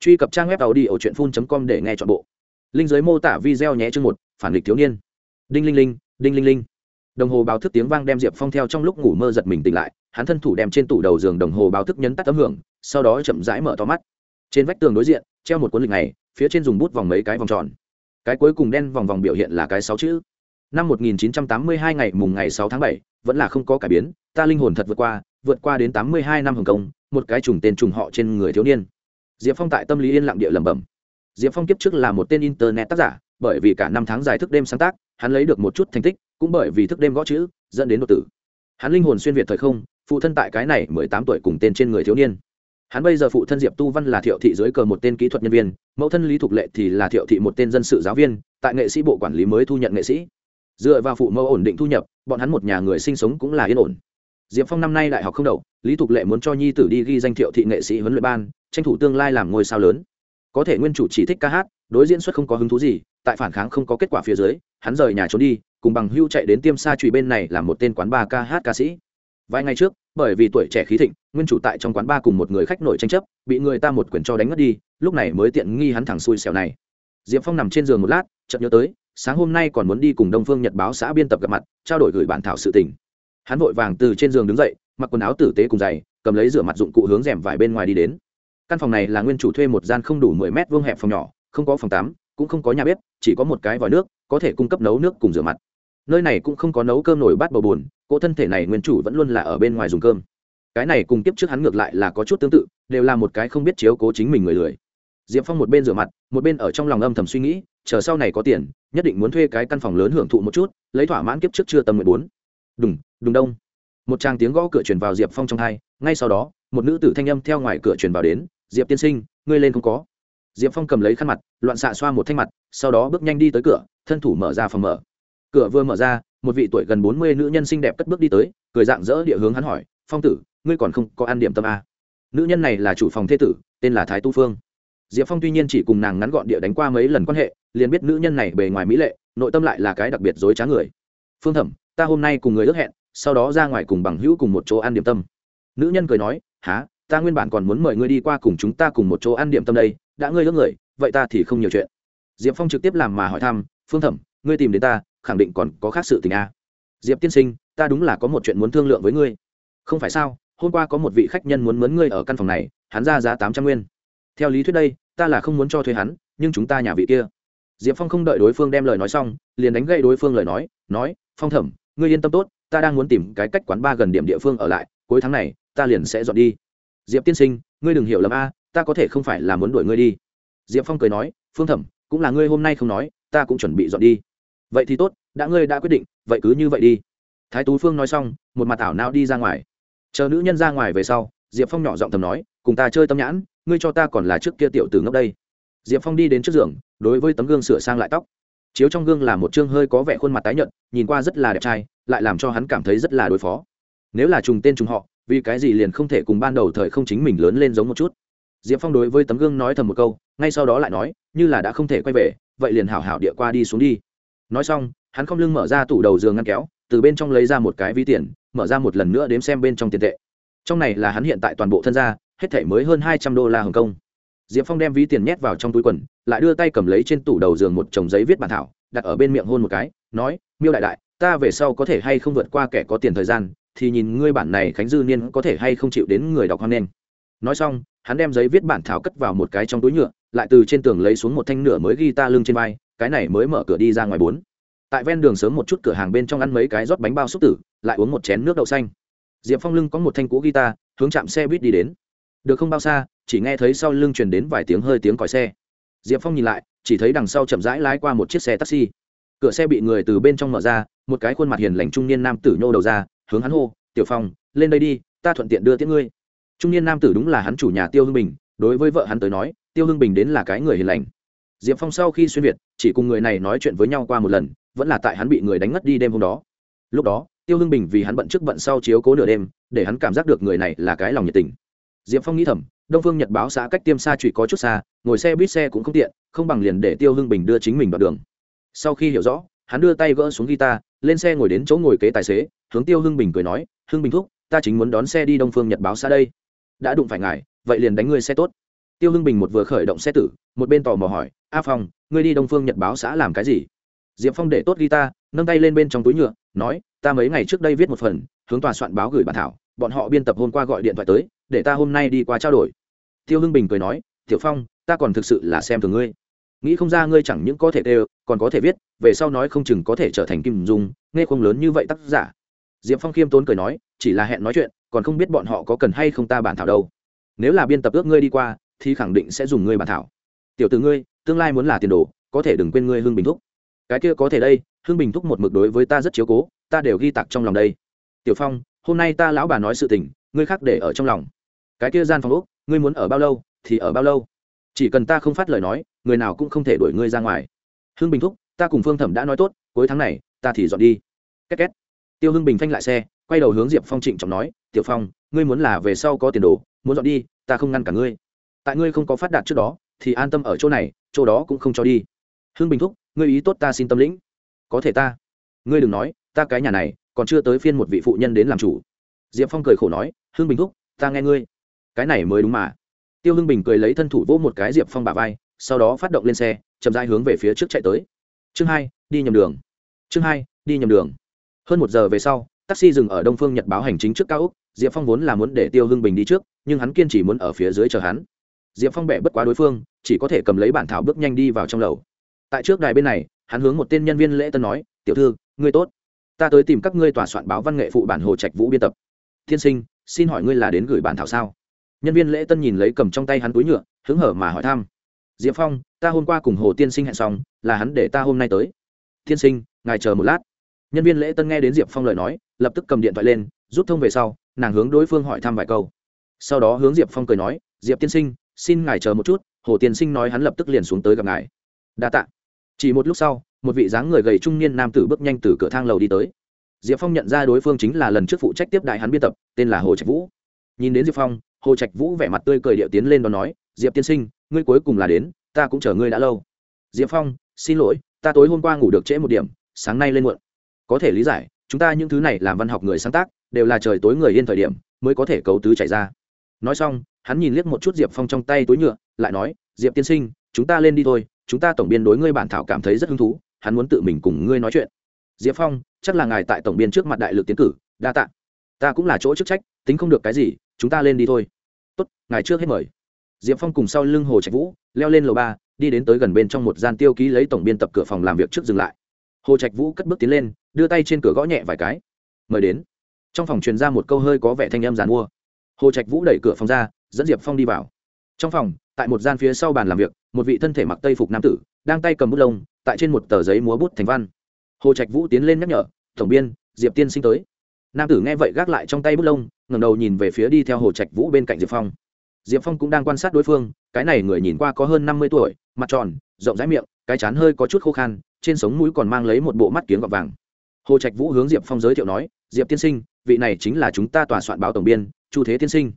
truy cập trang web tàu đi ở truyện phun com để nghe chọn bộ. Linh giới mô tả video nhé chương một phản lịch thiếu niên. Đinh linh linh đinh linh linh. Đồng hồ báo thức tiếng vang đem diệp phong theo trong lúc ngủ mơ giật mình tỉnh lại hắn thân thủ đem trên tủ đầu giường đồng hồ báo thức nhấn tắt tấm hưởng sau đó chậm rãi mở to mắt. Trên vách tường đối diện treo một cuốn lịch này phía trên dùng bút vòng mấy cái vòng tròn. Cái cuối cùng đen vòng vòng biểu hiện là cái sáu chữ. Năm 1982 ngày mùng ngày 6 tháng 7, vẫn là không có cải biến ta linh hồn thật vượt qua vượt qua đến 82 năm hồng kông một cái trùng tên trùng họ trên người thiếu niên diệp phong tại tâm lý yên lặng địa lẩm bẩm. Diệp phong kiếp trước là một tên internet tác giả, bởi vì cả năm tháng dài thức đêm sáng tác, hắn lấy được một chút thành tích, cũng bởi vì thức đêm gõ chữ, dẫn đến đột tử. Hắn linh hồn xuyên việt thời không, phụ thân tại cái này mười tám tuổi cùng tên trên người thiếu niên. Hắn bây giờ phụ thân diệp tu văn là thiệu thị dưới cờ một tên kỹ thuật nhân viên, mẫu thân lý thục lệ thì là thiệu thị một tên dân sự giáo viên, tại nghệ sĩ bộ quản lý mới thu nhận nghệ sĩ. Dựa vào phụ mẫu ổn định thu nhập, bọn hắn một nhà người sinh sống cũng là yên ổn. Diệp phong năm nay đại học không đậu, lý thục lệ muốn cho nhi tử đi ghi danh thiệu thị nghệ sĩ huấn luyện ban tranh thủ tương lai làm ngôi sao lớn. Có thể nguyên chủ chỉ thích ca hát, đối diễn xuất không có hứng thú gì, tại phản kháng không có kết quả phía dưới, hắn rời nhà trốn đi, cùng bằng hưu chạy đến tiêm sa trụy bên này làm một tên quán bar ca hát ca sĩ. Vài ngày trước, bởi vì tuổi trẻ khí thịnh, nguyên chủ tại trong quán bar cùng một người khách nổi tranh chấp, bị người ta một quyển cho đánh ngất đi, lúc này mới tiện nghi hắn thẳng xui xẻo này. Diệp phong nằm trên giường một lát, chợt nhớ tới, sáng hôm nay còn muốn đi cùng đông phương nhật báo xã biên tập gặp mặt, trao đổi gửi bản thảo sự tình. Hắn vội vàng từ trên giường đứng dậy, mặc quần áo tử tế cùng giày, cầm lấy rửa mặt dụng cụ hướng rèm vải bên ngoài đi đến căn phòng này là nguyên chủ thuê một gian không đủ mười mét vuông hẹp phòng nhỏ, không có phòng tắm, cũng không có nhà bếp, chỉ có một cái vòi nước, có thể cung cấp nấu nước cùng rửa mặt. Nơi này cũng không có nấu cơm nổi bát bầu bùn cỗ thân thể này nguyên chủ vẫn luôn là ở bên ngoài dùng cơm. Cái này cùng tiếp trước hắn ngược lại là có chút tương tự, đều là một cái không biết chiếu cố chính mình người lười. Diệp phong một bên rửa mặt, một bên ở trong lòng âm thầm suy nghĩ, chờ sau này có tiền, nhất định muốn thuê cái căn phòng lớn hưởng thụ một chút, lấy thỏa mãn kiếp trước chưa tầm mười bốn. Đùng đùng đông. Một tràng tiếng gõ cửa truyền vào diệp phong trong hai, ngay sau đó, một nữ tử thanh âm theo ngoài cửa truyền vào đến diệp tiên sinh, ngươi lên không có. Diệp phong cầm lấy khăn mặt, loạn xạ xoa một thanh mặt, sau đó bước nhanh đi tới cửa, thân thủ mở ra phòng mở. Cửa vừa mở ra, một vị tuổi gần bốn mươi nữ nhân xinh đẹp cất bước đi tới, cười dạng dỡ địa hướng hắn hỏi, phong tử, ngươi còn không có ăn điểm tâm a nữ nhân này là chủ phòng thế tử, tên là thái tu phương. Diệp phong tuy nhiên chỉ cùng nàng ngắn gọn địa đánh qua mấy lần quan hệ, liền biết nữ nhân này bề ngoài mỹ lệ, nội tâm lại là cái đặc biệt dối trá người. Phương thẩm, ta hôm nay cùng người ước hẹn, sau đó ra ngoài cùng bằng hữu cùng một chỗ ăn điểm tâm. Nữ nhân cười nói há ta nguyên bản còn muốn mời ngươi đi qua cùng chúng ta cùng một chỗ ăn điểm tâm đây, đã ngươi ước người, vậy ta thì không nhiều chuyện. Diệp phong trực tiếp làm mà hỏi thăm, phương thẩm, ngươi tìm đến ta, khẳng định còn có khác sự tình a à. diệp tiên sinh, ta đúng là có một chuyện muốn thương lượng với ngươi. Không phải sao, hôm qua có một vị khách nhân muốn mướn ngươi ở căn phòng này, hắn ra giá tám trăm nguyên. Theo lý thuyết đây, ta là không muốn cho thuê hắn, nhưng chúng ta nhà vị kia. Diệp phong không đợi đối phương đem lời nói xong, liền đánh gậy đối phương lời nói nói, phong thẩm, ngươi yên tâm tốt, ta đang muốn tìm cái cách quán ba gần điểm địa phương ở lại, cuối tháng này, ta liền sẽ dọn đi diệp tiên sinh, ngươi đừng hiểu lầm a, ta có thể không phải là muốn đuổi ngươi đi. Diệp phong cười nói, phương thẩm, cũng là ngươi hôm nay không nói, ta cũng chuẩn bị dọn đi. Vậy thì tốt, đã ngươi đã quyết định, vậy cứ như vậy đi. Thái tú phương nói xong, một mặt ảo não đi ra ngoài. Chờ nữ nhân ra ngoài về sau, diệp phong nhỏ giọng thầm nói, cùng ta chơi tâm nhãn, ngươi cho ta còn là trước kia tiểu từ ngốc đây. Diệp phong đi đến trước giường, đối với tấm gương sửa sang lại tóc. Chiếu trong gương là một chương hơi có vẻ khuôn mặt tái nhợt, nhìn qua rất là đẹp trai, lại làm cho hắn cảm thấy rất là đối phó. Nếu là trùng tên trùng họ vì cái gì liền không thể cùng ban đầu thời không chính mình lớn lên giống một chút? Diệp phong đối với tấm gương nói thầm một câu, ngay sau đó lại nói, như là đã không thể quay về, vậy liền hảo hảo địa qua đi xuống đi. Nói xong, hắn không lưng mở ra tủ đầu giường ngăn kéo, từ bên trong lấy ra một cái ví tiền, mở ra một lần nữa đếm xem bên trong tiền tệ. Trong này là hắn hiện tại toàn bộ thân gia, hết thể mới hơn hai trăm đô la hồng kông. Diệp phong đem ví tiền nhét vào trong túi quần, lại đưa tay cầm lấy trên tủ đầu giường một chồng giấy viết bản thảo, đặt ở bên miệng hôn một cái, nói, miêu đại đại, ta về sau có thể hay không vượt qua kẻ có tiền thời gian thì nhìn ngươi bản này khánh dư niên có thể hay không chịu đến người đọc hoan nghênh. Nói xong, hắn đem giấy viết bản thảo cất vào một cái trong túi nhựa, lại từ trên tường lấy xuống một thanh nửa mới ghi ta lưng trên vai, cái này mới mở cửa đi ra ngoài bốn. Tại ven đường sớm một chút cửa hàng bên trong ăn mấy cái rót bánh bao xúc tử, lại uống một chén nước đậu xanh. Diệp phong lưng có một thanh cũ guitar, hướng chạm xe buýt đi đến. Được không bao xa, chỉ nghe thấy sau lưng truyền đến vài tiếng hơi tiếng còi xe. Diệp phong nhìn lại, chỉ thấy đằng sau chậm rãi lái qua một chiếc xe taxi. Cửa xe bị người từ bên trong mở ra, một cái khuôn mặt hiền lành trung niên nam tử nhô đầu ra hướng hắn hô, tiểu phong, lên đây đi, ta thuận tiện đưa tiễn ngươi. Trung niên nam tử đúng là hắn chủ nhà tiêu hưng bình, đối với vợ hắn tới nói, tiêu hưng bình đến là cái người hiền lành. Diệp phong sau khi xuyên việt, chỉ cùng người này nói chuyện với nhau qua một lần, vẫn là tại hắn bị người đánh ngất đi đêm hôm đó. Lúc đó, tiêu hưng bình vì hắn bận trước bận sau chiếu cố nửa đêm, để hắn cảm giác được người này là cái lòng nhiệt tình. Diệp phong nghĩ thầm, đông phương, nhật báo, xã cách tiêm xa trụy có chút xa, ngồi xe buýt xe cũng không tiện, không bằng liền để tiêu hưng bình đưa chính mình đoạn đường. Sau khi hiểu rõ, hắn đưa tay gỡ xuống guitar, lên xe ngồi đến chỗ ngồi kế tài xế hướng tiêu hưng bình cười nói, hưng bình thúc, ta chính muốn đón xe đi đông phương nhật báo xã đây. Đã đụng phải ngài, vậy liền đánh ngươi xe tốt. Tiêu hưng bình một vừa khởi động xe tử, một bên tò mò hỏi, a phong, ngươi đi đông phương nhật báo xã làm cái gì? Diệp phong để tốt guitar, nâng tay lên bên trong túi nhựa, nói, ta mấy ngày trước đây viết một phần, hướng tòa soạn báo gửi bản thảo, bọn họ biên tập hôm qua gọi điện thoại tới, để ta hôm nay đi qua trao đổi. Tiêu hưng bình cười nói, tiểu phong, ta còn thực sự là xem thường ngươi. Nghĩ không ra ngươi chẳng những có thể đều còn có thể viết, về sau nói không chừng có thể trở thành kim dung, nghe không lớn như vậy tác giả diệp phong khiêm tốn cười nói, chỉ là hẹn nói chuyện, còn không biết bọn họ có cần hay không ta bản thảo đâu. Nếu là biên tập ước ngươi đi qua, thì khẳng định sẽ dùng ngươi bản thảo. Tiểu từ ngươi, tương lai muốn là tiền đồ, có thể đừng quên ngươi Hương bình thúc. Cái kia có thể đây Hương bình thúc một mực đối với ta rất chiếu cố, ta đều ghi tặc trong lòng đây. Tiểu phong, hôm nay ta lão bà nói sự tình, ngươi khác để ở trong lòng. Cái kia gian phòng úc ngươi muốn ở bao lâu, thì ở bao lâu. Chỉ cần ta không phát lời nói, người nào cũng không thể đuổi ngươi ra ngoài. Hương bình thúc, ta cùng phương thẩm đã nói tốt, cuối tháng này, ta thì dọn đi. Két két tiêu hưng bình phanh lại xe, quay đầu hướng diệp phong trịnh trọng nói, tiểu phong, ngươi muốn là về sau có tiền đồ, muốn dọn đi, ta không ngăn cả ngươi. Tại ngươi không có phát đạt trước đó, thì an tâm ở chỗ này, chỗ đó cũng không cho đi. Hưng bình thúc, ngươi ý tốt ta xin tâm lĩnh. Có thể ta. Ngươi đừng nói, ta cái nhà này, còn chưa tới phiên một vị phụ nhân đến làm chủ. Diệp phong cười khổ nói, hưng bình thúc, ta nghe ngươi. Cái này mới đúng mà. Tiêu hưng bình cười lấy thân thủ vỗ một cái diệp phong bà vai, sau đó phát động lên xe, chậm dai hướng về phía trước chạy tới. Chương hai, đi nhầm đường. Chương hai, đi nhầm đường hơn một giờ về sau, taxi dừng ở đông phương nhật báo hành chính trước cao úc, diệp phong vốn là muốn để tiêu hưng bình đi trước, nhưng hắn kiên chỉ muốn ở phía dưới chờ hắn. Diệp phong bẻ bất quá đối phương, chỉ có thể cầm lấy bản thảo bước nhanh đi vào trong lầu. Tại trước đài bên này, hắn hướng một tên nhân viên lễ tân nói, tiểu thư, ngươi tốt. Ta tới tìm các ngươi tòa soạn báo văn nghệ phụ bản hồ trạch vũ biên tập. Tiên sinh, xin hỏi ngươi là đến gửi bản thảo sao? Nhân viên lễ tân nhìn lấy cầm trong tay hắn túi nhựa, hứng hở mà hỏi thăm. Diệp phong, ta hôm qua cùng hồ tiên sinh hẹn xong, là hắn để ta hôm nay tới. Tiên sinh, ngài chờ một lát nhân viên lễ tân nghe đến diệp phong lời nói, lập tức cầm điện thoại lên, rút thông về sau, nàng hướng đối phương hỏi thăm vài câu. Sau đó hướng diệp phong cười nói, diệp tiên sinh, xin ngài chờ một chút, hồ tiên sinh nói hắn lập tức liền xuống tới gặp ngài. Đa t ạ chỉ một lúc sau, một vị dáng người gầy trung niên nam tử bước nhanh từ cửa thang lầu đi tới. Diệp phong nhận ra đối phương chính là lần trước phụ trách tiếp đại hắn biên tập, tên là hồ trạch vũ. Nhìn đến diệp phong, hồ trạch vũ vẻ mặt tươi cười điệu tiến lên đón nói, diệp tiên sinh, ngươi cuối cùng là đến, ta cũng chờ ngươi đã lâu. Diệp phong, xin lỗi, ta tối hôm qua ngủ được trễ một điểm, sáng nay lên muộn có thể lý giải, chúng ta những thứ này làm văn học người sáng tác, đều là trời tối người yên thời điểm mới có thể cấu tứ chạy ra. Nói xong, hắn nhìn liếc một chút diệp phong trong tay túi nhựa, lại nói, diệp tiên sinh, chúng ta lên đi thôi, chúng ta tổng biên đối ngươi bản thảo cảm thấy rất hứng thú, hắn muốn tự mình cùng ngươi nói chuyện. Diệp phong, chắc là ngài tại tổng biên trước mặt đại lực tiến cử, đa t ạ ta cũng là chỗ chức trách, tính không được cái gì, chúng ta lên đi thôi. Tốt, ngài trước hết mời. Diệp phong cùng sau lưng hồ trạch vũ, leo lên lầu ba, đi đến tới gần bên trong một gian tiêu ký lấy tổng biên tập cửa phòng làm việc trước dừng lại hồ trạch vũ cất bước tiến lên, đưa tay trên cửa gõ nhẹ vài cái. Mời đến. Trong phòng truyền ra một câu hơi có vẻ thanh âm giàn mua. Hồ trạch vũ đẩy cửa phòng ra, dẫn diệp phong đi vào. Trong phòng, tại một gian phía sau bàn làm việc, một vị thân thể mặc tây phục nam tử, đang tay cầm bút lông, tại trên một tờ giấy múa bút thành văn. Hồ trạch vũ tiến lên nhắc nhở, tổng biên, diệp tiên sinh tới. Nam tử nghe vậy gác lại trong tay bút lông, ngẩng đầu nhìn về phía đi theo hồ trạch vũ bên cạnh diệp phong. Diệp phong cũng đang quan sát đối phương, cái này người nhìn qua có hơn năm mươi tuổi, mặt tròn, rộng rãi miệng, cái chán hơi có chút khô khan trên sống mũi còn mang lấy một bộ mắt kiếng gọt vàng. Hồ trạch vũ hướng diệp phong giới thiệu nói, diệp tiên sinh, vị này chính là chúng ta tòa soạn báo tổng biên, chu thế tiên sinh.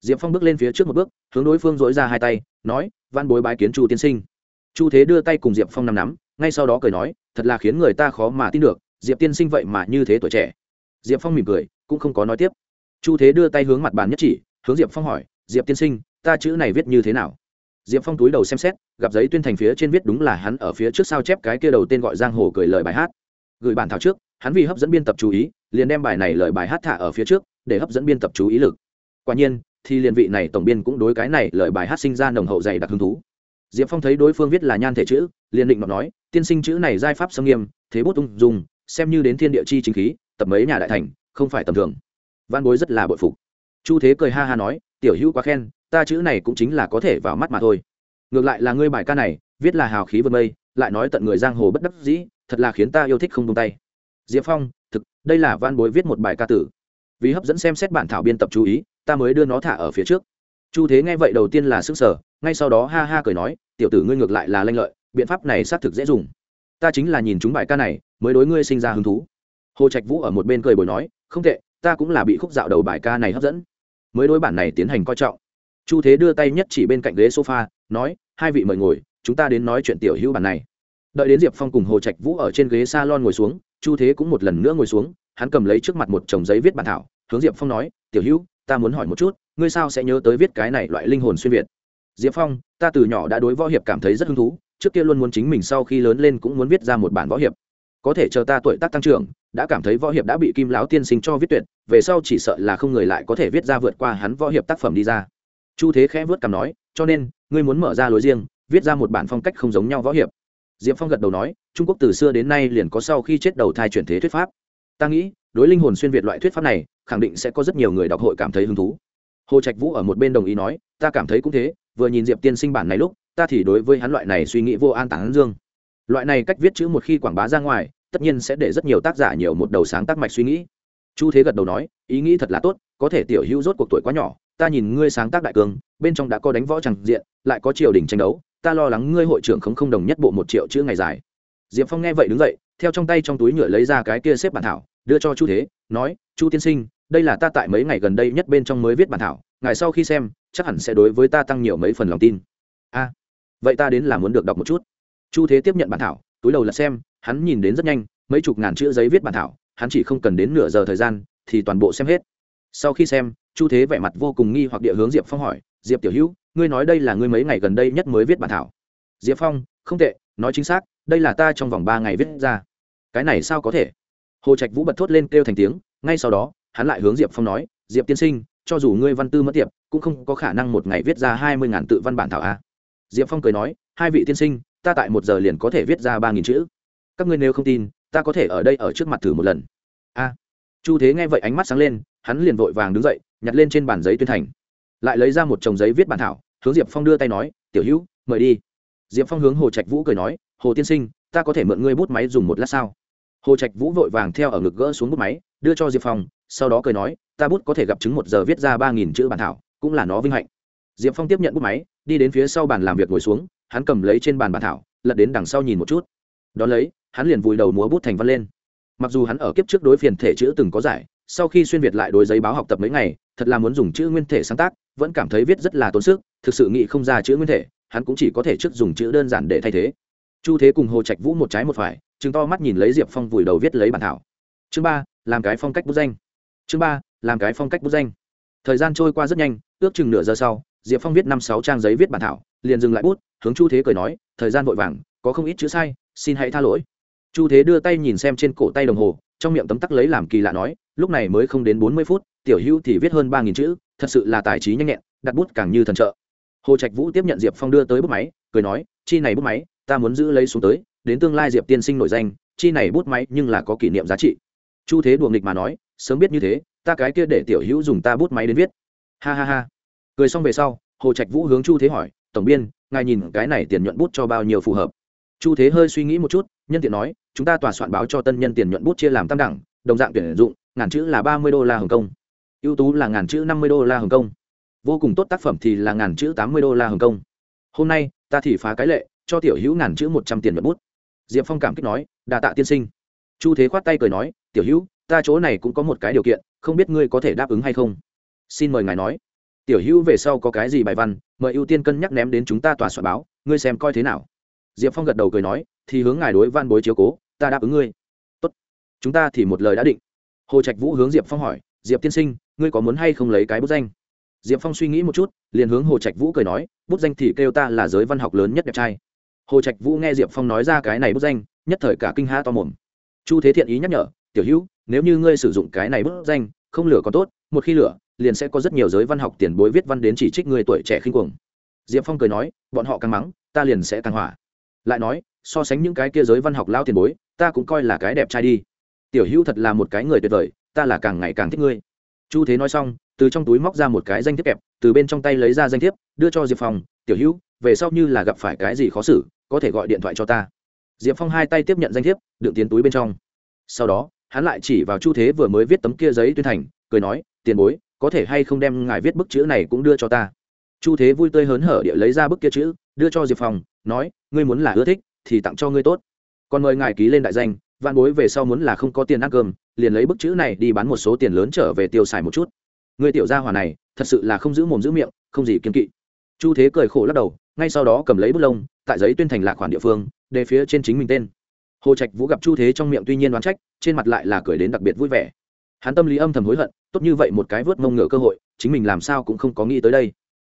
Diệp phong bước lên phía trước một bước, hướng đối phương dỗi ra hai tay, nói, văn bối bái kiến chu tiên sinh. Chu thế đưa tay cùng diệp phong nằm nắm, ngay sau đó cười nói, thật là khiến người ta khó mà tin được, diệp tiên sinh vậy mà như thế tuổi trẻ. Diệp phong mỉm cười, cũng không có nói tiếp. Chu thế đưa tay hướng mặt bàn nhất chỉ, hướng diệp phong hỏi, diệp tiên sinh, ta chữ này viết như thế nào? Diệp phong túi đầu xem xét, gặp giấy tuyên thành phía trên viết đúng là hắn ở phía trước sao chép cái kia đầu tên gọi giang hồ cười lời bài hát. Gửi bản thảo trước, hắn vì hấp dẫn biên tập chú ý, liền đem bài này lời bài hát thả ở phía trước, để hấp dẫn biên tập chú ý lực. Quả nhiên, thì liền vị này tổng biên cũng đối cái này lời bài hát sinh ra nồng hậu dày đặc hứng thú. Diệp phong thấy đối phương viết là nhan thể chữ, liền định nói, tiên sinh chữ này giai pháp sâm nghiêm, thế bút ung dùng xem như đến thiên địa chi chính khí, tập mấy nhà đại thành, không phải tầm thường. Văn bối rất là bội phục. Chu thế cười ha ha nói, tiểu hữu quá khen ta chữ này cũng chính là có thể vào mắt mà thôi. Ngược lại là ngươi bài ca này, viết là hào khí vượt mây, lại nói tận người giang hồ bất đắc dĩ, thật là khiến ta yêu thích không tung tay. Diệp phong, thực, đây là van bối viết một bài ca tử. Vì hấp dẫn xem xét bản thảo biên tập chú ý, ta mới đưa nó thả ở phía trước. Chu thế nghe vậy đầu tiên là sức sở ngay sau đó ha ha cười nói, tiểu tử ngươi ngược lại là lanh lợi, biện pháp này xác thực dễ dùng. Ta chính là nhìn chúng bài ca này, mới đối ngươi sinh ra hứng thú. Hồ trạch vũ ở một bên cười bồi nói, không tệ, ta cũng là bị khúc dạo đầu bài ca này hấp dẫn, mới đối bản này tiến hành coi trọng chu thế đưa tay nhất chỉ bên cạnh ghế sofa, nói, hai vị mời ngồi, chúng ta đến nói chuyện tiểu hữu bản này. Đợi đến diệp phong cùng hồ trạch vũ ở trên ghế s a lon ngồi xuống, chu thế cũng một lần nữa ngồi xuống, hắn cầm lấy trước mặt một chồng giấy viết bản thảo, hướng diệp phong nói, tiểu hữu, ta muốn hỏi một chút, ngươi sao sẽ nhớ tới viết cái này loại linh hồn xuyên việt? Diệp phong, ta từ nhỏ đã đối võ hiệp cảm thấy rất hứng thú, trước kia luôn muốn chính mình sau khi lớn lên cũng muốn viết ra một bản võ hiệp. Có thể chờ ta tuổi tác tăng trưởng, đã cảm thấy võ hiệp đã bị kim lão tiên sinh cho viết tuyệt, về sau chỉ sợ là không người lại có thể viết ra vượt qua hắn võ hiệp tác phẩm đi ra chu thế khẽ vớt cằm nói, cho nên, ngươi muốn mở ra lối riêng, viết ra một bản phong cách không giống nhau võ hiệp. Diệp phong gật đầu nói, trung quốc từ xưa đến nay liền có sau khi chết đầu thai chuyển thế thuyết pháp. Ta nghĩ, đối linh hồn xuyên việt loại thuyết pháp này, khẳng định sẽ có rất nhiều người đọc hội cảm thấy hứng thú. Hồ trạch vũ ở một bên đồng ý nói, ta cảm thấy cũng thế, vừa nhìn diệp tiên sinh bản này lúc, ta thì đối với hắn loại này suy nghĩ vô an tản dương. Loại này cách viết chữ một khi quảng bá ra ngoài, tất nhiên sẽ để rất nhiều tác giả nhiều một đầu sáng tác mạch suy nghĩ. Chu thế gật đầu nói, ý nghĩ thật là tốt, có thể tiểu hữu rốt cuộc tuổi quá nhỏ ta nhìn ngươi sáng tác đại cường bên trong đã có đánh võ chẳng diện, lại có triều đình tranh đấu, ta lo lắng ngươi hội trưởng không không đồng nhất bộ một triệu chữ ngày dài. Diệp phong nghe vậy đứng dậy, theo trong tay trong túi nhựa lấy ra cái kia xếp bản thảo, đưa cho chu thế, nói, chu tiên sinh, đây là ta tại mấy ngày gần đây nhất bên trong mới viết bản thảo, ngài sau khi xem, chắc hẳn sẽ đối với ta tăng nhiều mấy phần lòng tin. A, vậy ta đến là muốn được đọc một chút. Chu thế tiếp nhận bản thảo, túi đầu là xem, hắn nhìn đến rất nhanh, mấy chục ngàn chữ giấy viết bản thảo, hắn chỉ không cần đến nửa giờ thời gian, thì toàn bộ xem hết. Sau khi xem chu thế vẻ mặt vô cùng nghi hoặc địa hướng diệp phong hỏi, diệp tiểu hữu, ngươi nói đây là ngươi mấy ngày gần đây nhất mới viết bản thảo? Diệp phong, không tệ, nói chính xác, đây là ta trong vòng ba ngày viết ra. Cái này sao có thể? Hồ trạch vũ bật thốt lên kêu thành tiếng, ngay sau đó, hắn lại hướng diệp phong nói, diệp tiên sinh, cho dù ngươi văn tư mất tiệp, cũng không có khả năng một ngày viết ra hai mươi ngàn tự văn bản thảo a diệp phong cười nói, hai vị tiên sinh, ta tại một giờ liền có thể viết ra ba nghìn chữ. Các ngươi nếu không tin, ta có thể ở đây ở trước mặt thử một lần. A. Chu thế nghe vậy ánh mắt sáng lên, hắn liền vội vàng đứng dậy nhặt lên trên bàn giấy tuyên thành. Lại lấy ra một chồng giấy viết bản thảo, hướng diệp phong đưa tay nói, tiểu hữu, mời đi. Diệp phong hướng hồ trạch vũ cười nói, hồ tiên sinh, ta có thể mượn ngươi bút máy dùng một lát sao? Hồ trạch vũ vội vàng theo ở ngực gỡ xuống bút máy, đưa cho diệp phong, sau đó cười nói, ta bút có thể gặp chứng một giờ viết ra ba nghìn chữ bản thảo, cũng là nó vinh hạnh. Diệp phong tiếp nhận bút máy, đi đến phía sau bàn làm việc ngồi xuống, hắn cầm lấy trên bàn bản thảo, lật đến đằng sau nhìn một chút. Đón lấy, hắn liền vùi đầu múa bút thành văn lên. Mặc dù hắn ở kiếp trước đối phiền thể chữ từng có giải, sau khi xuyên việt lại đối giấy báo học tập mấy ngày thật là muốn dùng chữ nguyên thể sáng tác, vẫn cảm thấy viết rất là tốn sức, thực sự nghĩ không ra chữ nguyên thể, hắn cũng chỉ có thể trước dùng chữ đơn giản để thay thế. Chu thế cùng hồ trạch vũ một trái một phải chứng to mắt nhìn lấy diệp phong vùi đầu viết lấy bản thảo. Chương ba, làm cái phong cách bút danh. Chương ba, làm cái phong cách bút danh. Thời gian trôi qua rất nhanh, ước chừng nửa giờ sau, diệp phong viết năm sáu trang giấy viết bản thảo, liền dừng lại bút, hướng chu thế cười nói, thời gian vội vàng, có không ít chữ sai, xin hãy tha lỗi. Chu thế đưa tay nhìn xem trên cổ tay đồng hồ, trong miệng tấm tắc lấy làm kỳ lạ nói, lúc này mới không đến bốn mươi phút tiểu hữu thì viết hơn ba nghìn chữ, thật sự là tài trí nhanh nhẹn, đặt bút càng như thần trợ. Hồ trạch vũ tiếp nhận diệp phong đưa tới bút máy, cười nói, chi này bút máy, ta muốn giữ lấy xuống tới, đến tương lai diệp tiên sinh nổi danh, chi này bút máy nhưng là có kỷ niệm giá trị. Chu thế đùa nghịch mà nói, sớm biết như thế, ta cái kia để tiểu hữu dùng ta bút máy đến viết. Ha ha ha. Cười xong về sau, hồ trạch vũ hướng chu thế hỏi, tổng biên, ngài nhìn cái này tiền nhuận bút cho bao nhiêu phù hợp? Chu thế hơi suy nghĩ một chút, nhân tiện nói, chúng ta tòa soạn báo cho tân nhân tiền nhuận bút chia làm tam đẳng, đồng dạng tuyển dụng, ngàn chữ là ba mươi đô la hồng kông ưu tú là ngàn chữ năm mươi đô la hồng kông. Vô cùng tốt tác phẩm thì là ngàn chữ tám mươi đô la hồng kông. Hôm nay, ta thì phá cái lệ, cho tiểu hữu ngàn chữ một trăm tiền nhuận bút. Diệp phong cảm kích nói, đà tạ tiên sinh. Chu thế khoát tay cười nói, tiểu hữu, ta chỗ này cũng có một cái điều kiện, không biết ngươi có thể đáp ứng hay không? Xin mời ngài nói. Tiểu hữu về sau có cái gì bài văn, mời ưu tiên cân nhắc ném đến chúng ta tòa soạn báo, ngươi xem coi thế nào. Diệp phong gật đầu cười nói, thì hướng ngài đối văn bối chiếu cố, ta đáp ứng ngươi. Tốt. Chúng ta thì một lời đã định. Hồ trạch vũ hướng diệp phong hỏi, diệp tiên sinh ngươi có muốn hay không lấy cái bút danh? Diệp phong suy nghĩ một chút, liền hướng hồ trạch vũ cười nói, bút danh thì kêu ta là giới văn học lớn nhất đẹp trai. Hồ trạch vũ nghe diệp phong nói ra cái này bút danh, nhất thời cả kinh ha to mồm. Chu thế thiện ý nhắc nhở, tiểu hữu, nếu như ngươi sử dụng cái này bút danh, không lửa còn tốt, một khi lửa, liền sẽ có rất nhiều giới văn học tiền bối viết văn đến chỉ trích người tuổi trẻ khinh cuồng. Diệp phong cười nói, bọn họ càng mắng, ta liền sẽ càng hỏa. Lại nói, so sánh những cái kia giới văn học lao tiền bối, ta cũng coi là cái đẹp trai đi. Tiểu hữu thật là một cái người tuyệt vời, ta là càng ngày càng thích ngươi chu thế nói xong, từ trong túi móc ra một cái danh thiếp kẹp, từ bên trong tay lấy ra danh thiếp, đưa cho diệp phong, tiểu hữu, về sau như là gặp phải cái gì khó xử, có thể gọi điện thoại cho ta. Diệp phong hai tay tiếp nhận danh thiếp, đựng tiến túi bên trong. Sau đó, hắn lại chỉ vào chu thế vừa mới viết tấm kia giấy tuyên thành, cười nói, tiền bối, có thể hay không đem ngài viết bức chữ này cũng đưa cho ta? Chu thế vui tươi hớn hở địa lấy ra bức kia chữ, đưa cho diệp phong, nói, ngươi muốn là ưa thích, thì tặng cho ngươi tốt. Còn mời ngài ký lên đại danh, vạn bối về sau muốn là không có tiền ăn cơm liền lấy bức chữ này đi bán một số tiền lớn trở về tiêu xài một chút. Người tiểu gia hỏa này, thật sự là không giữ mồm giữ miệng, không gì kiên kỵ. Chu thế cười khổ lắc đầu, ngay sau đó cầm lấy bút lông, tại giấy tuyên thành lạc khoản địa phương, đề phía trên chính mình tên. Hồ trạch vũ gặp chu thế trong miệng tuy nhiên đoán trách, trên mặt lại là cười đến đặc biệt vui vẻ. Hắn tâm lý âm thầm hối hận, tốt như vậy một cái vớt mông ngựa cơ hội, chính mình làm sao cũng không có nghĩ tới đây.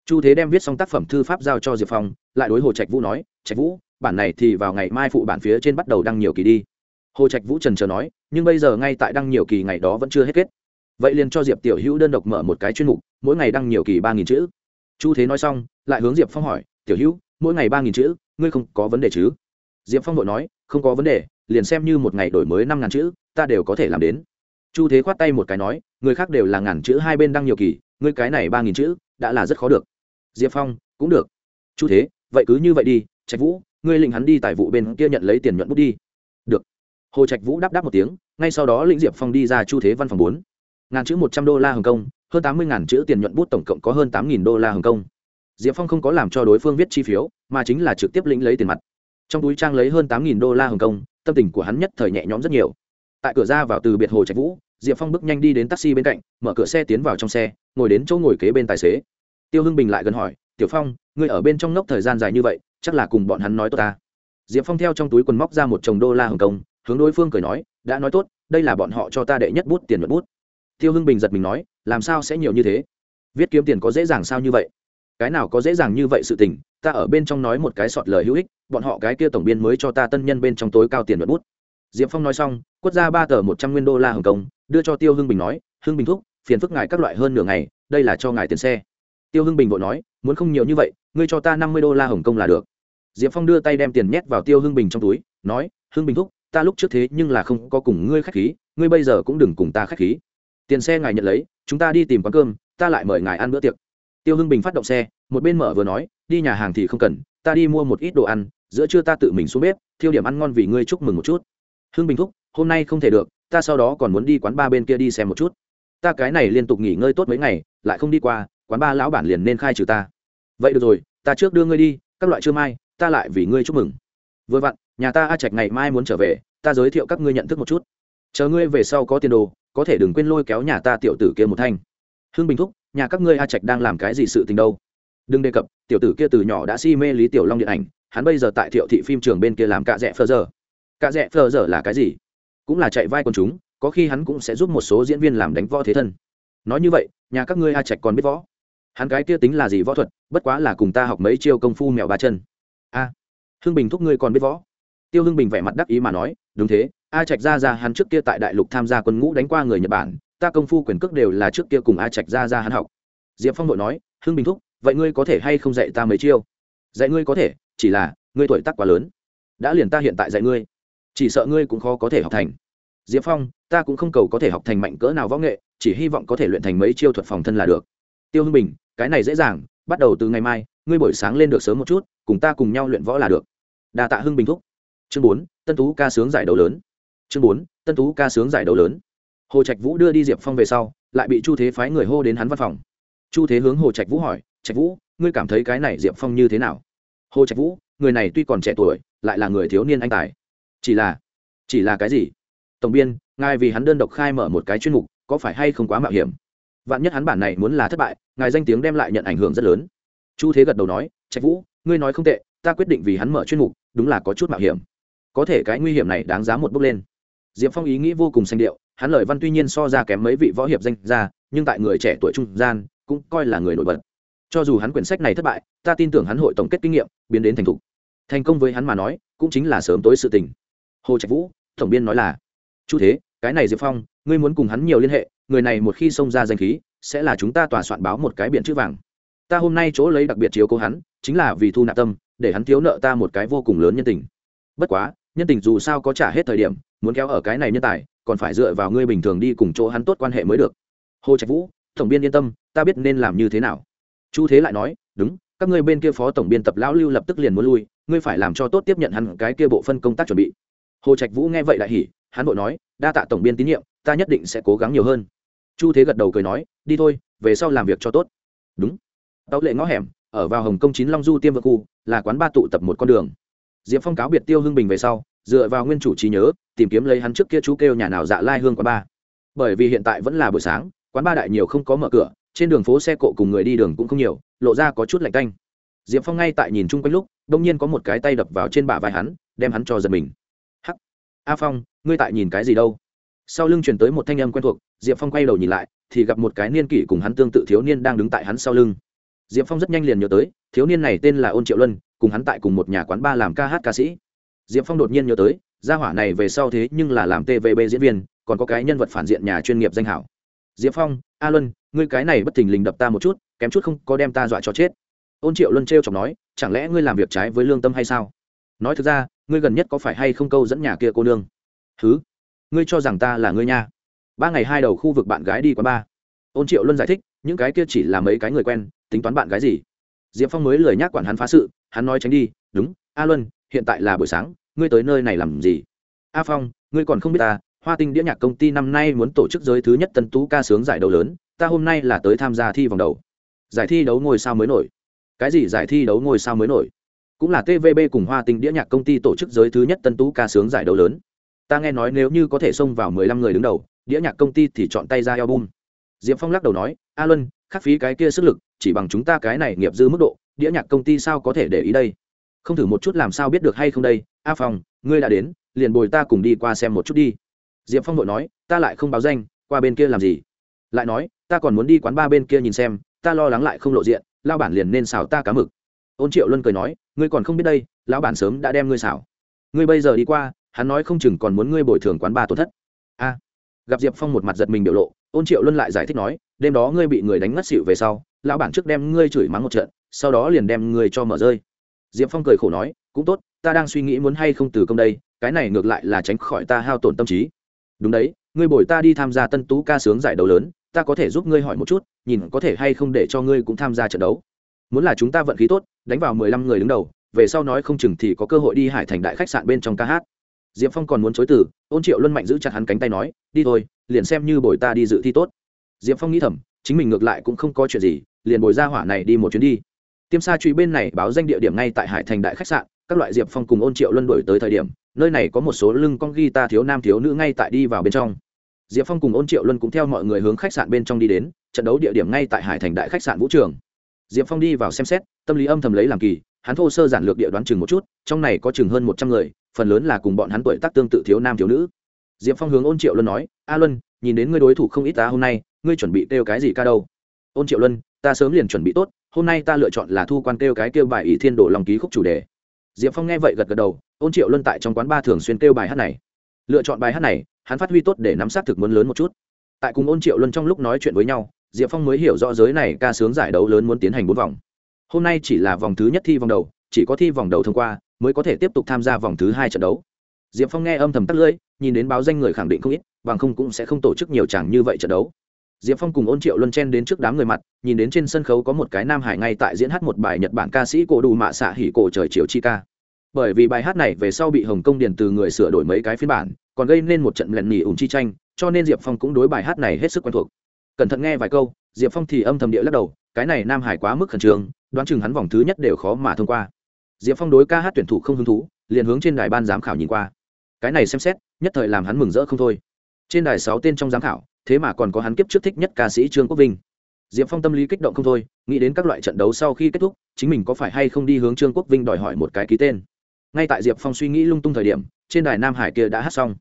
Chu thế đem viết xong tác phẩm thư pháp giao cho diệp phong, lại đối hồ trạch vũ nói, trạch vũ, bản này thì vào ngày mai phụ bản phía trên bắt đầu đăng nhiều kỳ đi hồ trạch vũ trần trờ nói, nhưng bây giờ ngay tại đăng nhiều kỳ ngày đó vẫn chưa hết kết. Vậy liền cho diệp tiểu hữu đơn độc mở một cái chuyên mục, mỗi ngày đăng nhiều kỳ ba nghìn chữ. Chu thế nói xong, lại hướng diệp phong hỏi, tiểu hữu, mỗi ngày ba nghìn chữ, ngươi không có vấn đề chứ? Diệp phong vội nói, không có vấn đề, liền xem như một ngày đổi mới năm ngàn chữ, ta đều có thể làm đến. Chu thế khoát tay một cái nói, người khác đều là ngàn chữ hai bên đăng nhiều kỳ, ngươi cái này ba nghìn chữ, đã là rất khó được. Diệp phong, cũng được. Chu thế, vậy cứ như vậy đi, trạch vũ, ngươi lịnh hắn đi tại vụ bên kia nhận lấy tiền nhuận bút đi. Được hồ trạch vũ đáp đáp một tiếng, ngay sau đó lĩnh diệp phong đi ra chu thế văn phòng bốn. Ngàn chữ một trăm đô la hồng kông, hơn tám mươi ngàn chữ tiền nhuận bút tổng cộng có hơn tám nghìn đô la hồng kông. Diệp phong không có làm cho đối phương viết chi phiếu, mà chính là trực tiếp lĩnh lấy tiền mặt. Trong túi trang lấy hơn tám nghìn đô la hồng kông, tâm tình của hắn nhất thời nhẹ nhõm rất nhiều. Tại cửa ra vào từ biệt hồ trạch vũ, diệp phong bước nhanh đi đến taxi bên cạnh, mở cửa xe tiến vào trong xe, ngồi đến chỗ ngồi kế bên tài xế. Tiêu hưng bình lại gần hỏi, tiểu phong, ngươi ở bên trong ngốc thời gian dài như vậy, chắc là cùng bọn hắn nói tốt ta. Diệp phong theo trong túi quần móc ra một chồng đô la hồng kông hướng đối phương cười nói, đã nói tốt, đây là bọn họ cho ta đệ nhất bút tiền nhuận bút. Tiêu hưng bình giật mình nói, làm sao sẽ nhiều như thế? Viết kiếm tiền có dễ dàng sao như vậy? Cái nào có dễ dàng như vậy sự tình, ta ở bên trong nói một cái sọt lời hữu ích, bọn họ cái kia tổng biên mới cho ta tân nhân bên trong tối cao tiền nhuận bút. Diệp phong nói xong, quất ra ba tờ một trăm nguyên đô la hồng kông, đưa cho tiêu hưng bình nói, hưng bình thúc, phiền phức ngài các loại hơn nửa ngày, đây là cho ngài tiền xe. Tiêu hưng bình vội nói, muốn không nhiều như vậy, ngươi cho ta năm mươi đô la hồng kông là được. Diệp phong đưa tay đem tiền nhét vào tiêu hưng bình trong túi, nói, hưng bình thúc ta lúc trước thế nhưng là không có cùng ngươi khách khí, ngươi bây giờ cũng đừng cùng ta khách khí. Tiền xe ngài nhận lấy, chúng ta đi tìm quán cơm, ta lại mời ngài ăn bữa tiệc. Tiêu hưng bình phát động xe, một bên mở vừa nói, đi nhà hàng thì không cần, ta đi mua một ít đồ ăn, giữa trưa ta tự mình xuống bếp, thiêu điểm ăn ngon vì ngươi chúc mừng một chút. Hưng bình thúc, hôm nay không thể được, ta sau đó còn muốn đi quán ba bên kia đi xem một chút. Ta cái này liên tục nghỉ ngơi tốt mấy ngày, lại không đi qua, quán ba lão bản liền nên khai trừ ta. Vậy được rồi, ta trước đưa ngươi đi, các loại chưa mai, ta lại vì ngươi chúc mừng. Vừa vặn nhà ta a trạch ngày mai muốn trở về, ta giới thiệu các ngươi nhận thức một chút. Chờ ngươi về sau có tiền đồ, có thể đừng quên lôi kéo nhà ta tiểu tử kia một thanh. Hưng bình thúc, nhà các ngươi a trạch đang làm cái gì sự tình đâu? Đừng đề cập, tiểu tử kia từ nhỏ đã si mê lý tiểu long điện ảnh, hắn bây giờ tại thiệu thị phim trường bên kia làm cạ rẽ phờ giờ. Cạ rẽ phờ giờ là cái gì? Cũng là chạy vai con chúng, có khi hắn cũng sẽ giúp một số diễn viên làm đánh võ thế thân. Nói như vậy, nhà các ngươi a trạch còn biết võ. Hắn cái kia tính là gì võ thuật, bất quá là cùng ta học mấy chiêu công phu mèo ba chân. A, hưng bình thúc ngươi còn biết võ tiêu hưng bình vẻ mặt đắc ý mà nói, đúng thế, a trạch Gia Gia hắn trước kia tại đại lục tham gia quân ngũ đánh qua người nhật bản, ta công phu quyền cước đều là trước kia cùng a trạch Gia Gia hắn học. Diệp phong nội nói, hưng bình thúc, vậy ngươi có thể hay không dạy ta mấy chiêu? Dạy ngươi có thể, chỉ là, ngươi tuổi tác quá lớn. Đã liền ta hiện tại dạy ngươi. Chỉ sợ ngươi cũng khó có thể học thành. Diệp phong, ta cũng không cầu có thể học thành mạnh cỡ nào võ nghệ, chỉ hy vọng có thể luyện thành mấy chiêu thuật phòng thân là được. Tiêu hưng bình, cái này dễ dàng, bắt đầu từ ngày mai, ngươi buổi sáng lên được sớm một chút, cùng ta cùng nhau luyện võ là được. Đa tạ hưng bình thúc chương bốn, tân tú ca sướng giải đấu lớn. Chương bốn, tân tú ca sướng giải đấu lớn. Hồ trạch vũ đưa đi diệp phong về sau, lại bị chu thế phái người hô đến hắn văn phòng. Chu thế hướng hồ trạch vũ hỏi, trạch vũ, ngươi cảm thấy cái này diệp phong như thế nào? Hồ trạch vũ, người này tuy còn trẻ tuổi, lại là người thiếu niên anh tài. Chỉ là chỉ là cái gì? Tổng biên, ngài vì hắn đơn độc khai mở một cái chuyên mục, có phải hay không quá mạo hiểm? Vạn nhất hắn bản này muốn là thất bại, ngài danh tiếng đem lại nhận ảnh hưởng rất lớn. Chu thế gật đầu nói, trạch vũ, ngươi nói không tệ, ta quyết định vì hắn mở chuyên mục, đúng là có chút mạo hiểm có thể cái nguy hiểm này đáng giá một bước lên. Diệp phong ý nghĩ vô cùng xanh điệu, hắn lời văn tuy nhiên so ra kém mấy vị võ hiệp danh ra nhưng tại người trẻ tuổi trung gian, cũng coi là người nổi bật. Cho dù hắn quyển sách này thất bại, ta tin tưởng hắn hội tổng kết kinh nghiệm, biến đến thành thục. Thành công với hắn mà nói, cũng chính là sớm tối sự tình. Hồ trạch vũ, tổng biên nói là, chu thế, cái này diệp phong, ngươi muốn cùng hắn nhiều liên hệ, người này một khi xông ra danh khí, sẽ là chúng ta tòa soạn báo một cái biện chữ vàng. Ta hôm nay chỗ lấy đặc biệt chiếu cố hắn, chính là vì thu nạp tâm, để hắn thiếu nợ ta một cái vô cùng lớn nhân tình. Bất quá nhân tình dù sao có trả hết thời điểm, muốn kéo ở cái này nhân tài, còn phải dựa vào ngươi bình thường đi cùng chỗ hắn tốt quan hệ mới được. Hồ trạch vũ, tổng biên yên tâm, ta biết nên làm như thế nào. Chu thế lại nói, đúng, các ngươi bên kia phó tổng biên tập lão lưu lập tức liền muốn lui, ngươi phải làm cho tốt tiếp nhận hắn cái kia bộ phân công tác chuẩn bị. Hồ trạch vũ nghe vậy lại hỉ, hắn vội nói, đa tạ tổng biên tín nhiệm, ta nhất định sẽ cố gắng nhiều hơn. Chu thế gật đầu cười nói, đi thôi, về sau làm việc cho tốt. Đúng. Tàu lệ ngõ hẻm, ở vào hồng kông chín long du tiêm vợ khu, là quán ba tụ tập một con đường diệp phong cáo biệt tiêu hưng bình về sau, dựa vào nguyên chủ trí nhớ, tìm kiếm lấy hắn trước kia chú kêu nhà nào dạ lai hương quán ba bởi vì hiện tại vẫn là buổi sáng, quán ba đại nhiều không có mở cửa, trên đường phố xe cộ cùng người đi đường cũng không nhiều, lộ ra có chút lạnh canh diệp phong ngay tại nhìn chung quanh lúc, đông nhiên có một cái tay đập vào trên bả vai hắn, đem hắn cho giật mình. Hắc! A phong, ngươi tại nhìn cái gì đâu? Sau lưng chuyển tới một thanh âm quen thuộc, diệp phong quay đầu nhìn lại, thì gặp một cái niên kỷ cùng hắn tương tự thiếu niên đang đứng tại hắn sau lưng. Diệp phong rất nhanh liền nhớ tới, thiếu niên này tên là ôn triệu luân cùng hắn tại cùng một nhà quán ba làm ca hát ca sĩ. Diệp phong đột nhiên nhớ tới, gia hỏa này về sau thế nhưng là làm tvb diễn viên, còn có cái nhân vật phản diện nhà chuyên nghiệp danh hảo. Diệp phong, a luân, ngươi cái này bất thình lình đập ta một chút, kém chút không có đem ta dọa cho chết. Ôn triệu luân t r chọc nói, chẳng lẽ ngươi làm việc trái với lương tâm hay sao? Nói thực ra, ngươi gần nhất có phải hay không câu dẫn nhà kia cô nương? Thứ ngươi cho rằng ta là ngươi nha? Ba ngày hai đầu khu vực bạn gái đi qua ba ôn triệu luân giải thích, những cái kia chỉ là mấy cái người quen, tính toán bạn gái gì? Diệp phong mới lời nhắc quản hắn phá sự, hắn nói tránh đi, đúng, a luân, hiện tại là buổi sáng, ngươi tới nơi này làm gì? A phong, ngươi còn không biết ta, hoa tinh đĩa nhạc công ty năm nay muốn tổ chức giới thứ nhất tân tú ca sướng giải đấu lớn, ta hôm nay là tới tham gia thi vòng đầu. Giải thi đấu ngôi sao mới nổi. Cái gì giải thi đấu ngôi sao mới nổi? Cũng là tvb cùng hoa tinh đĩa nhạc công ty tổ chức giới thứ nhất tân tú ca sướng giải đấu lớn. Ta nghe nói nếu như có thể xông vào mười lăm người đứng đầu, đĩa nhạc công ty thì chọn tay ra album. Diệp phong lắc đầu nói, a luân khắc phí cái kia sức lực, chỉ bằng chúng ta cái này nghiệp dư mức độ, đĩa nhạc công ty sao có thể để ý đây? Không thử một chút làm sao biết được hay không đây? A phong, ngươi đã đến, liền bồi ta cùng đi qua xem một chút đi. Diệp phong nội nói, ta lại không báo danh, qua bên kia làm gì? Lại nói, ta còn muốn đi quán ba bên kia nhìn xem, ta lo lắng lại không lộ diện lao bản liền nên xào ta cá mực. Ôn triệu luân cười nói, ngươi còn không biết đây, lão bản sớm đã đem ngươi xào ngươi bây giờ đi qua, hắn nói không chừng còn muốn ngươi bồi thường quán ba tổn thất. A gặp diệp phong một mặt giật mình biểu lộ, ôn triệu luân lại giải thích nói, đêm đó ngươi bị người đánh ngất xịu về sau, lão bản trước đem ngươi chửi mắng một trận, sau đó liền đem ngươi cho mở rơi. Diệp phong cười khổ nói, cũng tốt, ta đang suy nghĩ muốn hay không từ công đây, cái này ngược lại là tránh khỏi ta hao tổn tâm trí. Đúng đấy, ngươi bồi ta đi tham gia tân tú ca sướng giải đấu lớn, ta có thể giúp ngươi hỏi một chút, nhìn có thể hay không để cho ngươi cũng tham gia trận đấu. Muốn là chúng ta vận khí tốt, đánh vào mười lăm người đứng đầu, về sau nói không chừng thì có cơ hội đi hải thành đại khách sạn bên trong ca hát diệp phong còn muốn chối từ, ôn triệu luân mạnh giữ chặt hắn cánh tay nói, đi thôi, liền xem như bồi ta đi dự thi tốt. Diệp phong nghĩ thầm, chính mình ngược lại cũng không có chuyện gì, liền bồi ra hỏa này đi một chuyến đi. Tiêm sa truy bên này báo danh địa điểm ngay tại hải thành đại khách sạn, các loại diệp phong cùng ôn triệu luân đổi tới thời điểm, nơi này có một số lưng con ghi ta thiếu nam thiếu nữ ngay tại đi vào bên trong. Diệp phong cùng ôn triệu luân cũng theo mọi người hướng khách sạn bên trong đi đến, trận đấu địa điểm ngay tại hải thành đại khách sạn vũ trường. Diệp phong đi vào xem xét, tâm lý âm thầm lấy làm kỳ, hắn thô sơ giản lược địa đoán chừng một chút, trong này có chừng hơn một trăm người phần lớn là cùng bọn hắn tuổi tác tương tự thiếu nam thiếu nữ. Diệp phong hướng ôn triệu luân nói, a luân, nhìn đến ngươi đối thủ không ít ta hôm nay, ngươi chuẩn bị kêu cái gì ca đâu? Ôn triệu luân, ta sớm liền chuẩn bị tốt, hôm nay ta lựa chọn là thu quan kêu cái kêu bài ỷ thiên đồ lòng ký khúc chủ đề. Diệp phong nghe vậy gật gật đầu, ôn triệu luân tại trong quán ba thường xuyên kêu bài hát này. Lựa chọn bài hát này, hắn phát huy tốt để nắm sát thực muốn lớn một chút. Tại cùng ôn triệu luân trong lúc nói chuyện với nhau, diệp phong mới hiểu rõ giới này ca sướng giải đấu lớn muốn tiến hành bốn vòng. Hôm nay chỉ là vòng thứ nhất thi vòng đầu, chỉ có thi vòng đầu thông qua mới có thể tiếp tục tham gia vòng thứ hai trận đấu. Diệp phong nghe âm thầm tắt lưỡi, nhìn đến báo danh người khẳng định không ít, bằng không cũng sẽ không tổ chức nhiều chẳng như vậy trận đấu. Diệp phong cùng ôn triệu luân chen đến trước đám người mặt, nhìn đến trên sân khấu có một cái nam hải ngay tại diễn hát một bài nhật bản ca sĩ cổ đủ mạ xạ hỉ cổ trời chiều chi ca. Bởi vì bài hát này về sau bị hồng kông điền từ người sửa đổi mấy cái phiên bản, còn gây nên một trận lẹn nỉ ủng chi tranh, cho nên diệp phong cũng đối bài hát này hết sức quen thuộc. Cẩn thận nghe vài câu, diệp phong thì âm thầm địa lắc đầu, cái này nam hải quá mức khẩn trương, đoán chừng hắn vòng thứ nhất đều khó mà thông qua diệp phong đối ca hát tuyển thủ không hứng thú, liền hướng trên đài ban giám khảo nhìn qua. Cái này xem xét, nhất thời làm hắn mừng rỡ không thôi. Trên đài sáu tên trong giám khảo, thế mà còn có hắn kiếp trước thích nhất ca sĩ trương quốc vinh. Diệp phong tâm lý kích động không thôi, nghĩ đến các loại trận đấu sau khi kết thúc, chính mình có phải hay không đi hướng trương quốc vinh đòi hỏi một cái ký tên. Ngay tại diệp phong suy nghĩ lung tung thời điểm, trên đài nam hải kia đã hát xong.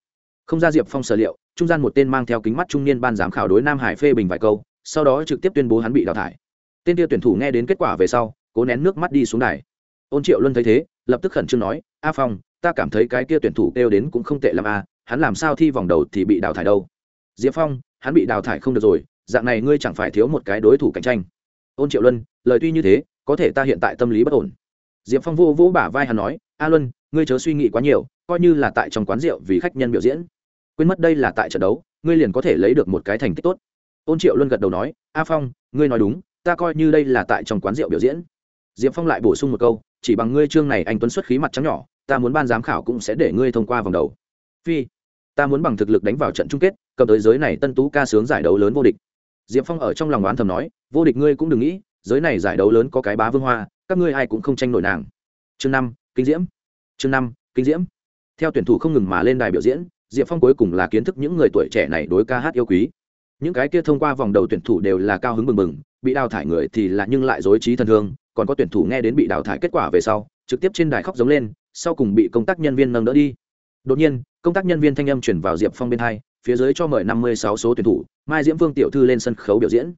Không ra diệp phong sở liệu, trung gian một tên mang theo kính mắt trung niên ban giám khảo đối nam hải phê bình vài câu, sau đó trực tiếp tuyên bố hắn bị đào thải. Tên kia tuyển thủ nghe đến kết quả về sau, cố nén nước mắt đi xuống đài ôn triệu luân thấy thế, lập tức khẩn trương nói, a phong, ta cảm thấy cái kia tuyển thủ kêu đến cũng không tệ l a à, hắn làm sao thi vòng đầu thì bị đào thải đâu? Diệp phong, hắn bị đào thải không được rồi, dạng này ngươi chẳng phải thiếu một cái đối thủ cạnh tranh. Ôn triệu luân, lời tuy như thế, có thể ta hiện tại tâm lý bất ổn. Diệp phong vô vỗ bả vai hắn nói, a luân, ngươi chớ suy nghĩ quá nhiều, coi như là tại trong quán rượu vì khách nhân biểu diễn. Quên mất đây là tại trận đấu, ngươi liền có thể lấy được một cái thành tích tốt. Ôn triệu luân gật đầu nói, a phong, ngươi nói đúng, ta coi như đây là tại trong quán rượu biểu diễn diệp phong lại bổ sung một câu, chỉ bằng ngươi chương này anh tuấn xuất khí mặt trắng nhỏ, ta muốn ban giám khảo cũng sẽ để ngươi thông qua vòng đầu. Phi, ta muốn bằng thực lực đánh vào trận chung kết, cầm tới giới này tân tú ca sướng giải đấu lớn vô địch. Diệp phong ở trong lòng oán thầm nói, vô địch ngươi cũng đừng nghĩ, giới này giải đấu lớn có cái bá vương hoa, các ngươi ai cũng không tranh nổi nàng. Chương năm, kinh diễm. Chương năm, kinh diễm. Theo tuyển thủ không ngừng mà lên đài biểu diễn, diệp phong cuối cùng là kiến thức những người tuổi trẻ này đối ca hát yêu quý. Những cái kia thông qua vòng đầu tuyển thủ đều là cao hứng mừng mừng bị đào thải người thì là nhưng lại dối trí thần thương còn có tuyển thủ nghe đến bị đào thải kết quả về sau, trực tiếp trên đài khóc giống lên, sau cùng bị công tác nhân viên nâng đỡ đi. Đột nhiên, công tác nhân viên thanh âm chuyển vào diệp phong bên hai, phía dưới cho mời năm mươi sáu số tuyển thủ, mai diễm vương tiểu thư lên sân khấu biểu diễn.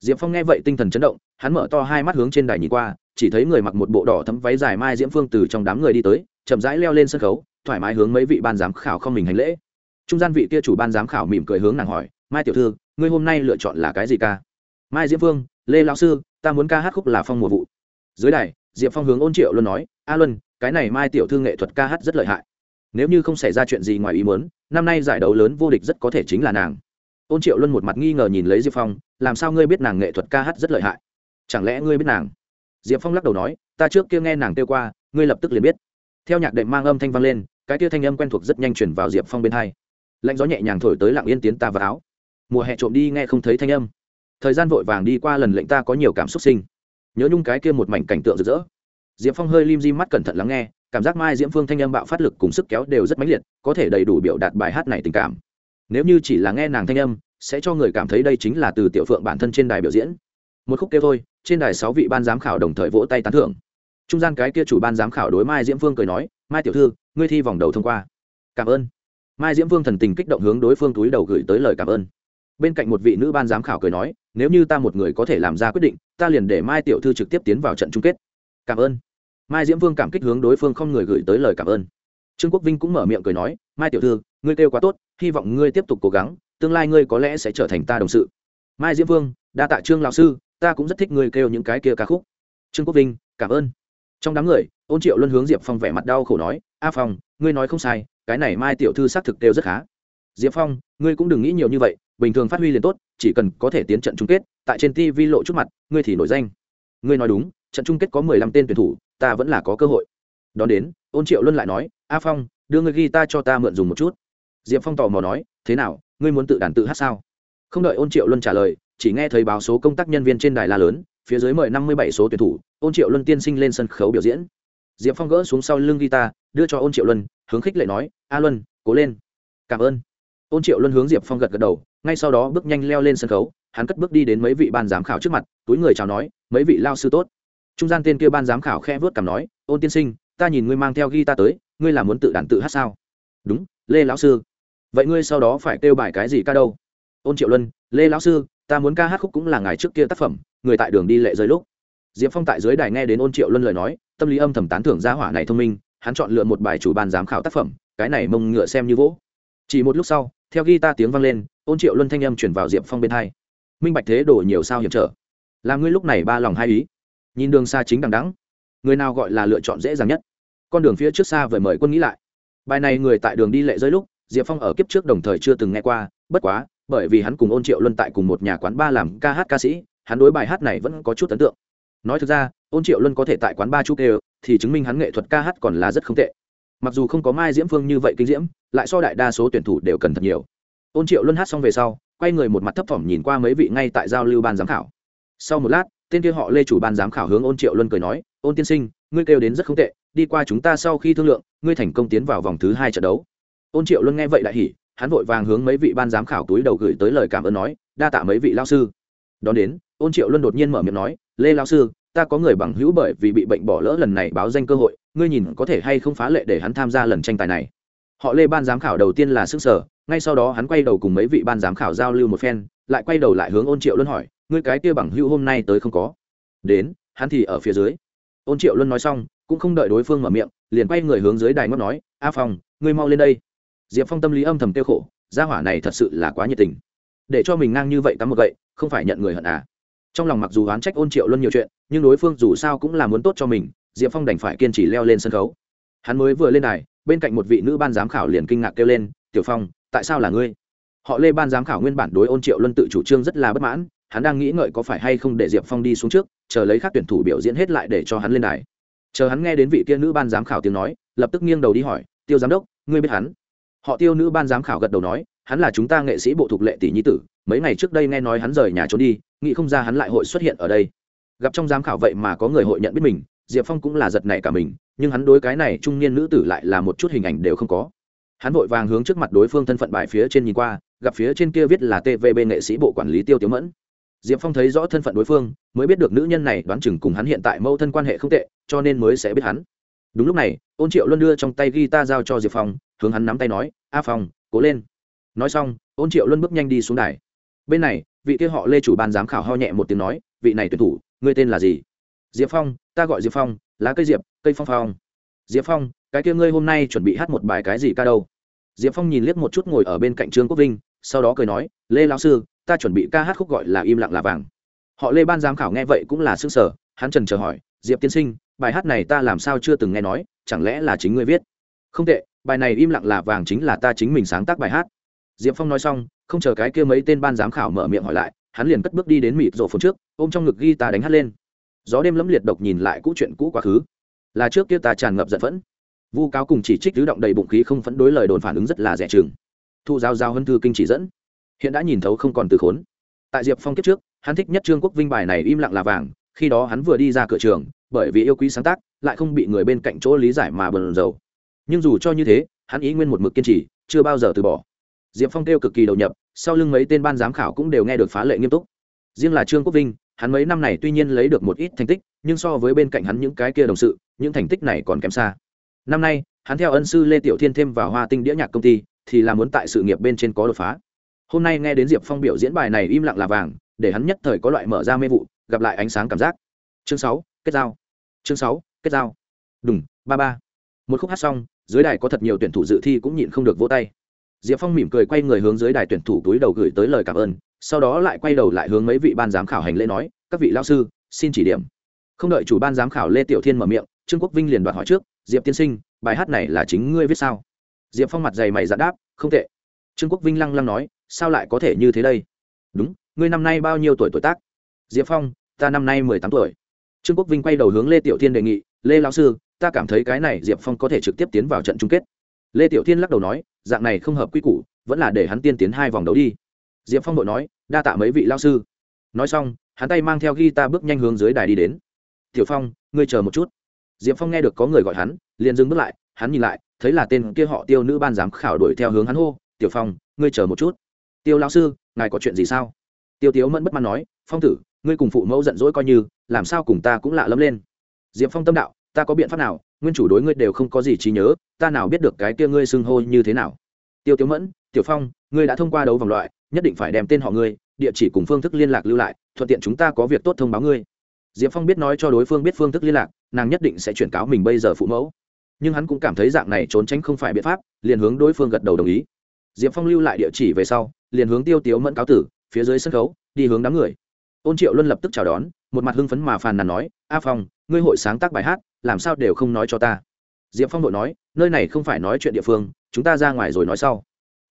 Diệp phong nghe vậy tinh thần chấn động, hắn mở to hai mắt hướng trên đài nhìn qua, chỉ thấy người mặc một bộ đỏ thấm váy dài mai diễm phương từ trong đám người đi tới, chậm rãi leo lên sân khấu, thoải mái hướng mấy vị ban giám khảo không mình hành lễ. Trung gian vị kia chủ ban giám khảo mỉm cười hướng nàng hỏi, mai tiểu thư, ngươi hôm nay lựa chọn là cái gì ca? Mai diễm phương lê lão sư, ta muốn ca hát khúc là phong mùa vụ dưới đài, diệp phong hướng ôn triệu luôn nói, a luân, cái này mai tiểu thư nghệ thuật ca hát rất lợi hại. Nếu như không xảy ra chuyện gì ngoài ý muốn, năm nay giải đấu lớn vô địch rất có thể chính là nàng. Ôn triệu luân một mặt nghi ngờ nhìn lấy diệp phong, làm sao ngươi biết nàng nghệ thuật ca hát rất lợi hại? Chẳng lẽ ngươi biết nàng? Diệp phong lắc đầu nói, ta trước kia nghe nàng kêu qua, ngươi lập tức liền biết. Theo nhạc đệm mang âm thanh vang lên, cái kia thanh âm quen thuộc rất nhanh chuyển vào diệp phong bên hai. Lạnh gió nhẹ nhàng thổi tới lặng yên tiến ta vào áo. Mùa hè trộm đi nghe không thấy thanh âm. Thời gian vội vàng đi qua lần lệnh ta có nhiều cảm xúc sinh nhớ nhung cái kia một mảnh cảnh tượng rực rỡ. Diệp phong hơi lim di mắt cẩn thận lắng nghe, cảm giác mai diễm phương thanh âm bạo phát lực cùng sức kéo đều rất mãnh liệt, có thể đầy đủ biểu đạt bài hát này tình cảm. Nếu như chỉ là nghe nàng thanh âm, sẽ cho người cảm thấy đây chính là từ tiểu phượng bản thân trên đài biểu diễn. Một khúc kêu thôi, trên đài sáu vị ban giám khảo đồng thời vỗ tay tán thưởng. Trung gian cái kia chủ ban giám khảo đối mai diễm phương cười nói, mai tiểu thư, ngươi thi vòng đầu thông qua. Cảm ơn. Mai diễm phương thần tình kích động hướng đối phương túi đầu gửi tới lời cảm ơn bên cạnh một vị nữ ban giám khảo cười nói, nếu như ta một người có thể làm ra quyết định, ta liền để mai tiểu thư trực tiếp tiến vào trận chung kết. Cảm ơn. Mai diễm vương cảm kích hướng đối phương không người gửi tới lời cảm ơn. Trương quốc vinh cũng mở miệng cười nói, mai tiểu thư, ngươi kêu quá tốt, hy vọng ngươi tiếp tục cố gắng, tương lai ngươi có lẽ sẽ trở thành ta đồng sự. Mai diễm vương, đa tạ trương lão sư, ta cũng rất thích ngươi kêu những cái kia ca khúc. Trương quốc vinh, cảm ơn. Trong đám người, ôn triệu luân hướng diệp phong vẻ mặt đau khổ nói, a phong, ngươi nói không sai, cái này mai tiểu thư xác thực kêu rất khá. Diệp phong, ngươi cũng đừng nghĩ nhiều như vậy bình thường phát huy liền tốt, chỉ cần có thể tiến trận chung kết, tại trên tv lộ chút mặt, ngươi thì nổi danh. Ngươi nói đúng, trận chung kết có mười lăm tên tuyển thủ, ta vẫn là có cơ hội. Đón đến, ôn triệu luân lại nói, a phong, đưa ngươi ghi ta cho ta mượn dùng một chút. Diệp phong tò mò nói, thế nào, ngươi muốn tự đàn tự hát sao? Không đợi ôn triệu luân trả lời, chỉ nghe thấy báo số công tác nhân viên trên đài la lớn, phía dưới mời năm mươi bảy số tuyển thủ, ôn triệu luân tiên sinh lên sân khấu biểu diễn. Diệp phong gỡ xuống sau lưng guitar đưa cho ôn triệu luân, hướng khích lệ nói, a luân, cố lên. Cảm ơn. Ôn triệu luân hướng diệp phong gật gật đầu ngay sau đó bước nhanh leo lên sân khấu, hắn cất bước đi đến mấy vị ban giám khảo trước mặt, túi người chào nói, mấy vị lao sư tốt. Trung gian tên kia ban giám khảo khe vớt cảm nói, ôn tiên sinh, ta nhìn ngươi mang theo ghi ta tới, ngươi là muốn tự đàn tự hát sao? Đúng, lê lão sư. Vậy ngươi sau đó phải kêu bài cái gì ca đâu? Ôn triệu luân, lê lão sư, ta muốn ca hát khúc cũng là ngày trước kia tác phẩm, người tại đường đi lệ rơi lúc. Diệp phong tại dưới đài nghe đến ôn triệu luân lời nói, tâm lý âm thầm tán thưởng gia hỏa này thông minh, hắn chọn lựa một bài chủ ban giám khảo tác phẩm, cái này mông ngựa xem như vỗ. Chỉ một lúc sau, theo ghi ta tiếng vang lên ôn triệu luân thanh âm chuyển vào diệp phong bên hai. Minh bạch thế đổ nhiều sao hiểm trở. Làm ngươi lúc này ba lòng hai ý. Nhìn đường xa chính đằng đắng người nào gọi là lựa chọn dễ dàng nhất? Con đường phía trước xa vời mời quân nghĩ lại. Bài này người tại đường đi lệ rơi lúc, diệp phong ở kiếp trước đồng thời chưa từng nghe qua, bất quá, bởi vì hắn cùng ôn triệu luân tại cùng một nhà quán ba làm ca hát ca sĩ, hắn đối bài hát này vẫn có chút ấn tượng. Nói thực ra, ôn triệu luân có thể tại quán ba chu kê thì chứng minh hắn nghệ thuật ca hát còn là rất không tệ. Mặc dù không có mai diễm phương như vậy kinh diễm, lại so đại đa số tuyển thủ đều cần thật nhiều ôn triệu luân hát xong về sau, quay người một mặt thấp thỏm nhìn qua mấy vị ngay tại giao lưu ban giám khảo. Sau một lát, tên kia họ lê chủ ban giám khảo hướng ôn triệu luân cười nói, ôn tiên sinh, ngươi kêu đến rất không tệ, đi qua chúng ta sau khi thương lượng, ngươi thành công tiến vào vòng thứ hai trận đấu. Ôn triệu luân nghe vậy đại hỉ, hắn vội vàng hướng mấy vị ban giám khảo túi đầu gửi tới lời cảm ơn nói, đa tạ mấy vị lao sư. Đón đến, ôn triệu luân đột nhiên mở miệng nói, lê lao sư, ta có người bằng hữu bởi vì bị bệnh bỏ lỡ lần này báo danh cơ hội, ngươi nhìn có thể hay không phá lệ để hắn tham gia lần tranh tài này. Họ lê ban giám khảo đầu tiên là sức sở ngay sau đó hắn quay đầu cùng mấy vị ban giám khảo giao lưu một phen, lại quay đầu lại hướng ôn triệu luân hỏi, ngươi cái kia bằng hữu hôm nay tới không có? Đến, hắn thì ở phía dưới. Ôn triệu luân nói xong, cũng không đợi đối phương mở miệng, liền quay người hướng dưới đài ngót nói, a phong, ngươi mau lên đây. Diệp phong tâm lý âm thầm tiêu khổ, gia hỏa này thật sự là quá nhiệt tình. Để cho mình ngang như vậy cắm một gậy, không phải nhận người hận à. Trong lòng mặc dù oán trách ôn triệu luân nhiều chuyện, nhưng đối phương dù sao cũng là muốn tốt cho mình, diệp phong đành phải kiên trì leo lên sân khấu. Hắn mới vừa lên đài, bên cạnh một vị nữ ban giám khảo liền kinh ngạc kêu lên, tiểu phong tại sao là ngươi? Họ lê ban giám khảo nguyên bản đối ôn triệu luân tự chủ trương rất là bất mãn, hắn đang nghĩ ngợi có phải hay không để diệp phong đi xuống trước, chờ lấy các tuyển thủ biểu diễn hết lại để cho hắn lên đài. Chờ hắn nghe đến vị kia nữ ban giám khảo tiếng nói, lập tức nghiêng đầu đi hỏi, tiêu giám đốc, ngươi biết hắn? Họ tiêu nữ ban giám khảo gật đầu nói, hắn là chúng ta nghệ sĩ bộ thục lệ tỷ nhi tử, mấy ngày trước đây nghe nói hắn rời nhà trốn đi, nghĩ không ra hắn lại hội xuất hiện ở đây. Gặp trong giám khảo vậy mà có người hội nhận biết mình, diệp phong cũng là giật nảy cả mình, nhưng hắn đối cái này trung niên nữ tử lại là một chút hình ảnh đều không có hắn vội vàng hướng trước mặt đối phương thân phận bài phía trên nhìn qua, gặp phía trên kia viết là tvb nghệ sĩ bộ quản lý tiêu tiếu mẫn. Diệp phong thấy rõ thân phận đối phương, mới biết được nữ nhân này đoán chừng cùng hắn hiện tại mâu thân quan hệ không tệ, cho nên mới sẽ biết hắn. Đúng lúc này, ôn triệu luân đưa trong tay ghi ta giao cho diệp phong, hướng hắn nắm tay nói, a phong, cố lên. Nói xong, ôn triệu luân bước nhanh đi xuống đài. Bên này, vị kia họ lê chủ ban giám khảo ho nhẹ một tiếng nói, vị này tuyển thủ, ngươi tên là gì? Diệp phong, ta gọi diệp phong, lá cây diệp, cây phong phong diệp phong, cái kia ngươi hôm nay chuẩn bị hát một bài cái gì ca đâu? Diệp phong nhìn liếc một chút ngồi ở bên cạnh trương quốc vinh, sau đó cười nói, lê lão sư, ta chuẩn bị ca hát khúc gọi là im lặng là vàng. Họ lê ban giám khảo nghe vậy cũng là s ư ơ n g sở hắn trần chờ hỏi, diệp tiên sinh, bài hát này ta làm sao chưa từng nghe nói, chẳng lẽ là chính ngươi viết? Không tệ, bài này im lặng là vàng chính là ta chính mình sáng tác bài hát. Diệp phong nói xong, không chờ cái kia mấy tên ban giám khảo mở miệng hỏi lại, hắn liền cất bước đi đến mịt rổ phồn trước, ôm trong ngực ghi ta đánh hát lên. Gió đêm lẫm liệt độc nhìn lại cũ chuyện cũ quá khứ là trước kia ta tràn ngập giận phẫn. Vu cáo cùng chỉ trích tứ động đầy bụng khí không phẫn đối lời đồn phản ứng rất là rẻ chừng. Thu giao giao hơn thư kinh chỉ dẫn. Hiện đã nhìn thấu không còn từ khốn. Tại diệp phong kiếp trước, hắn thích nhất trương quốc vinh bài này im lặng là vàng, khi đó hắn vừa đi ra cửa trường, bởi vì yêu quý sáng tác, lại không bị người bên cạnh chỗ lý giải mà bần dầu nhưng dù cho như thế, hắn ý nguyên một mực kiên trì, chưa bao giờ từ bỏ. Diệp phong kêu cực kỳ đầu nhập, sau lưng mấy tên ban giám khảo cũng đều nghe được phá lệ nghiêm túc riêng là trương quốc vinh, hắn mấy năm này tuy nhiên lấy được một ít thành tích, nhưng so với bên cạnh hắn những cái kia đồng sự, những thành tích này còn kém xa. Năm nay, hắn theo ân sư lê tiểu thiên thêm vào hoa tinh đĩa nhạc công ty, thì là muốn tại sự nghiệp bên trên có đột phá. Hôm nay nghe đến diệp phong biểu diễn bài này im lặng là vàng, để hắn nhất thời có loại mở ra mê vụ, gặp lại ánh sáng cảm giác. Chương sáu, kết giao. Chương sáu, kết giao. Đúng ba ba. Một khúc hát xong, dưới đài có thật nhiều tuyển thủ dự thi cũng nhịn không được vỗ tay. Diệp phong mỉm cười quay người hướng dưới đài tuyển thủ túi đầu gửi tới lời cảm ơn sau đó lại quay đầu lại hướng mấy vị ban giám khảo hành lễ nói, các vị lao sư, xin chỉ điểm. Không đợi chủ ban giám khảo lê tiểu thiên mở miệng, trương quốc vinh liền đoạt hỏi trước, diệp tiên sinh, bài hát này là chính ngươi viết sao? Diệp phong mặt dày mày dạn đáp, không tệ. Trương quốc vinh lăng lăng nói, sao lại có thể như thế đây? Đúng, ngươi năm nay bao nhiêu tuổi tuổi tác? Diệp phong, ta năm nay mười tám tuổi. Trương quốc vinh quay đầu hướng lê tiểu thiên đề nghị, lê lão sư, ta cảm thấy cái này diệp phong có thể trực tiếp tiến vào trận chung kết. Lê tiểu thiên lắc đầu nói, dạng này không hợp quy củ, vẫn là để hắn tiên tiến hai vòng đấu đi. Diệp phong đội nói đa tạ mấy vị lao sư. Nói xong, hắn tay mang theo ghi ta bước nhanh hướng dưới đài đi đến. Tiểu phong, ngươi chờ một chút. Diệp phong nghe được có người gọi hắn, liền dừng bước lại, hắn nhìn lại, thấy là tên kia họ tiêu nữ ban giám khảo đuổi theo hướng hắn hô, tiểu phong, ngươi chờ một chút. Tiêu lao sư, ngài có chuyện gì sao? Tiêu tiếu mẫn bất mãn nói, phong tử, ngươi cùng phụ mẫu giận dỗi coi như, làm sao cùng ta cũng lạ lẫm lên. Diệp phong tâm đạo, ta có biện pháp nào, nguyên chủ đối ngươi đều không có gì trí nhớ, ta nào biết được cái kia ngươi xưng hô như thế nào. Tiêu tiếu mẫn tiểu phong, ngươi đã thông qua đấu vòng loại, nhất định phải đem tên họ ngươi, địa chỉ cùng phương thức liên lạc lưu lại, thuận tiện chúng ta có việc tốt thông báo ngươi. Diệp phong biết nói cho đối phương biết phương thức liên lạc, nàng nhất định sẽ chuyển cáo mình bây giờ phụ mẫu. Nhưng hắn cũng cảm thấy dạng này trốn tránh không phải biện pháp, liền hướng đối phương gật đầu đồng ý. Diệp phong lưu lại địa chỉ về sau, liền hướng tiêu tiếu mẫn cáo tử, phía dưới sân khấu, đi hướng đám người. Ôn triệu luân lập tức chào đón, một mặt hưng phấn mà phàn nàn nói, a phong, ngươi hội sáng tác bài hát, làm sao đều không nói cho ta? Diệp phong đội nói, nơi này không phải nói chuyện địa phương, chúng ta ra ngoài rồi nói sau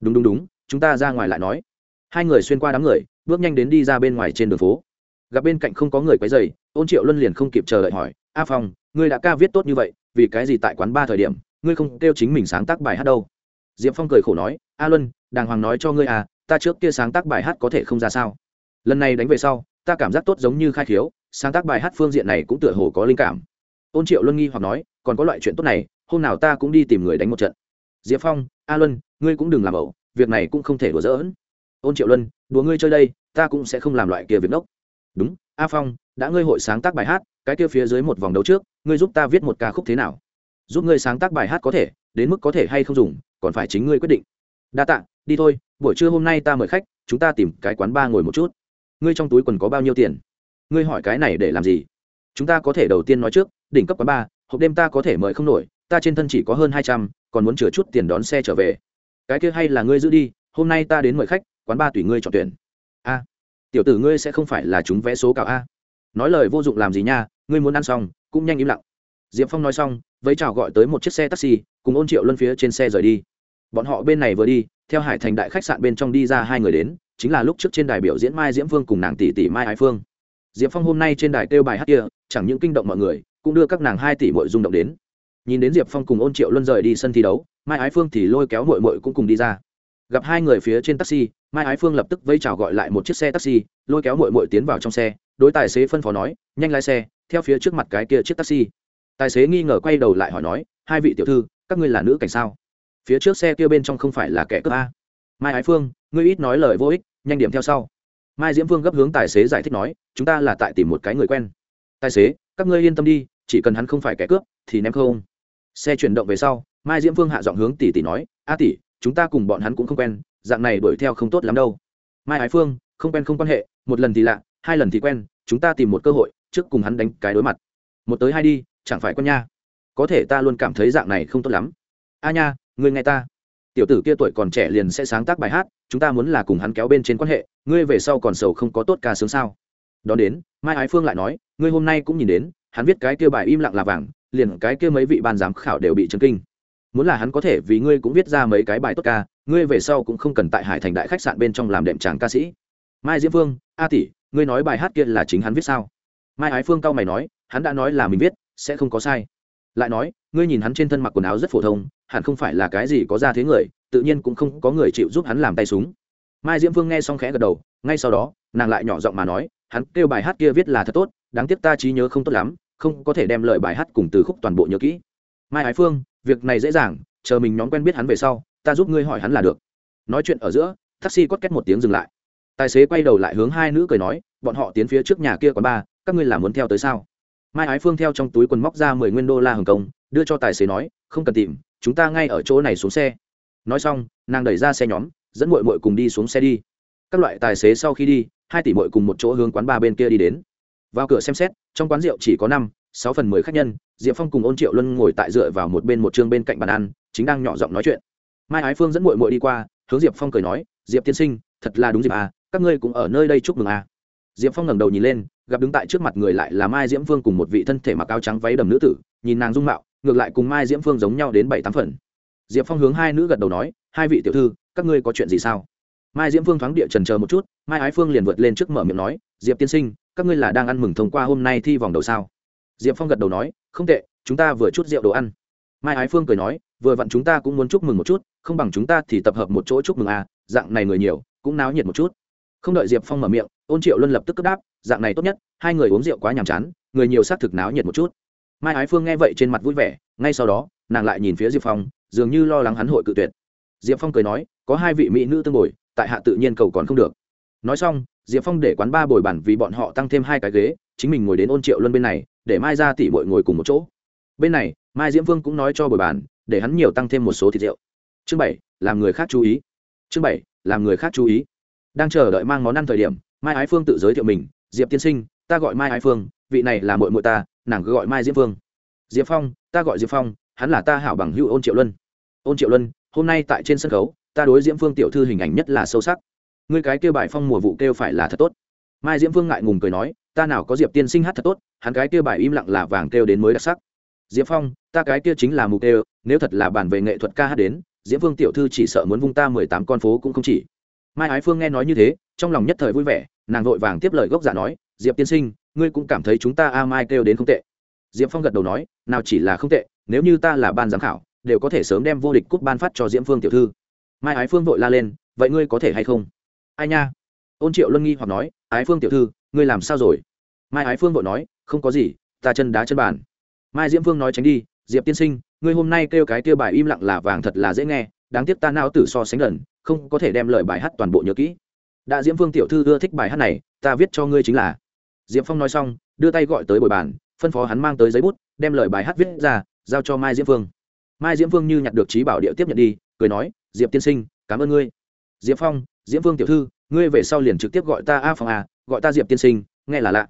đúng đúng đúng, chúng ta ra ngoài lại nói. Hai người xuyên qua đám người, bước nhanh đến đi ra bên ngoài trên đường phố. Gặp bên cạnh không có người quấy dày ôn triệu luân liền không kịp chờ đợi hỏi, a phong, ngươi đã ca viết tốt như vậy, vì cái gì tại quán ba thời điểm, ngươi không kêu chính mình sáng tác bài hát đâu? Diệp phong cười khổ nói, a luân, đàng hoàng nói cho ngươi à ta trước kia sáng tác bài hát có thể không ra sao. Lần này đánh về sau, ta cảm giác tốt giống như khai khiếu, sáng tác bài hát phương diện này cũng tựa hồ có linh cảm. Ôn triệu luân nghi hoặc nói, còn có loại chuyện tốt này, hôm nào ta cũng đi tìm người đánh một trận. Diệp phong, a luân ngươi cũng đừng làm ẩu, việc này cũng không thể đùa giỡn. Ôn triệu luân, đùa ngươi chơi đây, ta cũng sẽ không làm loại kia việc đốc. Đúng, a phong, đã ngươi hội sáng tác bài hát, cái kia phía dưới một vòng đấu trước, ngươi giúp ta viết một ca khúc thế nào? Giúp ngươi sáng tác bài hát có thể, đến mức có thể hay không dùng, còn phải chính ngươi quyết định. Đa tạ, đi thôi, buổi trưa hôm nay ta mời khách, chúng ta tìm cái quán ba ngồi một chút. Ngươi trong túi quần có bao nhiêu tiền? Ngươi hỏi cái này để làm gì? Chúng ta có thể đầu tiên nói trước, đỉnh cấp quán ba hộp đêm ta có thể mời không nổi, ta trên thân chỉ có hơn hai trăm, còn muốn chừa chút tiền đón xe trở về cái kia hay là ngươi giữ đi, hôm nay ta đến mời khách, quán ba tùy ngươi chọn tuyển. A, tiểu tử ngươi sẽ không phải là chúng vẽ số cào a. Nói lời vô dụng làm gì nha, ngươi muốn ăn xong, cũng nhanh im lặng. Diệp phong nói xong, vẫy chào gọi tới một chiếc xe taxi, cùng ôn triệu luân phía trên xe rời đi. Bọn họ bên này vừa đi, theo hải thành đại khách sạn bên trong đi ra hai người đến, chính là lúc trước trên đài biểu diễn mai diễm phương cùng nàng tỷ tỷ mai ái phương. Diệp phong hôm nay trên đài kêu bài hát kia, chẳng những kinh động mọi người, cũng đưa các nàng hai tỷ mội rung động đến. Nhìn đến diệp phong cùng ôn triệu luân rời đi sân thi đấu mai ái phương thì lôi kéo mội mội cũng cùng đi ra. Gặp hai người phía trên taxi, mai ái phương lập tức vây chào gọi lại một chiếc xe taxi, lôi kéo mội mội tiến vào trong xe. Đối tài xế phân phó nói, nhanh lái xe, theo phía trước mặt cái kia chiếc taxi. Tài xế nghi ngờ quay đầu lại hỏi nói, hai vị tiểu thư, các ngươi là nữ cảnh sao? Phía trước xe kia bên trong không phải là kẻ cướp a? Mai ái phương, ngươi ít nói lời vô ích, nhanh điểm theo sau. Mai diễm phương gấp hướng tài xế giải thích nói, chúng ta là tại tìm một cái người quen. Tài xế, các ngươi yên tâm đi, chỉ cần hắn không phải kẻ cướp, thì ném không. Xe chuyển động về sau mai diễm phương hạ giọng hướng tỷ tỷ nói, a tỷ, chúng ta cùng bọn hắn cũng không quen, dạng này đuổi theo không tốt lắm đâu. Mai ái phương, không quen không quan hệ, một lần thì lạ, hai lần thì quen, chúng ta tìm một cơ hội, trước cùng hắn đánh cái đối mặt. Một tới hai đi, chẳng phải con nha. Có thể ta luôn cảm thấy dạng này không tốt lắm. A nha, ngươi nghe ta. Tiểu tử kia tuổi còn trẻ liền sẽ sáng tác bài hát, chúng ta muốn là cùng hắn kéo bên trên quan hệ, ngươi về sau còn sầu không có tốt ca sướng sao? Đón đến, mai ái phương lại nói, ngươi hôm nay cũng nhìn đến, hắn viết cái kia bài im lặng là vàng, liền cái kia mấy vị ban giám khảo đều bị chấn kinh muốn là hắn có thể vì ngươi cũng viết ra mấy cái bài tốt ca, ngươi về sau cũng không cần tại hải thành đại khách sạn bên trong làm đệm tràng ca sĩ. Mai diễm phương, a tỷ, ngươi nói bài hát kia là chính hắn viết sao? Mai ái phương cao mày nói, hắn đã nói là mình viết, sẽ không có sai. Lại nói, ngươi nhìn hắn trên thân mặc quần áo rất phổ thông, hẳn không phải là cái gì có ra thế người, tự nhiên cũng không có người chịu giúp hắn làm tay súng. Mai diễm phương nghe xong khẽ gật đầu, ngay sau đó, nàng lại nhỏ giọng mà nói, hắn kêu bài hát kia viết là thật tốt, đáng tiếc ta trí nhớ không tốt lắm, không có thể đem lời bài hát cùng từ khúc toàn bộ nhớ kỹ. Mai ái phương việc này dễ dàng, chờ mình nhóm quen biết hắn về sau, ta giúp ngươi hỏi hắn là được. Nói chuyện ở giữa, taxi cót két một tiếng dừng lại. Tài xế quay đầu lại hướng hai nữ cười nói, bọn họ tiến phía trước nhà kia quán ba các ngươi làm muốn theo tới sao? Mai ái phương theo trong túi quần móc ra mười nguyên đô la hồng kông, đưa cho tài xế nói, không cần tìm, chúng ta ngay ở chỗ này xuống xe. Nói xong, nàng đẩy ra xe nhóm, dẫn mội mội cùng đi xuống xe đi. Các loại tài xế sau khi đi, hai tỷ mội cùng một chỗ hướng quán ba bên kia đi đến. Vào cửa xem xét, trong quán rượu chỉ có năm sáu phần mười khách nhân, diệp phong cùng ôn triệu luân ngồi tại dựa vào một bên một chương bên cạnh bàn ăn, chính đang nhỏ giọng nói chuyện. Mai ái phương dẫn mội mội đi qua, hướng diệp phong cười nói, diệp tiên sinh, thật là đúng dịp à các ngươi cũng ở nơi đây chúc mừng à. Diệp phong ngẩng đầu nhìn lên, gặp đứng tại trước mặt người lại là mai diễm phương cùng một vị thân thể mặc áo trắng váy đầm nữ tử, nhìn nàng dung mạo, ngược lại cùng mai diễm phương giống nhau đến bảy tám phần. Diệp phong hướng hai nữ gật đầu nói, hai vị tiểu thư, các ngươi có chuyện gì sao? Mai diễm phương thoáng địa trần chờ một chút, mai ái phương liền vượt lên trước mở miệng nói, diệp tiên sinh, các ngươi là đang ăn mừng thông qua hôm nay thi vòng đầu sao? Diệp phong gật đầu nói, không tệ, chúng ta vừa chút rượu đồ ăn. Mai ái phương cười nói, vừa vặn chúng ta cũng muốn chúc mừng một chút, không bằng chúng ta thì tập hợp một chỗ chúc mừng à dạng này người nhiều, cũng náo nhiệt một chút. Không đợi diệp phong mở miệng, ôn triệu luân lập tức cất đáp, dạng này tốt nhất, hai người uống rượu quá nhàm chán, người nhiều xác thực náo nhiệt một chút. Mai ái phương nghe vậy trên mặt vui vẻ, ngay sau đó, nàng lại nhìn phía diệp phong, dường như lo lắng hắn hội cự tuyệt. Diệp phong cười nói, có hai vị mỹ nữ tương bồi, tại hạ tự nhiên cầu còn không được. Nói xong, diệp phong để quán ba bồi bản vì bọn họ tăng thêm hai cái ghế, chính mình ngồi đến ôn triệu luân bên này để mai ra tỉ bội ngồi cùng một chỗ. Bên này, mai diễm vương cũng nói cho bồi bàn, để hắn nhiều tăng thêm một số thịt rượu. Chương bảy, làm người khác chú ý. Chương bảy, làm người khác chú ý. Đang chờ đợi mang món ăn thời điểm, mai ái phương tự giới thiệu mình, diệp tiên sinh, ta gọi mai ái phương, vị này là mội mội ta, nàng cứ gọi mai diễm phương diệp phong, ta gọi diệp phong, hắn là ta hảo bằng hữu ôn triệu luân. Ôn triệu luân, hôm nay tại trên sân khấu, ta đối diễm phương tiểu thư hình ảnh nhất là sâu sắc. Ngươi cái kêu bài phong mùa vụ kêu phải là thật tốt. Mai diễm phương ngại ngùng cười nói ta nào có diệp tiên sinh hát thật tốt, hắn cái kia bài im lặng là vàng kêu đến mới đặc sắc. Diệp phong, ta cái kia chính là mục kêu nếu thật là bàn về nghệ thuật ca hát đến diễm phương tiểu thư chỉ sợ muốn vung ta mười tám con phố cũng không chỉ. Mai ái phương nghe nói như thế, trong lòng nhất thời vui vẻ, nàng vội vàng tiếp lời gốc giả nói, diệp tiên sinh, ngươi cũng cảm thấy chúng ta a mai kêu đến không tệ. Diệp phong gật đầu nói, nào chỉ là không tệ, nếu như ta là ban giám khảo, đều có thể sớm đem vô địch cúp ban phát cho diễm phương tiểu thư. Mai ái phương vội la lên, vậy ngươi có thể hay không? Ai nha. Ôn triệu luân nghi hoặc nói, ái phương tiểu thư ngươi làm sao rồi? Mai ái phương vội nói không có gì ta chân đá chân bàn. Mai diễm phương nói tránh đi diệp tiên sinh ngươi hôm nay kêu cái kêu bài im lặng là vàng thật là dễ nghe đáng tiếc ta não tử so sánh gần, không có thể đem lời bài hát toàn bộ nhớ kỹ. Đã diễm phương tiểu thư ưa thích bài hát này ta viết cho ngươi chính là. Diệp phong nói xong đưa tay gọi tới bồi bàn phân phó hắn mang tới giấy bút đem lời bài hát viết ra giao cho mai diễm phương. Mai diễm phương như nhặt được trí bảo địa tiếp nhận đi cười nói diệp tiên sinh cảm ơn ngươi. Diệp phong diễm phương tiểu thư ngươi về sau liền trực tiếp gọi ta a phong a gọi ta diệp tiên sinh, nghe là lạ.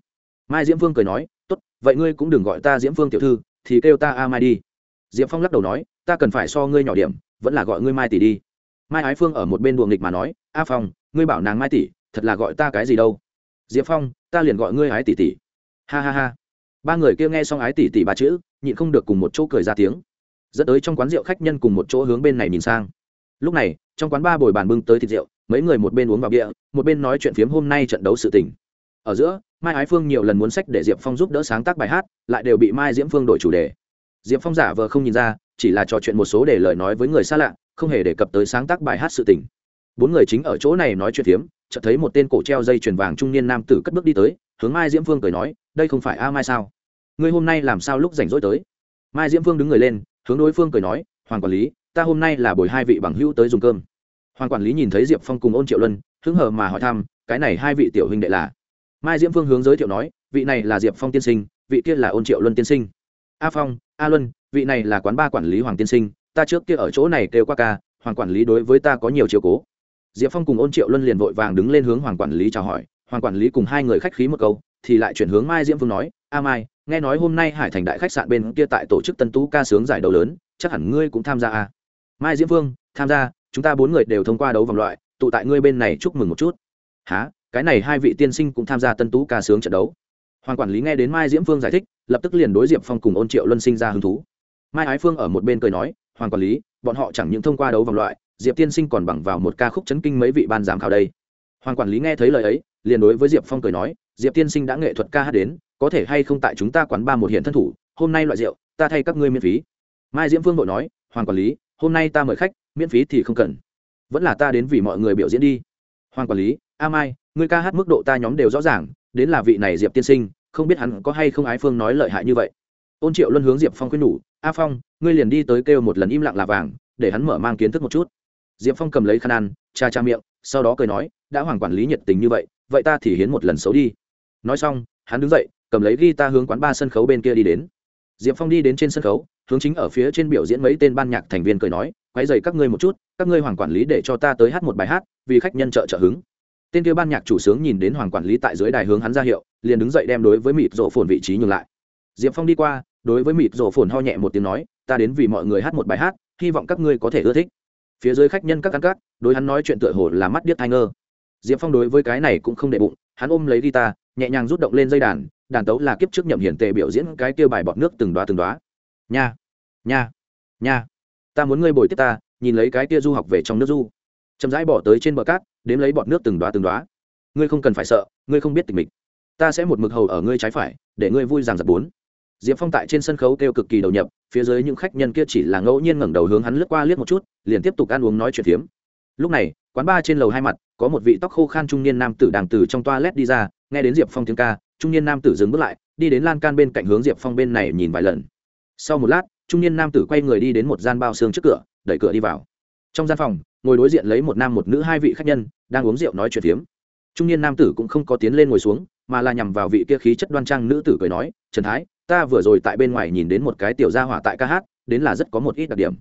Mai diễm phương cười nói, tốt, vậy ngươi cũng đừng gọi ta diễm phương tiểu thư, thì kêu ta a mai đi. Diệp phong lắc đầu nói, ta cần phải so ngươi nhỏ điểm, vẫn là gọi ngươi mai tỷ đi. Mai ái phương ở một bên đùa nghịch mà nói, a phong, ngươi bảo nàng mai tỷ, thật là gọi ta cái gì đâu. Diệp phong, ta liền gọi ngươi ái tỷ tỷ. Ha ha ha. Ba người kia nghe xong ái tỷ tỷ ba chữ, nhịn không được cùng một chỗ cười ra tiếng. Dẫn tới trong quán rượu khách nhân cùng một chỗ hướng bên này nhìn sang. Lúc này, trong quán ba bồi bàn bưng tới thịt rượu mấy người một bên uống vào bia, một bên nói chuyện phiếm hôm nay trận đấu sự tình. Ở giữa, mai ái phương nhiều lần muốn sách để diệp phong giúp đỡ sáng tác bài hát, lại đều bị mai diễm phương đổi chủ đề. Diệp phong giả vờ không nhìn ra, chỉ là trò chuyện một số để lời nói với người xa lạ, không hề đề cập tới sáng tác bài hát sự tình. Bốn người chính ở chỗ này nói chuyện phiếm, chợt thấy một tên cổ treo dây chuyền vàng trung niên nam tử cất bước đi tới, hướng mai diễm phương cười nói, đây không phải a mai sao? Ngươi hôm nay làm sao lúc rảnh rỗi tới? Mai diễm phương đứng người lên, hướng đối phương cười nói, hoàng quản lý, ta hôm nay là buổi hai vị bằng hữu tới dùng cơm hoàng quản lý nhìn thấy diệp phong cùng ôn triệu luân, hứng hờ mà hỏi thăm, cái này hai vị tiểu huynh đệ là? Mai diễm phương hướng giới thiệu nói, vị này là diệp phong tiên sinh, vị kia là ôn triệu luân tiên sinh. A phong, a luân, vị này là quán ba quản lý hoàng tiên sinh, ta trước kia ở chỗ này kêu qua ca, hoàng quản lý đối với ta có nhiều chiều cố. Diệp phong cùng ôn triệu luân liền vội vàng đứng lên hướng hoàng quản lý chào hỏi, hoàng quản lý cùng hai người khách khí một câu, thì lại chuyển hướng mai diễm phương nói, a mai, nghe nói hôm nay hải thành đại khách sạn bên kia tại tổ chức tân tú ca sướng giải đấu lớn, chắc hẳn ngươi cũng tham gia à. mai diễm phương, tham gia chúng ta bốn người đều thông qua đấu vòng loại, tụ tại ngươi bên này chúc mừng một chút. Há cái này hai vị tiên sinh cũng tham gia tân tú ca sướng trận đấu. Hoàng quản lý nghe đến mai diễm phương giải thích, lập tức liền đối diệp phong cùng ôn triệu luân sinh ra hứng thú. Mai ái phương ở một bên cười nói, hoàng quản lý, bọn họ chẳng những thông qua đấu vòng loại, diệp tiên sinh còn bằng vào một ca khúc chấn kinh mấy vị ban giám khảo đây. Hoàng quản lý nghe thấy lời ấy, liền đối với diệp phong cười nói, diệp tiên sinh đã nghệ thuật ca hát đến, có thể hay không tại chúng ta quán ba một hiện thân thủ, hôm nay loại rượu, ta thay các ngươi miễn phí. Mai diễm phương vội nói, hoàng quản lý, hôm nay ta mời khách miễn phí thì không cần. Vẫn là ta đến vì mọi người biểu diễn đi. Hoàng quản lý, a mai, ngươi ca hát mức độ ta nhóm đều rõ ràng, đến là vị này diệp tiên sinh, không biết hắn có hay không ái phương nói lợi hại như vậy. Ôn triệu luân hướng diệp phong khuyên nhủ, a phong, ngươi liền đi tới kêu một lần im lặng là vàng, để hắn mở mang kiến thức một chút. Diệp phong cầm lấy khăn ăn, cha cha miệng, sau đó cười nói, đã hoàng quản lý nhiệt tình như vậy vậy ta thì hiến một lần xấu đi. Nói xong, hắn đứng dậy, cầm lấy ghi ta hướng quán ba sân khấu bên kia đi đến. Diệp phong đi đến trên sân khấu hướng chính ở phía trên biểu diễn mấy tên ban nhạc thành viên cười nói quay dày các ngươi một chút, các ngươi hoàng quản lý để cho ta tới hát một bài hát, vì khách nhân trợ trợ hứng. Tên kia ban nhạc chủ sướng nhìn đến hoàng quản lý tại dưới đài hướng hắn ra hiệu, liền đứng dậy đem đối với mịt rổ phồn vị trí nhường lại. Diệp phong đi qua, đối với mịt rổ phồn ho nhẹ một tiếng nói, ta đến vì mọi người hát một bài hát, hy vọng các ngươi có thể ưa thích. Phía dưới khách nhân các căn các đối hắn nói chuyện tựa hồ là mắt điếc thai ngơ. Diệp phong đối với cái này cũng không đệ bụng, hắn ôm lấy guitar, nhẹ nhàng rút động lên dây đàn đàn tấu là kiếp trước nhậm hiển tề biểu diễn cái kia bài bọt nước từng đoá từng đoá nha. Nha. Nha. Ta muốn ngươi bồi tiếp ta, nhìn lấy cái kia du học về trong nước du. Chậm rãi bỏ tới trên bờ cát, đếm lấy bọt nước từng đoá từng đoá ngươi không cần phải sợ, ngươi không biết tình mình ta sẽ một mực hầu ở ngươi trái phải, để ngươi vui rằng giật bốn. Diệp phong tại trên sân khấu kêu cực kỳ đầu nhập, phía dưới những khách nhân kia chỉ là ngẫu nhiên ngẩng đầu hướng hắn lướt qua liếc một chút, liền tiếp tục ăn uống nói chuyện phiếm. Lúc này, quán ba trên lầu hai mặt, có một vị tóc khô khan trung niên nam tử đang từ trong toa led đi ra, nghe đến diệp phong tiếng ca, trung niên nam tử dừng bước lại, đi đến lan can bên cạnh hướng diệp phong bên này nhìn vài lần sau một lát, trung niên nam tử quay người đi đến một gian bao xương trước cửa, đẩy cửa đi vào. Trong gian phòng, ngồi đối diện lấy một nam một nữ hai vị khách nhân, đang uống rượu nói chuyện phiếm. Trung niên nam tử cũng không có tiến lên ngồi xuống, mà là nhằm vào vị kia khí chất đoan trang nữ tử cười nói, trần thái, ta vừa rồi tại bên ngoài nhìn đến một cái tiểu gia hỏa tại ca hát, đến là rất có một ít đặc điểm.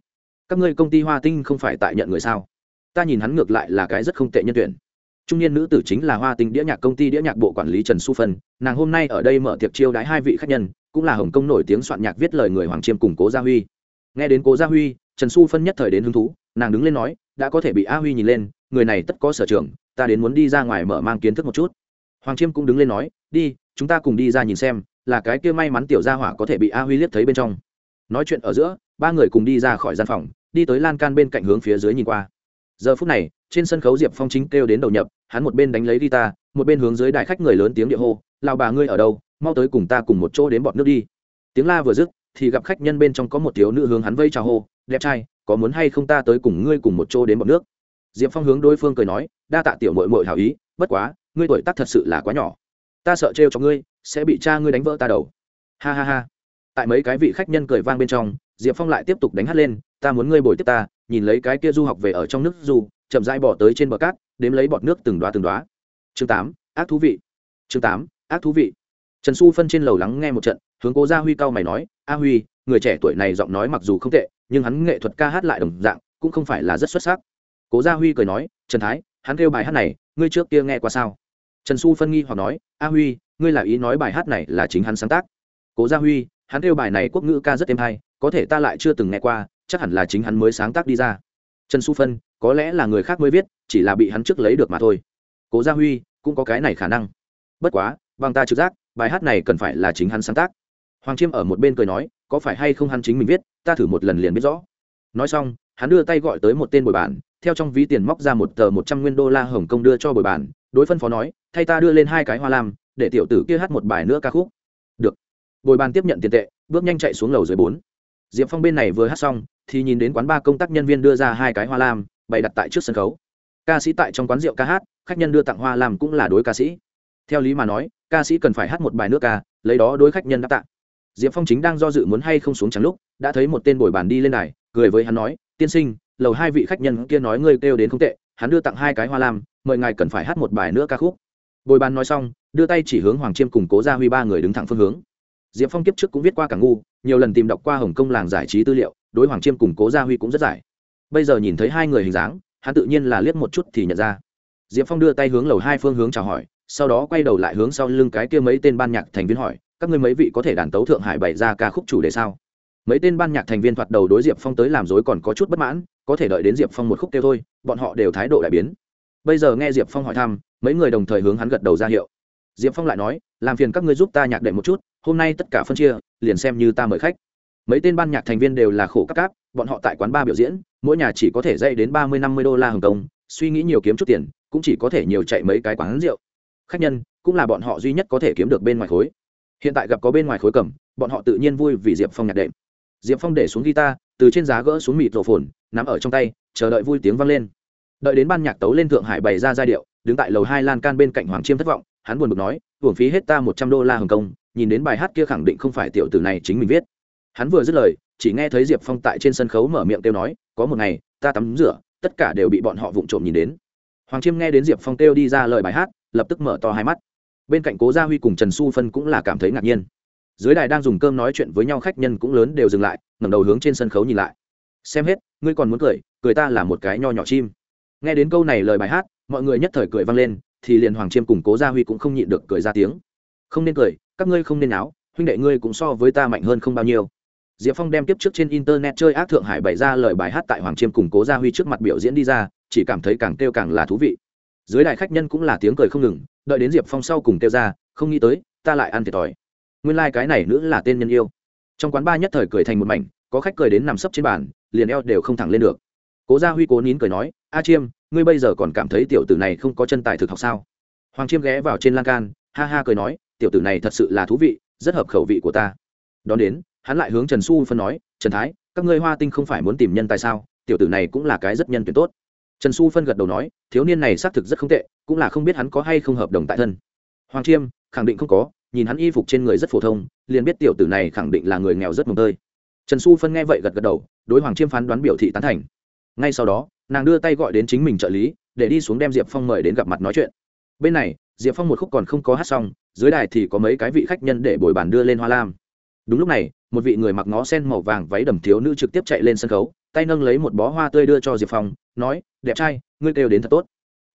Các ngươi công ty hoa tinh không phải tại nhận người sao? Ta nhìn hắn ngược lại là cái rất không tệ nhân tuyển trung niên nữ tử chính là hoa tinh đĩa nhạc công ty đĩa nhạc bộ quản lý trần su phân. Nàng hôm nay ở đây mở tiệc chiêu đãi hai vị khách nhân, cũng là hồng kông nổi tiếng soạn nhạc viết lời người hoàng chiêm cùng cố gia huy. Nghe đến cố gia huy, trần su phân nhất thời đến hứng thú, nàng đứng lên nói, đã có thể bị a huy nhìn lên, người này tất có sở trường, ta đến muốn đi ra ngoài mở mang kiến thức một chút. Hoàng chiêm cũng đứng lên nói, đi, chúng ta cùng đi ra nhìn xem, là cái kia may mắn tiểu gia hỏa có thể bị a huy liếc thấy bên trong. Nói chuyện ở giữa, ba người cùng đi ra khỏi gian phòng, đi tới lan can bên cạnh hướng phía dưới nhìn qua. Giờ phút này trên sân khấu diệp phong chính kêu đến đầu nhập, hắn một bên đánh lấy guitar, một bên hướng dưới đại khách người lớn tiếng địa hô lao bà ngươi ở đâu? Mau tới cùng ta cùng một chỗ đến bọn nước đi. Tiếng la vừa dứt, thì gặp khách nhân bên trong có một thiếu nữ hướng hắn vây chào hô, đẹp trai, có muốn hay không ta tới cùng ngươi cùng một chỗ đến bọn nước? Diệp phong hướng đối phương cười nói, đa tạ tiểu mội mội hảo ý, bất quá, ngươi tuổi tác thật sự là quá nhỏ. Ta sợ trêu cho ngươi, sẽ bị cha ngươi đánh vỡ ta đầu. Ha ha ha. Tại mấy cái vị khách nhân cười vang bên trong diệp phong lại tiếp tục đánh hát lên, ta muốn ngươi bồi tiếp ta, nhìn lấy cái kia du học về ở trong nước du chậm rãi bỏ tới trên bờ cát, đếm lấy bọt nước từng đoá từng đoá chương tám, ác thú vị. Chương tám, ác thú vị. Trần xu phân trên lầu lắng nghe một trận, hướng cố gia huy cao mày nói, a huy, người trẻ tuổi này giọng nói mặc dù không tệ, nhưng hắn nghệ thuật ca hát lại đồng dạng, cũng không phải là rất xuất sắc. Cố gia huy cười nói, trần thái, hắn kêu bài hát này, ngươi trước kia nghe qua sao? Trần xu phân nghi hoặc nói, a huy, ngươi là ý nói bài hát này là chính hắn sáng tác. Cố gia huy, hắn kêu bài này quốc ngữ ca rất êm hay có thể ta lại chưa từng nghe qua, chắc hẳn là chính hắn mới sáng tác đi ra. Trần xu phân, có lẽ là người khác mới viết, chỉ là bị hắn trước lấy được mà thôi. Cố gia huy, cũng có cái này khả năng. Bất quá, bằng ta trực giác, bài hát này cần phải là chính hắn sáng tác. Hoàng chiêm ở một bên cười nói, có phải hay không hắn chính mình viết, ta thử một lần liền biết rõ. Nói xong, hắn đưa tay gọi tới một tên bồi bản theo trong ví tiền móc ra một tờ một trăm nguyên đô la hồng kông đưa cho bồi bản đối phân phó nói, thay ta đưa lên hai cái hoa lam, để tiểu tử kia hát một bài nữa ca khúc. Được. Bồi bàn tiếp nhận tiền tệ, bước nhanh chạy xuống lầu dưới bốn diệp phong bên này vừa hát xong, thì nhìn đến quán ba công tác nhân viên đưa ra hai cái hoa lam, bày đặt tại trước sân khấu. Ca sĩ tại trong quán rượu ca hát, khách nhân đưa tặng hoa lam cũng là đối ca sĩ. Theo lý mà nói, ca sĩ cần phải hát một bài nước ca, lấy đó đối khách nhân đáp tạ. Diệp phong chính đang do dự muốn hay không xuống trắng lúc, đã thấy một tên bồi bàn đi lên này cười với hắn nói, tiên sinh, lầu hai vị khách nhân kia nói ngươi kêu đến không tệ, hắn đưa tặng hai cái hoa lam, mời ngài cần phải hát một bài nữa ca khúc. Bồi bàn nói xong, đưa tay chỉ hướng hoàng chiêm cùng cố gia huy ba người đứng thẳng phương hướng diệp phong kiếp trước cũng viết qua cả ngu, nhiều lần tìm đọc qua hồng kông làng giải trí tư liệu, đối hoàng chiêm cùng cố gia huy cũng rất giải. Bây giờ nhìn thấy hai người hình dáng, hắn tự nhiên là liếc một chút thì nhận ra. Diệp phong đưa tay hướng lầu hai phương hướng chào hỏi, sau đó quay đầu lại hướng sau lưng cái kia mấy tên ban nhạc thành viên hỏi, các ngươi mấy vị có thể đàn tấu thượng hải bày ra ca khúc chủ đề sao? Mấy tên ban nhạc thành viên thoạt đầu đối diệp phong tới làm dối còn có chút bất mãn, có thể đợi đến diệp phong một khúc kêu thôi, bọn họ đều thái độ đại biến. Bây giờ nghe diệp phong hỏi thăm, mấy người đồng thời hướng hắn gật đầu ra hiệu. Diệp phong lại nói, làm phiền các ngươi giúp ta nhạc đệm một chút hôm nay tất cả phân chia, liền xem như ta mời khách. Mấy tên ban nhạc thành viên đều là khổ các cáp, bọn họ tại quán ba biểu diễn, mỗi nhà chỉ có thể dạy đến ba mươi năm mươi đô la hồng kông, suy nghĩ nhiều kiếm chút tiền, cũng chỉ có thể nhiều chạy mấy cái quán rượu. Khách nhân, cũng là bọn họ duy nhất có thể kiếm được bên ngoài khối. Hiện tại gặp có bên ngoài khối cầm, bọn họ tự nhiên vui vì diệp phong nhạc đệm. Diệp phong để xuống guitar, từ trên giá gỡ xuống mịt rổ phồn nắm ở trong tay, chờ đợi vui tiếng vang lên. Đợi đến ban nhạc tấu lên thượng hải bày ra giai điệu, đứng tại lầu hai lan can bên cạnh hoàng chiêm thất vọng, hắn buồn bực nói hưởng phí hết ta một trăm đô la hồng kông nhìn đến bài hát kia khẳng định không phải tiểu tử này chính mình viết. Hắn vừa dứt lời, chỉ nghe thấy diệp phong tại trên sân khấu mở miệng kêu nói, có một ngày, ta tắm rửa, tất cả đều bị bọn họ vụng trộm nhìn đến. Hoàng chiêm nghe đến diệp phong kêu đi ra lời bài hát, lập tức mở to hai mắt. Bên cạnh cố gia huy cùng trần su phân cũng là cảm thấy ngạc nhiên. Dưới đài đang dùng cơm nói chuyện với nhau, khách nhân cũng lớn đều dừng lại, ngẩng đầu hướng trên sân khấu nhìn lại. Xem hết, ngươi còn muốn cười cười ta là một cái nho nhỏ chim. Nghe đến câu này lời bài hát, mọi người nhất thời cười vang lên, thì liền hoàng chiêm cùng cố gia huy cũng không nhịn được cười ra tiếng. Không nên cười các ngươi không nên áo huynh đệ ngươi cũng so với ta mạnh hơn không bao nhiêu. Diệp phong đem tiếp trước trên internet chơi ác thượng hải bày ra lời bài hát tại hoàng chiêm củng cố gia huy trước mặt biểu diễn đi ra, chỉ cảm thấy càng kêu càng là thú vị. Dưới đại khách nhân cũng là tiếng cười không ngừng, đợi đến diệp phong sau cùng kêu ra, không nghĩ tới, ta lại ăn thiệt thòi. Nguyên lai、like、cái này nữa là tên nhân yêu. Trong quán ba nhất thời cười thành một mảnh, có khách cười đến nằm sấp trên bàn, liền eo đều không thẳng lên được. Cố gia huy cố nín cười nói, a chiêm, ngươi bây giờ còn cảm thấy tiểu tử này không có chân tài thực học sao? Hoàng chiêm ghé vào trên lan can, ha ha cười nói tiểu tử này thật sự là thú vị, rất hợp khẩu vị của ta. Đón đến, hắn lại hướng trần xu phân nói, trần thái, các ngươi hoa tinh không phải muốn tìm nhân tài sao? Tiểu tử này cũng là cái rất nhân tuyển tốt. Trần xu phân gật đầu nói, thiếu niên này xác thực rất không tệ, cũng là không biết hắn có hay không hợp đồng tại thân. Hoàng chiêm, khẳng định không có, nhìn hắn y phục trên người rất phổ thông, liền biết tiểu tử này khẳng định là người nghèo rất mồm tơi. Trần xu phân nghe vậy gật gật đầu, đối hoàng chiêm phán đoán biểu thị tán thành. Ngay sau đó, nàng đưa tay gọi đến chính mình trợ lý, để đi xuống đem diệp phong mời đến gặp mặt nói chuyện. Bên này diệp phong một khúc còn không có hát xong, dưới đài thì có mấy cái vị khách nhân để bồi bàn đưa lên hoa lam. Đúng lúc này, một vị người mặc ngó sen màu vàng váy đầm thiếu nữ trực tiếp chạy lên sân khấu, tay nâng lấy một bó hoa tươi đưa cho diệp phong, nói, đẹp trai, ngươi kêu đến thật tốt.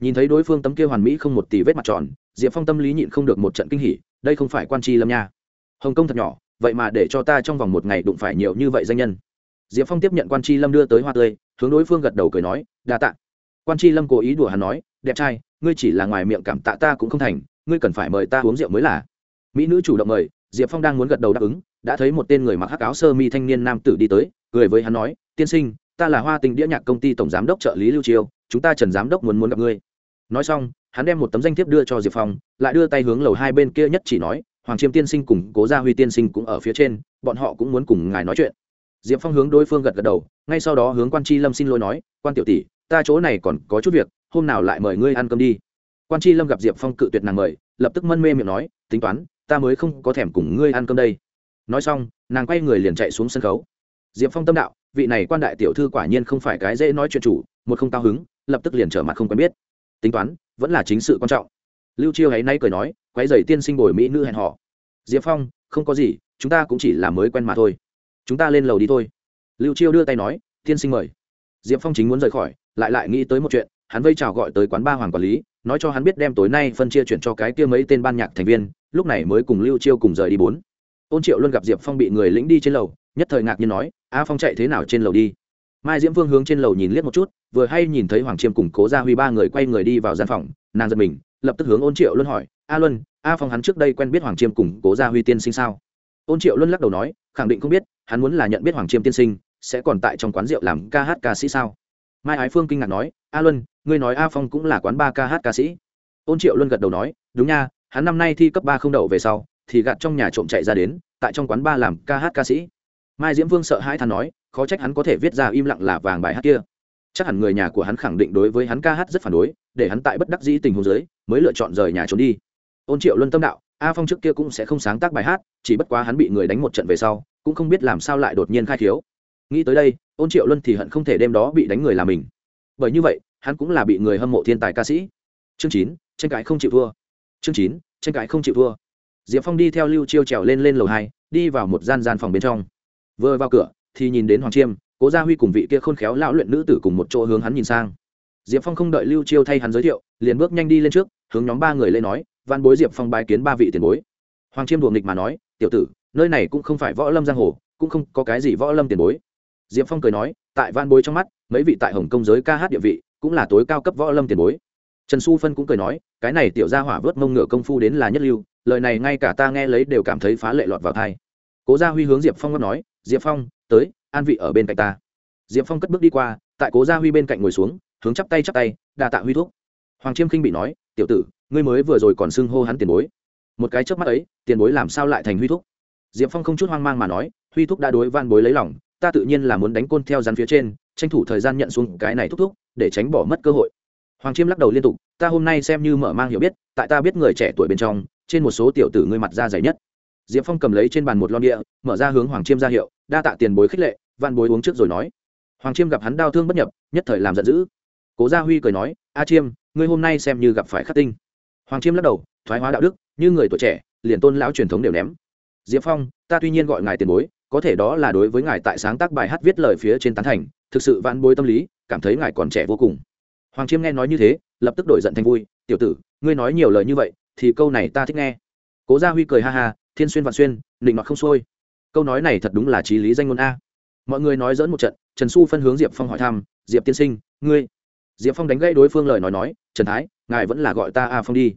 Nhìn thấy đối phương tấm kia hoàn mỹ không một tỷ vết mặt tròn, diệp phong tâm lý nhịn không được một trận kinh hỉ, đây không phải quan tri lâm nha. Hồng kông thật nhỏ, vậy mà để cho ta trong vòng một ngày đụng phải nhiều như vậy danh nhân. Diệp phong tiếp nhận quan tri lâm đưa tới hoa tươi, hướng đối phương gật đầu cười nói, đa tạ. Quan tri lâm cố ý đùa hắn nói đẹp trai ngươi chỉ là ngoài miệng cảm tạ ta cũng không thành ngươi cần phải mời ta uống rượu mới là. Mỹ nữ chủ động mời diệp phong đang muốn gật đầu đáp ứng đã thấy một tên người mặc hắc áo sơ mi thanh niên nam tử đi tới cười với hắn nói tiên sinh ta là hoa tình đĩa nhạc công ty tổng giám đốc trợ lý lưu Chiêu, chúng ta trần giám đốc muốn muốn gặp ngươi. Nói xong hắn đem một tấm danh thiếp đưa cho diệp phong lại đưa tay hướng lầu hai bên kia nhất chỉ nói hoàng chiêm tiên sinh cùng cố gia huy tiên sinh cũng ở phía trên bọn họ cũng muốn cùng ngài nói chuyện. Diệp phong hướng đối phương gật gật đầu ngay sau đó hướng quan tri lâm xin lỗi nói quan tiểu tỷ ta chỗ này còn có chút việc hôm nào lại mời ngươi ăn cơm đi. Quan tri lâm gặp diệp phong cự tuyệt nàng mời, lập tức mân mê miệng nói, tính toán, ta mới không có thèm cùng ngươi ăn cơm đây. Nói xong, nàng quay người liền chạy xuống sân khấu. Diệp phong tâm đạo, vị này quan đại tiểu thư quả nhiên không phải cái dễ nói chuyện chủ, một không cao hứng, lập tức liền trở mặt không quen biết. Tính toán, vẫn là chính sự quan trọng. Lưu chiêu hãy nay cười nói quái dày tiên sinh bồi mỹ nữ hẹn họ diệp phong, không có gì, chúng ta cũng chỉ là mới quen mà thôi. Chúng ta lên lầu đi thôi. Lưu chiêu đưa tay nói, tiên sinh mời. Diệp phong chính muốn rời khỏi, lại lại nghĩ tới một chuyện hắn vây chào gọi tới quán ba hoàng quản lý, nói cho hắn biết đem tối nay phân chia chuyển cho cái kia mấy tên ban nhạc thành viên, lúc này mới cùng lưu chiêu cùng rời đi bốn. Ôn triệu luôn gặp diệp phong bị người lĩnh đi trên lầu, nhất thời ngạc nhiên nói, a phong chạy thế nào trên lầu đi? Mai diễm vương hướng trên lầu nhìn liếc một chút, vừa hay nhìn thấy hoàng chiêm cùng cố gia huy ba người quay người đi vào gian phòng, nàng giật mình, lập tức hướng ôn triệu luân hỏi, a luân, a phong hắn trước đây quen biết hoàng chiêm cùng cố gia huy tiên sinh sao? Ôn triệu luân lắc đầu nói, khẳng định không biết, hắn muốn là nhận biết hoàng chiêm tiên sinh, sẽ còn tại trong quán rượu làm ca hát ca sĩ sao? Mai ái phương kinh ngạc nói, a luân ngươi nói a phong cũng là quán ba ca hát ca sĩ. Ôn triệu luân gật đầu nói, đúng nha, hắn năm nay thi cấp ba không đậu về sau, thì gạt trong nhà trộm chạy ra đến, tại trong quán ba làm ca hát ca sĩ. Mai diễm vương sợ hãi thắn nói, khó trách hắn có thể viết ra im lặng là vàng bài hát kia. Chắc hẳn người nhà của hắn khẳng định đối với hắn ca hát rất phản đối, để hắn tại bất đắc dĩ tình huống giới mới lựa chọn rời nhà trốn đi. Ôn triệu luân tâm đạo, a phong trước kia cũng sẽ không sáng tác bài hát, chỉ bất quá hắn bị người đánh một trận về sau, cũng không biết làm sao lại đột nhiên khai thiếu nghĩ tới đây, ôn triệu luân thì hận không thể đêm đó bị đánh người là mình. Bởi như vậy hắn cũng là bị người hâm mộ thiên tài ca sĩ. Chương chín, tranh cãi không chịu thua. Chương chín, tranh cãi không chịu thua. Diệp phong đi theo lưu chiêu trèo lên lên lầu hai, đi vào một gian gian phòng bên trong. Vừa vào cửa, thì nhìn đến hoàng chiêm, cố gia huy cùng vị kia khôn khéo lão luyện nữ tử cùng một chỗ hướng hắn nhìn sang. Diệp phong không đợi lưu chiêu thay hắn giới thiệu, liền bước nhanh đi lên trước, hướng nhóm ba người lên nói văn bối diệp phong bài kiến ba vị tiền bối. Hoàng chiêm đùa nghịch mà nói, tiểu tử, nơi này cũng không phải võ lâm giang hồ, cũng không có cái gì võ lâm tiền bối. Diệp phong cười nói, tại văn bối trong mắt, mấy vị tại hồng công giới ca hát địa vị cũng là tối cao cấp võ lâm tiền bối. Trần xu phân cũng cười nói, cái này tiểu gia hỏa vớt mông ngựa công phu đến là nhất lưu, lời này ngay cả ta nghe lấy đều cảm thấy phá lệ lọt vào thai cố gia huy hướng diệp phong ngấp nói, diệp phong, tới, an vị ở bên cạnh ta. Diệp phong cất bước đi qua, tại cố gia huy bên cạnh ngồi xuống, hướng chắp tay chắp tay đà tạ huy thuốc hoàng chiêm khinh bị nói, tiểu tử, ngươi mới vừa rồi còn xưng hô hắn tiền bối. Một cái trước mắt ấy, tiền bối làm sao lại thành huy thuốc? diệp phong không chút hoang mang mà nói, huy thuốc đã đối van bối lấy lòng, ta tự nhiên là muốn đánh côn theo rắn phía trên, tranh thủ thời gian nhận xuống cái này thúc thúc để tránh bỏ mất cơ hội. Hoàng chiêm lắc đầu liên tục, ta hôm nay xem như mở mang hiểu biết, tại ta biết người trẻ tuổi bên trong, trên một số tiểu tử ngươi mặt da dày nhất. Diệp phong cầm lấy trên bàn một lon địa mở ra hướng hoàng chiêm ra hiệu, đa tạ tiền bối khích lệ van bối uống trước rồi nói. Hoàng chiêm gặp hắn đau thương bất nhập, nhất thời làm giận dữ. Cố gia huy cười nói, a chiêm, ngươi hôm nay xem như gặp phải khắc tinh. Hoàng chiêm lắc đầu, thoái hóa đạo đức, như người tuổi trẻ, liền tôn lão truyền thống đều ném. Diệp phong, ta tuy nhiên gọi ngài tiền bối có thể đó là đối với ngài tại sáng tác bài hát viết lời phía trên tán thành, thực sự vãn bối tâm lý, cảm thấy ngài còn trẻ vô cùng. Hoàng chiêm nghe nói như thế, lập tức đổi giận thành vui, tiểu tử, ngươi nói nhiều lời như vậy, thì câu này ta thích nghe. Cố gia huy cười ha ha, thiên xuyên vạn xuyên định mặt không xuôi. Câu nói này thật đúng là trí lý danh ngôn a. Mọi người nói dẫn một trận, trần xu phân hướng diệp phong hỏi thăm, diệp tiên sinh, ngươi? Diệp phong đánh gãy đối phương lời nói nói, trần thái, ngài vẫn là gọi ta a phong đi.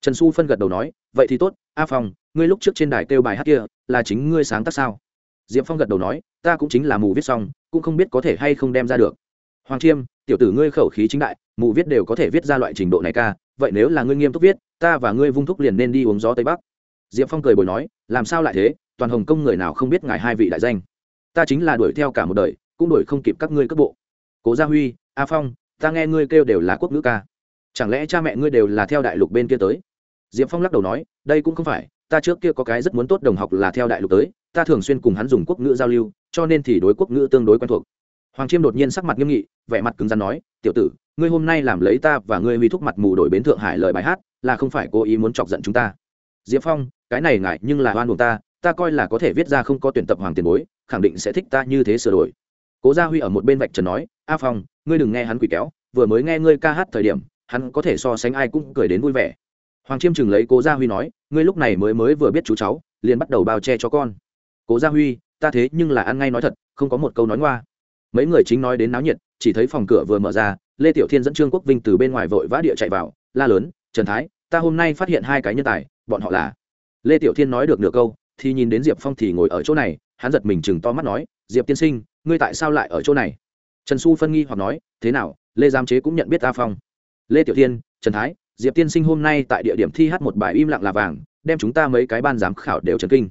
Trần xu phân gật đầu nói, vậy thì tốt, a phong, ngươi lúc trước trên đài kêu bài hát kia, là chính ngươi sáng tác sao? Diệp phong gật đầu nói, ta cũng chính là mù viết xong, cũng không biết có thể hay không đem ra được. Hoàng chiêm, tiểu tử ngươi khẩu khí chính đại, mù viết đều có thể viết ra loại trình độ này ca, vậy nếu là ngươi nghiêm túc viết, ta và ngươi vung thúc liền nên đi uống gió tây bắc. Diệp phong cười bồi nói, làm sao lại thế? Toàn hồng công người nào không biết ngài hai vị đại danh? Ta chính là đuổi theo cả một đời, cũng đuổi không kịp các ngươi cất bộ. Cố gia huy, a phong, ta nghe ngươi kêu đều là quốc ngữ ca. Chẳng lẽ cha mẹ ngươi đều là theo đại lục bên kia tới? Diệp phong lắc đầu nói, đây cũng không phải ta trước kia có cái rất muốn tốt đồng học là theo đại lục tới, ta thường xuyên cùng hắn dùng quốc ngữ giao lưu, cho nên thì đối quốc ngữ tương đối quen thuộc. Hoàng chiêm đột nhiên sắc mặt nghiêm nghị, vẻ mặt cứng rắn nói, tiểu tử, ngươi hôm nay làm lấy ta và ngươi huy thúc mặt mù đổi bến thượng hải lời bài hát, là không phải cố ý muốn chọc giận chúng ta. Diệp phong, cái này ngại nhưng là oan buộc ta ta coi là có thể viết ra không có tuyển tập hoàng tiền bối, khẳng định sẽ thích ta như thế sửa đổi. Cố gia huy ở một bên vạch trần nói, a phong, ngươi đừng nghe hắn quỷ kéo, vừa mới nghe ngươi ca hát thời điểm, hắn có thể so sánh ai cũng cười đến vui vẻ. Hoàng chiêm chừng lấy cố gia huy nói ngươi lúc này mới mới vừa biết chú cháu, liền bắt đầu bao che cho con. Cố gia huy, ta thế nhưng là ăn ngay nói thật, không có một câu nói ngoa. Mấy người chính nói đến náo nhiệt, chỉ thấy phòng cửa vừa mở ra, lê tiểu thiên dẫn trương quốc vinh từ bên ngoài vội vã địa chạy vào, la lớn, trần thái, ta hôm nay phát hiện hai cái nhân tài, bọn họ là lê tiểu thiên nói được nửa câu, thì nhìn đến diệp phong thì ngồi ở chỗ này, hắn giật mình chừng to mắt nói, diệp tiên sinh, ngươi tại sao lại ở chỗ này? Trần xu phân nghi hoặc nói, thế nào, lê giám chế cũng nhận biết ta phong. Lê tiểu thiên, trần thái diệp tiên sinh hôm nay tại địa điểm thi hát một bài im lặng là vàng, đem chúng ta mấy cái ban giám khảo đều trần kinh.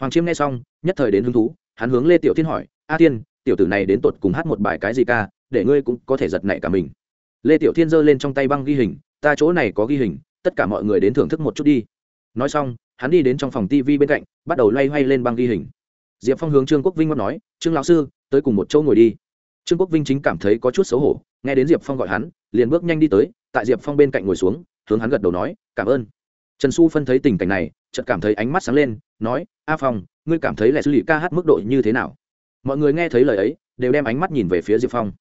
Hoàng chiêm nghe xong, nhất thời đến hứng thú, hắn hướng lê tiểu thiên hỏi, a tiên tiểu tử này đến tột cùng hát một bài cái gì ca, để ngươi cũng có thể giật nảy cả mình. Lê tiểu thiên giơ lên trong tay băng ghi hình, ta chỗ này có ghi hình, tất cả mọi người đến thưởng thức một chút đi. Nói xong, hắn đi đến trong phòng tv bên cạnh, bắt đầu loay hoay lên băng ghi hình. Diệp phong hướng trương quốc vinh nói, trương lão sư, tới cùng một chỗ ngồi đi. Trương quốc vinh chính cảm thấy có chút xấu hổ, nghe đến diệp phong gọi hắn, liền bước nhanh đi tới tại diệp phong bên cạnh ngồi xuống, hướng hắn gật đầu nói, cảm ơn. Trần xu phân thấy tình cảnh này, chợt cảm thấy ánh mắt sáng lên, nói, a phong, ngươi cảm thấy lại xử lý ca hát mức độ như thế nào? Mọi người nghe thấy lời ấy, đều đem ánh mắt nhìn về phía diệp phong.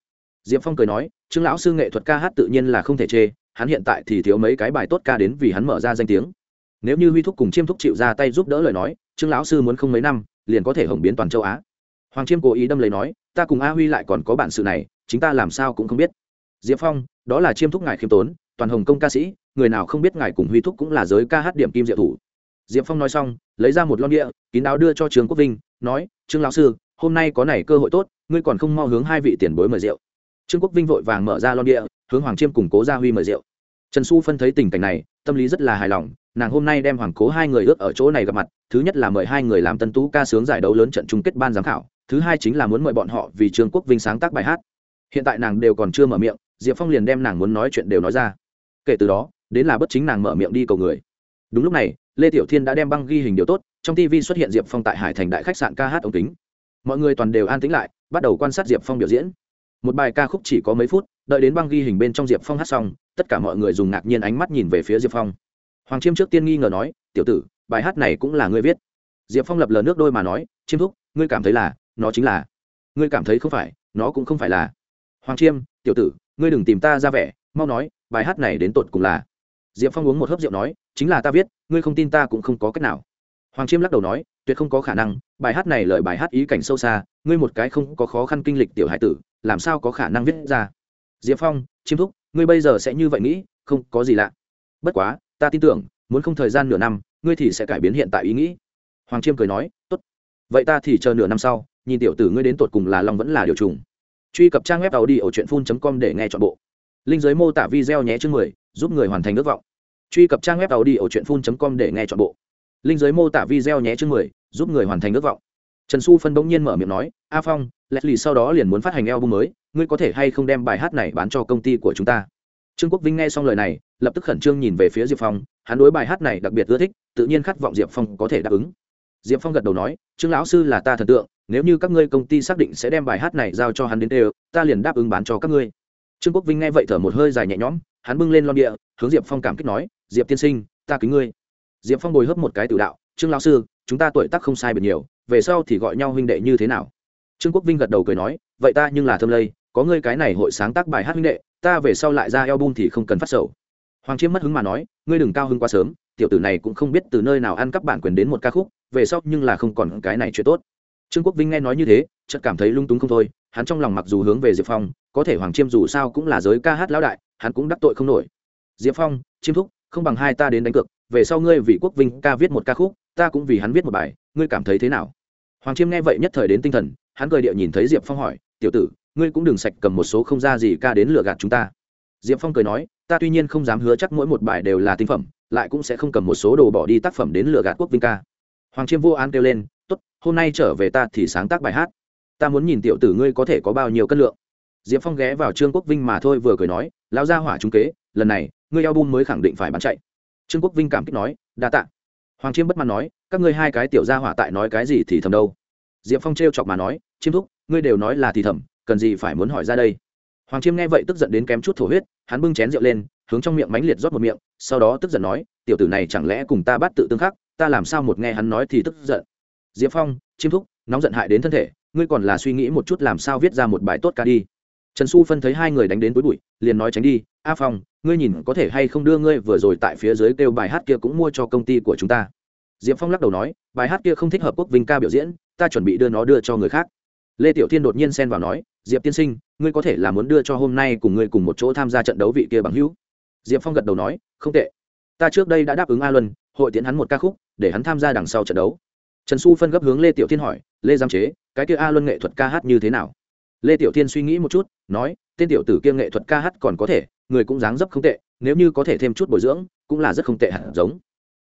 Diệp phong cười nói, trương lão sư nghệ thuật ca hát tự nhiên là không thể chê, hắn hiện tại thì thiếu mấy cái bài tốt ca đến vì hắn mở ra danh tiếng. Nếu như huy thúc cùng chiêm thúc chịu ra tay giúp đỡ lời nói, trương lão sư muốn không mấy năm, liền có thể hồng biến toàn châu á. Hoàng chiêm cố ý đâm lấy nói, ta cùng a huy lại còn có bản sự này, chính ta làm sao cũng không biết diệp phong, đó là chiêm thúc ngài khiêm tốn, toàn hồng công ca sĩ, người nào không biết ngài cùng huy thúc cũng là giới ca hát điểm kim diệu thủ. Diệp phong nói xong, lấy ra một lon địa, kín đáo đưa cho trường quốc vinh, nói, trương lão sư, hôm nay có này cơ hội tốt, ngươi còn không mo hướng hai vị tiền bối mời rượu. Trương quốc vinh vội vàng mở ra lon địa, hướng hoàng chiêm củng cố gia huy mời rượu. Trần xu phân thấy tình cảnh này, tâm lý rất là hài lòng, nàng hôm nay đem hoàng cố hai người ước ở chỗ này gặp mặt, thứ nhất là mời hai người làm tân tú ca sướng giải đấu lớn trận chung kết ban giám khảo, thứ hai chính là muốn mời bọn họ vì trương quốc vinh sáng tác bài hát. Hiện tại nàng đều còn chưa mở miệng diệp phong liền đem nàng muốn nói chuyện đều nói ra. Kể từ đó, đến là bất chính nàng mở miệng đi cầu người. Đúng lúc này, lê tiểu thiên đã đem băng ghi hình điều tốt, trong tv xuất hiện diệp phong tại hải thành đại khách sạn ca hát ống kính. Mọi người toàn đều an tĩnh lại, bắt đầu quan sát diệp phong biểu diễn. Một bài ca khúc chỉ có mấy phút, đợi đến băng ghi hình bên trong diệp phong hát xong, tất cả mọi người dùng ngạc nhiên ánh mắt nhìn về phía diệp phong. Hoàng chiêm trước tiên nghi ngờ nói, tiểu tử, bài hát này cũng là ngươi viết. Diệp phong lập lờ nước đôi mà nói, chiêm thúc, ngươi cảm thấy là, nó chính là. Ngươi cảm thấy không phải, nó cũng không phải là. Hoàng chiêm, tiểu tử ngươi đừng tìm ta ra vẻ, mau nói, bài hát này đến tột cùng là. Diệp phong uống một hớp rượu nói, chính là ta viết, ngươi không tin ta cũng không có cách nào. Hoàng chiêm lắc đầu nói, tuyệt không có khả năng, bài hát này lời bài hát ý cảnh sâu xa, ngươi một cái không có khó khăn kinh lịch tiểu hải tử, làm sao có khả năng viết ra? Diệp phong, chiêm thúc, ngươi bây giờ sẽ như vậy nghĩ, không có gì lạ. Bất quá, ta tin tưởng, muốn không thời gian nửa năm, ngươi thì sẽ cải biến hiện tại ý nghĩ. Hoàng chiêm cười nói, tốt. Vậy ta thì chờ nửa năm sau, nhìn tiểu tử ngươi đến tột cùng là long vẫn là điều trùng truy cập trang web tàu đi ở truyện com để nghe chọn bộ. Linh giới mô tả video nhé chương mười, giúp người hoàn thành ước vọng. Truy cập trang web tàu đi ở truyện com để nghe chọn bộ. Linh giới mô tả video nhé chương mười, giúp người hoàn thành ước vọng. Trần xu phân bỗng nhiên mở miệng nói, a phong, leslie sau đó liền muốn phát hành album mới, ngươi có thể hay không đem bài hát này bán cho công ty của chúng ta? Trương quốc vinh nghe xong lời này, lập tức khẩn trương nhìn về phía diệp phong, hắn đối bài hát này đặc biệt ưa thích, tự nhiên khát vọng diệp phong có thể đáp ứng. Diệp phong gật đầu nói, trương lão sư là ta thần tượng nếu như các ngươi công ty xác định sẽ đem bài hát này giao cho hắn đến đều, ta liền đáp ứng bán cho các ngươi. Trương quốc vinh nghe vậy thở một hơi dài nhẹ nhõm, hắn bưng lên lon địa hướng diệp phong cảm kích nói, diệp tiên sinh, ta kính ngươi. Diệp phong bồi hấp một cái tự đạo, trương lão sư, chúng ta tuổi tác không sai biệt nhiều, về sau thì gọi nhau huynh đệ như thế nào? Trương quốc vinh gật đầu cười nói, vậy ta nhưng là thâm lây, có ngươi cái này hội sáng tác bài hát huynh đệ, ta về sau lại ra album thì không cần phát sầu. Hoàng chiêm mất hứng mà nói, ngươi đừng cao hứng quá sớm, tiểu tử này cũng không biết từ nơi nào ăn cắp bản quyền đến một ca khúc, về sau nhưng là không còn cái này chuyện tốt trương quốc vinh nghe nói như thế, chợt cảm thấy lung túng không thôi, hắn trong lòng mặc dù hướng về diệp phong, có thể hoàng chiêm dù sao cũng là giới ca hát lão đại, hắn cũng đắc tội không nổi. Diệp phong, chiêm thúc, không bằng hai ta đến đánh cược, về sau ngươi vì quốc vinh ca viết một ca khúc, ta cũng vì hắn viết một bài, ngươi cảm thấy thế nào? Hoàng chiêm nghe vậy nhất thời đến tinh thần, hắn cười địa nhìn thấy diệp phong hỏi, tiểu tử, ngươi cũng đừng sạch cầm một số không ra gì ca đến lừa gạt chúng ta. Diệp phong cười nói, ta tuy nhiên không dám hứa chắc mỗi một bài đều là tinh phẩm, lại cũng sẽ không cầm một số đồ bỏ đi tác phẩm đến lừa gạt quốc vinh ca. Hoàng chiêm vô an kêu lên hôm nay trở về ta thì sáng tác bài hát. Ta muốn nhìn tiểu tử ngươi có thể có bao nhiêu cân lượng. Diệp phong ghé vào trương quốc vinh mà thôi vừa cười nói, lão gia hỏa trung kế, lần này, ngươi eo bum mới khẳng định phải bán chạy. Trương quốc vinh cảm kích nói, đa tạ. Hoàng chiêm bất mãn nói, các ngươi hai cái tiểu gia hỏa tại nói cái gì thì thầm đâu? Diệp phong t chọc mà nói, chiêm thúc, ngươi đều nói là thì thầm, cần gì phải muốn hỏi ra đây? Hoàng chiêm nghe vậy tức giận đến kém chút thổ huyết, hắn bưng chén rượu lên, hướng trong miệng mánh liệt rót một miệng, sau đó tức giận nói, tiểu tử này chẳng lẽ cùng ta bắt tự tương khắc, ta làm sao một nghe hắn nói thì tức giận? Diệp phong, chiêm thúc, nóng giận hại đến thân thể, ngươi còn là suy nghĩ một chút làm sao viết ra một bài tốt ca đi. Trần xu phân thấy hai người đánh đến túi bụi, liền nói tránh đi, a phong, ngươi nhìn có thể hay không đưa ngươi vừa rồi tại phía dưới kêu bài hát kia cũng mua cho công ty của chúng ta. Diệp phong lắc đầu nói, bài hát kia không thích hợp quốc vinh ca biểu diễn, ta chuẩn bị đưa nó đưa cho người khác. Lê tiểu thiên đột nhiên xen vào nói, diệp tiên sinh, ngươi có thể là muốn đưa cho hôm nay cùng ngươi cùng một chỗ tham gia trận đấu vị kia bằng hữu. Diệp phong gật đầu nói, không tệ. Ta trước đây đã đáp ứng a luân, hội tiến hắn một ca khúc, để hắn tham gia đằng sau trận đấu trần xu phân gấp hướng lê tiểu thiên hỏi, lê giám chế, cái kia a luân nghệ thuật ca hát như thế nào? Lê tiểu thiên suy nghĩ một chút, nói, tên tiểu tử kia nghệ thuật ca hát còn có thể, người cũng dáng dấp không tệ, nếu như có thể thêm chút bồi dưỡng, cũng là rất không tệ hẳn giống.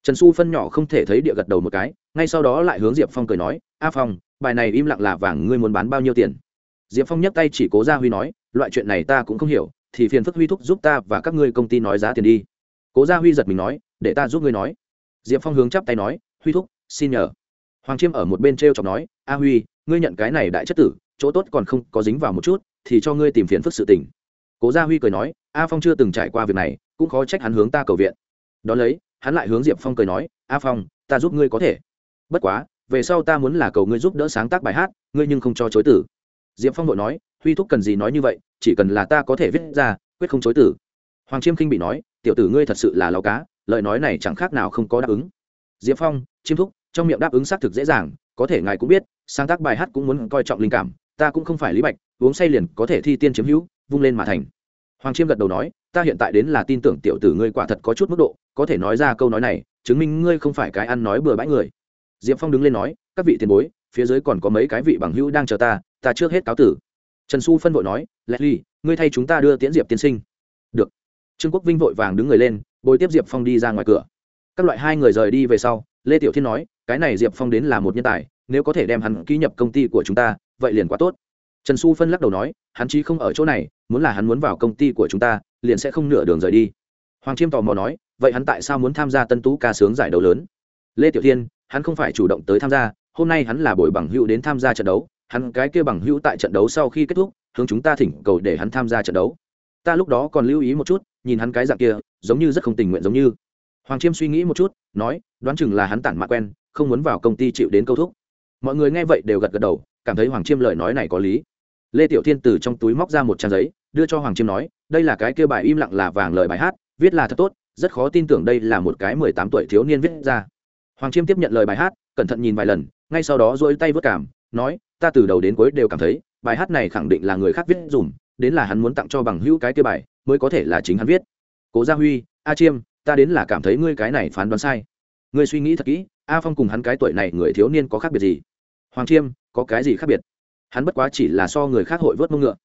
Trần xu phân nhỏ không thể thấy địa gật đầu một cái, ngay sau đó lại hướng diệp phong cười nói, a phong, bài này im lặng là vàng, ngươi muốn bán bao nhiêu tiền? Diệp phong nhấc tay chỉ cố gia huy nói, loại chuyện này ta cũng không hiểu, thì phiền phức huy thúc giúp ta và các ngươi công ty nói giá tiền đi. Cố gia huy giật mình nói, để ta giúp ngươi nói. Diệp phong hướng chắp tay nói, huy thúc, xin nhờ hoàng chiêm ở một bên t r e o chọc nói, a huy, ngươi nhận cái này đại chất tử, chỗ tốt còn không có dính vào một chút, thì cho ngươi tìm phiền phức sự tình. Cố gia huy cười nói, a phong chưa từng trải qua việc này, cũng khó trách hắn hướng ta cầu viện. Đón lấy, hắn lại hướng diệp phong cười nói, a phong, ta giúp ngươi có thể. Bất quá, về sau ta muốn là cầu ngươi giúp đỡ sáng tác bài hát, ngươi nhưng không cho chối tử diệp phong vội nói, huy thúc cần gì nói như vậy, chỉ cần là ta có thể viết ra, quyết không chối tử hoàng chiêm khinh bị nói, tiểu tử ngươi thật sự là lao cá, lời nói này chẳng khác nào không có đáp ứng. Diệp phong, chiêm thúc trong miệng đáp ứng xác thực dễ dàng, có thể ngài cũng biết, sáng tác bài hát cũng muốn coi trọng linh cảm, ta cũng không phải lý bạch, uống say liền có thể thi tiên chiếm hữu, vung lên mà thành. Hoàng chiêm gật đầu nói, ta hiện tại đến là tin tưởng tiểu tử ngươi quả thật có chút mức độ, có thể nói ra câu nói này, chứng minh ngươi không phải cái ăn nói bừa bãi người. Diệp phong đứng lên nói, các vị tiền bối, phía dưới còn có mấy cái vị bằng hữu đang chờ ta ta trước hết cáo tử. Trần xu phân vội nói leslie ngươi thay chúng ta đưa tiễn diệp tiên sinh. Được. Trương quốc vinh vội vàng đứng người lên, bồi tiếp diệp phong đi ra ngoài cửa. Các loại hai người rời đi về sau, lê tiểu thiên nói cái này diệp phong đến là một nhân tài, nếu có thể đem hắn ký nhập công ty của chúng ta, vậy liền quá tốt. Trần xu phân lắc đầu nói, hắn chí không ở chỗ này, muốn là hắn muốn vào công ty của chúng ta, liền sẽ không nửa đường rời đi. Hoàng chiêm tò mò nói, vậy hắn tại sao muốn tham gia tân tú ca sướng giải đấu lớn? Lê tiểu thiên, hắn không phải chủ động tới tham gia, hôm nay hắn là buổi bằng hữu đến tham gia trận đấu, hắn cái kia bằng hữu tại trận đấu sau khi kết thúc, hướng chúng ta thỉnh cầu để hắn tham gia trận đấu. Ta lúc đó còn lưu ý một chút, nhìn hắn cái dạng kia, giống như rất không tình nguyện giống như. Hoàng chiêm suy nghĩ một chút, nói, đoán chừng là hắn tản mạ quen không muốn vào công ty chịu đến câu thúc. Mọi người nghe vậy đều gật gật đầu, cảm thấy hoàng chiêm lời nói này có lý. Lê tiểu thiên từ trong túi móc ra một trang giấy, đưa cho hoàng chiêm nói, đây là cái kia bài im lặng là vàng lời bài hát, viết là thật tốt, rất khó tin tưởng đây là một cái mười tám tuổi thiếu niên viết ra. Hoàng chiêm tiếp nhận lời bài hát, cẩn thận nhìn vài lần, ngay sau đó dỗi tay vớt cảm, nói, ta từ đầu đến cuối đều cảm thấy, bài hát này khẳng định là người khác viết dùm, đến là hắn muốn tặng cho bằng hữu cái kia bài, mới có thể là chính hắn viết. Cố gia huy, a chiêm, ta đến là cảm thấy ngươi cái này phán đoán sai ngươi suy nghĩ thật kỹ, a phong cùng hắn cái tuổi này người thiếu niên có khác biệt gì? Hoàng chiêm, có cái gì khác biệt? Hắn bất quá chỉ là so người khác hội vớt mông ngựa.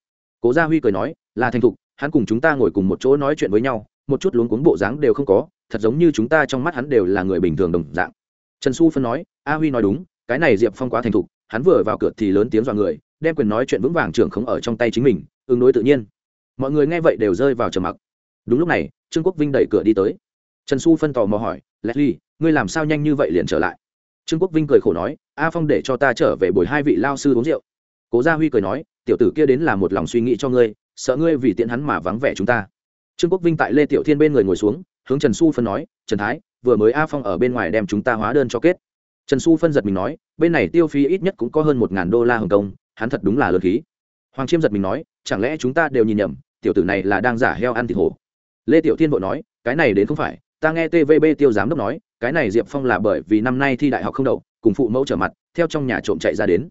Cố gia huy cười nói, là thành thục, hắn cùng chúng ta ngồi cùng một chỗ nói chuyện với nhau, một chút luống cuống bộ dáng đều không có, thật giống như chúng ta trong mắt hắn đều là người bình thường đồng dạng. Trần xu phân nói, a huy nói đúng, cái này diệp phong quá thành thục, hắn vừa vào cửa thì lớn tiếng dọa người, đem quyền nói chuyện vững vàng trưởng không ở trong tay chính mình, ứng đối tự nhiên. Mọi người nghe vậy đều rơi vào trầm mặc. Đúng lúc này, trương quốc vinh đẩy cửa đi tới. Trần xu phân tò mò hỏi leslie ngươi làm sao nhanh như vậy liền trở lại? Trương quốc vinh cười khổ nói, a phong để cho ta trở về buổi hai vị lao sư uống rượu. Cố gia huy cười nói, tiểu tử kia đến là một lòng suy nghĩ cho ngươi, sợ ngươi vì tiện hắn mà vắng vẻ chúng ta. Trương quốc vinh tại lê tiểu thiên bên người ngồi xuống, hướng trần xu phân nói, trần thái, vừa mới a phong ở bên ngoài đem chúng ta hóa đơn cho kết. Trần xu phân giật mình nói, bên này tiêu phí ít nhất cũng có hơn một ngàn đô la hồng kông, hắn thật đúng là lượt khí. Hoàng chiêm giật mình nói, chẳng lẽ chúng ta đều nhìn nhầm, tiểu tử này là đang giả heo ăn thịt hổ? Lê tiểu thiên vội nói, cái này đến không phải ta nghe tvb tiêu giám đốc nói, cái này diệp phong là bởi vì năm nay thi đại học không đậu, cùng phụ mẫu trở mặt, theo trong nhà trộm chạy ra đến.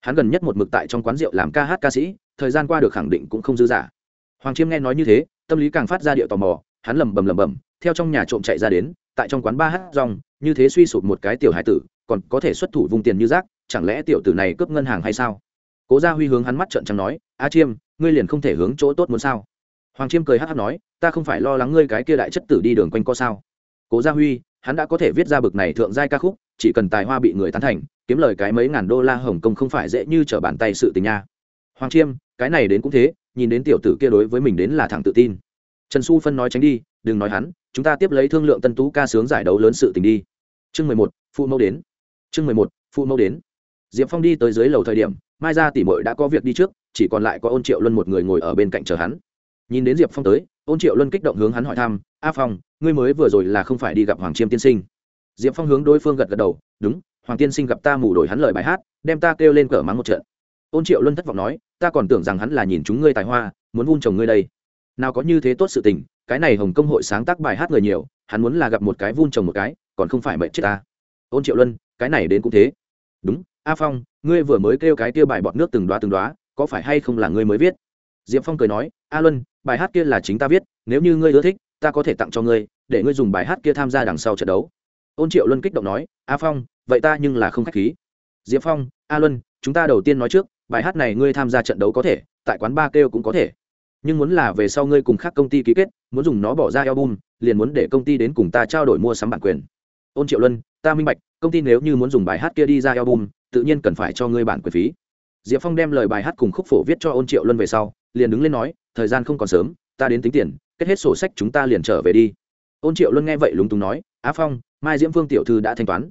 Hắn gần nhất một mực tại trong quán rượu làm ca hát ca sĩ, thời gian qua được khẳng định cũng không dư giả hoàng chiêm nghe nói như thế, tâm lý càng phát ra điệu tò mò, hắn lầm bầm lầm bầm theo trong nhà trộm chạy ra đến, tại trong quán ba hát rong, như thế suy sụp một cái tiểu hải tử, còn có thể xuất thủ vùng tiền như rác, chẳng lẽ tiểu tử này cướp ngân hàng hay sao? Cố gia huy hướng hắn mắt trợn trắng nói, a chiêm, ngươi liền không thể hướng chỗ tốt muốn sao? Hoàng chiêm cười hát hát nói, ta không phải lo lắng ngươi cái kia đại chất tử đi đường quanh co sao. Cố gia huy, hắn đã có thể viết ra bực này thượng giai ca khúc, chỉ cần tài hoa bị người tán thành, kiếm lời cái mấy ngàn đô la hồng kông không phải dễ như trở bàn tay sự tình nha. Hoàng chiêm, cái này đến cũng thế, nhìn đến tiểu tử kia đối với mình đến là thẳng tự tin. Trần xu phân nói tránh đi, đừng nói hắn, chúng ta tiếp lấy thương lượng tân tú ca sướng giải đấu lớn sự tình đi. Chương mười một, phụ mẫu đến. Chương mười một, phụ mẫu đến. Diệp phong đi tới dưới lầu thời điểm, mai ra tỉ mội đã có việc đi trước, chỉ còn lại có ôn triệu luân một người ngồi ở bên cạnh chờ hắn nhìn đến diệp phong tới, ôn triệu luân kích động hướng hắn hỏi thăm, a phong, ngươi mới vừa rồi là không phải đi gặp hoàng chiêm tiên sinh? Diệp phong hướng đối phương gật gật đầu, đúng, hoàng tiên sinh gặp ta mù đổi hắn lời bài hát, đem ta kêu lên cờ mắng một trận. Ôn triệu luân thất vọng nói, ta còn tưởng rằng hắn là nhìn chúng ngươi tài hoa, muốn vun chồng ngươi đây. Nào có như thế tốt sự tình, cái này hồng công hội sáng tác bài hát người nhiều, hắn muốn là gặp một cái vun chồng một cái, còn không phải mệnh chết ta. Ôn triệu luân, cái này đến cũng thế. Đúng, a phong, ngươi vừa mới kêu cái kia bài bọt nước từng đoá từng đoá có phải hay không là ngươi mới viết? Diệp phong cười nói a luân, bài hát kia là chính ta viết, nếu như ngươi ưa thích, ta có thể tặng cho ngươi, để ngươi dùng bài hát kia tham gia đằng sau trận đấu. Ôn triệu luân kích động nói, a phong, vậy ta nhưng là không k h á c h khí. Diệp phong, a luân, chúng ta đầu tiên nói trước, bài hát này ngươi tham gia trận đấu có thể, tại quán ba kêu cũng có thể. Nhưng muốn là về sau ngươi cùng khác công ty ký kết, muốn dùng nó bỏ ra album, liền muốn để công ty đến cùng ta trao đổi mua sắm bản quyền. Ôn triệu luân, ta minh bạch, công ty nếu như muốn dùng bài hát kia đi ra album, tự nhiên cần phải cho ngươi bản quyền phí. Diệp phong đem lời bài hát cùng khúc phổ viết cho ôn triệu luân về sau liền đứng lên nói, thời gian không còn sớm, ta đến tính tiền, kết hết sổ sách chúng ta liền trở về đi. Ôn triệu luân nghe vậy lúng túng nói, á phong, mai diễm phương tiểu thư đã thanh toán.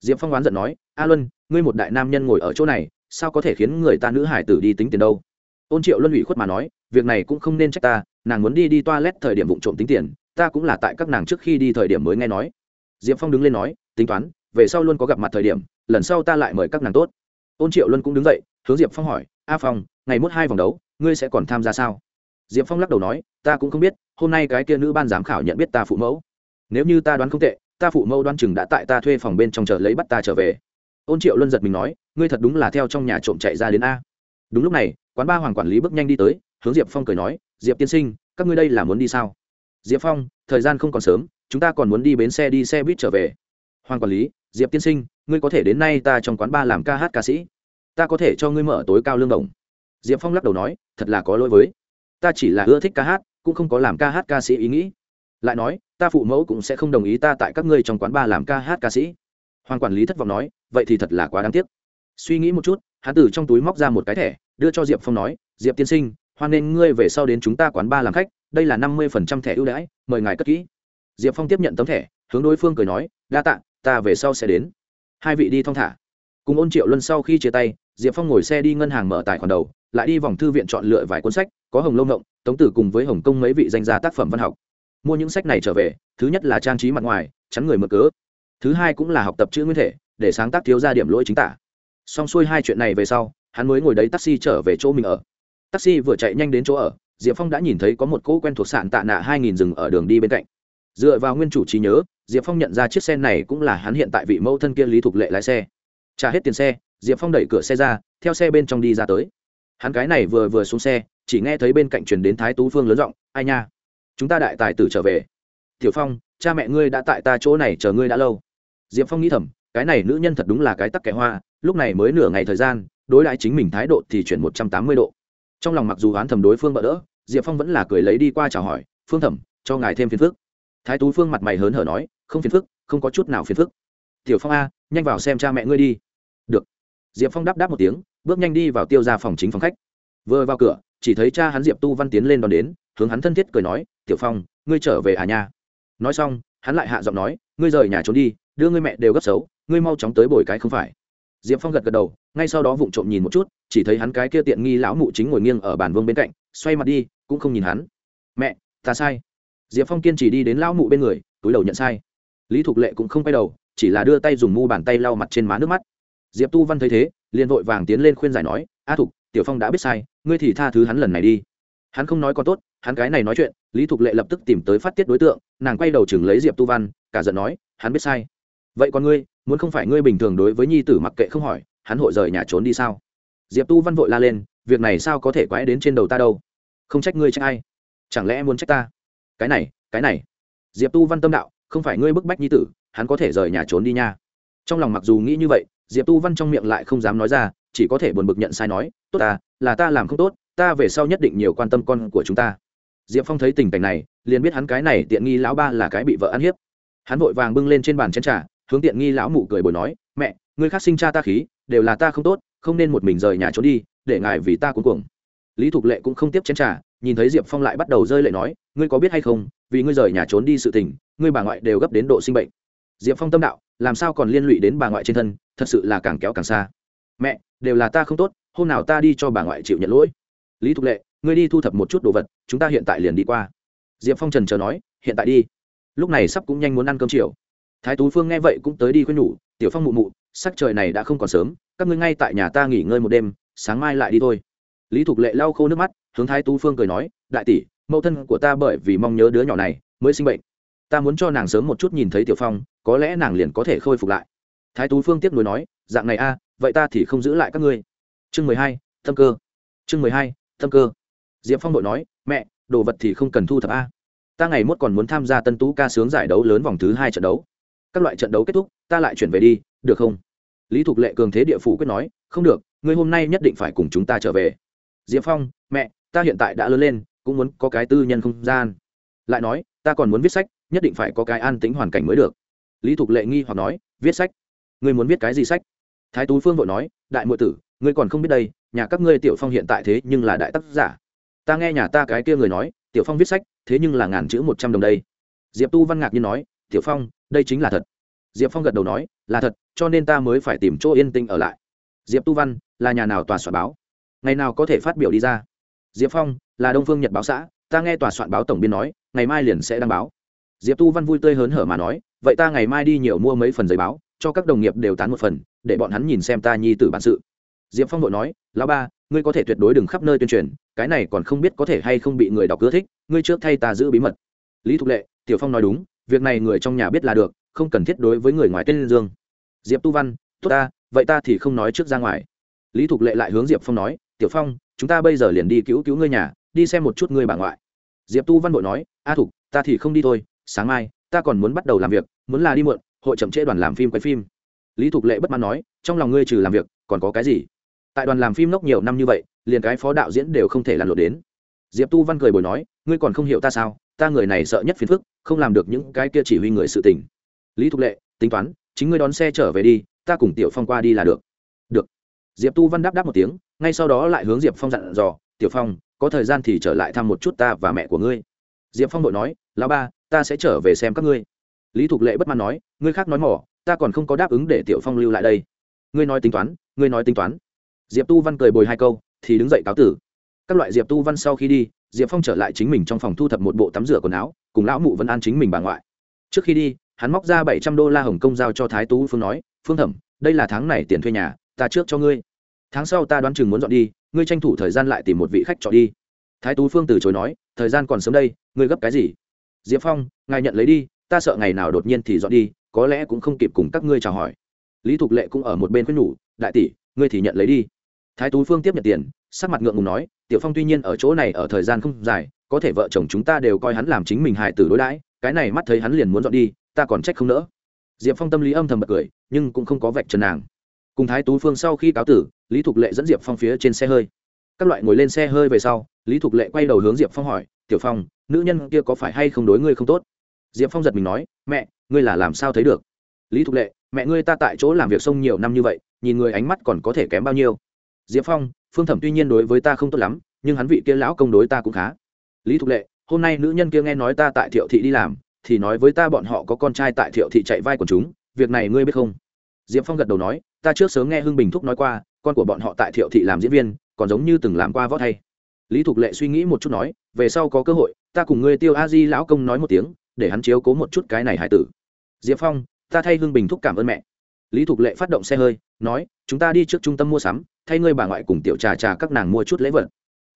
Diễm phong oán giận nói, a luân, ngươi một đại nam nhân ngồi ở chỗ này, sao có thể khiến người ta nữ hải tử đi tính tiền đâu? Ôn triệu luân ủy khuất mà nói, việc này cũng không nên trách ta, nàng muốn đi đi toilet thời điểm vụ trộm tính tiền, ta cũng là tại các nàng trước khi đi thời điểm mới nghe nói. Diệp phong đứng lên nói, tính toán, về sau luôn có gặp mặt thời điểm, lần sau ta lại mời các nàng tốt. Ôn triệu luân cũng đứng dậy, hướng diệp phong hỏi, a phong, ngày mốt hai vòng đấu ngươi sẽ còn tham gia sao? Diệp phong lắc đầu nói, ta cũng không biết, hôm nay cái kia nữ ban giám khảo nhận biết ta phụ mẫu. Nếu như ta đoán không tệ, ta phụ mẫu đoán chừng đã tại ta thuê phòng bên trong chờ lấy bắt ta trở về. Ôn triệu luân giật mình nói, ngươi thật đúng là theo trong nhà trộm chạy ra đến a. Đúng lúc này, quán ba hoàng quản lý bước nhanh đi tới, hướng diệp phong cười nói, diệp tiên sinh, các ngươi đây là muốn đi sao? Diệp phong, thời gian không còn sớm, chúng ta còn muốn đi bến xe đi xe buýt trở về. Hoàng quản lý, diệp tiên sinh, ngươi có thể đến nay ta trong quán ba làm ca hát ca sĩ. Ta có thể cho ngươi mở tối cao lương đồng diệp phong lắc đầu nói, thật là có lỗi với. Ta chỉ là ưa thích ca hát, cũng không có làm ca hát ca sĩ ý nghĩ. Lại nói, ta phụ mẫu cũng sẽ không đồng ý ta tại các ngươi trong quán ba làm ca hát ca sĩ. Hoàng quản lý thất vọng nói, vậy thì thật là quá đáng tiếc. Suy nghĩ một chút, hắn từ trong túi móc ra một cái thẻ, đưa cho diệp phong nói, diệp tiên sinh, hoan nên ngươi về sau đến chúng ta quán ba làm khách, đây là năm mươi phần trăm thẻ ưu đãi, mời ngài cất kỹ. Diệp phong tiếp nhận tấm thẻ, hướng đối phương cười nói, đa tạ, ta về sau sẽ đến. Hai vị đi thong thả. Cùng ôn triệu luân sau khi chia tay, diệp phong ngồi xe đi ngân hàng mở tài khoản đầu lại đi vòng thư viện chọn lựa vài cuốn sách, có hồng lâu ngộng, tống tử cùng với hồng kông mấy vị danh gia tác phẩm văn học. Mua những sách này trở về, thứ nhất là trang trí mặt ngoài, chắn người mở cớ. Thứ hai cũng là học tập chữ nguyên thể, để sáng tác thiếu ra điểm lỗi chính tả. Xong xuôi hai chuyện này về sau, hắn mới ngồi đấy taxi trở về chỗ mình ở. Taxi vừa chạy nhanh đến chỗ ở, diệp phong đã nhìn thấy có một cỗ quen thuộc sạn tạ nạ hai nghìn rừng ở đường đi bên cạnh. Dựa vào nguyên chủ trí nhớ, diệp phong nhận ra chiếc xe này cũng là hắn hiện tại vị mẫu thân kia lý thục lệ lái xe. Trả hết tiền xe, diệp phong đẩy cửa xe ra, theo xe bên trong đi ra tới hắn cái này vừa vừa xuống xe, chỉ nghe thấy bên cạnh truyền đến thái tú phương lớn giọng, ai nha, chúng ta đại tài tử trở về. Tiểu phong, cha mẹ ngươi đã tại ta chỗ này chờ ngươi đã lâu. Diệp phong nghĩ thầm, cái này nữ nhân thật đúng là cái tắc kẻ hoa, lúc này mới nửa ngày thời gian, đối đãi chính mình thái độ thì chuyển một trăm tám mươi độ. Trong lòng mặc dù oán thầm đối phương bỡ đỡ, diệp phong vẫn là cười lấy đi qua chào hỏi, phương thẩm, cho ngài thêm phiền phức. Thái tú phương mặt mày hớn hở nói, không phiền phức, không có chút nào phiền phức. Tiểu phong a, nhanh vào xem cha mẹ ngươi đi. Được. Diệp phong đáp đáp một tiếng bước nhanh đi vào tiêu ra phòng chính phòng khách. Vừa vào cửa, chỉ thấy cha hắn diệp tu văn tiến lên đón đến, hướng hắn thân thiết cười nói, tiểu phong, ngươi trở về à nha? Nói xong, hắn lại hạ giọng nói, ngươi rời nhà trốn đi, đưa ngươi mẹ đều gấp xấu, ngươi mau chóng tới bồi cái không phải. Diệp phong gật gật đầu, ngay sau đó vụng trộm nhìn một chút, chỉ thấy hắn cái kia tiện nghi lão mụ chính ngồi nghiêng ở bàn vương bên cạnh, xoay mặt đi, cũng không nhìn hắn. Mẹ, ta sai. Diệp phong kiên trì đi đến lão mụ bên người, túi đầu nhận sai. Lý thục lệ cũng không quay đầu, chỉ là đưa tay dùng mu bàn tay lau mặt trên má nước mắt. Diệp tu văn thấy thế liền vội vàng tiến lên khuyên giải nói, a thục, tiểu phong đã biết sai, ngươi thì tha thứ hắn lần này đi. Hắn không nói còn tốt, hắn cái này nói chuyện, lý thục lệ lập tức tìm tới phát tiết đối tượng, nàng quay đầu chừng lấy diệp tu văn, cả giận nói, hắn biết sai. Vậy còn ngươi, muốn không phải ngươi bình thường đối với nhi tử mặc kệ không hỏi, hắn hội rời nhà trốn đi sao? Diệp tu văn vội la lên, việc này sao có thể quái đến trên đầu ta đâu? Không trách ngươi trách ai? Chẳng lẽ muốn trách ta? Cái này cái này. Diệp tu văn tâm đạo, không phải ngươi bức bách nhi tử, hắn có thể rời nhà trốn đi nha. Trong lòng mặc dù nghĩ như vậy diệp tu văn trong miệng lại không dám nói ra, chỉ có thể buồn bực nhận sai nói, tốt ta, là ta làm không tốt, ta về sau nhất định nhiều quan tâm con của chúng ta. Diệp phong thấy tình cảnh này, liền biết hắn cái này tiện nghi lão ba là cái bị vợ ăn hiếp. Hắn vội vàng bưng lên trên bàn chén trà, hướng tiện nghi lão mụ cười bồi nói, mẹ, ngươi khác sinh cha ta khí, đều là ta không tốt, không nên một mình rời nhà trốn đi, để ngài vì ta cuống cuồng. Lý thục lệ cũng không tiếp chén trà, nhìn thấy diệp phong lại bắt đầu rơi lệ nói, ngươi có biết hay không, vì ngươi rời nhà trốn đi sự tình, ngươi bà ngoại đều gấp đến độ sinh bệnh. Diệp phong tâm đạo làm sao còn liên lụy đến bà ngoại trên thân, thật sự là càng kéo càng xa. Mẹ, đều là ta không tốt, hôm nào ta đi cho bà ngoại chịu nhận lỗi. Lý thục lệ, ngươi đi thu thập một chút đồ vật, chúng ta hiện tại liền đi qua. Diệp phong trần chờ nói, hiện tại đi. Lúc này sắp cũng nhanh muốn ăn cơm chiều. Thái tú phương nghe vậy cũng tới đi khuyên nhủ, tiểu phong mụ mụ, sắc trời này đã không còn sớm, các ngươi ngay tại nhà ta nghỉ ngơi một đêm, sáng mai lại đi thôi. Lý thục lệ lau khô nước mắt, hướng thái tú phương cười nói, đại tỷ, mẫu thân của ta bởi vì mong nhớ đứa nhỏ này mới sinh bệnh. Ta muốn cho nàng sớm một chút nhìn thấy tiểu phong có lẽ nàng liền có thể khôi phục lại. Thái tú phương tiếp nối nói, dạng này a, vậy ta thì không giữ lại các ngươi. Chương mười hai tâm cơ. Chương mười hai tâm cơ. Diệp phong đội nói, mẹ, đồ vật thì không cần thu thập a. Ta ngày mốt còn muốn tham gia tân tú ca sướng giải đấu lớn vòng thứ hai trận đấu. Các loại trận đấu kết thúc, ta lại chuyển về đi, được không? Lý thục lệ cường thế địa phủ quyết nói, không được, ngươi hôm nay nhất định phải cùng chúng ta trở về. Diệp phong, mẹ, ta hiện tại đã lớn lên, cũng muốn có cái tư nhân không gian. Lại nói, ta còn muốn viết sách, nhất định phải có cái an tính hoàn cảnh mới được lý thục lệ nghi hoặc nói, viết sách? Ngươi muốn viết cái gì sách? Thái tú phương vội nói, đại m tử, ngươi còn không biết đây, nhà các ngươi tiểu phong hiện tại thế nhưng là đại tác giả. Ta nghe nhà ta cái kia người nói, tiểu phong viết sách, thế nhưng là ngàn chữ một trăm đồng đây. Diệp tu văn ngạc nhiên nói, tiểu phong, đây chính là thật. Diệp phong gật đầu nói, là thật, cho nên ta mới phải tìm chỗ yên tĩnh ở lại. Diệp tu văn, là nhà nào tòa soạn báo? Ngày nào có thể phát biểu đi ra? Diệp phong, là đông phương nhật báo xã, ta nghe tòa soạn báo tổng biên nói, ngày mai liền sẽ đăng báo. Diệp tu văn vui tươi hớn hở mà nói vậy ta ngày mai đi nhiều mua mấy phần giấy báo, cho các đồng nghiệp đều tán một phần, để bọn hắn nhìn xem ta nhi tử bản sự. Diệp phong vội nói, lão ba, ngươi có thể tuyệt đối đừng khắp nơi tuyên truyền, cái này còn không biết có thể hay không bị người đọc ưa thích, ngươi trước thay ta giữ bí mật. Lý thục lệ, tiểu phong nói đúng, việc này người trong nhà biết là được, không cần thiết đối với người ngoài tên dương. Diệp tu văn, tốt ta, vậy ta thì không nói trước ra ngoài. Lý thục lệ lại hướng diệp phong nói, tiểu phong, chúng ta bây giờ liền đi cứu cứu ngươi nhà, đi xem một chút ngươi bà ngoại. Diệp tu văn vội nói, a thục, ta thì không đi thôi, sáng mai ta còn muốn bắt đầu làm việc, muốn là đi muộn, hội chậm trễ đoàn làm phim quay phim. Lý thục lệ bất mãn nói, trong lòng ngươi trừ làm việc, còn có cái gì? Tại đoàn làm phim nốc nhiều năm như vậy, liền cái phó đạo diễn đều không thể làm lộ đến. Diệp tu văn cười bồi nói, ngươi còn không hiểu ta sao, ta người này sợ nhất phiền phức, không làm được những cái kia chỉ huy người sự tình. Lý thục lệ, tính toán, chính ngươi đón xe trở về đi, ta cùng tiểu phong qua đi là được. Được. Diệp tu văn đáp đáp một tiếng, ngay sau đó lại hướng diệp phong dặn dò, tiểu phong, có thời gian thì trở lại thăm một chút ta và mẹ của ngươi. Diệp phong đội nói, lão ba ta sẽ trở về xem các ngươi. Lý thục lệ bất mãn nói, ngươi khác nói mỏ, ta còn không có đáp ứng để tiểu phong lưu lại đây. Ngươi nói tính toán, ngươi nói tính toán. Diệp tu văn cười bồi hai câu, thì đứng dậy cáo tử. Các loại diệp tu văn sau khi đi, diệp phong trở lại chính mình trong phòng thu thập một bộ tắm rửa quần áo, cùng lão mụ vân an chính mình bà ngoại. Trước khi đi, hắn móc ra bảy trăm đô la hồng Công giao cho thái tú phương nói, phương thẩm, đây là tháng này tiền thuê nhà, ta trước cho ngươi. Tháng sau ta đoán chừng muốn dọn đi, ngươi tranh thủ thời gian lại tìm một vị khách trọ đi. Thái tú phương từ chối nói, thời gian còn sớm đây, ngươi gấp cái gì? Diệp phong, ngài nhận lấy đi, ta sợ ngày nào đột nhiên thì dọn đi, có lẽ cũng không kịp cùng các ngươi chào hỏi. Lý thục lệ cũng ở một bên khuyên nhủ, đại tỷ, ngươi thì nhận lấy đi. Thái tú phương tiếp nhận tiền, sắc mặt ngượng ngùng nói, tiểu phong tuy nhiên ở chỗ này ở thời gian không dài, có thể vợ chồng chúng ta đều coi hắn làm chính mình hại tử đối đãi, cái này mắt thấy hắn liền muốn dọn đi, ta còn trách không nỡ. Diệp phong tâm lý âm thầm bật cười, nhưng cũng không có vạch trần nàng. Cùng thái tú phương sau khi cáo tử, lý thục lệ dẫn diệp phong phía trên xe hơi. Các loại ngồi lên xe hơi về sau, lý thục lệ quay đầu hướng diệp phong hỏi tiểu phong, nữ nhân kia có phải hay không đối ngươi không tốt? Diệp phong giật mình nói, mẹ, ngươi là làm sao thấy được? Lý thục lệ, mẹ ngươi ta tại chỗ làm việc sông nhiều năm như vậy, nhìn người ánh mắt còn có thể kém bao nhiêu? Diệp phong, phương thẩm tuy nhiên đối với ta không tốt lắm, nhưng hắn vị kia lão công đối ta cũng khá. Lý thục lệ, hôm nay nữ nhân kia nghe nói ta tại thiệu thị đi làm, thì nói với ta bọn họ có con trai tại thiệu thị chạy vai của chúng, việc này ngươi biết không? Diệp phong gật đầu nói, ta trước sớm nghe hưng bình thúc nói qua, con của bọn họ tại thiệu thị làm diễn viên, còn giống như từng làm qua võ thay lý thục lệ suy nghĩ một chút nói, về sau có cơ hội, ta cùng ngươi tiêu a di lão công nói một tiếng, để hắn chiếu cố một chút cái này hải tử. Diệp phong, ta thay hưng bình thúc cảm ơn mẹ. Lý thục lệ phát động xe hơi, nói, chúng ta đi trước trung tâm mua sắm, thay ngươi bà ngoại cùng tiểu trà trà các nàng mua chút lễ vật.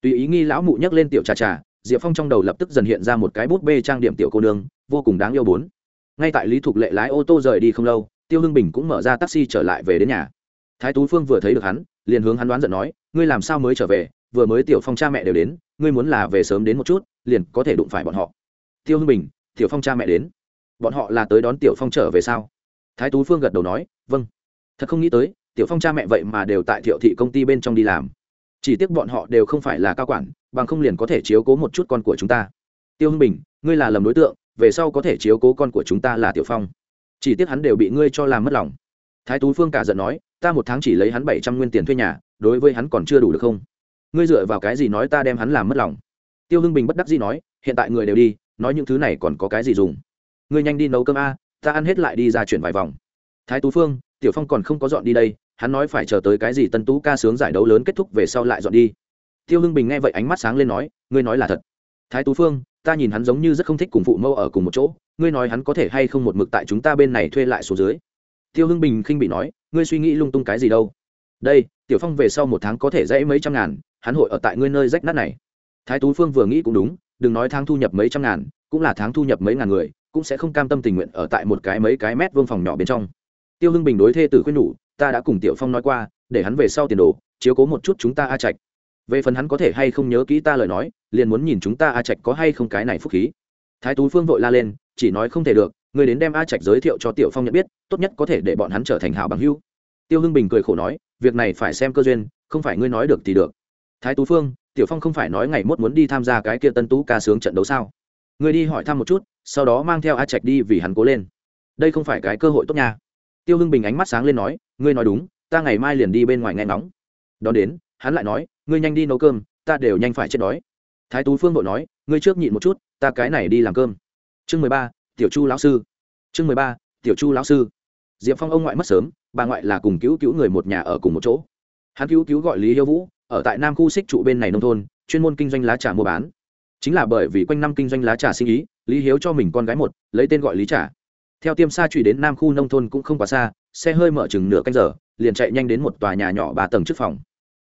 Tùy ý nghi lão mụ nhắc lên tiểu trà trà, diệp phong trong đầu lập tức dần hiện ra một cái bút bê trang điểm tiểu cô nương, vô cùng đáng yêu bốn. Ngay tại lý thục lệ lái ô tô rời đi không lâu, tiêu hưng bình cũng mở ra taxi trở lại về đến nhà. Thái tú phương vừa thấy được hắn, liền hướng hắn đoán giận nói, ngươi làm sao mới trở về? Vừa mới tiểu phong cha mẹ đều đến, ngươi muốn là về sớm đến một chút, liền có thể đụng phải bọn họ. Tiêu hưng bình, tiểu phong cha mẹ đến. Bọn họ là tới đón tiểu phong trở về sao? Thái tú phương gật đầu nói vâng. Thật không nghĩ tới, tiểu phong cha mẹ vậy mà đều tại thiệu thị công ty bên trong đi làm. Chỉ tiếc bọn họ đều không phải là cao quản, bằng không liền có thể chiếu cố một chút con của chúng ta. Tiêu hưng bình, ngươi là lầm đối tượng, về sau có thể chiếu cố con của chúng ta là tiểu phong. Chỉ tiếc hắn đều bị ngươi cho làm mất lòng. Thái tú phương cả giận nói, ta một tháng chỉ lấy hắn bảy trăm nguyên tiền thuê nhà, đối với hắn còn chưa đủ được không? Ngươi dựa vào cái gì nói ta đem hắn làm mất lòng? Tiêu hưng bình bất đắc dĩ nói, hiện tại người đều đi, nói những thứ này còn có cái gì dùng? Ngươi nhanh đi nấu cơm a, ta ăn hết lại đi ra chuyển vài vòng. Thái tú phương, tiểu phong còn không có dọn đi đây, hắn nói phải chờ tới cái gì tân tú ca sướng giải đấu lớn kết thúc về sau lại dọn đi. Tiêu hưng bình nghe vậy ánh mắt sáng lên nói, ngươi nói là thật. Thái tú phương, ta nhìn hắn giống như rất không thích cùng phụ mâu ở cùng một chỗ, ngươi nói hắn có thể hay không một mực tại chúng ta bên này thuê lại số dưới? Tiêu hưng bình khinh bị nói, ngươi suy nghĩ lung tung cái gì đâu? Đây, tiểu phong về sau một tháng có thể dãy mấy trăm ngàn, hắn hội ở tại ngươi nơi rách nát này. Thái tú phương vừa nghĩ cũng đúng, đừng nói tháng thu nhập mấy trăm ngàn, cũng là tháng thu nhập mấy ngàn người, cũng sẽ không cam tâm tình nguyện ở tại một cái mấy cái mét vương phòng nhỏ bên trong. Tiêu hưng bình đối thê tử khuyên nhủ, ta đã cùng tiểu phong nói qua, để hắn về sau tiền đồ, chiếu cố một chút chúng ta a trạch. Về phần hắn có thể hay không nhớ kỹ ta lời nói, liền muốn nhìn chúng ta a trạch có hay không cái này phúc khí. Thái tú phương vội la lên, chỉ nói không thể được người đến đem a trạch giới thiệu cho tiểu phong nhận biết, tốt nhất có thể để bọn hắn trở thành hảo bằng hưu tiêu hưng bình cười khổ nói, việc này phải xem cơ duyên, không phải ngươi nói được thì được. Thái tú phương, tiểu phong không phải nói ngày mốt muốn đi tham gia cái kia tân tú ca sướng trận đấu sao? Ngươi đi hỏi thăm một chút, sau đó mang theo a trạch đi vì hắn cố lên. Đây không phải cái cơ hội tốt nha. Tiêu hưng bình ánh mắt sáng lên nói, ngươi nói đúng, ta ngày mai liền đi bên ngoài nghe nóng đón đến, hắn lại nói, ngươi nhanh đi nấu cơm, ta đều nhanh phải chết đói. Thái tú phương vội nói, ngươi trước nhịn một chút, ta cái này đi làm cơm. Chương mười ba, tiểu chu lão sư. Chương mười ba, tiểu chu lão sư. Diệp phong ông ngoại mất sớm bà ngoại là cùng cứu cứu người một nhà ở cùng một chỗ. Hắn cứu cứu gọi lý hiếu vũ, ở tại nam khu xích trụ bên này nông thôn, chuyên môn kinh doanh lá trà mua bán. Chính là bởi vì quanh năm kinh doanh lá trà sinh ý, lý hiếu cho mình con gái một, lấy tên gọi lý trà. Theo tiêm xa truy đến nam khu nông thôn cũng không quá xa, xe hơi mở chừng nửa canh giờ, liền chạy nhanh đến một tòa nhà nhỏ ba tầng trước phòng.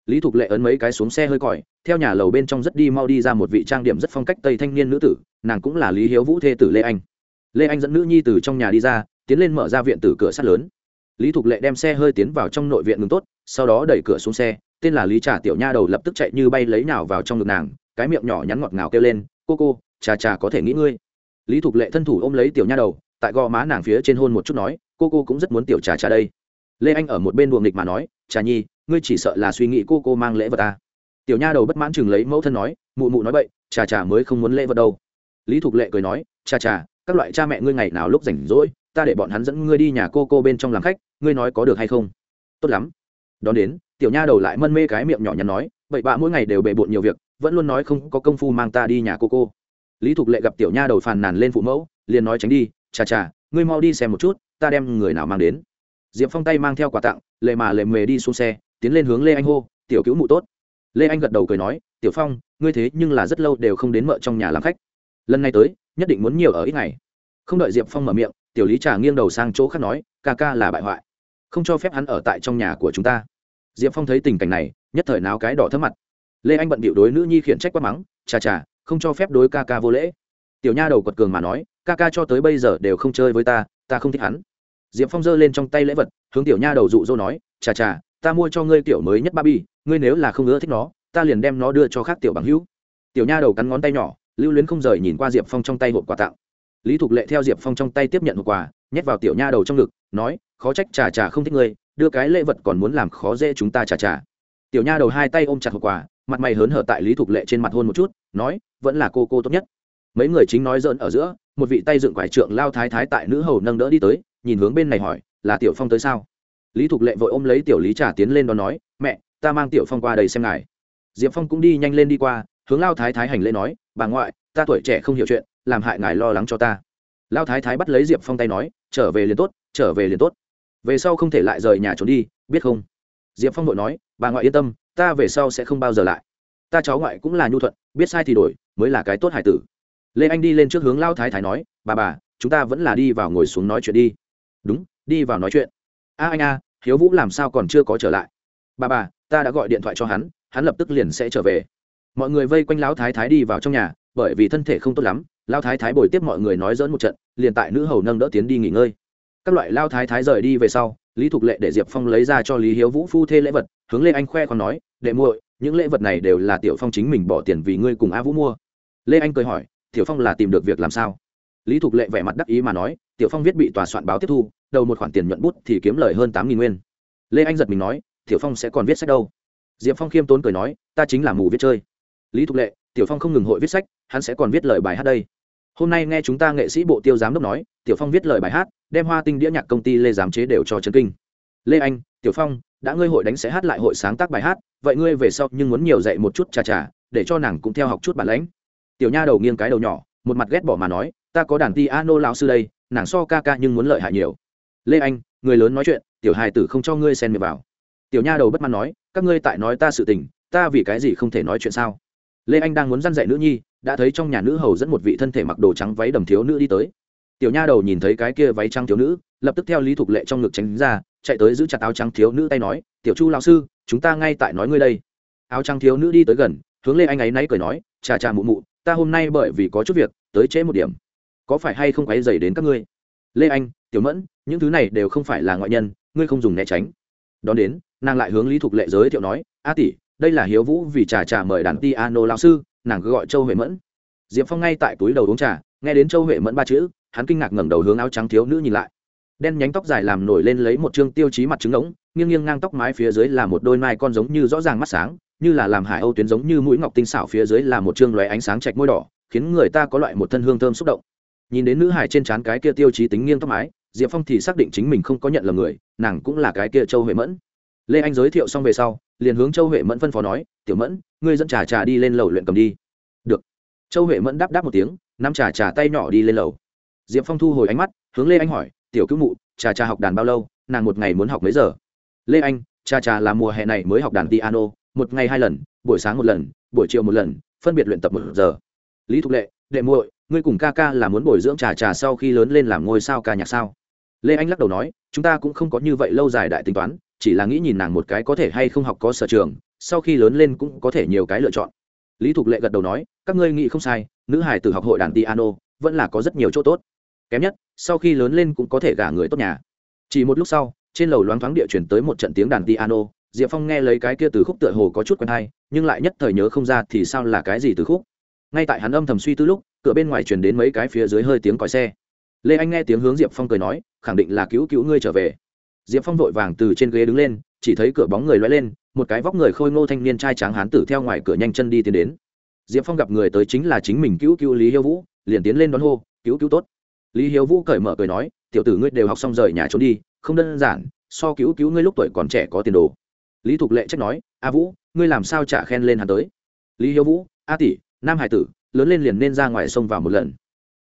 Lý thục lệ ấn mấy cái xuống xe hơi còi, theo nhà lầu bên trong rất đi mau đi ra một vị trang điểm rất phong cách tây thanh niên nữ tử, nàng cũng là lý hiếu vũ thê tử lê anh. Lê anh dẫn nữ nhi từ trong nhà đi ra, tiến lên mở ra viện từ cửa sắt lớn lý thục lệ đem xe hơi tiến vào trong nội viện ngừng tốt, sau đó đẩy cửa xuống xe, tên là lý trà tiểu nha đầu lập tức chạy như bay lấy nào vào trong ngực nàng, cái miệng nhỏ nhắn ngọt ngào kêu lên, cô cô, trà trà có thể nghĩ ngươi. Lý thục lệ thân thủ ôm lấy tiểu nha đầu, tại gò má nàng phía trên hôn một chút nói, cô cô cũng rất muốn tiểu trà trà đây. Lê anh ở một bên buồng nghịch mà nói, trà nhi, ngươi chỉ sợ là suy nghĩ cô cô mang lễ vật ta tiểu nha đầu bất mãn chừng lấy mẫu thân nói, mụ mụ nói vậy trà trà mới không muốn lễ vật đâu. Lý thục lệ cười nói, trà trà, các loại cha mẹ ngươi ngày nào lúc rảnh rỗi, ta để bọn hắn dẫn ngươi đi nhà cô cô bên trong làm khách ngươi nói có được hay không? Tốt lắm. Đón đến, tiểu nha đầu lại mân mê cái miệng nhỏ nhắn nói, vậy bạ mỗi ngày đều bề bộn nhiều việc, vẫn luôn nói không có công phu mang ta đi nhà cô cô. Lý thục lệ gặp tiểu nha đầu phàn nàn lên phụ mẫu, liền nói tránh đi, chà chà, ngươi mau đi xem một chút, ta đem người nào mang đến. Diệp phong tay mang theo quà tặng, lệ mà lệ mề đi xuống xe, tiến lên hướng lê anh hô, tiểu cứu mụ tốt. Lê anh gật đầu cười nói, tiểu phong, ngươi thế nhưng là rất lâu đều không đến mợ trong nhà làm khách. Lần này tới, nhất định muốn nhiều ở ít ngày. Không đợi diệp phong mở miệng, tiểu lý trà nghiêng đầu sang chỗ khác nói, ca ca là bại hoại không cho phép hắn ở tại trong nhà của chúng ta. Diệp phong thấy tình cảnh này, nhất thời náo cái đỏ thấp mặt. Lê anh bận bịu đối nữ nhi khiển trách quá mắng, chà chà, không cho phép đối ca ca vô lễ. Tiểu nha đầu quật cường mà nói, ca ca cho tới bây giờ đều không chơi với ta ta không thích hắn. Diệp phong giơ lên trong tay lễ vật, hướng tiểu nha đầu dụ dỗ nói, chà chà, ta mua cho ngươi tiểu mới nhất ba bi ngươi nếu là không ưa thích nó, ta liền đem nó đưa cho khác tiểu bằng hữu. Tiểu nha đầu cắn ngón tay nhỏ, lưu luyến không rời nhìn qua diệp phong trong tay hộp quà tặng. Lý thục lệ theo diệp phong trong tay tiếp nhận hộp quà, nhét vào tiểu nha đầu trong ngực, nói khó trách trà trà không thích ngươi, đưa cái lễ vật còn muốn làm khó dễ chúng ta trà trà. Tiểu nha đầu hai tay ôm chặt hộp quà, mặt mày hớn hở tại lý thục lệ trên mặt hôn một chút, nói, vẫn là cô cô tốt nhất. Mấy người chính nói dỡn ở giữa, một vị tay dựng quải trượng lao thái thái tại nữ hầu nâng đỡ đi tới, nhìn hướng bên này hỏi, là tiểu phong tới sao? Lý thục lệ vội ôm lấy tiểu lý trà tiến lên đó nói, mẹ, ta mang tiểu phong qua đây xem ngài. Diệp phong cũng đi nhanh lên đi qua, hướng lao thái thái hành lễ nói, bà ngoại, ta tuổi trẻ không hiểu chuyện, làm hại ngài lo lắng cho ta. Lao thái thái bắt lấy diệp phong tay nói, trở về liền tốt, trở về liền tốt về sau không thể lại rời nhà trốn đi, biết không? Diệp phong vội nói, bà ngoại yên tâm, ta về sau sẽ không bao giờ lại. Ta cháu ngoại cũng là nhu thuận, biết sai thì đổi, mới là cái tốt hải tử. Lê anh đi lên trước hướng lao thái thái nói, bà bà, chúng ta vẫn là đi vào ngồi xuống nói chuyện đi. Đúng, đi vào nói chuyện. A anh a, hiếu vũ làm sao còn chưa có trở lại? Bà bà, ta đã gọi điện thoại cho hắn hắn lập tức liền sẽ trở về. Mọi người vây quanh lão thái thái đi vào trong nhà, bởi vì thân thể không tốt lắm lao thái thái bồi tiếp mọi người nói dỡn một trận, liền tại nữ hầu nâng đỡ tiến đi nghỉ ngơi các loại lao thái thái rời đi về sau, lý thục lệ để diệp phong lấy ra cho lý hiếu vũ phu thê lễ vật, hướng lê anh khoe còn nói, đệ muội, những lễ vật này đều là tiểu phong chính mình bỏ tiền vì ngươi cùng a vũ mua. Lê anh cười hỏi, tiểu phong là tìm được việc làm sao? Lý thục lệ vẻ mặt đắc ý mà nói, tiểu phong viết bị tòa soạn báo tiếp thu, đầu một khoản tiền nhuận bút thì kiếm lời hơn tám nghìn nguyên. Lê anh giật mình nói, tiểu phong sẽ còn viết sách đâu? Diệp phong khiêm tốn cười nói, ta chính là mù viết chơi. Lý thục lệ, tiểu phong không ngừng hội viết sách, hắn sẽ còn viết lời bài hát đây hôm nay nghe chúng ta nghệ sĩ bộ tiêu giám đốc nói, tiểu phong viết lời bài hát, đem hoa tinh đĩa nhạc công ty lê giám chế đều cho trấn kinh. Lê anh, tiểu phong, đã ngươi hội đánh sẽ hát lại hội sáng tác bài hát, vậy ngươi về sau nhưng muốn nhiều dạy một chút chà chà để cho nàng cũng theo học chút bản lãnh. Tiểu nha đầu nghiêng cái đầu nhỏ, một mặt ghét bỏ mà nói, ta có đàn ti Nô lão sư đây, nàng so ca ca nhưng muốn lợi hại nhiều. Lê anh, người lớn nói chuyện, tiểu hài tử không cho ngươi xen miệng vào. Tiểu nha đầu bất mãn nói, các ngươi tại nói ta sự tình, ta vì cái gì không thể nói chuyện sao? Lê anh đang muốn dăn dạy nữ nhi đã thấy trong nhà nữ hầu dẫn một vị thân thể mặc đồ trắng váy đầm thiếu nữ đi tới. Tiểu nha đầu nhìn thấy cái kia váy trắng thiếu nữ, lập tức theo lý thục lệ trong ngực tránh ra, chạy tới giữ chặt áo trắng thiếu nữ tay nói, tiểu chu lão sư, chúng ta ngay tại nói ngươi đây. Áo trắng thiếu nữ đi tới gần, hướng lê anh ấy náy cười nói, chà chà mụ mụ, ta hôm nay bởi vì có chút việc, tới trễ một điểm. Có phải hay không quấy dày đến các ngươi? Lê anh, tiểu mẫn, những thứ này đều không phải là ngoại nhân, ngươi không dùng né tránh. Đón đến, nàng lại hướng lý thục lệ giới thiệu nói, a tỷ, đây là hiếu vũ vì trà trà mời đàn ti ano lão sư nàng cứ gọi châu huệ mẫn. Diệp phong ngay tại túi đầu uống trà, nghe đến châu huệ mẫn ba chữ, hắn kinh ngạc ngẩng đầu hướng áo trắng thiếu nữ nhìn lại. Đen nhánh tóc dài làm nổi lên lấy một chương tiêu chí mặt trứng ống, nghiêng nghiêng ngang tóc mái phía dưới là một đôi mai con giống như rõ ràng mắt sáng, như là làm hải âu tuyến giống như mũi ngọc tinh xảo phía dưới là một chương lóe ánh sáng chạch môi đỏ, khiến người ta có loại một thân hương thơm xúc động. Nhìn đến nữ hải trên trán cái kia tiêu chí tính nghiêng tóc mái, diệp phong thì xác định chính mình không có nhận lầm người, nàng cũng là cái kia châu huệ mẫn lê anh giới thiệu xong về sau, liền hướng châu huệ mẫn phân phó nói, tiểu mẫn, ngươi dẫn trà trà đi lên lầu luyện cầm đi. Được. Châu huệ mẫn đáp đáp một tiếng, nắm trà trà tay nhỏ đi lên lầu. Diệp phong thu hồi ánh mắt, hướng lê anh hỏi, tiểu cứu mụ, trà trà học đàn bao lâu? Nàng một ngày muốn học mấy giờ? Lê anh, trà trà là mùa hè này mới học đàn piano, một ngày hai lần, buổi sáng một lần, buổi chiều một lần, phân biệt luyện tập một giờ. Lý thục lệ, đệ muội, ngươi cùng ca ca là muốn bồi dưỡng trà trà sau khi lớn lên làm ngôi sao ca nhạc sao? Lê anh lắc đầu nói, chúng ta cũng không có như vậy lâu dài đại tính toán chỉ là nghĩ nhìn nàng một cái có thể hay không học có sở trường, sau khi lớn lên cũng có thể nhiều cái lựa chọn. Lý thục lệ gật đầu nói, các ngươi nghĩ không sai, nữ hải từ học hội đàn piano, vẫn là có rất nhiều chỗ tốt. Kém nhất, sau khi lớn lên cũng có thể gả người tốt nhà. Chỉ một lúc sau, trên lầu loáng thoáng địa chuyển tới một trận tiếng đàn piano, diệp phong nghe lấy cái kia từ khúc tựa hồ có chút quen hay, nhưng lại nhất thời nhớ không ra thì sao là cái gì từ khúc. Ngay tại hắn âm thầm suy tư lúc, cửa bên ngoài chuyển đến mấy cái phía dưới hơi tiếng còi xe. Lê anh nghe tiếng hướng diệp phong cười nói, khẳng định là cứu cứu ngươi trở về diệp phong vội vàng từ trên ghế đứng lên, chỉ thấy cửa bóng người loay lên, một cái vóc người khôi ngô thanh niên trai tráng hán tử theo ngoài cửa nhanh chân đi tiến đến. Diệp phong gặp người tới chính là chính mình cứu cứu lý hiếu vũ, liền tiến lên đón hô, cứu cứu tốt. Lý hiếu vũ cởi mở cười nói, tiểu tử ngươi đều học xong rời nhà trốn đi, không đơn giản, so cứu cứu ngươi lúc tuổi còn trẻ có tiền đồ. Lý thục lệ trách nói, a vũ, ngươi làm sao trả khen lên hắn tới? Lý hiếu vũ, a tỷ, nam hải tử, lớn lên liền nên ra ngoài sông vào một lần.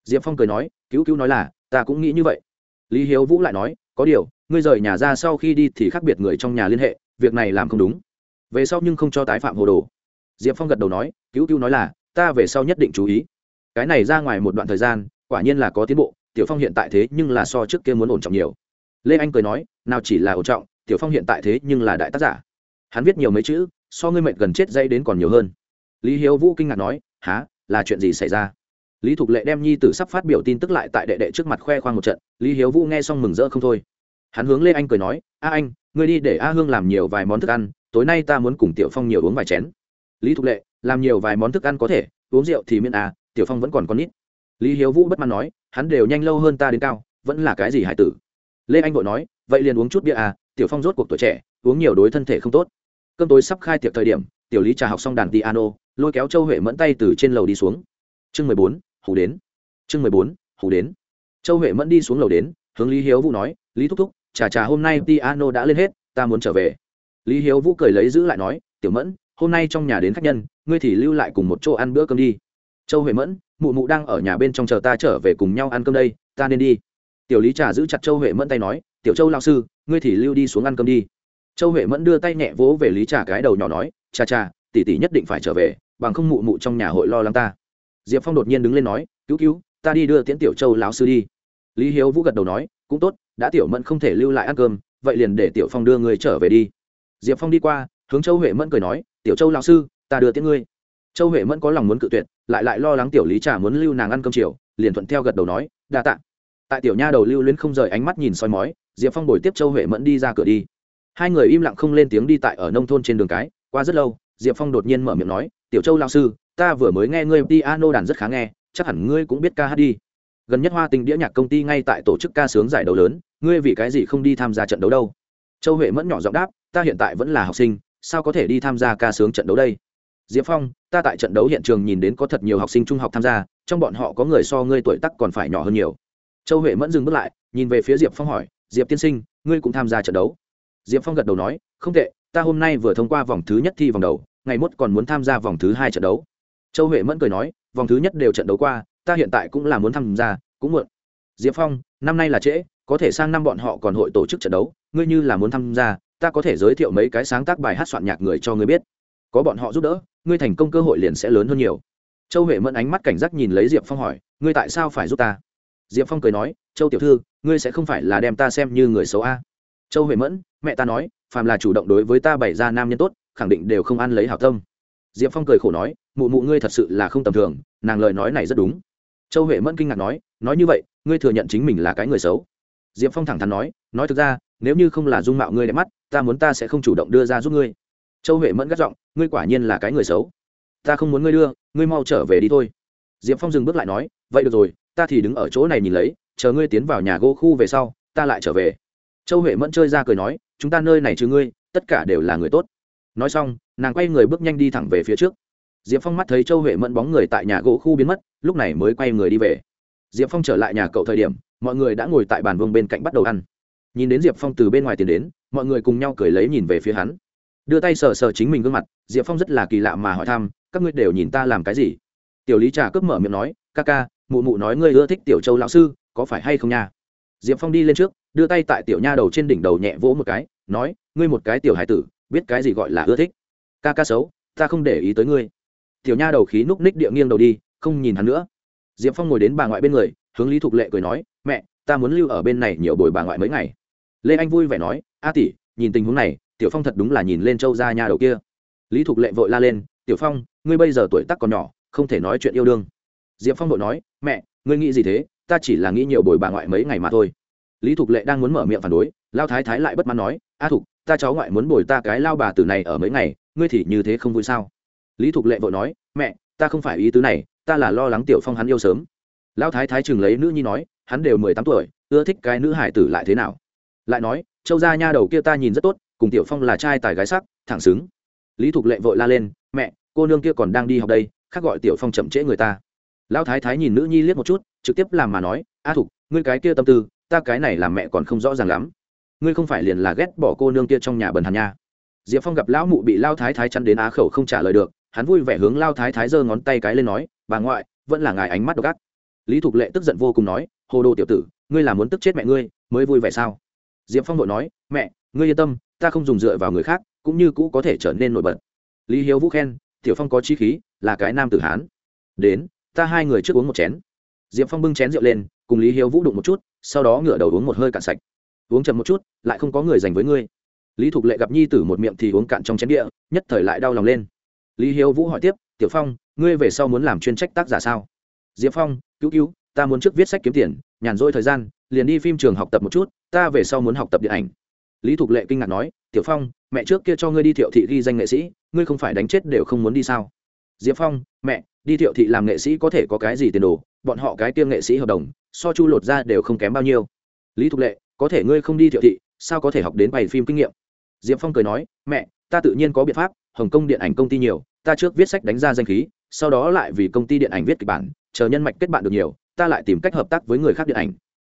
Diệp phong cười nói, cứu cứu nói là, ta cũng nghĩ như vậy. Lý hiếu vũ lại nói có điều, ngươi rời nhà ra sau khi đi thì khác biệt người trong nhà liên hệ, việc này làm không đúng. Về sau nhưng không cho tái phạm hồ đồ. Diệp phong gật đầu nói, cứu cứu nói là, ta về sau nhất định chú ý. Cái này ra ngoài một đoạn thời gian, quả nhiên là có tiến bộ, tiểu phong hiện tại thế nhưng là so trước kia muốn ổn trọng nhiều. Lê anh cười nói, nào chỉ là ổn trọng, tiểu phong hiện tại thế nhưng là đại tác giả. Hắn viết nhiều mấy chữ, so ngươi mệnh gần chết dây đến còn nhiều hơn. Lý hiếu vũ kinh ngạc nói há là chuyện gì xảy ra? Lý thục lệ đem nhi tử sắp phát biểu tin tức lại tại đệ đệ trước mặt khoe khoang một trận, lý hiếu vũ nghe xong mừng rỡ không thôi. Hắn hướng lê anh cười nói, a anh, ngươi đi để a hương làm nhiều vài món thức ăn, tối nay ta muốn cùng tiểu phong nhiều uống vài chén. Lý thục lệ, làm nhiều vài món thức ăn có thể, uống rượu thì miễn à tiểu phong vẫn còn con nít. Lý hiếu vũ bất mãn nói, hắn đều nhanh lâu hơn ta đến cao, vẫn là cái gì hải tử? Lê anh vội nói, vậy liền uống chút bia à tiểu phong rốt cuộc tuổi trẻ, uống nhiều đối thân thể không tốt. Cơm tối sắp khai tiệc thời điểm, tiểu lý trà học xong đàn piano, lôi kéo châu huệ mẫn tay từ trên lầu đi xuống. Chương mười bốn hủ đến. Chương mười bốn hủ đến. Châu huệ mẫn đi xuống lầu đến, hướng lý hiếu vũ nói, lý thúc thúc trà trà hôm nay piano đã lên hết, ta muốn trở về. Lý hiếu vũ cười lấy giữ lại nói, tiểu mẫn, hôm nay trong nhà đến khách nhân, ngươi thì lưu lại cùng một chỗ ăn bữa cơm đi. Châu huệ mẫn, mụ mụ đang ở nhà bên trong chờ ta trở về cùng nhau ăn cơm đây, ta nên đi. Tiểu lý trà giữ chặt châu huệ mẫn tay nói, tiểu châu lao sư, ngươi thì lưu đi xuống ăn cơm đi. Châu huệ mẫn đưa tay nhẹ vỗ về lý trà cái đầu nhỏ nói cha cha tỷ tỷ nhất định phải trở về, bằng không mụ mụ trong nhà hội lo lắng ta diệp phong đột nhiên đứng lên nói, cứu cứu, ta đi đưa tiễn tiểu châu lão sư đi. Lý hiếu vũ gật đầu nói, cũng tốt, đã tiểu mẫn không thể lưu lại ăn cơm, vậy liền để tiểu phong đưa người trở về đi. Diệp phong đi qua, hướng châu huệ mẫn cười nói, tiểu châu lão sư, ta đưa tiễn ngươi. Châu huệ mẫn có lòng muốn cự tuyệt, lại lại lo lắng tiểu lý trà muốn lưu nàng ăn cơm chiều, liền thuận theo gật đầu nói, đa tạ. Tại tiểu nha đầu lưu luyến không rời ánh mắt nhìn soi mói, diệp phong bồi tiếp châu huệ mẫn đi ra cửa đi. Hai người im lặng không lên tiếng đi tại ở nông thôn trên đường cái, qua rất lâu, diệp phong đột nhiên mở miệng nói, tiểu châu lao sư ta vừa mới nghe ngươi piano đàn rất khá nghe, chắc hẳn ngươi cũng biết ca hát đi. Gần nhất hoa tình đĩa nhạc công ty ngay tại tổ chức ca sướng giải đấu lớn, ngươi vì cái gì không đi tham gia trận đấu đâu? Châu huệ mẫn nhỏ giọng đáp, ta hiện tại vẫn là học sinh, sao có thể đi tham gia ca sướng trận đấu đây? Diệp phong, ta tại trận đấu hiện trường nhìn đến có thật nhiều học sinh trung học tham gia, trong bọn họ có người so ngươi tuổi tắc còn phải nhỏ hơn nhiều. Châu huệ mẫn dừng bước lại, nhìn về phía diệp phong hỏi, diệp tiên sinh, ngươi cũng tham gia trận đấu? Diệp phong gật đầu nói, không tệ, ta hôm nay vừa thông qua vòng thứ nhất thi vòng đầu, ngày mốt còn muốn tham gia vòng thứ hai trận đấu châu huệ mẫn cười nói, vòng thứ nhất đều trận đấu qua, ta hiện tại cũng là muốn tham gia, cũng muộn. Diệp phong, năm nay là trễ, có thể sang năm bọn họ còn hội tổ chức trận đấu, ngươi như là muốn tham gia, ta có thể giới thiệu mấy cái sáng tác bài hát soạn nhạc người cho ngươi biết. Có bọn họ giúp đỡ, ngươi thành công cơ hội liền sẽ lớn hơn nhiều. Châu huệ mẫn ánh mắt cảnh giác nhìn lấy diệp phong hỏi, ngươi tại sao phải giúp ta? Diệp phong cười nói, châu tiểu thư, ngươi sẽ không phải là đem ta xem như người xấu a. Châu huệ mẫn, mẹ ta nói, phàm là chủ động đối với ta bày ra nam nhân tốt, khẳng định đều không ăn lấy hảo tâm. Diệp phong cười khổ nói mụ mụ ngươi thật sự là không tầm thường, nàng lời nói này rất đúng. Châu huệ mẫn kinh ngạc nói nói như vậy, ngươi thừa nhận chính mình là cái người xấu. Diệp phong thẳng thắn nói nói thực ra, nếu như không là dung mạo ngươi đẹp mắt, ta muốn ta sẽ không chủ động đưa ra giúp ngươi. Châu huệ mẫn gắt giọng, ngươi quả nhiên là cái người xấu. Ta không muốn ngươi đưa, ngươi mau trở về đi thôi. Diệp phong dừng bước lại nói, vậy được rồi, ta thì đứng ở chỗ này nhìn lấy, chờ ngươi tiến vào nhà gỗ khu về sau, ta lại trở về. Châu huệ mẫn chơi ra cười nói, chúng ta nơi này chứ ngươi, tất cả đều là người tốt. Nói xong, nàng quay người bước nhanh đi thẳng về phía trước diệp phong mắt thấy châu huệ mẫn bóng người tại nhà gỗ khu biến mất, lúc này mới quay người đi về. Diệp phong trở lại nhà cậu thời điểm, mọi người đã ngồi tại bàn vương bên cạnh bắt đầu ăn. Nhìn đến diệp phong từ bên ngoài tiến đến, mọi người cùng nhau cười lấy nhìn về phía hắn. Đưa tay sờ sờ chính mình gương mặt, diệp phong rất là kỳ lạ mà hỏi thăm, các ngươi đều nhìn ta làm cái gì? Tiểu lý trà cướp mở miệng nói, ca ca, mụ mụ nói ngươi ưa thích tiểu châu lão sư, có phải hay không nha? Diệp phong đi lên trước, đưa tay tại tiểu nha đầu trên đỉnh đầu nhẹ vỗ một cái, nói, ngươi một cái tiểu hải tử, biết cái gì gọi là ưa thích? Ca ca xấu, ta không để ý tới ngươi tiểu nha đầu khí núc ních địa nghiêng đầu đi, không nhìn hắn nữa. Diệp phong ngồi đến bà ngoại bên người, hướng lý thục lệ cười nói, mẹ, ta muốn lưu ở bên này nhiều bồi bà ngoại mấy ngày. Lê anh vui vẻ nói, a tỷ, nhìn tình huống này, tiểu phong thật đúng là nhìn lên châu ra nha đầu kia. Lý thục lệ vội la lên, tiểu phong, ngươi bây giờ tuổi tắc còn nhỏ, không thể nói chuyện yêu đương. Diệp phong vội nói, mẹ, ngươi nghĩ gì thế? Ta chỉ là nghĩ nhiều bồi bà ngoại mấy ngày mà thôi. Lý thục lệ đang muốn mở miệng phản đối, lao thái thái lại bất mãn nói, a thục, ta cháu ngoại muốn bồi ta cái lao bà tử này ở mấy ngày, ngươi thì như thế không vui sao? Lý thục lệ vội nói, mẹ, ta không phải ý tứ này, ta là lo lắng tiểu phong hắn yêu sớm. Lão thái thái chừng lấy nữ nhi nói, hắn đều mười tám tuổi, ưa thích cái nữ hải tử lại thế nào? Lại nói, châu gia nha đầu kia ta nhìn rất tốt, cùng tiểu phong là trai tài gái sắc, thẳng xứng. Lý thục lệ vội la lên, mẹ, cô nương kia còn đang đi học đây, khác gọi tiểu phong chậm trễ người ta. Lão thái thái nhìn nữ nhi liếc một chút, trực tiếp làm mà nói, a thục, ngươi cái kia tâm tư, ta cái này làm mẹ còn không rõ ràng lắm. Ngươi không phải liền là ghét bỏ cô nương kia trong nhà bần hàn nha. Diệp phong gặp lão mụ bị lao thái thái chăn đến á khẩu không trả lời được hắn vui vẻ hướng lao thái thái giơ ngón tay cái lên nói, bà ngoại, vẫn là ngài ánh mắt độc ác. Lý thục lệ tức giận vô cùng nói, hồ đồ tiểu tử, ngươi là muốn tức chết mẹ ngươi, mới vui vẻ sao? Diệp phong vội nói, mẹ, ngươi yên tâm, ta không dùng dựa vào người khác, cũng như cũ có thể trở nên nổi bật. Lý hiếu vũ khen, tiểu phong có chi khí, là cái nam tử hán. Đến, ta hai người trước uống một chén. Diệp phong bưng chén rượu lên, cùng lý hiếu vũ đụng một chút, sau đó ngửa đầu uống một hơi cạn sạch. Uống chậm một chút, lại không có người dành với ngươi. Lý thục lệ gặp nhi tử một miệng thì uống cạn trong chén địa nhất thời lại đau lòng lên lý hiếu vũ hỏi tiếp, tiểu phong, ngươi về sau muốn làm chuyên trách tác giả sao? Diệp phong, cứu cứu, ta muốn trước viết sách kiếm tiền, nhàn rỗi thời gian, liền đi phim trường học tập một chút, ta về sau muốn học tập điện ảnh. Lý thục lệ kinh ngạc nói, tiểu phong, mẹ trước kia cho ngươi đi thiệu thị ghi danh nghệ sĩ, ngươi không phải đánh chết đều không muốn đi sao? Diệp phong, mẹ, đi thiệu thị làm nghệ sĩ có thể có cái gì tiền đồ, bọn họ cái tiêm nghệ sĩ hợp đồng, so chu lột ra đều không kém bao nhiêu. Lý thục lệ, có thể ngươi không đi thiệu thị, sao có thể học đến bày phim kinh nghiệm? Diệp phong cười nói, mẹ, ta tự nhiên có biện pháp hồng kông điện ảnh công ty nhiều, ta trước viết sách đánh ra danh khí, sau đó lại vì công ty điện ảnh viết kịch bản, chờ nhân mạch kết bạn được nhiều, ta lại tìm cách hợp tác với người khác điện ảnh.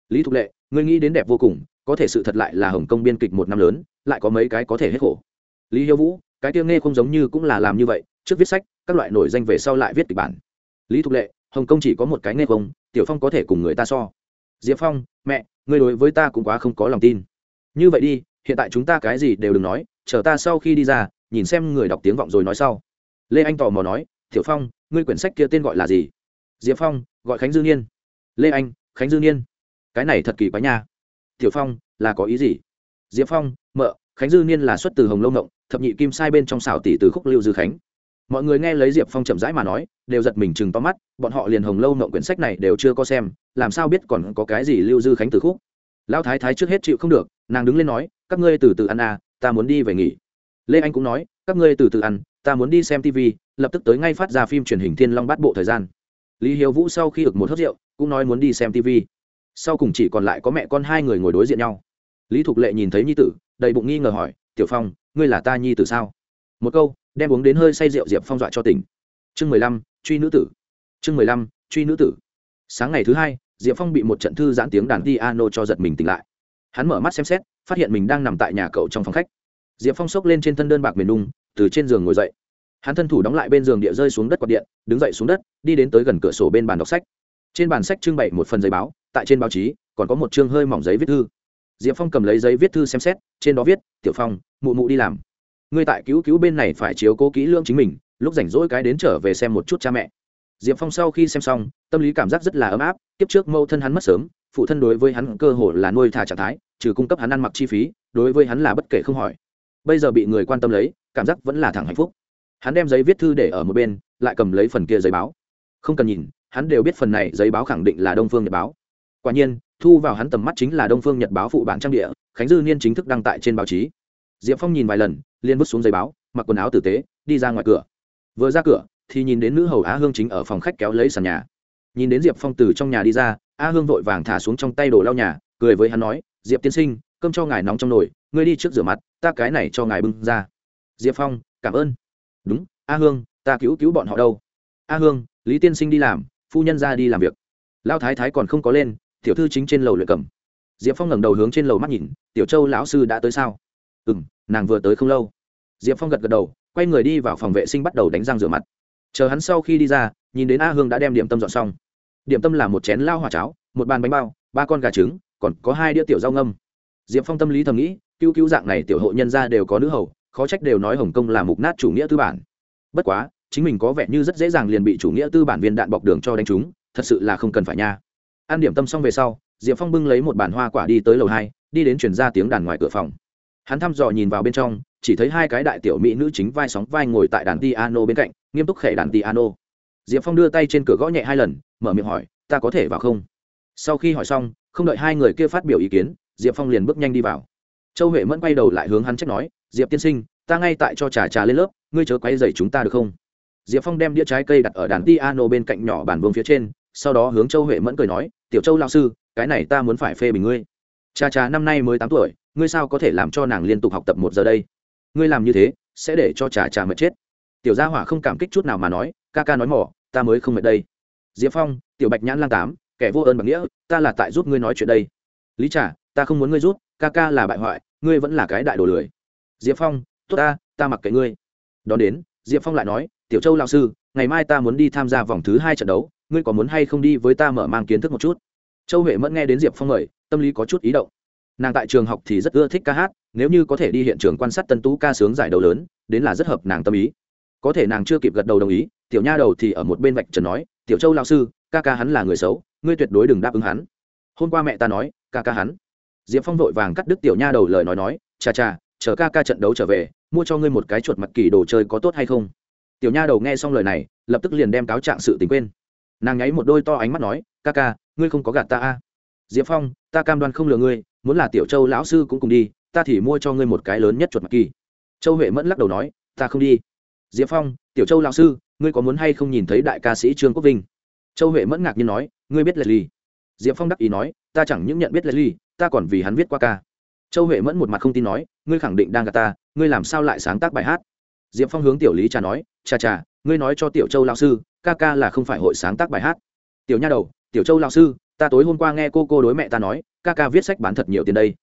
Lý thục lệ, ngươi nghĩ đến đẹp vô cùng, có thể sự thật lại là hồng kông biên kịch một năm lớn, lại có mấy cái có thể hết khổ. Lý hiếu vũ, cái tiêu nghe không giống như cũng là làm như vậy, trước viết sách, các loại nổi danh về sau lại viết kịch bản. Lý thục lệ, hồng kông chỉ có một cái nghe không, tiểu phong có thể cùng người ta so. Diệp phong, mẹ, ngươi đối với ta cũng quá không có lòng tin. Như vậy đi, hiện tại chúng ta cái gì đều đừng nói, chờ ta sau khi đi ra nhìn xem người đọc tiếng vọng rồi nói sau. Lê anh tò mò nói, tiểu phong, ngươi quyển sách kia tên gọi là gì? Diệp phong, gọi khánh dư niên. Lê anh, khánh dư niên. Cái này thật kỳ quá nha. Tiểu phong, là có ý gì? Diệp phong, mợ, khánh dư niên là xuất từ hồng lâu ngộng, thập nhị kim sai bên trong xảo tỷ từ khúc lưu dư khánh. Mọi người nghe lấy diệp phong chậm rãi mà nói, đều giật mình chừng to mắt, bọn họ liền hồng lâu ngộng quyển sách này đều chưa có xem, làm sao biết còn có cái gì lưu dư khánh từ khúc? Lão thái thái trước hết chịu không được, nàng đứng lên nói, các ngươi từ từ ăn à ta muốn đi về nghỉ lê anh cũng nói, các ngươi từ từ ăn, ta muốn đi xem tv lập tức tới ngay phát ra phim truyền hình thiên long bát bộ thời gian. Lý hiếu vũ sau khi ực một hớt rượu, cũng nói muốn đi xem tv sau cùng chỉ còn lại có mẹ con hai người ngồi đối diện nhau. Lý thục lệ nhìn thấy nhi tử, đầy bụng nghi ngờ hỏi, tiểu phong, ngươi là ta nhi tử sao? Một câu, đem uống đến hơi say rượu diệp phong dọa cho tỉnh. Chương mười lăm, truy nữ tử. Chương mười lăm, truy nữ tử. Sáng ngày thứ hai, diệp phong bị một trận thư giãn tiếng đàn piano cho giật mình tỉnh lại. Hắn mở mắt xem xét, phát hiện mình đang nằm tại nhà cậu trong phòng khách diệp phong xốc lên trên thân đơn bạc miền nung từ trên giường ngồi dậy. Hắn thân thủ đóng lại bên giường địa rơi xuống đất quạt điện, đứng dậy xuống đất, đi đến tới gần cửa sổ bên bàn đọc sách. Trên bàn sách trưng bày một phần giấy báo, tại trên báo chí, còn có một chương hơi mỏng giấy viết thư. Diệp phong cầm lấy giấy viết thư xem xét, trên đó viết, tiểu phong, mụ mụ đi làm. Ngươi tại cứu cứu bên này phải chiếu cố kỹ lưỡng chính mình, lúc rảnh rỗi cái đến trở về xem một chút cha mẹ. Diệp phong sau khi xem xong, tâm lý cảm giác rất là ấm áp tiếp trước mâu thân hắn mất sớm, phụ thân đối với hắn cơ hồ là nuôi thả trạng thái, trừ cung cấp hắn ăn mặc chi phí, đối với hắn là bất kể không hỏi bây giờ bị người quan tâm lấy, cảm giác vẫn là thẳng hạnh phúc. Hắn đem giấy viết thư để ở một bên, lại cầm lấy phần kia giấy báo. Không cần nhìn, hắn đều biết phần này giấy báo khẳng định là đông phương nhật báo. Quả nhiên, thu vào hắn tầm mắt chính là đông phương nhật báo phụ bản trang địa, khánh dư niên chính thức đăng tải trên báo chí. Diệp phong nhìn vài lần liên vứt xuống giấy báo, mặc quần áo tử tế, đi ra ngoài cửa. Vừa ra cửa, thì nhìn đến nữ hầu á hương chính ở phòng khách kéo lấy sàn nhà. Nhìn đến diệp phong từ trong nhà đi ra, a hương vội vàng thả xuống trong tay đồ lau nhà, cười với hắn nói, diệp tiên sinh, cơm cho ngài nóng trong nồi, ngươi đi trước rửa mặt ta cái này cho ngài bưng ra. Diệp phong, cảm ơn. Đúng, a hương, ta cứu cứu bọn họ đâu? A hương, lý tiên sinh đi làm, phu nhân ra đi làm việc. Lao thái thái còn không có lên, tiểu thư chính trên lầu luyện cầm. Diệp phong ngẩng đầu hướng trên lầu mắt nhìn, tiểu châu lão sư đã tới sao? Ừ m nàng vừa tới không lâu. Diệp phong gật gật đầu, quay người đi vào phòng vệ sinh bắt đầu đánh răng rửa mặt. Chờ hắn sau khi đi ra, nhìn đến a hương đã đem điểm tâm dọn xong. Điểm tâm là một chén lao hòa cháo, một bàn bánh bao, ba con gà trứng, còn có hai đĩa tiểu rau ngâm. Diệp phong tâm lý thầm nghĩ cứu cứu dạng này tiểu hộ nhân gia đều có nữ hầu khó trách đều nói hồng kông là mục nát chủ nghĩa tư bản. Bất quá chính mình có vẻ như rất dễ dàng liền bị chủ nghĩa tư bản viên đạn bọc đường cho đánh trúng, thật sự là không cần phải nha. Ăn điểm tâm xong về sau diệp phong bưng lấy một bàn hoa quả đi tới lầu hai đi đến chuyển ra tiếng đàn ngoài cửa phòng. Hắn thăm dò nhìn vào bên trong chỉ thấy hai cái đại tiểu mỹ nữ chính vai sóng vai ngồi tại đàn piano bên cạnh nghiêm túc khẽ đàn piano. Diệp phong đưa tay trên cửa gõ nhẹ hai lần mở miệng hỏi ta có thể vào không? Sau khi hỏi xong không đợi hai người kia phát biểu ý kiến diệp phong liền bước nhanh đi vào châu huệ mẫn quay đầu lại hướng hắn trách nói diệp tiên sinh ta ngay tại cho trà trà lên lớp ngươi chớ quay dày chúng ta được không? Diệp phong đem đĩa trái cây đặt ở đàn piano bên cạnh nhỏ bàn vương phía trên sau đó hướng châu huệ mẫn cười nói tiểu châu lao sư cái này ta muốn phải phê bình ngươi. Cha cha năm nay mới tám tuổi ngươi sao có thể làm cho nàng liên tục học tập một giờ đây? Ngươi làm như thế sẽ để cho trà trà mệt chết. Tiểu gia hỏa không cảm kích chút nào mà nói ca ca nói mỏ ta mới không mệt đây. Diệp phong tiểu bạch nhãn lang tám kẻ vô ơn bằng nghĩa ta là tại giúp ngươi nói chuyện đây. Lý trà ta không muốn ngươi giúp, ca ca là bại hoại ngươi vẫn là cái đại đồ lười. Diệp phong, tốt ta ta mặc kệ ngươi. Đón đến, diệp phong lại nói, tiểu châu lao sư, ngày mai ta muốn đi tham gia vòng thứ hai trận đấu, ngươi có muốn hay không đi với ta mở mang kiến thức một chút? Châu huệ mẫn nghe đến diệp phong mời, tâm lý có chút ý động. Nàng tại trường học thì rất ưa thích ca hát, nếu như có thể đi hiện trường quan sát tân tú ca sướng giải đấu lớn, đến là rất hợp nàng tâm ý. Có thể nàng chưa kịp gật đầu đồng ý, tiểu nha đầu thì ở một bên vạch trần nói, tiểu châu lao sư, ca ca hắn là người xấu, ngươi tuyệt đối đừng đáp ứng hắn. Hôm qua mẹ ta nói, ca ca hắn diệp phong vội vàng cắt đứt tiểu nha đầu lời nói nói, chà chà, chờ ca ca trận đấu trở về, mua cho ngươi một cái chuột mặt kỳ đồ chơi có tốt hay không? Tiểu nha đầu nghe xong lời này, lập tức liền đem cáo trạng sự tình quên. Nàng nháy một đôi to ánh mắt nói, ca ca, ngươi không có gạt ta a? À. diệp phong, ta cam đoan không lừa ngươi, muốn là tiểu châu lão sư cũng cùng đi, ta thì mua cho ngươi một cái lớn nhất chuột mặt kỳ. Châu huệ mẫn lắc đầu nói, ta không đi. Diệp phong, tiểu châu lão sư, ngươi có muốn hay không nhìn thấy đại ca sĩ trương quốc vinh? Châu huệ mẫn ngạc nhiên nói, ngươi biết leslie diệp phong đắc ý nói, ta chẳng những nhận biết leslie ta còn vì hắn viết qua ca. Châu huệ mẫn một mặt không tin nói, ngươi khẳng định đang gà ta, ngươi làm sao lại sáng tác bài hát? Diệp phong hướng tiểu lý trà nói chà chà ngươi nói cho tiểu châu lão sư, ca ca là không phải hội sáng tác bài hát. Tiểu nha đầu, tiểu châu lão sư, ta tối hôm qua nghe cô cô đối mẹ ta nói, ca ca viết sách bán thật nhiều tiền đây.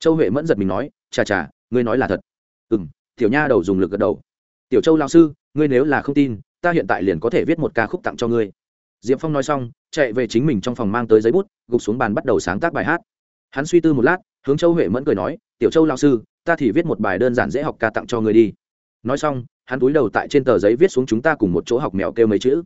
Châu huệ mẫn giật mình nói chà chà ngươi nói là thật. Ừ m tiểu nha đầu dùng lực gật đầu. Tiểu châu lão sư, ngươi nếu là không tin, ta hiện tại liền có thể viết một ca khúc tặng cho ngươi. Diệp phong nói xong, chạy về chính mình trong phòng mang tới giấy bút, gục xuống bàn bắt đầu sáng tác bài hát hắn suy tư một lát, hướng châu huệ mẫn cười nói, tiểu châu lão sư, ta thì viết một bài đơn giản dễ học ca tặng cho người đi. Nói xong, hắn túi đầu tại trên tờ giấy viết xuống chúng ta cùng một chỗ học mèo kêu mấy chữ.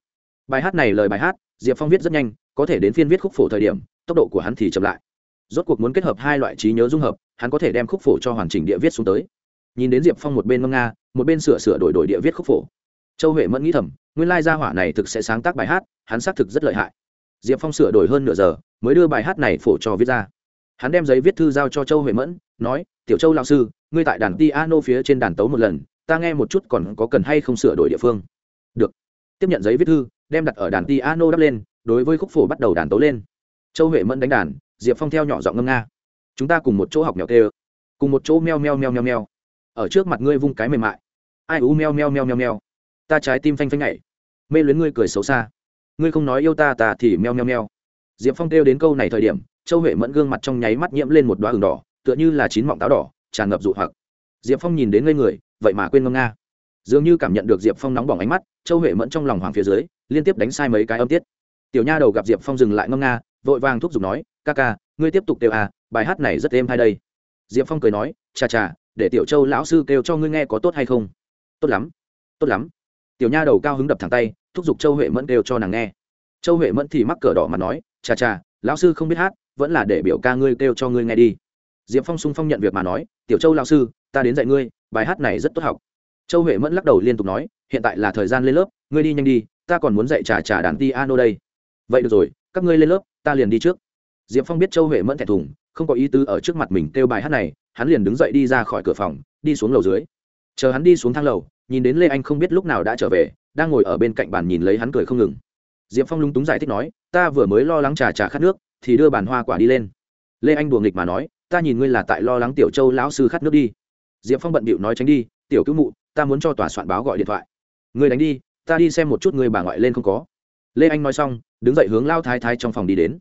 Bài hát này lời bài hát, diệp phong viết rất nhanh, có thể đến phiên viết khúc phổ thời điểm, tốc độ của hắn thì chậm lại. Rốt cuộc muốn kết hợp hai loại trí nhớ dung hợp, hắn có thể đem khúc phổ cho hoàn chỉnh địa viết xuống tới. Nhìn đến diệp phong một bên ngâm nga một bên sửa sửa đổi đổi địa viết khúc phổ. Châu huệ mẫn nghĩ thầm, nguyên lai gia hỏa này thực sẽ sáng tác bài hát, hắn xác thực rất lợi hại. Diệp phong sửa đổi hơn nửa giờ, mới đưa bài hát này phổ cho viết ra hắn đem giấy viết thư giao cho châu huệ mẫn, nói, tiểu châu lao sư, ngươi tại đàn piano phía trên đàn tấu một lần, ta nghe một chút còn có cần hay không sửa đổi địa phương. Được. Tiếp nhận giấy viết thư, đem đặt ở đàn piano đắp lên, đối với khúc phổ bắt đầu đàn tấu lên. Châu huệ mẫn đánh đàn, diệp phong theo nhỏ giọng ngâm nga. Chúng ta cùng một chỗ học mèo kê cùng một chỗ meo meo meo meo meo, ở trước mặt ngươi vung cái mềm mại. Ai ú meo meo meo meo meo. Ta trái tim phanh phanh nhảy, mê luyến ngươi cười xấu xa. Ngươi không nói yêu ta ta thì meo meo meo. Diệp phong kêu đến câu này thời điểm châu huệ mẫn gương mặt trong nháy mắt nhiễm lên một đoá hừng đỏ, tựa như là chín mọng táo đỏ, tràn ngập dụ hoặc. Diệp phong nhìn đến ngây người, vậy mà quên ngâm nga. Dường như cảm nhận được diệp phong nóng bỏng ánh mắt, châu huệ mẫn trong lòng hoàng phía dưới, liên tiếp đánh sai mấy cái âm tiết. Tiểu nha đầu gặp diệp phong dừng lại ngâm nga, vội vàng thúc giục nói, ca ca, ngươi tiếp tục kêu à bài hát này rất êm hay đây? Diệp phong cười nói, chà chà, để tiểu châu lão sư kêu cho ngươi nghe có tốt hay không? Tốt lắm tốt lắm. Tiểu nha đầu cao hứng đập thẳng tay, thúc giục châu huệ mẫn kêu cho nàng nghe. Châu huệ mẫn thì mắc cờ đỏ mà nói, chà chà, lão sư không biết hát vẫn là để biểu ca ngươi kêu cho ngươi nghe đi. Diệp phong sung phong nhận việc mà nói, tiểu châu lão sư, ta đến dạy ngươi, bài hát này rất tốt học. Châu huệ mẫn lắc đầu liên tục nói, hiện tại là thời gian lên lớp, ngươi đi nhanh đi, ta còn muốn dạy trà trà đàn piano đây. Vậy được rồi, các ngươi lên lớp, ta liền đi trước. Diệp phong biết châu huệ mẫn thẹn thùng, không có ý tứ ở trước mặt mình kêu bài hát này, hắn liền đứng dậy đi ra khỏi cửa phòng, đi xuống lầu dưới. Chờ hắn đi xuống thang lầu, nhìn đến lê anh không biết lúc nào đã trở về, đang ngồi ở bên cạnh bàn nhìn lấy hắn cười không ngừng. Diệp phong lúng túng giải thích nói, ta vừa mới lo lắng trà trà khát nước thì đưa bàn hoa quả đi lên. Lê anh đùa nghịch mà nói, ta nhìn ngươi là tại lo lắng tiểu châu lão sư khát nước đi. Diệp phong bận bịu nói tránh đi, tiểu cứu mụ, ta muốn cho tòa soạn báo gọi điện thoại. Ngươi đánh đi, ta đi xem một chút người bà ngoại lên không có. Lê anh nói xong, đứng dậy hướng lao thái thái trong phòng đi đến.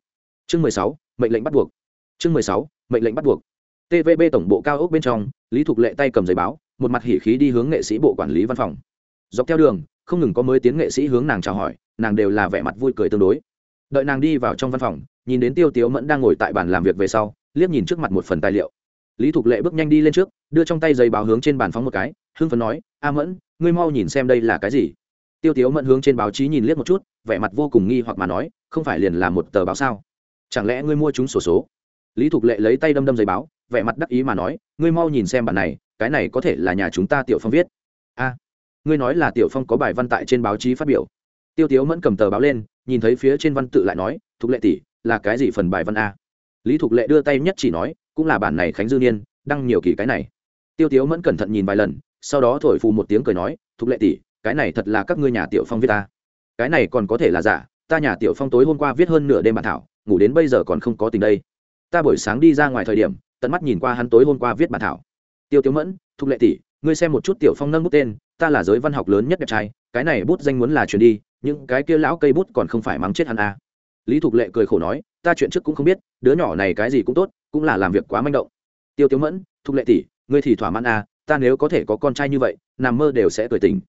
Chương mười sáu, mệnh lệnh bắt buộc. Chương mười sáu, mệnh lệnh bắt buộc. Tvb tổng bộ cao ốc bên trong, lý thục lệ tay cầm giấy báo, một mặt hỉ khí đi hướng nghệ sĩ bộ quản lý văn phòng. Dọc theo đường, không ngừng có mới tiến nghệ sĩ hướng nàng chào hỏi, nàng đều là vẻ mặt vui cười tương đối đợi nàng đi vào trong văn phòng nhìn đến tiêu tiếu mẫn đang ngồi tại bàn làm việc về sau liếc nhìn trước mặt một phần tài liệu. Lý thục lệ bước nhanh đi lên trước đưa trong tay giấy báo hướng trên bàn phóng một cái hưng phấn nói a mẫn ngươi mau nhìn xem đây là cái gì? Tiêu tiếu mẫn hướng trên báo chí nhìn liếc một chút vẻ mặt vô cùng nghi hoặc mà nói không phải liền là một tờ báo sao? Chẳng lẽ ngươi mua chúng sổ số, số lý thục lệ lấy tay đâm đâm giấy báo vẻ mặt đắc ý mà nói ngươi mau nhìn xem bản này cái này có thể là nhà chúng ta tiểu phong viết. A ngươi nói là tiểu phong có bài văn tại trên báo chí phát biểu tiêu tiếu mẫn cầm tờ báo lên, nhìn thấy phía trên văn tự lại nói, thục lệ tỷ, là cái gì phần bài văn a? Lý thục lệ đưa tay nhất chỉ nói, cũng là bản này khánh dư niên, đăng nhiều kỳ cái này. Tiêu tiếu mẫn cẩn thận nhìn vài lần, sau đó thổi phù một tiếng cười nói, thục lệ tỷ, cái này thật là các ngươi nhà tiểu phong viết ta. Cái này còn có thể là giả, ta nhà tiểu phong tối hôm qua viết hơn nửa đêm bản thảo, ngủ đến bây giờ còn không có tình đây. Ta buổi sáng đi ra ngoài thời điểm, tận mắt nhìn qua hắn tối hôm qua viết bản thảo. Tiêu tiếu mẫn, thục lệ tỷ, ngươi xem một chút tiểu phong nâng bút tên, ta là giới văn học lớn nhất đẹp trai, cái này bút danh muốn là truyền đi những cái kia lão cây bút còn không phải mắng chết hắn à. lý thục lệ cười khổ nói, ta chuyện trước cũng không biết, đứa nhỏ này cái gì cũng tốt, cũng là làm việc quá manh động. Tiêu tiếu mẫn, thục lệ tỷ, ngươi thì thỏa mãn à ta nếu có thể có con trai như vậy, nằm mơ đều sẽ cười tình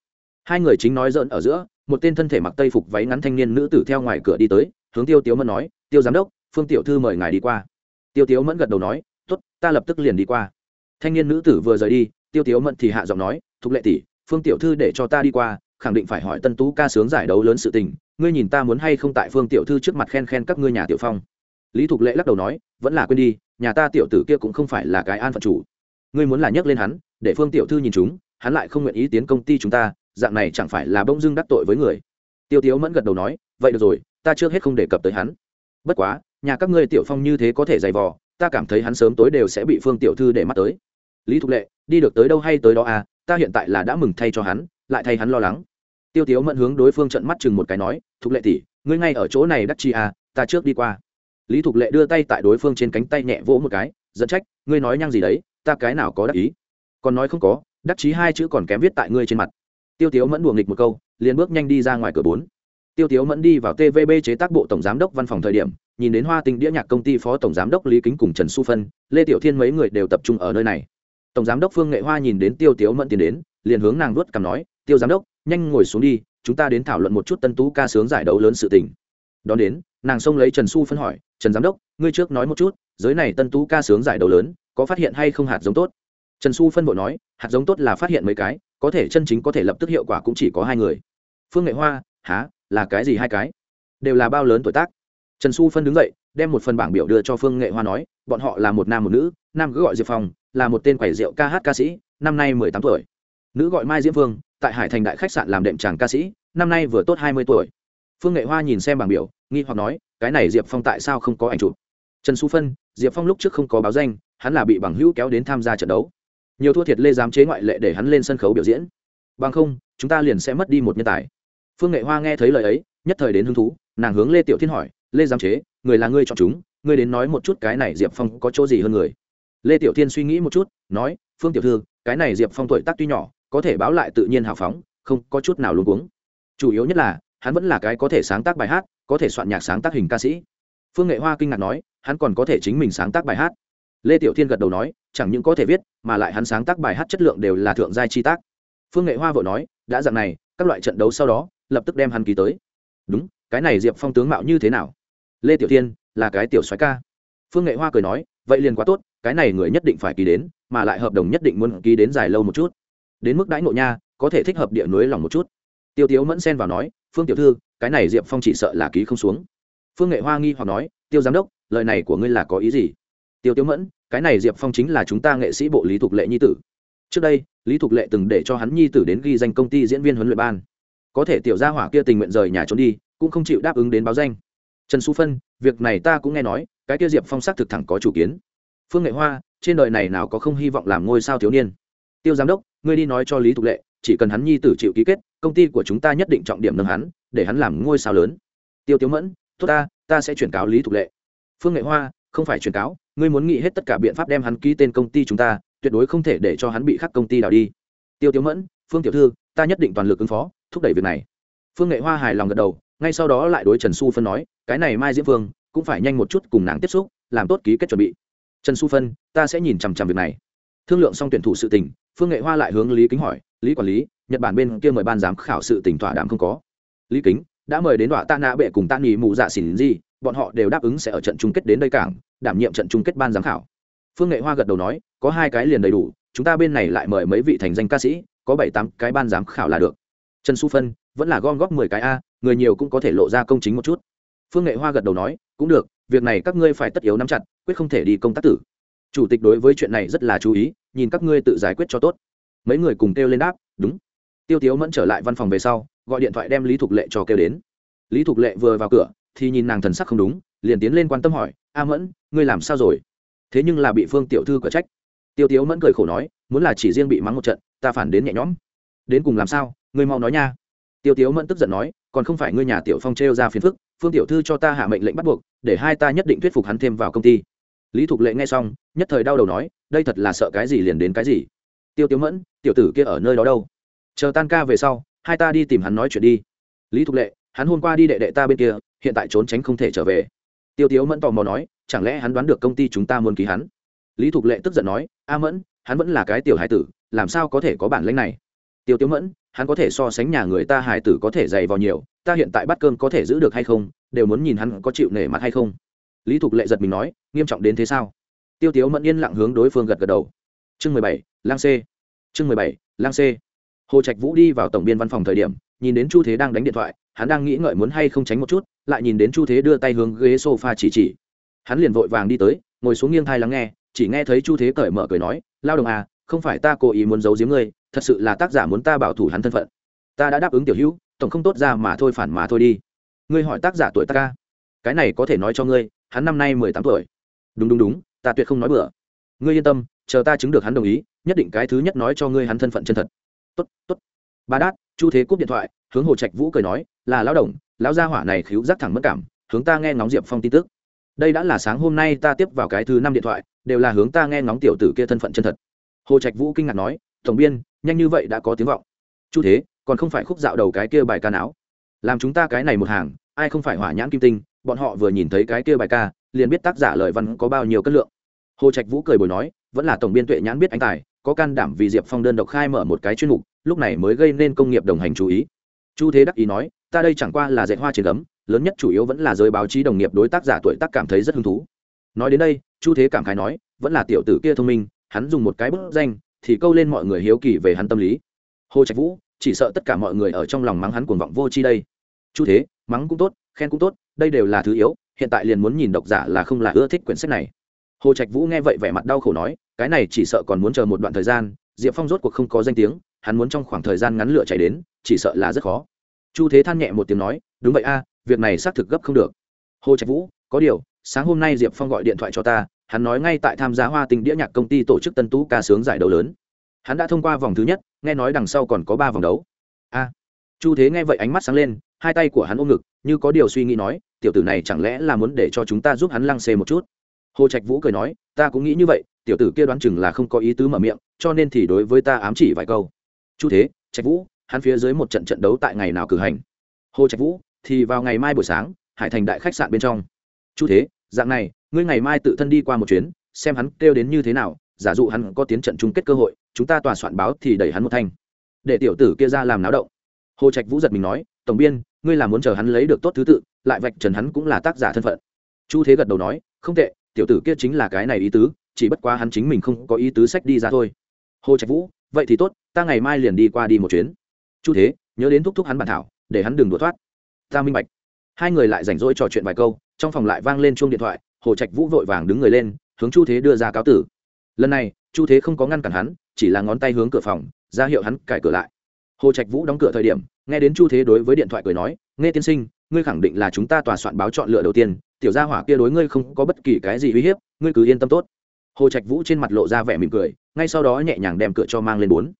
hai người chính nói dỡn ở giữa, một tên thân thể mặc tây phục váy ngắn thanh niên nữ tử theo ngoài cửa đi tới, hướng tiêu tiếu mẫn nói, tiêu giám đốc, phương tiểu thư mời ngài đi qua. Tiêu tiếu mẫn gật đầu nói t ố t ta lập tức liền đi qua. Thanh niên nữ tử vừa rời đi, tiêu tiếu mẫn thì hạ giọng nói, thục lệ tỷ, phương tiểu thư để cho ta đi qua khẳng định phải hỏi tân tú ca sướng giải đấu lớn sự tình, ngươi nhìn ta muốn hay không tại phương tiểu thư trước mặt khen khen các ngươi nhà tiểu phong. Lý thục lệ lắc đầu nói, vẫn là quên đi, nhà ta tiểu tử kia cũng không phải là cái an phận chủ. Ngươi muốn là nhắc lên hắn, để phương tiểu thư nhìn chúng, hắn lại không nguyện ý tiến công ty chúng ta, dạng này chẳng phải là bông dưng đắc tội với người. Tiêu tiếu mẫn gật đầu nói, vậy được rồi, ta trước hết không đề cập tới hắn. Bất quá, nhà các ngươi tiểu phong như thế có thể dày vò, ta cảm thấy hắn sớm tối đều sẽ bị phương tiểu thư để mắt tới. Lý thục lệ, đi được tới đâu hay tới đó à ta hiện tại là đã mừng thay cho hắn lại thay hắn lo lắng. Tiêu tiếu mẫn hướng đối phương trận mắt chừng một cái nói, thục lệ tỷ, ngươi ngay ở chỗ này đắc chi à ta trước đi qua. Lý thục lệ đưa tay tại đối phương trên cánh tay nhẹ vỗ một cái, dẫn trách, ngươi nói nhăng gì đấy, ta cái nào có đắc ý? Còn nói không có, đắc chí hai chữ còn kém viết tại ngươi trên mặt. Tiêu tiếu mẫn đùa nghịch một câu, liền bước nhanh đi ra ngoài cửa bốn. Tiêu tiếu mẫn đi vào tvb chế tác bộ tổng giám đốc văn phòng thời điểm, nhìn đến hoa tinh đĩa nhạc công ty phó tổng giám đốc lý kính cùng trần su phân, lê tiểu thiên mấy người đều tập trung ở nơi này. Tổng giám đốc phương nghệ hoa nhìn đến tiêu tiếu mẫn tiến đến, liền hướng nàng vuốt cằm nói tiêu giám đốc, nhanh ngồi xuống đi, chúng ta đến thảo luận một chút tân tú ca sướng giải đấu lớn sự tình. Đón đến, nàng xông lấy trần su phân hỏi, trần giám đốc, ngươi trước nói một chút, giới này tân tú ca sướng giải đấu lớn, có phát hiện hay không hạt giống tốt? Trần su phân bộ nói, hạt giống tốt là phát hiện mấy cái, có thể chân chính có thể lập tức hiệu quả cũng chỉ có hai người. Phương nghệ hoa há là cái gì hai cái? Đều là bao lớn tuổi tác. Trần su phân đứng dậy, đem một phần bảng biểu đưa cho phương nghệ hoa nói, bọn họ là một nam một nữ, nam cứ gọi diệp phong, là một tên quẻ rượu ca hát ca sĩ, năm nay mười tám tuổi. Nữ gọi mai diễm phương tại hải thành đại khách sạn làm đệm tràng ca sĩ, năm nay vừa tốt hai mươi tuổi. Phương nghệ hoa nhìn xem bảng biểu, nghi hoặc nói, cái này diệp phong tại sao không có ảnh chụp? Trần xu phân, diệp phong lúc trước không có báo danh, hắn là bị bằng hữu kéo đến tham gia trận đấu. Nhiều thua thiệt lê giám chế ngoại lệ để hắn lên sân khấu biểu diễn. Bằng không, chúng ta liền sẽ mất đi một nhân tài. Phương nghệ hoa nghe thấy lời ấy, nhất thời đến hứng thú, nàng hướng lê tiểu thiên hỏi, lê giám chế, người là ngươi chọn chúng, ngươi đến nói một chút cái này diệp phong có chỗ gì hơn người? Lê tiểu thiên suy nghĩ một chút, nói, phương tiểu thư, cái này diệp phong tuổi tác tuy nhỏ có thể báo lại tự nhiên hào phóng, không có chút nào luôn cuống. Chủ yếu nhất là, hắn vẫn là cái có thể sáng tác bài hát, có thể soạn nhạc sáng tác hình ca sĩ. Phương nghệ hoa kinh ngạc nói, hắn còn có thể chính mình sáng tác bài hát. Lê tiểu thiên gật đầu nói, chẳng những có thể viết, mà lại hắn sáng tác bài hát chất lượng đều là thượng giai chi tác. Phương nghệ hoa vội nói, đã dạng này, các loại trận đấu sau đó, lập tức đem hắn ký tới. Đúng, cái này diệp phong tướng mạo như thế nào? Lê tiểu thiên, là cái tiểu soái ca. Phương nghệ hoa cười nói, vậy liền quá tốt, cái này người nhất định phải ký đến, mà lại hợp đồng nhất định muốn ký đến dài lâu một chút đến mức đãi ngộ nha, có thể thích hợp địa núi lòng một chút. Tiêu tiếu mẫn xen vào nói, phương tiểu thư, cái này diệp phong chỉ sợ là ký không xuống. Phương nghệ hoa nghi hoặc nói, tiêu giám đốc, lời này của ngươi là có ý gì? Tiêu tiếu mẫn, cái này diệp phong chính là chúng ta nghệ sĩ bộ lý thục lệ nhi tử. Trước đây, lý thục lệ từng để cho hắn nhi tử đến ghi danh công ty diễn viên huấn luyện ban. Có thể tiểu gia hỏa kia tình nguyện rời nhà trốn đi, cũng không chịu đáp ứng đến báo danh. Trần xu phân, việc này ta cũng nghe nói, cái kia diệp phong xác thực thẳng có chủ kiến. Phương nghệ hoa, trên đời này nào có không hy vọng làm ngôi sao thiếu niên? Tiêu giám đốc, ngươi đi nói cho lý tục lệ, chỉ cần hắn nhi tử chịu ký kết, công ty của chúng ta nhất định trọng điểm nâng hắn, để hắn làm ngôi sao lớn. Tiêu tiếu mẫn, tốt ta ta sẽ chuyển cáo lý tục lệ. Phương nghệ hoa, không phải chuyển cáo, ngươi muốn nghĩ hết tất cả biện pháp đem hắn ký tên công ty chúng ta, tuyệt đối không thể để cho hắn bị khắc công ty đào đi. Tiêu tiếu mẫn, phương tiểu thư, ta nhất định toàn lực ứng phó, thúc đẩy việc này. Phương nghệ hoa hài lòng gật đầu, ngay sau đó lại đối trần xu phân nói, cái này mai diễm phương, cũng phải nhanh một chút cùng nàng tiếp xúc, làm tốt ký kết chuẩn bị. Trần xu phân, ta sẽ nhìn chằm chằm việc này. Thương lượng xong tuyển thủ sự tình phương nghệ hoa lại hướng lý kính hỏi, lý quản lý, nhật bản bên kia mời ban giám khảo sự tỉnh thỏa đàm không có? Lý kính, đã mời đến đọa tạ nạ bệ cùng tạ nghỉ Mụ dạ xỉn gì bọn họ đều đáp ứng sẽ ở trận chung kết đến đây cảng, đảm nhiệm trận chung kết ban giám khảo. Phương nghệ hoa gật đầu nói, có hai cái liền đầy đủ, chúng ta bên này lại mời mấy vị thành danh ca sĩ, có bảy tám cái ban giám khảo là được. Trần su phân, vẫn là gom góp mười cái a, người nhiều cũng có thể lộ ra công chính một chút. Phương nghệ hoa gật đầu nói, cũng được, việc này các ngươi phải tất yếu nắm chặt, quyết không thể đi công tác tử chủ tịch đối với chuyện này rất là chú ý, nhìn các ngươi tự giải quyết cho tốt. Mấy người cùng kêu lên đáp, đúng. Tiêu tiếu mẫn trở lại văn phòng về sau, gọi điện thoại đem lý thục lệ cho kêu đến. Lý thục lệ vừa vào cửa, thì nhìn nàng thần sắc không đúng, liền tiến lên quan tâm hỏi, a mẫn, ngươi làm sao rồi? Thế nhưng là bị phương tiểu thư cở trách. Tiêu tiếu mẫn cười khổ nói, muốn là chỉ riêng bị mắng một trận, ta phản đến nhẹ nhõm. Đến cùng làm sao? Ngươi mau nói nha. Tiêu tiếu mẫn tức giận nói, còn không phải ngươi nhà tiểu phong trêu ra phiền phức, phương tiểu thư cho ta hạ mệnh lệnh bắt buộc, để hai ta nhất định thuyết phục hắn thêm vào công ty lý thục lệ nghe xong, nhất thời đau đầu nói, đây thật là sợ cái gì liền đến cái gì? Tiêu tiếu mẫn, tiểu tử kia ở nơi đó đâu? Chờ tan ca về sau, hai ta đi tìm hắn nói chuyện đi. Lý thục lệ, hắn hôm qua đi đệ đệ ta bên kia, hiện tại trốn tránh không thể trở về. Tiêu tiếu mẫn tò mò nói, chẳng lẽ hắn đoán được công ty chúng ta muốn ký hắn? Lý thục lệ tức giận nói, a mẫn, hắn vẫn là cái tiểu hải tử, làm sao có thể có bản lãnh này? Tiêu tiếu mẫn, hắn có thể so sánh nhà người ta hải tử có thể dày vào nhiều, ta hiện tại bắt cơm có thể giữ được hay không, đều muốn nhìn hắn có chịu nể mặt hay không lý thục lệ giật mình nói, nghiêm trọng đến thế sao? Tiêu tiếu mẫn yên lặng hướng đối phương gật gật đầu. Chương mười bảy, lang c. Chương mười bảy, lang c. Hồ trạch vũ đi vào tổng biên văn phòng thời điểm, nhìn đến chu thế đang đánh điện thoại, hắn đang nghĩ ngợi muốn hay không tránh một chút, lại nhìn đến chu thế đưa tay hướng ghế s o f a chỉ chỉ. Hắn liền vội vàng đi tới, ngồi xuống nghiêng thai lắng nghe, chỉ nghe thấy chu thế cởi mở cười nói, lao đồng à không phải ta cố ý muốn giấu giếm ngươi, thật sự là tác giả muốn ta bảo thủ hắn thân phận. Ta đã đáp ứng tiểu hữu, tổng không tốt ra mà thôi phản mà thôi đi. Ngươi hỏi tác giả tuổi ta ca, cái này có thể nói cho ngươi hắn năm nay mười tám tuổi. Đúng đúng đúng, ta tuyệt không nói bừa. Ngươi yên tâm, chờ ta chứng được hắn đồng ý, nhất định cái thứ nhất nói cho ngươi hắn thân phận chân thật. Tốt tốt. Ba đát, chu thế cúp điện thoại, hướng hồ trạch vũ cười nói, là lão đồng, lão gia hỏa này khiếu giác thẳng mất cảm, hướng ta nghe ngóng diệp phong tin tức. Đây đã là sáng hôm nay ta tiếp vào cái thứ năm điện thoại, đều là hướng ta nghe ngóng tiểu tử kia thân phận chân thật. Hồ trạch vũ kinh ngạc nói, tổng biên, nhanh như vậy đã có tiếng vọng. Chu thế, còn không phải khúc dạo đầu cái kia bài ca não? Làm chúng ta cái này một hàng, ai không phải hỏa nhãn kim tinh bọn họ vừa nhìn thấy cái kia bài ca, liền biết tác giả lời văn có bao nhiêu cân lượng. Hồ trạch vũ cười bồi nói, vẫn là tổng biên tuệ nhãn biết anh tài, có can đảm vì diệp phong đơn độc khai mở một cái chuyên mục, lúc này mới gây nên công nghiệp đồng hành chú ý. Chu thế đắc ý nói, ta đây chẳng qua là dạy hoa trên gấm lớn nhất chủ yếu vẫn là giới báo chí đồng nghiệp đối tác giả tuổi tác cảm thấy rất hứng thú. Nói đến đây, chu thế cảm khái nói, vẫn là tiểu tử kia thông minh, hắn dùng một cái bức danh, thì câu lên mọi người hiếu kỳ về hắn tâm lý. Hồ trạch vũ, chỉ sợ tất cả mọi người ở trong lòng mắng hắn cuồng vọng vô chi đây. Chu thế, mắng cũng tốt khen cũng tốt, đây đều là thứ yếu, hiện tại liền muốn nhìn độc giả là không là ưa thích quyển sách này. Hồ trạch vũ nghe vậy vẻ mặt đau khổ nói, cái này chỉ sợ còn muốn chờ một đoạn thời gian, diệp phong rốt cuộc không có danh tiếng, hắn muốn trong khoảng thời gian ngắn lựa chạy đến, chỉ sợ là rất khó. Chu thế than nhẹ một tiếng nói, đúng vậy a, việc này xác thực gấp không được. Hồ trạch vũ, có điều, sáng hôm nay diệp phong gọi điện thoại cho ta, hắn nói ngay tại tham gia hoa tình đĩa nhạc công ty tổ chức tân tú ca sướng giải đấu lớn. Hắn đã thông qua vòng thứ nhất, nghe nói đằng sau còn có ba vòng đấu. A. Chu thế nghe vậy ánh mắt sáng lên hai tay của hắn ôm ngực, như có điều suy nghĩ nói, tiểu tử này chẳng lẽ là muốn để cho chúng ta giúp hắn lăng xê một chút? Hồ trạch vũ cười nói, ta cũng nghĩ như vậy, tiểu tử kia đoán chừng là không có ý tứ mở miệng, cho nên thì đối với ta ám chỉ vài câu. Chu thế, trạch vũ, hắn phía dưới một trận trận đấu tại ngày nào cử hành? Hồ trạch vũ, thì vào ngày mai buổi sáng, hải thành đại khách sạn bên trong. Chu thế, dạng này, ngươi ngày mai tự thân đi qua một chuyến, xem hắn kêu đến như thế nào, giả dụ hắn có tiến trận chung kết cơ hội, chúng ta tòa soạn báo thì đẩy hắn một thanh. Để tiểu tử kia ra làm náo động. Hồ trạch vũ giật mình nói tổng biên, ngươi là muốn chờ hắn lấy được tốt thứ tự, lại vạch trần hắn cũng là tác giả thân phận. Chu thế gật đầu nói, không tệ, tiểu tử kia chính là cái này ý tứ, chỉ bất quá hắn chính mình không có ý tứ sách đi ra thôi. Hồ trạch vũ, vậy thì tốt, ta ngày mai liền đi qua đi một chuyến. Chu thế, nhớ đến thúc thúc hắn bản thảo, để hắn đừng đổ thoát. Ta minh bạch. Hai người lại rảnh rỗi trò chuyện vài câu, trong phòng lại vang lên chuông điện thoại, hồ trạch vũ vội vàng đứng người lên, hướng chu thế đưa ra cáo tử. Lần này, chu thế không có ngăn cản hắn, chỉ là ngón tay hướng cửa phòng, ra hiệu hắn cải cửa lại hồ trạch vũ đóng cửa thời điểm, nghe đến chu thế đối với điện thoại cười nói, nghe tiên sinh, ngươi khẳng định là chúng ta tòa soạn báo chọn lựa đầu tiên, tiểu gia hỏa kia đối ngươi không có bất kỳ cái gì uy hiếp, ngươi cứ yên tâm tốt. Hồ trạch vũ trên mặt lộ ra vẻ mỉm cười, ngay sau đó nhẹ nhàng đem cửa cho mang lên bốn.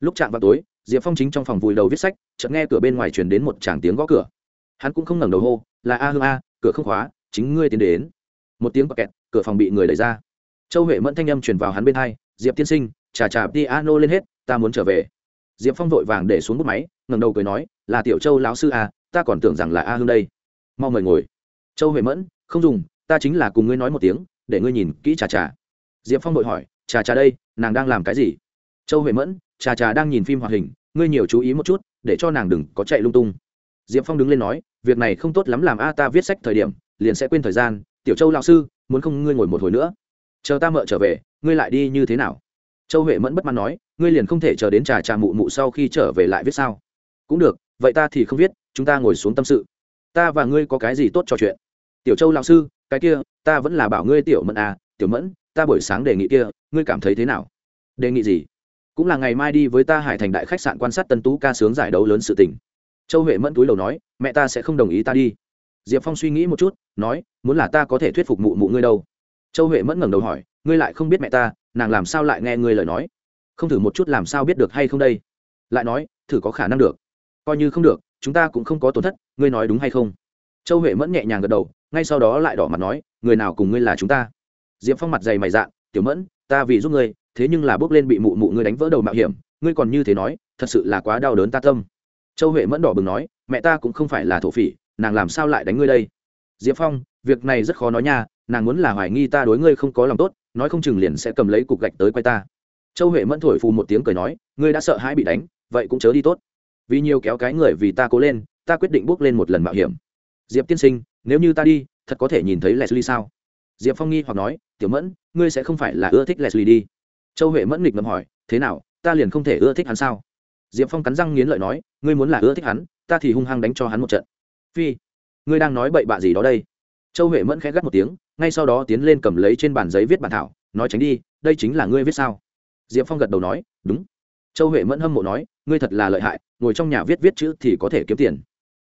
Lúc chạm vào tối, diệp phong chính trong phòng vùi đầu viết sách, chợt nghe cửa bên ngoài truyền đến một tràng tiếng gõ cửa. Hắn cũng không ngẩng đầu hô, là a hương a, cửa không khóa, chính ngươi tiến đến. Một tiếng bọc kẹt, cửa phòng bị người đẩy ra. Châu huệ mẫn thanh âm truyền vào hắn bên hai, diệp tiên sinh, chà chà, piano lên hết, ta muốn trở về diệp phong vội vàng để xuống bút máy ngẩng đầu cười nói là tiểu châu lão sư à, ta còn tưởng rằng là a hương đây. Mau mời ngồi. Châu huệ mẫn không dùng ta chính là cùng ngươi nói một tiếng để ngươi nhìn kỹ trà trà. diệp phong vội hỏi trà trà đây nàng đang làm cái gì? Châu huệ mẫn trà trà đang nhìn phim hoạt hình ngươi nhiều chú ý một chút để cho nàng đừng có chạy lung tung. Diệp phong đứng lên nói việc này không tốt lắm làm a ta viết sách thời điểm liền sẽ quên thời gian tiểu châu lão sư muốn không ngươi ngồi một hồi nữa. Chờ ta mợ trở về ngươi lại đi như thế nào? Châu huệ mẫn bất mãn nói ngươi liền không thể chờ đến trà trà mụ mụ sau khi trở về lại viết sao? Cũng được, vậy ta thì không viết, chúng ta ngồi xuống tâm sự. Ta và ngươi có cái gì tốt trò chuyện? Tiểu châu lão sư, cái kia, ta vẫn là bảo ngươi tiểu mẫn à tiểu mẫn, ta buổi sáng đề nghị kia, ngươi cảm thấy thế nào? Đề nghị gì? Cũng là ngày mai đi với ta hải thành đại khách sạn quan sát tân tú ca sướng giải đấu lớn sự tình. Châu huệ mẫn túi đầu nói, mẹ ta sẽ không đồng ý ta đi. Diệp phong suy nghĩ một chút, nói, muốn là ta có thể thuyết phục mụ mụ ngươi đâu. Châu huệ mẫn ngẩng đầu hỏi, ngươi lại không biết mẹ ta, nàng làm sao lại nghe ngươi lời nói? Không thử một chút làm sao biết được hay không đây? Lại nói, thử có khả năng được. Coi như không được, chúng ta cũng không có tổn thất, ngươi nói đúng hay không? Châu huệ mẫn nhẹ nhàng gật đầu, ngay sau đó lại đỏ mặt nói, người nào cùng ngươi là chúng ta? Diệp phong mặt dày mày dạn, tiểu mẫn, ta vì giúp ngươi, thế nhưng là bước lên bị mụ mụ ngươi đánh vỡ đầu mạo hiểm, ngươi còn như thế nói, thật sự là quá đau đớn ta tâm. Châu huệ mẫn đỏ bừng nói, mẹ ta cũng không phải là thổ phỉ, nàng làm sao lại đánh ngươi đây? Diệp phong, việc này rất khó nói nha, nàng muốn là hoài nghi ta đối ngươi không có lòng tốt, nói không chừng liền sẽ cầm lấy cục gạch tới quay ta châu huệ mẫn thổi phù một tiếng cười nói, ngươi đã sợ hãi bị đánh, vậy cũng chớ đi tốt. Vì nhiều kéo cái người vì ta cố lên, ta quyết định bước lên một lần mạo hiểm. Diệp tiên sinh, nếu như ta đi, thật có thể nhìn thấy leslie sao? Diệp phong nghi hoặc nói, tiểu mẫn, ngươi sẽ không phải là ưa thích leslie đi. Châu huệ mẫn nghịch ngầm hỏi, thế nào, ta liền không thể ưa thích hắn sao? Diệp phong cắn răng nghiến lợi nói, ngươi muốn là ưa thích hắn, ta thì hung hăng đánh cho hắn một trận. Phi, ngươi đang nói bậy bạ gì đó đây? Châu huệ mẫn khẽ gắt một tiếng, ngay sau đó tiến lên cầm lấy trên bàn giấy viết bản thảo, nói, tránh đi, đây chính là ngươi viết sao? Diệp phong gật đầu nói, đúng. Châu huệ mẫn hâm mộ nói, ngươi thật là lợi hại, ngồi trong nhà viết viết chữ thì có thể kiếm tiền.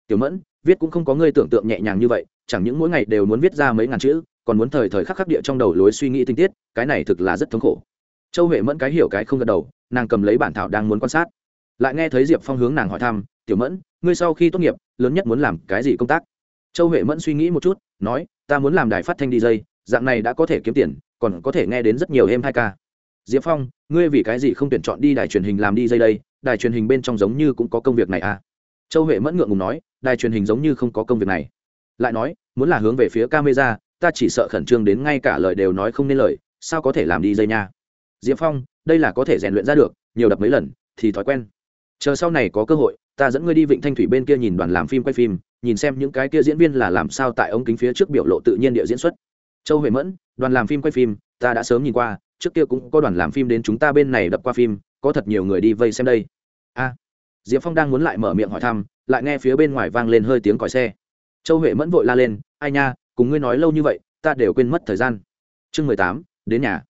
Tiểu mẫn, viết cũng không có ngươi tưởng tượng nhẹ nhàng như vậy, chẳng những mỗi ngày đều muốn viết ra mấy ngàn chữ, còn muốn thời thời khắc khắc địa trong đầu lối suy nghĩ tinh tiết, cái này thực là rất thống khổ. Châu huệ mẫn cái hiểu cái không gật đầu, nàng cầm lấy bản thảo đang muốn quan sát. Lại nghe thấy diệp phong hướng nàng hỏi thăm, tiểu mẫn, ngươi sau khi tốt nghiệp, lớn nhất muốn làm cái gì công tác? Châu huệ mẫn suy nghĩ một chút, nói, ta muốn làm đài phát thanh dj dạng này đã có thể kiếm tiền, còn có thể nghe đến rất nhiều êm hai ca. Diệp phong ngươi vì cái gì không tuyển chọn đi đài truyền hình làm đi dây đây? Đài truyền hình bên trong giống như cũng có công việc này à? Châu huệ mẫn ngượng ngùng nói, đài truyền hình giống như không có công việc này. Lại nói, muốn là hướng về phía camera, ta chỉ sợ khẩn trương đến ngay cả lời đều nói không nên lời, sao có thể làm đi dây nha? Diệp phong, đây là có thể rèn luyện ra được, nhiều đập mấy lần, thì thói quen. Chờ sau này có cơ hội, ta dẫn ngươi đi vịnh thanh thủy bên kia nhìn đoàn làm phim quay phim, nhìn xem những cái kia diễn viên là làm sao tại ống kính phía trước biểu lộ tự nhiên địa diễn xuất. Châu huệ mẫn, đoàn làm phim quay phim ta đã sớm nhìn qua, trước kia cũng có đoàn làm phim đến chúng ta bên này đập qua phim, có thật nhiều người đi vây xem đây. A. Diệp phong đang muốn lại mở miệng hỏi thăm, lại nghe phía bên ngoài vang lên hơi tiếng còi xe. Châu huệ mẫn vội la lên, ai nha, cùng ngươi nói lâu như vậy, ta đều quên mất thời gian. Chương mười tám, đến nhà.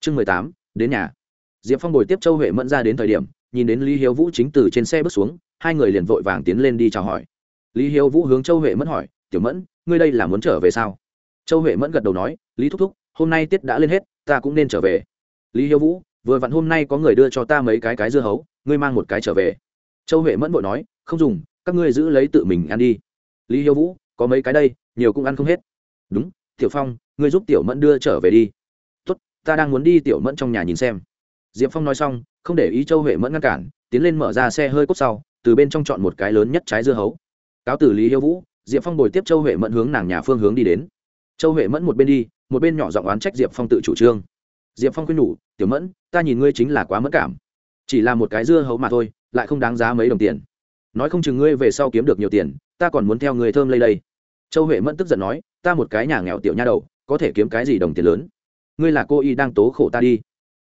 Chương mười tám, đến nhà. Diệp phong bồi tiếp châu huệ mẫn ra đến thời điểm, nhìn đến lý hiếu vũ chính từ trên xe bước xuống, hai người liền vội vàng tiến lên đi chào hỏi. Lý hiếu vũ hướng châu huệ mẫn hỏi, tiểu mẫn, ngươi đây là muốn trở về sao? Châu huệ mẫn gật đầu nói, lý thúc thúc hôm nay tiết đã lên hết, ta cũng nên trở về. Lý hiếu vũ, vừa vặn hôm nay có người đưa cho ta mấy cái cái dưa hấu, ngươi mang một cái trở về. Châu huệ mẫn vội nói, không dùng, các ngươi giữ lấy tự mình ăn đi. Lý hiếu vũ, có mấy cái đây, nhiều cũng ăn không hết. Đúng, tiểu phong, ngươi giúp tiểu mẫn đưa trở về đi. Tốt, ta đang muốn đi tiểu mẫn trong nhà nhìn xem. Diệp phong nói xong, không để ý châu huệ mẫn ngăn cản, tiến lên mở ra xe hơi cốt sau, từ bên trong chọn một cái lớn nhất trái dưa hấu. Cáo tử lý hiếu vũ, diệp phong bồi tiếp châu huệ mẫn hướng nàng nhà phương hướng đi đến. Châu huệ mẫn một bên đi một bên nhỏ giọng oán trách diệp phong tự chủ trương. Diệp phong khuyên nhủ, tiểu mẫn, ta nhìn ngươi chính là quá mất cảm. Chỉ là một cái dưa hấu mà thôi, lại không đáng giá mấy đồng tiền. Nói không chừng ngươi về sau kiếm được nhiều tiền, ta còn muốn theo người thơm lây lây. châu huệ mẫn tức giận nói, ta một cái nhà nghèo tiểu nha đầu, có thể kiếm cái gì đồng tiền lớn? Ngươi là cô y đang tố khổ ta đi.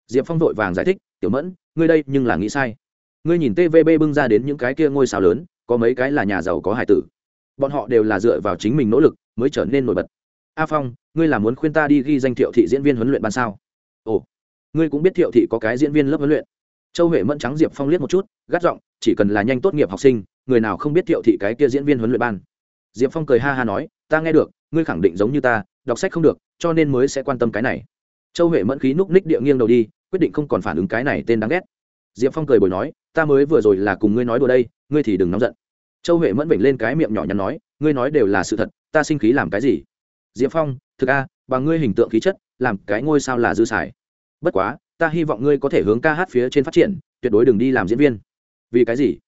Diệp phong vội vàng giải thích, tiểu mẫn, ngươi đây nhưng là nghĩ sai. Ngươi nhìn tvb bưng ra đến những cái kia ngôi sao lớn, có mấy cái là nhà giàu có hải tử. Bọn họ đều là dựa vào chính mình nỗ lực mới trở nên nổi bật. A phong ngươi là muốn khuyên ta đi ghi danh thiệu thị diễn viên huấn luyện ban sao? Ồ, ngươi cũng biết thiệu thị có cái diễn viên lớp huấn luyện. Châu huệ mẫn trắng diệp phong liếc một chút, gắt giọng, chỉ cần là nhanh tốt nghiệp học sinh, người nào không biết thiệu thị cái kia diễn viên huấn luyện ban? Diệp phong cười ha ha nói, ta nghe được, ngươi khẳng định giống như ta, đọc sách không được, cho nên mới sẽ quan tâm cái này. Châu huệ mẫn khí núc ních địa nghiêng đầu đi, quyết định không còn phản ứng cái này tên đáng ghét. Diệp phong cười bồi nói, ta mới vừa rồi là cùng ngươi nói đùa đây, ngươi thì đừng nóng giận. Châu huệ mẫn vểnh lên cái miệng nhỏ nhắn nói, ngươi nói đều là sự thật, ta sinh khí làm cái gì? Diệp phong, thực a, bằng ngươi hình tượng khí chất, làm cái ngôi sao là dư xài. Bất quá, ta hy vọng ngươi có thể hướng ca hát phía trên phát triển, tuyệt đối đừng đi làm diễn viên. Vì cái gì?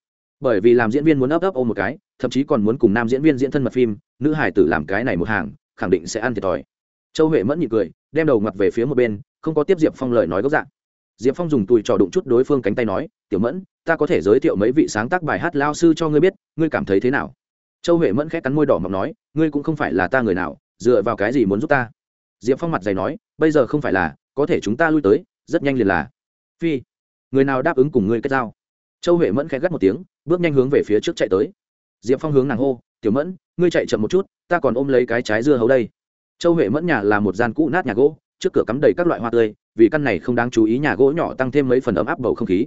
Bởi vì làm diễn viên muốn ấp ấp ôm một cái, thậm chí còn muốn cùng nam diễn viên diễn thân mật phim, nữ hải tử làm cái này một hàng, khẳng định sẽ ăn thiệt thòi. Châu huệ mẫn nhị cười, đem đầu mặt về phía một bên, không có tiếp diệp phong lời nói gốc dạng. Diệp phong dùng tùi trò đụng chút đối phương cánh tay nói, tiểu mẫn, ta có thể giới thiệu mấy vị sáng tác bài hát lao sư cho ngươi biết, ngươi cảm thấy thế nào? Châu huệ mẫn khẽ cắn môi đỏ mọc nói, ngươi cũng không phải là ta người nào dựa vào cái gì muốn giúp ta? Diệp phong mặt dày nói, bây giờ không phải là, có thể chúng ta lui tới, rất nhanh liền là. Phi, người nào đáp ứng cùng ngươi kết giao? Châu huệ mẫn khẽ gắt một tiếng, bước nhanh hướng về phía trước chạy tới. Diệp phong hướng nàng hô, tiểu mẫn, ngươi chạy chậm một chút, ta còn ôm lấy cái trái dưa hấu đây. Châu huệ mẫn nhà là một gian cũ nát nhà gỗ, trước cửa cắm đầy các loại hoa tươi, vì căn này không đáng chú ý nhà gỗ nhỏ tăng thêm mấy phần ấm áp bầu không khí.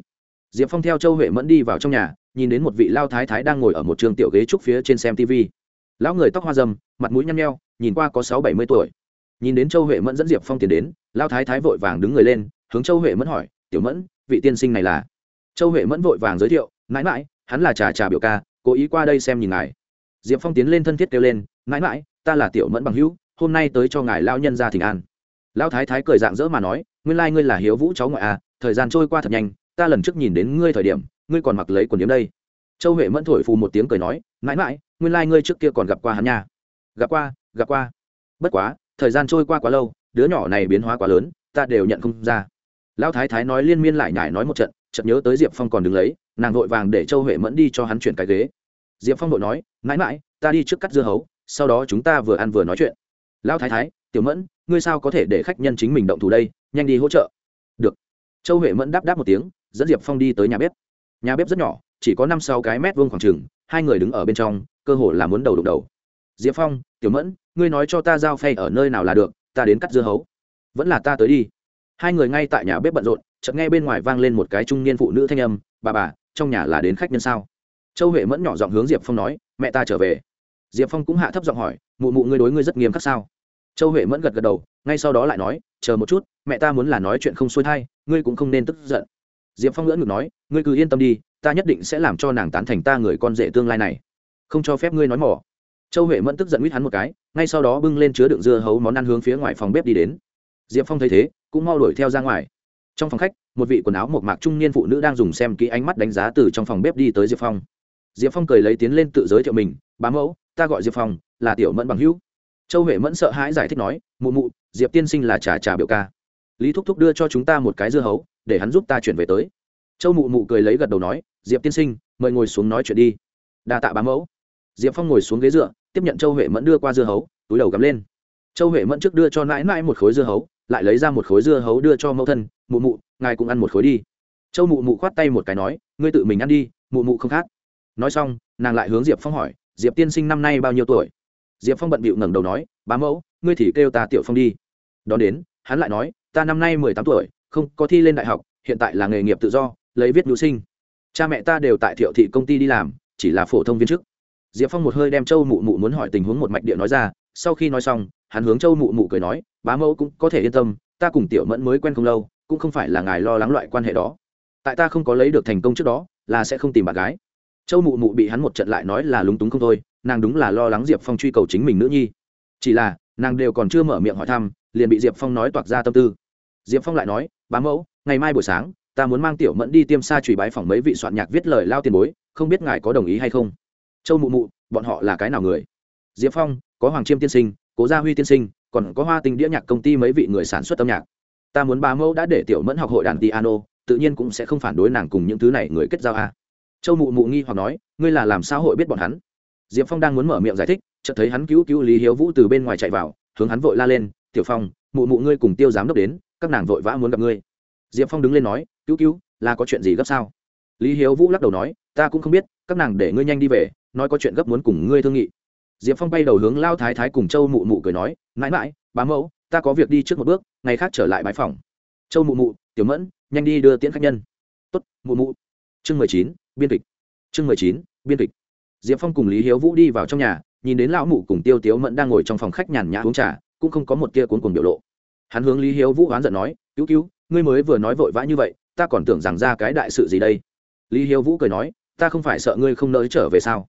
Diệp phong theo châu huệ mẫn đi vào trong nhà, nhìn đến một vị lao thái thái đang ngồi ở một trường tiểu ghế trúc phía trên xem tv lão người tóc hoa dâm, mặt mũi nhăn nheo, nhìn qua có sáu bảy mươi tuổi. Nhìn đến châu huệ mẫn dẫn diệp phong tiến đến lao thái thái vội vàng đứng người lên, hướng châu huệ mẫn hỏi, tiểu mẫn, vị tiên sinh này là? Châu huệ mẫn vội vàng giới thiệu, mãi mãi, hắn là trà trà biểu ca, cố ý qua đây xem nhìn ngài. Diệp phong tiến lên thân thiết kêu lên, mãi mãi, ta là tiểu mẫn bằng hữu, hôm nay tới cho ngài lao nhân ra thỉnh an. Lão thái thái cười dạng dỡ mà nói, nguyên lai、like、ngươi là hiếu vũ cháu ngoại à thời gian trôi qua thật nhanh, ta lần trước nhìn đến ngươi thời điểm, ngươi còn mặc lấy quần yếm đây. Châu huệ mẫn thổi phù một tiếng cười nói, mãi mãi nguyên lai、like、ngươi trước kia còn gặp qua hắn nha. Gặp qua gặp qua. Bất quá, thời gian trôi qua quá lâu, đứa nhỏ này biến hóa quá lớn, ta đều nhận không ra. Lão thái thái nói liên miên lại nhải nói một trận, chợt nhớ tới diệp phong còn đứng lấy, nàng vội vàng để châu huệ mẫn đi cho hắn chuyển cái ghế. Diệp phong vội nói, mãi mãi, ta đi trước cắt dưa hấu, sau đó chúng ta vừa ăn vừa nói chuyện. Lão thái thái, tiểu mẫn, ngươi sao có thể để khách nhân chính mình động thủ đây, nhanh đi hỗ trợ. Được. Châu huệ mẫn đáp đáp một tiếng, dẫn diệp phong đi tới nhà bếp. Nhà bếp rất nhỏ, chỉ có năm sáu cái mét vuông khoảng trừng hai người đứng ở bên trong cơ hồ là muốn đầu đục đầu. Diệp phong, tiểu mẫn, ngươi nói cho ta giao phay ở nơi nào là được, ta đến cắt dưa hấu. Vẫn là ta tới đi. Hai người ngay tại nhà bếp bận rộn, chợt nghe bên ngoài vang lên một cái trung niên phụ nữ thanh âm, bà bà, trong nhà là đến khách nhân sao? Châu huệ mẫn nhỏ giọng hướng diệp phong nói, mẹ ta trở về. Diệp phong cũng hạ thấp giọng hỏi, mụ mụ ngươi đối ngươi rất nghiêm khắc sao? Châu huệ mẫn gật gật đầu, ngay sau đó lại nói, chờ một chút, mẹ ta muốn là nói chuyện không xuôi thai, ngươi cũng không nên tức giận. Diệp phong ngỡ ngực nói, ngươi cứ yên tâm đi, ta nhất định sẽ làm cho nàng tán thành ta người con rể tương lai này không cho phép ngươi nói mỏ. Châu huệ mẫn tức giận huýt hắn một cái, ngay sau đó bưng lên chứa đựng dưa hấu món ăn hướng phía ngoài phòng bếp đi đến. Diệp phong thấy thế, cũng mau đuổi theo ra ngoài. Trong phòng khách, một vị quần áo một mạc trung niên phụ nữ đang dùng xem kỹ ánh mắt đánh giá từ trong phòng bếp đi tới diệp phong. Diệp phong cười lấy tiến lên tự giới thiệu mình, bá mẫu, ta gọi diệp phong, là tiểu mẫn bằng hữu. Châu huệ mẫn sợ hãi giải thích nói, mụ mụ, diệp tiên sinh là trà trà biểu ca. Lý thúc thúc đưa cho chúng ta một cái dưa hấu, để hắn giúp ta chuyển về tới. Châu mụ mụ cười lấy gật đầu nói, diệp tiên sinh, mời ngồi xuống nói chuyện đi. Đa tạ bá mẫu diệp phong ngồi xuống ghế dựa, tiếp nhận châu huệ mẫn đưa qua dưa hấu, túi đầu gắm lên. Châu huệ mẫn trước đưa cho nãi nãi một khối dưa hấu, lại lấy ra một khối dưa hấu đưa cho mẫu thân, mụ mụ, ngài cũng ăn một khối đi. Châu mụ mụ khoát tay một cái nói, ngươi tự mình ăn đi, mụ mụ không khác. Nói xong, nàng lại hướng diệp phong hỏi, diệp tiên sinh năm nay bao nhiêu tuổi? Diệp phong bận bịu ngẩng đầu nói, bá mẫu, ngươi thì kêu ta tiểu phong đi. Đón đến, hắn lại nói, ta năm nay mười tám tuổi, không có thi lên đại học, hiện tại là nghề nghiệp tự do, lấy viết nhu sinh. Cha mẹ ta đều tại thiệu thị công ty đi làm, chỉ là phổ thông viên chức diệp phong một hơi đem châu mụ mụ muốn hỏi tình huống một mạch địa nói ra, sau khi nói xong, hắn hướng châu mụ mụ cười nói, bá mẫu cũng có thể yên tâm, ta cùng tiểu mẫn mới quen không lâu, cũng không phải là ngài lo lắng loại quan hệ đó. Tại ta không có lấy được thành công trước đó, là sẽ không tìm bạn gái. Châu mụ mụ bị hắn một trận lại nói là lúng túng không thôi, nàng đúng là lo lắng diệp phong truy cầu chính mình nữ nhi. Chỉ là, nàng đều còn chưa mở miệng hỏi thăm, liền bị diệp phong nói toạc ra tâm tư. Diệp phong lại nói, bá mẫu, ngày mai buổi sáng, ta muốn mang tiểu mẫn đi tiêm xa trùy bái phỏng mấy vị soạn nhạc viết lời lao tiền bối, không biết ngài có đồng ý hay không? Châu mụ mụ, bọn họ là cái nào người? Diệp phong, có hoàng chiêm tiên sinh, cố gia huy tiên sinh, còn có hoa Tinh đĩa nhạc công ty mấy vị người sản xuất âm nhạc. Ta muốn bà mẫu đã để tiểu mẫn học hội đàn piano, tự nhiên cũng sẽ không phản đối nàng cùng những thứ này người kết giao a. Châu mụ mụ nghi hoặc nói, ngươi là làm sao hội biết bọn hắn? Diệp phong đang muốn mở miệng giải thích, chợt thấy hắn cứu cứu lý hiếu vũ từ bên ngoài chạy vào, hướng hắn vội la lên, tiểu phong, mụ mụ ngươi cùng tiêu giám đốc đến, các nàng vội vã muốn gặp ngươi. Diệp phong đứng lên nói, cứu cứu, là có chuyện gì gấp sao? Lý hiếu vũ lắc đầu nói, ta cũng không biết, các nàng để ngươi nhanh đi về nói có chuyện gấp muốn cùng ngươi thương nghị. Diệp phong bay đầu hướng lao thái thái cùng châu mụ mụ cười nói, mãi mãi, bá mẫu, ta có việc đi trước một bước, ngày khác trở lại bãi phòng. Châu mụ mụ, tiểu mẫn, nhanh đi đưa tiễn khách nhân. Tốt, mụ mụ. Chương mười chín, biên kịch. Chương mười chín, biên kịch. Diệp phong cùng lý hiếu vũ đi vào trong nhà, nhìn đến lão mụ cùng tiêu tiếu mẫn đang ngồi trong phòng khách nhàn nhã uống trà, cũng không có một tia cuốn cùng biểu lộ. Hắn hướng lý hiếu vũ oán giận nói, cứu cứu, ngươi mới vừa nói vội vã như vậy, ta còn tưởng rằng ra cái đại sự gì đây. Lý hiếu vũ cười nói, ta không phải sợ ngươi không nỡ trở về sao?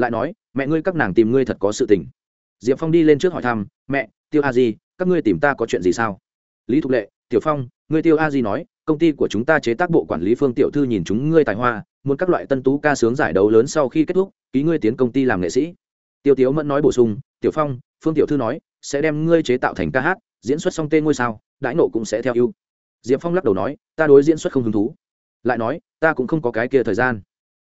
Lại nói, mẹ ngươi các nàng tìm ngươi thật có sự tình. Diệp phong đi lên trước hỏi thăm, mẹ, tiêu a di, các ngươi tìm ta có chuyện gì sao? Lý thục lệ, tiểu phong, ngươi tiêu a di nói, công ty của chúng ta chế tác bộ quản lý phương tiểu thư nhìn chúng ngươi tài hoa, muốn các loại tân tú ca sướng giải đấu lớn sau khi kết thúc, ký ngươi tiến công ty làm nghệ sĩ. Tiêu tiếu mẫn nói bổ sung, tiểu phong, phương tiểu thư nói, sẽ đem ngươi chế tạo thành ca hát, diễn xuất xong tên ngôi sao, đãi nộ cũng sẽ theo ưu. Diệp phong lắc đầu nói, ta đối diễn xuất không hứng thú. Lại nói, ta cũng không có cái kia thời gian.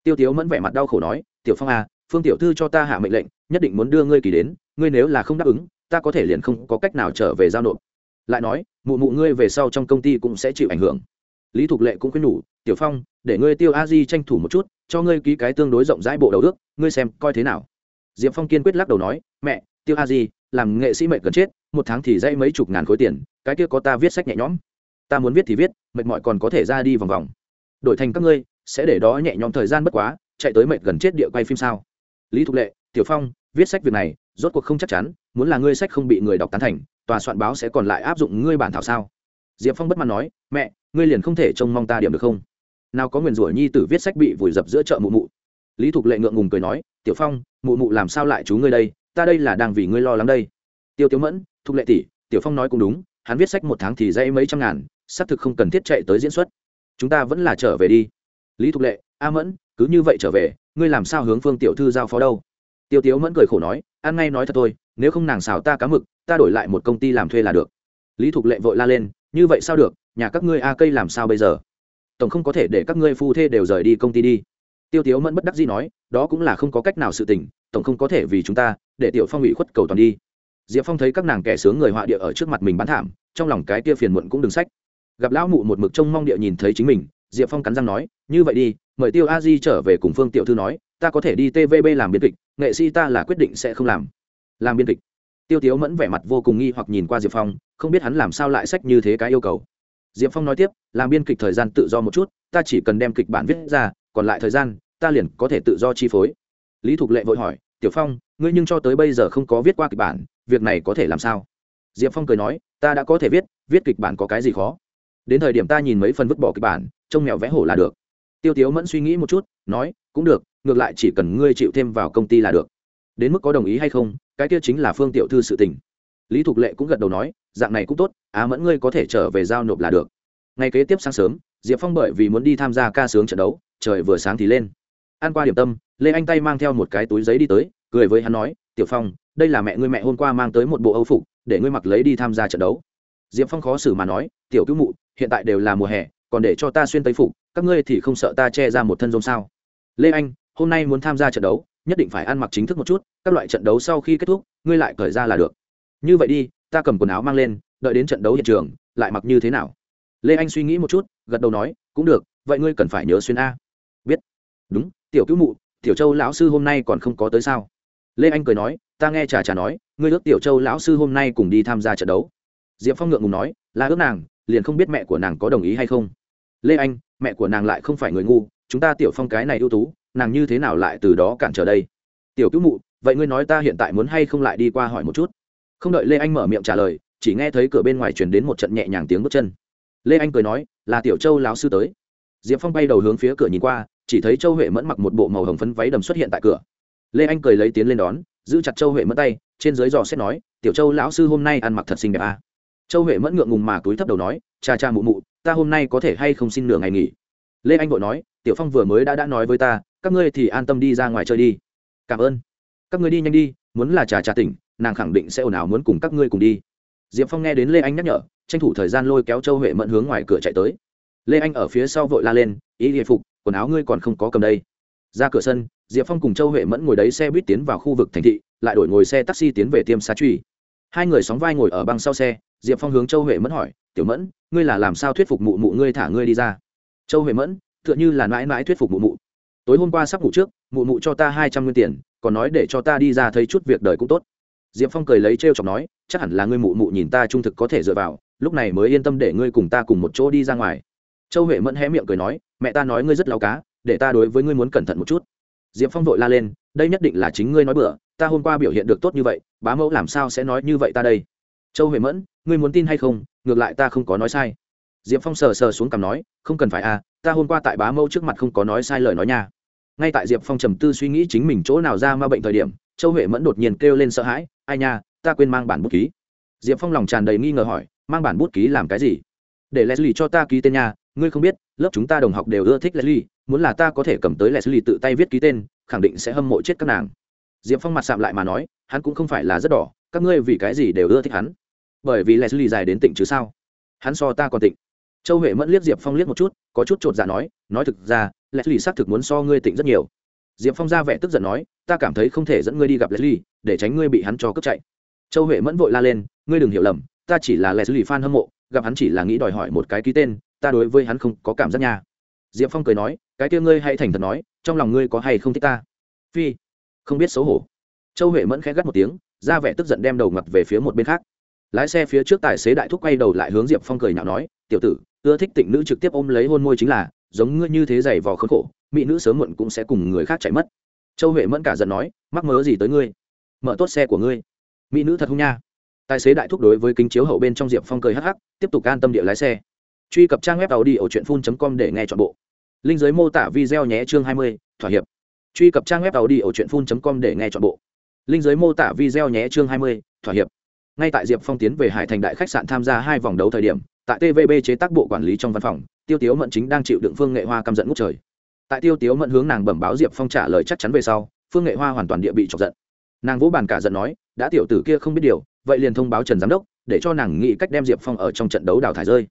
Tiêu tiếu mẫn vẻ mặt đau khổ nói, tiểu phong à phương tiểu thư cho ta hạ mệnh lệnh, nhất định muốn đưa ngươi kỳ đến, ngươi nếu là không đáp ứng, ta có thể liền không có cách nào trở về giao nộp. Lại nói, mụ mụ ngươi về sau trong công ty cũng sẽ chịu ảnh hưởng. Lý thục lệ cũng khuyên nhủ, tiểu phong, để ngươi tiêu a di tranh thủ một chút, cho ngươi ký cái tương đối rộng rãi bộ đầu ước, ngươi xem coi thế nào. Diệp phong kiên quyết lắc đầu nói, mẹ, tiêu a di, làm nghệ sĩ mệnh gần chết, một tháng thì dây mấy chục ngàn khối tiền, cái kia có ta viết sách nhẹ nhõm. Ta muốn viết thì viết, mệt mỏi còn có thể ra đi vòng vòng. Đổi thành các ngươi, sẽ để đó nhẹ nhõm thời gian bất quá, chạy tới mệt gần chết địa quay phim sao? Lý thục lệ, tiểu phong, viết sách việc này, rốt cuộc không chắc chắn, muốn là ngươi sách không bị người đọc tán thành, tòa soạn báo sẽ còn lại áp dụng ngươi bản thảo sao? Diệp phong bất mãn nói, mẹ, ngươi liền không thể trông mong ta điểm được không? Nào có nguyền rủa nhi tử viết sách bị vùi dập giữa chợ mụ mụ. Lý thục lệ ngượng ngùng cười nói, tiểu phong, mụ mụ làm sao lại chú ngươi đây? Ta đây là đang vì ngươi lo lắng đây. Tiêu tiếu mẫn, thục lệ tỷ, tiểu phong nói cũng đúng, hắn viết sách một tháng thì dây mấy trăm ngàn, xác thực không cần thiết chạy tới diễn xuất. Chúng ta vẫn là trở về đi. Lý thục lệ, a mẫn, cứ như vậy trở về ngươi làm sao hướng phương tiểu thư giao phó đâu? Tiêu tiếu mẫn cười khổ nói, ăn ngay nói thật thôi, nếu không nàng xào ta cá mực, ta đổi lại một công ty làm thuê là được. Lý thục lệ vội la lên, như vậy sao được, nhà các ngươi a cây làm sao bây giờ? Tổng không có thể để các ngươi phu thê đều rời đi công ty đi. Tiêu tiếu mẫn bất đắc dĩ nói, đó cũng là không có cách nào sự tình, tổng không có thể vì chúng ta, để tiểu phong ủy khuất cầu toàn đi. Diệp phong thấy các nàng kẻ sướng người họa địa ở trước mặt mình bán thảm, trong lòng cái kia phiền muộn cũng đừng sách. Gặp lão mụ một mực trông mong địa nhìn thấy chính mình diệp phong cắn răng nói, như vậy đi, mời tiêu a di trở về cùng phương tiểu thư nói, ta có thể đi tvb làm biên kịch, nghệ sĩ ta là quyết định sẽ không làm. Làm biên kịch. Tiêu tiếu mẫn vẻ mặt vô cùng nghi hoặc nhìn qua diệp phong, không biết hắn làm sao lại sách như thế cái yêu cầu. Diệp phong nói tiếp, làm biên kịch thời gian tự do một chút, ta chỉ cần đem kịch bản viết ra, còn lại thời gian, ta liền có thể tự do chi phối. Lý thục lệ vội hỏi, tiểu phong, ngươi nhưng cho tới bây giờ không có viết qua kịch bản, việc này có thể làm sao? Diệp phong cười nói, ta đã có thể viết viết kịch bản có cái gì khó? Đến thời điểm ta nhìn mấy phần vứt bỏ kịch bản trông mèo vẽ hổ là được. Tiêu tiếu mẫn suy nghĩ một chút, nói, cũng được, ngược lại chỉ cần ngươi chịu thêm vào công ty là được. Đến mức có đồng ý hay không, cái kia chính là phương tiểu thư sự tình. Lý thục lệ cũng gật đầu nói, dạng này cũng tốt, á mẫn ngươi có thể trở về giao nộp là được. Ngày kế tiếp sáng sớm, diệp phong bởi vì muốn đi tham gia ca sướng trận đấu, trời vừa sáng thì lên. Ăn qua điểm tâm, lê anh tay mang theo một cái túi giấy đi tới, cười với hắn nói, tiểu phong, đây là mẹ ngươi mẹ hôm qua mang tới một bộ âu phục, để ngươi mặc lấy đi tham gia trận đấu. Diệp phong khó xử mà nói, tiểu cứu mụ, hiện tại đều là mùa hè còn để cho ta xuyên tây phục, các ngươi thì không sợ ta che ra một thân rông sao? Lê anh, hôm nay muốn tham gia trận đấu, nhất định phải ăn mặc chính thức một chút, các loại trận đấu sau khi kết thúc, ngươi lại cởi ra là được. Như vậy đi, ta cầm quần áo mang lên, đợi đến trận đấu hiện trường, lại mặc như thế nào? Lê anh suy nghĩ một chút, gật đầu nói, cũng được, vậy ngươi cần phải nhớ xuyên a. Biết. Đúng, tiểu cứu mụ, tiểu châu lão sư hôm nay còn không có tới sao? Lê anh cười nói, ta nghe trà trà nói, ngươi ước tiểu châu lão sư hôm nay cùng đi tham gia trận đấu. Diệp phong ngượng ngùng nói, là ước nàng, liền không biết mẹ của nàng có đồng ý hay không lê anh, mẹ của nàng lại không phải người ngu, chúng ta tiểu phong cái này ưu tú, nàng như thế nào lại từ đó cản trở đây? Tiểu cứu mụ, vậy ngươi nói ta hiện tại muốn hay không lại đi qua hỏi một chút? Không đợi lê anh mở miệng trả lời, chỉ nghe thấy cửa bên ngoài truyền đến một trận nhẹ nhàng tiếng bước chân. Lê anh cười nói, là tiểu châu lão sư tới. Diệp phong bay đầu hướng phía cửa nhìn qua, chỉ thấy châu huệ mẫn mặc một bộ màu hồng phấn váy đầm xuất hiện tại cửa. Lê anh cười lấy tiến lên đón, giữ chặt châu huệ mẫn tay, trên dưới dò xét nói, tiểu châu lão sư hôm nay ăn mặc thật xinh đẹp à. châu huệ mẫn ngượng ngùng mà túi thấp đầu nói, cha cha mụ mụ ta hôm nay có thể hay không xin nửa ngày nghỉ? Lê anh vội nói, tiểu phong vừa mới đã đã nói với ta, các ngươi thì an tâm đi ra ngoài chơi đi. Cảm ơn. Các ngươi đi nhanh đi, muốn là trà trà tỉnh, nàng khẳng định sẽ ồn ào muốn cùng các ngươi cùng đi. Diệp phong nghe đến lê anh nhắc nhở, tranh thủ thời gian lôi kéo châu huệ mẫn hướng ngoài cửa chạy tới. Lê anh ở phía sau vội la lên, ý địa phục, quần áo ngươi còn không có cầm đây. Ra cửa sân, diệp phong cùng châu huệ mẫn ngồi đấy xe buýt tiến vào khu vực thành thị, lại đổi ngồi xe taxi tiến về tiêm xá truy hai người sóng vai ngồi ở băng sau xe diệp phong hướng châu huệ mẫn hỏi, tiểu mẫn, ngươi là làm sao thuyết phục mụ mụ ngươi thả ngươi đi ra? Châu huệ mẫn, tựa như là mãi mãi thuyết phục mụ mụ. Tối hôm qua sắp ngủ trước, mụ mụ cho ta hai trăm nguyên tiền, còn nói để cho ta đi ra thấy chút việc đời cũng tốt. Diệp phong cười lấy t r e o chọc nói, chắc hẳn là ngươi mụ mụ nhìn ta trung thực có thể dựa vào, lúc này mới yên tâm để ngươi cùng ta cùng một chỗ đi ra ngoài. Châu huệ mẫn hé miệng cười nói, mẹ ta nói ngươi rất lao cá, để ta đối với ngươi muốn cẩn thận một chút. Diệp phong vội la lên, đây nhất định là chính ngươi nói bừa, ta hôm qua biểu hiện được tốt như vậy, bá mẫu làm sao sẽ nói như vậy ta đây? Châu huệ mẫn ngươi muốn tin hay không, ngược lại ta không có nói sai. Diệp phong sờ sờ xuống cằm nói, không cần phải à ta hôm qua tại bá mâu trước mặt không có nói sai lời nói nha. Ngay tại diệp phong trầm tư suy nghĩ chính mình chỗ nào ra ma bệnh thời điểm, châu huệ mẫn đột nhiên kêu lên sợ hãi, ai nha, ta quên mang bản bút ký. Diệp phong lòng tràn đầy nghi ngờ hỏi, mang bản bút ký làm cái gì? Để leslie cho ta ký tên nha, ngươi không biết, lớp chúng ta đồng học đều ưa thích leslie, muốn là ta có thể cầm tới leslie tự tay viết ký tên, khẳng định sẽ hâm mộ chết các nàng. Diệp phong mặt sạm lại mà nói, hắn cũng không phải là rất đỏ, các ngươi vì cái gì đều ưa thích hắn? Bởi vì leslie dài đến tỉnh chứ sao? Hắn so ta còn tỉnh. Châu huệ mẫn liếc diệp phong liếc một chút, có chút chột dạ nói nói thực ra, leslie xác thực muốn so ngươi tỉnh rất nhiều. Diệp phong ra vẻ tức giận nói, ta cảm thấy không thể dẫn ngươi đi gặp leslie, để tránh ngươi bị hắn cho cướp chạy. Châu huệ mẫn vội la lên, ngươi đừng hiểu lầm, ta chỉ là leslie fan hâm mộ, gặp hắn chỉ là nghĩ đòi hỏi một cái ký tên, ta đối với hắn không có cảm giác nha. Diệp phong cười nói, cái kia ngươi hãy thành thật nói, trong lòng ngươi có hay không thích ta? Phi, không biết xấu hổ. Châu huệ mẫn khẽ gắt một tiếng, ra vẻ tức giận đem đầu ngặt về phía một bên khác lái xe phía trước tài xế đại thúc quay đầu lại hướng diệp phong cười nhạo nói, tiểu tử, ưa thích tịnh nữ trực tiếp ôm lấy hôn môi chính là, giống ngươi như thế giày vò khốn khổ, mỹ nữ sớm muộn cũng sẽ cùng người khác chạy mất. Châu huệ mẫn cả giận nói, mắc mớ gì tới ngươi? Mở tốt xe của ngươi. Mỹ nữ thật không nha. Tài xế đại thúc đối với kính chiếu hậu bên trong diệp phong cười hắc hắc, tiếp tục an tâm địa lái xe. Truy cập trang web tàu đi ở truyện phun com để nghe t h ọ n bộ. Linh giới mô tả video nhé, chương hai mươi, thỏa hiệp. Truy cập trang web tàu đi ở truyện phun com để nghe t h ọ n bộ. Linh giới mô tả video nhé, chương hai mươi, thỏa hiệp ngay tại diệp phong tiến về hải thành đại khách sạn tham gia hai vòng đấu thời điểm, tại tvb chế tác bộ quản lý trong văn phòng, tiêu tiếu mận chính đang chịu đựng phương nghệ hoa căm giận ngút trời. Tại tiêu tiếu mận hướng nàng bẩm báo diệp phong trả lời chắc chắn về sau, phương nghệ hoa hoàn toàn địa bị chọc giận. Nàng vỗ bàn cả giận nói, đã tiểu tử kia không biết điều, vậy liền thông báo trần giám đốc, để cho nàng nghĩ cách đem diệp phong ở trong trận đấu đào thải rơi.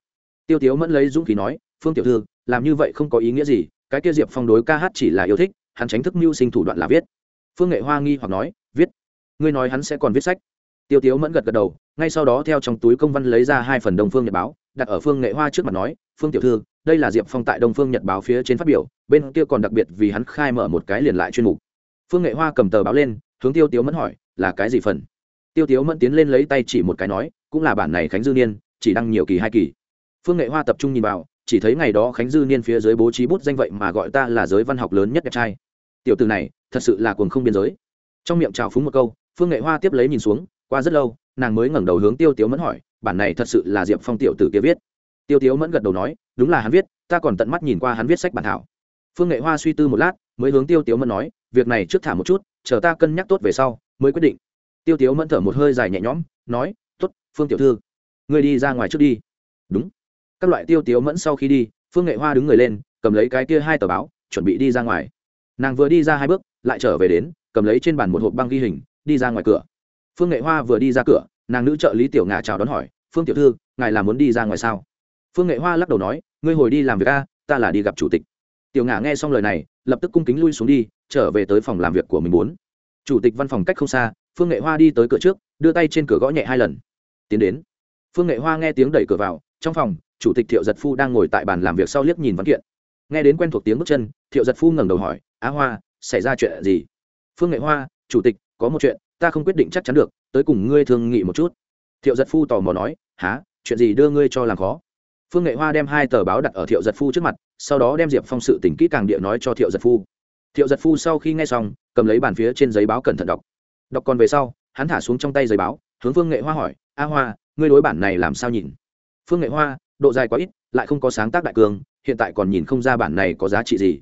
Tiêu tiếu mẫn lấy dũng khí nói, phương tiểu thư, làm như vậy không có ý nghĩa gì, cái kia diệp phong đối ca hát chỉ là yêu thích, hắn tránh thức mưu sinh thủ đoạn là viết. Phương nghệ hoa nghi hoặc nói, viết? Ngươi nói hắn sẽ còn viết sách tiêu tiếu mẫn gật gật đầu, ngay sau đó theo trong túi công văn lấy ra hai phần đông phương nhật báo, đặt ở phương nghệ hoa trước mặt nói, phương tiểu thư, đây là diệp phong tại đông phương nhật báo phía trên phát biểu, bên kia còn đặc biệt vì hắn khai mở một cái liền lại chuyên mục. Phương nghệ hoa cầm tờ báo lên, hướng tiêu tiếu mẫn hỏi, là cái gì phần? Tiêu tiếu mẫn tiến lên lấy tay chỉ một cái nói, cũng là bản này khánh dư niên, chỉ đăng nhiều kỳ hai kỳ. Phương nghệ hoa tập trung nhìn vào, chỉ chỉ thấy ngày đó khánh dư niên phía dưới bố trí bút danh vậy mà gọi ta là giới văn học lớn nhất đẹp trai. Tiểu từ này, thật sự là cuồng không biên giới. Trong miệng trào phúng một câu, phương nghệ hoa tiếp lấy nhìn xuống qua rất lâu, nàng mới ngẩng đầu hướng tiêu tiếu mẫn hỏi, bản này thật sự là diệp phong tiểu tử kia viết? Tiêu tiếu mẫn gật đầu nói, đúng là hắn viết, ta còn tận mắt nhìn qua hắn viết sách bản thảo. Phương nghệ hoa suy tư một lát, mới hướng tiêu tiếu mẫn nói, việc này trước thả một chút, chờ ta cân nhắc tốt về sau, mới quyết định. Tiêu tiếu mẫn thở một hơi dài nhẹ nhõm, nói t ố t phương tiểu thư, ngươi đi ra ngoài trước đi. Đúng. Các loại tiêu tiếu mẫn sau khi đi, phương nghệ hoa đứng người lên, cầm lấy cái kia hai tờ báo, chuẩn bị đi ra ngoài. Nàng vừa đi ra hai bước, lại trở về đến, cầm lấy trên bàn một hộp băng ghi hình, đi ra ngoài cửa phương nghệ hoa vừa đi ra cửa, nàng nữ trợ lý tiểu ngà chào đón hỏi, phương tiểu thư, ngài là muốn đi ra ngoài sao? Phương nghệ hoa lắc đầu nói, ngươi hồi đi làm việc a, ta là đi gặp chủ tịch. Tiểu ngà nghe xong lời này, lập tức cung kính lui xuống đi, trở về tới phòng làm việc của mình muốn. Chủ tịch văn phòng cách không xa, phương nghệ hoa đi tới cửa trước, đưa tay trên cửa gõ nhẹ hai lần. Tiến đến. Phương nghệ hoa nghe tiếng đẩy cửa vào, trong phòng, chủ tịch thiệu giật phu đang ngồi tại bàn làm việc sau liếc nhìn văn kiện. Nghe đến quen thuộc tiếng bước chân, thiệu giật phu ngẩng đầu hỏi, á hoa, xảy ra chuyện gì? Phương nghệ hoa, chủ tịch, có một chuyện ta không quyết định chắc chắn được, tới cùng ngươi thương nghị một chút. Thiệu giật phu tò mò nói há chuyện gì đưa ngươi cho làm khó? Phương nghệ hoa đem hai tờ báo đặt ở thiệu giật phu trước mặt, sau đó đem diệp phong sự tỉnh kỹ càng địa nói cho thiệu giật phu. Thiệu giật phu sau khi nghe xong, cầm lấy bàn phía trên giấy báo cẩn thận đọc. Đọc còn về sau, hắn thả xuống trong tay giấy báo, hướng phương nghệ hoa hỏi, a hoa, ngươi đối bản này làm sao nhìn? Phương nghệ hoa, độ dài quá ít, lại không có sáng tác đại cường, hiện tại còn nhìn không ra bản này có giá trị gì.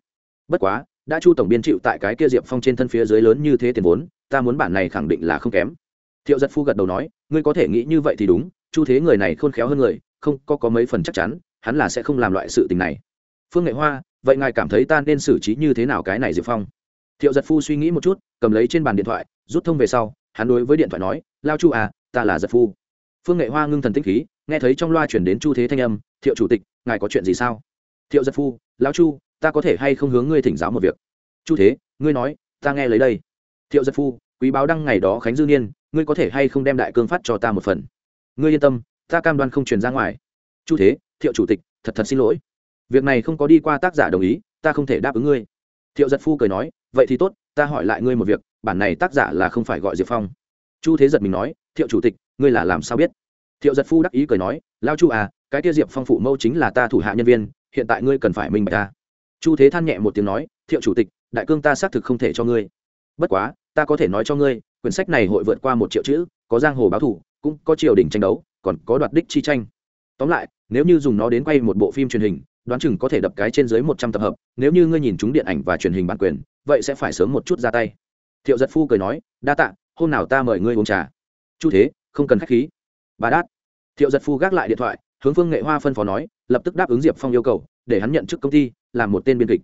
Bất quá, đã chu tổng biên chịu tại cái kia diệp phong trên thân phía dưới lớn như thế tiền vốn ta muốn bản này khẳng định là không kém. Thiệu giật phu gật đầu nói, ngươi có thể nghĩ như vậy thì đúng, chu thế người này khôn khéo hơn người, không, có có mấy phần chắc chắn, hắn là sẽ không làm loại sự tình này. Phương nghệ hoa, vậy ngài cảm thấy ta nên xử trí như thế nào cái này diệp phong? Thiệu giật phu suy nghĩ một chút, cầm lấy trên bàn điện thoại, rút thông về sau, hắn đối với điện thoại nói, lao chu à ta là giật phu. Phương nghệ hoa ngưng thần tinh khí, nghe thấy trong loa chuyển đến chu thế thanh âm, thiệu chủ tịch, ngài có chuyện gì sao? Thiệu giật phu lão chu, ta có thể hay không hướng ngươi thỉnh giáo một việc? Chu thế, ngươi nói, ta nghe lấy đây thiệu giật phu, quý báo đăng ngày đó khánh dư niên, ngươi có thể hay không đem đại cương phát cho ta một phần? Ngươi yên tâm, ta cam đoan không truyền ra ngoài. Chu thế, thiệu chủ tịch, thật thật xin lỗi. Việc này không có đi qua tác giả đồng ý, ta không thể đáp ứng ngươi. Thiệu giật phu cười nói, vậy thì tốt, ta hỏi lại ngươi một việc, bản này tác giả là không phải gọi diệp phong. Chu thế giật mình nói, thiệu chủ tịch, ngươi là làm sao biết? Thiệu giật phu đắc ý cười nói, lao chu à cái kia diệp phong phụ mâu chính là ta thủ hạ nhân viên, hiện tại ngươi cần phải minh bạch ta. Chu thế than nhẹ một tiếng nói, thiệu chủ tịch, đại cương ta xác thực không thể cho ngươi bất quá, ta có thể nói cho ngươi, quyển sách này hội vượt qua một triệu chữ, có giang hồ báo thủ, cũng có triều đình tranh đấu, còn có đoạt đích chi tranh. Tóm lại, nếu như dùng nó đến quay một bộ phim truyền hình, đoán chừng có thể đập cái trên dưới một trăm tập hợp, nếu như ngươi nhìn chúng điện ảnh và truyền hình bản quyền, vậy sẽ phải sớm một chút ra tay. Thiệu giật phu cười nói, đa tạ, hôm nào ta mời ngươi uống trà. Chu thế, không cần k h á c h khí. Bà đát. Thiệu giật phu gác lại điện thoại, hướng phương nghệ hoa phân phó nói, lập tức đáp ứng diệp phong yêu cầu, để hắn nhận chức công ty, làm một tên biên kịch.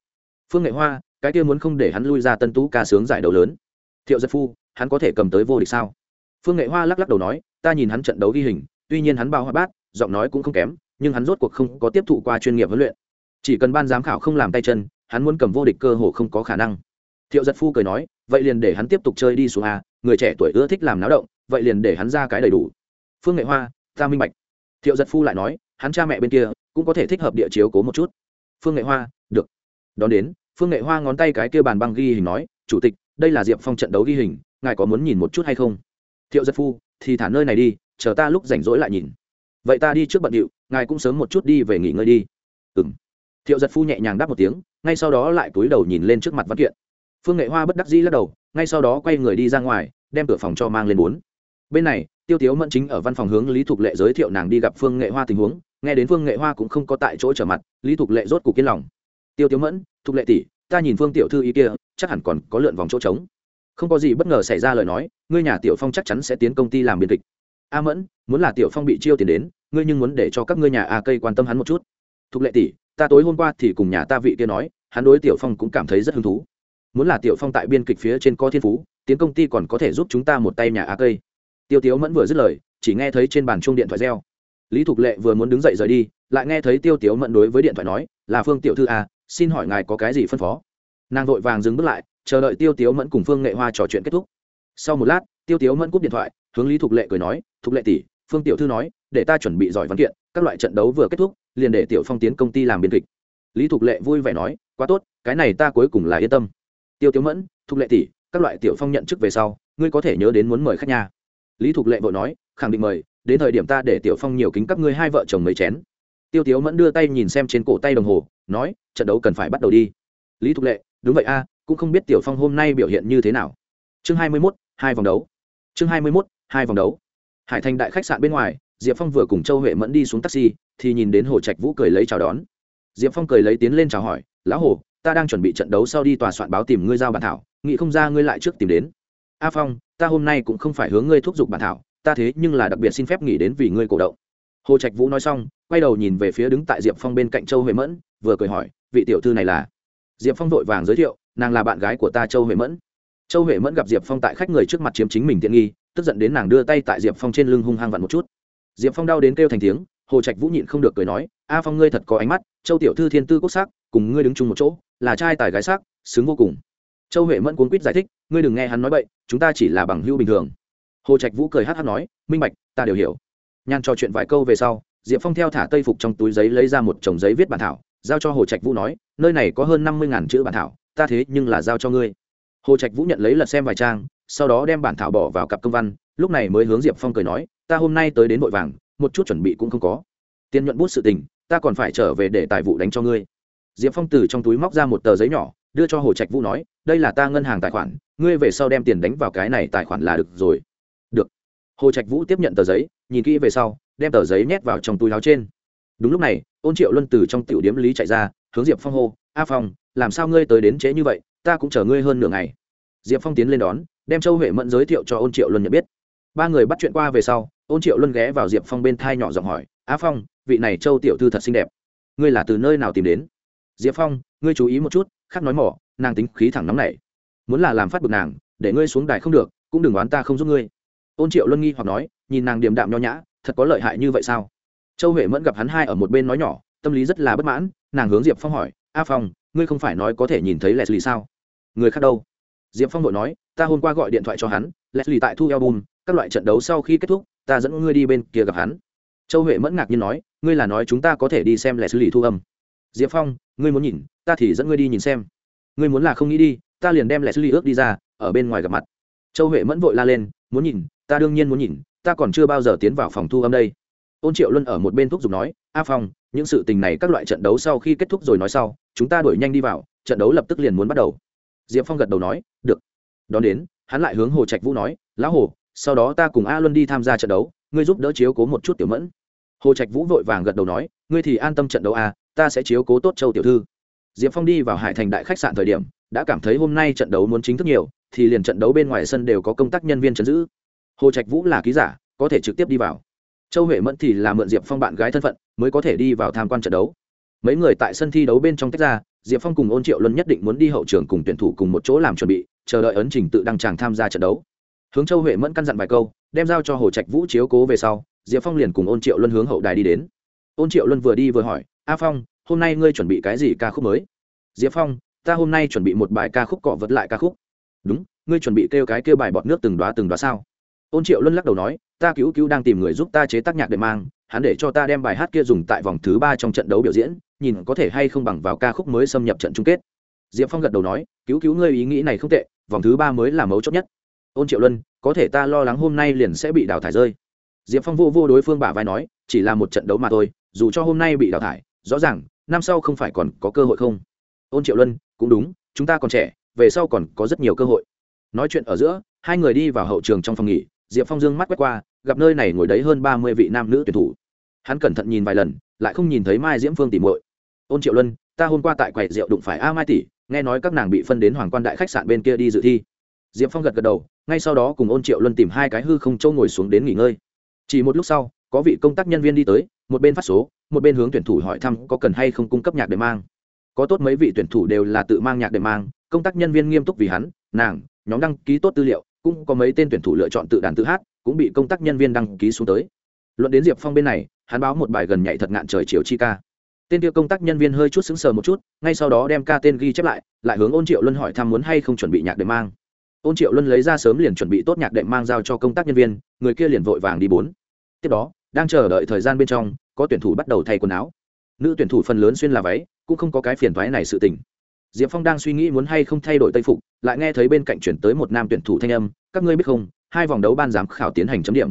Phương nghệ hoa cái kia muốn không để hắn lui ra tân tú ca sướng giải đấu lớn. Thiệu giật phu, hắn có thể cầm tới vô địch sao? Phương nghệ hoa lắc lắc đầu nói, ta nhìn hắn trận đấu ghi hình, tuy nhiên hắn bao hoa bát, giọng nói cũng không kém, nhưng hắn rốt cuộc không có tiếp thụ qua chuyên nghiệp huấn luyện. Chỉ cần ban giám khảo không làm tay chân, hắn muốn cầm vô địch cơ hồ không có khả năng. Thiệu giật phu cười nói, vậy liền để hắn tiếp tục chơi đi xuống a, người trẻ tuổi ưa thích làm náo động, vậy liền để hắn ra cái đầy đủ. Phương nghệ hoa, ta minh bạch. Thiệu giật phu lại nói, hắn cha mẹ bên kia cũng có thể thích hợp địa chiếu cố một chút. Phương nghệ hoa, được. Đón đến phương nghệ hoa ngón tay cái kia bàn băng ghi hình nói, chủ tịch, đây là diệp phong trận đấu ghi hình, ngài có muốn nhìn một chút hay không? Thiệu giật phu, thì thả nơi này đi, chờ ta lúc rảnh rỗi lại nhìn. Vậy ta đi trước bận điệu, ngài cũng sớm một chút đi về nghỉ ngơi đi. Ừ m thiệu giật phu nhẹ nhàng đáp một tiếng, ngay sau đó lại cúi đầu nhìn lên trước mặt văn kiện. Phương nghệ hoa bất đắc dĩ lắc đầu, ngay sau đó quay người đi ra ngoài, đem cửa phòng cho mang lên bốn. Bên này, tiêu tiếu mẫn chính ở văn phòng hướng lý thục lệ giới thiệu nàng đi gặp phương nghệ hoa tình huống, nghe đến phương nghệ hoa cũng không có tại chỗ trở mặt, lý thục lệ rốt cuộc yên lòng. Tiêu tiếu mẫn thục lệ tỷ, ta nhìn phương tiểu thư ý kia, chắc hẳn còn có lượn vòng chỗ trống. Không có gì bất ngờ xảy ra lời nói, ngươi nhà tiểu phong chắc chắn sẽ tiến công ty làm biên kịch. A mẫn, muốn là tiểu phong bị chiêu tiền đến, ngươi nhưng muốn để cho các ngươi nhà a cây quan tâm hắn một chút. Thục lệ tỷ, ta tối hôm qua thì cùng nhà ta vị kia nói, hắn đối tiểu phong cũng cảm thấy rất hứng thú. Muốn là tiểu phong tại biên kịch phía trên có thiên phú, tiến công ty còn có thể giúp chúng ta một tay nhà a cây. Tiêu tiếu mẫn vừa dứt lời, chỉ nghe thấy trên bàn chuông điện thoại reo. Lý thục lệ vừa muốn đứng dậy rời đi, lại nghe thấy tiêu tiếu mẫn đối với điện thoại nói, là phương tiểu thư a xin hỏi ngài có cái gì phân phó? Nàng vội vàng dừng bước lại, chờ đợi tiêu tiếu mẫn cùng phương nghệ hoa trò chuyện kết thúc. Sau một lát, tiêu tiếu mẫn cúp điện thoại, hướng lý thục lệ cười nói, thục lệ tỷ, phương tiểu thư nói, để ta chuẩn bị giỏi văn kiện, các loại trận đấu vừa kết thúc, liền để tiểu phong tiến công ty làm biên kịch. Lý thục lệ vui vẻ nói, quá tốt, cái này ta cuối cùng là yên tâm. Tiêu tiếu mẫn, thục lệ tỷ, các loại tiểu phong nhận chức về sau, ngươi có thể nhớ đến muốn mời khách nhà lý thục lệ vội nói, khẳng định mời, đến thời điểm ta để tiểu phong nhiều kính các ngươi hai vợ chồng mấy chén. Tiêu tiếu mẫn đưa tay nhìn xem trên cổ tay đồng hồ nói, trận đấu cần phải bắt đầu đi. Lý thục lệ, đúng vậy a, cũng không biết tiểu phong hôm nay biểu hiện như thế nào. Chương hai mươi mốt, hai vòng đấu. Chương hai mươi mốt, hai vòng đấu. Hải thành đại khách sạn bên ngoài, diệp phong vừa cùng châu huệ mẫn đi xuống taxi, thì nhìn đến hồ trạch vũ cười lấy chào đón. Diệp phong cười lấy tiến lên chào hỏi, lão hồ, ta đang chuẩn bị trận đấu sau đi tòa soạn báo tìm ngươi giao bản thảo, nghĩ không ra ngươi lại trước tìm đến. A phong, ta hôm nay cũng không phải hướng ngươi thúc giục bản thảo, ta thế nhưng là đặc biệt xin phép nghỉ đến vì ngươi cổ động. Hồ trạch vũ nói xong quay đầu nhìn về phía đứng tại diệp phong bên cạnh châu huệ mẫn, vừa cười hỏi, vị tiểu thư này là? Diệp phong vội vàng giới thiệu, nàng là bạn gái của ta châu huệ mẫn. Châu huệ mẫn gặp diệp phong tại khách người trước mặt chiếm chính mình tiện nghi, tức giận đến nàng đưa tay tại diệp phong trên lưng hung hăng vặn một chút. Diệp phong đau đến kêu thành tiếng, hồ trạch vũ nhịn không được cười nói, a phong ngươi thật có ánh mắt, châu tiểu thư thiên tư quốc sắc, cùng ngươi đứng chung một chỗ, là trai tài gái sắc, xứng vô cùng. Châu huệ mẫn cuốn quýt giải thích, ngươi đừng nghe hắn nói bậy, chúng ta chỉ là bằng hữu bình thường. Hồ trạch vũ cười hát hát nói, minh bạch, ta đều hiểu. Nhan trò chuyện vài câu về sau diệp phong theo thả tây phục trong túi giấy lấy ra một chồng giấy viết bản thảo, giao cho hồ trạch vũ nói, nơi này có hơn năm mươi chữ bản thảo, ta thế nhưng là giao cho ngươi. Hồ trạch vũ nhận lấy lật xem vài trang, sau đó đem bản thảo bỏ vào cặp công văn, lúc này mới hướng diệp phong cười nói, ta hôm nay tới đến vội vàng, một chút chuẩn bị cũng không có. Tiền nhuận bút sự tình, ta còn phải trở về để tài vụ đánh cho ngươi. Diệp phong từ trong túi móc ra một tờ giấy nhỏ, đưa cho hồ trạch vũ nói, đây là ta ngân hàng tài khoản, ngươi về sau đem tiền đánh vào cái này tài khoản là được rồi. Được. Hồ trạch vũ tiếp nhận tờ giấy, nhìn kỹ về sau đem tờ giấy nhét vào trong túi áo trên. Đúng lúc này, ôn triệu luân từ trong tiểu điếm lý chạy ra, hướng diệp phong hô, a phong, làm sao ngươi tới đến trễ như vậy? Ta cũng chờ ngươi hơn nửa ngày. Diệp phong tiến lên đón, đem châu huệ mẫn giới thiệu cho ôn triệu luân nhận biết. Ba người bắt chuyện qua về sau, ôn triệu luân ghé vào diệp phong bên thai nhỏ giọng hỏi, a phong, vị này châu tiểu thư thật xinh đẹp. Ngươi là từ nơi nào tìm đến? Diệp phong, ngươi chú ý một chút, khắc nói mỏ, nàng tính khí thẳng nóng này muốn là làm phát bực nàng, để ngươi xuống đài không được, cũng đừng oán ta không giúp ngươi. Ôn triệu luân nghi hoặc nói, nhìn nàng điềm đạm nho nhã thật có lợi hại như vậy sao? Châu huệ mẫn gặp hắn hai ở một bên nói nhỏ, tâm lý rất là bất mãn, nàng hướng diệp phong hỏi, a phong, ngươi không phải nói có thể nhìn thấy leslie sao? Người khác đâu? Diệp phong vội nói, ta hôm qua gọi điện thoại cho hắn, leslie tại thu album, các loại trận đấu sau khi kết thúc, ta dẫn ngươi đi bên kia gặp hắn. Châu huệ mẫn ngạc nhiên nói, ngươi là nói chúng ta có thể đi xem leslie thu âm. Diệp phong, ngươi muốn nhìn, ta thì dẫn ngươi đi nhìn xem. Ngươi muốn là không nghĩ đi, ta liền đem leslie ước đi ra, ở bên ngoài gặp mặt. Châu huệ mẫn vội la lên, muốn nhìn, ta đương nhiên muốn nhìn ta còn chưa bao giờ tiến vào phòng thu âm đây. Ôn triệu luân ở một bên thúc giục nói, a phong, những sự tình này các loại trận đấu sau khi kết thúc rồi nói sau, chúng ta đuổi nhanh đi vào, trận đấu lập tức liền muốn bắt đầu. Diệp phong gật đầu nói, được. Đón đến, hắn lại hướng hồ trạch vũ nói, lão hồ, sau đó ta cùng a luân đi tham gia trận đấu, ngươi giúp đỡ chiếu cố một chút tiểu mẫn. Hồ trạch vũ vội vàng gật đầu nói, ngươi thì an tâm trận đấu a ta sẽ chiếu cố tốt châu tiểu thư. Diệp phong đi vào hải thành đại khách sạn thời điểm, đã cảm thấy hôm nay trận đấu muốn chính thức nhiều, thì liền trận đấu bên ngoài sân đều có công tác nhân viên chấn giữ hồ trạch vũ là ký giả, có thể trực tiếp đi vào. Châu huệ mẫn thì là mượn diệp phong bạn gái thân phận, mới có thể đi vào tham quan trận đấu. Mấy người tại sân thi đấu bên trong tách ra, diệp phong cùng ôn triệu luân nhất định muốn đi hậu trường cùng tuyển thủ cùng một chỗ làm chuẩn bị, chờ đợi ấn trình tự đăng tràng tham gia trận đấu. Hướng châu huệ mẫn căn dặn vài câu, đem giao cho hồ trạch vũ chiếu cố về sau, diệp phong liền cùng ôn triệu luân hướng hậu đài đi đến. Ôn triệu luân vừa đi vừa hỏi, a phong, hôm nay ngươi chuẩn bị cái gì ca khúc mới? Diệp phong, ta hôm nay chuẩn bị một bài ca khúc cọ vật lại ca khúc. Đúng, ngươi chuẩn bị kêu cái kêu bài bọt nước từng đoá từng đoá sao? Ôn triệu luân lắc đầu nói, ta cứu cứu đang tìm người giúp ta chế tác nhạc để mang, hắn để cho ta đem bài hát kia dùng tại vòng thứ ba trong trận đấu biểu diễn, nhìn có thể hay không bằng vào ca khúc mới xâm nhập trận chung kết. Diệp phong gật đầu nói, cứu cứu ngươi ý nghĩ này không tệ, vòng thứ ba mới là mấu chốt nhất. Ôn triệu luân, có thể ta lo lắng hôm nay liền sẽ bị đào thải rơi. Diệp phong vô vô đối phương bả vai nói, chỉ là một trận đấu mà thôi, dù cho hôm nay bị đào thải, rõ ràng, năm sau không phải còn có cơ hội không? Ôn triệu luân, cũng đúng, chúng ta còn trẻ, về sau còn có rất nhiều cơ hội. Nói chuyện ở giữa, hai người đi vào hậu trường trong phòng nghỉ diệp phong dương mắt quét qua, gặp nơi này ngồi đấy hơn ba mươi vị nam nữ tuyển thủ. Hắn cẩn thận nhìn vài lần, lại không nhìn thấy mai diễm phương tìm muội. Ôn triệu luân, ta hôm qua tại quầy rượu đụng phải a mai tỷ, nghe nói các nàng bị phân đến hoàng quan đại khách sạn bên kia đi dự thi. Diệp phong gật gật đầu, ngay sau đó cùng ôn triệu luân tìm hai cái hư không châu ngồi xuống đến nghỉ ngơi. Chỉ một lúc sau, có vị công tác nhân viên đi tới, một bên phát số, một bên hướng tuyển thủ hỏi thăm có cần hay không cung cấp nhạc để mang. Có tốt mấy vị tuyển thủ đều là tự mang nhạc để mang, công tác nhân viên nghiêm túc vì hắn, nàng, nhóm đăng ký tốt tư liệu cũng có mấy tên tuyển thủ lựa chọn tự đàn tự hát, cũng bị công tác nhân viên đăng ký xuống tới. Luận đến diệp phong bên này, hắn báo một bài gần nhảy thật ngạn trời chiều chi ca. Tên kia công tác nhân viên hơi chút sững sờ một chút, ngay sau đó đem ca tên ghi chép lại lại hướng ôn triệu luân hỏi thăm muốn hay không chuẩn bị nhạc đệm mang. Ôn triệu luân lấy ra sớm liền chuẩn bị tốt nhạc đệm mang giao cho công tác nhân viên, người kia liền vội vàng đi bốn. Tiếp đó, đang chờ đợi thời gian bên trong, có tuyển thủ bắt đầu thay quần áo. Nữ tuyển thủ phần lớn xuyên là váy, cũng không có cái phiền thoái này sự tình diệp phong đang suy nghĩ muốn hay không thay đổi tây phục, lại nghe thấy bên cạnh chuyển tới một nam tuyển thủ thanh âm, các ngươi biết không, hai vòng đấu ban giám khảo tiến hành chấm điểm.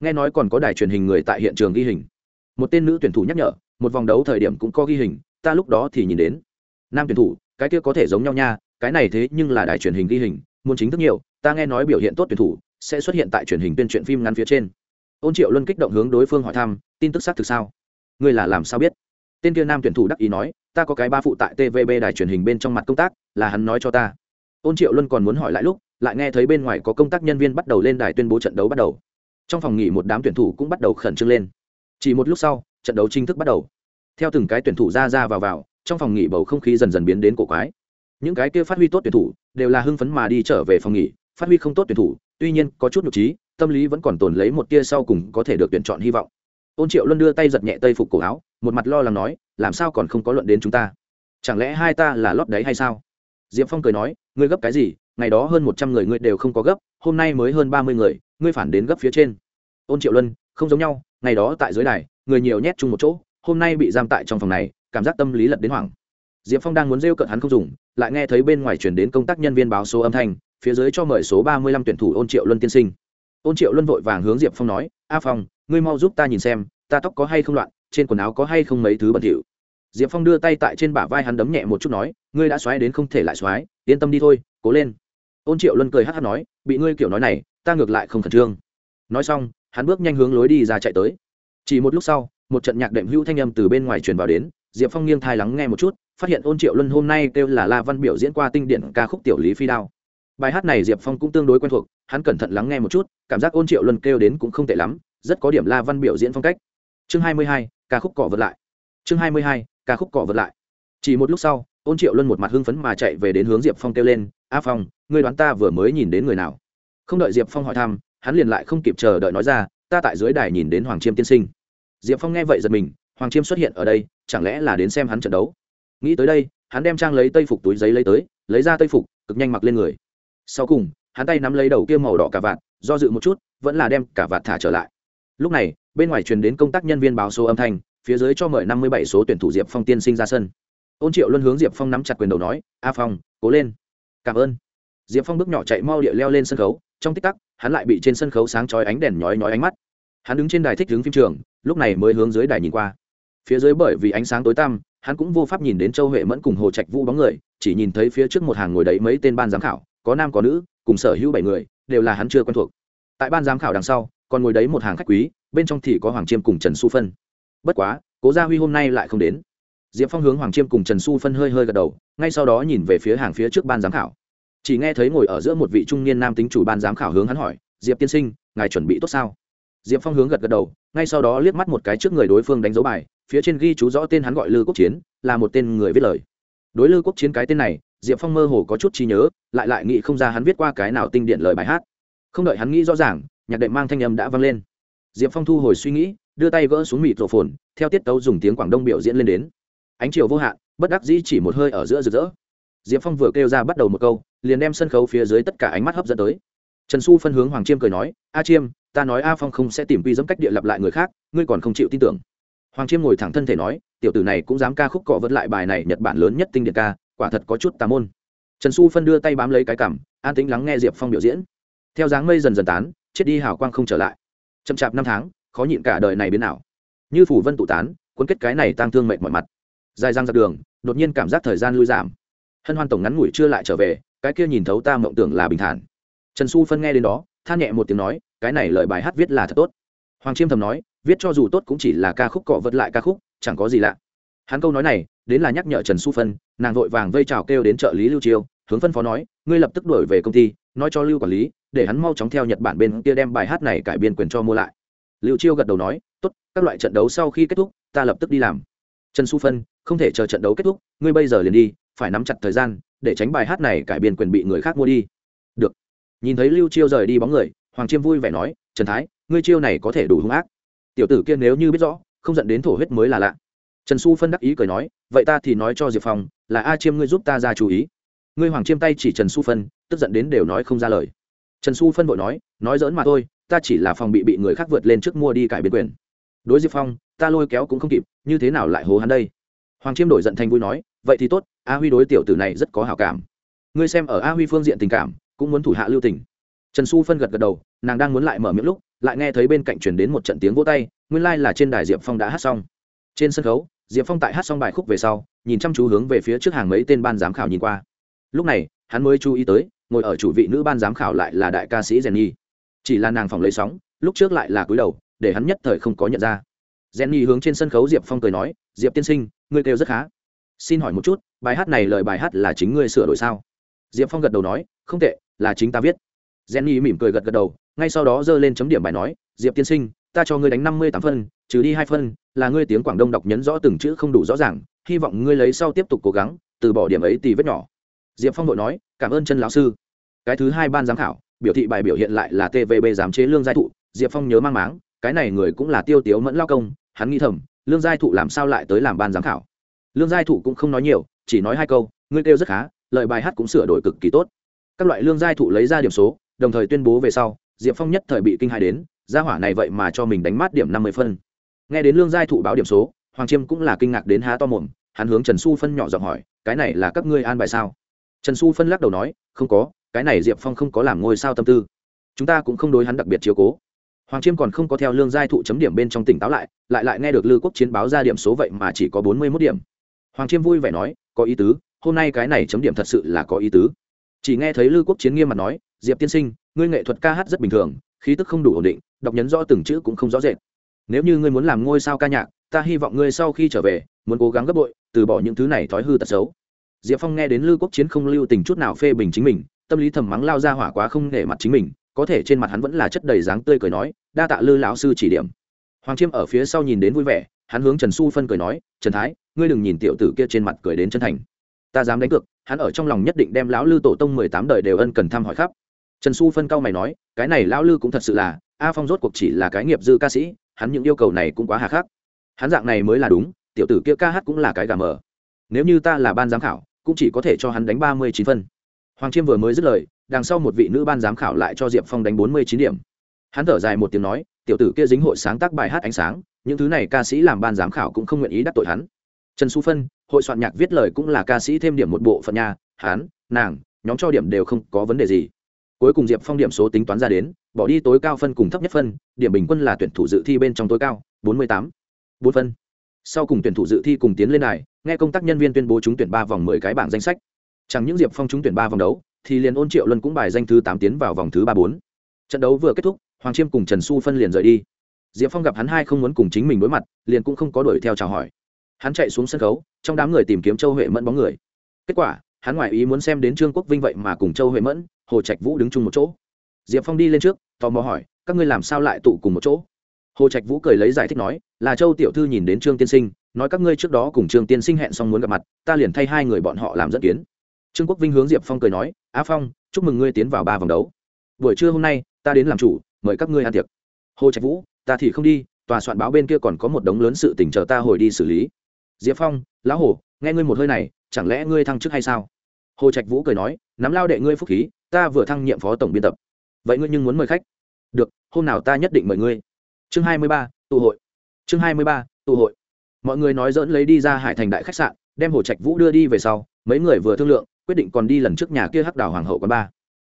Nghe nói còn có đài truyền hình người tại hiện trường ghi hình. Một tên nữ tuyển thủ nhắc nhở, một vòng đấu thời điểm cũng có ghi hình, ta lúc đó thì nhìn đến. Nam tuyển thủ, cái kia có thể giống nhau nha, cái này thế nhưng là đài truyền hình ghi hình, muốn chính thức nhiều, ta nghe nói biểu hiện tốt tuyển thủ, sẽ xuất hiện tại truyền hình tuyên truyện phim ngắn phía trên. Ôn triệu luân kích động hướng đối phương hỏi thăm, tin tức xác thực sao? Ngươi là làm sao biết? Tên kia nam tuyển thủ đắc ý nói, ta có cái ba phụ tại tvb đài truyền hình bên trong mặt công tác, là hắn nói cho ta. Ôn triệu luân còn muốn hỏi lại lúc, lại nghe thấy bên ngoài có công tác nhân viên bắt đầu lên đài tuyên bố trận đấu bắt đầu. Trong phòng nghỉ một đám tuyển thủ cũng bắt đầu khẩn trương lên. Chỉ một lúc sau, trận đấu chính thức bắt đầu. Theo từng cái tuyển thủ ra ra vào vào, trong phòng nghỉ bầu không khí dần dần biến đến cổ quái. Những cái kia phát huy tốt tuyển thủ, đều là hưng phấn mà đi trở về phòng nghỉ, phát huy không tốt tuyển thủ, tuy nhiên có chút nhục trí, tâm lý vẫn còn tồn lấy một tia sau cùng có thể được tuyển chọn hy vọng. Ôn triệu luân đưa tay giật nhẹ tây phục cổ áo một mặt lo lắng nói, làm sao còn không có luận đến chúng ta? Chẳng lẽ hai ta là lót đấy hay sao? Diệp phong cười nói, ngươi gấp cái gì? Ngày đó hơn một trăm người ngươi đều không có gấp, hôm nay mới hơn ba mươi người, ngươi phản đến gấp phía trên. Ôn triệu luân, không giống nhau, ngày đó tại dưới đài, người nhiều nhét chung một chỗ, hôm nay bị giam tại trong phòng này, cảm giác tâm lý lật đến hoảng. Diệp phong đang muốn rêu cợt hắn không dùng, lại nghe thấy bên ngoài chuyển đến công tác nhân viên báo số âm thanh, phía dưới cho mời số ba mươi lăm tuyển thủ ôn triệu luân tiên sinh. Ôn triệu luân vội vàng hướng diệp phong nói, a phong, ngươi mau giúp ta nhìn xem ta tóc có hay không loạn, trên quần áo có hay không mấy thứ bẩn thỉu. Diệp phong đưa tay tại trên bả vai hắn đấm nhẹ một chút nói, ngươi đã xoáy đến không thể lại xoáy, yên tâm đi thôi, cố lên. Ôn triệu luân cười hát hát nói, bị ngươi kiểu nói này, ta ngược lại không khẩn trương. Nói xong, hắn bước nhanh hướng lối đi ra chạy tới. Chỉ một lúc sau, một trận nhạc đệm hữu thanh âm từ bên ngoài truyền vào đến, diệp phong nghiêng thai lắng nghe một chút, phát hiện ôn triệu luân hôm nay kêu là la văn biểu diễn qua tinh điển ca khúc tiểu lý phi đao. Bài hát này diệp phong cũng tương đối quen thuộc, hắn cẩn thận lắng nghe một chút, cảm giác ôn triệu luân kêu đến cũng không tệ lắm, rất có điểm la văn biểu diễn phong cách chương hai mươi hai, ca khúc cọ vật lại. Chương hai mươi hai, ca khúc cọ vật lại. Chỉ một lúc sau, ôn triệu luân một mặt hưng phấn mà chạy về đến hướng diệp phong kêu lên, a phong, ngươi đoán ta vừa mới nhìn đến người nào? Không đợi diệp phong hỏi thăm, hắn liền lại không kịp chờ đợi nói ra, ta tại dưới đài nhìn đến hoàng chiêm tiên sinh. Diệp phong nghe vậy giật mình, hoàng chiêm xuất hiện ở đây, chẳng lẽ là đến xem hắn trận đấu? Nghĩ tới đây, hắn đem trang lấy tây phục túi giấy lấy tới, lấy ra tây phục, cực nhanh mặc lên người. Sau cùng, hắn tay nắm lấy đầu kia màu đỏ cả vạt, do dự một chút, vẫn là đem cả vạt thả trở lại. Lúc này bên ngoài truyền đến công tác nhân viên báo số âm thanh, phía dưới cho mời năm mươi bảy số tuyển thủ diệp phong tiên sinh ra sân. Ôn triệu luân hướng diệp phong nắm chặt quyền đầu nói, a phong, cố lên. Cảm ơn. Diệp phong bước nhỏ chạy mau địa leo lên sân khấu, trong tích tắc, hắn lại bị trên sân khấu sáng chói ánh đèn nhói nhói ánh mắt. Hắn đứng trên đài thích đứng phim trường, lúc này mới hướng dưới đài nhìn qua. Phía dưới bởi vì ánh sáng tối tăm, hắn cũng vô pháp nhìn đến châu huệ mẫn cùng hồ trạch vũ bóng người, chỉ nhìn thấy phía trước một hàng ngồi đấy mấy tên ban giám khảo, có nam có nữ, cùng sở hữu bảy người, đều là hắn chưa quen thuộc. Tại ban giám khảo đằng sau, còn ngồi đấy một hàng khách quý bên trong thì có hoàng chiêm cùng trần su phân. Bất quá, cố gia huy hôm nay lại không đến. Diệp phong hướng hoàng chiêm cùng trần su phân hơi hơi gật đầu, ngay sau đó nhìn về phía hàng phía trước ban giám khảo. Chỉ nghe thấy ngồi ở giữa một vị trung niên nam tính chủ ban giám khảo hướng hắn hỏi, diệp tiên sinh, ngài chuẩn bị tốt sao? Diệp phong hướng gật gật đầu, ngay sau đó liếc mắt một cái trước người đối phương đánh dấu bài, phía trên ghi chú rõ tên hắn gọi lư quốc chiến, là một tên người viết lời. Đối lư quốc chiến cái tên này, diệp phong mơ hồ có chút trí nhớ, lại lại nghĩ không ra hắn viết qua cái nào tinh điện lời bài hát. Không đợi hắn nghĩ rõ ràng, nhạc đệm mang thanh âm đã vang lên diệp phong thu hồi suy nghĩ, đưa tay gỡ xuống mịt rổ phồn theo tiết tấu dùng tiếng quảng đông biểu diễn lên đến. Ánh chiều vô hạn, bất đắc dĩ chỉ một hơi ở giữa rực rỡ. Diệp phong vừa kêu ra bắt đầu một câu, liền đem sân khấu phía dưới tất cả ánh mắt hấp dẫn tới. Trần xu phân hướng hoàng chiêm cười nói, a chiêm, ta nói a phong không sẽ tìm quy dẫm cách địa lập lại người khác, ngươi còn không chịu tin tưởng. Hoàng chiêm ngồi thẳng thân thể nói, tiểu tử này cũng dám ca khúc cọ vẫn lại bài này nhật bản lớn nhất tinh điện ca, quả thật có chút tà môn. Trần xu phân đưa tay bám lấy cái cảm an tĩnh lắng nghe diệp phong biểu diễn. Theo dáng mây dần dần tán, chết đi hào quang không trở lại chậm chạp năm tháng, khó nhịn cả đời này biến nào như phủ vân tụ tán, cuốn kết cái này tang thương mệt mọi mặt. Dài răng ra đường, đột nhiên cảm giác thời gian lui giảm. Hân hoan tổng ngắn ngủi chưa lại trở về, cái kia nhìn thấu ta mộng tưởng là bình thản. Trần xu phân nghe đến đó, than nhẹ một tiếng nói, cái này lời bài hát viết là thật tốt. Hoàng chiêm thầm nói, viết cho dù tốt cũng chỉ là ca khúc cọ vật lại ca khúc, chẳng có gì lạ. Hắn câu nói này, đến là nhắc nhở trần xu phân, nàng vội vàng vây trào kêu đến trợ lý lưu chiêu, hướng phân phó nói, ngươi lập tức đổi về công ty, nói cho lưu quản lý để hắn mau chóng theo nhật bản bên kia đem bài hát này cải biên quyền cho mua lại. Lưu chiêu gật đầu nói, tốt, các loại trận đấu sau khi kết thúc, ta lập tức đi làm. Trần xu phân, không thể chờ trận đấu kết thúc, ngươi bây giờ liền đi, phải nắm chặt thời gian, để tránh bài hát này cải biên quyền bị người khác mua đi. Được. Nhìn thấy lưu chiêu rời đi bóng người, hoàng chiêm vui vẻ nói, trần thái, ngươi chiêu này có thể đủ hung ác. Tiểu tử kia nếu như biết rõ, không dẫn đến thổ huyết mới là lạ. Trần xu phân đắc ý cười nói, vậy ta thì nói cho diệp phong, là a chiêm ngươi giúp ta ra chú ý. Ngươi hoàng chiêm tay chỉ trần xu phân, tức giận đến đều nói không ra lời trần xu phân vội nói nói dỡn mà thôi, ta chỉ là phòng bị bị người khác vượt lên trước mua đi cải biến quyền. Đối diệp phong, ta lôi kéo cũng không kịp, như thế nào lại hố hắn đây? Hoàng chiêm đổi giận thành vui nói, vậy thì tốt, a huy đối tiểu tử này rất có hảo cảm. Ngươi xem ở a huy phương diện tình cảm, cũng muốn thủ hạ lưu tình. Trần xu phân gật gật đầu, nàng đang muốn lại mở miệng lúc, lại nghe thấy bên cạnh chuyển đến một trận tiếng vỗ tay, nguyên lai、like、là trên đài diệp phong đã hát xong. Trên sân khấu, diệp phong tại hát xong bài khúc về sau, nhìn chăm chú hướng về phía trước hàng mấy tên ban giám khảo nhìn qua. Lúc này, hắn mới chú ý tới ngồi ở chủ vị nữ ban giám khảo lại là đại ca sĩ jenny. Chỉ là nàng phòng lấy sóng, lúc trước lại là cúi đầu, để hắn nhất thời không có nhận ra. Jenny hướng trên sân khấu diệp phong cười nói, diệp tiên sinh, ngươi kêu rất khá. Xin hỏi một chút, bài hát này lời bài hát là chính ngươi sửa đổi sao? Diệp phong gật đầu nói, không tệ, là chính ta viết. Jenny mỉm cười gật gật đầu, ngay sau đó giơ lên chấm điểm bài nói, diệp tiên sinh, ta cho ngươi đánh năm mươi tám phân, trừ đi hai phân, là ngươi tiếng quảng đông đọc nhấn rõ từng chữ không đủ rõ ràng, hy vọng ngươi lấy sau tiếp tục cố gắng, từ bỏ điểm ấy tì vết nhỏ diệp phong đội nói, cảm ơn chân lão sư. Cái thứ hai ban giám khảo, biểu thị bài biểu hiện lại là tvb giám chế lương giai thụ. Diệp phong nhớ mang máng, cái này người cũng là tiêu tiếu mẫn lao công, hắn nghĩ thầm, lương giai thụ làm sao lại tới làm ban giám khảo? Lương giai thụ cũng không nói nhiều, chỉ nói hai câu, ngươi kêu rất khá lời bài hát cũng sửa đổi cực kỳ tốt. Các loại lương giai thụ lấy ra điểm số, đồng thời tuyên bố về sau, diệp phong nhất thời bị kinh hài đến, gia hỏa này vậy mà cho mình đánh mát điểm năm mươi phân. Nghe đến lương giai thụ báo điểm số, hoàng chiêm cũng là kinh ngạc đến há to mồm, hắn hướng trần su phân nhỏ giọng hỏi, cái này là các ngươi an bài sao? Trần su phân lắc đầu nói, không có, cái này diệp phong không có làm ngôi sao tâm tư. Chúng ta cũng không đối hắn đặc biệt chiếu cố. Hoàng chiêm còn không có theo lương giai thụ chấm điểm bên trong tỉnh táo lại lại lại nghe được lư quốc chiến báo ra điểm số vậy mà chỉ có bốn mươi mốt điểm. Hoàng chiêm vui vẻ nói, có ý tứ, hôm nay cái này chấm điểm thật sự là có ý tứ. Chỉ nghe thấy lư quốc chiến nghiêm mặt nói, diệp tiên sinh, ngươi nghệ thuật ca hát rất bình thường, khí tức không đủ ổn định, đọc nhấn rõ từng chữ cũng không rõ rệt. Nếu như ngươi muốn làm ngôi sao ca nhạc, ta hy vọng ngươi sau khi trở về, muốn cố gắng gấp bội, từ bỏ những thứ này thói hư tật xấu diệp phong nghe đến lưu quốc chiến không lưu tình chút nào phê bình chính mình, tâm lý thầm mắng lao ra hỏa quá không nể mặt chính mình, có thể trên mặt hắn vẫn là chất đầy dáng tươi cười nói, đa tạ lư lão sư chỉ điểm. Hoàng chiêm ở phía sau nhìn đến vui vẻ, hắn hướng trần su phân cười nói, trần thái, ngươi đừng nhìn tiểu tử kia trên mặt cười đến chân thành. Ta dám đánh cược, hắn ở trong lòng nhất định đem lão lư tổ tông mười tám đời đều ân cần thăm hỏi khắp. Trần su phân cao mày nói, cái này lão lư cũng thật sự là, a phong rốt cuộc chỉ là cái nghiệp dư ca sĩ, hắn những yêu cầu này cũng quá hà khắc. Hắn dạng này mới là đúng, tiểu tử kia ca hát cũng là cái gà mờ. Nếu như ta là ban giám khảo cũng chỉ có thể cho hắn đánh ba mươi chín phân. Hoàng chiêm vừa mới dứt lời, đằng sau một vị nữ ban giám khảo lại cho diệp phong đánh bốn mươi chín điểm. Hắn thở dài một tiếng nói, tiểu tử kia dính hội sáng tác bài hát ánh sáng, những thứ này ca sĩ làm ban giám khảo cũng không nguyện ý đắc tội hắn. Trần su phân, hội soạn nhạc viết lời cũng là ca sĩ thêm điểm một bộ phận nhà hắn, nàng, nhóm cho điểm đều không có vấn đề gì. Cuối cùng diệp phong điểm số tính toán ra đến, bỏ đi tối cao phân cùng thấp nhất phân, điểm bình quân là tuyển thủ dự thi bên trong tối cao, bốn mươi tám. Bốn phân sau cùng tuyển thủ dự thi cùng tiến lên này, nghe công tác nhân viên tuyên bố trúng tuyển ba vòng mười cái bảng danh sách. Chẳng những diệp phong trúng tuyển ba vòng đấu, thì liền ôn triệu luân cũng bài danh thứ tám tiến vào vòng thứ ba bốn. Trận đấu vừa kết thúc, hoàng chiêm cùng trần su phân liền rời đi. Diệp phong gặp hắn hai không muốn cùng chính mình đối mặt, liền cũng không có đuổi theo chào hỏi. Hắn chạy xuống sân khấu, trong đám người tìm kiếm châu huệ mẫn bóng người. Kết quả, hắn ngoại ý muốn xem đến trương quốc vinh vậy mà cùng châu huệ mẫn, hồ trạch vũ đứng chung một chỗ. Diệp phong đi lên trước, tò mò hỏi, các ngươi làm sao lại tụ cùng một chỗ? Hồ trạch vũ cười lấy giải thích nói là châu tiểu thư nhìn đến trương tiên sinh, nói các ngươi trước đó cùng trương tiên sinh hẹn xong muốn gặp mặt, ta liền thay hai người bọn họ làm dẫn kiến. Trương quốc vinh hướng diệp phong cười nói, á phong, chúc mừng ngươi tiến vào ba vòng đấu. Buổi trưa hôm nay, ta đến làm chủ, mời các ngươi ăn tiệc. Hồ trạch vũ, ta thì không đi, tòa soạn báo bên kia còn có một đống lớn sự tỉnh chờ ta hồi đi xử lý. Diệp phong, lão hồ nghe ngươi một hơi này, chẳng lẽ ngươi thăng chức hay sao? Hồ trạch vũ cười nói, nắm lao đệ ngươi phúc khí, ta vừa thăng nhiệm phó tổng biên tập. Vậy ngươi nhưng muốn mời khách. Được, hôm nào ta nhất định mời ngươi. Chương hai mươi ba, tụ hội chương hai mươi ba, tụ hội. Mọi người nói dỡn lấy đi ra hải thành đại khách sạn, đem hồ trạch vũ đưa đi về sau, mấy người vừa thương lượng, quyết định còn đi lần trước nhà kia hắc đào hoàng hậu quán ba.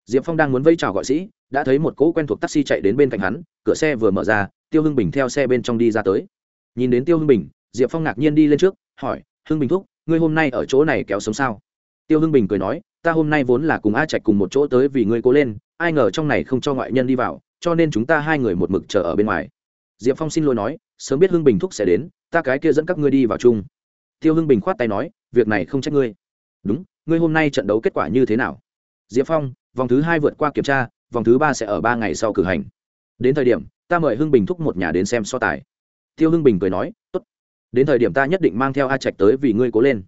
Diệp phong đang muốn vây chào gọi sĩ, đã thấy một cỗ quen thuộc taxi chạy đến bên cạnh hắn, cửa xe vừa mở ra, tiêu hưng bình theo xe bên trong đi ra tới. Nhìn đến tiêu hưng bình, diệp phong ngạc nhiên đi lên trước, hỏi, hưng bình thúc, ngươi hôm nay ở chỗ này kéo sống sao? Tiêu hưng bình cười nói, ta hôm nay vốn là cùng a trạch cùng một chỗ tới vì ngươi cố lên, ai ngờ trong này không cho ngoại nhân đi vào, cho nên chúng ta hai người một mực chờ ở bên ngoài. Diệp phong xin lỗi nói sớm biết hưng bình thúc sẽ đến, ta cái kia dẫn các ngươi đi vào chung. Tiêu hưng bình khoát tay nói, việc này không trách ngươi. Đúng, ngươi hôm nay trận đấu kết quả như thế nào? Diệp phong, vòng thứ hai vượt qua kiểm tra, vòng thứ ba sẽ ở ba ngày sau cử hành. Đến thời điểm, ta mời hưng bình thúc một nhà đến xem so tài. Tiêu hưng bình cười nói, tốt. Đến thời điểm ta nhất định mang theo a trạch tới vì ngươi cố lên.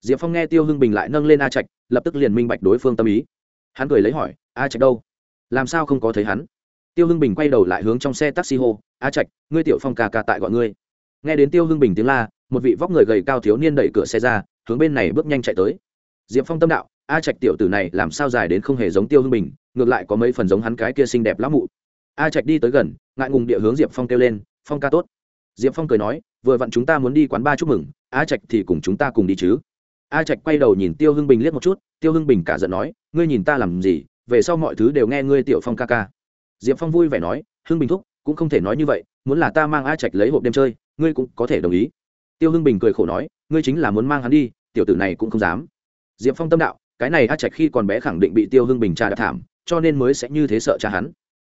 Diệp phong nghe tiêu hưng bình lại nâng lên a trạch, lập tức liền minh bạch đối phương tâm ý. Hắn cười lấy hỏi, a trạch đâu? Làm sao không có thấy hắn? Tiêu hưng bình quay đầu lại hướng trong xe taxi hô a trạch, ngươi tiểu phong ca ca tại gọi ngươi. Nghe đến tiêu hưng bình tiếng la, một vị vóc người gầy cao thiếu niên đẩy cửa xe ra, hướng bên này bước nhanh chạy tới. Diệp phong tâm đạo a trạch tiểu tử này làm sao dài đến không hề giống tiêu hưng bình, ngược lại có mấy phần giống hắn cái kia xinh đẹp lắm mụ. A trạch đi tới gần, ngại ngùng địa hướng diệp phong kêu lên, phong ca tốt. Diệp phong cười nói, vừa vặn chúng ta muốn đi quán ba chúc mừng a trạch thì cùng chúng ta cùng đi chứ. A trạch quay đầu nhìn tiêu hưng bình liếc một chút, tiêu hưng bình cả giận nói, ngươi nhìn ta làm gì, về sau mọi thứ đều nghe ngươi tiểu phong ca ca diệp phong vui vẻ nói, hưng bình thúc, cũng không thể nói như vậy, muốn là ta mang a trạch lấy hộp đêm chơi, ngươi cũng có thể đồng ý. Tiêu hưng bình cười khổ nói, ngươi chính là muốn mang hắn đi, tiểu tử này cũng không dám. Diệp phong tâm đạo, cái này a trạch khi còn bé khẳng định bị tiêu hưng bình tra đạp thảm, cho nên mới sẽ như thế sợ cha hắn.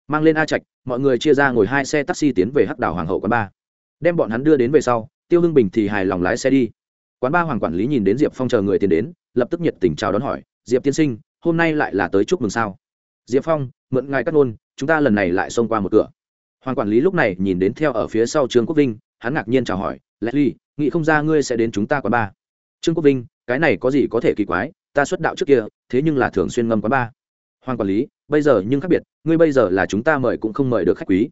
Mang lên a trạch, mọi người chia ra ngồi hai xe taxi tiến về hắc đảo hoàng hậu quán ba. Đem bọn hắn đưa đến về sau, tiêu hưng bình thì hài lòng lái xe đi. Quán ba hoàng quản lý nhìn đến diệp phong chờ người tiến đến, lập tức nhiệt tình chào đón hỏi, diệp tiên sinh, hôm nay lại là tới chúc mừng sao? Diệp phong, mượn ngài cắt ngôn, chúng ta lần này lại xông qua một cửa. Hoàng quản lý lúc này nhìn đến theo ở phía sau trương quốc vinh, hắn ngạc nhiên chào hỏi leslie nghĩ không ra ngươi sẽ đến chúng ta quán ba. Trương quốc vinh, cái này có gì có thể kỳ quái, ta xuất đạo trước kia, thế nhưng là thường xuyên ngâm quán ba. Hoàng quản lý, bây giờ nhưng khác biệt, ngươi bây giờ là chúng ta mời cũng không mời được khách quý.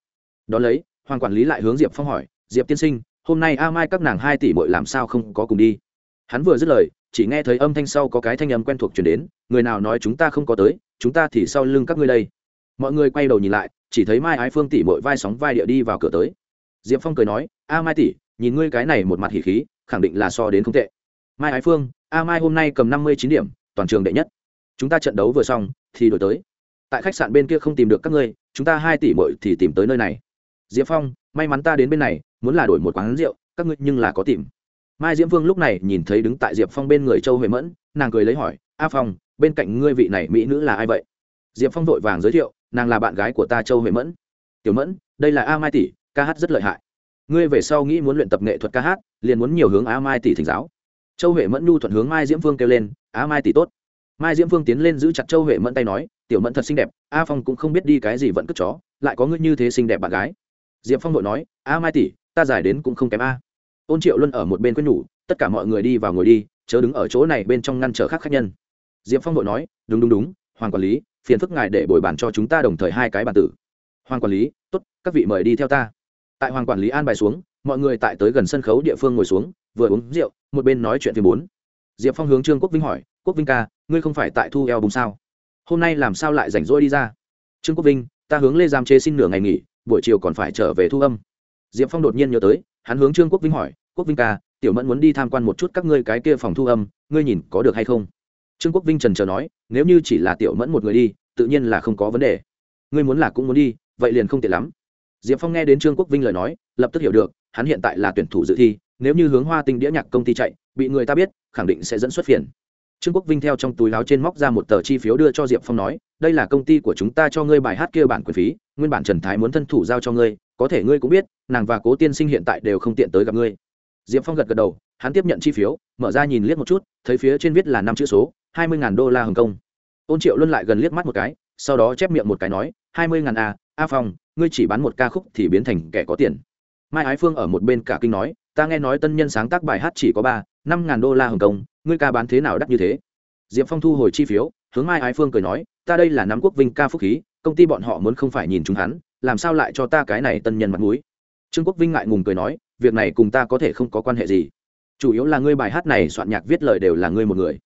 Đón lấy, hoàng quản lý lại hướng diệp phong hỏi, diệp tiên sinh, hôm nay a mai các nàng hai tỷ bội làm sao không có cùng đi? Hắn vừa dứt lời, chỉ nghe thấy âm thanh sau có cái thanh âm quen thuộc chuyển đến, người nào nói chúng ta không có tới chúng ta thì sau lưng các ngươi đây. Mọi người quay đầu nhìn lại, chỉ thấy mai ái phương tỷ mội vai sóng vai địa đi vào cửa tới. Diệp phong cười nói, a mai tỷ nhìn ngươi cái này một mặt hỉ khí, khẳng định là so đến không tệ. Mai ái phương, a mai hôm nay cầm năm mươi chín điểm, toàn trường đệ nhất. Chúng ta trận đấu vừa xong, thì đổi tới. Tại khách sạn bên kia không tìm được các ngươi, chúng ta hai tỷ mội thì tìm tới nơi này. Diệp phong, may mắn ta đến bên này, muốn là đổi một quán rượu, các ngươi nhưng là có tìm. Mai diễm vương lúc này nhìn thấy đứng tại diệp phong bên người châu huệ mẫn, nàng cười lấy hỏi, a phong bên cạnh ngươi vị này mỹ nữ là ai vậy? Diệp phong vội vàng giới thiệu, nàng là bạn gái của ta châu huệ mẫn. Tiểu mẫn, đây là a mai tỷ, ca hát rất lợi hại. Ngươi về sau nghĩ muốn luyện tập nghệ thuật ca hát, liền muốn nhiều hướng a mai tỷ thỉnh giáo. Châu huệ mẫn nhu thuận hướng mai diễm phương kêu lên, a mai tỷ tốt. Mai diễm phương tiến lên giữ chặt châu huệ mẫn tay nói, tiểu mẫn thật xinh đẹp, a phong cũng không biết đi cái gì vẫn cất chó, lại có ngươi như thế xinh đẹp bạn gái. Diệp phong vội nói, a mai tỷ, ta giải đến cũng không kém a. Ôn triệu luân ở một bên quên nhủ, tất cả mọi người đi vào ngồi đi, chớ đứng ở chỗ này bên trong ngăn trở khác khách nhân diệp phong vội nói, đúng đúng đúng, hoàng quản lý, phiền phức ngài để bồi bàn cho chúng ta đồng thời hai cái bàn tử. Hoàng quản lý, tốt, các vị mời đi theo ta. Tại hoàng quản lý an bài xuống, mọi người tại tới gần sân khấu địa phương ngồi xuống, vừa uống rượu, một bên nói chuyện phim bốn. Diệp phong hướng trương quốc vinh hỏi, quốc vinh ca, ngươi không phải tại thu eo bùng sao? Hôm nay làm sao lại rảnh rỗi đi ra? Trương quốc vinh, ta hướng lê giam chế xin nửa ngày nghỉ, buổi chiều còn phải trở về thu âm. Diệp phong đột nhiên nhớ tới, hắn hướng trương quốc vinh hỏi, quốc vinh ca, tiểu mẫn muốn đi tham quan một chút các ngươi cái kia phòng thu âm, ngươi nhìn có được hay không? Trương quốc vinh trần trờ nói, nếu như chỉ là tiểu mẫn một người đi, tự nhiên là không có vấn đề. Ngươi muốn là cũng muốn đi, vậy liền không tiện lắm. Diệp phong nghe đến trương quốc vinh lời nói, lập tức hiểu được, hắn hiện tại là tuyển thủ dự thi, nếu như hướng hoa tinh đĩa nhạc công ty chạy, bị người ta biết, khẳng định sẽ dẫn xuất phiền. Trương quốc vinh theo trong túi láo trên móc ra một tờ chi phiếu đưa cho diệp phong nói, đây là công ty của chúng ta cho ngươi bài hát kia bản quyền phí, nguyên bản trần thái muốn thân thủ giao cho ngươi, có thể ngươi cũng biết, nàng và cố tiên sinh hiện tại đều không tiện tới gặp ngươi. Diệp phong gật gật đầu, hắn tiếp nhận chi phiếu, mở ra nhìn liếc một chút, thấy phía trên viết là năm chữ số hai mươi đô la hồng kông. Ôn triệu luân lại gần liếc mắt một cái, sau đó chép miệng một cái nói, hai mươi a à, a phong, ngươi chỉ bán một ca khúc thì biến thành kẻ có tiền. Mai ái phương ở một bên cả kinh nói, ta nghe nói tân nhân sáng tác bài hát chỉ có ba, năm ngàn đô la hồng kông, ngươi ca bán thế nào đắt như thế? Diệp phong thu hồi chi phiếu, hướng mai ái phương cười nói, ta đây là nắm quốc vinh ca phúc khí, công ty bọn họ muốn không phải nhìn chúng hắn, làm sao lại cho ta cái này tân nhân mặt mũi? Trương quốc vinh ngại ngùng cười nói, việc này cùng ta có thể không có quan hệ gì. Chủ yếu là ngươi bài hát này soạn nhạc viết lời đều là ngươi một người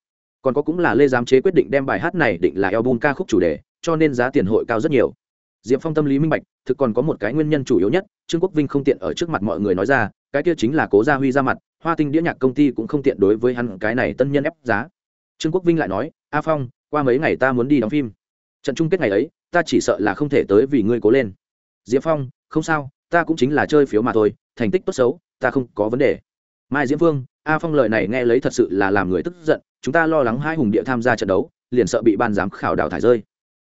còn có cũng là lê giám chế quyết định đem bài hát này định là album ca khúc chủ đề, cho nên giá tiền hội cao rất nhiều. Diệp phong tâm lý minh bạch, thực còn có một cái nguyên nhân chủ yếu nhất, trương quốc vinh không tiện ở trước mặt mọi người nói ra, cái kia chính là cố gia huy ra mặt, hoa tinh đĩa nhạc công ty cũng không tiện đối với hắn cái này tân nhân ép giá. Trương quốc vinh lại nói, a phong, qua mấy ngày ta muốn đi đóng phim. Trận chung kết ngày ấy, ta chỉ sợ là không thể tới vì ngươi cố lên. Diệp phong, không sao, ta cũng chính là chơi phiếu mà thôi, thành tích tốt xấu, ta không có vấn đề. Mai diễm phương a phong lời này nghe lấy thật sự là làm người tức giận chúng ta lo lắng hai hùng địa tham gia trận đấu, liền sợ bị ban giám khảo đào thải rơi.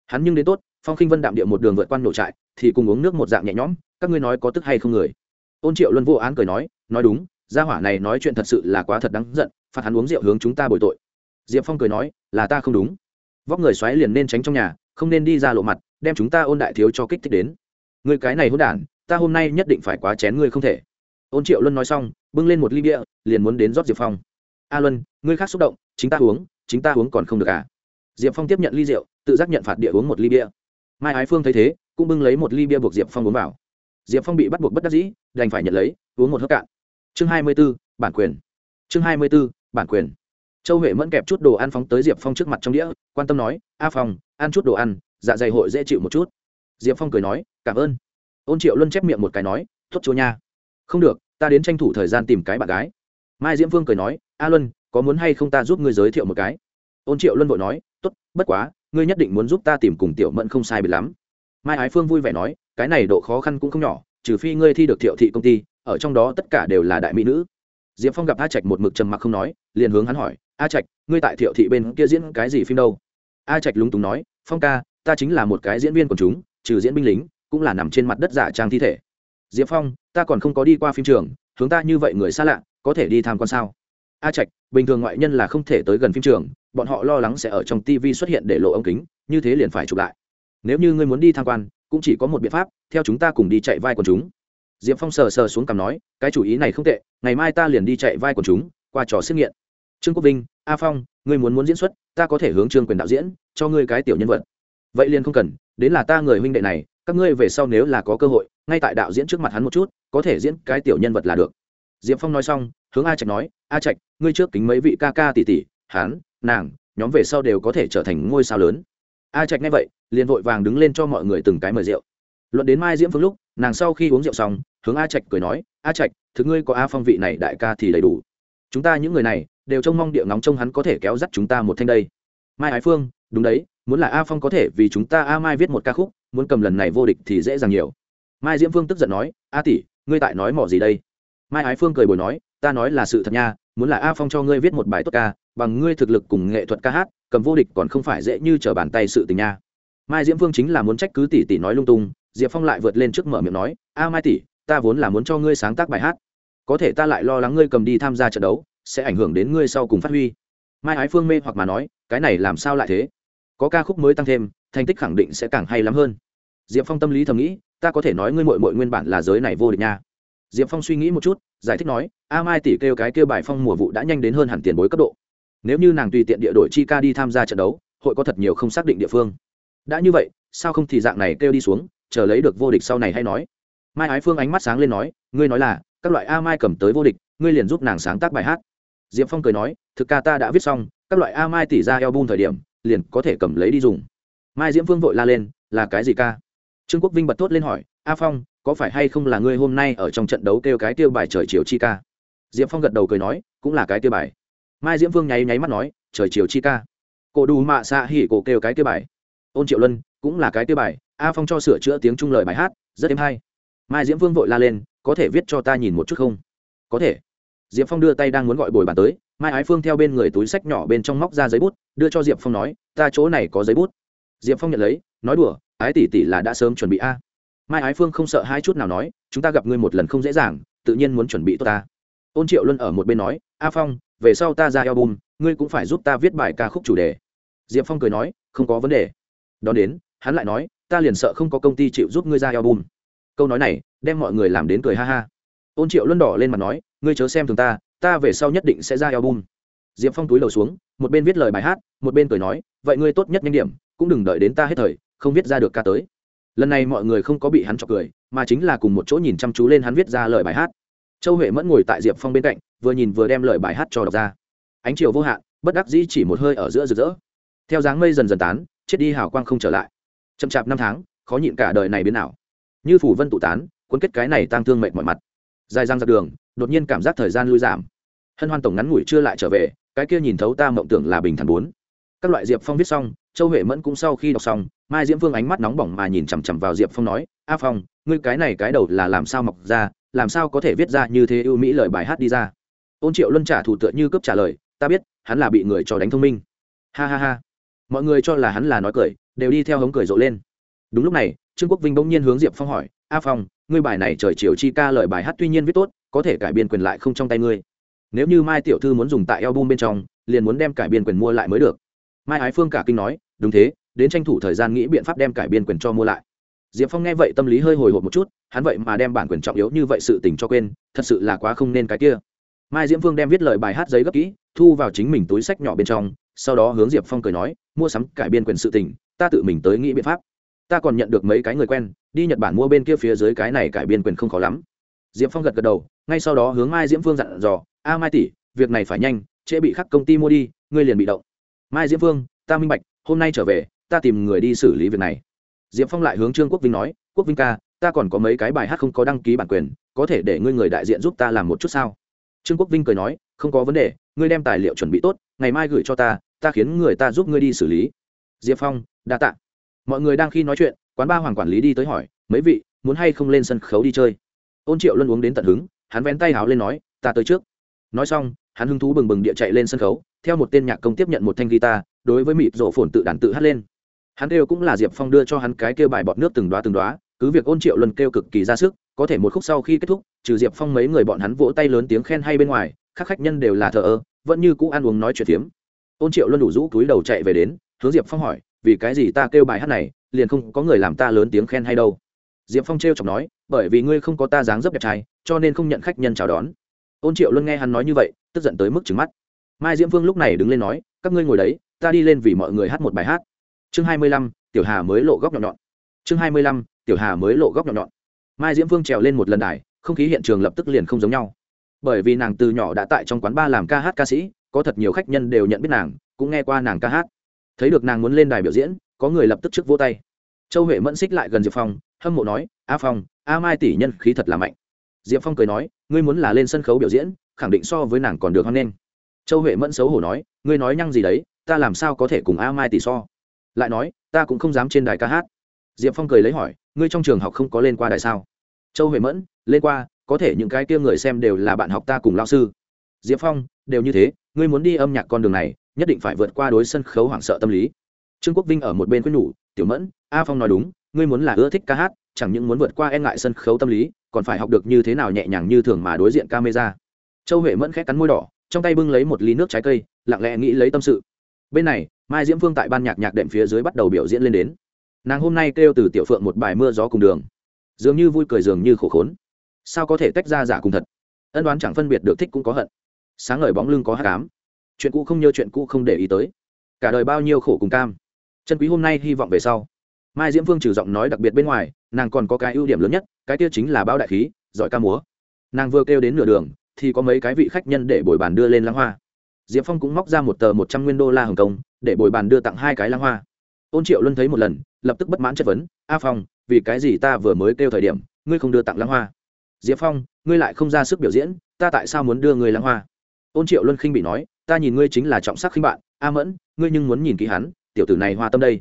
Hắn nhưng đến tốt, phong khinh vân đạm địa một đường vượt qua nổ trại, thì cùng uống nước một dạng nhẹ nhõm, các ngươi nói có tức hay không người? Ôn triệu luân vô án cười nói nói đúng, gia hỏa này nói chuyện thật sự là quá thật đáng giận, phạt hắn uống rượu hướng chúng ta bồi tội. Diệp phong cười nói, là ta không đúng. Vóc người xoáy liền nên tránh trong nhà, không nên đi ra lộ mặt, đem chúng ta ôn đại thiếu cho kích thích đến. Người cái này hôn đản, ta hôm nay nhất định phải quá chén ngươi không thể. Ôn triệu luân nói xong, bưng lên một ly bia, liền muốn đến rót diệp phong. A luân, ngươi khác xúc động chính ta uống, chính ta uống còn không được à? Diệp phong tiếp nhận ly rượu, tự giác nhận phạt địa uống một ly bia. Mai ái phương thấy thế, cũng bưng lấy một ly bia buộc diệp phong uống vào. Diệp phong bị bắt buộc bất đắc dĩ, đành phải nhận lấy, uống một hớp cạn. Chương hai mươi b ố bản quyền. Chương hai mươi b ố bản quyền. Châu huệ mẫn kẹp chút đồ ăn phóng tới diệp phong trước mặt trong đĩa, quan tâm nói, a phong, ăn chút đồ ăn dạ dày hội dễ chịu một chút. Diệp phong cười nói, cảm ơn. Ôn triệu luân chép miệng một cái nói thốt chúa nha. Không được, ta đến tranh thủ thời gian tìm cái bạn gái. Mai diễm phương cười nói, a luân có muốn hay không ta giúp ngươi giới thiệu một cái? Ôn triệu luân vội nói tốt, bất quá ngươi nhất định muốn giúp ta tìm cùng tiểu mẫn không sai bị lắm. Mai ái phương vui vẻ nói cái này độ khó khăn cũng không nhỏ trừ phi ngươi thi được thiệu thị công ty ở trong đó tất cả đều là đại mỹ nữ. Diệp phong gặp a trạch một mực trầm mặc không nói liền hướng hắn hỏi a trạch ngươi tại thiệu thị bên kia diễn cái gì phim đâu? A trạch lúng túng nói phong ca ta chính là một cái diễn viên của chúng trừ diễn binh lính cũng là nằm trên mặt đất giả trang thi thể. Diệp phong ta còn không có đi qua phim trường hướng ta như vậy người xa lạ có thể đi tham quan sao? A trạch, bình thường ngoại nhân là không thể tới gần phim trường, bọn họ lo lắng sẽ ở trong tv xuất hiện để lộ ống kính, như thế liền phải chụp lại. Nếu như ngươi muốn đi tham quan, cũng chỉ có một biện pháp, theo chúng ta cùng đi chạy vai quần chúng. Diệp phong sờ sờ xuống cằm nói, cái chủ ý này không tệ, ngày mai ta liền đi chạy vai quần chúng, qua trò xét nghiệm trương quốc vinh, a phong, ngươi muốn muốn diễn xuất, ta có thể hướng trương quyền đạo diễn, cho ngươi cái tiểu nhân vật. Vậy liền không cần, đến là ta người huynh đệ này, các ngươi về sau nếu là có cơ hội, ngay tại đạo diễn trước mặt hắn một chút, có thể diễn cái tiểu nhân vật là được diệp phong nói xong, hướng a trạch nói, a trạch, ngươi trước kính mấy vị ca ca tỷ tỷ, hắn, nàng, nhóm về sau đều có thể trở thành ngôi sao lớn. A trạch nghe vậy, liền vội vàng đứng lên cho mọi người từng cái mời rượu. Luận đến mai diễm phương lúc, nàng sau khi uống rượu xong, hướng a trạch cười nói, a trạch thứ ngươi có a phong vị này đại ca thì đầy đủ. Chúng ta những người này, đều trông mong địa ngóng trông hắn có thể kéo dắt chúng ta một thanh đây. Mai ái phương, đúng đấy, muốn là a phong có thể vì chúng ta a mai viết một ca khúc, muốn cầm lần này vô địch thì dễ dàng nhiều. Mai diễm phương tức giận nói, a tỷ, ngươi tại nói mỏ gì đây? Mai ái phương cười bồi nói, ta nói là sự thật nha, muốn là a phong cho ngươi viết một bài tốt ca, bằng ngươi thực lực cùng nghệ thuật ca hát, cầm vô địch còn không phải dễ như trở bàn tay sự tình nha. Mai diễm phương chính là muốn trách cứ tỷ tỷ nói lung tung, diệp phong lại vượt lên trước mở miệng nói, a mai tỷ, ta vốn là muốn cho ngươi sáng tác bài hát. Có thể ta lại lo lắng ngươi cầm đi tham gia trận đấu, sẽ ảnh hưởng đến ngươi sau cùng phát huy. Mai ái phương mê hoặc mà nói, cái này làm sao lại thế? Có ca khúc mới tăng thêm, thành tích khẳng định sẽ càng hay lắm hơn. Diệp phong tâm lý thầm nghĩ, ta có thể nói ngươi mội mội nguyên bản là giới này vô địch nha diệp phong suy nghĩ một chút, giải thích nói, a mai tỷ kêu cái kêu bài phong mùa vụ đã nhanh đến hơn hẳn tiền bối cấp độ. Nếu như nàng tùy tiện địa đổi chi ca đi tham gia trận đấu, hội có thật nhiều không xác định địa phương. Đã như vậy, sao không thì dạng này kêu đi xuống, chờ lấy được vô địch sau này hay nói? Mai ái phương ánh mắt sáng lên nói, ngươi nói là, các loại a mai cầm tới vô địch, ngươi liền giúp nàng sáng tác bài hát. Diệp phong cười nói, thực ca ta đã viết xong, các loại a mai tỷ ra eo bum thời điểm, liền có thể cầm lấy đi dùng. Mai diễm phương vội la lên, là cái gì ca? Trương quốc vinh bật thốt lên hỏi, a phong có phải hay không là ngươi hôm nay ở trong trận đấu kêu cái tiêu bài trời chiều chi ca? Diệp phong gật đầu cười nói, cũng là cái tiêu bài. Mai diễm phương nháy nháy mắt nói, trời chiều chi ca. Cổ đủ mạ xạ hỉ cổ kêu cái tiêu bài. Ôn triệu luân, cũng là cái tiêu bài. A phong cho sửa chữa tiếng trung lời bài hát, rất êm hay. Mai diễm vương vội la lên, có thể viết cho ta nhìn một chút không? Có thể. Diệp phong đưa tay đang muốn gọi bồi bàn tới, mai ái phương theo bên người túi sách nhỏ bên trong móc ra giấy bút, đưa cho diệp phong nói, ta chỗ này có giấy bút. Diệp phong nhận lấy, nói đùa, ái tỷ tỷ là đã sớm chuẩn bị a mai ái phương không sợ hai chút nào nói, chúng ta gặp ngươi một lần không dễ dàng, tự nhiên muốn chuẩn bị tốt ta. Ôn triệu luân ở một bên nói, a phong, về sau ta ra album, ngươi cũng phải giúp ta viết bài ca khúc chủ đề. Diệp phong cười nói, không có vấn đề. Đón đến, hắn lại nói, ta liền sợ không có công ty chịu giúp ngươi ra album. Câu nói này, đem mọi người làm đến cười ha ha. Ôn triệu luân đỏ lên mặt nói, ngươi chớ xem thường ta ta về sau nhất định sẽ ra album. Diệp phong túi đầu xuống, một bên viết lời bài hát, một bên cười nói, vậy ngươi tốt nhất nhanh điểm, cũng đừng đợi đến ta hết thời, không viết ra được ca tới lần này mọi người không có bị hắn chọc cười, mà chính là cùng một chỗ nhìn chăm chú lên hắn viết ra lời bài hát. Châu huệ mẫn ngồi tại diệp phong bên cạnh, vừa nhìn vừa đem lời bài hát cho đọc ra. Ánh chiều vô hạn, bất đắc dĩ chỉ một hơi ở giữa rực rỡ. Theo dáng mây dần dần tán, chết đi hào quang không trở lại. Chậm chạp năm tháng, khó nhịn cả đời này biến nào như phủ vân tụ tán, cuốn kết cái này tăng thương mệt mọi mặt. Dài răng ra đường, đột nhiên cảm giác thời gian lui giảm. Hân hoan tổng ngắn ngủi chưa lại trở về, cái kia nhìn thấu ta mộng tưởng là bình thản bốn. Các loại diệp phong viết xong châu huệ mẫn cũng sau khi đọc xong, mai diễm phương ánh mắt nóng bỏng mà nhìn chằm chằm vào diệp phong nói, a phong, ngươi cái này cái đầu là làm sao mọc ra, làm sao có thể viết ra như thế ưu mỹ lời bài hát đi ra? Ôn triệu luân trả thủ tựa như cướp trả lời, ta biết, hắn là bị người cho đánh thông minh. Ha ha ha. Mọi người cho là hắn là nói cười, đều đi theo hống cười rộ lên. Đúng lúc này, trương quốc vinh bỗng nhiên hướng diệp phong hỏi, a phong, ngươi bài này trời chiều chi ca lời bài hát tuy nhiên viết tốt, có thể cải biên quyền lại không trong tay ngươi? Nếu như mai tiểu thư muốn dùng tại album bên trong, liền muốn đem cải biên quyền mua lại mới được. Mai ái phương cả kinh nói đúng thế, đến tranh thủ thời gian nghĩ biện pháp đem cải biên quyền cho mua lại. Diệp phong nghe vậy tâm lý hơi hồi hộp một chút, hắn vậy mà đem bản quyền trọng yếu như vậy sự tình cho quên, thật sự là quá không nên cái kia. Mai diễm phương đem viết lời bài hát giấy gấp kỹ, thu vào chính mình túi sách nhỏ bên trong, sau đó hướng diệp phong cười nói, mua sắm, cải biên quyền sự tình, ta tự mình tới nghĩ biện pháp. Ta còn nhận được mấy cái người quen, đi nhật bản mua bên kia phía dưới cái này cải biên quyền không khó lắm. Diệp phong gật gật đầu, ngay sau đó hướng mai diễm phương dặn dò, a mai tỷ, việc này phải nhanh, trễ bị khắc công ty mua đi, ngươi liền bị động. Mai diễm phương ta minh bạch hôm nay trở về, ta tìm người đi xử lý việc này. Diệp phong lại hướng trương quốc vinh nói, quốc vinh ca, ta còn có mấy cái bài hát không có đăng ký bản quyền, có thể để ngươi người đại diện giúp ta làm một chút sao? Trương quốc vinh cười nói, không có vấn đề, ngươi đem tài liệu chuẩn bị tốt, ngày mai gửi cho ta ta khiến người ta giúp ngươi đi xử lý. Diệp phong, đa t ạ mọi người đang khi nói chuyện, quán ba hoàng quản lý đi tới hỏi, mấy vị, muốn hay không lên sân khấu đi chơi? Ôn triệu luân uống đến tận hứng, hắn vén tay háo lên nói, ta tới trước. Nói xong, hắn hứng thú bừng bừng địa chạy lên sân khấu, theo một tên nhạc công tiếp nhận một thanh guitar đối với mịt rổ phồn tự đàn tự hát lên. Hắn kêu cũng là diệp phong đưa cho hắn cái kêu bài bọt nước từng đoá từng đoá cứ việc ôn triệu luân kêu cực kỳ ra sức, có thể một khúc sau khi kết thúc, trừ diệp phong mấy người bọn hắn vỗ tay lớn tiếng khen hay bên ngoài, các khách nhân đều là thờ ơ, vẫn như cũ ăn uống nói chuyện phiếm. Ôn triệu luân đủ rũ túi đầu chạy về đến, hướng diệp phong hỏi, vì cái gì ta kêu bài hát này, liền không có người làm ta lớn tiếng khen hay đâu? Diệp phong t r chọc nói, bởi vì ngươi không có ta dáng dấp đẹp trai, cho nên không nhận khách nhân chào đón. Ôn triệu luân nghe hắn nói như vậy, tức giận tới mức trứng mắt. Mai diễm Vương lúc này đứng lên nói, các ngươi ngồi đấy ta đi lên vì mọi người hát một bài hát. Chương hai mươi lăm, tiểu hà mới lộ góc nhọn nhọn. Chương hai mươi lăm, tiểu hà mới lộ góc nhọn nhọn. Mai diễm phương trèo lên một lần đài, không khí hiện trường lập tức liền không giống nhau. Bởi vì nàng từ nhỏ đã tại trong quán bar làm ca hát ca sĩ, có thật nhiều khách nhân đều nhận biết nàng, cũng nghe qua nàng ca hát. Thấy được nàng muốn lên đài biểu diễn, có người lập tức trước vỗ tay. Châu huệ mẫn xích lại gần diệp phong, hâm mộ nói, a phong, a mai tỷ nhân khí thật là mạnh. Diệp phong cười nói, ngươi muốn là lên sân khấu biểu diễn, khẳng định so với nàng còn được hoan nghênh. Châu huệ mẫn xấu hổ nói, ngươi nói nhăng gì đấy ta làm sao có thể cùng a mai tỷ so? Lại nói, ta cũng không dám trên đài ca hát. Diệp phong cười lấy hỏi, ngươi trong trường học không có lên qua đài sao? Châu huệ mẫn, lên qua, có thể những cái kia người xem đều là bạn học ta cùng lao sư. Diệp phong, đều như thế, ngươi muốn đi âm nhạc con đường này, nhất định phải vượt qua đối sân khấu hoảng sợ tâm lý. Trương quốc vinh ở một bên quyết nhủ, tiểu mẫn, a phong nói đúng, ngươi muốn là ưa thích ca hát, chẳng những muốn vượt qua e ngại sân khấu tâm lý, còn phải học được như thế nào nhẹ nhàng như thường mà đối diện camera. Châu huệ mẫn khét cắn môi đỏ, trong tay bưng lấy một ly nước trái cây, lặng lẽ nghĩ lấy tâm sự bên này, mai diễm phương tại ban nhạc nhạc đệm phía dưới bắt đầu biểu diễn lên đến. Nàng hôm nay kêu từ tiểu phượng một bài mưa gió cùng đường. Dường như vui cười dường như khổ khốn. Sao có thể tách ra giả cùng thật? Ân đoán chẳng phân biệt được thích cũng có hận. Sáng ngời bóng lưng có hát cám chuyện cũ không nhớ chuyện cũ không để ý tới. Cả đời bao nhiêu khổ cùng cam. Chân quý hôm nay hy vọng về sau. Mai diễm phương trừ giọng nói đặc biệt bên ngoài, nàng còn có cái ưu điểm lớn nhất, cái tiêu chính là bao đại khí, giỏi ca múa. Nàng vừa kêu đến nửa đường, thì có mấy cái vị khách nhân để bồi bàn đưa lên lãng hoa diệp phong cũng móc ra một tờ một trăm nguyên đô la hồng kông, để bồi bàn đưa tặng hai cái lăng hoa. Ôn triệu luân thấy một lần, lập tức bất mãn chất vấn, a phong, vì cái gì ta vừa mới kêu thời điểm, ngươi không đưa tặng lăng hoa? Diệp phong, ngươi lại không ra sức biểu diễn, ta tại sao muốn đưa ngươi lăng hoa? Ôn triệu luân khinh bị nói, ta nhìn ngươi chính là trọng sắc khinh bạn, a mẫn, ngươi nhưng muốn nhìn kỹ hắn, tiểu tử này hoa tâm đây.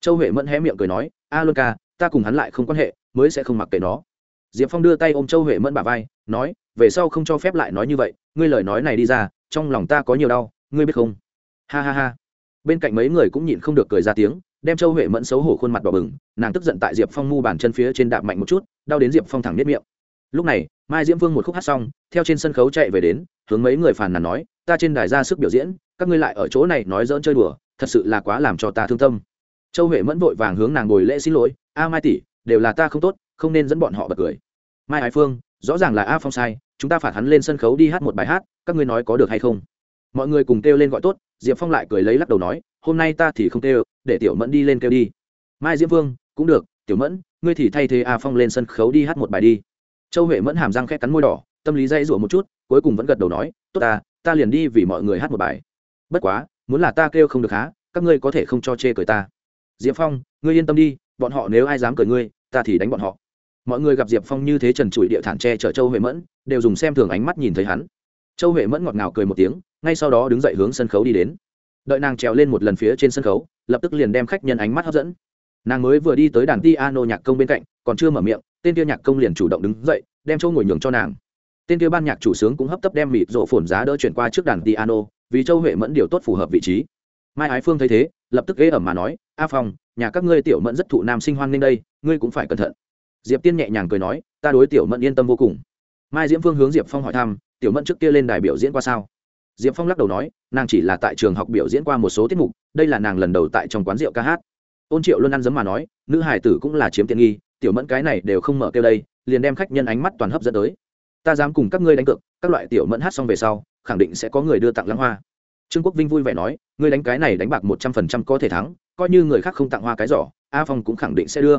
Châu huệ mẫn hé miệng cười nói, a luân ca, ta cùng hắn lại không quan hệ, mới sẽ không mặc kệ nó. Diệp phong đưa tay ôm châu huệ mẫn bà vai, nói, về sau không cho phép lại nói như vậy, ngươi lời nói này đi ra trong lòng ta có nhiều đau, ngươi biết không? Ha ha ha. Bên cạnh mấy người cũng nhịn không được cười ra tiếng, đem châu huệ mẫn xấu hổ khuôn mặt đỏ bừng, nàng tức giận tại diệp phong mu bàn chân phía trên đạp mạnh một chút, đau đến diệp phong thẳng nếp miệng. Lúc này, mai diễm vương một khúc hát xong, theo trên sân khấu chạy về đến, hướng mấy người phàn nàn nói, ta trên đài ra sức biểu diễn, các ngươi lại ở chỗ này nói dỡn chơi đùa, thật sự là quá làm cho ta thương tâm. Châu huệ mẫn vội vàng hướng nàng ngồi lễ xin lỗi, a mai tỷ, đều là ta không tốt, không nên dẫn bọn họ bật cười. Mai hải phương rõ ràng là a phong sai, chúng ta phạt hắn lên sân khấu đi hát một bài hát, các ngươi nói có được hay không? Mọi người cùng kêu lên gọi tốt, diệp phong lại cười lấy lắc đầu nói, hôm nay ta thì không kêu, để tiểu mẫn đi lên kêu đi. Mai diễm vương, cũng được, tiểu mẫn, ngươi thì thay thế a phong lên sân khấu đi hát một bài đi. Châu huệ mẫn hàm răng khét cắn môi đỏ, tâm lý dây rủa một chút, cuối cùng vẫn gật đầu nói, tốt ta ta liền đi vì mọi người hát một bài. Bất quá, muốn là ta kêu không được há, các ngươi có thể không cho chê cười ta. Diệp phong, ngươi yên tâm đi, bọn họ nếu ai dám cười ngươi, ta thì đánh bọn họ mọi người gặp diệp phong như thế trần trụi địa thản tre chở châu huệ mẫn, đều dùng xem thường ánh mắt nhìn thấy hắn. Châu huệ mẫn ngọt ngào cười một tiếng, ngay sau đó đứng dậy hướng sân khấu đi đến. Đợi nàng trèo lên một lần phía trên sân khấu, lập tức liền đem khách nhân ánh mắt hấp dẫn. Nàng mới vừa đi tới đàn piano nhạc công bên cạnh, còn chưa mở miệng, tên kia nhạc công liền chủ động đứng dậy, đem Châu ngồi nhường cho nàng. Tên kia ban nhạc chủ sướng cũng hấp tấp đem mịt rộ phồn giá đỡ chuyển qua trước đàn piano, vì châu huệ mẫn điều tốt phù hợp vị trí. Mai ái phương thấy thế, lập tức ghế ẩm mà nói, a phong, nhà các ngươi tiểu mẫn rất thụ nam sinh hoan nên đây, ngươi cũng phải cẩn thận diệp tiên nhẹ nhàng cười nói, ta đối tiểu mẫn yên tâm vô cùng. Mai diễm phương hướng diệp phong hỏi thăm, tiểu mẫn trước kia lên đài biểu diễn qua sao? Diệp phong lắc đầu nói, nàng chỉ là tại trường học biểu diễn qua một số tiết mục, đây là nàng lần đầu tại trong quán rượu ca hát. Ôn triệu luôn ăn dấm mà nói, nữ hải tử cũng là chiếm tiện nghi, tiểu mẫn cái này đều không mở kêu đây, liền đem khách nhân ánh mắt toàn hấp dẫn tới. Ta dám cùng các ngươi đánh cược, các loại tiểu mẫn hát xong về sau, khẳng định sẽ có người đưa tặng lăng hoa. Trương quốc vinh vui vẻ nói, ngươi đánh cái này đánh bạc một trăm phần trăm có thể thắng, coi như người khác không tặng hoa cái giỏ, a phong cũng khẳng định sẽ đưa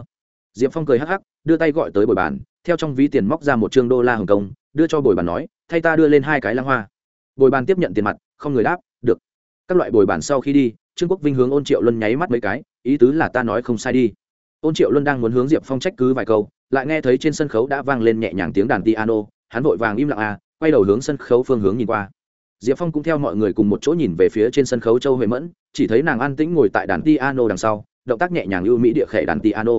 diệp phong cười hắc hắc đưa tay gọi tới bồi bàn theo trong ví tiền móc ra một chương đô la hồng Kông, đưa cho bồi bàn nói thay ta đưa lên hai cái lăng hoa. Bồi bàn tiếp nhận tiền mặt không người đáp được. Các loại bồi bàn sau khi đi trương quốc vinh hướng ôn triệu luân nháy mắt mấy cái ý tứ là ta nói không sai đi. Ôn triệu luân đang muốn hướng diệp phong trách cứ vài câu lại nghe thấy trên sân khấu đã vang lên nhẹ nhàng tiếng đàn piano hắn vội vàng im lặng à quay đầu hướng sân khấu phương hướng nhìn qua. Diệp phong cũng theo mọi người cùng một chỗ nhìn về phía trên sân khấu châu huệ mẫn chỉ thấy nàng an tĩnh ngồi tại đàn piano đằng sau động tác nhẹ nhàng ưu mỹ địa khệ đàn piano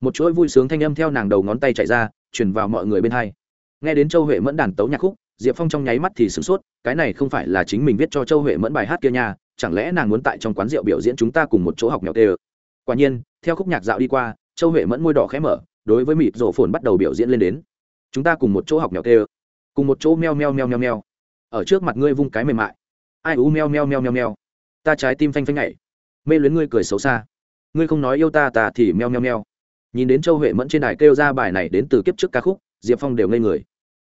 một chuỗi vui sướng thanh âm theo nàng đầu ngón tay chạy ra, truyền vào mọi người bên hai. Nghe đến châu huệ mẫn đàn tấu nhạc khúc, diệp phong trong nháy mắt thì sửng sốt, cái này không phải là chính mình viết cho châu huệ mẫn bài hát kia nha, chẳng lẽ nàng muốn tại trong quán rượu biểu diễn chúng ta cùng một chỗ học mèo tê ơ quả nhiên, theo khúc nhạc dạo đi qua, châu huệ mẫn môi đỏ khẽ mở, đối với mịt rổ phồn bắt đầu biểu diễn lên đến. Chúng ta cùng một chỗ học mèo tê ơ cùng một chỗ meo meo meo meo meo. Ở trước mặt ngươi vung cái mềm mại. Ai u meo meo meo meo meo. Ta trái tim phanh phanh nhảy. Mê luyến ngươi cười xấu xa. Ngươi không nói yêu ta ta thì meo meo meo nhìn đến châu huệ mẫn trên đài kêu ra bài này đến từ kiếp trước ca khúc, diệp phong đều ngây người.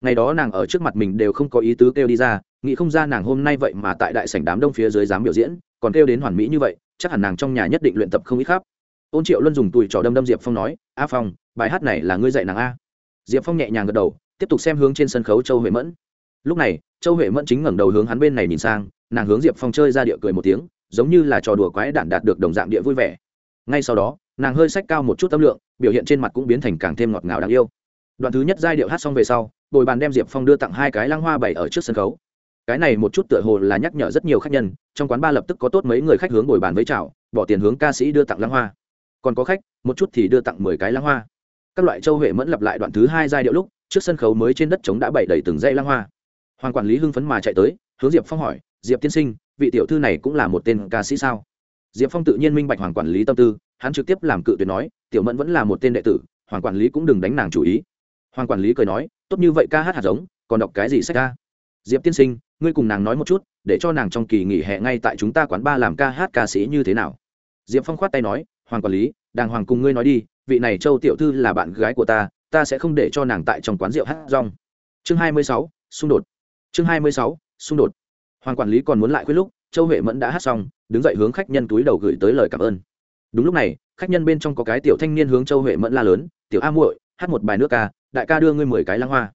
Ngày đó nàng ở trước mặt mình đều không có ý tứ kêu đi ra, nghĩ không ra nàng hôm nay vậy mà tại đại sảnh đám đông phía dưới dám biểu diễn, còn kêu đến hoàn mỹ như vậy, chắc hẳn nàng trong nhà nhất định luyện tập không ít khắp ôn triệu luân dùng tùi trò đâm đâm diệp phong nói, a phong, bài hát này là ngươi dạy nàng a. Diệp phong nhẹ nhàng gật đầu, tiếp tục xem hướng trên sân khấu châu huệ mẫn. Lúc này, châu huệ mẫn chính ngẩng đầu hướng hắn bên này nhìn sang, nàng hướng diệp phong chơi ra địa cười một tiếng, giống như là trò đùa quái đản đạt được đồng dạng địa vui vẻ. Ngay sau đó nàng hơi sách cao một chút tâm lượng, biểu hiện trên mặt cũng biến thành càng thêm ngọt ngào đáng yêu. Đoạn thứ nhất giai điệu hát xong về sau, bồi bàn đem diệp phong đưa tặng hai cái lăng hoa bày ở trước sân khấu. Cái này một chút tựa hồ là nhắc nhở rất nhiều khách nhân, trong quán ba lập tức có tốt mấy người khách hướng bồi bàn với chào, bỏ tiền hướng ca sĩ đưa tặng lăng hoa. Còn có khách, một chút thì đưa tặng mười cái lăng hoa. Các loại châu huệ mẫn lặp lại đoạn thứ hai giai điệu lúc, trước sân khấu mới trên đất trống đã bày đầy từng dây lăng hoa. Hoàng quản lý hưng phấn mà chạy tới, hướng diệp phong hỏi, diệp tiên sinh, vị tiểu thư này cũng là một tên ca sĩ sao? Diệp phong tự nhiên minh bạch hoàng quản lý tâm tư hắn trực tiếp làm cự tuyệt nói, tiểu mẫn vẫn là một tên đệ tử, hoàng quản lý cũng đừng đánh nàng chủ ý. Hoàng quản lý cười nói, tốt như vậy ca hát hạt giống, còn đọc cái gì sách ca? Diệp tiên sinh, ngươi cùng nàng nói một chút, để cho nàng trong kỳ nghỉ hè ngay tại chúng ta quán ba làm ca hát ca sĩ như thế nào? Diệp phong khoát tay nói, hoàng quản lý, đàng hoàng cùng ngươi nói đi, vị này châu tiểu thư là bạn gái của ta ta sẽ không để cho nàng tại trong quán rượu hát rong. Chương hai mươi sáu, xung đột. Chương hai mươi sáu, xung đột. Hoàng quản lý còn muốn lại khuyết lúc, châu huệ mẫn đã hát xong, đứng dậy hướng khách nhân túi đầu gửi tới lời cảm ơn đúng lúc này, khách nhân bên trong có cái tiểu thanh niên hướng châu huệ mẫn la lớn, tiểu a muội, hát một bài nước ca, đại ca đưa ngươi mười cái lăng hoa.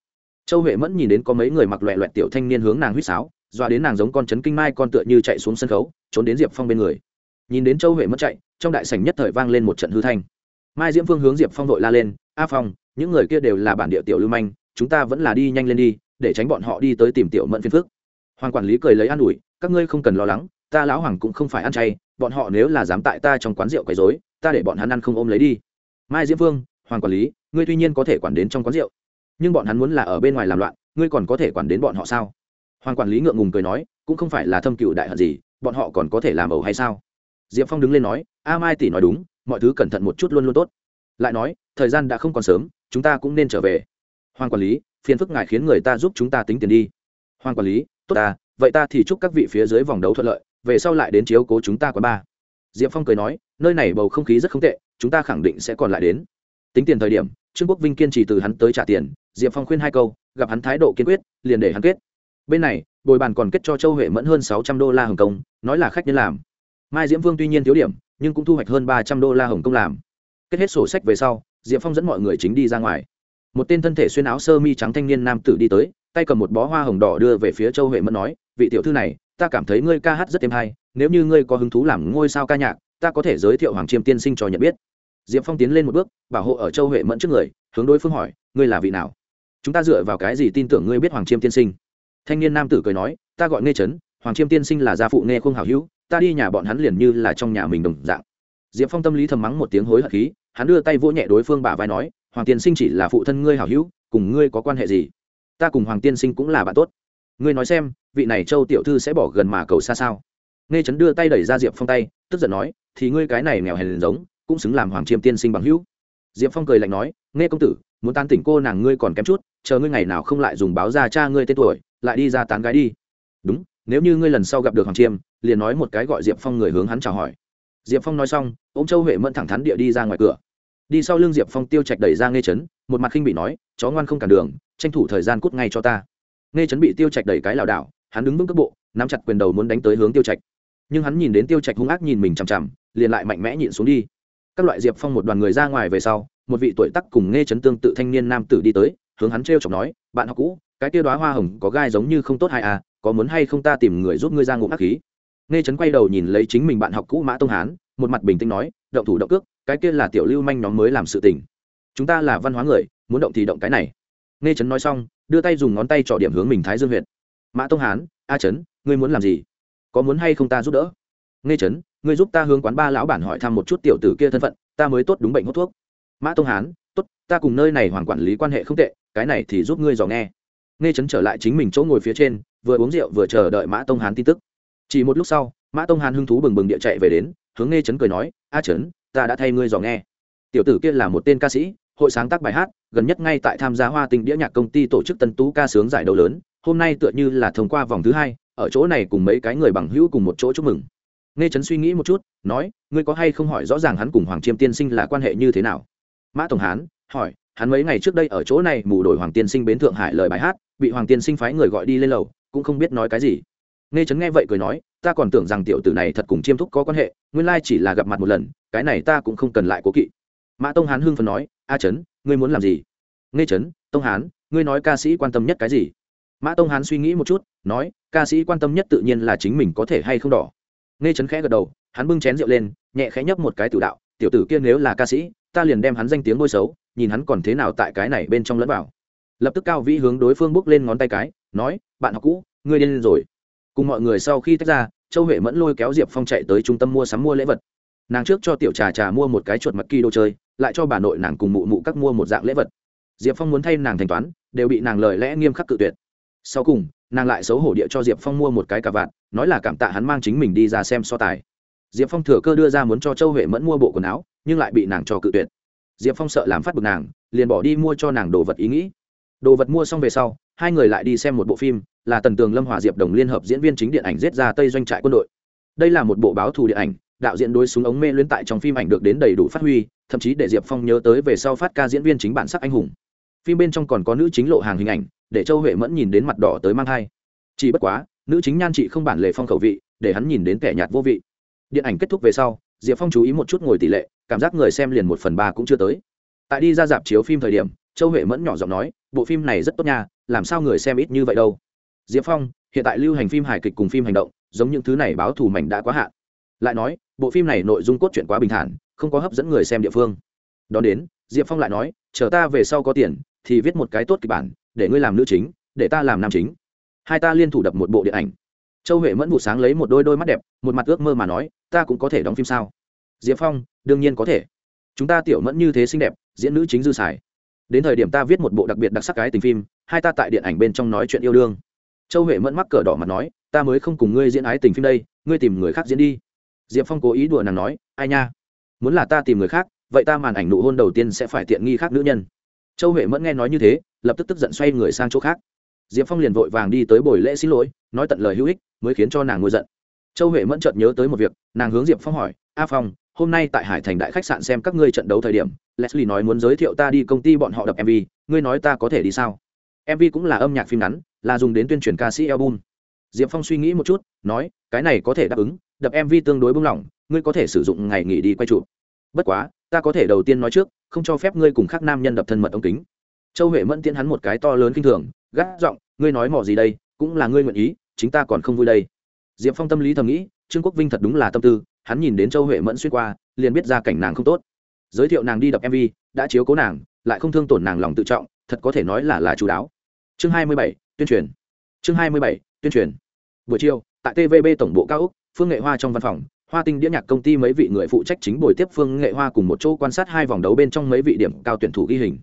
Châu huệ mẫn nhìn đến có mấy người mặc loẹ loẹt tiểu thanh niên hướng nàng huýt sáo, dọa đến nàng giống con chấn kinh mai con tựa như chạy xuống sân khấu, trốn đến diệp phong bên người. Nhìn đến châu huệ mẫn chạy, trong đại sảnh nhất thời vang lên một trận hư thanh. Mai diễm phương hướng diệp phong vội la lên, a phong, những người kia đều là bản địa tiểu lưu manh, chúng ta vẫn là đi nhanh lên đi, để tránh bọn họ đi tới tìm tiểu mẫn phiên phước hoàng quản lý cười lấy an ủi, các ngươi không cần lo lắng, ta lão hoàng cũng không phải ăn chay bọn họ nếu là dám tại ta trong quán rượu quấy rối, ta để bọn hắn ăn không ôm lấy đi. Mai diễm vương, hoàng quản lý, ngươi tuy nhiên có thể quản đến trong quán rượu, nhưng bọn hắn muốn là ở bên ngoài làm loạn, ngươi còn có thể quản đến bọn họ sao? Hoàng quản lý ngượng ngùng cười nói, cũng không phải là thâm cựu đại hận gì, bọn họ còn có thể làm ẩu hay sao? Diệp phong đứng lên nói, a mai tỷ nói đúng, mọi thứ cẩn thận một chút luôn luôn tốt. Lại nói, thời gian đã không còn sớm, chúng ta cũng nên trở về. Hoàng quản lý, phiền phức ngài khiến người ta giúp chúng ta tính tiền đi. Hoàng quản lý, tốt ta vậy ta thì chúc các vị phía dưới vòng đấu thuận lợi về sau lại đến chiếu cố chúng ta quá ba diệp phong cười nói, nơi này bầu không khí rất không tệ, chúng ta khẳng định sẽ còn lại đến. Tính tiền thời điểm, trương quốc vinh kiên trì từ hắn tới trả tiền, diệp phong khuyên hai câu, gặp hắn thái độ kiên quyết, liền để hắn kết. Bên này, bồi bàn còn kết cho châu huệ mẫn hơn sáu trăm đô la hồng kông, nói là khách nhân làm. Mai diễm vương tuy nhiên thiếu điểm, nhưng cũng thu hoạch hơn ba trăm đô la hồng kông làm. Kết hết sổ sách về sau, diệp phong dẫn mọi người chính đi ra ngoài. Một tên thân thể xuyên áo sơ mi trắng thanh niên nam tử đi tới, tay cầm một bó hoa hồng đỏ đưa về phía châu huệ mẫn nói vị tiểu thư này, ta cảm thấy ngươi ca hát rất êm hay, nếu như ngươi có hứng thú làm ngôi sao ca nhạc, ta có thể giới thiệu hoàng chiêm tiên sinh cho nhận biết. Diệp phong tiến lên một bước, bảo hộ ở châu huệ mẫn trước người, hướng đối phương hỏi, ngươi là vị nào? Chúng ta dựa vào cái gì tin tưởng ngươi biết hoàng chiêm tiên sinh? Thanh niên nam tử cười nói, ta gọi nghe trấn, hoàng chiêm tiên sinh là gia phụ nghe không hào hữu, ta đi nhà bọn hắn liền như là trong nhà mình đồng dạng. Diệp phong tâm lý thầm mắng một tiếng hối hận khí, hắn đưa tay vỗ nhẹ đối phương bả vai nói, hoàng tiên sinh chỉ là phụ thân ngươi hào hữu, cùng ngươi có quan hệ gì? Ta cùng hoàng tiên sinh cũng là bạn tốt ngươi nói xem vị này châu tiểu thư sẽ bỏ gần mà cầu xa sao? Nghe trấn đưa tay đẩy ra diệp phong tay tức giận nói thì ngươi cái này nghèo hèn giống cũng xứng làm hoàng chiêm tiên sinh bằng hữu. Diệp phong cười lạnh nói nghe công tử muốn tán tỉnh cô nàng ngươi còn kém chút chờ ngươi ngày nào không lại dùng báo ra cha ngươi tên tuổi lại đi ra tán gái đi. Đúng nếu như ngươi lần sau gặp được hoàng chiêm liền nói một cái gọi diệp phong người hướng hắn chào hỏi. Diệp phong nói xong ô m châu huệ mẫn thẳng thắn địa đi ra ngoài cửa. Đi sau lưng diệp phong tiêu chạch đẩy ra nghe Trấn, một mặt khinh bị nói chó ngoan không cản đường tranh thủ thời gian cút ngay cho ta nghe chấn bị tiêu trạch đẩy cái lảo đảo, hắn đứng vững cước bộ, nắm chặt quyền đầu muốn đánh tới hướng tiêu trạch. Nhưng hắn nhìn đến tiêu trạch hung ác nhìn mình chằm chằm, liền lại mạnh mẽ nhịn xuống đi. Các loại diệp phong một đoàn người ra ngoài về sau, một vị tuổi tắc cùng nghe chấn tương tự thanh niên nam tử đi tới, hướng hắn t r chọc nói, bạn học cũ, cái tiêu đoá hoa hồng có gai giống như không tốt hay à có muốn hay không ta tìm người giúp ngươi ra ngụm ác khí? Nghe chấn quay đầu nhìn lấy chính mình bạn học cũ mã tông hán, một mặt bình tĩnh nói, động thủ động cước, cái kia là tiểu lưu manh nhóm mới làm sự tình. Chúng ta là văn hóa người, muốn động thì động cái này. Nghe chấn nói xong đưa tay dùng ngón tay trỏ điểm hướng mình thái dương huyện mã tông hán, a chấn, ngươi muốn làm gì? Có muốn hay không ta giúp đỡ? Nghe chấn, ngươi giúp ta hướng quán ba lão bản hỏi thăm một chút tiểu tử kia thân phận, ta mới tốt đúng bệnh hút thuốc. Mã tông hán, tốt, ta cùng nơi này hoàng quản lý quan hệ không tệ, cái này thì giúp ngươi dò nghe. Nghe chấn trở lại chính mình chỗ ngồi phía trên, vừa uống rượu vừa chờ đợi mã tông hán tin tức. Chỉ một lúc sau, mã tông hán hưng thú bừng bừng địa chạy về đến, hướng nghe chấn cười nói, a chấn, ta đã thay ngươi dò nghe. Tiểu tử kia là một tên ca sĩ hội sáng tác bài hát, gần nhất ngay tại tham gia hoa tinh đĩa nhạc công ty tổ chức tân tú ca sướng giải đấu lớn, hôm nay tựa như là thông qua vòng thứ hai, ở chỗ này cùng mấy cái người bằng hữu cùng một chỗ chúc mừng. Nghe trấn suy nghĩ một chút, nói, ngươi có hay không hỏi rõ ràng hắn cùng hoàng chiêm tiên sinh là quan hệ như thế nào? Mã tổng hán hỏi, hắn mấy ngày trước đây ở chỗ này mù đổi hoàng tiên sinh bến thượng hải lời bài hát, bị hoàng tiên sinh phái người gọi đi lên lầu, cũng không biết nói cái gì. Nghe trấn nghe vậy cười nói, ta còn tưởng rằng tiểu tử này thật cùng chiêm thúc có quan hệ, nguyên lai chỉ là gặp mặt một lần, cái này ta cũng không cần lại cố kỵ. Mã tông hán hưng phần nói a Trấn, ngươi muốn làm gì? Nghe Trấn, tông hán ngươi nói ca sĩ quan tâm nhất cái gì? Mã tông hán suy nghĩ một chút nói ca sĩ quan tâm nhất tự nhiên là chính mình có thể hay không đỏ. Nghe Trấn khẽ gật đầu hắn bưng chén rượu lên nhẹ khẽ nhấp một cái tự đạo tiểu tử kia nếu là ca sĩ ta liền đem hắn danh tiếng ngôi xấu nhìn hắn còn thế nào tại cái này bên trong lẫn vào. Lập tức cao vĩ hướng đối phương bước lên ngón tay cái nói bạn học cũ ngươi điên rồi. Cùng mọi người sau khi tách ra châu huệ mẫn lôi kéo diệp phong chạy tới trung tâm mua sắm mua lễ vật. Nàng trước cho tiểu trà trà mua một cái chuột mặt kỳ đồ chơi lại cho bà nội nàng cùng mụ mụ các mua một dạng lễ vật. Diệp phong muốn thay nàng thanh toán, đều bị nàng lời lẽ nghiêm khắc cự tuyệt. Sau cùng, nàng lại xấu hổ địa cho diệp phong mua một cái cà vạt, nói là cảm tạ hắn mang chính mình đi ra xem so tài. Diệp phong thừa cơ đưa ra muốn cho châu huệ mẫn mua bộ quần áo, nhưng lại bị nàng cho cự tuyệt. Diệp phong sợ làm phát bực nàng, liền bỏ đi mua cho nàng đồ vật ý nghĩ. Đồ vật mua xong về sau, hai người lại đi xem một bộ phim, là tần tường lâm hòa diệp đồng liên hợp diễn viên chính điện ảnh giết ra tây doanh trại quân đội. Đây là một bộ báo thù điện ảnh đạo diễn đối súng ống mê luyến tại trong phim ảnh được đến đầy đủ phát huy, thậm chí để diệp phong nhớ tới về sau phát ca diễn viên chính bản sắc anh hùng. Phim bên trong còn có nữ chính lộ hàng hình ảnh, để châu huệ mẫn nhìn đến mặt đỏ tới mang thai. Chỉ bất quá, nữ chính nhan chị không bản lề phong khẩu vị, để hắn nhìn đến kẻ nhạt vô vị. Điện ảnh kết thúc về sau, diệp phong chú ý một chút ngồi tỷ lệ, cảm giác người xem liền một phần ba cũng chưa tới. Tại đi ra dạp chiếu phim thời điểm, châu huệ mẫn nhỏ giọng nói, bộ phim này rất tốt nha, làm sao người xem ít như vậy đâu? Diệp phong, hiện tại lưu hành phim hài kịch cùng phim hành động, giống những thứ này báo thù mảnh đã quá hạn lại nói, bộ phim này nội dung cốt truyện quá bình thản, không có hấp dẫn người xem địa phương. Đón đến, diệp phong lại nói, chờ ta về sau có tiền, thì viết một cái tốt kịch bản, để ngươi làm nữ chính, để ta làm nam chính. Hai ta liên thủ đập một bộ điện ảnh. Châu huệ mẫn vụ sáng lấy một đôi đôi mắt đẹp, một mặt ước mơ mà nói, ta cũng có thể đóng phim sao? Diệp phong, đương nhiên có thể. Chúng ta tiểu mẫn như thế xinh đẹp, diễn nữ chính dư xài. Đến thời điểm ta viết một bộ đặc biệt đặc sắc cái tình phim, hai ta tại điện ảnh bên trong nói chuyện yêu đương. Châu huệ mẫn mắc cờ đỏ mặt nói, ta mới không cùng ngươi diễn ái tình phim đây, ngươi tìm người khác diễn đi diệp phong cố ý đùa nàng nói, ai nha, muốn là ta tìm người khác, vậy ta màn ảnh nụ hôn đầu tiên sẽ phải tiện nghi khác nữ nhân. Châu huệ mẫn nghe nói như thế, lập tức tức giận xoay người sang chỗ khác. Diệp phong liền vội vàng đi tới buổi lễ xin lỗi, nói tận lời hữu ích, mới khiến cho nàng ngôi giận. Châu huệ mẫn chợt nhớ tới một việc, nàng hướng diệp phong hỏi, a phong, hôm nay tại hải thành đại khách sạn xem các ngươi trận đấu thời điểm, leslie nói muốn giới thiệu ta đi công ty bọn họ đập mv ngươi nói ta có thể đi sao? Mv cũng là âm nhạc phim ngắn, là dùng đến tuyên truyền ca sĩ album. Diệp phong suy nghĩ một chút, nói, cái này có thể đáp ứng đập mv tương đối bung lỏng, ngươi có thể sử dụng ngày nghỉ đi quay chụp. Bất quá, ta có thể đầu tiên nói trước, không cho phép ngươi cùng khác nam nhân đập thân mật ống kính. Châu huệ mẫn tiễn hắn một cái to lớn kinh thường gác giọng, ngươi nói mỏ gì đây, cũng là ngươi nguyện ý, chính ta còn không vui đây. Diệp phong tâm lý thầm nghĩ, trương quốc vinh thật đúng là tâm tư, hắn nhìn đến châu huệ mẫn xuyên qua, liền biết ra cảnh nàng không tốt. Giới thiệu nàng đi đập mv đã chiếu cố nàng, lại không thương tổn nàng lòng tự trọng, thật có thể nói là là chú đáo. Chương hai mươi bảy, tuyên truyền. Chương hai mươi bảy, tuyên truyền. Buổi chiều, tại tvb tổng bộ cao úc phương nghệ hoa trong văn phòng, hoa tinh đĩa nhạc công ty mấy vị người phụ trách chính buổi tiếp phương nghệ hoa cùng một chỗ quan sát hai vòng đấu bên trong mấy vị điểm cao tuyển thủ ghi hình.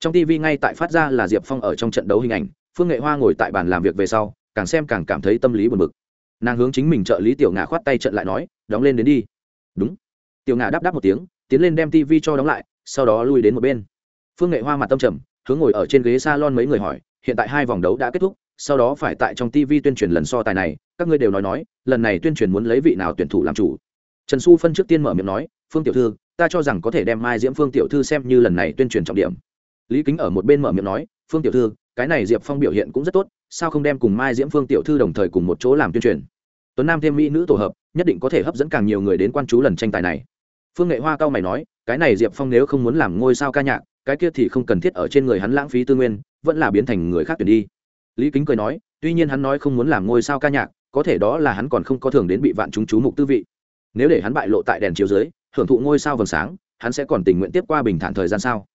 Trong tv ngay tại phát ra là diệp phong ở trong trận đấu hình ảnh, phương nghệ hoa ngồi tại bàn làm việc về sau, càng xem càng cảm thấy tâm lý buồn bực. Nàng hướng chính mình trợ lý tiểu ngà khoát tay trận lại nói, đóng lên đến đi. Đúng. Tiểu ngà đáp đáp một tiếng, tiến lên đem tv cho đóng lại, sau đó lui đến một bên. Phương nghệ hoa mặt tâm trầm, hướng ngồi ở trên ghế s a lon mấy người hỏi, hiện tại hai vòng đấu đã kết thúc sau đó phải tại trong tv tuyên truyền lần so tài này, các ngươi đều nói nói, lần này tuyên truyền muốn lấy vị nào tuyển thủ làm chủ. Trần xu phân trước tiên mở miệng nói, phương tiểu thư, ta cho rằng có thể đem mai diễm phương tiểu thư xem như lần này tuyên truyền trọng điểm. Lý kính ở một bên mở miệng nói, phương tiểu thư, cái này diệp phong biểu hiện cũng rất tốt, sao không đem cùng mai diễm phương tiểu thư đồng thời cùng một chỗ làm tuyên truyền? Tuấn nam thêm mỹ nữ tổ hợp, nhất định có thể hấp dẫn càng nhiều người đến quan chú lần tranh tài này. Phương nghệ hoa cao mày nói, cái này diệp phong nếu không muốn làm ngôi sao ca nhạc, cái kia thì không cần thiết ở trên người hắn lãng phí tư nguyên, vẫn là biến thành người khác tuyển đi lý kính cười nói, tuy nhiên hắn nói không muốn làm ngôi sao ca nhạc, có thể đó là hắn còn không có thường đến bị vạn chúng chú mục tư vị. Nếu để hắn bại lộ tại đèn chiếu dưới, hưởng thụ ngôi sao vầng sáng, hắn sẽ còn tình nguyện tiếp qua bình thản thời gian sao?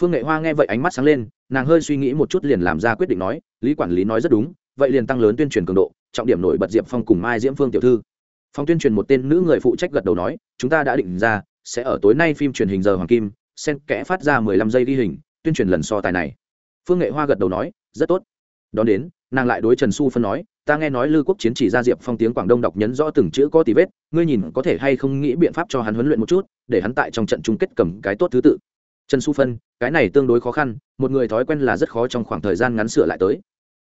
Phương nghệ hoa nghe vậy ánh mắt sáng lên, nàng hơi suy nghĩ một chút liền làm ra quyết định nói, lý quản lý nói rất đúng, vậy liền tăng lớn tuyên truyền cường độ, trọng điểm nổi bật diệp phong cùng mai diễm phương tiểu thư. Phong tuyên truyền một tên nữ người phụ trách gật đầu nói, chúng ta đã định ra, sẽ ở tối nay phim truyền hình giờ hoàng kim sen kẽ phát ra mười lăm giây ghi hình, tuyên truyền lần so tài này. Phương nghệ hoa gật đầu nói, rất tốt đón đến, nàng lại đối trần xu phân nói, ta nghe nói lư quốc chiến chỉ ra diệp phong tiếng quảng đông đọc nhấn rõ từng chữ có tí vết, ngươi nhìn có thể hay không nghĩ biện pháp cho hắn huấn luyện một chút, để hắn tại trong trận chung kết cầm cái tốt thứ tự. Trần xu phân, cái này tương đối khó khăn, một người thói quen là rất khó trong khoảng thời gian ngắn sửa lại tới.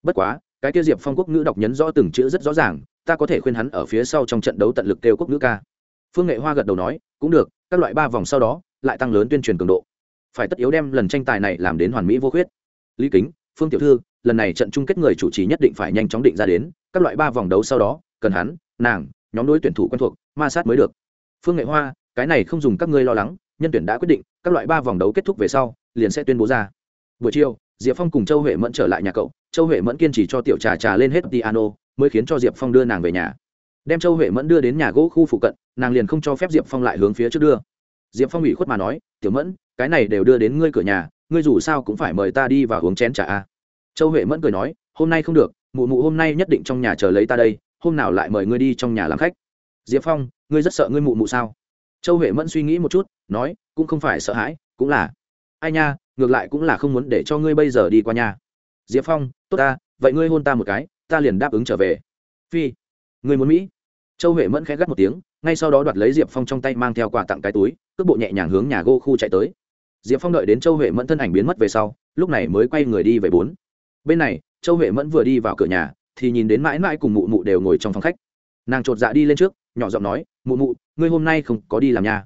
Bất quá, cái kia diệp phong quốc ngữ đọc nhấn rõ từng chữ rất rõ ràng, ta có thể khuyên hắn ở phía sau trong trận đấu tận lực kêu quốc ngữ ca. Phương nghệ hoa gật đầu nói, cũng được, các loại ba vòng sau đó, lại tăng lớn tuyên truyền cường độ. Phải tất yếu đem lần tranh tài này làm đến hoàn mỹ vô khuyết. Lý kính, phương tiểu thư lần này trận chung kết người chủ trì nhất định phải nhanh chóng định ra đến, các loại ba vòng đấu sau đó, cần hắn, nàng, nhóm đối tuyển thủ quen thuộc, ma sát mới được. Phương nghệ hoa, cái này không dùng các ngươi lo lắng, nhân tuyển đã quyết định, các loại ba vòng đấu kết thúc về sau, liền sẽ tuyên bố ra. Buổi chiều, diệp phong cùng châu huệ mẫn trở lại nhà cậu, châu huệ mẫn kiên trì cho tiểu trà trà lên hết piano, mới khiến cho diệp phong đưa nàng về nhà. Đem châu huệ mẫn đưa đến nhà gỗ khu phụ cận, nàng liền không cho phép diệp phong lại hướng phía trước đưa. Diệp phong ủy khuất mà nói, tiểu mẫn, cái này đều đưa đến ngươi cửa nhà, ngươi dù sao cũng phải mời ta đi và uống chén t r à a châu huệ mẫn cười nói, hôm nay không được, mụ mụ hôm nay nhất định trong nhà chờ lấy ta đây, hôm nào lại mời ngươi đi trong nhà làm khách. Diệp phong, ngươi rất sợ ngươi mụ mụ sao? Châu huệ mẫn suy nghĩ một chút, nói, cũng không phải sợ hãi, cũng là. Ai nha, ngược lại cũng là không muốn để cho ngươi bây giờ đi qua nhà. Diệp phong, tốt ta, vậy ngươi hôn ta một cái, ta liền đáp ứng trở về. Phi, ngươi muốn mỹ? Châu huệ mẫn khẽ gắt một tiếng, ngay sau đó đoạt lấy diệp phong trong tay mang theo quà tặng cái túi, cước bộ nhẹ nhàng hướng nhà gô khu chạy tới. Diệp phong đợi đến châu huệ mẫn thân ảnh biến mất về sau, lúc này mới quay người đi về bốn bên này, châu huệ mẫn vừa đi vào cửa nhà, thì nhìn đến mãi mãi cùng mụ mụ đều ngồi trong phòng khách. Nàng chột dạ đi lên trước, nhỏ giọng nói, mụ mụ, ngươi hôm nay không có đi làm nhà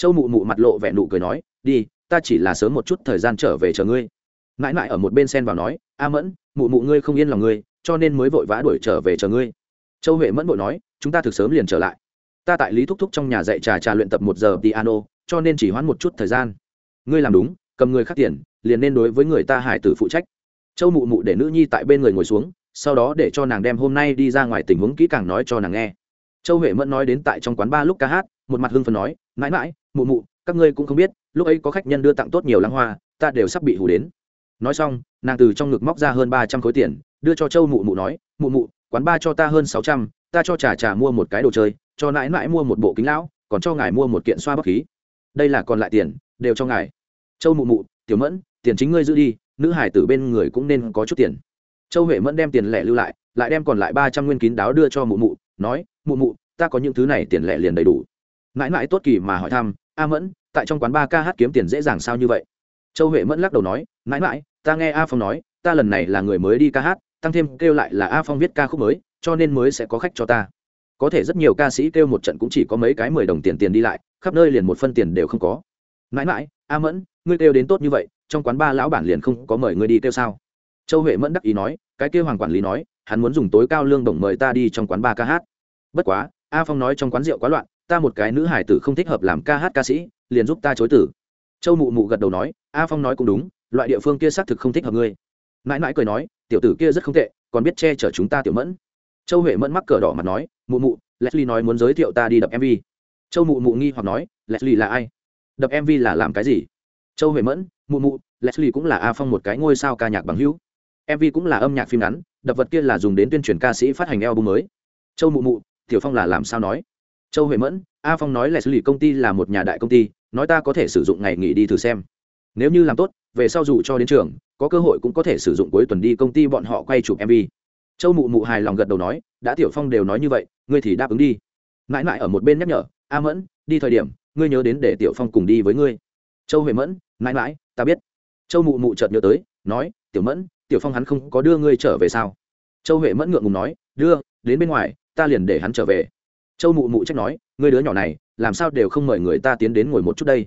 châu mụ mụ mặt lộ vẻ nụ cười nói, đi, ta chỉ là sớm một chút thời gian trở về chờ ngươi. Mãi mãi ở một bên sen vào nói, a mẫn, mụ mụ ngươi không yên lòng ngươi, cho nên mới vội vã đuổi trở về chờ ngươi. Châu huệ mẫn vội nói, chúng ta thực sớm liền trở lại. Ta tại lý thúc thúc trong nhà dạy trà trà luyện tập một giờ piano, cho nên chỉ hoãn một chút thời gian. Ngươi làm đúng, cầm người khác tiền, liền nên đối với người ta hải tử phụ trách châu mụ mụ để nữ nhi tại bên người ngồi xuống, sau đó để cho nàng đem hôm nay đi ra ngoài tình huống kỹ càng nói cho nàng nghe. Châu huệ mẫn nói đến tại trong quán ba lúc ca hát, một mặt hưng phần nói, mãi mãi, mụ mụ, các ngươi cũng không biết, lúc ấy có khách nhân đưa tặng tốt nhiều lãng hoa, ta đều sắp bị hù đến. Nói xong, nàng từ trong ngực móc ra hơn ba trăm khối tiền, đưa cho châu mụ mụ nói, mụ mụ, quán ba cho ta hơn sáu trăm, ta cho trà trà mua một cái đồ chơi, cho nãi nãi mua một bộ kính lão, còn cho ngài mua một kiện xoa bắp khí. Đây là còn lại tiền, đều cho ngài. Châu mụ mụ, tiểu mẫn, tiền chính ngươi giữ đi nữ hải tử bên người cũng nên có chút tiền. Châu huệ mẫn đem tiền lẻ lưu lại lại đem còn lại ba trăm nguyên kín đáo đưa cho mụ mụ, nói, mụ mụ, ta có những thứ này tiền lẻ liền đầy đủ. Mãi mãi tốt kỳ mà hỏi thăm, a mẫn, tại trong quán ba ca hát kiếm tiền dễ dàng sao như vậy? Châu huệ mẫn lắc đầu nói, mãi mãi, ta nghe a phong nói, ta lần này là người mới đi ca hát, tăng thêm kêu lại là a phong viết ca khúc mới, cho nên mới sẽ có khách cho ta. Có thể rất nhiều ca sĩ kêu một trận cũng chỉ có mấy cái mười đồng tiền tiền đi lại, khắp nơi liền một phân tiền đều không có. Mãi mãi, a mẫn, ngươi kêu đến tốt như vậy trong quán ba lão bản liền không có mời ngươi đi kêu sao? Châu huệ mẫn đắc ý nói, cái kêu hoàng quản lý nói, hắn muốn dùng tối cao lương đồng mời ta đi trong quán ba ca hát. Bất quá, a phong nói trong quán rượu quá loạn, ta một cái nữ hải tử không thích hợp làm ca hát ca sĩ, liền giúp ta chối tử. Châu mụ mụ gật đầu nói, a phong nói cũng đúng, loại địa phương kia xác thực không thích hợp ngươi. Mãi mãi cười nói, tiểu tử kia rất không tệ, còn biết che chở chúng ta tiểu mẫn. Châu huệ mẫn mắc cờ đỏ mặt nói, mụ mụ, leslie nói muốn giới thiệu ta đi đập mv châu mụ mụ nghi hoặc nói, leslie là ai? Đập mv là làm cái gì? Châu huệ mẫn, mụ mụ, leslie cũng là a phong một cái ngôi sao ca nhạc bằng hữu. Mv cũng là âm nhạc phim ngắn, đập vật kia là dùng đến tuyên truyền ca sĩ phát hành album mới. Châu mụ mụ, tiểu phong là làm sao nói? Châu huệ mẫn, a phong nói leslie công ty là một nhà đại công ty, nói ta có thể sử dụng ngày nghỉ đi thử xem. Nếu như làm tốt, về sau dù cho đến trường, có cơ hội cũng có thể sử dụng cuối tuần đi công ty bọn họ quay chụp mv châu mụ mụ hài lòng gật đầu nói, đã tiểu phong đều nói như vậy, ngươi thì đáp ứng đi. Mãi mãi ở một bên nhắc nhở, a mẫn, đi thời điểm, ngươi nhớ đến để tiểu phong cùng đi với ngươi châu huệ mẫn, mãi mãi, ta biết. Châu mụ mụ chợt nhớ tới, nói, tiểu mẫn, tiểu phong hắn không có đưa ngươi trở về sao? Châu huệ mẫn ngượng ngùng nói, đưa, đến bên ngoài, ta liền để hắn trở về. Châu mụ mụ trách nói, ngươi đứa nhỏ này, làm sao đều không mời người ta tiến đến ngồi một chút đây?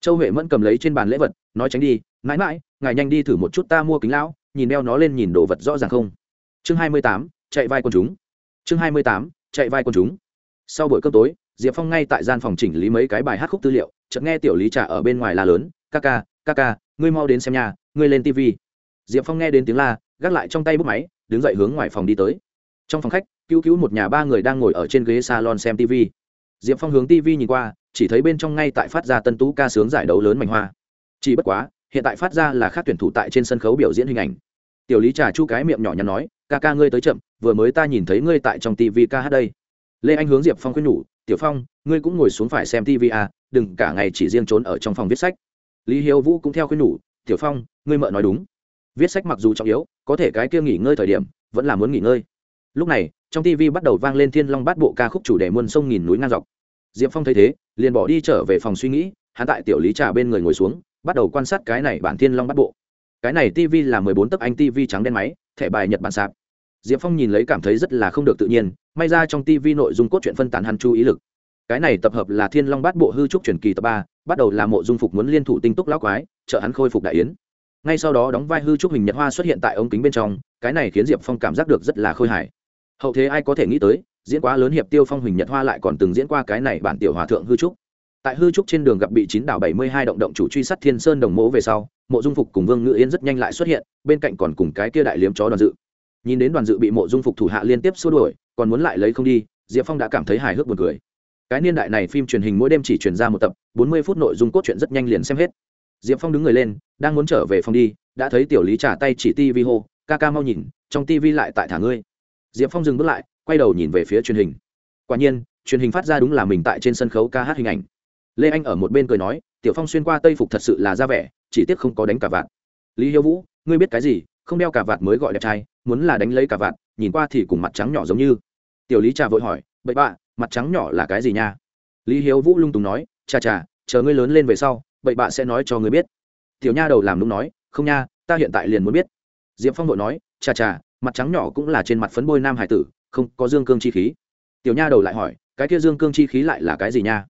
Châu huệ mẫn cầm lấy trên bàn lễ vật, nói tránh đi, mãi mãi, ngài nhanh đi thử một chút ta mua kính lão, nhìn đeo nó lên nhìn đồ vật rõ ràng không? Chương hai mươi tám, chạy vai quân chúng. Chương hai mươi tám, chạy vai quân chúng. Sau buổi cơm tối diệp phong ngay tại gian phòng chỉnh lý mấy cái bài hát khúc tư liệu, chợt nghe tiểu lý trà ở bên ngoài la lớn, ca ca ca ca, ngươi mau đến xem nhà ngươi lên tv diệp phong nghe đến tiếng la, gác lại trong tay bút máy, đứng dậy hướng ngoài phòng đi tới. Trong phòng khách, cứu cứu một nhà ba người đang ngồi ở trên ghế salon xem tv diệp phong hướng tv nhìn qua, chỉ thấy bên trong ngay tại phát ra tân tú ca sướng giải đấu lớn mảnh hoa. Chỉ bất quá, hiện tại phát ra là khác tuyển thủ tại trên sân khấu biểu diễn hình ảnh. Tiểu lý trà chu cái miệng nhỏ nhắn nói, ca ca ngươi tới chậm, vừa mới ta nhìn thấy ngươi tại trong tv ca hát đây. Lê anh hướng diệp phong khuyên nhủ tiểu phong ngươi cũng ngồi xuống phải xem tv à, đừng cả ngày chỉ riêng trốn ở trong phòng viết sách. Lý hiếu vũ cũng theo khuyên nhủ tiểu phong ngươi mợ nói đúng. Viết sách mặc dù trọng yếu có thể cái kia nghỉ ngơi thời điểm vẫn là muốn nghỉ ngơi. Lúc này trong tv bắt đầu vang lên thiên long bát bộ ca khúc chủ đề muôn sông nghìn núi ngang dọc. Diệp phong thấy thế liền bỏ đi trở về phòng suy nghĩ hắn tại tiểu lý trà bên người ngồi xuống bắt đầu quan sát cái này bản thiên long bát bộ. Cái này tv là mười bốn tấc anh tv trắng đen máy thẻ bài nhật bản sạp diệp phong nhìn lấy cảm thấy rất là không được tự nhiên, may ra trong tv nội dung cốt truyện phân tán hắn chú ý lực. Cái này tập hợp là thiên long bát bộ hư trúc truyền kỳ tập ba, bắt đầu là mộ dung phục muốn liên thủ tinh túc lão quái, trợ hắn khôi phục đại yến. Ngay sau đó đóng vai hư trúc hình nhật hoa xuất hiện tại ống kính bên trong, cái này khiến diệp phong cảm giác được rất là khôi hài. Hậu thế ai có thể nghĩ tới, diễn quá lớn hiệp tiêu phong huỳnh nhật hoa lại còn từng diễn qua cái này bản tiểu hòa thượng hư trúc. Tại hư trúc trên đường gặp bị chín đảo bảy mươi hai động động chủ truy sát thiên sơn đồng mỗ về sau, mộ dung phục cùng vương ngự yên rất nhanh lại xuất hiện, bên cạnh còn cùng cái kia đại liếm chó đoàn dự nhìn đến đoàn dự bị mộ dung phục thủ hạ liên tiếp xua đuổi, còn muốn lại lấy không đi, diệp phong đã cảm thấy hài hước buồn cười. Cái niên đại này phim truyền hình mỗi đêm chỉ truyền ra một tập, bốn mươi phút nội dung cốt truyện rất nhanh liền xem hết. Diệp phong đứng người lên, đang muốn trở về phòng đi, đã thấy tiểu lý trả tay chỉ ti vi hô, ca ca mau nhìn, trong tivi lại tại thả ngươi. Diệp phong dừng bước lại, quay đầu nhìn về phía truyền hình. Quả nhiên, truyền hình phát ra đúng là mình tại trên sân khấu ca hát hình ảnh. Lê anh ở một bên cười nói, tiểu phong xuyên qua tây phục thật sự là ra vẻ, chỉ tiếc không có đánh cả vạn. lý hiếu vũ, ngươi biết cái gì? Không đeo cả vạt mới gọi đẹp trai, muốn là đánh lấy cả vạt, nhìn qua thì cùng mặt trắng nhỏ giống như. Tiểu lý trà vội hỏi, bậy bạ, mặt trắng nhỏ là cái gì nha? Lý hiếu vũ lung tùng nói cha cha chờ ngươi lớn lên về sau, bậy bạ sẽ nói cho ngươi biết. Tiểu nha đầu làm đúng nói, không nha, ta hiện tại liền muốn biết. Diệp phong vội nói cha cha mặt trắng nhỏ cũng là trên mặt phấn bôi nam hải tử, không có dương cương chi khí. Tiểu nha đầu lại hỏi, cái kia dương cương chi khí lại là cái gì nha?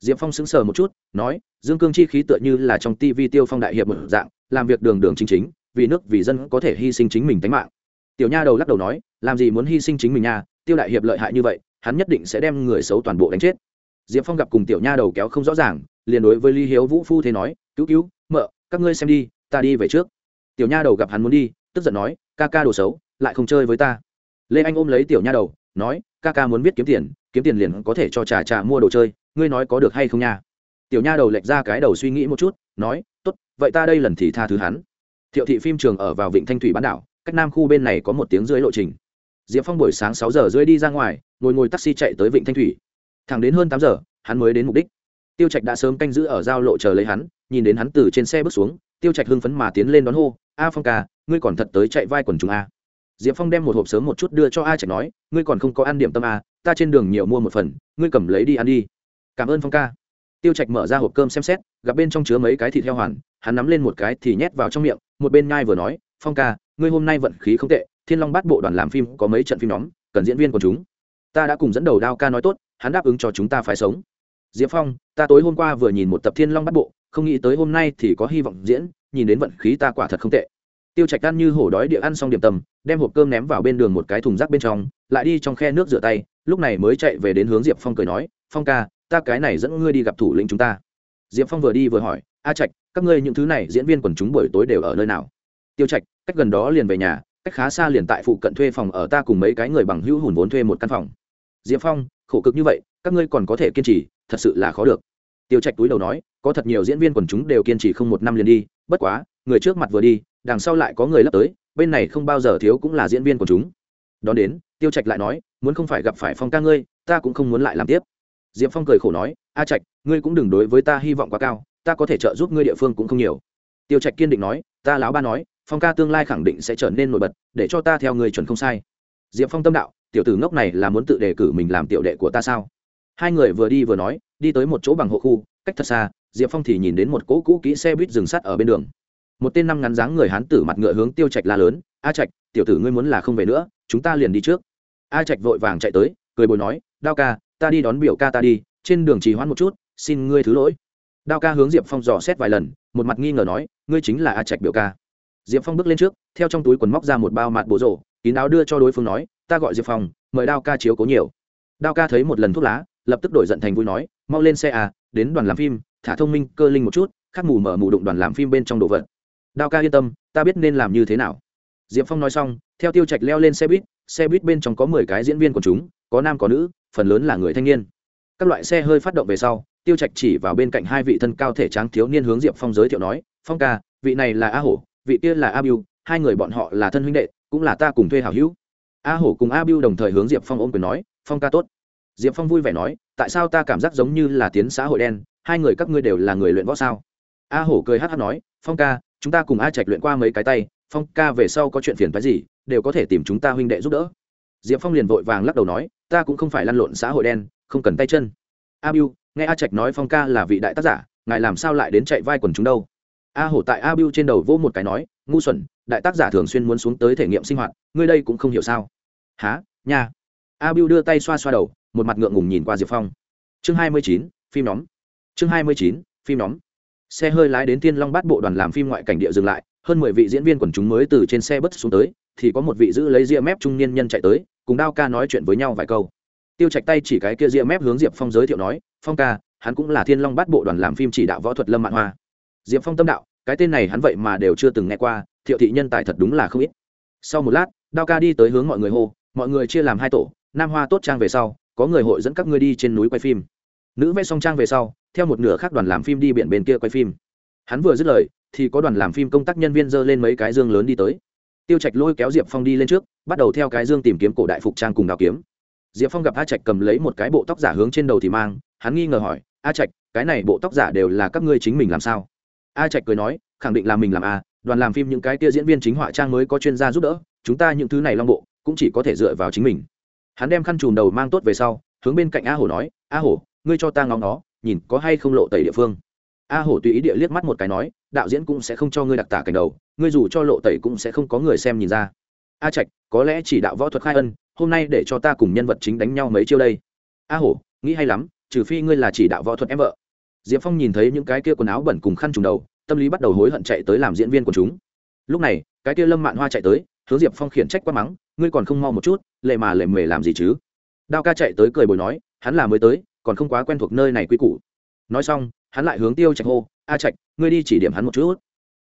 Diệp phong sững sờ một chút, nói, dương cương chi khí tựa như là trong tivi tiêu phong đại hiệp một dạng, làm việc đường đường chính chính vì nước vì dân có thể hy sinh chính mình tính mạng. Tiểu nha đầu lắc đầu nói, làm gì muốn hy sinh chính mình nha, tiêu đại hiệp lợi hại như vậy, hắn nhất định sẽ đem người xấu toàn bộ đánh chết. Diệp phong gặp cùng tiểu nha đầu kéo không rõ ràng, liền đối với lý hiếu vũ phu thế nói, cứu cứu, mợ, các ngươi xem đi, ta đi về trước. Tiểu nha đầu gặp hắn muốn đi, tức giận nói, ca ca đồ xấu, lại không chơi với ta. Lê anh ôm lấy tiểu nha đầu, nói, ca ca muốn biết kiếm tiền kiếm tiền liền có thể cho trà trà mua đồ chơi, ngươi nói có được hay không nha? Tiểu nha đầu lệch ra cái đầu suy nghĩ một chút, nói, tốt, vậy ta đây lần thì tha thứ hắn thiệu thị phim trường ở vào vịnh thanh thủy bán đảo, cách nam khu bên này có một tiếng rưỡi lộ trình. Diệp phong buổi sáng sáu giờ rưỡi đi ra ngoài, ngồi ngồi taxi chạy tới vịnh thanh thủy. Thẳng đến hơn tám giờ, hắn mới đến mục đích. Tiêu trạch đã sớm canh giữ ở giao lộ chờ lấy hắn, nhìn đến hắn từ trên xe bước xuống, tiêu trạch hưng phấn mà tiến lên đón hô, a phong ca, ngươi còn thật tới chạy vai quần chúng a. Diệp phong đem một hộp sớm một chút đưa cho a trạch nói, ngươi còn không có ăn điểm tâm a, ta trên đường nhiều mua một phần, ngươi cầm lấy đi ăn đi. Cảm ơn phong ca tiêu trạch mở ra hộp cơm xem xét, gặp bên trong chứa mấy cái thịt heo hoàn, hắn nắm lên một cái thì nhét vào trong miệng, một bên nhai vừa nói, phong ca, ngươi hôm nay vận khí không tệ, thiên long bát bộ đoàn làm phim có mấy trận phim nhóm, cần diễn viên của chúng. Ta đã cùng dẫn đầu đao ca nói tốt, hắn đáp ứng cho chúng ta phải sống. Diệp phong, ta tối hôm qua vừa nhìn một tập thiên long bát bộ, không nghĩ tới hôm nay thì có hy vọng diễn, nhìn đến vận khí ta quả thật không tệ. Tiêu trạch ăn như hổ đói địa ăn xong điểm tầm đem hộp cơm ném vào bên đường một cái thùng rác bên trong, lại đi trong khe nước rửa tay, lúc này mới chạy về đến hướng diệp phong cười nói, phong ca ta cái này dẫn ngươi đi gặp thủ lĩnh chúng ta. Diệp phong vừa đi vừa hỏi, a trạch, các ngươi những thứ này diễn viên quần chúng buổi tối đều ở nơi nào? Tiêu trạch, cách gần đó liền về nhà, cách khá xa liền tại phụ cận thuê phòng ở ta cùng mấy cái người bằng hữu hùn vốn thuê một căn phòng. Diệp phong, khổ cực như vậy, các ngươi còn có thể kiên trì, thật sự là khó được. Tiêu trạch túi đầu nói, có thật nhiều diễn viên quần chúng đều kiên trì không một năm liền đi, bất quá, người trước mặt vừa đi, đằng sau lại có người lấp tới, bên này không bao giờ thiếu cũng là diễn viên quần chúng. Đón đến, tiêu trạch lại nói, muốn không phải gặp phải phong ca ngươi, ta cũng không muốn lại làm tiếp diệp phong cười khổ nói, a trạch, ngươi cũng đừng đối với ta hy vọng quá cao, ta có thể trợ giúp ngươi địa phương cũng không nhiều. Tiêu trạch kiên định nói, ta lão ba nói, phong ca tương lai khẳng định sẽ trở nên nổi bật, để cho ta theo người chuẩn không sai. Diệp phong tâm đạo, tiểu tử ngốc này là muốn tự đề cử mình làm tiểu đệ của ta sao? Hai người vừa đi vừa nói, đi tới một chỗ bằng hộ khu, cách thật xa, diệp phong thì nhìn đến một cỗ cũ kỹ xe buýt dừng sắt ở bên đường. Một tên năm ngắn dáng người hán tử mặt ngựa hướng tiêu trạch la lớn, a trạch, tiểu tử ngươi muốn là không về nữa, chúng ta liền đi trước. A trạch vội vàng chạy tới, cười bồi nói, đao ca ta đi đón biểu ca ta đi, trên đường trì hoãn một chút, xin ngươi thứ lỗi. Đao ca hướng diệp phong dò xét vài lần, một mặt nghi ngờ nói, ngươi chính là a trạch biểu ca. Diệp phong bước lên trước, theo trong túi quần móc ra một bao mặt bố rổ, kín đáo đưa cho đối phương nói, ta gọi diệp phong, mời đao ca chiếu cố nhiều. Đao ca thấy một lần thuốc lá, lập tức đổi giận thành vui nói, mau lên xe à đến đoàn làm phim, thả thông minh, cơ linh một chút, khắc mù mở mù đụng đoàn làm phim bên trong đồ vật. Đao ca yên tâm, ta biết nên làm như thế nào. Diệp phong nói xong, theo tiêu trạch leo lên xe buýt xe buýt bên trong có mười cái diễn viên của chúng, có nam có nữ phần lớn là người thanh niên. Các loại xe hơi phát động về sau, tiêu trạch chỉ vào bên cạnh hai vị thân cao thể tráng thiếu niên hướng diệp phong giới thiệu nói, phong ca, vị này là a hổ, vị kia là a biu, hai người bọn họ là thân huynh đệ, cũng là ta cùng thuê hảo hữu. A hổ cùng a biu đồng thời hướng diệp phong ôm quyền nói, phong ca tốt. Diệp phong vui vẻ nói, tại sao ta cảm giác giống như là tiến xã hội đen, hai người các ngươi đều là người luyện võ sao? A hổ cười hát hát nói, phong ca, chúng ta cùng a trạch luyện qua mấy cái tay, phong ca về sau có chuyện phiền phái gì, đều có thể tìm chúng ta huynh đệ giúp đỡ. Diệp phong liền vội vàng lắc đầu nói ta cũng không phải lăn lộn xã hội đen, không cần tay chân. A biu, nghe a trạch nói phong ca là vị đại tác giả, ngài làm sao lại đến chạy vai quần chúng đâu? A hổ tại a biu trên đầu vỗ một cái nói, ngu xuẩn, đại tác giả thường xuyên muốn xuống tới thể nghiệm sinh hoạt, ngươi đây cũng không hiểu sao? Há nha. A biu đưa tay xoa xoa đầu, một mặt ngượng ngùng nhìn qua diệp phong. Chương hai mươi chín, phim nhóm. Chương hai mươi chín, phim nhóm. Xe hơi lái đến tiên long bát bộ đoàn làm phim ngoại cảnh địa dừng lại hơn mười vị diễn viên quần chúng mới từ trên xe bất xuống tới, thì có một vị giữ lấy ria mép trung niên nhân chạy tới, cùng đao ca nói chuyện với nhau vài câu. Tiêu trạch tay chỉ cái kia ria mép hướng diệp phong giới thiệu nói, phong ca, hắn cũng là thiên long bát bộ đoàn làm phim chỉ đạo võ thuật lâm mạn hoa. Diệp phong tâm đạo, cái tên này hắn vậy mà đều chưa từng nghe qua, thiệu thị nhân tài thật đúng là không ít. Sau một lát, đao ca đi tới hướng mọi người hô, mọi người chia làm hai tổ, nam hoa tốt trang về sau, có người hội dẫn các ngươi đi trên núi quay phim. Nữ vẽ song trang về sau, theo một nửa khác đoàn làm phim đi biển bên kia quay phim. Hắn vừa dứt lời thì có đoàn làm phim công tác nhân viên dơ lên mấy cái dương lớn đi tới. Tiêu trạch lôi kéo diệp phong đi lên trước, bắt đầu theo cái dương tìm kiếm cổ đại phục trang cùng đào kiếm. Diệp phong gặp a trạch cầm lấy một cái bộ tóc giả hướng trên đầu thì mang, hắn nghi ngờ hỏi, a trạch, cái này bộ tóc giả đều là các ngươi chính mình làm sao? A trạch cười nói, khẳng định là mình làm a đoàn làm phim những cái kia diễn viên chính họa trang mới có chuyên gia giúp đỡ, chúng ta những thứ này long bộ, cũng chỉ có thể dựa vào chính mình. Hắn đem khăn chùm đầu mang tốt về sau, hướng bên cạnh a hổ nói, a hổ, ngươi cho ta ngóng nó, nhìn có hay không lộ tẩy địa phương. A hổ tùy ý địa liếc mắt một cái nói đạo diễn cũng sẽ không cho ngươi đặc tả cảnh đầu, ngươi dù cho lộ tẩy cũng sẽ không có người xem nhìn ra. A trạch, có lẽ chỉ đạo võ thuật khai ân, hôm nay để cho ta cùng nhân vật chính đánh nhau mấy chiêu đây. A hổ, nghĩ hay lắm, trừ phi ngươi là chỉ đạo võ thuật em vợ. Diệp phong nhìn thấy những cái kia quần áo bẩn cùng khăn trùng đầu, tâm lý bắt đầu hối hận chạy tới làm diễn viên của chúng. Lúc này, cái kia lâm mạn hoa chạy tới, hướng diệp phong khiển trách quá mắng, ngươi còn không mau một chút, lệ mà lệ mề làm gì chứ? Đao ca chạy tới cười bồi nói, hắn là mới tới, còn không quá quen thuộc nơi này quy củ. Nói xong, hắn lại hướng tiêu trạch hô, a trạch ngươi đi chỉ điểm hắn một chút.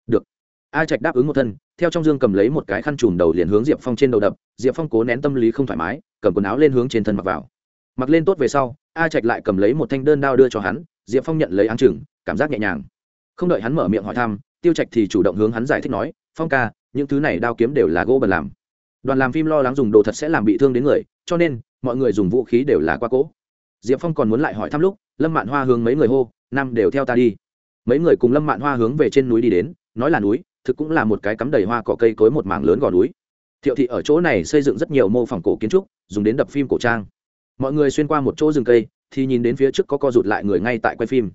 Được. A trạch đáp ứng một thân, theo trong dương cầm lấy một cái khăn trùm đầu liền hướng diệp phong trên đầu đập, diệp phong cố nén tâm lý không thoải mái, cầm quần áo lên hướng trên thân mặc vào. Mặc lên tốt về sau, a trạch lại cầm lấy một thanh đơn đao đưa cho hắn, diệp phong nhận lấy áng chừng, cảm giác nhẹ nhàng. Không đợi hắn mở miệng hỏi thăm, tiêu trạch thì chủ động hướng hắn giải thích nói, phong ca, những thứ này đao kiếm đều là gỗ bần làm. Đoàn làm phim lo lắng dùng đồ thật sẽ làm bị thương đến người, cho nên, mọi người dùng vũ khí đều là qua cỗ diệp phong còn muốn lại hỏi thăm lúc, lâm mạn hoa hướng mấy người hô Nam đều theo ta đi mấy người cùng lâm mạn hoa hướng về trên núi đi đến, nói là núi, thực cũng là một cái cắm đầy hoa cỏ cây cối một mảng lớn gò núi. Thiệu thị ở chỗ này xây dựng rất nhiều mô phỏng cổ kiến trúc, dùng đến đập phim cổ trang. Mọi người xuyên qua một chỗ rừng cây, thì nhìn đến phía trước có co rụt lại người ngay tại quay phim.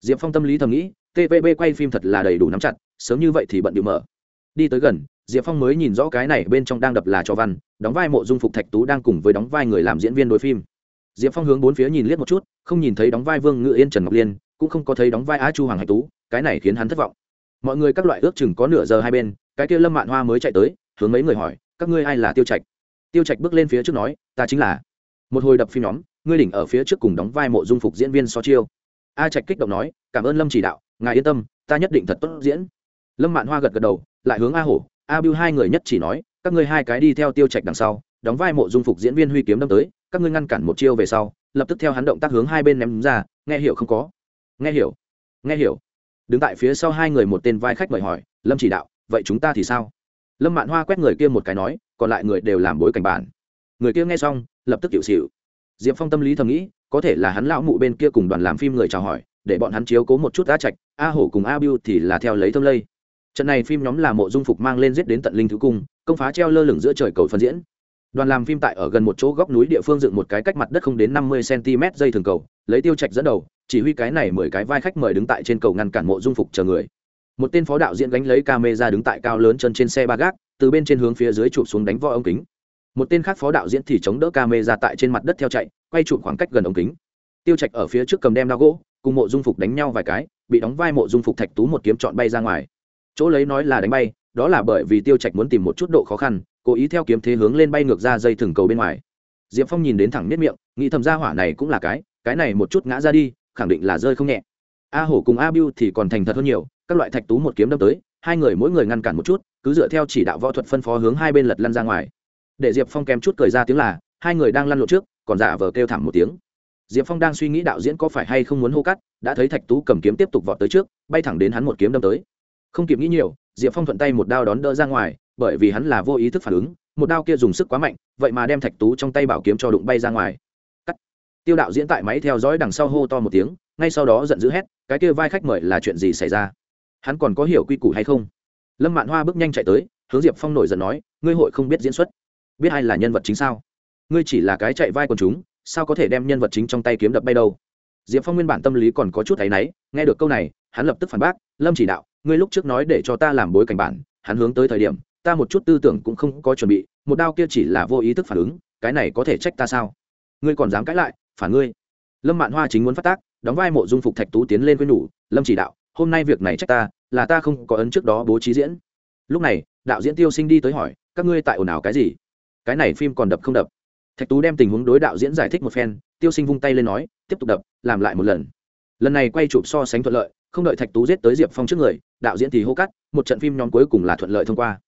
Diệp phong tâm lý thầm nghĩ tvb quay phim thật là đầy đủ nắm chặt, sớm như vậy thì bận điệu mở. Đi tới gần, diệp phong mới nhìn rõ cái này bên trong đang đập là cho văn, đóng vai mộ dung phục thạch tú đang cùng với đóng vai người làm diễn viên đối phim. Diệp phong hướng bốn phía nhìn liếc một chút, không nhìn thấy đóng vai vương ngự yên, trần ngọc liên cũng không có thấy đóng vai á chu hoàng hạnh tú, cái này khiến hắn thất vọng. Mọi người các loại ước chừng có nửa giờ hai bên, cái kia lâm mạn hoa mới chạy tới, hướng mấy người hỏi, các ngươi ai là tiêu trạch? Tiêu trạch bước lên phía trước nói, ta chính là. Một hồi đập phim nhóm, ngươi đỉnh ở phía trước cùng đóng vai mộ dung phục diễn viên so chiêu. A trạch kích động nói, cảm ơn lâm chỉ đạo, ngài yên tâm, ta nhất định thật tốt diễn. Lâm mạn hoa gật gật đầu, lại hướng a hổ, a bưu hai người nhất chỉ nói, các ngươi hai cái đi theo tiêu trạch đằng sau, đóng vai mộ dung phục diễn viên huy kiếm đâm tới, các ngươi ngăn cản một chiêu về sau. Lập tức theo hắn động tác hướng hai bên ném ra, nghe hiểu không có nghe hiểu. Nghe hiểu. Đứng tại phía sau hai người một tên vai khách mời hỏi, lâm chỉ đạo, vậy chúng ta thì sao? Lâm mạn hoa quét người kia một cái nói, còn lại người đều làm bối cảnh bản. Người kia nghe xong, lập tức hiệu xịu diệp phong tâm lý thầm nghĩ, có thể là hắn lão mụ bên kia cùng đoàn làm phim người chào hỏi, để bọn hắn chiếu cố một chút a trạch, a hổ cùng a biu thì là theo lấy thâm lây. Trận này phim nhóm là mộ dung phục mang lên giết đến tận linh thứ cung, công phá treo lơ lửng giữa trời cầu phân diễn. Đoàn làm phim tại ở gần một chỗ góc núi địa phương dựng một cái cách mặt đất không đến năm mươi cm dây thường cầu, lấy tiêu trạch dẫn đầu chỉ huy cái này mười cái vai khách mời đứng tại trên cầu ngăn cản mộ dung phục chờ người. Một tên phó đạo diễn gánh lấy ca mê ra đứng tại cao lớn chân trên xe ba gác, từ bên trên hướng phía dưới chụp xuống đánh vo ống kính. Một tên khác phó đạo diễn thì chống đỡ ca mê ra tại trên mặt đất theo chạy, quay chụp khoảng cách gần ống kính. Tiêu trạch ở phía trước cầm đem đao gỗ, cùng mộ dung phục đánh nhau vài cái, bị đóng vai mộ dung phục thạch tú một kiếm chọn bay ra ngoài. Chỗ lấy nói là đánh bay, đó là bởi vì tiêu trạch muốn tìm một chút độ khó khăn, cố ý theo kiếm thế hướng lên bay ngược ra dây thừng cầu bên ngoài. Diệp phong nhìn đến thẳng nếp miệng, nghĩ thầm ra hỏa này cũng là cái cái này một chút ngã ra đi khẳng định là rơi không nhẹ. A hổ cùng a biu thì còn thành thật hơn nhiều, các loại thạch tú một kiếm đâm tới, hai người mỗi người ngăn cản một chút, cứ dựa theo chỉ đạo võ thuật phân phó hướng hai bên lật lăn ra ngoài. Để diệp phong kèm chút cười ra tiếng là, hai người đang lăn lộn trước, còn giả vờ kêu thảm một tiếng. Diệp phong đang suy nghĩ đạo diễn có phải hay không muốn hô cắt, đã thấy thạch tú cầm kiếm tiếp tục vọt tới trước, bay thẳng đến hắn một kiếm đâm tới. Không kịp nghĩ nhiều, diệp phong thuận tay một đao đón đỡ ra ngoài, bởi vì hắn là vô ý thức phản ứng, một đao kia dùng sức quá mạnh, vậy mà đem thạch tú trong tay bảo kiếm cho đụng bay ra ngoài tiêu đạo diễn tại máy theo dõi đằng sau hô to một tiếng, ngay sau đó giận dữ hét, cái kia vai khách mời là chuyện gì xảy ra? Hắn còn có hiểu quy củ hay không? Lâm mạn hoa bước nhanh chạy tới, hướng diệp phong nổi giận nói, ngươi hội không biết diễn xuất. Biết ai là nhân vật chính sao? Ngươi chỉ là cái chạy vai quần chúng, sao có thể đem nhân vật chính trong tay kiếm đập bay đâu? Diệp phong nguyên bản tâm lý còn có chút áy náy, nghe được câu này, hắn lập tức phản bác, lâm chỉ đạo, ngươi lúc trước nói để cho ta làm bối cảnh bản, hắn hướng tới thời điểm, ta một chút tư tưởng cũng không có chuẩn bị, một đao kia chỉ là vô ý thức phản ứng, cái này có thể trách ta sao? Ngươi còn dám cãi lại phản ngươi. Lâm mạn hoa chính muốn phát tác, đóng vai mộ dung phục thạch tú tiến lên với nhủ, lâm chỉ đạo, hôm nay việc này trách ta, là ta không có ấn trước đó bố trí diễn. Lúc này, đạo diễn tiêu sinh đi tới hỏi, các ngươi tại ồn ào cái gì? Cái này phim còn đập không đập? Thạch tú đem tình huống đối đạo diễn giải thích một phen, tiêu sinh vung tay lên nói, tiếp tục đập, làm lại một lần. Lần này quay chụp so sánh thuận lợi, không đợi thạch tú giết tới diệp phong trước người, đạo diễn thì hô cắt, một trận phim nhóm cuối cùng là thuận lợi thông qua.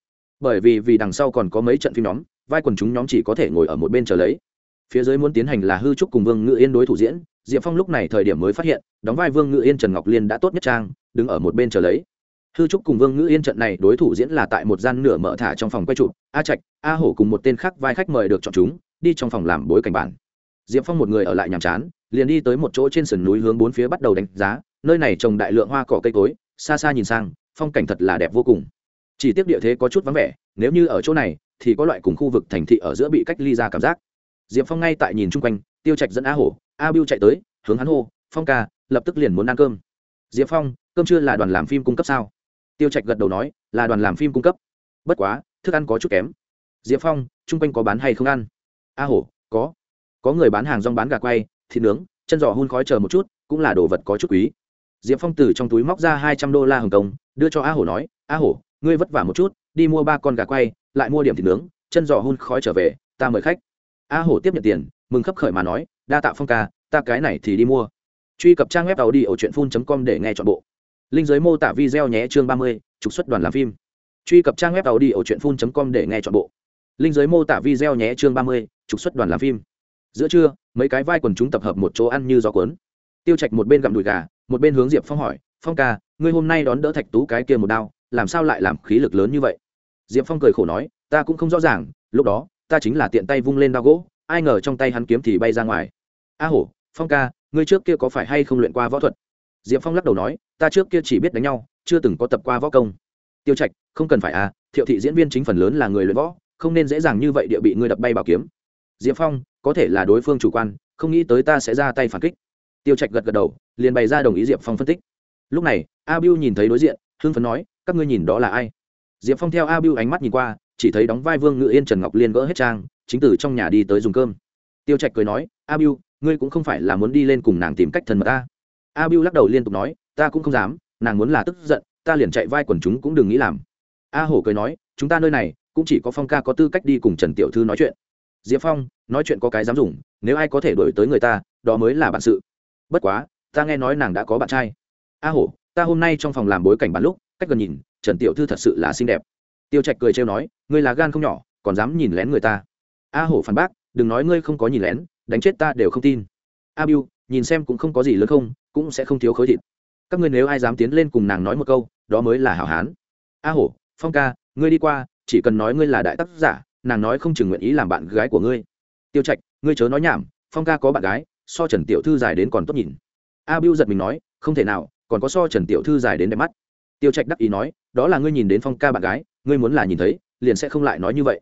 Bởi vì vì đằng sau còn có mấy trận phim nhóm, vai quần chúng nhóm chỉ có thể ngồi ở một bên chờ lấy phía dưới muốn tiến hành là hư trúc cùng vương ngự yên đối thủ diễn, diệp phong lúc này thời điểm mới phát hiện, đóng vai vương ngự yên trần ngọc liên đã tốt nhất trang, đứng ở một bên chờ lấy. Hư trúc cùng vương ngự yên trận này đối thủ diễn là tại một gian nửa mở thả trong phòng quay chụp, a trạch, a hổ cùng một tên khác vai khách mời được chọn chúng, đi trong phòng làm bối cảnh bản. Diệp phong một người ở lại nhàm chán, liền đi tới một chỗ trên sườn núi hướng bốn phía bắt đầu đánh giá, nơi này trồng đại lượng hoa cỏ cây cối, xa xa nhìn sang, phong cảnh thật là đẹp vô cùng. Chỉ tiếc địa thế có chút vắng vẻ, nếu như ở chỗ này, thì có loại cùng khu vực thành thị ở giữa bị cách ly ra cảm giác diệp phong ngay tại nhìn chung quanh, tiêu trạch dẫn a hổ, a Biêu chạy tới, hướng hắn hô, phong ca, lập tức liền muốn ăn cơm. Diệp phong, cơm chưa là đoàn làm phim cung cấp sao? Tiêu trạch gật đầu nói, là đoàn làm phim cung cấp. Bất quá, thức ăn có chút kém. Diệp phong, chung quanh có bán hay không ăn? A hổ, có. Có người bán hàng rong bán gà quay, thịt nướng, chân giò hun khói chờ một chút, cũng là đồ vật có chút quý. Diệp phong từ trong túi móc ra hai trăm đô la hồng kông, đưa cho a hổ nói, a hổ, ngươi vất vả một chút, đi mua ba con gà quay, lại mua điểm thịt nướng, chân giò hun khói trở về, ta mời khách a hổ tiếp nhận tiền, mừng khấp khởi mà nói, đa tạ phong ca, ta cái này thì đi mua. Truy cập trang web tàu đi ở truyện phun com để nghe chọn bộ. Linh giới mô tả video nhé, chương ba mươi, trục xuất đoàn làm phim. Truy cập trang web tàu đi ở truyện phun com để nghe chọn bộ. Linh giới mô tả video nhé, chương ba mươi, trục xuất đoàn làm phim. Giữa trưa, mấy cái vai quần chúng tập hợp một chỗ ăn như gió cuốn. Tiêu trạch một bên gặm đùi gà, một bên hướng diệp phong hỏi, phong ca, ngươi hôm nay đón đỡ thạch tú cái kia một đao, làm sao lại làm khí lực lớn như vậy? Diệp phong cười khổ nói, ta cũng không rõ ràng, lúc đó ta chính là tiện tay vung lên đao gỗ, ai ngờ trong tay hắn kiếm thì bay ra ngoài. A hổ, phong ca, ngươi trước kia có phải hay không luyện qua võ thuật? Diệp phong lắc đầu nói, ta trước kia chỉ biết đánh nhau, chưa từng có tập qua võ công. Tiêu trạch, không cần phải à thiệu thị diễn viên chính phần lớn là người luyện võ, không nên dễ dàng như vậy địa bị ngươi đập bay bảo kiếm. Diệp phong, có thể là đối phương chủ quan, không nghĩ tới ta sẽ ra tay phản kích. Tiêu trạch gật gật đầu, liền bày ra đồng ý diệp phong phân tích. Lúc này a biu nhìn thấy đối diện, hưng phấn nói, các ngươi nhìn đó là ai? Diệp phong theo a biu ánh mắt nhìn qua chỉ thấy đóng vai vương ngự yên trần ngọc liên gỡ hết trang chính từ trong nhà đi tới dùng cơm tiêu trạch cười nói a biu ngươi cũng không phải là muốn đi lên cùng nàng tìm cách thân mật ta a biu lắc đầu liên tục nói ta cũng không dám nàng muốn là tức giận ta liền chạy vai quần chúng cũng đừng nghĩ làm a hổ cười nói chúng ta nơi này cũng chỉ có phong ca có tư cách đi cùng trần tiểu thư nói chuyện diệp phong nói chuyện có cái dám dùng nếu ai có thể đổi tới người ta đó mới là bạn sự bất quá ta nghe nói nàng đã có bạn trai a hổ ta hôm nay trong phòng làm bối cảnh bàn lúc cách gần nhìn trần tiểu thư thật sự là xinh đẹp tiêu trạch cười trêu nói, ngươi là gan không nhỏ, còn dám nhìn lén người ta. A hổ phản bác, đừng nói ngươi không có nhìn lén, đánh chết ta đều không tin. A biu nhìn xem cũng không có gì lớn không, cũng sẽ không thiếu khối thịt. Các ngươi nếu ai dám tiến lên cùng nàng nói một câu, đó mới là hảo hán. A hổ, phong ca, ngươi đi qua, chỉ cần nói ngươi là đại tác giả, nàng nói không chừng nguyện ý làm bạn gái của ngươi. Tiêu trạch, ngươi chớ nói nhảm, phong ca có bạn gái, so trần tiểu thư dài đến còn tốt nhìn. A biu giật mình nói, không thể nào, còn có so trần tiểu thư dài đến đẹp mắt. Tiêu trạch đắc ý nói, đó là ngươi nhìn đến phong ca bạn gái ngươi muốn là nhìn thấy, liền sẽ không lại nói như vậy.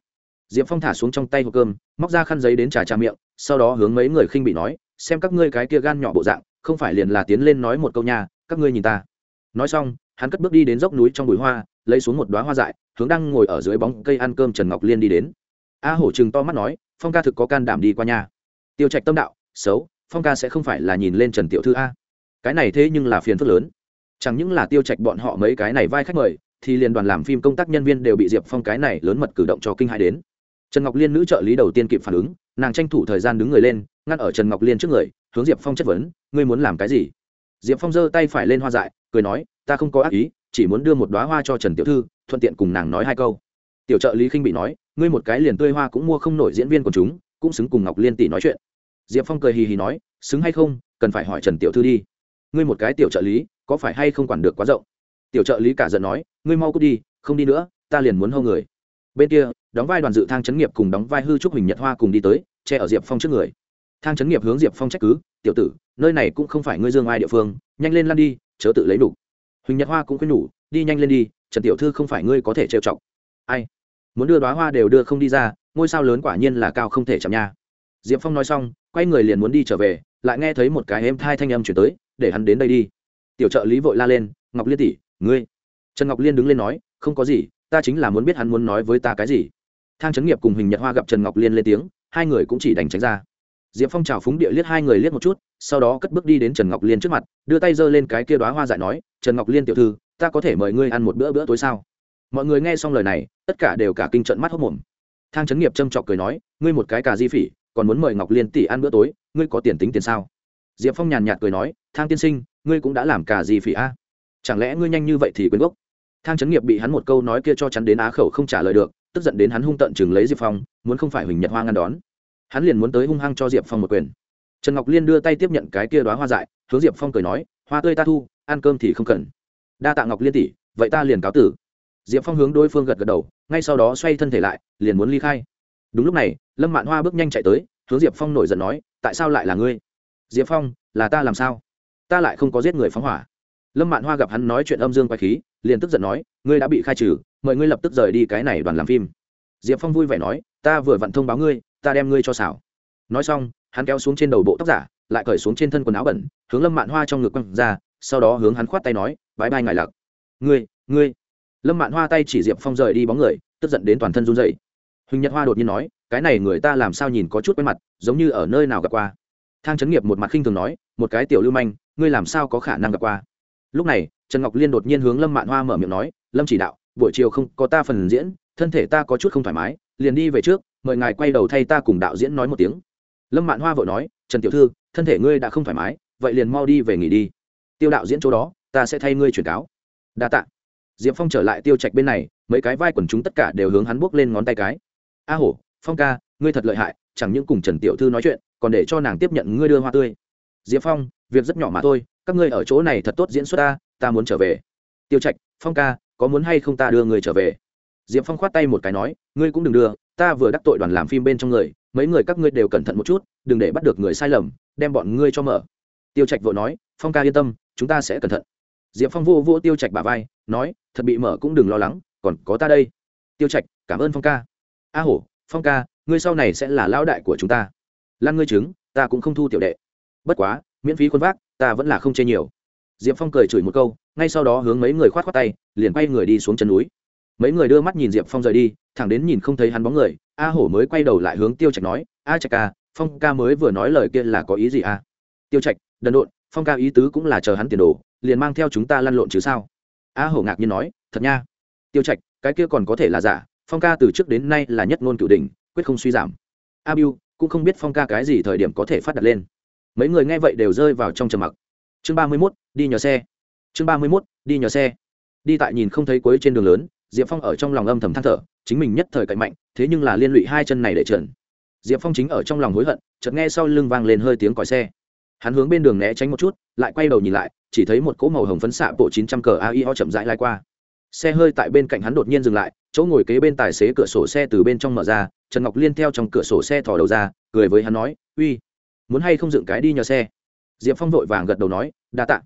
Diệp phong thả xuống trong tay hộp cơm, móc ra khăn giấy đến trà trà miệng, sau đó hướng mấy người khinh bị nói, xem các ngươi cái kia gan nhỏ bộ dạng, không phải liền là tiến lên nói một câu nha, các ngươi nhìn ta. Nói xong, hắn cất bước đi đến dốc núi trong bụi hoa, lấy xuống một đoá hoa dại, hướng đang ngồi ở dưới bóng cây ăn cơm trần ngọc liên đi đến. A hổ chừng to mắt nói, phong ca thực có can đảm đi qua nhà tiêu trạch tâm đạo, xấu, phong ca sẽ không phải là nhìn lên trần tiểu thư a. Cái này thế nhưng là phiền phức lớn. Chẳng những là tiêu trạch bọn họ mấy cái này vai khách mời thì liên đoàn làm phim công tác nhân viên đều bị diệp phong cái này lớn mật cử động cho kinh hãi đến. Trần ngọc liên nữ trợ lý đầu tiên kịp phản ứng, nàng tranh thủ thời gian đứng người lên, ngăn ở trần ngọc liên trước người, hướng diệp phong chất vấn, ngươi muốn làm cái gì? Diệp phong giơ tay phải lên hoa dại, cười nói, ta không có ác ý, chỉ muốn đưa một đoá hoa cho trần tiểu thư, thuận tiện cùng nàng nói hai câu. Tiểu trợ lý khinh bị nói, ngươi một cái liền tươi hoa cũng mua không nổi diễn viên của chúng, cũng xứng cùng ngọc liên tỷ nói chuyện. Diệp phong cười hì hì nói, xứng hay không, cần phải hỏi trần tiểu thư đi. Ngươi một cái tiểu trợ lý, có phải hay không quản được quá rộng? Tiểu trợ lý cả giận nói, ngươi mau cút đi, không đi nữa, ta liền muốn hâu người. Bên kia, đóng vai đoàn dự thang chấn nghiệp cùng đóng vai hư trúc huỳnh nhật hoa cùng đi tới, che ở diệp phong trước người. Thang chấn nghiệp hướng diệp phong trách cứ, tiểu tử, nơi này cũng không phải ngươi dương ai địa phương, nhanh lên lăn đi, chớ tự lấy đủ. Huỳnh nhật hoa cũng khuyên nhủ đi nhanh lên đi, trần tiểu thư không phải ngươi có thể trêu chọc. Ai? Muốn đưa đoá hoa đều đưa không đi ra, ngôi sao lớn quả nhiên là cao không thể chạm nha. Diệp phong nói xong, quay người liền muốn đi trở về, lại nghe thấy một cái êm thai thanh âm chuyển tới, để hắn đến đây đi. Tiểu trợ lý vội la lên, ngọc liên tỷ ngươi. Trần ngọc liên đứng lên nói, không có gì, ta chính là muốn biết hắn muốn nói với ta cái gì. Thang trấn nghiệp cùng hình nhật hoa gặp trần ngọc liên lên tiếng, hai người cũng chỉ đành tránh ra. Diệp phong trào phúng địa liếc hai người liếc một chút, sau đó cất bước đi đến trần ngọc liên trước mặt, đưa tay giơ lên cái kia đoá hoa dại nói, trần ngọc liên tiểu thư, ta có thể mời ngươi ăn một bữa bữa tối sao? Mọi người nghe xong lời này, tất cả đều cả kinh trận mắt hốc mồm thang trấn nghiệp châm chọc cười nói, ngươi một cái cà di phỉ, còn muốn mời ngọc liên tỷ ăn bữa tối, ngươi có tiền tính tiền sao? Diệp phong nhàn nhạt cười nói, thang tiên sinh, ngươi cũng đã làm cà di phỉ a chẳng lẽ ngươi nhanh như vậy thì quên gốc? Thang trấn nghiệp bị hắn một câu nói kia cho chắn đến á khẩu không trả lời được, tức giận đến hắn hung tận chừng lấy diệp phong, muốn không phải huỳnh nhật hoa ngăn đón. Hắn liền muốn tới hung hăng cho diệp phong một quyền. Trần ngọc liên đưa tay tiếp nhận cái kia đoá hoa dại, hướng diệp phong cười nói, hoa tươi ta thu, ăn cơm thì không cần. Đa tạ ngọc liên tỷ, vậy ta liền cáo tử. Diệp phong hướng đối phương gật gật đầu, ngay sau đó xoay thân thể lại, liền muốn ly khai. Đúng lúc này, lâm mạn hoa bước nhanh chạy tới, hướng diệp phong nổi giận nói, tại sao lại là ngươi? Diệp phong, là ta làm sao? Ta lại không có giết người phóng hỏa lâm mạn hoa gặp hắn nói chuyện âm dương quay khí, liền tức giận nói, ngươi đã bị khai trừ, mời ngươi lập tức rời đi cái này đoàn làm phim. Diệp phong vui vẻ nói, ta vừa vặn thông báo ngươi, ta đem ngươi cho xảo. Nói xong, hắn kéo xuống trên đầu bộ tóc giả, lại cởi xuống trên thân quần áo bẩn, hướng lâm mạn hoa trong ngực quăng ra, sau đó hướng hắn khoát tay nói bãi bai ngài lặc. Ngươi ngươi. Lâm mạn hoa tay chỉ diệp phong rời đi bóng người, tức giận đến toàn thân run dậy huỳnh nhật hoa đột nhiên nói, cái này người ta làm sao nhìn có chút quen mặt, giống như ở nơi nào gặp qua. Thang trấn nghiệp một mặt khinh thường nói, một cái tiểu lưu manh, ngươi làm sao có khả năng gặp qua? Lúc này, trần ngọc liên đột nhiên hướng lâm mạn hoa mở miệng nói, lâm chỉ đạo, buổi chiều không, có ta phần diễn, thân thể ta có chút không thoải mái, liền đi về trước, mời ngài quay đầu thay ta cùng đạo diễn nói một tiếng. Lâm mạn hoa vội nói, trần tiểu thư, thân thể ngươi đã không thoải mái, vậy liền mau đi về nghỉ đi. Tiêu đạo diễn chỗ đó, ta sẽ thay ngươi truyền cáo. Đa tạ. Diệp phong trở lại tiêu trạch bên này, mấy cái vai quần chúng tất cả đều hướng hắn buốc lên ngón tay cái. A hổ, phong ca, ngươi thật lợi hại, chẳng những cùng trần tiểu thư nói chuyện, còn để cho nàng tiếp nhận ngươi đưa hoa tươi. Diệp phong, việc rất nhỏ mà thôi các ngươi ở chỗ này thật tốt diễn xuất ta ta muốn trở về. Tiêu trạch, phong ca, có muốn hay không ta đưa người trở về? Diệp phong khoát tay một cái nói, ngươi cũng đừng đưa, ta vừa đắc tội đoàn làm phim bên trong người, mấy người các ngươi đều cẩn thận một chút, đừng để bắt được người sai lầm, đem bọn ngươi cho mở. Tiêu trạch vội nói, phong ca yên tâm, chúng ta sẽ cẩn thận. Diệp phong vô vô tiêu trạch bà vai, nói, thật bị mở cũng đừng lo lắng, còn có ta đây. Tiêu trạch, cảm ơn phong ca. A hổ, phong ca, ngươi sau này sẽ là lão đại của chúng ta. Lan ngươi chứng ta cũng không thu tiểu đệ. Bất quá, miễn phí khuôn vác ta vẫn là không chê nhiều. Diệp phong cười chửi một câu, ngay sau đó hướng mấy người khoát khoát tay, liền quay người đi xuống chân núi. Mấy người đưa mắt nhìn diệp phong rời đi, thẳng đến nhìn không thấy hắn bóng người, a hổ mới quay đầu lại hướng tiêu trạch nói, a trạch ca phong ca mới vừa nói lời kia là có ý gì a tiêu trạch, đần độn, phong ca ý tứ cũng là chờ hắn tiền đồ, liền mang theo chúng ta lăn lộn chứ sao? A hổ ngạc nhiên nói, thật nha. Tiêu trạch, cái kia còn có thể là giả, phong ca từ trước đến nay là nhất ngôn cửu đình quyết không suy giảm. A biu cũng không biết phong ca cái gì thời điểm có thể phát đặt lên mấy người nghe vậy đều rơi vào trong trầm mặc. Chương ba mươi mốt, đi nhờ xe. Chương ba mươi mốt, đi nhờ xe. Đi tại nhìn không thấy cuối trên đường lớn, diệp phong ở trong lòng âm thầm than thở, chính mình nhất thời cạnh mạnh, thế nhưng là liên lụy hai chân này để trần. Diệp phong chính ở trong lòng hối hận, chợt nghe sau lưng vang lên hơi tiếng còi xe. Hắn hướng bên đường né tránh một chút, lại quay đầu nhìn lại, chỉ thấy một cỗ màu hồng phấn xạ bộ chín trăm cờ aio chậm rãi lai qua. Xe hơi tại bên cạnh hắn đột nhiên dừng lại, chỗ ngồi kế bên tài xế cửa sổ xe từ bên trong mở ra, trần ngọc liên theo trong cửa sổ xe thò đầu ra, cười với hắn nói, uy muốn hay không dựng cái đi nhờ xe? Diệp phong vội vàng gật đầu nói, đa t ạ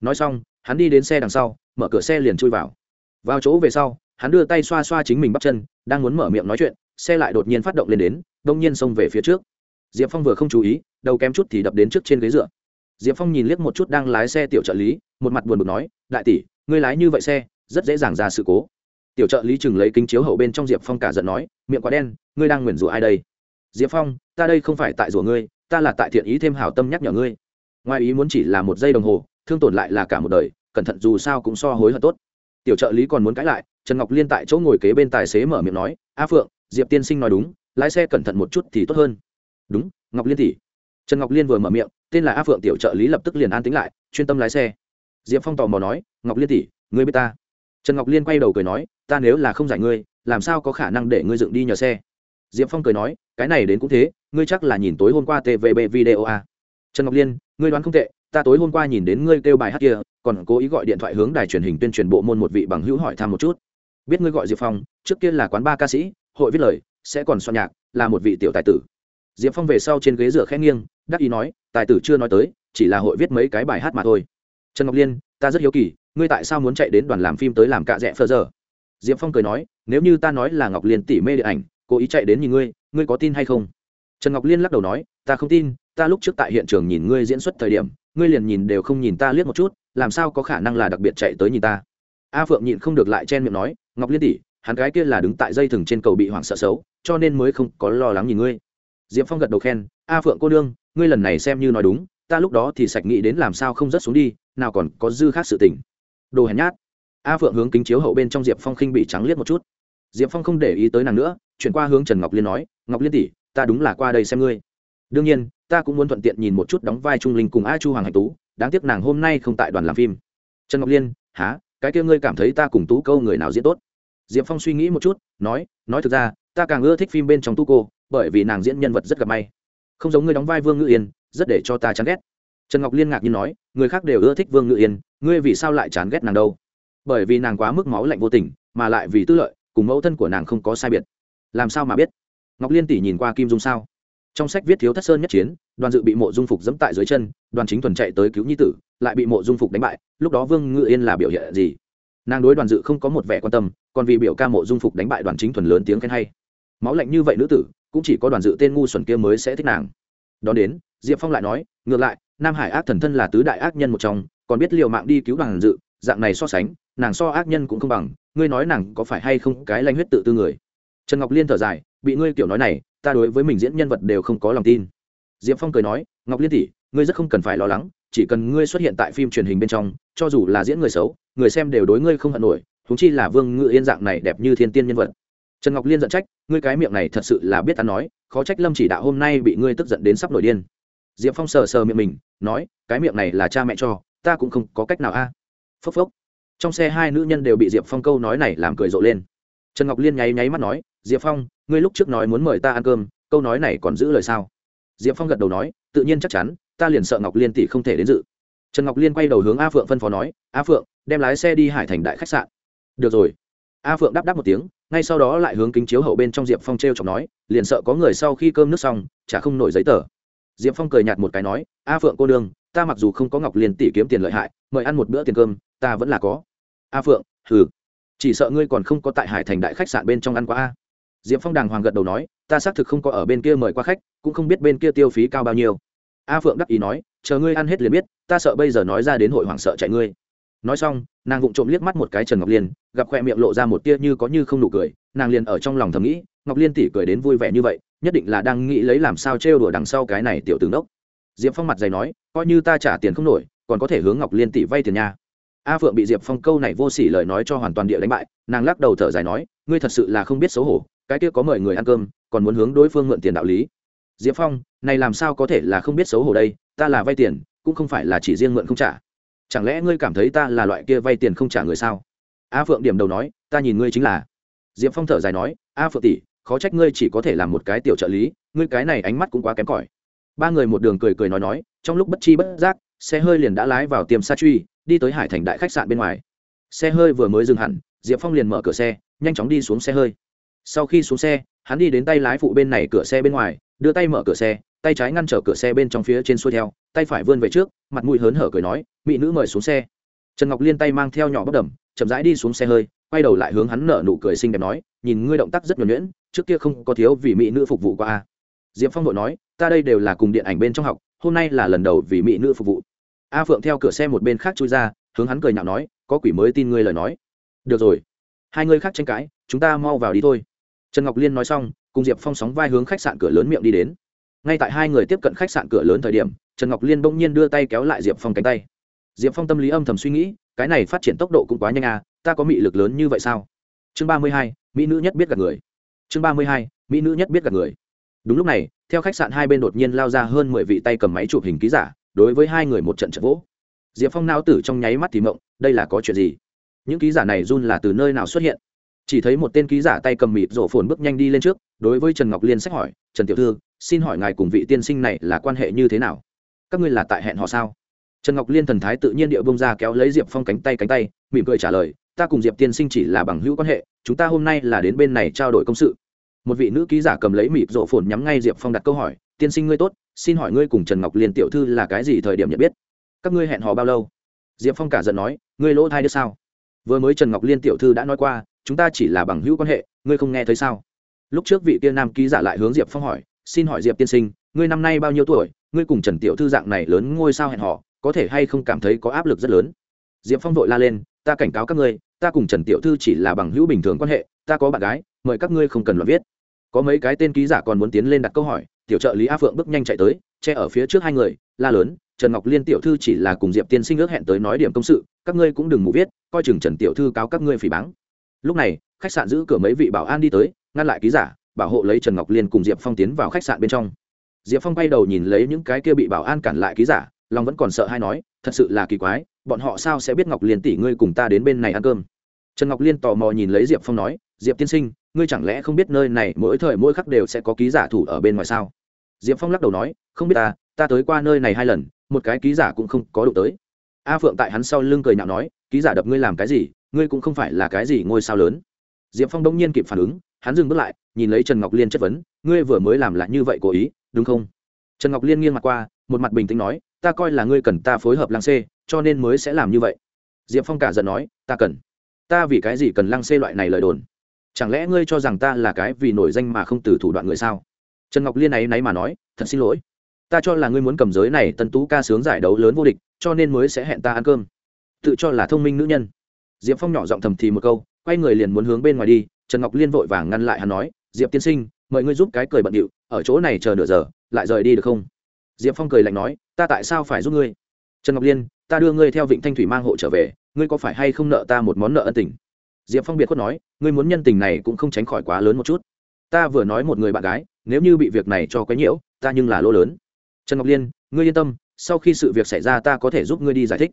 nói xong, hắn đi đến xe đằng sau, mở cửa xe liền chui vào. Vào chỗ về sau, hắn đưa tay xoa xoa chính mình bắp chân, đang muốn mở miệng nói chuyện, xe lại đột nhiên phát động lên đến, đông nhiên xông về phía trước. Diệp phong vừa không chú ý, đầu kém chút thì đập đến trước trên ghế dựa. Diệp phong nhìn liếc một chút đang lái xe tiểu trợ lý, một mặt buồn bực nói, đại tỷ, ngươi lái như vậy xe, rất dễ dàng ra sự cố. Tiểu trợ lý chừng lấy kính chiếu hậu bên trong diệp phong cả giận nói, miệng quá đen, ngươi đang nguyền rủa ai đây? Diệp phong, ta đây không phải tại rủa ngươi ta là tại thiện ý thêm hảo tâm nhắc nhở ngươi. Ngoài ý muốn chỉ là một giây đồng hồ, thương tổn lại là cả một đời, cẩn thận dù sao cũng so hối hận tốt. Tiểu trợ lý còn muốn cãi lại, trần ngọc liên tại chỗ ngồi kế bên tài xế mở miệng nói, a phượng, diệp tiên sinh nói đúng, lái xe cẩn thận một chút thì tốt hơn. Đúng, ngọc liên tỷ. Trần ngọc liên vừa mở miệng, tên là a phượng tiểu trợ lý lập tức liền an tính lại, chuyên tâm lái xe. Diệp phong tò mò nói, ngọc liên tỷ, ngươi biết ta? Trần ngọc liên quay đầu cười nói, ta nếu là không giải ngươi, làm sao có khả năng để ngươi dựng đi nhờ xe? Diệp phong cười nói, cái này đến cũng thế, ngươi chắc là nhìn tối hôm qua tvb video a trần ngọc liên, ngươi đoán không tệ, ta tối hôm qua nhìn đến ngươi kêu bài hát kia, còn cố ý gọi điện thoại hướng đài truyền hình tuyên truyền bộ môn một vị bằng hữu hỏi thăm một chút. Biết ngươi gọi diệp phong, trước kia là quán ba ca sĩ, hội viết lời, sẽ còn soạn nhạc, là một vị tiểu tài tử. Diệp phong về sau trên ghế dựa khẽ nghiêng, đắc ý nói, tài tử chưa nói tới, chỉ là hội viết mấy cái bài hát mà thôi. Trần ngọc liên, ta rất hiếu kỳ, ngươi tại sao muốn chạy đến đoàn làm phim tới làm cạ rẽ phơ giờ? Diệp phong cười nói, nếu như ta nói là ngọc liên tỉ mê điện ảnh cố ý chạy đến nhìn ngươi ngươi có tin hay không? Trần ngọc liên lắc đầu nói, ta không tin, ta lúc trước tại hiện trường nhìn ngươi diễn xuất thời điểm, ngươi liền nhìn đều không nhìn ta liếc một chút, làm sao có khả năng là đặc biệt chạy tới nhìn ta? A phượng nhịn không được lại chen miệng nói, ngọc liên tỷ, hắn gái kia là đứng tại dây thừng trên cầu bị hoảng sợ xấu, cho nên mới không có lo lắng nhìn ngươi. Diệp phong gật đầu khen, a phượng cô đương ngươi lần này xem như nói đúng, ta lúc đó thì sạch nghĩ đến làm sao không rớt xuống đi, nào còn có dư khác sự tình. Đồ hèn nhát. A phượng hướng kính chiếu hậu bên trong diệp phong khinh bị trắng liếc một chút. Diệp phong không để ý tới nàng nữa chuyển qua hướng trần ngọc liên nói, ngọc liên tỷ, ta đúng là qua đây xem ngươi. Đương nhiên, ta cũng muốn thuận tiện nhìn một chút đóng vai trung linh cùng a chu hoàng hạnh tú, đáng tiếc nàng hôm nay không tại đoàn làm phim. Trần ngọc liên há cái kia ngươi cảm thấy ta cùng tú câu người nào diễn tốt? Diệp phong suy nghĩ một chút, nói nói thực ra, ta càng ưa thích phim bên trong tu cô, bởi vì nàng diễn nhân vật rất gặp may. Không giống ngươi đóng vai vương ngự yên, rất để cho ta chán ghét. Trần ngọc liên ngạc nhiên nói, người khác đều ưa thích vương ngự yên, ngươi vì sao lại chán ghét nàng đâu? Bởi vì nàng quá mức máu lạnh vô tình, mà lại vì tư lợi, cùng mẫu thân của nàng không có sai biệt làm sao mà biết? Ngọc liên tỷ nhìn qua kim dung sao? Trong sách viết thiếu thất sơn nhất chiến, đoàn dự bị mộ dung phục dẫm tại dưới chân, đoàn chính thuần chạy tới cứu nhi tử, lại bị mộ dung phục đánh bại, lúc đó vương ngự yên là biểu hiện gì? Nàng đối đoàn dự không có một vẻ quan tâm, còn vì biểu ca mộ dung phục đánh bại đoàn chính thuần lớn tiếng khen hay. Máu lạnh như vậy nữ tử, cũng chỉ có đoàn dự tên ngu xuẩn kia mới sẽ thích nàng. Đón đến, diệp phong lại nói, ngược lại, nam hải ác thần thân là tứ đại ác nhân một trong, còn biết liều mạng đi cứu đoàn dự, dạng này so sánh, nàng so ác nhân cũng không bằng, ngươi nói nàng có phải hay không cái lanh huyết tự tư người? Trần ngọc liên thở dài, bị ngươi kiểu nói này, ta đối với mình diễn nhân vật đều không có lòng tin. Diệp phong cười nói, ngọc liên tỷ, ngươi rất không cần phải lo lắng, chỉ cần ngươi xuất hiện tại phim truyền hình bên trong, cho dù là diễn người xấu, người xem đều đối ngươi không hận nổi thúng chi là vương ngự yên dạng này đẹp như thiên tiên nhân vật. Trần ngọc liên giận trách, ngươi cái miệng này thật sự là biết ta nói, khó trách lâm chỉ đạo hôm nay bị ngươi tức giận đến sắp nổi điên. Diệp phong sờ sờ miệng mình, nói, cái miệng này là cha mẹ cho, ta cũng không có cách nào a. À. phốc phốc. Trong xe hai nữ nhân đều bị diệp phong câu nói này làm cười rộ lên. Trần ngọc liên nháy nháy mắt nói diệp phong, ngươi lúc trước nói muốn mời ta ăn cơm, câu nói này còn giữ lời sao? Diệp phong gật đầu nói, tự nhiên chắc chắn, ta liền sợ ngọc liên tỷ không thể đến dự. Trần ngọc liên quay đầu hướng a phượng phân phó nói, a phượng, đem lái xe đi hải thành đại khách sạn. Được rồi. A phượng đáp đáp một tiếng, ngay sau đó lại hướng kính chiếu hậu bên trong diệp phong t r e o chọc nói, liền sợ có người sau khi cơm nước xong, chả không nổi giấy tờ. Diệp phong cười nhạt một cái nói, a phượng cô đương, ta mặc dù không có ngọc liên tỷ kiếm tiền lợi hại, mời ăn một bữa tiền cơm, ta vẫn là có. A phượng, hừ, chỉ sợ ngươi còn không có tại hải thành đại khách sạn bên trong ăn quá a diệp phong đàng hoàng gật đầu nói, ta xác thực không có ở bên kia mời qua khách, cũng không biết bên kia tiêu phí cao bao nhiêu. A phượng đắc ý nói, chờ ngươi ăn hết liền biết, ta sợ bây giờ nói ra đến hội hoảng sợ chạy ngươi. Nói xong, nàng vụng trộm liếc mắt một cái trần ngọc liên, gặp khoe miệng lộ ra một tia như có như không nụ cười, nàng liền ở trong lòng thầm nghĩ, ngọc liên tỉ cười đến vui vẻ như vậy, nhất định là đang nghĩ lấy làm sao trêu đùa đằng sau cái này tiểu tướng đốc diệp phong mặt dày nói, coi như ta trả tiền không nổi, còn có thể hướng ngọc liên tỷ vay tiền nha a phượng bị diệp phong câu này vô s ỉ lời nói cho hoàn toàn địa đánh bại, nàng lắc đầu thở dài nói, ngươi thật sự là không biết xấu hổ, cái kia có mời người ăn cơm, còn muốn hướng đối phương mượn tiền đạo lý. Diệp phong, này làm sao có thể là không biết xấu hổ đây, ta là vay tiền, cũng không phải là chỉ riêng mượn không trả. Chẳng lẽ ngươi cảm thấy ta là loại kia vay tiền không trả người sao? A phượng điểm đầu nói, ta nhìn ngươi chính là. Diệp phong thở dài nói, a phượng tỷ, khó trách ngươi chỉ có thể làm một cái tiểu trợ lý, ngươi cái này ánh mắt cũng quá kém cỏi. Ba người một đường cười cười nói nói, trong lúc bất chi bất giác, xe hơi liền đã lái vào tiệm sa truy đi tới hải thành đại khách sạn bên ngoài. Xe hơi vừa mới dừng hẳn, diệp phong liền mở cửa xe, nhanh chóng đi xuống xe hơi. Sau khi xuống xe, hắn đi đến tay lái phụ bên này cửa xe bên ngoài, đưa tay mở cửa xe, tay trái ngăn trở cửa xe bên trong phía trên xuôi theo, tay phải vươn về trước, mặt mũi hớn hở cười nói, mỹ nữ mời xuống xe. Trần ngọc liên tay mang theo nhỏ bất đầm, chậm rãi đi xuống xe hơi, quay đầu lại hướng hắn nở nụ cười xinh đẹp nói, nhìn ngươi động tác rất nhuẩn nhuyễn, trước kia không có thiếu vì mỹ nữ phục vụ qua a. Diệp phong vội nói, ta đây đều là cùng điện ảnh bên trong học, hôm nay là lần đầu vì mỹ nữ phục vụ a phượng theo cửa xe một bên khác chui ra, hướng hắn cười nhạo nói, có quỷ mới tin ngươi lời nói. Được rồi, hai người khác tranh cãi, chúng ta mau vào đi thôi. Trần ngọc liên nói xong, cùng diệp phong sóng vai hướng khách sạn cửa lớn miệng đi đến. Ngay tại hai người tiếp cận khách sạn cửa lớn thời điểm, trần ngọc liên bỗng nhiên đưa tay kéo lại diệp phong cánh tay. Diệp phong tâm lý âm thầm suy nghĩ, cái này phát triển tốc độ cũng quá nhanh à ta có mị lực lớn như vậy sao? Chương ba mươi hai, mỹ nữ nhất biết gạt người. Chương ba mươi hai, mỹ nữ nhất biết gạt người. Đúng lúc này, theo khách sạn hai bên đột nhiên lao ra hơn mười vị tay cầm máy chụp hình ký giả đối với hai người một trận trận vỗ. Diệp phong nao tử trong nháy mắt thì mộng, đây là có chuyện gì? Những ký giả này run là từ nơi nào xuất hiện? Chỉ thấy một tên ký giả tay cầm mịt rổ phồn bước nhanh đi lên trước, đối với trần ngọc liên sách hỏi, trần tiểu thư, xin hỏi ngài cùng vị tiên sinh này là quan hệ như thế nào? Các ngươi là tại hẹn họ sao? Trần ngọc liên thần thái tự nhiên địa bông ra kéo lấy diệp phong cánh tay cánh tay, mỉm cười trả lời, ta cùng diệp tiên sinh chỉ là bằng hữu quan hệ, chúng ta hôm nay là đến bên này trao đổi công sự. Một vị nữ ký giả cầm lấy mịt rộ phồn nhắm ngay diệp phong đặt câu hỏi, tiên sinh ngươi tốt xin hỏi ngươi cùng trần ngọc liên tiểu thư là cái gì thời điểm nhận biết? Các ngươi hẹn hò bao lâu? Diệp phong cả giận nói, ngươi lỗ thai đứa sao? Vừa mới trần ngọc liên tiểu thư đã nói qua, chúng ta chỉ là bằng hữu quan hệ, ngươi không nghe thấy sao? Lúc trước vị tiên nam ký giả lại hướng diệp phong hỏi, xin hỏi diệp tiên sinh, ngươi năm nay bao nhiêu tuổi? Ngươi cùng trần tiểu thư dạng này lớn ngôi sao hẹn hò, có thể hay không cảm thấy có áp lực rất lớn? Diệp phong vội la lên, ta cảnh cáo các ngươi, ta cùng trần tiểu thư chỉ là bằng hữu bình thường quan hệ, ta có bạn gái, mời các ngươi không cần luận viết có mấy cái tên ký giả còn muốn tiến lên đặt câu hỏi, tiểu trợ lý a phượng bước nhanh chạy tới, che ở phía trước hai người, la lớn, trần ngọc liên tiểu thư chỉ là cùng diệp tiên sinh ước hẹn tới nói điểm công sự, các ngươi cũng đừng mù viết, coi chừng trần tiểu thư cáo các ngươi phỉ báng. Lúc này, khách sạn giữ cửa mấy vị bảo an đi tới, ngăn lại ký giả, bảo hộ lấy trần ngọc liên cùng diệp phong tiến vào khách sạn bên trong. Diệp phong bay đầu nhìn lấy những cái kia bị bảo an cản lại ký giả long vẫn còn sợ hay nói, thật sự là kỳ quái, bọn họ sao sẽ biết ngọc liên tỷ ngươi cùng ta đến bên này ăn cơm? Trần ngọc liên tò mò nhìn lấy diệp phong nói diệp tiên sinh, ngươi chẳng lẽ không biết nơi này mỗi thời mỗi khắc đều sẽ có ký giả thủ ở bên ngoài sao? Diệp phong lắc đầu nói, không biết ta ta tới qua nơi này hai lần, một cái ký giả cũng không có đụng tới. A phượng tại hắn sau lưng cười nhạo nói, ký giả đập ngươi làm cái gì, ngươi cũng không phải là cái gì ngôi sao lớn. Diệp phong đông nhiên kịp phản ứng, hắn dừng bước lại, nhìn lấy trần ngọc liên chất vấn, ngươi vừa mới làm lại như vậy cố ý, đúng không? Trần ngọc liên nghiêng mặt qua, một mặt bình tĩnh nói, ta coi là ngươi cần ta phối hợp lăng xê, cho nên mới sẽ làm như vậy. Diệp phong cả giận nói, ta cần. Ta vì cái gì cần lăng xê loại này lời đồn? Chẳng lẽ ngươi cho rằng ta là cái vì nổi danh mà không từ thủ đoạn người sao? Trần ngọc liên ấy náy mà nói, thật xin lỗi. Ta cho là ngươi muốn cầm giới này tân tú ca sướng giải đấu lớn vô địch, cho nên mới sẽ hẹn ta ăn cơm. Tự cho là thông minh nữ nhân. Diệp phong nhỏ giọng thầm thì một câu, quay người liền muốn hướng bên ngoài đi. Trần ngọc liên vội vàng ngăn lại hắn nói, diệp tiên sinh, mời ngươi giúp cái cười bận điệu, ở chỗ này chờ nửa giờ, lại rời đi được không? Diệp phong cười lạnh nói, ta tại sao phải giúp ngươi? Trần ngọc liên, ta đưa ngươi theo vịnh thanh thủy mang hộ trở về, ngươi có phải hay không nợ ta một món nợ ân tình? Diệp phong biệt khuất nói, ngươi muốn nhân tình này cũng không tránh khỏi quá lớn một chút. Ta vừa nói một người bạn gái, nếu như bị việc này cho quấy nhiễu, ta nhưng là lỗ lớn. Trần ngọc liên, ngươi yên tâm, sau khi sự việc xảy ra ta có thể giúp ngươi đi giải thích.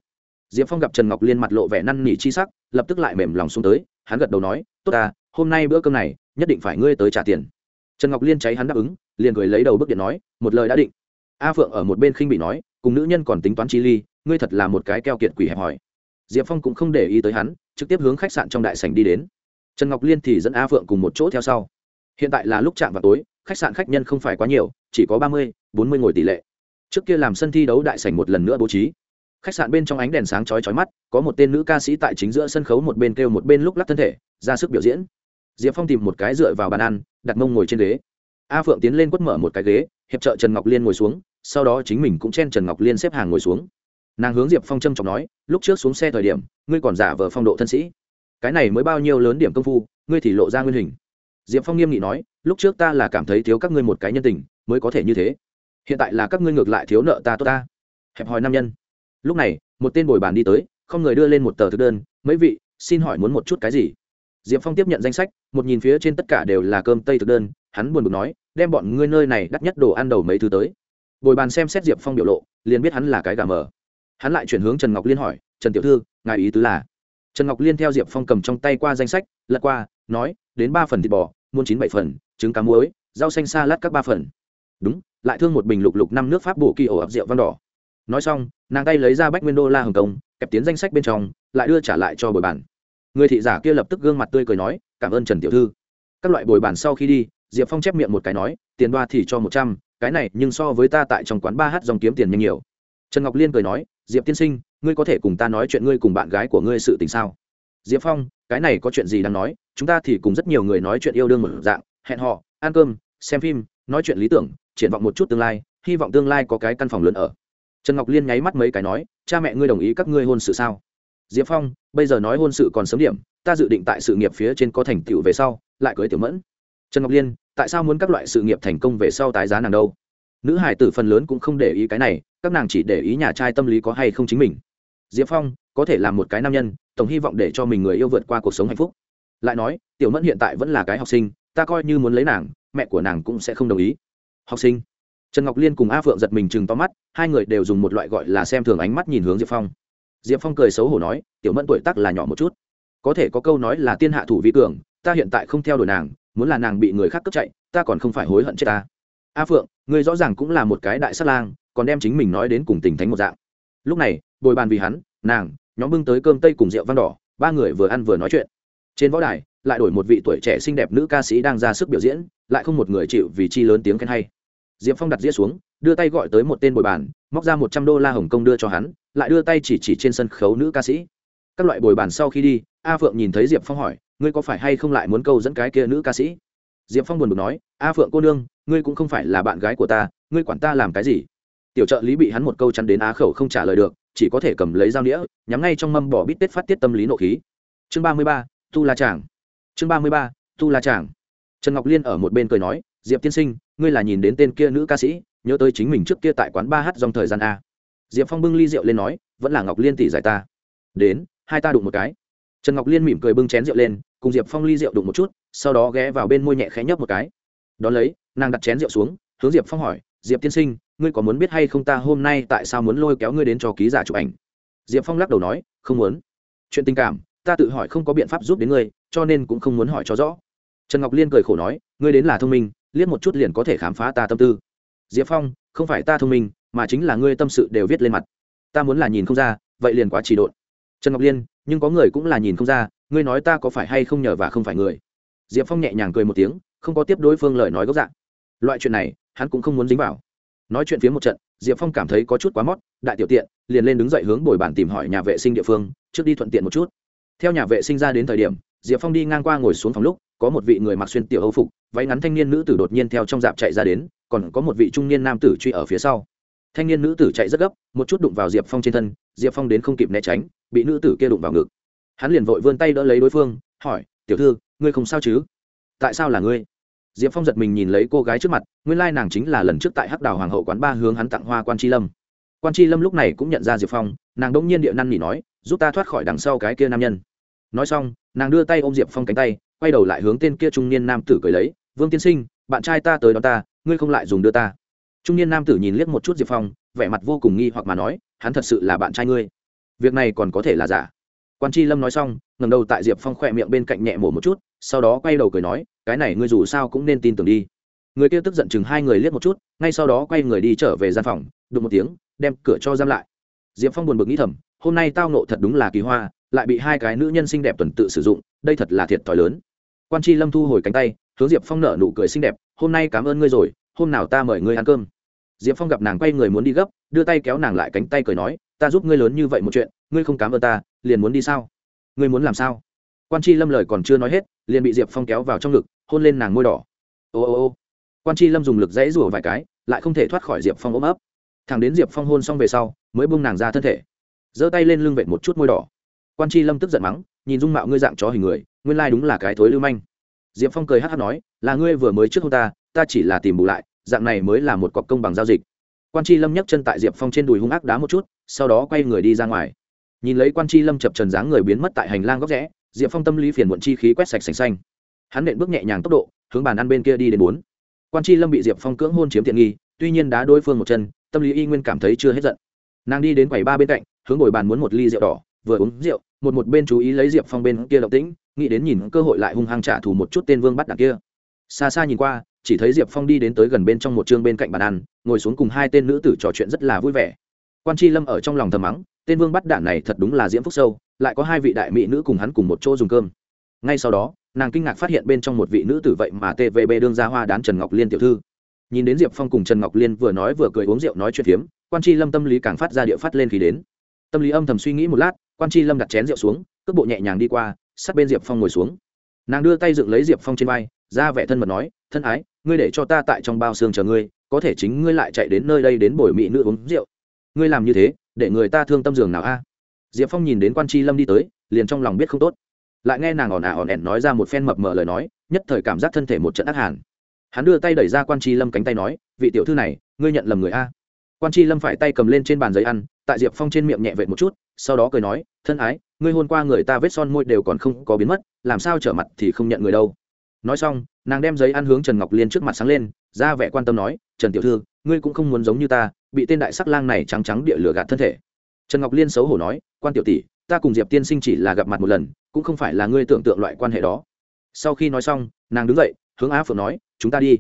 Diệp phong gặp trần ngọc liên mặt lộ vẻ năn nỉ chi sắc, lập tức lại mềm lòng xuống tới, hắn gật đầu nói, tốt ta, hôm nay bữa cơm này, nhất định phải ngươi tới trả tiền. Trần ngọc liên cháy hắn đáp ứng, liền cười lấy đầu bước điện nói, một lời đã định. A phượng ở một bên khinh bị nói, cùng nữ nhân còn tính toán chi ly, ngươi thật là một cái keo kiệt quỷ hẹp hòi diệp phong cũng không để ý tới hắn, trực tiếp hướng khách sạn trong đại sảnh đi đến. Trần ngọc liên thì dẫn a phượng cùng một chỗ theo sau. Hiện tại là lúc chạm vào tối, khách sạn khách nhân không phải quá nhiều, chỉ có ba mươi, bốn mươi ngồi tỷ lệ. Trước kia làm sân thi đấu đại sảnh một lần nữa bố trí. Khách sạn bên trong ánh đèn sáng chói chói mắt, có một tên nữ ca sĩ tại chính giữa sân khấu một bên kêu một bên lúc lắc thân thể, ra sức biểu diễn. Diệp phong tìm một cái dựa vào bàn ăn, đặt mông ngồi trên ghế. A phượng tiến lên quất mở một cái ghế, hiệp trợ trần ngọc liên ngồi xuống, sau đó chính mình cũng chen trần ngọc liên xếp hàng ngồi xuống nàng hướng diệp phong trâm trọng nói, lúc trước xuống xe thời điểm, ngươi còn giả vờ phong độ thân sĩ. Cái này mới bao nhiêu lớn điểm công phu, ngươi thì lộ ra nguyên hình. Diệp phong nghiêm nghị nói, lúc trước ta là cảm thấy thiếu các ngươi một cái nhân tình, mới có thể như thế. Hiện tại là các ngươi ngược lại thiếu nợ ta tốt ta. Hẹp hòi nam nhân. Lúc này, một tên bồi bàn đi tới, không người đưa lên một tờ thực đơn, mấy vị, xin hỏi muốn một chút cái gì? Diệp phong tiếp nhận danh sách, một nhìn phía trên tất cả đều là cơm tây thực đơn, hắn buồn bực nói, đem bọn ngươi nơi này đắt nhất đồ ăn đầu mấy thứ tới. Bồi bàn xem xét diệp phong biểu lộ, liền biết hắn là cái gà mờ hắn lại chuyển hướng trần ngọc liên hỏi, trần tiểu thư, ngài ý tứ là? Trần ngọc liên theo diệp phong cầm trong tay qua danh sách, lật qua, nói, đến ba phần thịt bò, muôn chín bảy phần, trứng cá muối, rau xanh xa lát các ba phần. Đúng, lại thương một bình lục lục năm nước pháp bổ kỳ ổ ập rượu văn đỏ. Nói xong, nàng tay lấy ra bách nguyên đô la hồng kông kẹp tiến danh sách bên trong, lại đưa trả lại cho bồi bàn. Người thị giả kia lập tức gương mặt tươi cười nói, cảm ơn trần tiểu thư. Các loại bồi bàn sau khi đi, diệp phong chép miệng một cái nói, tiền đoa thì cho một trăm, cái này nhưng so với ta tại trong quán ba h dòng kiếm tiền nhanh nhiều trần ngọc liên cười nói diệp tiên sinh ngươi có thể cùng ta nói chuyện ngươi cùng bạn gái của ngươi sự tình sao diệp phong cái này có chuyện gì đang nói chúng ta thì cùng rất nhiều người nói chuyện yêu đương một dạng hẹn họ ăn cơm xem phim nói chuyện lý tưởng triển vọng một chút tương lai hy vọng tương lai có cái căn phòng lớn ở trần ngọc liên nháy mắt mấy cái nói cha mẹ ngươi đồng ý các ngươi hôn sự sao diệp phong bây giờ nói hôn sự còn sớm điểm ta dự định tại sự nghiệp phía trên có thành tựu về sau lại cưới tiểu mẫn trần ngọc liên tại sao muốn các loại sự nghiệp thành công về sau tái giá nàng đâu nữ hải tử phần lớn cũng không để ý cái này, các nàng chỉ để ý nhà trai tâm lý có hay không chính mình. Diệp phong, có thể làm một cái nam nhân, tổng hy vọng để cho mình người yêu vượt qua cuộc sống hạnh phúc. Lại nói, tiểu mẫn hiện tại vẫn là cái học sinh, ta coi như muốn lấy nàng, mẹ của nàng cũng sẽ không đồng ý. Học sinh. Trần ngọc liên cùng a phượng giật mình chừng to mắt, hai người đều dùng một loại gọi là xem thường ánh mắt nhìn hướng diệp phong. Diệp phong cười xấu hổ nói, tiểu mẫn tuổi tắc là nhỏ một chút. Có thể có câu nói là tiên hạ thủ vi cường, ta hiện tại không theo đuổi nàng, muốn là nàng bị người khác cướp chạy, ta còn không phải hối hận chết ta. A phượng ngươi rõ ràng cũng là một cái đại sát lang, còn đem chính mình nói đến cùng tình thánh một dạng. Lúc này, bồi bàn vì hắn, nàng, nhóm bưng tới cơm tây cùng rượu văn đỏ, ba người vừa ăn vừa nói chuyện. Trên võ đài, lại đổi một vị tuổi trẻ xinh đẹp nữ ca sĩ đang ra sức biểu diễn, lại không một người chịu vì chi lớn tiếng khen hay. Diệp phong đặt dĩa xuống, đưa tay gọi tới một tên bồi bàn, móc ra một trăm đô la hồng kông đưa cho hắn, lại đưa tay chỉ chỉ trên sân khấu nữ ca sĩ. Các loại bồi bàn sau khi đi, a phượng nhìn thấy diệp phong hỏi, ngươi có phải hay không lại muốn câu dẫn cái kia nữ ca sĩ? Diệp phong buồn bực nói, a phượng cô nương ngươi cũng không phải là bạn gái của ta, ngươi quản ta làm cái gì? Tiểu trợ lý bị hắn một câu chắn đến á khẩu không trả lời được, chỉ có thể cầm lấy dao đĩa nhắm ngay trong mâm bỏ bít tết phát tiết tâm lý nộ khí. Chương ba mươi ba, tu la tràng chương ba mươi ba, tu la tràng trần ngọc liên ở một bên cười nói, diệp tiên sinh, ngươi là nhìn đến tên kia nữ ca sĩ, nhớ tới chính mình trước kia tại quán ba h dòng thời gian a. Diệp phong bưng ly rượu lên nói, vẫn là ngọc liên tỷ giải ta. Đến, hai ta đụng một cái. Trần ngọc liên mỉm cười bưng chén rượu lên, cùng diệp phong ly rượu đụng một chút, sau đó ghé vào bên môi nhẹ khẽ nhấp một cái. Đón lấy nàng đặt chén rượu xuống, hướng diệp phong hỏi, diệp tiên sinh, ngươi có muốn biết hay không ta hôm nay tại sao muốn lôi kéo ngươi đến cho ký giả chụp ảnh? Diệp phong lắc đầu nói, không muốn. Chuyện tình cảm, ta tự hỏi không có biện pháp giúp đến ngươi, cho nên cũng không muốn hỏi cho rõ. Trần ngọc liên cười khổ nói, ngươi đến là thông minh, liếc một chút liền có thể khám phá ta tâm tư. Diệp phong, không phải ta thông minh, mà chính là ngươi tâm sự đều viết lên mặt. Ta muốn là nhìn không ra, vậy liền quá chỉ độn. Trần ngọc liên, nhưng có người cũng là nhìn không ra, ngươi nói ta có phải hay không nhờ và không phải người? Diệp phong nhẹ nhàng cười một tiếng, không có tiếp đối phương lời nói gốc dạng loại chuyện này, hắn cũng không muốn dính vào. Nói chuyện phía một trận, diệp phong cảm thấy có chút quá mót, đại tiểu tiện, liền lên đứng dậy hướng bồi bàn tìm hỏi nhà vệ sinh địa phương, trước đi thuận tiện một chút. Theo nhà vệ sinh ra đến thời điểm, diệp phong đi ngang qua ngồi xuống phòng lúc, có một vị người mặc xuyên tiểu hâu phục, váy ngắn thanh niên nữ tử đột nhiên theo trong dạp chạy ra đến, còn có một vị trung niên nam tử truy ở phía sau. Thanh niên nữ tử chạy rất gấp, một chút đụng vào diệp phong trên thân, diệp phong đến không kịp né tránh, bị nữ tử kia đụng vào ngực. Hắn liền vội vươn tay đỡ lấy đối phương, hỏi, tiểu thư, ngươi không sao chứ? Tại sao là ngươi? Diệp phong giật mình nhìn lấy cô gái trước mặt, nguyên lai nàng chính là lần trước tại hắc đào hoàng hậu quán ba hướng hắn tặng hoa quan tri lâm. Quan tri lâm lúc này cũng nhận ra diệp phong, nàng đông nhiên địa năn nỉ nói, giúp ta thoát khỏi đằng sau cái kia nam nhân. Nói xong, nàng đưa tay ôm diệp phong cánh tay, quay đầu lại hướng tên kia trung niên nam tử cười lấy, vương tiên sinh, bạn trai ta tới đón ta, ngươi không lại dùng đưa ta. Trung niên nam tử nhìn liếc một chút diệp phong, vẻ mặt vô cùng nghi hoặc mà nói, hắn thật sự là bạn trai ngươi. Việc này còn có thể là giả quan tri lâm nói xong ngầm đầu tại diệp phong khỏe miệng bên cạnh nhẹ mổ một chút, sau đó quay đầu cười nói, cái này ngươi dù sao cũng nên tin tưởng đi. Người kia tức giận chừng hai người liếc một chút, ngay sau đó quay người đi trở về gian phòng, đụng một tiếng, đem cửa cho giam lại. Diệp phong buồn bực nghĩ thầm, hôm nay tao nộ thật đúng là kỳ hoa, lại bị hai cái nữ nhân xinh đẹp tuần tự sử dụng, đây thật là thiệt thòi lớn. Quan tri lâm thu hồi cánh tay, hướng diệp phong nở nụ cười xinh đẹp, hôm nay cảm ơn ngươi rồi, hôm nào ta mời ngươi ăn cơm. Diệp phong gặp nàng quay người muốn đi gấp, đưa tay kéo nàng lại cánh tay cười nói, ta giúp ngươi lớn như vậy một chuyện, ngươi không cảm ơn ta liền muốn đi sao? Ngươi muốn làm sao? Quan tri lâm lời còn chưa nói hết, liền bị diệp phong kéo vào trong ngực, hôn lên nàng môi đỏ. Ô ô ô. Quan tri lâm dùng lực dãy rủa vài cái, lại không thể thoát khỏi diệp phong ôm ấp. Thằng đến diệp phong hôn xong về sau, mới bung nàng ra thân thể. Giơ tay lên lưng vệt một chút môi đỏ. Quan tri lâm tức giận mắng, nhìn dung mạo ngươi dạng chó hình người, nguyên lai đúng là cái thối lưu manh. Diệp phong cười hát hát nói, là ngươi vừa mới trước hôn ta ta chỉ là tìm bù lại, dạng này mới là một cọc công bằng giao dịch. Quan tri lâm nhấc chân tại diệp phong trên đùi hung ác đá một chút, sau đó quay người đi ra ngoài nhìn lấy quan tri lâm chập trần dáng người biến mất tại hành lang góc rẽ, diệp phong tâm lý phiền muộn chi khí quét sạch sành xanh. Hắn nện bước nhẹ nhàng tốc độ, hướng bàn ăn bên kia đi đến bốn. Quan tri lâm bị diệp phong cưỡng hôn chiếm tiện nghi, tuy nhiên đá đối phương một chân, tâm lý y nguyên cảm thấy chưa hết giận. Nàng đi đến quầy ba bên cạnh, hướng ngồi bàn muốn một ly rượu đỏ, vừa uống rượu, một một bên chú ý lấy diệp phong bên kia động tĩnh, nghĩ đến nhìn cơ hội lại hung hăng trả thù một chút tên vương bắt đạn kia. Xa xa nhìn qua, chỉ thấy diệp phong đi đến tới gần bên trong một chương bên cạnh bàn ăn, ngồi xuống cùng hai tên nữ tử trò chuyện rất là vui vẻ. Quan tri lâm ở trong lòng thầm mắng tên vương bắt đạn này thật đúng là diễm phúc sâu, lại có hai vị đại mỹ nữ cùng hắn cùng một chỗ dùng cơm. Ngay sau đó, nàng kinh ngạc phát hiện bên trong một vị nữ tử vậy mà tvb đương ra hoa đán trần ngọc liên tiểu thư. Nhìn đến diệp phong cùng trần ngọc liên vừa nói vừa cười uống rượu nói chuyện phiếm, quan tri lâm tâm lý càng phát ra địa phát lên khi đến. Tâm lý âm thầm suy nghĩ một lát, quan tri lâm đặt chén rượu xuống, cước bộ nhẹ nhàng đi qua, sát bên diệp phong ngồi xuống. Nàng đưa tay dựng lấy diệp phong trên vai, ra vẻ thân mật nói, thân ái, ngươi để cho ta tại trong bao xương chờ ngươi, có thể chính ngươi lại chạy đến nơi đây đến bồi mỹ nữ uống rượu. Ngươi làm như thế để người ta thương tâm giường nào a? Diệp phong nhìn đến quan tri lâm đi tới, liền trong lòng biết không tốt. Lại nghe nàng ỏn ả ỏn ẻn nói ra một phen mập mờ lời nói, nhất thời cảm giác thân thể một trận ác hàn. Hắn đưa tay đẩy ra quan tri lâm cánh tay nói, vị tiểu thư này, ngươi nhận lầm người a? Quan tri lâm phải tay cầm lên trên bàn giấy ăn, tại diệp phong trên miệng nhẹ vệt một chút, sau đó cười nói, thân ái, ngươi hôn qua người ta vết son môi đều còn không có biến mất, làm sao trở mặt thì không nhận người đâu. Nói xong, nàng đem giấy ăn hướng trần ngọc liên trước mặt sáng lên, ra vẻ quan tâm nói, trần tiểu thư, ngươi cũng không muốn giống như ta bị tên đại sắc lang này trắng trắng địa lửa gạt thân thể. Trần ngọc liên xấu hổ nói, quan tiểu tỷ, ta cùng diệp tiên sinh chỉ là gặp mặt một lần, cũng không phải là ngươi tưởng tượng loại quan hệ đó. Sau khi nói xong, nàng đứng dậy, hướng á phượng nói, chúng ta đi.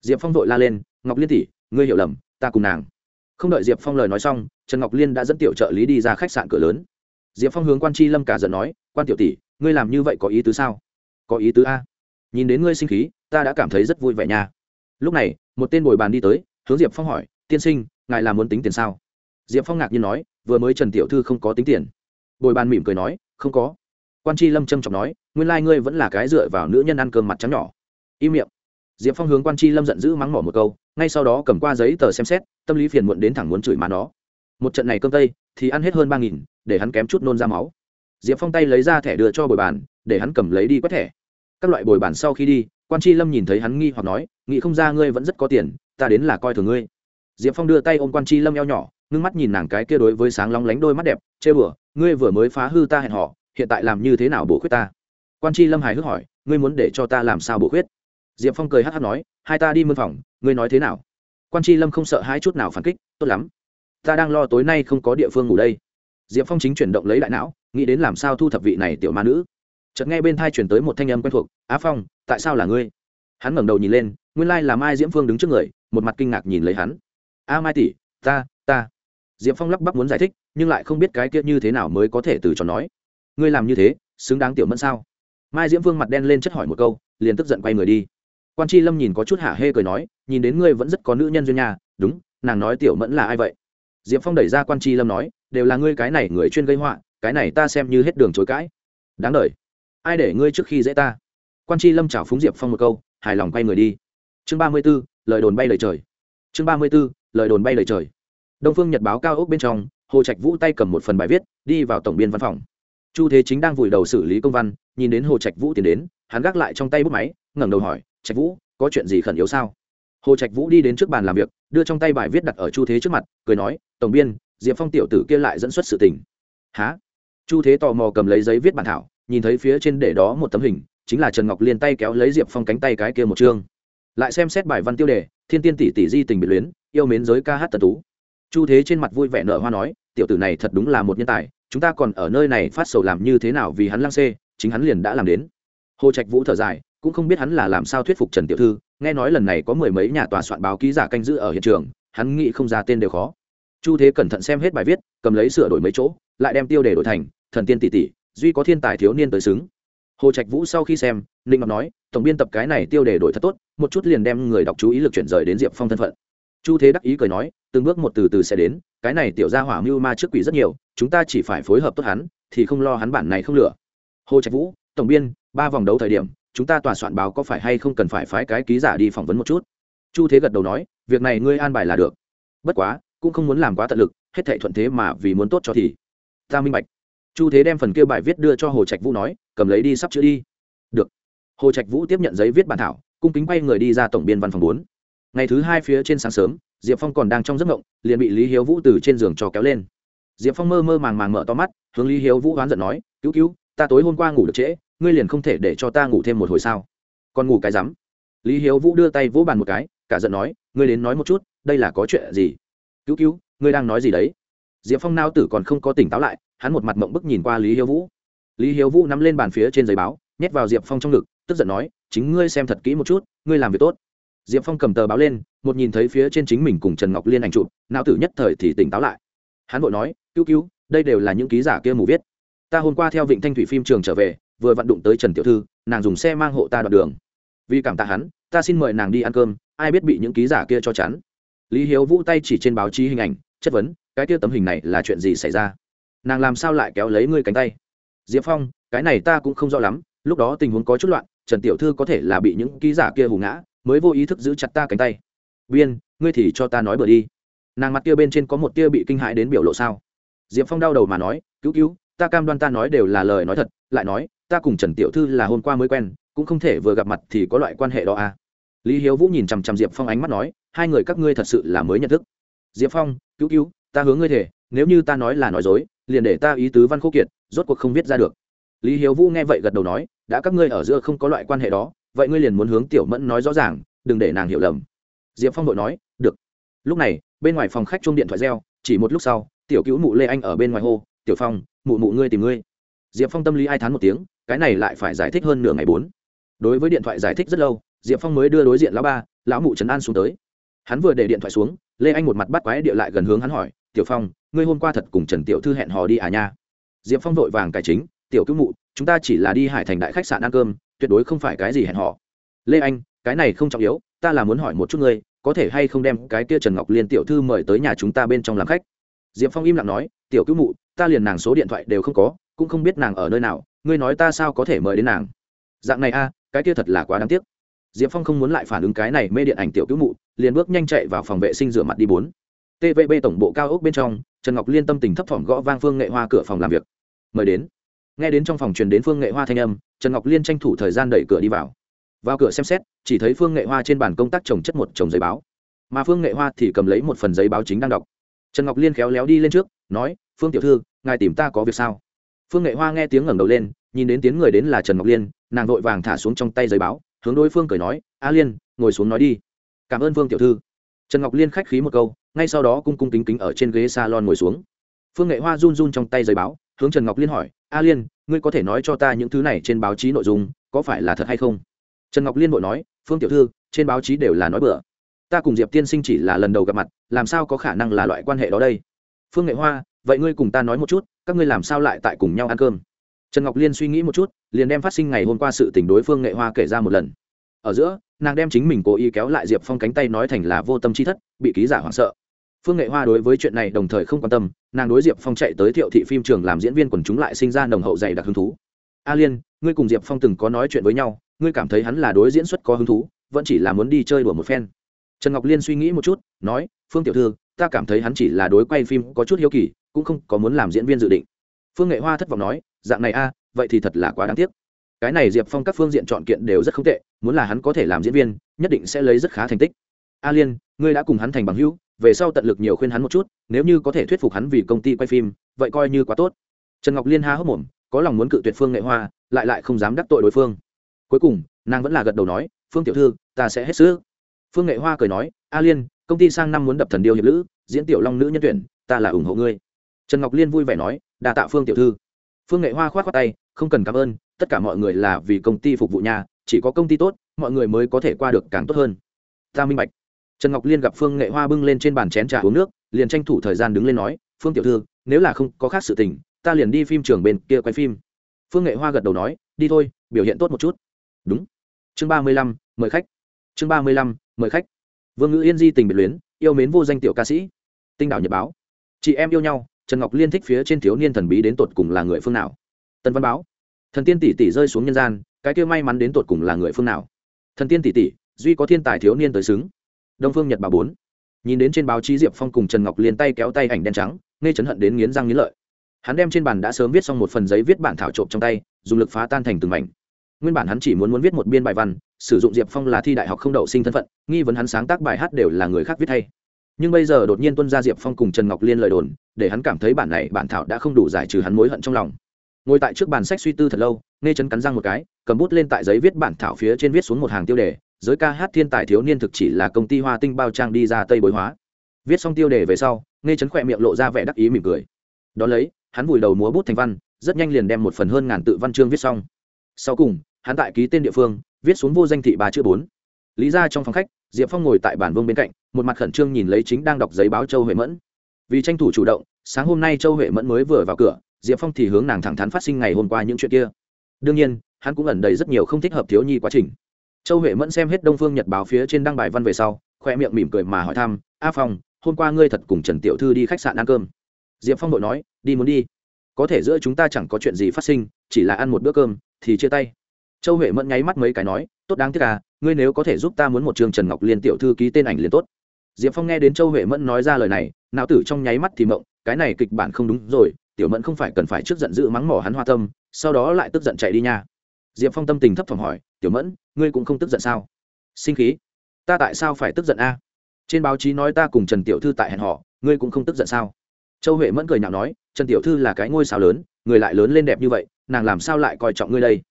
Diệp phong vội la lên, ngọc liên tỷ, ngươi hiểu lầm, ta cùng nàng. Không đợi diệp phong lời nói xong, trần ngọc liên đã dẫn tiểu trợ lý đi ra khách sạn cửa lớn. Diệp phong hướng quan tri lâm cả giận nói, quan tiểu tỷ, ngươi làm như vậy có ý tứ sao? Có ý tứ a. Nhìn đến ngươi sinh khí, ta đã cảm thấy rất vui vẻ nha. Lúc này, một tên bồi bàn đi tới, hướng diệp phong hỏi, tiên sinh ngài làm muốn tính tiền sao? Diệp phong ngạc nhiên nói, vừa mới trần tiểu thư không có tính tiền. Bồi bàn mỉm cười nói, không có. Quan tri lâm trâm trọng nói, nguyên lai、like、ngươi vẫn là cái dựa vào nữ nhân ăn cơm mặt trắng nhỏ. Im miệng. Diệp phong hướng quan tri lâm giận dữ mắng mỏ một câu, ngay sau đó cầm qua giấy tờ xem xét, tâm lý phiền muộn đến thẳng muốn chửi má nó. Một trận này cơm tây, thì ăn hết hơn ba nghìn, để hắn kém chút nôn ra máu. Diệp phong tay lấy ra thẻ đưa cho bồi bàn, để hắn cầm lấy đi quét thẻ. Các loại bồi bàn sau khi đi, quan tri lâm nhìn thấy hắn nghi hoặc nói, nghĩ không ra ngươi vẫn rất có tiền, ta đến là coi thường ngươi diệp phong đưa tay ôm quan Chi lâm eo nhỏ, ngưng mắt nhìn nàng cái kia đối với sáng lóng lánh đôi mắt đẹp, chê bửa ngươi vừa mới phá hư ta hẹn họ, hiện tại làm như thế nào bổ khuyết ta? Quan Chi lâm hài hước hỏi, ngươi muốn để cho ta làm sao bổ khuyết? Diệp phong cười hát hát nói, hai ta đi mân phòng, ngươi nói thế nào? Quan tri lâm không sợ hai chút nào phản kích, tốt lắm, ta đang lo tối nay không có địa phương ngủ đây. Diệp phong chính chuyển động lấy đại não, nghĩ đến làm sao thu thập vị này tiểu ma nữ. Chợt nghe bên thai chuyển tới một thanh âm quen thuộc, á phong, tại sao là ngươi? Hắn ngẩng đầu nhìn lên, nguyên lai là mai diễm phương đứng trước người, một mặt kinh ngạc nhìn lấy hắn a mai tỷ, ta ta. Diệp phong lắp bắp muốn giải thích, nhưng lại không biết cái kia như thế nào mới có thể từ trò nói. Ngươi làm như thế, xứng đáng tiểu mẫn sao? Mai diễm Vương mặt đen lên chất hỏi một câu, liền tức giận quay người đi. Quan c lâm nhìn có chút hả hê cười nói, nhìn đến ngươi vẫn rất có nữ nhân duyên nhà đúng, nàng nói tiểu mẫn là ai vậy? Diệp phong đẩy ra quan c lâm nói, đều là ngươi cái này người chuyên gây họa, cái này ta xem như hết đường chối cãi. Đáng đ ai để ngươi trước khi dễ ta? Quan c lâm chào phúng diệp phong một câu, hài lòng quay người đi. Chương ba mươi b ố lời đồn bay lời trời. Chương ba mươi b ố lời đồn bay lời trời. Đông phương nhật báo cao ốc bên trong, hồ trạch vũ tay cầm một phần bài viết, đi vào tổng biên văn phòng. Chu thế chính đang vùi đầu xử lý công văn, nhìn đến hồ trạch vũ tiến đến, hắn gác lại trong tay bút máy, ngẩng đầu hỏi, trạch vũ, có chuyện gì khẩn yếu sao? Hồ trạch vũ đi đến trước bàn làm việc, đưa trong tay bài viết đặt ở chu thế trước mặt, cười nói, tổng biên, diệp phong tiểu tử kia lại dẫn xuất sự tình. Há chu thế tò mò cầm lấy giấy viết bản thảo, nhìn thấy phía trên để đó một tấm hình, chính là trần ngọc liên tay kéo lấy diệp phong cánh tay cái kia một chương lại xem xét bài văn tiêu đề, thiên tiên tỷ tỷ di tình biệt luyến, yêu mến giới ca hát tần tú. Chu thế trên mặt vui vẻ nở hoa nói, tiểu tử này thật đúng là một nhân tài, chúng ta còn ở nơi này phát sầu làm như thế nào vì hắn lăng xê, chính hắn liền đã làm đến. Hồ trạch vũ thở dài, cũng không biết hắn là làm sao thuyết phục trần tiểu thư, nghe nói lần này có mười mấy nhà tòa soạn báo ký giả canh giữ ở hiện trường, hắn nghĩ không ra tên đều khó. Chu thế cẩn thận xem hết bài viết, cầm lấy sửa đổi mấy chỗ, lại đem tiêu đề đổi thành, thần tiên tỷ tỷ, duy có thiên tài thiếu niên tới xứng hồ trạch vũ sau khi xem ninh ngọc nói, tổng biên tập cái này tiêu đề đổi thật tốt, một chút liền đem người đọc chú ý lực chuyển rời đến diệp phong thân phận. Chu thế đắc ý cười nói, từng bước một từ từ sẽ đến, cái này tiểu ra hỏa mưu ma trước quỷ rất nhiều, chúng ta chỉ phải phối hợp tốt hắn, thì không lo hắn bản này không lửa. Hồ trạch vũ, tổng biên, ba vòng đấu thời điểm, chúng ta tòa soạn báo có phải hay không cần phải phái cái ký giả đi phỏng vấn một chút? Chu thế gật đầu nói, việc này ngươi an bài là được. Bất quá, cũng không muốn làm quá tận lực, hết thệ thuận thế mà vì muốn tốt cho thì. Ta minh bạch chu thế đem phần kia bài viết đưa cho hồ trạch vũ nói, cầm lấy đi sắp chữa đi. Được. Hồ trạch vũ tiếp nhận giấy viết bản thảo, cung kính quay người đi ra tổng biên văn phòng bốn. Ngày thứ hai phía trên sáng sớm, diệp phong còn đang trong giấc ngộng liền bị lý hiếu vũ từ trên giường cho kéo lên. Diệp phong mơ mơ màng màng mở to mắt, hướng lý hiếu vũ oán giận nói, cứu cứu, ta tối hôm qua ngủ được trễ, ngươi liền không thể để cho ta ngủ thêm một hồi sao? Còn ngủ cái rắm. Lý hiếu vũ đưa tay vỗ bàn một cái, cả giận nói, ngươi đến nói một chút, đây là có chuyện gì? Cứu cứu, ngươi đang nói gì đấy? Diệp phong nao tử còn không có tỉnh táo lại hắn một mặt mộng bức nhìn qua lý hiếu vũ. Lý hiếu vũ nắm lên bàn phía trên giấy báo, nhét vào diệp phong trong ngực, tức giận nói, chính ngươi xem thật kỹ một chút, ngươi làm việc tốt. Diệp phong cầm tờ báo lên, một nhìn thấy phía trên chính mình cùng trần ngọc liên ảnh chụp, não tử nhất thời thì tỉnh táo lại. Hắn vội nói, cứu cứu, đây đều là những ký giả kia mù viết. Ta hôm qua theo vịnh thanh thủy phim trường trở về, vừa vặn đụng tới trần tiểu thư, nàng dùng xe mang hộ ta đoạn đường. Vì cảm tạ hắn, ta xin mời nàng đi ăn cơm, ai biết bị những ký giả kia cho chắn lý hiếu vũ tay chỉ trên báo chí hình ảnh, chất vấn, cái kia tấm hình này là chuyện gì xảy ra? Nàng làm sao lại kéo lấy ngươi cánh tay? Diệp phong, cái này ta cũng không rõ lắm, lúc đó tình huống có chút loạn, trần tiểu thư có thể là bị những ký giả kia hù ngã, mới vô ý thức giữ chặt ta cánh tay. Biên, ngươi thì cho ta nói bừa đi. Nàng mặt kia bên trên có một tia bị kinh hãi đến biểu lộ sao? Diệp phong đau đầu mà nói, cứu cứu, ta cam đoan ta nói đều là lời nói thật, lại nói, ta cùng trần tiểu thư là hôm qua mới quen, cũng không thể vừa gặp mặt thì có loại quan hệ đó à. Lý hiếu vũ nhìn chằm chằm diệp phong ánh mắt nói, hai người các ngươi thật sự là mới nhận thức. Diệp phong, cứu cứu, ta hướng ngươi thể, nếu như ta nói là nói dối liền để ta ý tứ văn khô kiệt, rốt cuộc không viết ra được. Lý hiếu vũ nghe vậy gật đầu nói, đã các ngươi ở giữa không có loại quan hệ đó, vậy ngươi liền muốn hướng tiểu mẫn nói rõ ràng, đừng để nàng hiểu lầm. Diệp phong đội nói, được. Lúc này, bên ngoài phòng khách chung điện thoại reo, chỉ một lúc sau, tiểu cứu mụ lê anh ở bên ngoài hô, tiểu phong, mụ mụ ngươi tìm ngươi. Diệp phong tâm lý ai thán một tiếng, cái này lại phải giải thích hơn nửa ngày bốn. Đối với điện thoại giải thích rất lâu, diệp phong mới đưa đối diện lão ba, lão mụ trấn an xuống tới. Hắn vừa để điện thoại xuống, lê anh một mặt bắt quái địa lại gần hướng hắn hỏi, tiểu phong ngươi hôm qua thật cùng trần tiểu thư hẹn hò đi à nha. Diệp phong vội vàng cải chính, tiểu cứu mụ, chúng ta chỉ là đi hải thành đại khách sạn ăn cơm, tuyệt đối không phải cái gì hẹn hò. Lê anh, cái này không trọng yếu, ta là muốn hỏi một chút ngươi, có thể hay không đem cái kia trần ngọc liên tiểu thư mời tới nhà chúng ta bên trong làm khách? Diệp phong im lặng nói, tiểu cứu mụ, ta liền nàng số điện thoại đều không có, cũng không biết nàng ở nơi nào, ngươi nói ta sao có thể mời đến nàng? Dạng này a, cái kia thật là quá đáng tiếc. Diệp phong không muốn lại phản ứng cái này mê điện ảnh tiểu cứu mụ, liền bước nhanh chạy vào phòng vệ sinh rửa mặt đi bốn tvb tổng bộ cao ốc bên trong, trần ngọc liên tâm tình thấp thỏm gõ vang phương nghệ hoa cửa phòng làm việc. Mời đến. Nghe đến trong phòng truyền đến phương nghệ hoa thanh âm, trần ngọc liên tranh thủ thời gian đẩy cửa đi vào. Vào cửa xem xét, chỉ thấy phương nghệ hoa trên bàn công tác trồng chất một chồng giấy báo. Mà phương nghệ hoa thì cầm lấy một phần giấy báo chính đang đọc. Trần ngọc liên khéo léo đi lên trước, nói, phương tiểu thư, ngài tìm ta có việc sao? Phương nghệ hoa nghe tiếng ngẩng đầu lên, nhìn đến tiếng người đến là trần ngọc liên, nàng vội vàng thả xuống trong tay giấy báo, hướng đối phương cười nói, a liên, ngồi xuống nói đi. Cảm ơn phương tiểu thư. Trần ngọc liên khách khí một câu ngay sau đó cung cung kính kính ở trên ghế salon ngồi xuống. Phương nghệ hoa run run trong tay giấy báo, hướng trần ngọc liên hỏi, a liên, ngươi có thể nói cho ta những thứ này trên báo chí nội dung, có phải là thật hay không? Trần ngọc liên bội nói, phương tiểu thư, trên báo chí đều là nói bừa. Ta cùng diệp tiên sinh chỉ là lần đầu gặp mặt, làm sao có khả năng là loại quan hệ đó đây? Phương nghệ hoa, vậy ngươi cùng ta nói một chút, các ngươi làm sao lại tại cùng nhau ăn cơm? Trần ngọc liên suy nghĩ một chút, liền đem phát sinh ngày hôm qua sự tình đối phương nghệ hoa kể ra một lần ở giữa, nàng đem chính mình cố ý kéo lại diệp phong cánh tay nói thành là vô tâm chi thất, bị ký giả hoảng sợ. Phương nghệ hoa đối với chuyện này đồng thời không quan tâm, nàng đối diệp phong chạy tới thiệu thị phim trường làm diễn viên quần chúng lại sinh ra nồng hậu dày đặc hứng thú. A liên, ngươi cùng diệp phong từng có nói chuyện với nhau, ngươi cảm thấy hắn là đối diễn xuất có hứng thú, vẫn chỉ là muốn đi chơi đùa một phen. Trần ngọc liên suy nghĩ một chút, nói, phương tiểu thư, ta cảm thấy hắn chỉ là đối quay phim có chút hiếu kỳ, cũng không có muốn làm diễn viên dự định. Phương nghệ hoa thất vọng nói, dạng này a, vậy thì thật là quá đáng tiếc cái này diệp phong các phương diện chọn kiện đều rất không tệ, muốn là hắn có thể làm diễn viên, nhất định sẽ lấy rất khá thành tích. A liên, ngươi đã cùng hắn thành bằng hữu, về sau tận lực nhiều khuyên hắn một chút, nếu như có thể thuyết phục hắn vì công ty quay phim, vậy coi như quá tốt. Trần ngọc liên ha hốc mồm, có lòng muốn cự tuyệt phương nghệ hoa, lại lại không dám đắc tội đối phương. Cuối cùng, nàng vẫn là gật đầu nói, phương tiểu thư, ta sẽ hết sức. Phương nghệ hoa cười nói, a liên, công ty sang năm muốn đập thần điêu hiệp lữ, diễn tiểu long nữ nhân tuyển, ta là ủng hộ ngươi. Trần ngọc liên vui vẻ nói đà tạ phương tiểu thư. Phương nghệ hoa k h o á t khoác tay không cần cảm ơn, tất cả mọi người là vì công ty phục vụ nhà, chỉ có công ty tốt, mọi người mới có thể qua được càng tốt hơn. Ta minh bạch. Trần ngọc liên gặp phương nghệ hoa bưng lên trên bàn chén trà uống nước, liền tranh thủ thời gian đứng lên nói, phương tiểu thư, nếu là không có khác sự tình, ta liền đi phim trường bên kia quay phim. Phương nghệ hoa gật đầu nói, đi thôi, biểu hiện tốt một chút. Đúng. Chương ba mươi lăm, mời khách. Chương ba mươi lăm, mời khách. Vương ngữ yên di tình biệt luyến, yêu mến vô danh tiểu ca sĩ. Tinh đảo nhật báo. Chị em yêu nhau, trần ngọc liên thích phía trên thiếu niên thần bí đến tột cùng là người phương nào? Tân văn báo thần tiên tỷ tỷ rơi xuống nhân gian, cái kia may mắn đến tột cùng là người phương nào? Thần tiên tỷ tỷ, duy có thiên tài thiếu niên tới xứng. Đông phương nhật bà bốn. Nhìn đến trên báo chí diệp phong cùng trần ngọc liên tay kéo tay ảnh đen trắng nghe chấn hận đến nghiến răng nghiến lợi. Hắn đem trên bàn đã sớm viết xong một phần giấy viết bản thảo trộm trong tay, dùng lực phá tan thành từng mảnh. Nguyên bản hắn chỉ muốn muốn viết một biên bài văn, sử dụng diệp phong là thi đại học không đậu sinh thân phận, nghi vấn hắn sáng tác bài hát đều là người khác viết thay. nhưng bây giờ đột nhiên tuân ra diệp phong cùng trần ngọc liên lời đồn, để hắn cảm thấy bản này bản thảo đã không đủ giải trừ hắn mối hận trong lòng ngồi tại trước bàn sách suy tư thật lâu, nghe chấn cắn răng một cái, cầm bút lên tại giấy viết bản thảo phía trên viết xuống một hàng tiêu đề, giới ca hát thiên tài thiếu niên thực chỉ là công ty hoa tinh bao trang đi ra tây bối hóa. Viết xong tiêu đề về sau, nghe chấn khỏe miệng lộ ra vẻ đắc ý mỉm cười. Đ ó lấy, hắn vùi đầu múa bút thành văn, rất nhanh liền đem một phần hơn ngàn tự văn chương viết xong. Sau cùng, hắn tại ký tên địa phương, viết xuống vô danh thị ba chữ bốn. Lý ra trong phòng khách, diệp phong ngồi tại bản vương bên cạnh, một mặt khẩn trương nhìn lấy chính đang đọc giấy báo châu huệ mẫn. Vì tranh thủ chủ động, sáng hôm nay châu huệ mẫn mới vừa vào cửa diệp phong thì hướng nàng thẳng thắn phát sinh ngày hôm qua những chuyện kia. Đương nhiên, hắn cũng ẩn đầy rất nhiều không thích hợp thiếu nhi quá trình. Châu huệ mẫn xem hết đông phương nhật báo phía trên đăng bài văn về sau, khoe miệng mỉm cười mà hỏi thăm, a phong, hôm qua ngươi thật cùng trần tiểu thư đi khách sạn ăn cơm. Diệp phong đội nói, đi muốn đi. Có thể giữa chúng ta chẳng có chuyện gì phát sinh, chỉ là ăn một bữa cơm, thì chia tay. Châu huệ mẫn nháy mắt mấy cái nói, tốt đáng tiếc à ngươi nếu có thể giúp ta muốn một trường trần ngọc liên tiểu thư ký tên ảnh liền tốt. Diệp phong nghe đến châu huệ mẫn nói ra lời này, não tử trong nháy mắt thì mộng, cái này kịch bản không đúng rồi tiểu mẫn không phải cần phải trước giận dữ mắng mỏ hắn hoa tâm, sau đó lại tức giận chạy đi nha. Diệp phong tâm tình thấp thỏm hỏi, tiểu mẫn, ngươi cũng không tức giận sao? Sinh khí. Ta tại sao phải tức giận a? Trên báo chí nói ta cùng trần tiểu thư tại hẹn họ ngươi cũng không tức giận sao? Châu huệ mẫn cười nhạo nói, trần tiểu thư là cái ngôi sao lớn, người lại lớn lên đẹp như vậy, nàng làm sao lại coi trọng ngươi đây?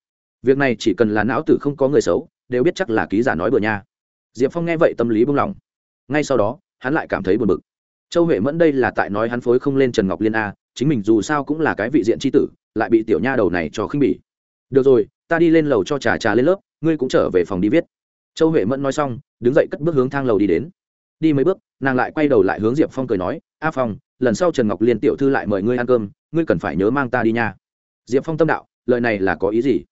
Việc này chỉ cần là não tử không có người xấu, đều biết chắc là ký giả nói bừa nha. Diệp phong nghe vậy tâm lý bung lỏng. Ngay sau đó, hắn lại cảm thấy buồn bực. Châu huệ mẫn đây là tại nói hắn phối không lên trần ngọc liên a chính mình dù sao cũng là cái vị diện tri tử, lại bị tiểu nha đầu này cho khinh bỉ. Được rồi, ta đi lên lầu cho trà trà lên lớp, ngươi cũng trở về phòng đi viết. Châu huệ mẫn nói xong, đứng dậy cất bước hướng thang lầu đi đến. Đi mấy bước, nàng lại quay đầu lại hướng diệp phong cười nói, a phong, lần sau trần ngọc liên tiểu thư lại mời ngươi ăn cơm, ngươi cần phải nhớ mang ta đi nha. Diệp phong tâm đạo, lời này là có ý gì?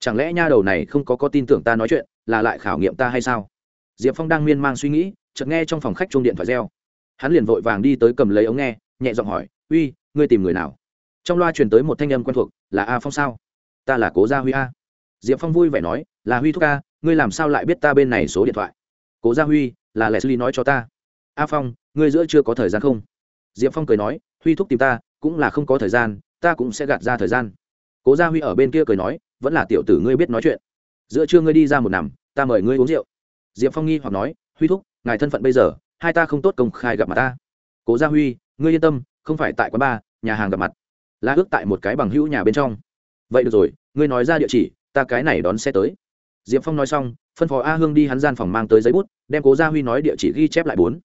Chẳng lẽ nha đầu này không có có tin tưởng ta nói chuyện, là lại khảo nghiệm ta hay sao? Diệp phong đang miên man suy nghĩ, chợt nghe trong phòng khách chuông điện thoại reo. Hắn liền vội vàng đi tới cầm lấy ống nghe, nhẹ giọng hỏi, uy ngươi tìm người nào? Trong loa truyền tới một thanh âm quen thuộc, là a phong sao? Ta là cố gia huy a. Diệp phong vui vẻ nói, là huy thúc a, ngươi làm sao lại biết ta bên này số điện thoại? Cố gia huy, là leslie nói cho ta. A phong, ngươi giữa chưa có thời gian không? Diệp phong cười nói, huy thúc tìm ta, cũng là không có thời gian, ta cũng sẽ gạt ra thời gian. Cố gia huy ở bên kia cười nói, vẫn là tiểu tử ngươi biết nói chuyện. Giữa trưa ngươi đi ra một nằm, ta mời ngươi uống rượu. Diệp phong nghi hoặc nói, huy thúc, ngài thân phận bây giờ, hai ta không tốt công khai gặp mặt ta. Cố gia huy, ngươi yên tâm không phải tại quán bar, nhà hàng gặp mặt. Là ước tại một cái bằng hữu nhà bên trong. Vậy được rồi, ngươi nói ra địa chỉ, ta cái này đón xe tới. Diệp phong nói xong, phân phó a hương đi hắn gian phòng mang tới giấy bút, đem cố gia huy nói địa chỉ ghi chép lại bốn.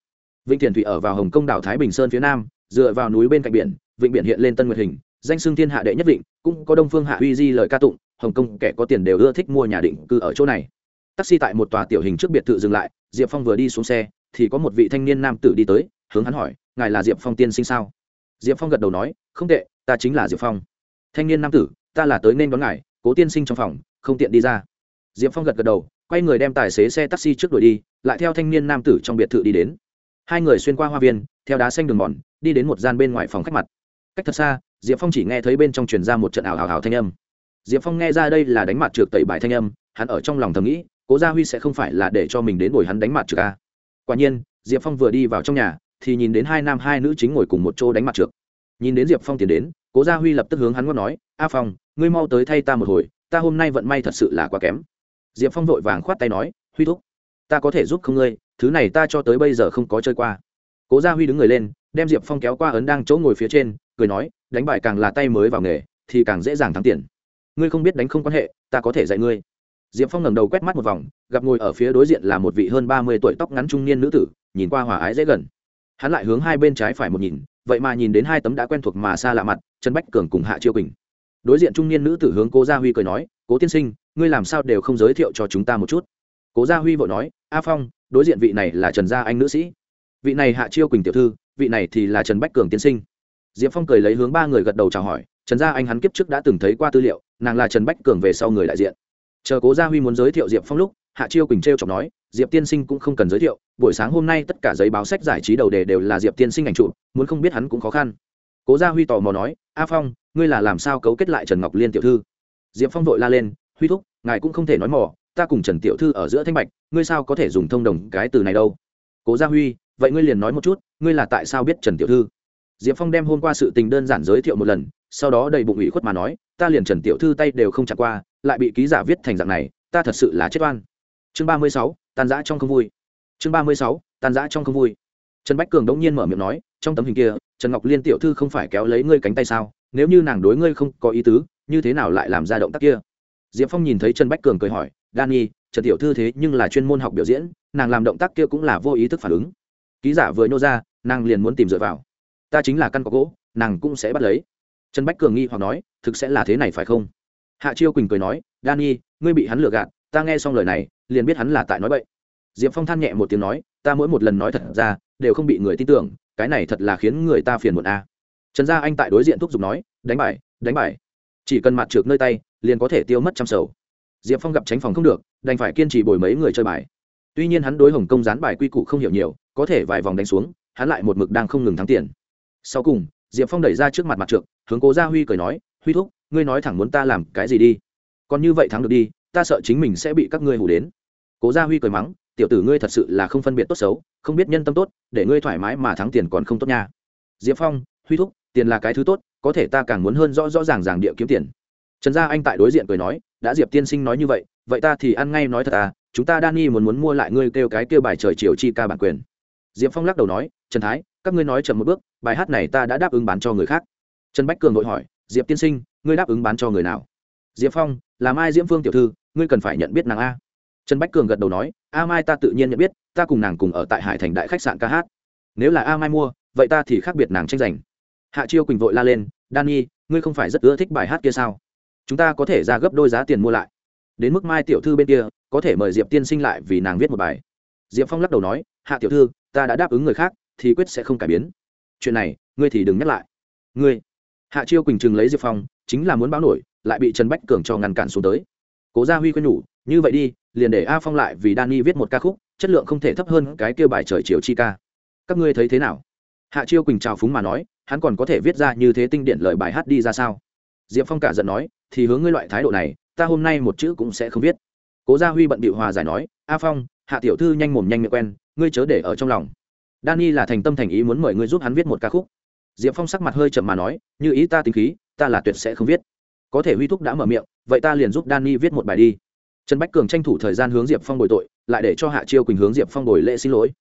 Vịnh thiền thủy ở vào hồng kông đảo thái bình sơn phía nam, dựa vào núi bên cạnh biển, vịnh biển hiện lên tân nguyệt hình, danh xưng thiên hạ đệ nhất vịnh, cũng có đông phương hạ uy di lời ca tụng, hồng kông kẻ có tiền đều ưa thích mua nhà định cư ở chỗ này. Taxi tại một tòa tiểu hình trước biệt thự dừng lại, diệp phong vừa đi xuống xe, thì có một vị thanh niên nam tử đi tới, hướng hắn hỏi, ngài là diệp phong tiên sinh sao? Diệp phong gật đầu nói, không tệ, ta chính là diệp phong. Thanh niên nam tử, ta là tới nên đón ngài, cố tiên sinh trong phòng, không tiện đi ra. Diệp phong gật gật đầu, quay người đem tài xế xe taxi trước đuổi đi, lại theo thanh niên nam tử trong biệt thự đi đến. Hai người xuyên qua hoa viên, theo đá xanh đường mòn, đi đến một gian bên ngoài phòng khách mặt. Cách thật xa, diệp phong chỉ nghe thấy bên trong truyền ra một trận ảo hào hào thanh âm. Diệp phong nghe ra đây là đánh mặt trượt tẩy bài thanh âm, hắn ở trong lòng thầm nghĩ, cố gia huy sẽ không phải là để cho mình đến bồi hắn đánh mặt trượt a. quả nhiên, diệp phong vừa đi vào trong nhà thì nhìn đến hai nam hai nữ chính ngồi cùng một chỗ đánh mặt trượt. Nhìn đến diệp phong tiến đến, cố gia huy lập tức hướng hắn ngót nói, a phong, ngươi mau tới thay ta một hồi, ta hôm nay vận may thật sự là quá kém. Diệp phong vội vàng khoát tay nói, huy thúc, ta có thể giúp không ngươi, thứ này ta cho tới bây giờ không có chơi qua. Cố gia huy đứng người lên, đem diệp phong kéo qua ấn đang chỗ ngồi phía trên, cười nói, đánh bại càng là tay mới vào nghề, thì càng dễ dàng thắng tiền. Ngươi không biết đánh không quan hệ, ta có thể dạy ngươi. Diệp phong ngẩng đầu quét mắt một vòng, gặp ngồi ở phía đối diện là một vị hơn ba mươi tuổi tóc ngắn trung niên nữ tử, nhìn qua hòa ái dễ gần hắn lại hướng hai bên trái phải một nhìn, vậy mà nhìn đến hai tấm đã quen thuộc mà xa lạ mặt, trần bách cường cùng hạ chiêu quỳnh. Đối diện trung niên nữ tử hướng cố gia huy cười nói, cố tiên sinh, ngươi làm sao đều không giới thiệu cho chúng ta một chút? Cố gia huy vội nói, a phong, đối diện vị này là trần gia anh nữ sĩ. Vị này hạ chiêu quỳnh tiểu thư, vị này thì là trần bách cường tiên sinh. Diệp phong cười lấy hướng ba người gật đầu chào hỏi, trần gia anh hắn kiếp trước đã từng thấy qua tư liệu, nàng là trần bách cường về sau người đại diện. Chờ cố gia huy muốn giới thiệu diệp phong lúc, hạ chiêu quỳnh t r e o chọc nói diệp tiên sinh cũng không cần giới thiệu, buổi sáng hôm nay tất cả giấy báo sách giải trí đầu đề đều là diệp tiên sinh ảnh trụ muốn không biết hắn cũng khó khăn. Cố gia huy tò mò nói, a phong, ngươi là làm sao cấu kết lại trần ngọc liên tiểu thư? Diệp phong vội la lên, huy thúc, ngài cũng không thể nói mỏ ta cùng trần tiểu thư ở giữa thanh bạch, ngươi sao có thể dùng thông đồng cái từ này đâu? Cố gia huy, vậy ngươi liền nói một chút, ngươi là tại sao biết trần tiểu thư? Diệp phong đem hôm qua sự tình đơn giản giới thiệu một lần, sau đó đầy bụng ủy khuất mà nói, ta liền trần tiểu thư tay đều không chặt qua, lại bị ký giả viết thành dạng này, ta thật sự là chết oan. Chương ba mươi sáu tan rã trong không vui. Chương ba mươi sáu tan rã trong không vui. Trần bách cường đống nhiên mở miệng nói trong tấm hình kia trần ngọc liên tiểu thư không phải kéo lấy ngươi cánh tay sao? Nếu như nàng đối ngươi không có ý tứ như thế nào lại làm ra động tác kia? Diệp phong nhìn thấy trần bách cường cười hỏi Danny, trần tiểu thư thế nhưng là chuyên môn học biểu diễn nàng làm động tác kia cũng là vô ý thức phản ứng. Ký giả vừa nhô ra nàng liền muốn tìm dựa vào. Ta chính là căn có gỗ nàng cũng sẽ bắt lấy. Trần bách cường nghi hoặc nói thực sẽ là thế này phải không? Hạ chiêu quỳnh cười nói Danny, ngươi bị hắn lừa gạt ta nghe xong lời này liền biết hắn là tại nói bậy. Diệp phong than nhẹ một tiếng nói, ta mỗi một lần nói thật ra, đều không bị người tin tưởng, cái này thật là khiến người ta phiền muộn a. Trần gia anh tại đối diện thúc giục nói, đánh bài đánh bài chỉ cần mặt trượt nơi tay, liền có thể tiêu mất trăm sầu. Diệp phong gặp tránh phòng không được, đành phải kiên trì bồi mấy người chơi bài. Tuy nhiên hắn đối hồng công dán bài quy củ không hiểu nhiều, có thể vài vòng đánh xuống, hắn lại một mực đang không ngừng thắng tiền. Sau cùng, diệp phong đẩy ra trước mặt mặt trượt, hướng cố gia huy cười nói, huy thúc, ngươi nói thẳng muốn ta làm cái gì đi? Còn như vậy thắng được đi, ta sợ chính mình sẽ bị các ngươi hủ đến cố gia huy cười mắng, tiểu tử ngươi thật sự là không phân biệt tốt xấu, không biết nhân tâm tốt, để ngươi thoải mái mà thắng tiền còn không tốt nha. Diệp phong, huy thúc, tiền là cái thứ tốt, có thể ta càng muốn hơn rõ rõ ràng ràng địa kiếm tiền. Trần gia anh tại đối diện cười nói, đã diệp tiên sinh nói như vậy vậy ta thì ăn ngay nói thật à chúng ta đan y muốn muốn mua lại ngươi kêu cái kêu bài trời chiều chi ca bản quyền. Diệp phong lắc đầu nói, trần thái, các ngươi nói chậm một bước, bài hát này ta đã đáp ứng bán cho người khác. Trần bách cường vội hỏi, diệp tiên sinh, ngươi đáp ứng bán cho người nào? Diệp phong làm ai diễm phương tiểu thư, ngươi cần phải nhận biết nàng a trần bách cường gật đầu nói a mai ta tự nhiên nhận biết ta cùng nàng cùng ở tại hải thành đại khách sạn ca hát. Nếu là a mai mua vậy ta thì khác biệt nàng tranh giành. Hạ chiêu quỳnh vội la lên Danny, ngươi không phải rất ưa thích bài hát kia sao? Chúng ta có thể ra gấp đôi giá tiền mua lại. Đến mức mai tiểu thư bên kia có thể mời diệp tiên sinh lại vì nàng viết một bài. Diệp phong lắc đầu nói hạ tiểu thư ta đã đáp ứng người khác thì quyết sẽ không cải biến. Chuyện này ngươi thì đừng nhắc lại. Ngươi? Hạ chiêu quỳnh chừng lấy diệp phong chính là muốn báo nổi lại bị trần bách cường cho ngăn cản xuống tới. Cố gia huy khuyên nhủ như vậy đi, liền để a phong lại vì Danny viết một ca khúc, chất lượng không thể thấp hơn cái kêu bài trời chiều chi ca. Các ngươi thấy thế nào? Hạ chiêu quỳnh chào phúng mà nói, hắn còn có thể viết ra như thế tinh điện lời bài hát đi ra sao? Diệp phong cả giận nói, thì hướng ngươi loại thái độ này, ta hôm nay một chữ cũng sẽ không viết. Cố gia huy bận bị hòa giải nói, a phong, hạ tiểu thư nhanh mồm nhanh miệng quen, ngươi chớ để ở trong lòng. Danny là thành tâm thành ý muốn mời ngươi giúp hắn viết một ca khúc. Diệp phong sắc mặt hơi chậm mà nói, như ý ta tính khí, ta là tuyệt sẽ không viết. Có thể huy thúc đã mở miệng, vậy ta liền giúp Danny viết một bài đi trần bách cường tranh thủ thời gian hướng diệp phong bồi tội, lại để cho hạ chiêu quỳnh hướng diệp phong bồi lễ xin lỗi.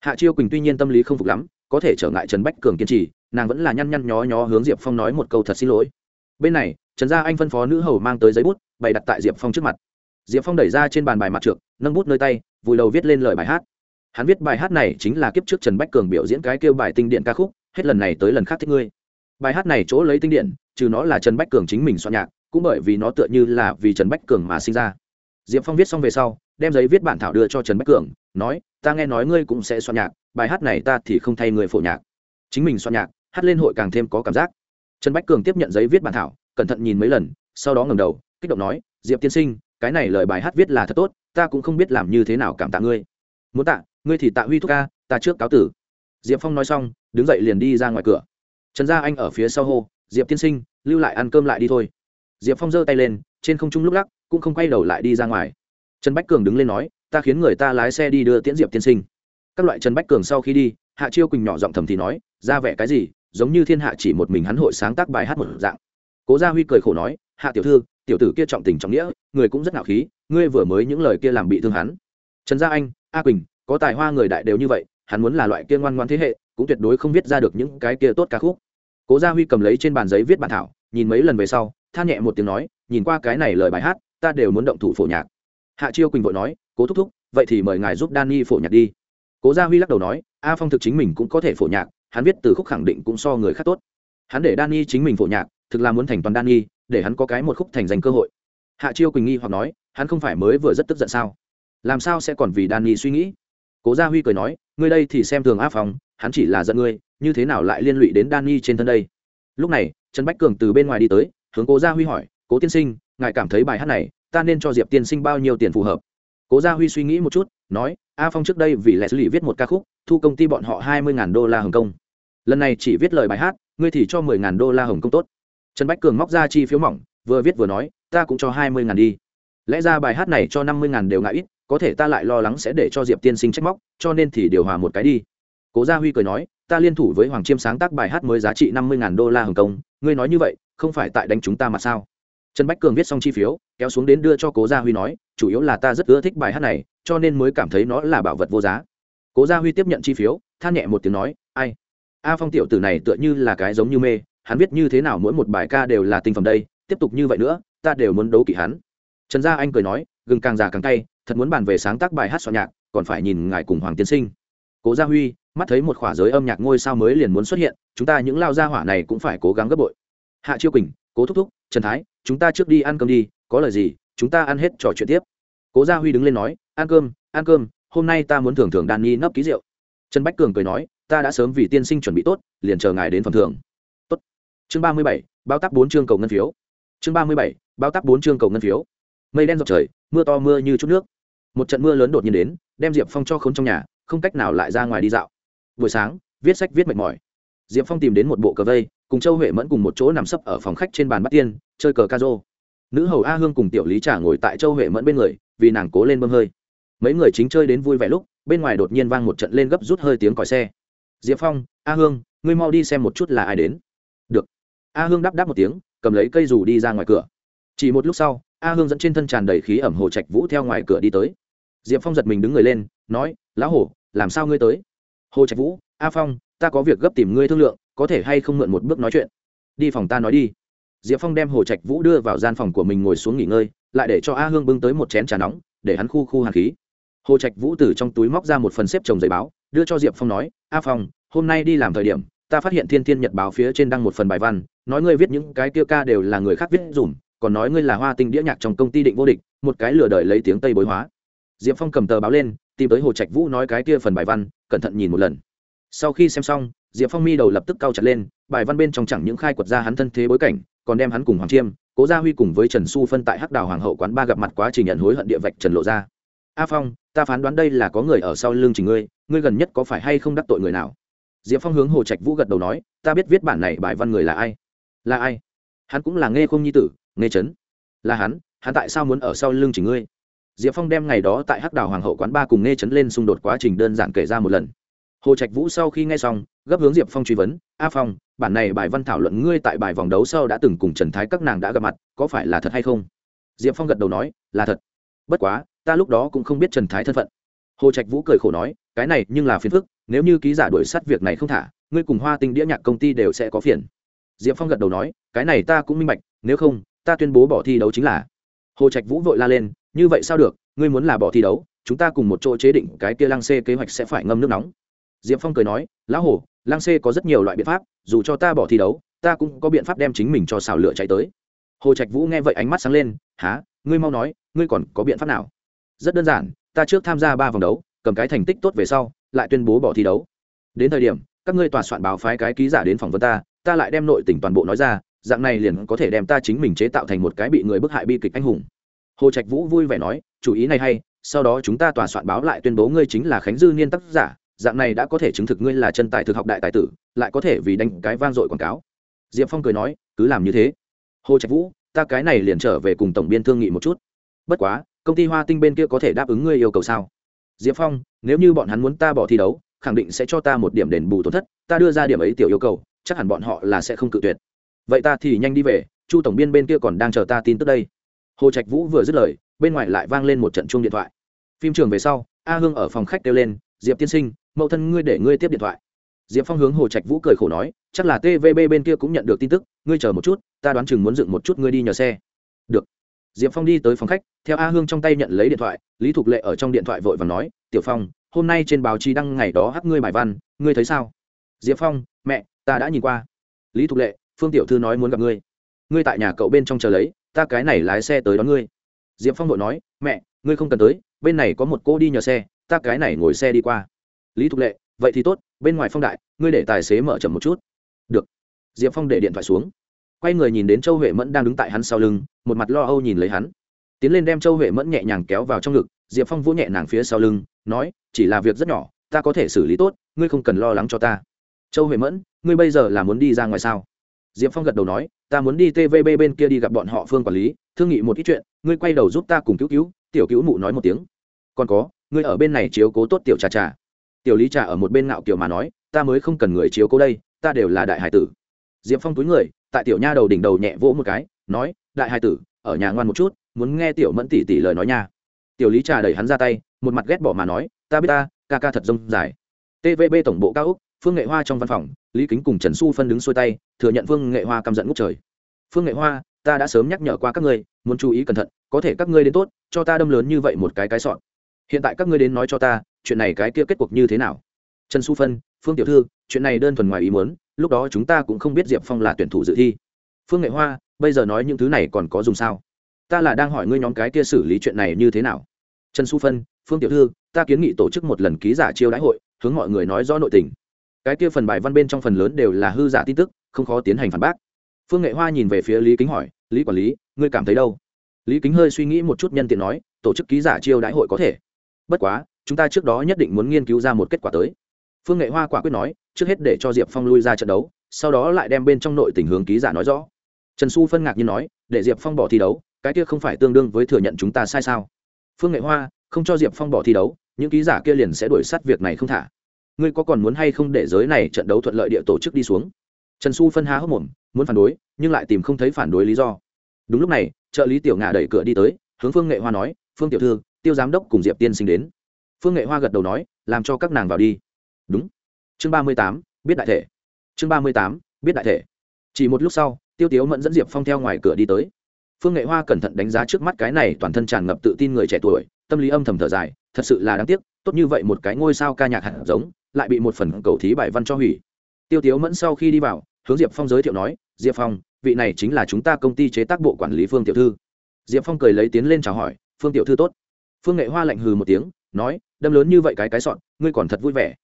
Hạ chiêu quỳnh tuy nhiên tâm lý không phục lắm, có thể trở ngại trần bách cường kiên trì, nàng vẫn là nhăn nhăn nhó nhó hướng diệp phong nói một câu thật xin lỗi. Bên này, trần gia anh phân phó nữ hầu mang tới giấy bút, bày đặt tại diệp phong trước mặt. Diệp phong đẩy ra trên bàn bài mặt trượt nâng bút nơi tay, vùi đầu viết lên lời bài hát. Hắn viết bài hát này chính là kiếp trước trần bách cường biểu diễn cái kêu bài tinh điện ca khúc, hết lần này tới lần khác thích ngươi. Bài hát này chỗ lấy tinh điện, trừ nó là trần bách cường chính mình soạn nhạc, cũng bởi vì nó tựa như là vì trần bách cường mà sinh ra diệp phong viết xong về sau, đem giấy viết bản thảo đưa cho trần bách cường, nói, ta nghe nói ngươi cũng sẽ soạn nhạc, bài hát này ta thì không thay người phổ nhạc. Chính mình soạn nhạc, hát lên hội càng thêm có cảm giác. Trần bách cường tiếp nhận giấy viết bản thảo, cẩn thận nhìn mấy lần, sau đó ngầm đầu, kích động nói, diệp tiên sinh, cái này lời bài hát viết là thật tốt, ta cũng không biết làm như thế nào cảm tạ ngươi. Muốn tạ, ngươi thì tạ huy thúc ca, ta trước cáo tử. Diệp phong nói xong, đứng dậy liền đi ra ngoài cửa. Trần gia anh ở phía sau hô, diệp tiên sinh, lưu lại ăn cơm lại đi thôi. Diệp phong giơ tay lên, trên không trung lúc lắc cũng không quay đầu lại đi ra ngoài. Trần bách cường đứng lên nói, ta khiến người ta lái xe đi đưa tiễn diệp tiên sinh. Các loại trần bách cường sau khi đi, hạ chiêu quỳnh nhỏ giọng thầm thì nói, ra vẻ cái gì, giống như thiên hạ chỉ một mình hắn hội sáng tác bài hát một dạng. Cố gia huy cười khổ nói, hạ tiểu thư, tiểu tử kia trọng tình trọng nghĩa, người cũng rất ngạo khí, ngươi vừa mới những lời kia làm bị thương hắn. Trần gia anh, a quỳnh, có tài hoa người đại đều như vậy, hắn muốn là loại kia ngoan ngoan thế hệ, cũng tuyệt đối không viết ra được những cái kia tốt ca khúc. Cố gia huy cầm lấy trên bàn giấy viết bản thảo, nhìn mấy lần về sau, than nhẹ một tiếng nói, nhìn qua cái này lời bài hát ta đều muốn động thủ phổ nhạc. Hạ chiêu quỳnh vội nói, cố thúc thúc, vậy thì mời ngài giúp Danny phổ nhạc đi. Cố gia huy lắc đầu nói, a phong thực chính mình cũng có thể phổ nhạc, hắn viết từ khúc khẳng định cũng so người khác tốt. Hắn để Danny chính mình phổ nhạc, thực là muốn thành toàn Danny để hắn có cái một khúc thành danh cơ hội. Hạ chiêu quỳnh nghi hoặc nói, hắn không phải mới vừa rất tức giận sao? Làm sao sẽ còn vì Danny suy nghĩ? Cố gia huy cười nói, ngươi đây thì xem thường a phong, hắn chỉ là giận ngươi, như thế nào lại liên lụy đến Danny trên thân đây? Lúc này, trần bách cường từ bên ngoài đi tới, hướng cố gia huy hỏi, cố tiên sinh ngài cảm thấy bài hát này, ta nên cho diệp tiên sinh bao nhiêu tiền phù hợp? Cố gia huy suy nghĩ một chút, nói, a phong trước đây vì lẽ xử lý viết một ca khúc, thu công ty bọn họ hai mươi đô la hồng kông. Lần này chỉ viết lời bài hát, ngươi thì cho mười đô la hồng kông tốt. Trần bách cường móc ra chi phiếu mỏng, vừa viết vừa nói, ta cũng cho hai mươi đi. Lẽ ra bài hát này cho năm mươi đều ngại ít, có thể ta lại lo lắng sẽ để cho diệp tiên sinh trách móc, cho nên thì điều hòa một cái đi. Cố gia huy cười nói, ta liên thủ với hoàng chiêm sáng tác bài hát mới giá trị năm mươi đô la hồng kông, ngươi nói như vậy, không phải tại đánh chúng ta mà sao? Trần bách cường viết xong chi phiếu, kéo xuống đến đưa cho cố gia huy nói, chủ yếu là ta rất ưa thích bài hát này, cho nên mới cảm thấy nó là bảo vật vô giá. Cố gia huy tiếp nhận chi phiếu, than nhẹ một tiếng nói, ai? A phong tiểu tử này tựa như là cái giống như mê, hắn viết như thế nào mỗi một bài ca đều là tinh phẩm đây, tiếp tục như vậy nữa, ta đều muốn đấu kỵ hắn. Trần gia anh cười nói, gừng càng già càng tay thật muốn bàn về sáng tác bài hát soạn nhạc, còn phải nhìn ngài cùng hoàng tiên sinh. Cố gia huy, mắt thấy một khỏa giới âm nhạc ngôi sao mới liền muốn xuất hiện, chúng ta những lao gia hỏa này cũng phải cố gắng gấp bội. Hạ chiêu quỳnh cố thúc thúc, trần thái, chúng ta trước đi ăn cơm đi, có lời gì, chúng ta ăn hết trò chuyện tiếp. Cố gia huy đứng lên nói, ăn cơm ăn cơm, hôm nay ta muốn thưởng thưởng đàn nhi nấp ký rượu. Trần bách cường cười nói, ta đã sớm vì tiên sinh chuẩn bị tốt, liền chờ ngài đến phần thưởng. Tốt. Chương ba mươi bảy, bao tắc bốn chương cầu ngân phiếu. Chương ba mươi bảy, bao tắc bốn chương cầu ngân phiếu. Mây đen dọc trời, mưa to mưa như chút nước. Một trận mưa lớn đột nhiên đến, đem diệp phong cho k h ố n trong nhà, không cách nào lại ra ngoài đi dạo. Buổi sáng, viết sách viết mệt mỏi. Diệp phong tìm đến một bộ cờ vây cùng châu huệ mẫn cùng một chỗ nằm sấp ở phòng khách trên bàn bắt tiên, chơi cờ ca rô nữ hầu a hương cùng tiểu lý trả ngồi tại châu huệ mẫn bên người, vì nàng cố lên bơm hơi. Mấy người chính chơi đến vui vẻ lúc, bên ngoài đột nhiên vang một trận lên gấp rút hơi tiếng còi xe. Diệp phong, a hương, ngươi mau đi xem một chút là ai đến. Được. A hương đáp đáp một tiếng, cầm lấy cây dù đi ra ngoài cửa. Chỉ một lúc sau, a hương dẫn trên thân tràn đầy khí ẩm hồ trạch vũ theo ngoài cửa đi tới. Diệp phong giật mình đứng người lên, nói, lão hổ, làm sao ngươi tới? Hồ trạch vũ, a phong, ta có việc gấp tìm ngươi thương lượng có thể hay không mượn một bước nói chuyện. Đi phòng ta nói đi. Diệp phong đem hồ trạch vũ đưa vào gian phòng của mình ngồi xuống nghỉ ngơi, lại để cho a hương bưng tới một chén trà nóng, để hắn khu khu hàn khí. Hồ trạch vũ từ trong túi móc ra một phần xếp chồng giấy báo, đưa cho diệp phong nói, a phong, hôm nay đi làm thời điểm, ta phát hiện thiên thiên nhật báo phía trên đăng một phần bài văn, nói ngươi viết những cái kia ca đều là người khác viết dùm, còn nói ngươi là hoa tinh đĩa nhạc trong công ty định vô địch, một cái lừa đợi lấy tiếng tây bối hóa. Diệp phong cầm tờ báo lên, tìm tới hồ trạch vũ nói cái kia phần bài văn, cẩn thận nhìn một lần. Sau khi xem xong diệp phong mi đầu lập tức cao chặt lên, bài văn bên trong chẳng những khai quật ra hắn thân thế bối cảnh, còn đem hắn cùng hoàng chiêm, cố gia huy cùng với trần su phân tại hắc đào hoàng hậu quán ba gặp mặt quá trình nhận hối hận địa vạch trần lộ ra. A phong, ta phán đoán đây là có người ở sau lưng trình ngươi ngươi gần nhất có phải hay không đắc tội người nào? Diệp phong hướng hồ trạch vũ gật đầu nói, ta biết viết bản này bài văn người là ai. Là ai? Hắn cũng là nghe không nhi tử nghe Trấn. là hắn hắn tại sao muốn ở sau lưng chỉ ngươi? Diệp phong đem ngày đó tại hắc đào hoàng hậu quán ba cùng nghe Trấn lên xung đột quá trình đơn giản kể ra một lần. Hồ trạch vũ sau khi nghe xong gấp hướng diệp phong truy vấn, a phong, bản này bài văn thảo luận ngươi tại bài vòng đấu sau đã từng cùng trần thái các nàng đã gặp mặt, có phải là thật hay không? Diệp phong gật đầu nói, là thật. Bất quá, ta lúc đó cũng không biết trần thái thân phận. Hồ trạch vũ cười khổ nói, cái này nhưng là phiền phức, nếu như ký giả đuổi sát việc này không thả, ngươi cùng hoa tinh đĩa nhạc công ty đều sẽ có phiền. Diệp phong gật đầu nói, cái này ta cũng minh bạch, nếu không, ta tuyên bố bỏ thi đấu chính là. Hồ trạch vũ vội la lên, như vậy sao được, ngươi muốn là bỏ thi đấu, chúng ta cùng một chỗ chế định cái kia lăng xê kế hoạch sẽ phải ngâm nước nóng. Diệp phong cười nói, lão hồ lăng xê có rất nhiều loại biện pháp, dù cho ta bỏ thi đấu, ta cũng có biện pháp đem chính mình cho xào lửa chạy tới. Hồ trạch vũ nghe vậy ánh mắt sáng lên há ngươi mau nói, ngươi còn có biện pháp nào? Rất đơn giản, ta trước tham gia ba vòng đấu, cầm cái thành tích tốt về sau, lại tuyên bố bỏ thi đấu. Đến thời điểm, các ngươi tòa soạn báo phái cái ký giả đến phỏng vấn ta ta lại đem nội tình toàn bộ nói ra, dạng này liền có thể đem ta chính mình chế tạo thành một cái bị người bức hại bi kịch anh hùng. Hồ trạch vũ vui vẻ nói, chủ ý này hay, sau đó chúng ta tòa soạn báo lại tuyên bố ngươi chính là khánh dư niên tác giả dạng này đã có thể chứng thực ngươi là chân tài thực học đại tài tử, lại có thể vì đánh cái vang dội quảng cáo. Diệp phong cười nói, cứ làm như thế. Hồ trạch vũ, ta cái này liền trở về cùng tổng biên thương nghị một chút. Bất quá, công ty hoa tinh bên kia có thể đáp ứng ngươi yêu cầu sao? Diệp phong, nếu như bọn hắn muốn ta bỏ thi đấu, khẳng định sẽ cho ta một điểm đền bù tổn thất, ta đưa ra điểm ấy tiểu yêu cầu, chắc hẳn bọn họ là sẽ không cự tuyệt. Vậy ta thì nhanh đi về, chu tổng biên bên kia còn đang chờ ta tin tức đây. Hồ trạch vũ vừa dứt lời, bên ngoài lại vang lên một trận chuông điện thoại. Phim trường về sau, a hương ở phòng khách kêu lên diệp tiên sinh, mẫu thân ngươi để ngươi tiếp điện thoại. Diệp phong hướng hồ trạch vũ cười khổ nói, chắc là tvb bên kia cũng nhận được tin tức, ngươi chờ một chút, ta đoán chừng muốn dựng một chút ngươi đi nhờ xe. Được. Diệp phong đi tới phòng khách, theo a hương trong tay nhận lấy điện thoại, lý thục lệ ở trong điện thoại vội và nói, tiểu phong, hôm nay trên báo chí đăng ngày đó hát ngươi bài văn, ngươi thấy sao? Diệp phong, mẹ, ta đã nhìn qua. Lý thục lệ, phương tiểu thư nói muốn gặp ngươi. Ngươi tại nhà cậu bên trong chờ lấy, ta cái này lái xe tới đón ngươi. Diệp phong vội nói, mẹ, ngươi không cần tới, bên này có một cô đi nhờ xe ta cái này ngồi xe đi qua. Lý thục lệ, vậy thì tốt, bên ngoài phong đại, ngươi để tài xế mở chậm một chút. Được. Diệp phong để điện thoại xuống. Quay người nhìn đến châu huệ mẫn đang đứng tại hắn sau lưng, một mặt lo âu nhìn lấy hắn. Tiến lên đem châu huệ mẫn nhẹ nhàng kéo vào trong ngực, diệp phong vỗ nhẹ nàng phía sau lưng, nói, chỉ là việc rất nhỏ, ta có thể xử lý tốt, ngươi không cần lo lắng cho ta. Châu huệ mẫn, ngươi bây giờ là muốn đi ra ngoài sao? Diệp phong gật đầu nói, ta muốn đi tvb bên kia đi gặp bọn họ phương quản lý, thương nghị một ít chuyện, ngươi quay đầu giúp ta cùng cứu cứu, tiểu cứu mụ nói một tiếng. Còn có ngươi ở bên này chiếu cố tốt tiểu trà trà. Tiểu lý trà ở một bên ngạo kiểu mà nói, ta mới không cần người chiếu cố đây, ta đều là đại hải tử. Diệp phong túi người, tại tiểu nha đầu đỉnh đầu nhẹ vỗ một cái, nói, đại hải tử, ở nhà ngoan một chút, muốn nghe tiểu mẫn tỉ tỉ lời nói nha. Tiểu lý trà đẩy hắn ra tay, một mặt ghét bỏ mà nói, ta biết ta, ca ca thật rông dài. Tvb tổng bộ cao úc, phương nghệ hoa trong văn phòng, lý kính cùng trần xu phân đứng xuôi tay, thừa nhận phương nghệ hoa căm giận ngút trời. Phương nghệ hoa, ta đã sớm nhắc nhở qua các ngươi, muốn chú ý cẩn thận, có thể các ngươi đến tốt, cho ta đâm lớn như vậy một cái cái sọn hiện tại các ngươi đến nói cho ta, chuyện này cái kia kết cuộc như thế nào? Trần xu phân, phương tiểu thư, chuyện này đơn thuần ngoài ý muốn, lúc đó chúng ta cũng không biết diệp phong là tuyển thủ dự thi. Phương nghệ hoa, bây giờ nói những thứ này còn có dùng sao? Ta là đang hỏi ngươi nhóm cái kia xử lý chuyện này như thế nào? Trần xu phân, phương tiểu thư, ta kiến nghị tổ chức một lần ký giả chiêu đãi hội, hướng mọi người nói rõ nội tình. Cái kia phần bài văn bên trong phần lớn đều là hư giả tin tức, không khó tiến hành phản bác. Phương nghệ hoa nhìn về phía lý kính hỏi, lý quản lý, ngươi cảm thấy đâu? Lý kính hơi suy nghĩ một chút nhân tiện nói, tổ chức ký giả chiêu đãi hội có thể bất quá, chúng ta trước đó nhất định muốn nghiên cứu ra một kết quả tới. Phương nghệ hoa quả quyết nói, trước hết để cho diệp phong lui ra trận đấu, sau đó lại đem bên trong nội tình hướng ký giả nói rõ. Trần xu phân ngạc như nói, để diệp phong bỏ thi đấu, cái kia không phải tương đương với thừa nhận chúng ta sai sao? Phương nghệ hoa, không cho diệp phong bỏ thi đấu, những ký giả kia liền sẽ đuổi sát việc này không thả. Ngươi có còn muốn hay không để giới này trận đấu thuận lợi địa tổ chức đi xuống? Trần xu phân há hốc mồm, muốn phản đối, nhưng lại tìm không thấy phản đối lý do. Đúng lúc này, trợ lý tiểu ngà đẩy cửa đi tới, hướng phương nghệ hoa nói, phương tiểu thư tiêu giám đốc cùng diệp tiên sinh đến. Phương nghệ hoa gật đầu nói, làm cho các nàng vào đi. Đúng. Chương ba mươi tám, biết đại thể. Chương ba mươi tám, biết đại thể. Chỉ một lúc sau, tiêu tiếu mẫn dẫn diệp phong theo ngoài cửa đi tới. Phương nghệ hoa cẩn thận đánh giá trước mắt cái này toàn thân tràn ngập tự tin người trẻ tuổi, tâm lý âm thầm thở dài, thật sự là đáng tiếc, tốt như vậy một cái ngôi sao ca nhạc hạt giống, lại bị một phần cầu thí bài văn cho hủy. Tiêu tiếu mẫn sau khi đi vào, hướng diệp phong giới thiệu nói, diệp phong, vị này chính là chúng ta công ty chế tác bộ quản lý phương tiểu thư. Diệp phong cười lấy tiến lên chào hỏi, phương tiểu thư tốt phương nghệ hoa lạnh hừ một tiếng, nói, đâm lớn như vậy cái cái sọn, ngươi còn thật vui vẻ.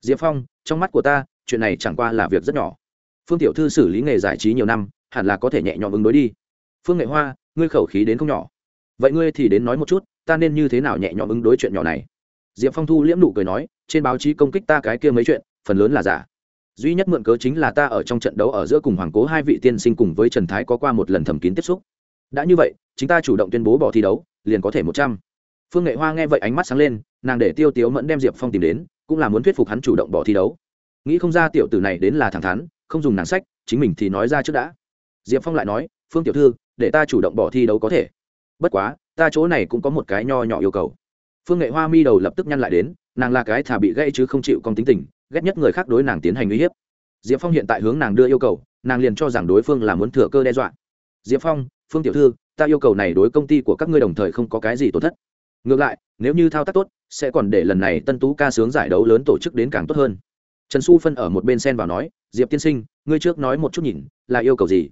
Diệp phong, trong mắt của ta, chuyện này chẳng qua là việc rất nhỏ. Phương tiểu thư xử lý nghề giải trí nhiều năm, hẳn là có thể nhẹ nhõm ứng đối đi. Phương nghệ hoa, ngươi khẩu khí đến không nhỏ. Vậy ngươi thì đến nói một chút, ta nên như thế nào nhẹ nhõm ứng đối chuyện nhỏ này? Diệp phong thu liễm nụ cười nói, trên báo chí công kích ta cái kia mấy chuyện, phần lớn là giả. Duy nhất mượn cớ chính là ta ở trong trận đấu ở giữa cùng hoàng cố hai vị tiên sinh cùng với trần thái có qua một lần thầm kín tiếp xúc. Đã như vậy, chính ta chủ động tuyên bố bỏ thi đấu, liền có thể một trăm phương nghệ hoa nghe vậy ánh mắt sáng lên, nàng để tiêu tiếu mẫn đem diệp phong tìm đến, cũng là muốn thuyết phục hắn chủ động bỏ thi đấu. Nghĩ không ra tiểu tử này đến là thẳng thắn, không dùng nàng sách, chính mình thì nói ra trước đã. Diệp phong lại nói, phương tiểu thư, để ta chủ động bỏ thi đấu có thể. Bất quá, ta chỗ này cũng có một cái nho nhỏ yêu cầu. Phương nghệ hoa mi đầu lập tức nhăn lại đến, nàng là cái thà bị gây chứ không chịu con tính tình, ghét nhất người khác đối nàng tiến hành uy hiếp. Diệp phong hiện tại hướng nàng đưa yêu cầu, nàng liền cho rằng đối phương là muốn thừa cơ đe dọa. Diệp phong, phương tiểu thư, ta yêu cầu này đối công ty của các ngươi đồng thời không có cái gì tổn thất ngược lại, nếu như thao tác tốt, sẽ còn để lần này tân tú ca sướng giải đấu lớn tổ chức đến càng tốt hơn. Trần xu phân ở một bên sen vào nói, diệp tiên sinh, ngươi trước nói một chút nhìn, là yêu cầu gì?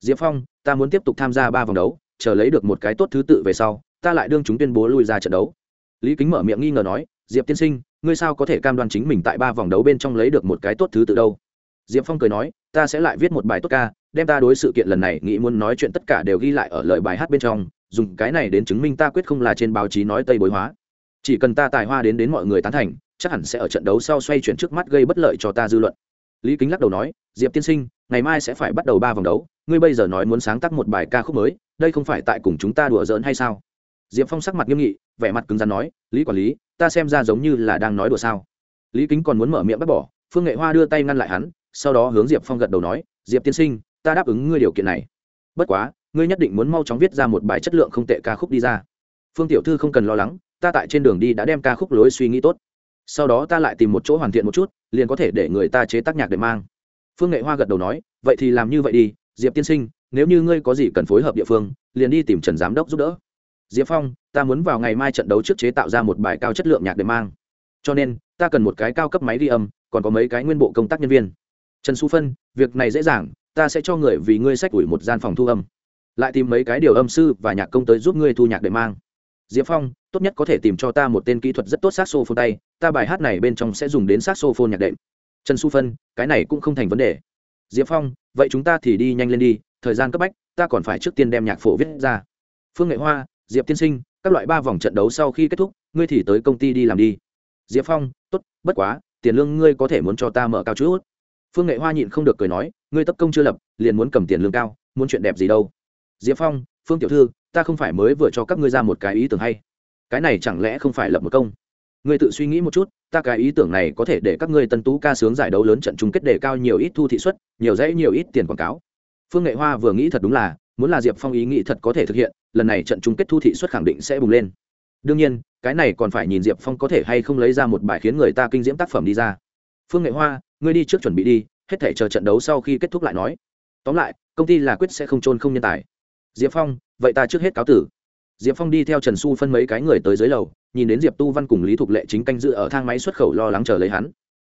Diệp phong, ta muốn tiếp tục tham gia ba vòng đấu, chờ lấy được một cái tốt thứ tự về sau, ta lại đương chúng tuyên bố lui ra trận đấu. Lý kính mở miệng nghi ngờ nói, diệp tiên sinh, ngươi sao có thể cam đoan chính mình tại ba vòng đấu bên trong lấy được một cái tốt thứ tự đâu? Diệp phong cười nói, ta sẽ lại viết một bài tốt ca, đem ta đối sự kiện lần này nghĩ muốn nói chuyện tất cả đều ghi lại ở lời bài hát bên trong dùng cái này đến chứng minh ta quyết không là trên báo chí nói tây bối hóa. Chỉ cần ta tài hoa đến đến mọi người tán thành, chắc hẳn sẽ ở trận đấu sau xoay chuyển trước mắt gây bất lợi cho ta dư luận. Lý kính lắc đầu nói, diệp tiên sinh, ngày mai sẽ phải bắt đầu ba vòng đấu, ngươi bây giờ nói muốn sáng tác một bài ca khúc mới, đây không phải tại cùng chúng ta đùa giỡn hay sao? Diệp phong sắc mặt nghiêm nghị, vẻ mặt cứng rắn nói, lý quản lý, ta xem ra giống như là đang nói đùa sao? Lý kính còn muốn mở miệng bắt bỏ, phương nghệ hoa đưa tay ngăn lại hắn, sau đó hướng diệp phong gật đầu nói, diệp tiên sinh, ta đáp ứng ngươi điều kiện này. Bất quá ngươi nhất định muốn mau chóng viết ra một bài chất lượng không tệ ca khúc đi ra. Phương tiểu thư không cần lo lắng, ta tại trên đường đi đã đem ca khúc lối suy nghĩ tốt. Sau đó ta lại tìm một chỗ hoàn thiện một chút, liền có thể để người ta chế tác nhạc để mang. Phương nghệ hoa gật đầu nói, vậy thì làm như vậy đi, diệp tiên sinh, nếu như ngươi có gì cần phối hợp địa phương, liền đi tìm trần giám đốc giúp đỡ. Diệp phong, ta muốn vào ngày mai trận đấu trước chế tạo ra một bài cao chất lượng nhạc để mang. Cho nên, ta cần một cái cao cấp máy ghi âm, còn có mấy cái nguyên bộ công tác nhân viên. Trần su phân, việc này dễ dàng, ta sẽ cho người vì ngươi sách ủi một gian phòng thu âm lại tìm mấy cái điều âm sư và nhạc công tới giúp ngươi thu nhạc để mang. Diệp phong, tốt nhất có thể tìm cho ta một tên kỹ thuật rất tốt sát xô phôn tay, ta bài hát này bên trong sẽ dùng đến sát xô phôn nhạc đệm. Trần su phân, cái này cũng không thành vấn đề. Diệp phong, vậy chúng ta thì đi nhanh lên đi, thời gian cấp bách, ta còn phải trước tiên đem nhạc phổ viết ra. Phương nghệ hoa, diệp tiên sinh, các loại ba vòng trận đấu sau khi kết thúc, ngươi thì tới công ty đi làm đi. Diệp phong, tốt, bất quá, tiền lương ngươi có thể muốn cho ta mở cao chút. Phương nghệ hoa nhịn không được cười nói, ngươi tất công chưa lập, liền muốn cầm tiền lương cao, muốn chuyện đẹp gì đâu diệp phong, phương tiểu thư, ta không phải mới vừa cho các ngươi ra một cái ý tưởng hay. Cái này chẳng lẽ không phải lập một công? Ngươi tự suy nghĩ một chút, ta cái ý tưởng này có thể để các ngươi tân tú ca sướng giải đấu lớn trận chung kết đề cao nhiều ít thu thị suất, nhiều dãy nhiều ít tiền quảng cáo. Phương nghệ hoa vừa nghĩ thật đúng là, muốn là diệp phong ý nghĩ thật có thể thực hiện, lần này trận chung kết thu thị suất khẳng định sẽ bùng lên. Đương nhiên, cái này còn phải nhìn diệp phong có thể hay không lấy ra một bài khiến người ta kinh diễm tác phẩm đi ra. Phương nghệ hoa, ngươi đi trước chuẩn bị đi, hết thể chờ trận đấu sau khi kết thúc lại nói. Tóm lại, công ty là quyết sẽ không trôn không nhân tài diệp phong, vậy ta trước hết cáo tử. Diệp phong đi theo trần xu phân mấy cái người tới dưới lầu, nhìn đến diệp tu văn cùng lý thục lệ chính canh dự ở thang máy xuất khẩu lo lắng chờ lấy hắn.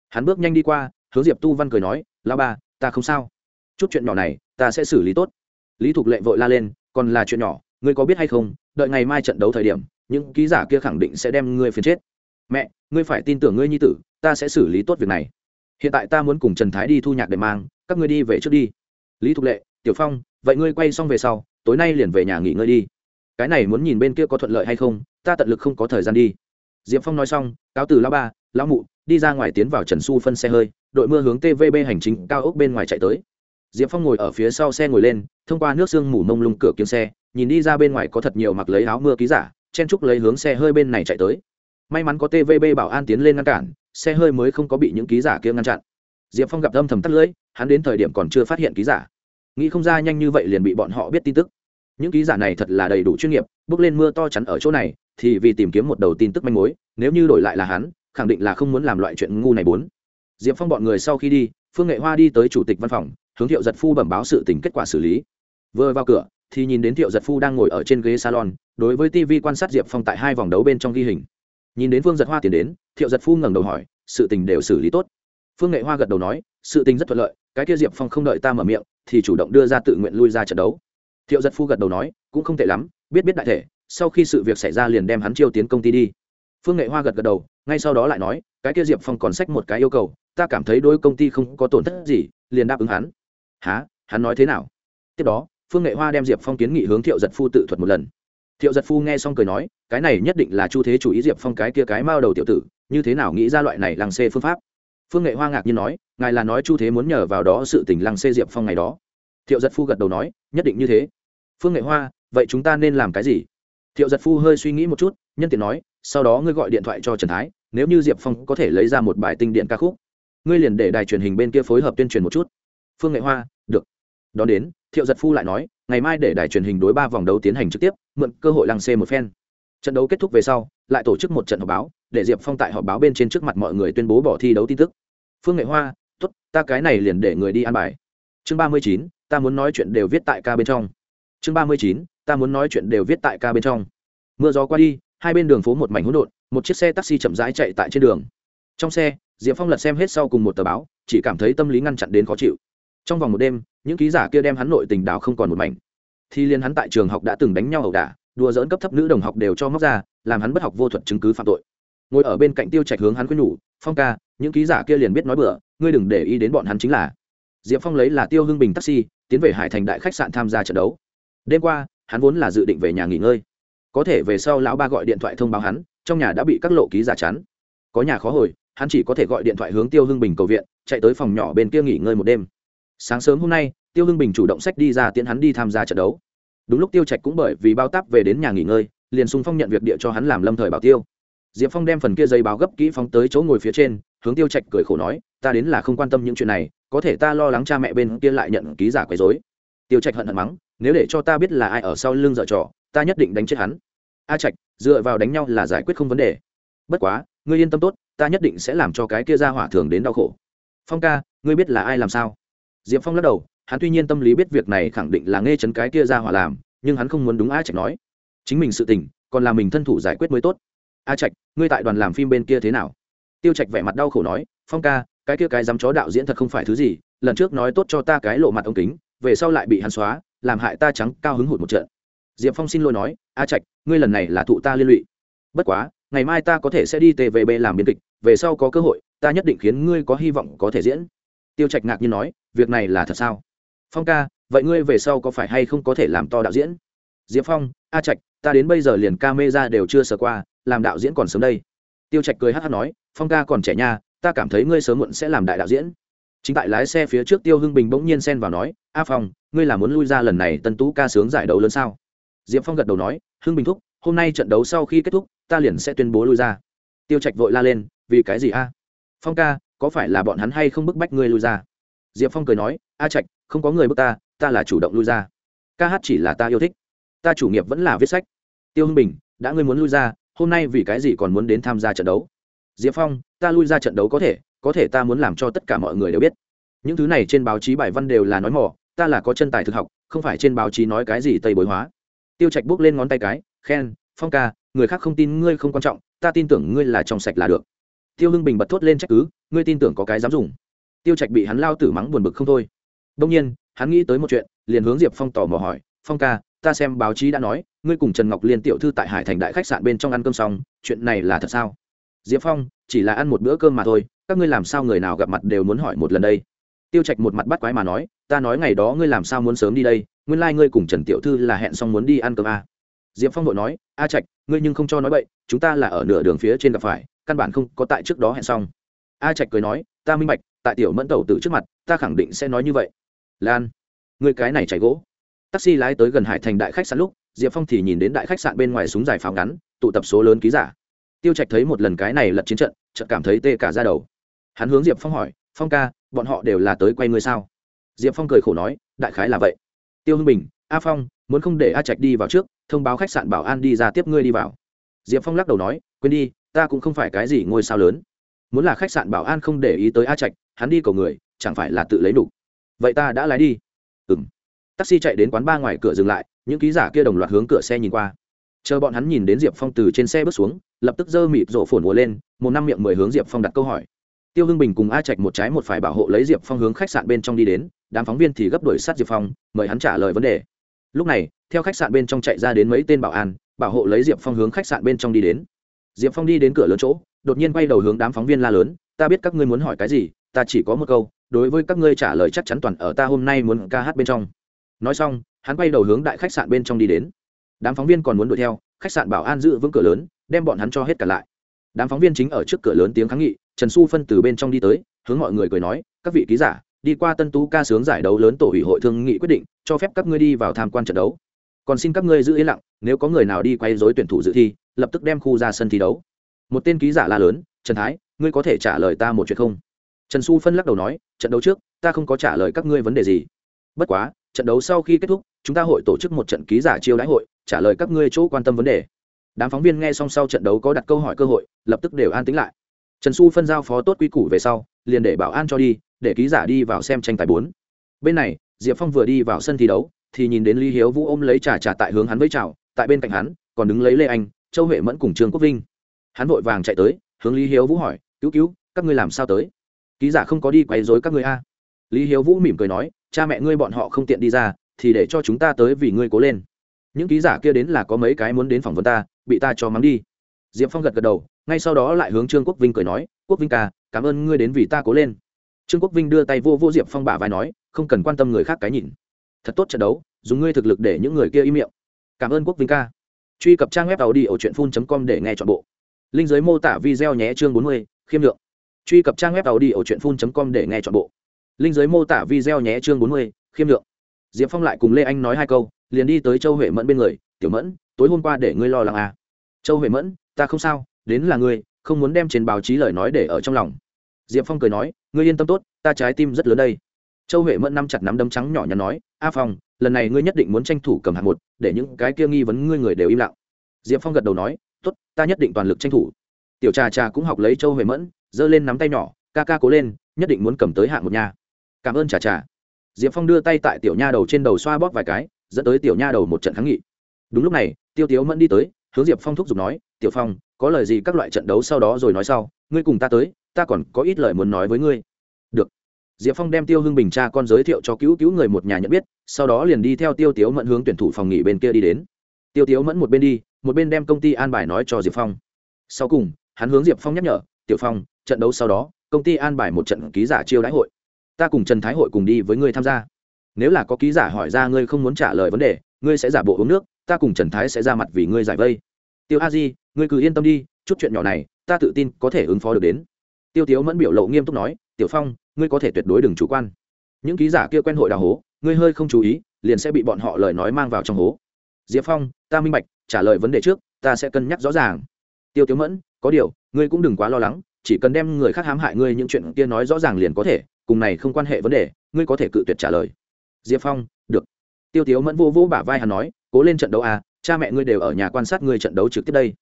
Hắn bước nhanh đi qua, hướng diệp tu văn cười nói la ba ta không sao. Chút chuyện nhỏ này, ta sẽ xử lý tốt. Lý thục lệ vội la lên, còn là chuyện nhỏ, ngươi có biết hay không, đợi ngày mai trận đấu thời điểm, những ký giả kia khẳng định sẽ đem ngươi phiền chết. Mẹ, ngươi phải tin tưởng ngươi nhi tử, ta sẽ xử lý tốt việc này. Hiện tại ta muốn cùng trần thái đi thu nhạc để mang, các ngươi đi về trước đi. Lý thục lệ, tiểu phong, vậy ngươi quay xong về sau tối nay liền về nhà nghỉ ngơi đi. Cái này muốn nhìn bên kia có thuận lợi hay không, ta tận lực không có thời gian đi. Diệp phong nói xong, cáo từ lão ba, lão mụ, đi ra ngoài tiến vào trần su phân xe hơi, đội mưa hướng tvb hành trình cao ốc bên ngoài chạy tới. Diệp phong ngồi ở phía sau xe ngồi lên, thông qua nước sương mù mông lung cửa kiếm xe, nhìn đi ra bên ngoài có thật nhiều mặc lấy áo mưa ký giả, chen trúc lấy hướng xe hơi bên này chạy tới. May mắn có tvb bảo an tiến lên ngăn cản, xe hơi mới không có bị những ký giả kia ngăn chặn. Diệp phong gặp âm thầm tắt lưỡi, hắn đến thời điểm còn chưa phát hiện ký giả. Nghĩ không ra nhanh như vậy liền bị bọn họ biết tin tức những ký giả này thật là đầy đủ chuyên nghiệp, bước lên mưa to chắn ở chỗ này, thì vì tìm kiếm một đầu tin tức manh mối, nếu như đổi lại là hắn, khẳng định là không muốn làm loại chuyện ngu này bốn. Diệp phong bọn người sau khi đi, phương nghệ hoa đi tới chủ tịch văn phòng, hướng thiệu giật phu bẩm báo sự tình kết quả xử lý. Vừa vào cửa, thì nhìn đến thiệu giật phu đang ngồi ở trên ghế salon, đối với tv quan sát diệp phong tại hai vòng đấu bên trong ghi hình. Nhìn đến phương giật hoa tiến đến, thiệu giật phu ngẩng đầu hỏi, sự tình đều xử lý tốt? Phương nghệ hoa gật đầu nói, sự tình rất thuận lợi, cái kia diệp phong không đợi ta mở miệng, thì chủ động đưa ra tự nguyện lui ra trận đấu thiệu giật phu gật đầu nói, cũng không tệ lắm, biết biết đại thể, sau khi sự việc xảy ra liền đem hắn chiêu tiến công ty đi. Phương nghệ hoa gật gật đầu, ngay sau đó lại nói, cái kia diệp phong còn sách một cái yêu cầu, ta cảm thấy đôi công ty không có tổn thất gì, liền đáp ứng hắn. Há hắn nói thế nào? Tiếp đó, phương nghệ hoa đem diệp phong kiến nghị hướng thiệu giật phu tự thuật một lần. Thiệu giật phu nghe xong cười nói, cái này nhất định là chu thế chủ ý diệp phong cái kia cái mao đầu tiểu tử, như thế nào nghĩ ra loại này làng xê phương pháp? Phương nghệ hoa ngạc nhiên nói, ngài là nói chu thế muốn nhờ vào đó sự tình làng xê diệp phong ngày đó thiệu giật phu gật đầu nói, nhất định như thế. Phương nghệ hoa, vậy chúng ta nên làm cái gì? Thiệu giật phu hơi suy nghĩ một chút, nhân tiện nói, sau đó ngươi gọi điện thoại cho trần thái, nếu như diệp phong có thể lấy ra một bài tinh điện ca khúc, ngươi liền để đài truyền hình bên kia phối hợp tuyên truyền một chút. Phương nghệ hoa, được. Đón đến, thiệu giật phu lại nói, ngày mai để đài truyền hình đối ba vòng đấu tiến hành trực tiếp, mượn cơ hội lăng xê một phen. Trận đấu kết thúc về sau, lại tổ chức một trận họp báo, để diệp phong tại họp báo bên trên trước mặt mọi người tuyên bố bỏ thi đấu tin tức. Phương nghệ hoa t ố t ta cái này liền để người đi ăn bài. Chương ba mươi chín ta muốn nói chuyện đều viết tại ca bên trong. Chương ba mươi chín, ta muốn nói chuyện đều viết tại ca bên trong. Mưa gió qua đi, hai bên đường phố một mảnh hỗn độn, một chiếc xe taxi chậm rãi chạy tại trên đường. Trong xe, diệp phong lật xem hết sau cùng một tờ báo, chỉ cảm thấy tâm lý ngăn chặn đến khó chịu. Trong vòng một đêm, những ký giả kia đem hắn nội tình đào không còn một mảnh. Thì liên hắn tại trường học đã từng đánh nhau ẩu đả, đùa dỡn cấp thấp nữ đồng học đều cho móc ra, làm hắn bất học vô thuật chứng cứ phạm tội. Ngồi ở bên cạnh tiêu trạch hướng hắn khuyên nhủ, phong ca, những ký giả kia liền biết nói bừa, ngươi đừng để ý đến bọn hắn chính là. Diệp phong lấy là tiêu hưng bình taxi tiến về hải thành đại khách sạn tham gia trận đấu. Đêm qua, hắn vốn là dự định về nhà nghỉ ngơi. Có thể về sau lão ba gọi điện thoại thông báo hắn, trong nhà đã bị các lộ ký giả chắn. Có nhà khó hồi, hắn chỉ có thể gọi điện thoại hướng tiêu hưng bình cầu viện, chạy tới phòng nhỏ bên kia nghỉ ngơi một đêm. Sáng sớm hôm nay, tiêu hưng bình chủ động sách đi ra tiễn hắn đi tham gia trận đấu. Đúng lúc tiêu trạch cũng bởi vì bao táp về đến nhà nghỉ ngơi, liền sung phong nhận việc địa cho hắn làm lâm thời bảo tiêu. Diệp phong đem phần kia giấy báo gấp kỹ phóng tới chỗ ngồi phía trên, hướng tiêu trạch cười khổ nói, ta đến là không quan tâm những chuyện này có thể ta lo lắng cha mẹ bên kia lại nhận ký giả quấy dối tiêu trạch hận hận mắng, nếu để cho ta biết là ai ở sau lưng dở trò, ta nhất định đánh chết hắn. A trạch, dựa vào đánh nhau là giải quyết không vấn đề. Bất quá, ngươi yên tâm tốt, ta nhất định sẽ làm cho cái kia ra hỏa thường đến đau khổ. Phong ca, ngươi biết là ai làm sao? Diệp phong lắc đầu, hắn tuy nhiên tâm lý biết việc này khẳng định là nghe chấn cái kia ra hỏa làm, nhưng hắn không muốn đúng a trạch nói. Chính mình sự tình, còn là mình thân thủ giải quyết mới tốt. A trạch, ngươi tại đoàn làm phim bên kia thế nào? Tiêu trạch vẻ mặt đau khổ nói, phong ca cái kia cái dám chó đạo diễn thật không phải thứ gì, lần trước nói tốt cho ta cái lộ mặt ống kính, về sau lại bị hắn xóa, làm hại ta trắng cao hứng hụt một trận. Diệp phong xin lỗi nói, a trạch, ngươi lần này là thụ ta liên lụy. Bất quá, ngày mai ta có thể sẽ đi tvb làm biên kịch, về sau có cơ hội, ta nhất định khiến ngươi có hy vọng có thể diễn. Tiêu trạch ngạc nhiên nói, việc này là thật sao? Phong ca, vậy ngươi về sau có phải hay không có thể làm to đạo diễn? Diệp phong, a trạch, ta đến bây giờ liền ca mê ra đều chưa sờ qua, làm đạo diễn còn sớm đây. Tiêu trạch cười hát hát nói, phong ca còn trẻ nha ta cảm thấy ngươi sớm muộn sẽ làm đại đạo diễn. Chính tại lái xe phía trước tiêu hưng bình bỗng nhiên xen vào nói, a phong, ngươi là muốn lui ra lần này tân tú ca sướng giải đấu lớn sao? Diệp phong gật đầu nói, hưng bình thúc, hôm nay trận đấu sau khi kết thúc, ta liền sẽ tuyên bố lui ra. Tiêu trạch vội la lên, vì cái gì a? Phong ca, có phải là bọn hắn hay không bức bách ngươi lui ra? Diệp phong cười nói, a trạch, không có người bức ta ta là chủ động lui ra. Ca hát chỉ là ta yêu thích. Ta chủ nghiệp vẫn là viết sách. Tiêu hưng bình, đã ngươi muốn lui ra, hôm nay vì cái gì còn muốn đến tham gia trận đấu? Diệp phong, ta lui ra trận đấu có thể có thể ta muốn làm cho tất cả mọi người đều biết. Những thứ này trên báo chí bài văn đều là nói mỏ ta là có chân tài thực học, không phải trên báo chí nói cái gì tây bối hóa. Tiêu trạch bước lên ngón tay cái, khen, phong ca, người khác không tin ngươi không quan trọng, ta tin tưởng ngươi là trong sạch là được. Tiêu hưng bình bật thốt lên trách cứ, ngươi tin tưởng có cái dám dùng. Tiêu trạch bị hắn lao tử mắng buồn bực không thôi. Đông nhiên, hắn nghĩ tới một chuyện, liền hướng diệp phong tỏ mò hỏi, phong ca, ta xem báo chí đã nói, ngươi cùng trần ngọc liên tiểu thư tại hải thành đại khách sạn bên trong ăn cơm xong, chuyện này là thật sao? Diệp phong, chỉ là ăn một bữa cơm mà thôi, các ngươi làm sao người nào gặp mặt đều muốn hỏi một lần đây? Tiêu trạch một mặt bắt quái mà nói, ta nói ngày đó ngươi làm sao muốn sớm đi đây, nguyên lai、like、ngươi cùng trần tiểu thư là hẹn xong muốn đi ăn cơm à. diệp phong vội nói, a trạch, ngươi nhưng không cho nói bậy, chúng ta là ở nửa đường phía trên gặp phải, căn bản không có tại trước đó hẹn xong. A trạch cười nói, ta minh bạch, tại tiểu mẫn tẩu từ trước mặt, ta khẳng định sẽ nói như vậy. Lan người cái này chảy gỗ. Taxi lái tới gần hải thành đại khách sạn lúc, diệp phong thì nhìn đến đại khách sạn bên ngoài súng dài pháo ngắn, tụ tập số lớn ký giả tiêu trạch thấy một lần cái này lật chiến trận, chợt cảm thấy tê cả ra đầu. Hắn hướng diệp phong hỏi, phong ca, bọn họ đều là tới quay ngươi sao? Diệp phong cười khổ nói, đại khái là vậy. Tiêu hưng bình, a phong, muốn không để a trạch đi vào trước, thông báo khách sạn bảo an đi ra tiếp ngươi đi vào. Diệp phong lắc đầu nói, quên đi, ta cũng không phải cái gì ngôi sao lớn. Muốn là khách sạn bảo an không để ý tới a trạch, hắn đi cầu người, chẳng phải là tự lấy đủ. Vậy ta đã lái đi. Ừ m taxi chạy đến quán ba ngoài cửa dừng lại, những ký giả kia đồng loạt hướng cửa xe nhìn qua. Chờ bọn hắn nhìn đến diệp phong từ trên xe bước xuống lập tức giơ mịp rổ phồn mùa lên, một năm miệng mười hướng diệp phong đặt câu hỏi. Tiêu hưng bình cùng a trạch một trái một phải bảo hộ lấy diệp phong hướng khách sạn bên trong đi đến, đám phóng viên thì gấp đuổi sát diệp phong, mời hắn trả lời vấn đề. Lúc này, theo khách sạn bên trong chạy ra đến mấy tên bảo an, bảo hộ lấy diệp phong hướng khách sạn bên trong đi đến. Diệp phong đi đến cửa lớn chỗ, đột nhiên quay đầu hướng đám phóng viên la lớn, ta biết các ngươi muốn hỏi cái gì, ta chỉ có một câu, đối với các ngươi trả lời chắc chắn toàn ở ta hôm nay muốn ca hát bên trong. Nói xong, hắn quay đầu hướng đại khách sạn bên trong đi đến. Đám phóng viên còn muốn đuổi theo, khách sạn bảo an giữ vững cửa lớn đem bọn hắn cho hết cả lại. Đám phóng viên chính ở trước cửa lớn tiếng kháng nghị, trần xu phân từ bên trong đi tới, hướng mọi người cười nói, các vị ký giả, đi qua tân tú ca sướng giải đấu lớn tổ ủy hội thương nghị quyết định, cho phép các ngươi đi vào tham quan trận đấu. Còn xin các ngươi giữ yên lặng, nếu có người nào đi quay dối tuyển thủ dự thi, lập tức đem khu ra sân thi đấu. Một tên ký giả la lớn, trần thái, ngươi có thể trả lời ta một chuyện không? Trần xu phân lắc đầu nói, trận đấu trước, ta không có trả lời các ngươi vấn đề gì. Bất quá, trận đấu sau khi kết thúc, chúng ta hội tổ chức một trận ký giả chiêu đãi hội, trả lời các ngươi chỗ quan tâm vấn đề đám phóng viên nghe xong sau trận đấu có đặt câu hỏi cơ hội, lập tức đều an tính lại. Trần xu phân giao phó tốt quy củ về sau, liền để bảo an cho đi, để ký giả đi vào xem tranh tài bốn. Bên này, diệp phong vừa đi vào sân thi đấu, thì nhìn đến lý hiếu vũ ôm lấy trà trà tại hướng hắn với chào, tại bên cạnh hắn, còn đứng lấy lê anh, châu huệ mẫn cùng trương quốc vinh. Hắn vội vàng chạy tới, hướng lý hiếu vũ hỏi, cứu cứu, các ngươi làm sao tới? Ký giả không có đi quấy dối các ngươi a? Lý hiếu vũ mỉm cười nói, cha mẹ ngươi bọn họ không tiện đi ra, thì để cho chúng ta tới vì ngươi cố lên. Những ký giả kia đến là có mấy cái muốn đến phỏng vấn ta bị ta cho mắng đi. Diệp phong gật gật đầu, ngay sau đó lại hướng trương quốc vinh cười nói, quốc vinh ca, cảm ơn ngươi đến vì ta cố lên. Trương quốc vinh đưa tay vô vô diệp phong bả vai nói, không cần quan tâm người khác cái nhìn. Thật tốt trận đấu, dùng ngươi thực lực để những người kia im miệng. Cảm ơn quốc vinh ca. Truy cập trang web tàu đi ở truyện phun com để nghe t h ọ n bộ. Linh giới mô tả video nhé chương bốn mươi, khiêm lượng. Truy cập trang web tàu đi ở truyện phun com để nghe t h ọ n bộ. Linh giới mô tả video nhé chương bốn mươi, khiêm lượng. Diệp phong lại cùng lê anh nói hai câu liền đi tới châu huệ mẫn bên người tiểu mẫn tối hôm qua để ngươi lo lắng à. châu huệ mẫn ta không sao đến là ngươi không muốn đem trên báo chí lời nói để ở trong lòng. Diệp phong cười nói ngươi yên tâm tốt ta trái tim rất lớn đây. Châu huệ mẫn nắm chặt nắm đấm trắng nhỏ nhắn nói a phong lần này ngươi nhất định muốn tranh thủ cầm hạng một để những cái kia nghi vấn ngươi người đều im lặng. Diệp phong gật đầu nói tốt, ta nhất định toàn lực tranh thủ. Tiểu trà trà cũng học lấy châu huệ mẫn giơ lên nắm tay nhỏ ca ca cố lên nhất định muốn cầm tới hạng một nhà cảm ơn trà trà. Diệp phong đưa tay tại tiểu nha đầu trên đầu xoa bóp vài cái dẫn tới tiểu nha đầu một trận kháng nghị. Đúng lúc này, tiêu tiếu mẫn đi tới, hướng diệp phong thúc giục nói, tiểu phong, có lời gì các loại trận đấu sau đó rồi nói sau, ngươi cùng ta tới, ta còn có ít lời muốn nói với ngươi. Được. Diệp phong đem tiêu hưng bình cha con giới thiệu cho cứu cứu người một nhà nhận biết, sau đó liền đi theo tiêu tiếu mẫn hướng tuyển thủ phòng nghỉ bên kia đi đến. Tiêu tiếu mẫn một bên đi, một bên đem công ty an bài nói cho diệp phong. Sau cùng, hắn hướng diệp phong nhắc nhở, tiểu phong, trận đấu sau đó, công ty an bài một trận ký giả chiêu đãi hội. Ta cùng trần thái hội cùng đi với ngươi tham gia nếu là có ký giả hỏi ra ngươi không muốn trả lời vấn đề, ngươi sẽ giả bộ uống nước, ta cùng trần thái sẽ ra mặt vì ngươi giải vây. Tiêu a di, ngươi cứ yên tâm đi, chút chuyện nhỏ này, ta tự tin có thể ứng phó được đến. Tiêu tiếu mẫn biểu lộ nghiêm túc nói, tiểu phong, ngươi có thể tuyệt đối đừng chủ quan. Những ký giả kia quen hội đào hố, ngươi hơi không chú ý, liền sẽ bị bọn họ lời nói mang vào trong hố. Diệp phong, ta minh bạch, trả lời vấn đề trước, ta sẽ cân nhắc rõ ràng. Tiêu tiếu mẫn, có điều, ngươi cũng đừng quá lo lắng, chỉ cần đem người khác hãm hại ngươi những chuyện kia nói rõ ràng liền có thể, cùng này không quan hệ vấn đề, ngươi có thể cự tuyệt trả lời diệp phong, được. Tiêu tiếu mẫn vô vũ bả vai hắn nói, cố lên trận đấu à cha mẹ ngươi đều ở nhà quan sát ngươi trận đấu trực tiếp đây.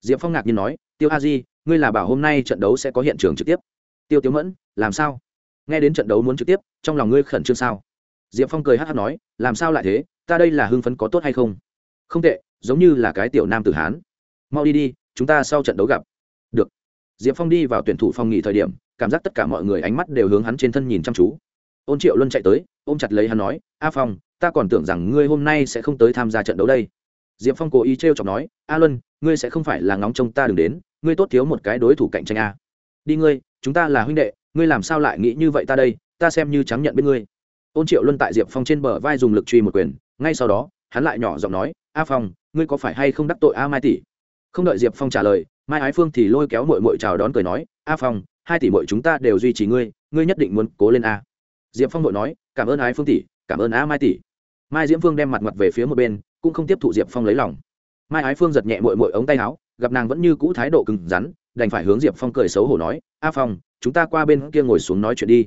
Diệp phong ngạc nhiên nói, tiêu a di, ngươi là bảo hôm nay trận đấu sẽ có hiện trường trực tiếp. Tiêu tiếu mẫn, làm sao? Nghe đến trận đấu muốn trực tiếp, trong lòng ngươi khẩn trương sao? Diệp phong cười hát hát nói, làm sao lại thế, ta đây là hưng phấn có tốt hay không? Không tệ, giống như là cái tiểu nam tử hán. Mau đi đi, chúng ta sau trận đấu gặp. Được. Diệp phong đi vào tuyển thủ phòng nghỉ thời điểm, cảm giác tất cả mọi người ánh mắt đều hướng hắn trên thân nhìn chăm chú ôn triệu luân chạy tới, ôm chặt lấy hắn nói, a phong, ta còn tưởng rằng ngươi hôm nay sẽ không tới tham gia trận đấu đây. Diệp phong cố ý t r e o chọc nói, a luân, ngươi sẽ không phải là ngóng trông ta đừng đến, ngươi tốt thiếu một cái đối thủ cạnh tranh a. Đi ngươi, chúng ta là huynh đệ, ngươi làm sao lại nghĩ như vậy ta đây, ta xem như trắng nhận bên ngươi. Ôn triệu luân tại diệp phong trên bờ vai dùng lực truy một quyền, ngay sau đó, hắn lại nhỏ giọng nói, a phong, ngươi có phải hay không đắc tội a mai tỷ? Không đợi diệp phong trả lời, mai ái phương thì lôi kéo mội mội chào đón cười nói, a phong, hai tỷ mội chúng ta đều duy trì ngươi ngươi nhất định muốn cố lên a diệp phong nội nói, cảm ơn ái phương tỷ, cảm ơn a mai tỷ. Mai diễm phương đem mặt mặt về phía một bên, cũng không tiếp thụ diệp phong lấy lòng. Mai ái phương giật nhẹ mội mội ống tay áo, gặp nàng vẫn như cũ thái độ cứng rắn, đành phải hướng diệp phong cười xấu hổ nói, a phong, chúng ta qua bên kia ngồi xuống nói chuyện đi.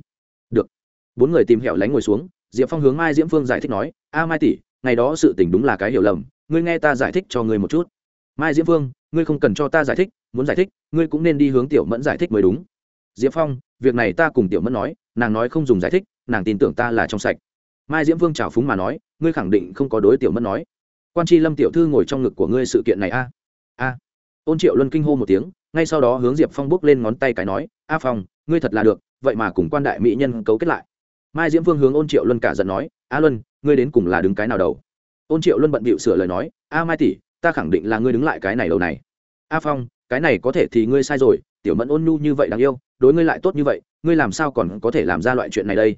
Được. Bốn người tìm hẻo lánh ngồi xuống, diệp phong hướng mai diễm phương giải thích nói, a mai tỷ, ngày đó sự tình đúng là cái hiểu lầm, ngươi nghe ta giải thích cho ngươi một chút. Mai diễm phương, ngươi không cần cho ta giải thích, muốn giải thích, ngươi cũng nên đi hướng tiểu mẫn giải thích mới đúng. Diệp phong, việc này ta cùng tiểu mẫn nói nàng nói không dùng giải thích, nàng tin tưởng ta là trong sạch. Mai diễm Vương trào phúng mà nói, ngươi khẳng định không có đối tiểu mẫn nói. Quan tri lâm tiểu thư ngồi trong ngực của ngươi sự kiện này a. A. Ôn triệu luân kinh hô một tiếng, ngay sau đó hướng diệp phong bước lên ngón tay cái nói, a phong, ngươi thật là được, vậy mà cùng quan đại mỹ nhân cấu kết lại. Mai diễm vương hướng ôn triệu luân cả giận nói, a luân, ngươi đến cùng là đứng cái nào đầu? Ôn triệu luân bận bịu sửa lời nói, a mai tỷ, ta khẳng định là ngươi đứng lại cái này đầu này. A phong, cái này có thể thì ngươi sai rồi, tiểu mẫn ôn nhu như vậy đáng yêu, đối ngươi lại tốt như vậy ngươi làm sao còn có thể làm ra loại chuyện này đây?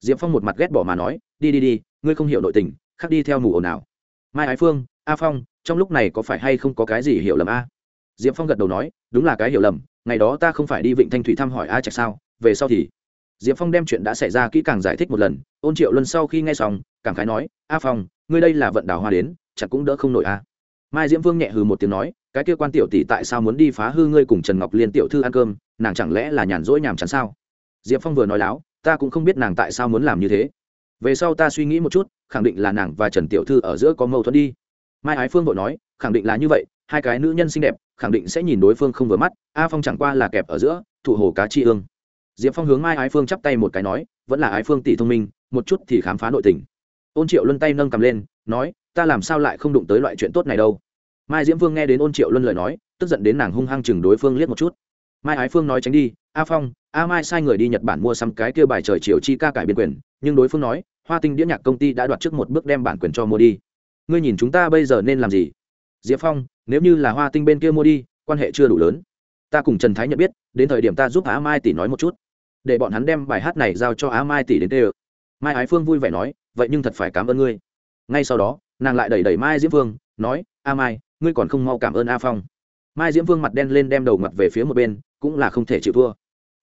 Diệp phong một mặt ghét bỏ mà nói, đi đi đi, ngươi không hiểu nội tình, khắc đi theo mù ồn nào mai ái phương, a phong, trong lúc này có phải hay không có cái gì hiểu lầm a? Diệp phong gật đầu nói, đúng là cái hiểu lầm, ngày đó ta không phải đi vịnh thanh thủy thăm hỏi a trạch sao, về sau thì. Diệp phong đem chuyện đã xảy ra kỹ càng giải thích một lần, ôn triệu luân sau khi nghe xong, cảm khái nói, a phong, ngươi đây là vận đào hoa đến chặt cũng đỡ không nổi à mai diễm vương nhẹ hừ một tiếng nói, cái kia quan tiểu tỷ tại sao muốn đi phá hư ngươi cùng trần ngọc liên tiểu thư ăn cơm, nàng chẳng lẽ là nhàn rỗi nhàm chán sao? Diệp phong vừa nói láo, ta cũng không biết nàng tại sao muốn làm như thế. Về sau ta suy nghĩ một chút, khẳng định là nàng và trần tiểu thư ở giữa có mâu thuẫn đi. Mai ái phương vội nói, khẳng định là như vậy, hai cái nữ nhân xinh đẹp, khẳng định sẽ nhìn đối phương không vừa mắt, a phong chẳng qua là kẹp ở giữa thủ hồ cá chi ương. Diệp phong hướng mai ái phương chắp tay một cái nói, vẫn là ái phương tỷ thông minh, một chút thì khám phá nội tình. Ôn triệu luân tay nâng cầm lên, nói, ta làm sao lại không đụng tới loại chuyện tốt này đâu. Mai diễm Vương nghe đến ôn triệu luân lời nói, tức giận đến nàng hung hăng chừng đối phương liếc một chút mai ái phương nói tránh đi, a phong, a mai sai người đi nhật bản mua xăm cái kia bài trời chiều chi ca cải biên quyền, nhưng đối phương nói, hoa tinh đĩa nhạc công ty đã đoạt trước một bước đem bản quyền cho mua đi. ngươi nhìn chúng ta bây giờ nên làm gì? diệp phong, nếu như là hoa tinh bên kia mua đi, quan hệ chưa đủ lớn. ta cùng trần thái nhận biết, đến thời điểm ta giúp á mai tỷ nói một chút. để bọn hắn đem bài hát này giao cho á mai tỷ đến tê ơ. mai ái phương vui vẻ nói, vậy nhưng thật phải cảm ơn ngươi. ngay sau đó, nàng lại đẩy đẩy mai diễm phương nói, a mai, ngươi còn không mau cảm ơn a phong. mai diễm phương mặt đen lên đem đầu mặt về phía một bên cũng là không thể chịu thua.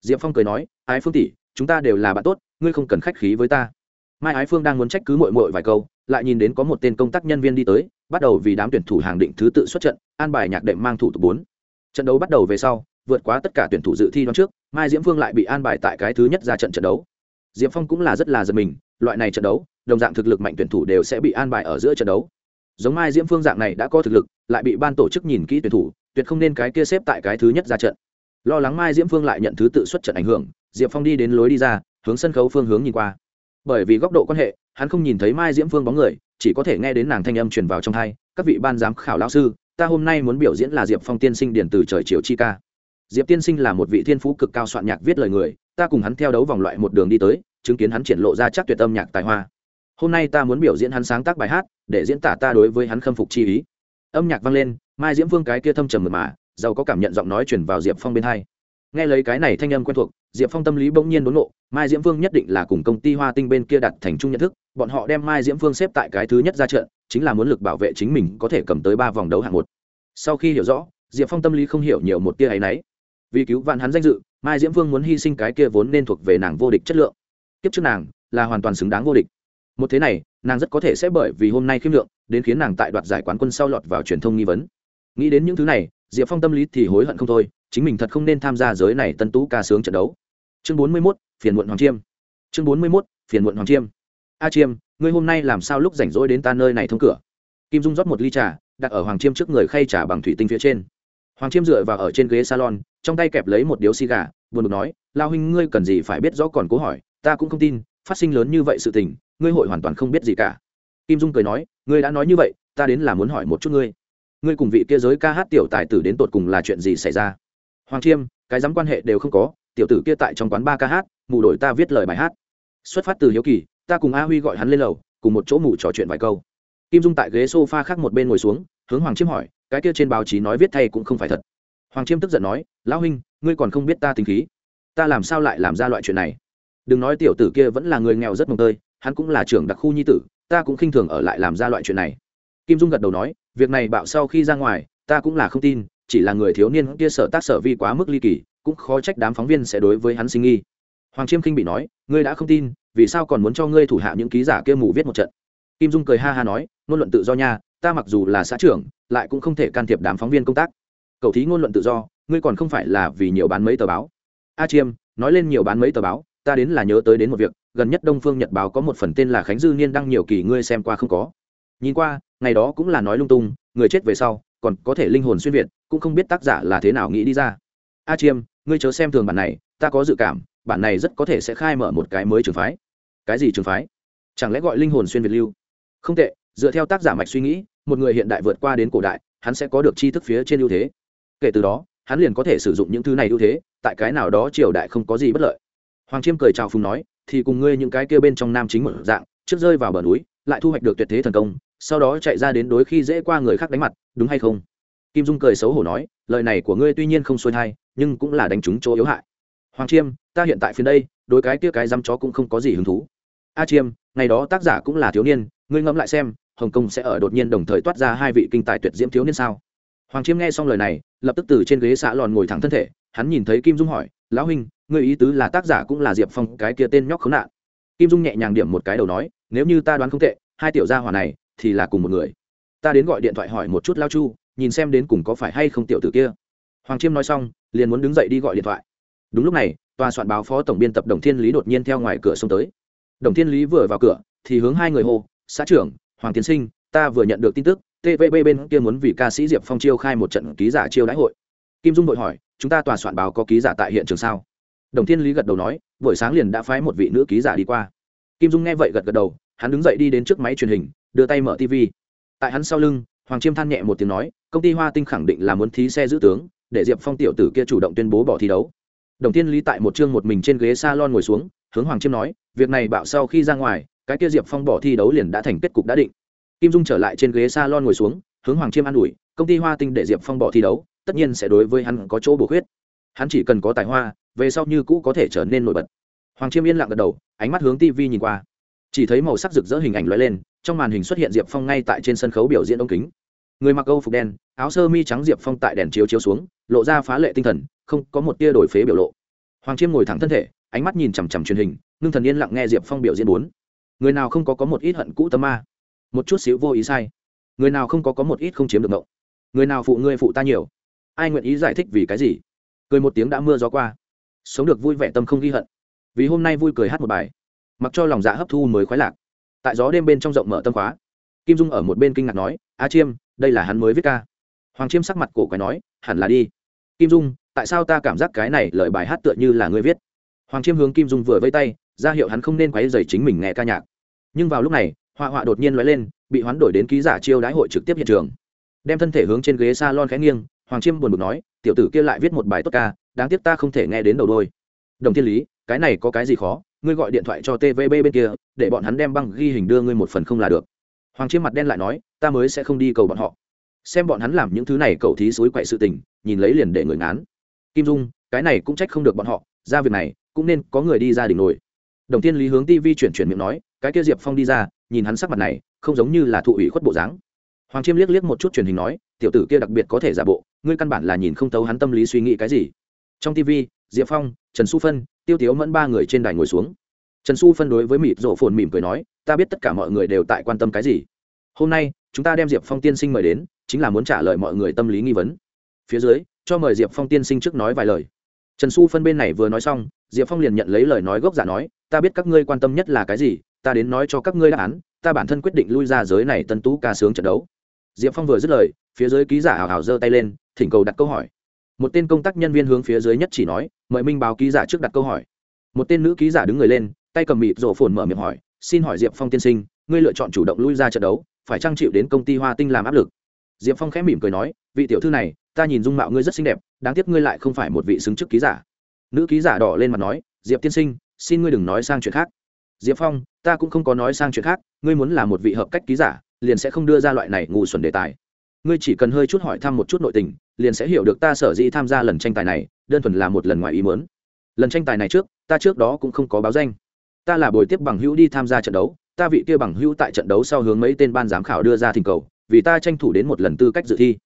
Diệp phong cười nói, ái phương tỷ, chúng ta đều là bạn tốt, ngươi không cần khách khí với ta. Mai ái phương đang muốn trách cứ mội mội vài câu, lại nhìn đến có một tên công tác nhân viên đi tới, bắt đầu vì đám tuyển thủ hàng định thứ tự xuất trận, an bài nhạc đệm mang thủ tục bốn. Trận đấu bắt đầu về sau, vượt quá tất cả tuyển thủ dự thi đoán trước, mai diễm phương lại bị an bài tại cái thứ nhất ra trận trận đấu. Diệp phong cũng là rất là giật mình, loại này trận đấu, đồng dạng thực lực mạnh tuyển thủ đều sẽ bị an bài ở giữa trận đấu. Giống mai diễm phương dạng này đã có thực lực, lại bị ban tổ chức nhìn kỹ tuyển thủ, tuyệt không nên cái kia xếp tại cái thứ nhất ra trận lo lắng mai diễm phương lại nhận thứ tự xuất trận ảnh hưởng, diệp phong đi đến lối đi ra, hướng sân khấu phương hướng nhìn qua. Bởi vì góc độ quan hệ, hắn không nhìn thấy mai diễm phương bóng người, chỉ có thể nghe đến nàng thanh âm truyền vào trong thai các vị ban giám khảo lão sư, ta hôm nay muốn biểu diễn là diệp phong tiên sinh điển từ trời chiều chi ca. Diệp tiên sinh là một vị thiên phú cực cao soạn nhạc viết lời người, ta cùng hắn theo đấu vòng loại một đường đi tới, chứng kiến hắn triển lộ ra chắc tuyệt âm nhạc tài hoa. Hôm nay ta muốn biểu diễn hắn sáng tác bài hát, để diễn tả ta đối với hắn khâm phục chi ý. Âm nhạc vang lên, mai diễm vương cái kia thâm trầm mật mà giàu có cảm nhận giọng nói chuyển vào diệp phong bên hai. Nghe lấy cái này thanh âm quen thuộc, diệp phong tâm lý bỗng nhiên đốn nộ, mai diễm phương nhất định là cùng công ty hoa tinh bên kia đặt thành chung nhận thức, bọn họ đem mai diễm phương xếp tại cái thứ nhất ra trận, chính là muốn lực bảo vệ chính mình có thể cầm tới ba vòng đấu hạng một. Sau khi hiểu rõ, diệp phong tâm lý không hiểu nhiều một tia áy náy. Vì cứu vạn hắn danh dự, mai diễm phương muốn hy sinh cái kia vốn nên thuộc về nàng vô địch chất lượng. Kiếp trước nàng, là hoàn toàn xứng đáng vô địch. Một thế này, nàng rất có thể sẽ bởi vì hôm nay khiêm lượng, đến khiến nàng tại đoạt giải quán quân sau lọt vào truyền thông nghi vấn. Nghĩ đến những thứ này diệp phong tâm lý thì hối hận không thôi, chính mình thật không nên tham gia giới này tân tú ca sướng trận đấu. Chương bốn mươi mốt, phiền muộn hoàng chiêm. Chương bốn mươi mốt, phiền muộn hoàng chiêm. A chiêm, ngươi hôm nay làm sao lúc rảnh rỗi đến ta nơi này thông cửa? Kim dung rót một ly trà, đặt ở hoàng chiêm trước người khay trà bằng thủy tinh phía trên. Hoàng chiêm dựa vào ở trên ghế salon, trong tay kẹp lấy một điếu xì gà, buồn bực nói, lao huynh, ngươi cần gì phải biết rõ còn cố hỏi, ta cũng không tin, phát sinh lớn như vậy sự tình, ngươi hội hoàn toàn không biết gì cả. Kim dung cười nói, ngươi đã nói như vậy, ta đến là muốn hỏi một chút ngươi ngươi cùng vị kia giới ca hát tiểu tài tử đến tột cùng là chuyện gì xảy ra? Hoàng chiêm, cái dám quan hệ đều không có, tiểu tử kia tại trong quán ba ca hát, mù đổi ta viết lời bài hát. Xuất phát từ hiếu kỳ, ta cùng a huy gọi hắn lên lầu, cùng một chỗ mù trò chuyện vài câu. Kim dung tại ghế s o f a khác một bên ngồi xuống, hướng hoàng chiêm hỏi, cái kia trên báo chí nói viết thay cũng không phải thật. Hoàng chiêm tức giận nói, lão huynh, ngươi còn không biết ta tính khí. Ta làm sao lại làm ra loại chuyện này? Đừng nói tiểu tử kia vẫn là người nghèo rất mồng tơi, hắn cũng là trưởng đặc khu nhi tử, ta cũng khinh thường ở lại làm ra loại chuyện này kim dung gật đầu nói, việc này bạo sau khi ra ngoài, ta cũng là không tin, chỉ là người thiếu niên kia sở tác sở vi quá mức ly kỳ, cũng khó trách đám phóng viên sẽ đối với hắn sinh nghi. Hoàng chiêm khinh bị nói, ngươi đã không tin, vì sao còn muốn cho ngươi thủ hạ những ký giả kia mù viết một trận? Kim dung cười ha ha nói, ngôn luận tự do nha, ta mặc dù là xã trưởng, lại cũng không thể can thiệp đám phóng viên công tác. Cầu thí ngôn luận tự do, ngươi còn không phải là vì nhiều bán mấy tờ báo. A chiêm, nói lên nhiều bán mấy tờ báo, ta đến là nhớ tới đến một việc, gần nhất đông phương nhật báo có một phần tên là khánh dư niên đăng nhiều kỳ ngươi xem qua không có. Nhìn qua ngày đó cũng là nói lung tung, người chết về sau, còn có thể linh hồn xuyên việt, cũng không biết tác giả là thế nào nghĩ đi ra. A chiêm, ngươi chớ xem thường bản này, ta có dự cảm, bản này rất có thể sẽ khai mở một cái mới trường phái. Cái gì trường phái? Chẳng lẽ gọi linh hồn xuyên việt lưu? Không tệ, dựa theo tác giả mạch suy nghĩ, một người hiện đại vượt qua đến cổ đại, hắn sẽ có được tri thức phía trên ưu thế. Kể từ đó, hắn liền có thể sử dụng những thứ này ưu thế, tại cái nào đó triều đại không có gì bất lợi. Hoàng chiêm cười chào phùng nói, thì cùng ngươi những cái kia bên trong nam chính một dạng, trước rơi vào bờ núi, lại thu hoạch được tuyệt thế thần công sau đó chạy ra đến đối khi dễ qua người khác đánh mặt, đúng hay không? Kim dung cười xấu hổ nói, lời này của ngươi tuy nhiên không xuôi thai, nhưng cũng là đánh trúng chỗ yếu hại. Hoàng chiêm, ta hiện tại phiền đây, đối cái kia cái dăm chó cũng không có gì hứng thú. A chiêm, ngày đó tác giả cũng là thiếu niên, ngươi ngẫm lại xem, hồng kông sẽ ở đột nhiên đồng thời toát ra hai vị kinh tài tuyệt diễm thiếu niên sao? Hoàng chiêm nghe xong lời này, lập tức từ trên ghế xã lòn ngồi thẳng thân thể, hắn nhìn thấy kim dung hỏi, lão huynh, ngươi ý tứ là tác giả cũng là diệp phong, cái kia tên nhóc khốn nạn? Kim dung nhẹ nhàng điểm một cái đầu nói, nếu như ta đoán không tệ, hai tiểu gia hỏa này thì là cùng một người. Ta đến gọi điện thoại hỏi một chút lao chu, nhìn xem đến cùng có phải hay không tiểu tử kia. Hoàng chiêm nói xong, liền muốn đứng dậy đi gọi điện thoại. Đúng lúc này, tòa soạn báo phó tổng biên tập đồng thiên lý đột nhiên theo ngoài cửa xông tới. Đồng thiên lý vừa vào cửa, thì hướng hai người hô, xã trưởng, hoàng tiến sinh, ta vừa nhận được tin tức tvb bên kia muốn vì ca sĩ diệp phong chiêu khai một trận ký giả chiêu đãi hội. Kim dung đội hỏi, chúng ta tòa soạn báo có ký giả tại hiện trường sao? Đồng thiên lý gật đầu nói, buổi sáng liền đã phái một vị nữ ký giả đi qua. Kim dung nghe vậy gật gật đầu, hắn đứng dậy đi đến trước máy truyền hình đưa tay mở tv. Tại hắn sau lưng, hoàng chiêm than nhẹ một tiếng nói, công ty hoa tinh khẳng định là muốn thí xe giữ tướng, để diệp phong tiểu tử kia chủ động tuyên bố bỏ thi đấu. Đồng thiên lý tại một chương một mình trên ghế s a lon ngồi xuống, hướng hoàng chiêm nói, việc này bạo sau khi ra ngoài, cái kia diệp phong bỏ thi đấu liền đã thành kết cục đã định. Kim dung trở lại trên ghế s a lon ngồi xuống, hướng hoàng chiêm an ủi, công ty hoa tinh để diệp phong bỏ thi đấu, tất nhiên sẽ đối với hắn có chỗ bổ khuyết. Hắn chỉ cần có tài hoa, về sau như cũ có thể trở nên nổi bật. Hoàng chiêm yên lặng gật đầu, ánh mắt hướng tv nhìn qua. Chỉ thấy màu sắc rực rỡ hình ảnh lóe lên trong màn hình xuất hiện diệp phong ngay tại trên sân khấu biểu diễn ống kính. Người mặc âu phục đen, áo sơ mi trắng diệp phong tại đèn chiếu chiếu xuống, lộ ra phá lệ tinh thần, không có một tia đổi phế biểu lộ. Hoàng chiêm ngồi thẳng thân thể, ánh mắt nhìn chằm chằm truyền hình, ngưng thần yên lặng nghe diệp phong biểu diễn bốn. Người nào không có có một ít hận cũ tâm ma? Một chút xíu vô ý sai. Người nào không có có một ít không chiếm được mộng người nào phụ ngươi phụ ta nhiều? Ai nguyện ý giải thích vì cái gì? Cười một tiếng đã mưa gió qua. Sống được vui vẻ tâm không ghi hận. Vì hôm nay vui cười hát một bài. Mặc cho lòng dạ hấp thu mới khoái lạc tại gió đêm bên trong rộng mở tâm khóa. Kim dung ở một bên kinh ngạc nói, a chiêm, đây là hắn mới viết ca. Hoàng chiêm sắc mặt cổ quái nói, hẳn là đi. Kim dung, tại sao ta cảm giác cái này lời bài hát tựa như là ngươi viết? Hoàng chiêm hướng kim dung vừa vây tay, ra hiệu hắn không nên quấy dày chính mình nghe ca nhạc. Nhưng vào lúc này, họa họa đột nhiên lóe lên, bị hoán đổi đến ký giả chiêu đãi hội trực tiếp hiện trường. Đem thân thể hướng trên ghế s a lon khẽ nghiêng, hoàng chiêm buồn bực nói, tiểu tử kia lại viết một bài tốt ca, đáng tiếc ta không thể nghe đến đầu đôi. Đồng thiên lý, cái này có cái gì khó? Ngươi gọi điện thoại cho tvb bên kia, để bọn hắn đem băng ghi hình đưa ngươi một phần không là được. Hoàng chiêm mặt đen lại nói, ta mới sẽ không đi cầu bọn họ. Xem bọn hắn làm những thứ này cầu thí suối quậy sự tình, nhìn lấy liền để người ngán. Kim dung, cái này cũng trách không được bọn họ, ra việc này, cũng nên có người đi ra đỉnh nổi. Đồng tiên lý hướng tv chuyển chuyển miệng nói, cái kia diệp phong đi ra, nhìn hắn sắc mặt này, không giống như là thụ ủy khuất bộ dáng. Hoàng chiêm liếc liếc một chút truyền hình nói, tiểu tử kia đặc biệt có thể giả bộ, ngươi căn bản là nhìn không thấu hắn tâm lý suy nghĩ cái gì. Trong tv diệp phong trần su phân, tiêu tiếu mẫn ba người trên đài ngồi xuống. Trần su phân đối với mịt rổ phồn mỉm cười nói, ta biết tất cả mọi người đều tại quan tâm cái gì. Hôm nay, chúng ta đem diệp phong tiên sinh mời đến, chính là muốn trả lời mọi người tâm lý nghi vấn. Phía dưới, cho mời diệp phong tiên sinh trước nói vài lời. Trần su phân bên này vừa nói xong, diệp phong liền nhận lấy lời nói gốc giả nói, ta biết các ngươi quan tâm nhất là cái gì, ta đến nói cho các ngươi đáp án, ta bản thân quyết định lui ra giới này tân tú ca sướng trận đấu. Diệp phong vừa dứt lời, phía dưới ký giả hào hào giơ tay lên, thỉnh cầu đặt câu hỏi một tên công tác nhân viên hướng phía dưới nhất chỉ nói, mời minh báo ký giả trước đặt câu hỏi. Một tên nữ ký giả đứng người lên, tay cầm mịt rổ phồn mở miệng hỏi, xin hỏi diệp phong tiên sinh, ngươi lựa chọn chủ động lui ra trận đấu, phải trang chịu đến công ty hoa tinh làm áp lực? Diệp phong khẽ mỉm cười nói, vị tiểu thư này, ta nhìn dung mạo ngươi rất xinh đẹp, đáng tiếc ngươi lại không phải một vị xứng chức ký giả. Nữ ký giả đỏ lên mặt nói, diệp tiên sinh, xin ngươi đừng nói sang chuyện khác. Diệp phong, ta cũng không có nói sang chuyện khác, ngươi muốn là một vị hợp cách ký giả, liền sẽ không đưa ra loại này ngu xuẩn đề tài. Ngươi chỉ cần hơi chút hỏi thăm một chút nội tình liền sẽ hiểu được ta sở dĩ tham gia lần tranh tài này, đơn thuần là một lần ngoài ý mớn lần tranh tài này trước, ta trước đó cũng không có báo danh. Ta là buổi tiếp bằng hữu đi tham gia trận đấu, ta vị kia bằng hữu tại trận đấu sau hướng mấy tên ban giám khảo đưa ra thỉnh cầu, vì ta tranh thủ đến một lần tư cách dự thi.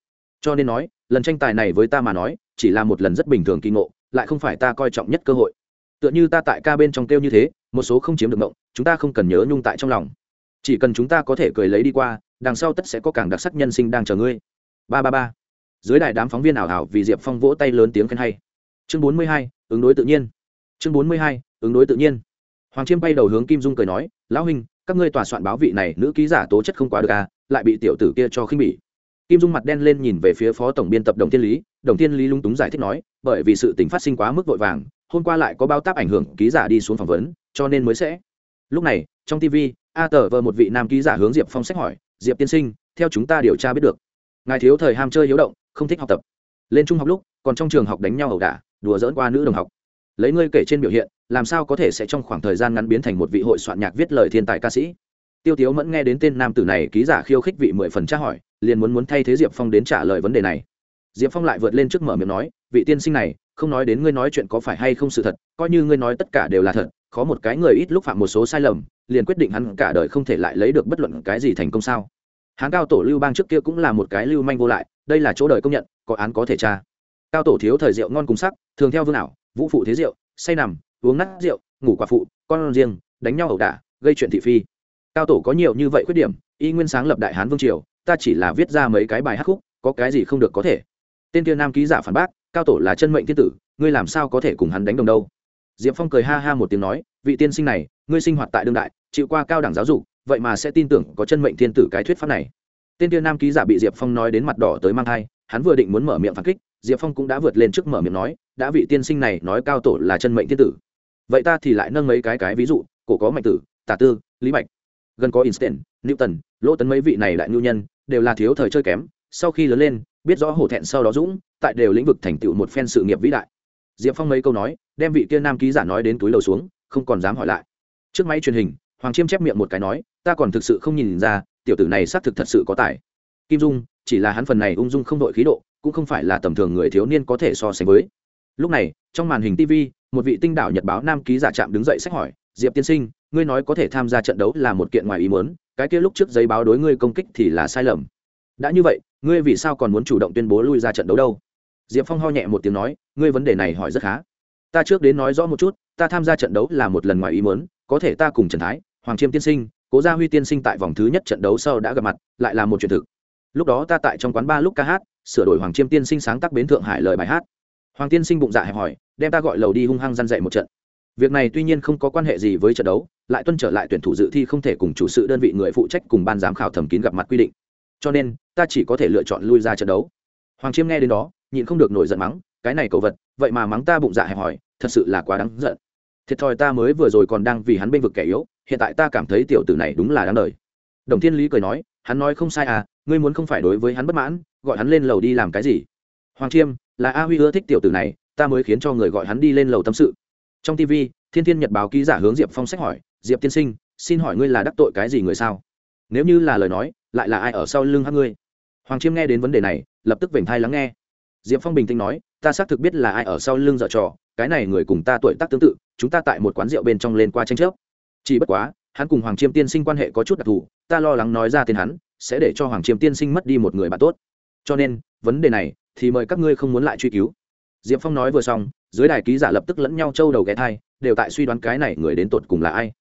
Cho nên nói, lần tranh tài này với ta mà nói, chỉ là một lần rất bình thường kỳ ngộ, lại không phải ta coi trọng nhất cơ hội. Tựa như ta tại ca bên trong kêu như thế, một số không chiếm được mộng chúng ta không cần nhớ nhung tại trong lòng. Chỉ cần chúng ta có thể cười lấy đi qua, đằng sau tất sẽ có càng đặc sắc nhân sinh đang chờ ngươi. Ba ba ba dưới đài đám phóng viên ảo ảo vì diệp phong vỗ tay lớn tiếng khen hay. Chương bốn mươi hai, ứng đối tự nhiên. Chương bốn mươi hai, ứng đối tự nhiên. Hoàng chiêm bay đầu hướng kim dung cười nói, lão huynh, các ngươi tòa soạn báo vị này nữ ký giả tố chất không quá được à lại bị tiểu tử kia cho khinh bỉ. Kim dung mặt đen lên nhìn về phía phó tổng biên tập đồng thiên lý, đồng thiên lý lung túng giải thích nói, bởi vì sự tình phát sinh quá mức vội vàng, hôm qua lại có bao táp ảnh hưởng ký giả đi xuống phỏng vấn, cho nên mới sẽ. Lúc này, trong tv a tờ vờ một vị nam ký giả hướng diệp phong sách hỏi, diệp tiên sinh, theo chúng ta điều tra biết được, ngài thiếu thời ham chơi hiếu động không thích học tập. Lên trung học lúc, còn trong trường học đánh nhau ẩu đả, đùa dỡn qua nữ đồng học. Lấy ngươi kể trên biểu hiện, làm sao có thể sẽ trong khoảng thời gian ngắn biến thành một vị hội soạn nhạc viết lời thiên tài ca sĩ? Tiêu tiếu mẫn nghe đến tên nam tử này, ký giả khiêu khích vị mười phần tra hỏi, liền muốn muốn thay thế diệp phong đến trả lời vấn đề này. Diệp phong lại vượt lên trước mở miệng nói, vị tiên sinh này, không nói đến ngươi nói chuyện có phải hay không sự thật, coi như ngươi nói tất cả đều là thật, khó một cái người ít lúc phạm một số sai lầm, liền quyết định hắn cả đời không thể lại lấy được bất luận cái gì thành công sao? Hán cao tổ lưu bang trước kia cũng là một cái lưu manh vô lại, đây là chỗ đời công nhận, có án có thể tra. Cao tổ thiếu thời rượu ngon cùng sắc, thường theo vương ảo, vũ phụ thế rượu, say nằm, uống nát rượu, ngủ quả phụ, con riêng, đánh nhau ẩu đả, gây chuyện thị phi. Cao tổ có nhiều như vậy khuyết điểm, y nguyên sáng lập đại hán vương triều, ta chỉ là viết ra mấy cái bài hát khúc, có cái gì không được có thể. Tên kia nam ký giả phản bác, cao tổ là chân mệnh thiên tử, ngươi làm sao có thể cùng hắn đánh đồng đâu? Diệp phong cười ha ha một tiếng nói, vị tiên sinh này, ngươi sinh hoạt tại đương đại, chịu qua cao đẳng giáo dục vậy mà sẽ tin tưởng có chân mệnh thiên tử cái thuyết pháp này. Tên tiên nam ký giả bị diệp phong nói đến mặt đỏ tới mang thai, hắn vừa định muốn mở miệng phản kích, diệp phong cũng đã vượt lên trước mở miệng nói, đã vị tiên sinh này nói cao tổ là chân mệnh thiên tử. Vậy ta thì lại nâng mấy cái cái ví dụ, cổ có mạnh tử, tả tư, lý bạch. Gần có instant newton, lỗ tấn mấy vị này đại nhu nhân, đều là thiếu thời chơi kém, sau khi lớn lên, biết rõ hổ thẹn sau đó dũng, tại đều lĩnh vực thành tựu một phen sự nghiệp vĩ đại. Diệp phong mấy câu nói, đem vị kia nam ký giả nói đến túi lầu xuống, không còn dám hỏi lại. Trước máy truyền hình, hoàng chiêm chép miệng một cái nói ta còn thực sự không nhìn ra, tiểu tử này xác thực thật sự có tài. Kim dung, chỉ là hắn phần này ung dung không đội khí độ, cũng không phải là tầm thường người thiếu niên có thể so sánh với. Lúc này, trong màn hình tv một vị tinh đảo nhật báo nam ký giả trạm đứng dậy sách hỏi, diệp tiên sinh, ngươi nói có thể tham gia trận đấu là một kiện ngoài ý muốn, cái kia lúc trước giấy báo đối ngươi công kích thì là sai lầm. Đã như vậy, ngươi vì sao còn muốn chủ động tuyên bố lui ra trận đấu đâu? Diệp phong ho nhẹ một tiếng nói, ngươi vấn đề này hỏi rất khá. Ta trước đến nói rõ một chút, ta tham gia trận đấu là một lần ngoài ý muốn, có thể ta cùng trần thái, hoàng chiêm tiên sinh cố gia huy tiên sinh tại vòng thứ nhất trận đấu sau đã gặp mặt, lại là một chuyện thực. Lúc đó ta tại trong quán ba lúc ca hát, sửa đổi hoàng chiêm tiên sinh sáng tác bến thượng hải lời bài hát. Hoàng tiên sinh bụng dạ hẹp hỏi đem ta gọi lầu đi hung hăng răn dậy một trận. Việc này tuy nhiên không có quan hệ gì với trận đấu, lại tuân trở lại tuyển thủ dự thi không thể cùng chủ sự đơn vị người phụ trách cùng ban giám khảo thẩm kín gặp mặt quy định. Cho nên, ta chỉ có thể lựa chọn lui ra trận đấu. Hoàng chiêm nghe đến đó, nhịn không được nổi giận mắng, cái này cầu vật, vậy mà mắng ta bụng dạ hẹp hỏi thật sự là quá đáng giận thiệt thòi ta mới vừa rồi còn đang vì hắn bênh vực kẻ yếu, hiện tại ta cảm thấy tiểu tử này đúng là đáng đời. Đồng thiên lý cười nói, hắn nói không sai à ngươi muốn không phải đối với hắn bất mãn, gọi hắn lên lầu đi làm cái gì? Hoàng chiêm, là a huy ưa thích tiểu tử này, ta mới khiến cho người gọi hắn đi lên lầu tâm sự. Trong tv thiên thiên nhật báo ký giả hướng diệp phong sách hỏi, diệp tiên sinh, xin hỏi ngươi là đắc tội cái gì người sao? Nếu như là lời nói, lại là ai ở sau lưng hát ngươi? Hoàng chiêm nghe đến vấn đề này, lập tức vểnh thai lắng nghe. Diệp phong bình tĩnh nói, ta xác thực biết là ai ở sau lưng dở trò, cái này người cùng ta tuổi tác tương tự chúng ta tại một quán rượu bên trong lên qua tranh chấp. Chỉ bất quá, hắn cùng hoàng chiêm tiên sinh quan hệ có chút đặc thù, ta lo lắng nói ra tên hắn, sẽ để cho hoàng chiêm tiên sinh mất đi một người bạn tốt. Cho nên, vấn đề này thì mời các ngươi không muốn lại truy cứu. Diệp phong nói vừa xong, dưới đài ký giả lập tức lẫn nhau trâu đầu ghé thai, đều tại suy đoán cái này người đến tột cùng là ai.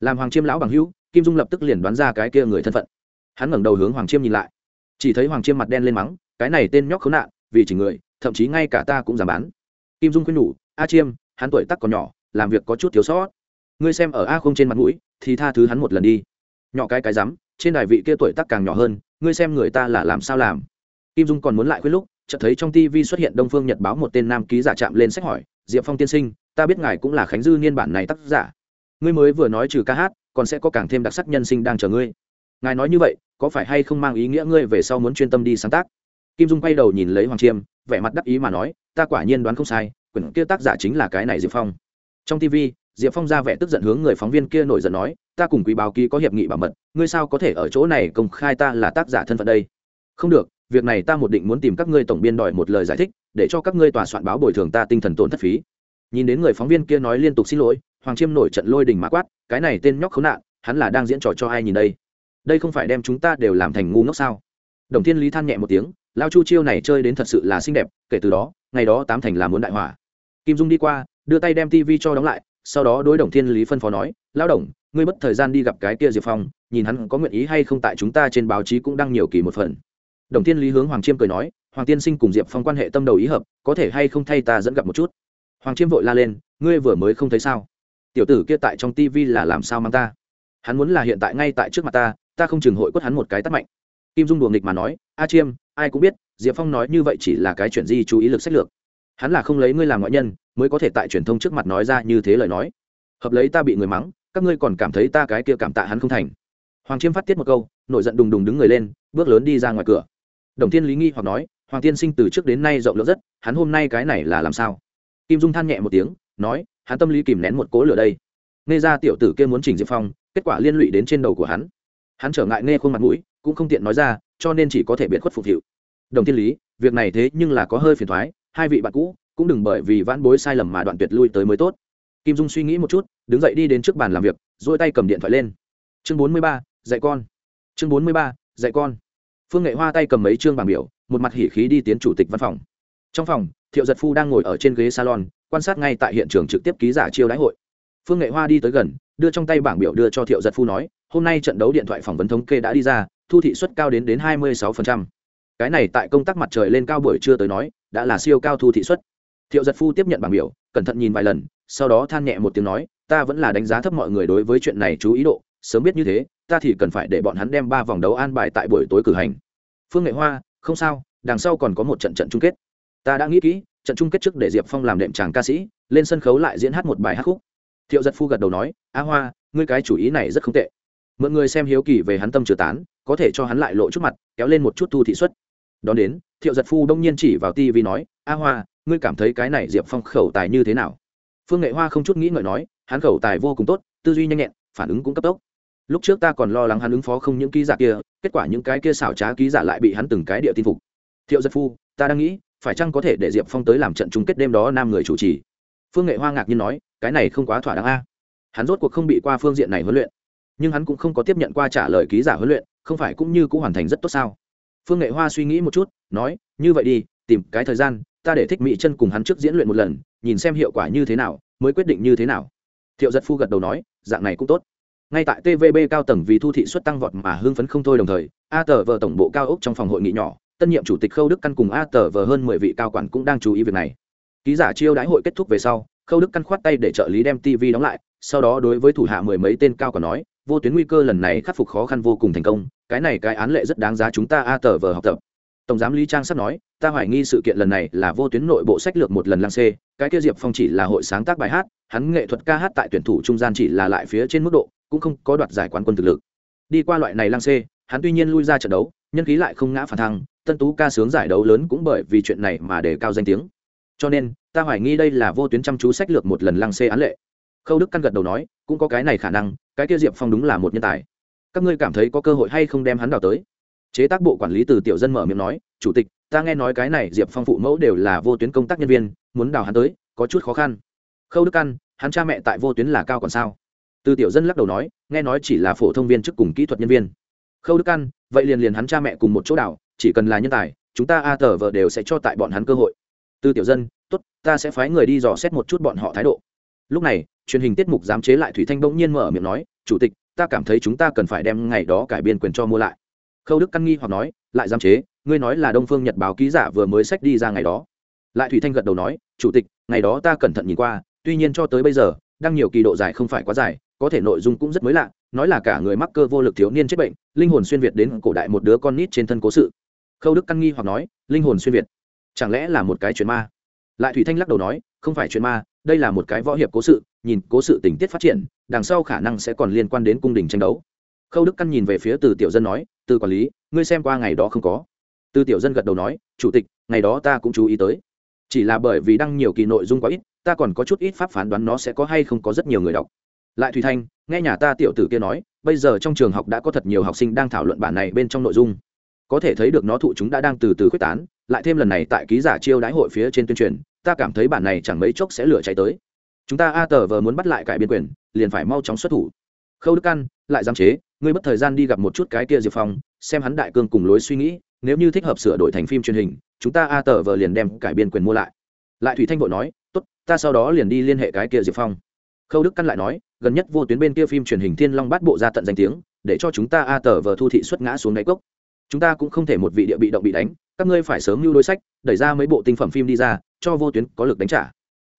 Làm hoàng chiêm lão bằng hữu, kim dung lập tức liền đoán ra cái kia người thân phận. Hắn ngẩng đầu hướng hoàng chiêm nhìn lại. Chỉ thấy hoàng chiêm mặt đen lên mắng, cái này tên nhóc khốn nạn, vì chỉ người, thậm chí ngay cả ta cũng dám bán. Kim dung khuyên nhủ, a chiêm, hắn tuổi tắc còn nhỏ làm việc có chút thiếu sót. Ngươi xem ở a không trên mặt mũi, thì tha thứ hắn một lần đi. Nhỏ cái cái rắm, trên đài vị kia tuổi tác càng nhỏ hơn, ngươi xem người ta là làm sao làm. Kim dung còn muốn lại khuyết lúc, chợt thấy trong tv xuất hiện đông phương nhật báo một tên nam ký giả chạm lên sách hỏi, diệp phong tiên sinh, ta biết ngài cũng là khánh dư niên bản này tác giả. Ngươi mới vừa nói trừ ca hát, còn sẽ có càng thêm đặc sắc nhân sinh đang chờ ngươi. Ngài nói như vậy, có phải hay không mang ý nghĩa ngươi về sau muốn chuyên tâm đi sáng tác? Kim dung quay đầu nhìn lấy hoàng chiêm, vẻ mặt đắc ý mà nói, ta quả nhiên đoán không sai, quyển kia tác giả chính là cái này diệp phong trong tv diệp phong ra vẻ tức giận hướng người phóng viên kia nổi giận nói, ta cùng quý báo ký có hiệp nghị bảo mật, ngươi sao có thể ở chỗ này công khai ta là tác giả thân phận đây? Không được, việc này ta một định muốn tìm các ngươi tổng biên đòi một lời giải thích, để cho các ngươi tòa soạn báo bồi thường ta tinh thần tổn thất phí. Nhìn đến người phóng viên kia nói liên tục xin lỗi, hoàng chiêm nổi trận lôi đình mã quát, cái này tên nhóc khốn nạn, hắn là đang diễn trò cho ai nhìn đây? Đây không phải đem chúng ta đều làm thành ngu ngốc sao? Đồng thiên lý than nhẹ một tiếng, lao chu chiêu này chơi đến thật sự là xinh đẹp, kể từ đó, ngày đó tám thành là muốn đại hỏa kim dung đi qua đưa tay đem tv cho đóng lại, sau đó đối đồng thiên lý phân phó nói lao đồng, ngươi mất thời gian đi gặp cái kia diệp phong, nhìn hắn có nguyện ý hay không tại chúng ta trên báo chí cũng đăng nhiều kỳ một phần. Đồng thiên lý hướng hoàng chiêm cười nói, hoàng tiên sinh cùng diệp phong quan hệ tâm đầu ý hợp, có thể hay không thay ta dẫn gặp một chút? Hoàng chiêm vội la lên, ngươi vừa mới không thấy sao? Tiểu tử kia tại trong tv là làm sao mang ta? Hắn muốn là hiện tại ngay tại trước mặt ta ta không chừng hội quất hắn một cái tắt mạnh. Kim dung đùa nghịch mà nói, a chiêm, ai cũng biết, diệp phong nói như vậy chỉ là cái chuyện di chú ý lực sách lược hắn là không lấy ngươi làm ngoại nhân, mới có thể tại truyền thông trước mặt nói ra như thế lời nói. Hợp lấy ta bị người mắng, các ngươi còn cảm thấy ta cái kia cảm tạ hắn không thành. Hoàng chiêm phát tiết một câu, nổi giận đùng đùng đứng người lên, bước lớn đi ra ngoài cửa. Đồng thiên lý nghi hoặc nói, hoàng tiên sinh từ trước đến nay rộng lượng rất, hắn hôm nay cái này là làm sao? Kim dung than nhẹ một tiếng, nói, hắn tâm lý kìm nén một cỗ lửa đây. Nghe ra tiểu tử kia muốn chỉnh diệp phong, kết quả liên lụy đến trên đầu của hắn. Hắn trở ngại nghe khuôn mặt mũi, cũng không tiện nói ra, cho nên chỉ có thể biện khuất phục hiệu. Đồng thiên lý, việc này thế nhưng là có hơi phiền thoái hai vị bạn cũ cũng đừng bởi vì vãn bối sai lầm mà đoạn tuyệt lui tới mới tốt. Kim dung suy nghĩ một chút, đứng dậy đi đến trước bàn làm việc dỗi tay cầm điện thoại lên. Chương bốn mươi ba, dạy con. Chương bốn mươi ba, dạy con. Phương nghệ hoa tay cầm mấy chương bảng biểu, một mặt hỉ khí đi tiến chủ tịch văn phòng. Trong phòng, thiệu giật phu đang ngồi ở trên ghế salon, quan sát ngay tại hiện trường trực tiếp ký giả chiêu đãi hội. Phương nghệ hoa đi tới gần, đưa trong tay bảng biểu đưa cho thiệu giật phu nói, hôm nay trận đấu điện thoại phỏng vấn thống kê đã đi ra, thu thị suất cao đến đến hai mươi sáu cái này tại công tác mặt trời lên cao buổi trưa tới nói đã là siêu cao thu thị suất. Thiệu giật phu tiếp nhận bảng biểu, cẩn thận nhìn vài lần, sau đó than nhẹ một tiếng nói, ta vẫn là đánh giá thấp mọi người đối với chuyện này chú ý độ, sớm biết như thế, ta thì cần phải để bọn hắn đem ba vòng đấu an bài tại buổi tối cử hành. Phương nghệ hoa, không sao, đằng sau còn có một trận trận chung kết. Ta đã nghĩ kỹ, trận chung kết trước để diệp phong làm đệm chàng ca sĩ, lên sân khấu lại diễn hát một bài hát khúc. Thiệu giật phu gật đầu nói, a hoa, ngươi cái chủ ý này rất không tệ. Mượn người xem hiếu kỳ về hắn tâm chứa tán, có thể cho hắn lại lộ chút mặt, kéo lên một chút thu thị xuất đón đến thiệu giật phu đông nhiên chỉ vào ti vì nói, a hoa, ngươi cảm thấy cái này diệp phong khẩu tài như thế nào? Phương nghệ hoa không chút nghĩ ngợi nói, hắn khẩu tài vô cùng tốt, tư duy nhanh nhẹn, phản ứng cũng cấp tốc. Lúc trước ta còn lo lắng hắn ứng phó không những ký giả kia, kết quả những cái kia xảo trá ký giả lại bị hắn từng cái địa tin phục. Thiệu giật phu, ta đang nghĩ, phải chăng có thể để diệp phong tới làm trận chung kết đêm đó nam người chủ trì? Phương nghệ hoa ngạc nhiên nói, cái này không quá thỏa đáng a. Hắn rốt cuộc không bị qua phương diện này huấn luyện, nhưng hắn cũng không có tiếp nhận qua trả lời ký giả huấn luyện, không phải cũng như cũng hoàn thành rất tốt sao? Phương nghệ hoa suy nghĩ một chút, nói, như vậy đi, tìm cái thời gian, ta để thích mỹ chân cùng hắn trước diễn luyện một lần, nhìn xem hiệu quả như thế nào, mới quyết định như thế nào. Thiệu giật phu gật đầu nói, dạng này cũng tốt. Ngay tại tvb cao tầng vì thu thị suất tăng vọt mà hưng phấn không thôi đồng thời, a tờ vờ tổng bộ cao ốc trong phòng hội nghị nhỏ, tân nhiệm chủ tịch khâu đức căn cùng a tờ vờ hơn mười vị cao quản cũng đang chú ý việc này. Ký giả chiêu đãi hội kết thúc về sau, khâu đức căn khoát tay để trợ lý đem tv đóng lại, sau đó đối với thủ hạ mười mấy tên cao quản nói vô tuyến nguy cơ lần này khắc phục khó khăn vô cùng thành công, cái này cái án lệ rất đáng giá chúng ta a tờ vờ học tập. Tổng giám lý trang sắp nói, ta hoài nghi sự kiện lần này là vô tuyến nội bộ sách lược một lần lang xê, cái kia diệp phong chỉ là hội sáng tác bài hát, hắn nghệ thuật ca hát tại tuyển thủ trung gian chỉ là lại phía trên mức độ, cũng không có đoạt giải quán quân thực lực. Đi qua loại này lang xê, hắn tuy nhiên lui ra trận đấu, nhân khí lại không ngã phản thăng, tân tú ca sướng giải đấu lớn cũng bởi vì chuyện này mà đề cao danh tiếng. Cho nên, ta hoài nghi đây là vô tuyến chăm chú sách lược một lần lăng xê án lệ. Khâu đức căn gật đầu nói, cũng có cái này khả năng cái kia diệp phong đúng là một nhân tài các ngươi cảm thấy có cơ hội hay không đem hắn đào tới chế tác bộ quản lý từ tiểu dân mở miệng nói chủ tịch ta nghe nói cái này diệp phong phụ mẫu đều là vô tuyến công tác nhân viên muốn đào hắn tới có chút khó khăn khâu đức ăn hắn cha mẹ tại vô tuyến là cao còn sao từ tiểu dân lắc đầu nói nghe nói chỉ là phổ thông viên chức cùng kỹ thuật nhân viên khâu đức ăn vậy liền liền hắn cha mẹ cùng một chỗ đảo chỉ cần là nhân tài chúng ta a tờ vợ đều sẽ cho tại bọn hắn cơ hội từ tiểu dân tốt, ta sẽ phái người đi dò xét một chút bọn họ thái độ lúc này, truyền hình tiết mục giám chế lại thủy thanh bỗng nhiên mở miệng nói, chủ tịch, ta cảm thấy chúng ta cần phải đem ngày đó cải biên quyền cho mua lại. Khâu đức căn nghi hoặc nói, lại giám chế, ngươi nói là đông phương nhật báo ký giả vừa mới sách đi ra ngày đó. Lại thủy thanh gật đầu nói, chủ tịch, ngày đó ta cẩn thận nhìn qua, tuy nhiên cho tới bây giờ đang nhiều kỳ độ dài không phải quá dài, có thể nội dung cũng rất mới lạ, nói là cả người mắc cơ vô lực thiếu niên chết bệnh, linh hồn xuyên việt đến cổ đại một đứa con nít trên thân cố sự. Khâu đức căn nghi hoặc nói, linh hồn xuyên việt, chẳng lẽ là một cái chuyện ma? Lại thủy thanh lắc đầu nói, không phải chuyện ma đây là một cái võ hiệp cố sự, nhìn cố sự tình tiết phát triển, đằng sau khả năng sẽ còn liên quan đến cung đình tranh đấu. Khâu đức căn nhìn về phía từ tiểu dân nói, từ quản lý, ngươi xem qua ngày đó không có? Từ tiểu dân gật đầu nói, chủ tịch, ngày đó ta cũng chú ý tới. Chỉ là bởi vì đăng nhiều kỳ nội dung quá ít, ta còn có chút ít pháp phán đoán nó sẽ có hay không có rất nhiều người đọc. Lại thủy thanh, nghe nhà ta tiểu tử kia nói, bây giờ trong trường học đã có thật nhiều học sinh đang thảo luận bản này bên trong nội dung. Có thể thấy được nó thụ chúng đã đang từ từ quyết tán, lại thêm lần này tại ký giả chiêu đãi hội phía trên tuyên truyền ta cảm thấy bản này chẳng mấy chốc sẽ lửa cháy tới. Chúng ta a tờ vờ muốn bắt lại cải biên quyền, liền phải mau chóng xuất thủ. Khâu đức căn, lại giam chế, ngươi mất thời gian đi gặp một chút cái kia diệp phong, xem hắn đại cương cùng lối suy nghĩ, nếu như thích hợp sửa đổi thành phim truyền hình, chúng ta a tờ vờ liền đem cải biên quyền mua lại. Lại thủy thanh vội nói, tốt, ta sau đó liền đi liên hệ cái kia diệp phong. Khâu đức căn lại nói, gần nhất vô tuyến bên kia phim truyền hình thiên long bắt bộ ra tận danh tiếng, để cho chúng ta a tờ vờ thu thị xuất ngã xuống đáy cốc. Chúng ta cũng không thể một vị địa bị động bị đánh các ngươi phải sớm lưu đối sách, đẩy ra mấy bộ tinh phẩm phim đi ra, cho vô tuyến có lực đánh trả.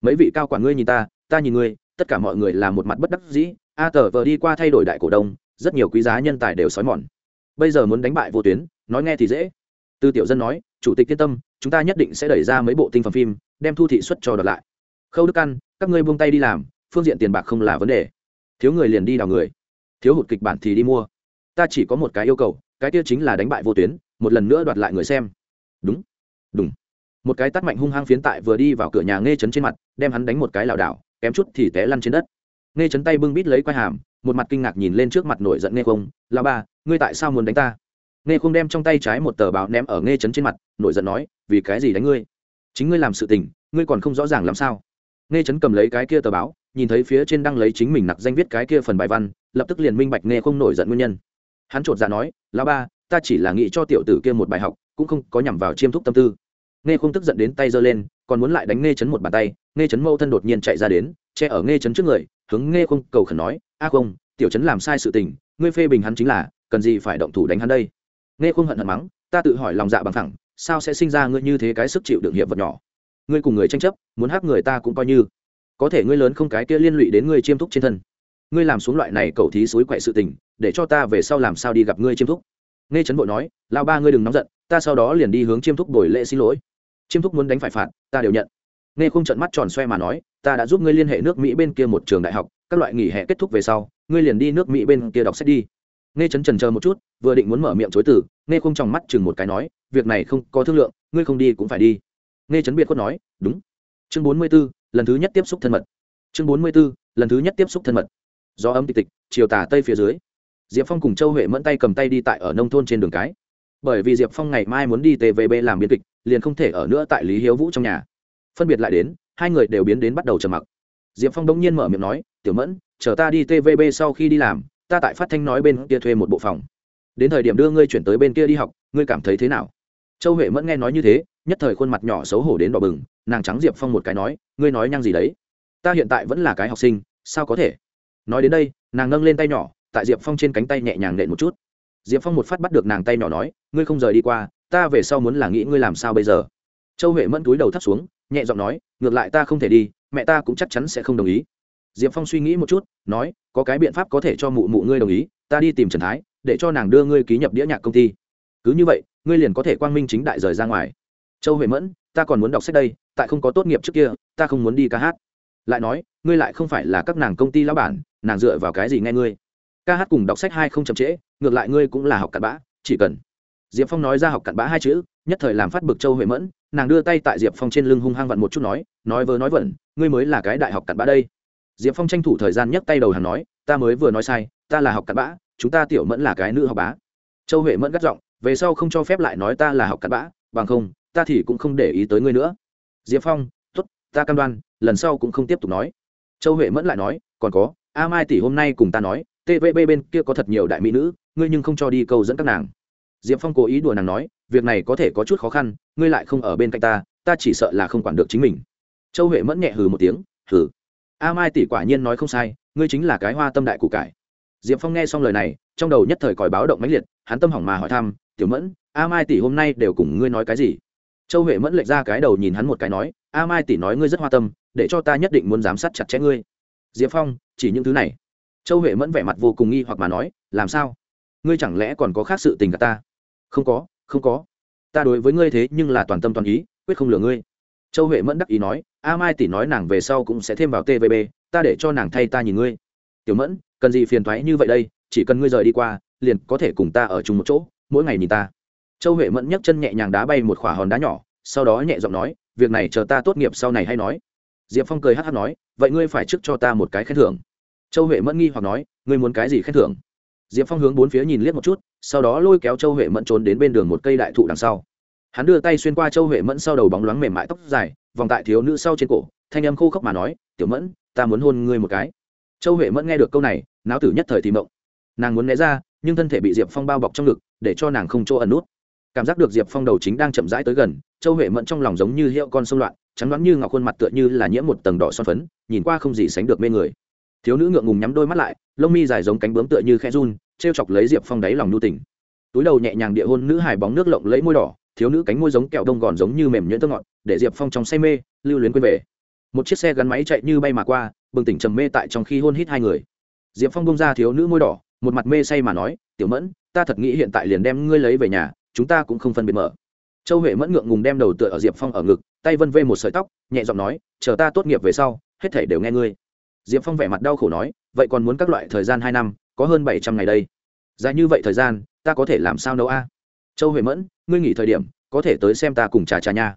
Mấy vị cao quản ngươi nhìn ta ta nhìn ngươi, tất cả mọi người là một mặt bất đắc dĩ. A tờ vờ đi qua thay đổi đại cổ đông, rất nhiều quý giá nhân tài đều xói mòn. Bây giờ muốn đánh bại vô tuyến, nói nghe thì dễ. Tư tiểu dân nói, chủ tịch yên tâm, chúng ta nhất định sẽ đẩy ra mấy bộ tinh phẩm phim, đem thu thị xuất cho đợt lại. Khâu đức căn các ngươi buông tay đi làm, phương diện tiền bạc không là vấn đề. Thiếu người liền đi đào người. Thiếu hụt kịch bản thì đi mua. Ta chỉ có một cái yêu cầu, cái kia chính là đánh bại vô tuyến, một lần nữa đoạt lại người xem đúng. Đúng. Một cái tắt mạnh hung hăng phiến tại vừa đi vào cửa nhà nghe chấn trên mặt, đem hắn đánh một cái lảo đảo, kém chút thì té lăn trên đất. Nghe chấn tay bưng bít lấy quai hàm, một mặt kinh ngạc nhìn lên trước mặt nổi giận nghe không là ba ngươi tại sao muốn đánh ta? Nghe không đem trong tay trái một tờ báo ném ở nghe chấn trên mặt, nổi giận nói, vì cái gì đánh ngươi? Chính ngươi làm sự tình, ngươi còn không rõ ràng làm sao? Nghe chấn cầm lấy cái kia tờ báo, nhìn thấy phía trên đăng lấy chính mình nặc danh viết cái kia phần bài văn, lập tức liền minh bạch nghe không nổi giận nguyên nhân. Hắn chột ra nói là ba ta chỉ là nghĩ cho tiểu tử kia một bài học cũng không có nhằm vào chiêm thúc tâm tư. Nghe không tức giận đến tay giơ lên, còn muốn lại đánh nghe chấn một bàn tay nghe chấn mâu thân đột nhiên chạy ra đến, che ở nghe chấn trước người, hướng nghe không cầu khẩn nói, a không tiểu chấn làm sai sự tình, ngươi phê bình hắn chính là, cần gì phải động thủ đánh hắn đây? Nghe không hận hận mắng, ta tự hỏi lòng dạ bằng thẳng sao sẽ sinh ra ngươi như thế cái sức chịu đựng hiệp vật nhỏ? Ngươi cùng người tranh chấp, muốn hắc người ta cũng coi như. Có thể ngươi lớn không cái kia liên lụy đến ngươi chiêm thúc trên thân. Ngươi làm xuống loại này cầu thí suối quậy sự tình, để cho ta về sau làm sao đi gặp ngươi chiêm thúc. Nghe trấn vội nói lao ba ngươi đừng nóng giận ta sau đó liền đi hướng chiêm thúc đổi lễ xin lỗi. Chiêm thúc muốn đánh phải phạt, ta đều nhận. Nghe không trận mắt tròn xoe mà nói, ta đã giúp ngươi liên hệ nước mỹ bên kia một trường đại học, các loại nghỉ hè kết thúc về sau, ngươi liền đi nước mỹ bên kia đọc sách đi. Nghe chấn trần chờ một chút, vừa định muốn mở miệng chối từ, nghe không trong mắt chừng một cái nói, việc này không có thương lượng, ngươi không đi cũng phải đi. Nghe chấn biệt khuất nói, đúng. Chương bốn mươi b ố lần thứ nhất tiếp xúc thân mật. Chương bốn mươi b ố lần thứ nhất tiếp xúc thân mật. Do âm tịch tịch, chiều tà tây phía dưới. Diệp phong cùng châu huệ mẫn tay cầm tay đi tại ở nông thôn trên đường cái bởi vì diệp phong ngày mai muốn đi tvb làm biên kịch, liền không thể ở nữa tại lý hiếu vũ trong nhà. Phân biệt lại đến, hai người đều biến đến bắt đầu trầm mặc. Diệp phong đông nhiên mở miệng nói, tiểu mẫn, chờ ta đi tvb sau khi đi làm, ta tại phát thanh nói bên kia thuê một bộ phòng. Đến thời điểm đưa ngươi chuyển tới bên kia đi học, ngươi cảm thấy thế nào? Châu huệ mẫn nghe nói như thế, nhất thời khuôn mặt nhỏ xấu hổ đến đỏ bừng, nàng trắng diệp phong một cái nói, ngươi nói nhăng gì đấy? Ta hiện tại vẫn là cái học sinh, sao có thể? Nói đến đây, nàng nâng lên tay nhỏ, tại diệp phong trên cánh tay nhẹ nhàng nện một chút diệp phong một phát bắt được nàng tay nhỏ nói, ngươi không rời đi qua, ta về sau muốn là nghĩ ngươi làm sao bây giờ? Châu huệ mẫn túi đầu thắt xuống, nhẹ giọng nói, ngược lại ta không thể đi, mẹ ta cũng chắc chắn sẽ không đồng ý. Diệp phong suy nghĩ một chút, nói, có cái biện pháp có thể cho mụ mụ ngươi đồng ý, ta đi tìm trần thái, để cho nàng đưa ngươi ký nhập đĩa nhạc công ty. Cứ như vậy, ngươi liền có thể quang minh chính đại rời ra ngoài. Châu huệ mẫn, ta còn muốn đọc sách đây, tại không có tốt nghiệp trước kia, ta không muốn đi ca hát. Lại nói, ngươi lại không phải là các nàng công ty lão bản, nàng dựa vào cái gì nghe ngươi? Ca hát cùng đọc sách hai không chậm trễ, ngược lại ngươi cũng là học cặn bã, chỉ cần. Diệp phong nói ra học cặn bã hai chữ, nhất thời làm phát bực châu huệ mẫn, nàng đưa tay tại diệp phong trên lưng hung hăng vặn một chút nói nói vớ nói vẩn, ngươi mới là cái đại học cặn bã đây. Diệp phong tranh thủ thời gian nhấc tay đầu hàng nói, ta mới vừa nói sai, ta là học cặn bã, chúng ta tiểu mẫn là cái nữ học bá. Châu huệ mẫn gắt giọng, về sau không cho phép lại nói ta là học cặn bã, bằng không, ta thì cũng không để ý tới ngươi nữa. Diệp phong t ố t ta cam đoan, lần sau cũng không tiếp tục nói. Châu huệ mẫn lại nói, còn có, a mai tỷ hôm nay cùng ta nói tvb bên kia có thật nhiều đại mỹ nữ, ngươi nhưng không cho đi câu dẫn các nàng. Diệp phong cố ý đùa nàng nói, việc này có thể có chút khó khăn, ngươi lại không ở bên cạnh ta ta chỉ sợ là không quản được chính mình. Châu huệ mẫn nhẹ hừ một tiếng, hừ. A mai tỷ quả nhiên nói không sai, ngươi chính là cái hoa tâm đại cụ cải. Diệp phong nghe xong lời này, trong đầu nhất thời còi báo động mãnh liệt, hắn tâm hỏng mà hỏi thăm, tiểu mẫn, a mai tỷ hôm nay đều cùng ngươi nói cái gì? Châu huệ mẫn lệch ra cái đầu nhìn hắn một cái nói, a mai tỷ nói ngươi rất hoa tâm, để cho ta nhất định muốn giám sát chặt chẽ ngươi. Diệp phong, chỉ những thứ này châu huệ mẫn vẻ mặt vô cùng nghi hoặc mà nói, làm sao? Ngươi chẳng lẽ còn có khác sự tình cả ta? Không có không có. Ta đối với ngươi thế nhưng là toàn tâm toàn ý, quyết không lừa ngươi. Châu huệ mẫn đắc ý nói, a mai tỷ nói nàng về sau cũng sẽ thêm vào tvb ta để cho nàng thay ta nhìn ngươi. Tiểu mẫn, cần gì phiền thoái như vậy đây? Chỉ cần ngươi rời đi qua, liền có thể cùng ta ở chung một chỗ, mỗi ngày nhìn ta. Châu huệ mẫn nhấc chân nhẹ nhàng đá bay một khỏa hòn đá nhỏ, sau đó nhẹ giọng nói, việc này chờ ta tốt nghiệp sau này hay nói. Diệp phong cười hát hát nói, vậy ngươi phải trước cho ta một cái khen thưởng châu huệ mẫn nghi hoặc nói, ngươi muốn cái gì khen thưởng? Diệp phong hướng bốn phía nhìn liếc một chút, sau đó lôi kéo châu huệ mẫn trốn đến bên đường một cây đại thụ đằng sau. Hắn đưa tay xuyên qua châu huệ mẫn sau đầu bóng loáng mềm mại tóc dài, vòng tại thiếu nữ sau trên cổ, thanh âm khô khốc mà nói, tiểu mẫn, ta muốn hôn ngươi một cái. Châu huệ mẫn nghe được câu này não tử nhất thời thì mộng. Nàng muốn né ra, nhưng thân thể bị diệp phong bao bọc trong ngực, để cho nàng không chỗ ẩn nút. Cảm giác được diệp phong đầu chính đang chậm rãi tới gần, châu huệ mẫn trong lòng giống như hiệu con sông loạn, trắng đoán như ngọc khuôn mặt tựa như là nhiễm một tầng đỏ son phấn, nhìn qua không gì sánh được mê người thiếu nữ ngượng ngùng nhắm đôi mắt lại lông mi dài giống cánh bướm tựa như khe run t r e o chọc lấy diệp phong đáy lòng nhu tình, túi đầu nhẹ nhàng địa hôn nữ hài bóng nước lộng lấy môi đỏ thiếu nữ cánh môi giống kẹo đông gòn giống như mềm nhuyễn tơ ngọt để diệp phong trong say mê lưu luyến quên về. Một chiếc xe gắn máy chạy như bay mà qua bừng tỉnh trầm mê tại trong khi hôn hít hai người. Diệp phong bông ra thiếu nữ môi đỏ một mặt mê say mà nói tiểu mẫn ta thật nghĩ hiện tại liền đem ngươi lấy về nhà chúng ta cũng không phân biệt mở. Châu huệ mẫn ngượng ngùng đem đầu tựa ở diệp phong ở ngực tay vân vê một sợi tóc nhẹ giọng nói chờ ta tốt nghiệp về sau hết thể đều nghe ngươi diệp phong vẻ mặt đau khổ nói, vậy còn muốn các loại thời gian hai năm, có hơn bảy trăm ngày đây. Dài như vậy thời gian, ta có thể làm sao nấu a? Châu huệ mẫn, ngươi nghỉ thời điểm, có thể tới xem ta cùng trà trà nha.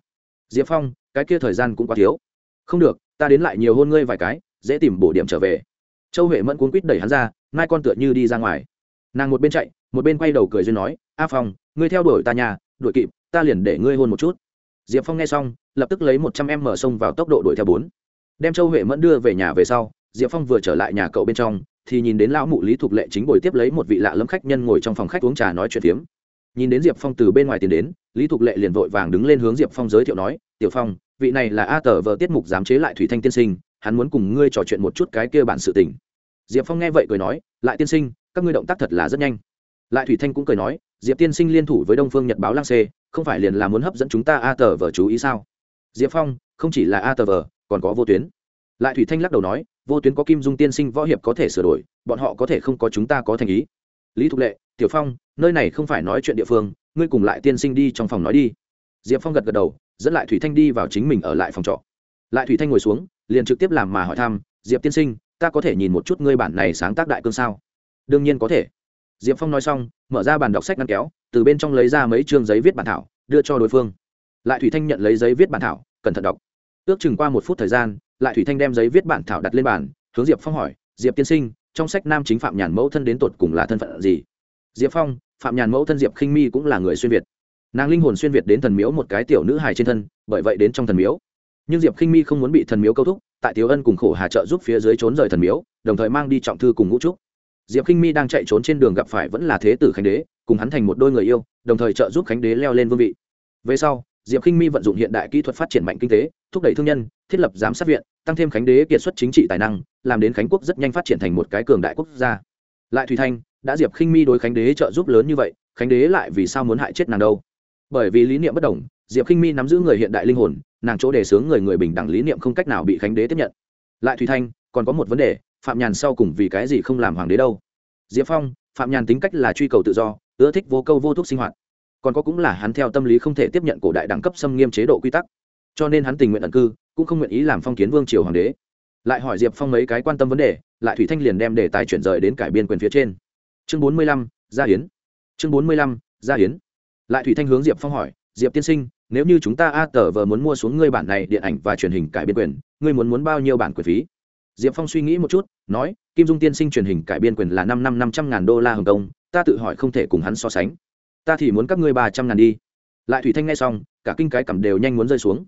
Diệp phong, cái kia thời gian cũng quá thiếu. Không được, ta đến lại nhiều hôn ngươi vài cái, dễ tìm bổ điểm trở về. Châu huệ mẫn cuốn quýt đẩy hắn ra nai con tựa như đi ra ngoài. Nàng một bên chạy, một bên quay đầu cười duyên nói, a phong, ngươi theo đuổi ta nhà đuổi kịp, ta liền để ngươi hôn một chút. Diệp phong nghe xong, lập tức lấy một trăm em mở sông vào tốc độ đuổi theo bốn đem châu huệ mẫn đưa về nhà về sau, diệp phong vừa trở lại nhà cậu bên trong, thì nhìn đến lão mụ lý thục lệ chính bồi tiếp lấy một vị lạ lẫm khách nhân ngồi trong phòng khách uống trà nói chuyện phiếm. Nhìn đến diệp phong từ bên ngoài tiến đến, lý thục lệ liền vội vàng đứng lên hướng diệp phong giới thiệu nói, tiểu phong, vị này là a tờ vợ tiết mục giám chế lại thủy thanh tiên sinh, hắn muốn cùng ngươi trò chuyện một chút cái kia bản sự tình. Diệp phong nghe vậy cười nói, lại tiên sinh, các ngươi động tác thật là rất nhanh. Lại thủy thanh cũng cười nói, diệp tiên sinh liên thủ với đông phương nhật báo lang xê, không phải liền là muốn hấp dẫn chúng ta a tờ vờ chú ý sao? Diệp phong, không chỉ là a tờ vờ còn có vô tuyến. Lại thủy thanh lắc đầu nói, vô tuyến có kim dung tiên sinh võ hiệp có thể sửa đổi, bọn họ có thể không có chúng ta có thành ý. Lý thục lệ, tiểu phong, nơi này không phải nói chuyện địa phương, ngươi cùng lại tiên sinh đi trong phòng nói đi. Diệp phong gật gật đầu, dẫn lại thủy thanh đi vào chính mình ở lại phòng trọ. Lại thủy thanh ngồi xuống, liền trực tiếp làm mà hỏi thăm, diệp tiên sinh, ta có thể nhìn một chút ngươi bản này sáng tác đại cương sao? Đương nhiên có thể. Diệp phong nói xong, mở ra bàn đọc sách ngăn kéo, từ bên trong lấy ra mấy chương giấy viết bản thảo, đưa cho đối phương. Lại thủy thanh nhận lấy giấy viết bản thảo, cẩn thận đọc ước chừng qua một phút thời gian, lại thủy thanh đem giấy viết bản thảo đặt lên bàn, hướng diệp phong hỏi, diệp tiên sinh, trong sách nam chính phạm nhàn mẫu thân đến tột cùng là thân phận gì? Diệp phong, phạm nhàn mẫu thân diệp khinh mi cũng là người xuyên việt. Nàng linh hồn xuyên việt đến thần miếu một cái tiểu nữ hài trên thân, bởi vậy đến trong thần miếu. Nhưng diệp khinh mi không muốn bị thần miếu câu thúc, tại tiếu ân cùng khổ hà trợ giúp phía dưới trốn rời thần miếu, đồng thời mang đi trọng thư cùng ngũ trúc. Diệp khinh mi đang chạy trốn trên đường gặp phải vẫn là thế tử khánh đế, cùng hắn thành một đôi người yêu, đồng thời trợ giúp khánh đế leo lên vương vị. Về sau diệp khinh mi vận dụng hiện đại kỹ thuật phát triển mạnh kinh tế, thúc đẩy thương nhân, thiết lập giám sát viện, tăng thêm khánh đế kiệt xuất chính trị tài năng, làm đến khánh quốc rất nhanh phát triển thành một cái cường đại quốc gia. Lại Thủy thanh, đã diệp khinh mi đối khánh đế trợ giúp lớn như vậy, khánh đế lại vì sao muốn hại chết nàng đâu? Bởi vì lý niệm bất đồng, diệp khinh mi nắm giữ người hiện đại linh hồn, nàng chỗ đề xướng người người bình đẳng lý niệm không cách nào bị khánh đế tiếp nhận. Lại Thủy thanh, còn có một vấn đề, phạm nhàn sau cùng vì cái gì không làm hoàng đế đâu? Diệp phong, phạm nhàn tính cách là truy cầu tự do, ưa thích vô câu vô thuốc sinh hoạt còn có cũng là hắn theo tâm lý không thể tiếp nhận cổ đại đẳng cấp xâm nghiêm chế độ quy tắc. Cho nên hắn tình nguyện ẩn cư, cũng không nguyện ý làm phong kiến vương triều hoàng đế. Lại hỏi diệp phong mấy cái quan tâm vấn đề, lại thủy thanh liền đem đề tài chuyển rời đến cải biên quyền phía trên. Chương bốn mươi lăm, gia hiến. Chương bốn mươi lăm, gia hiến. Lại thủy thanh hướng diệp phong hỏi, diệp tiên sinh, nếu như chúng ta a tờ vờ muốn mua xuống ngươi bản này điện ảnh và truyền hình cải biên quyền, ngươi muốn muốn bao nhiêu bản quyền phí? Diệp phong suy nghĩ một chút, nói, kim dung tiên sinh truyền hình cải biên quyền là năm năm năm trăm ngàn đô la hồng kông, ta tự hỏi không thể cùng hắn so sánh ta thì muốn các ngươi ba trăm ngàn đi. Lại thủy thanh nghe xong, cả kinh cái cầm đều nhanh muốn rơi xuống.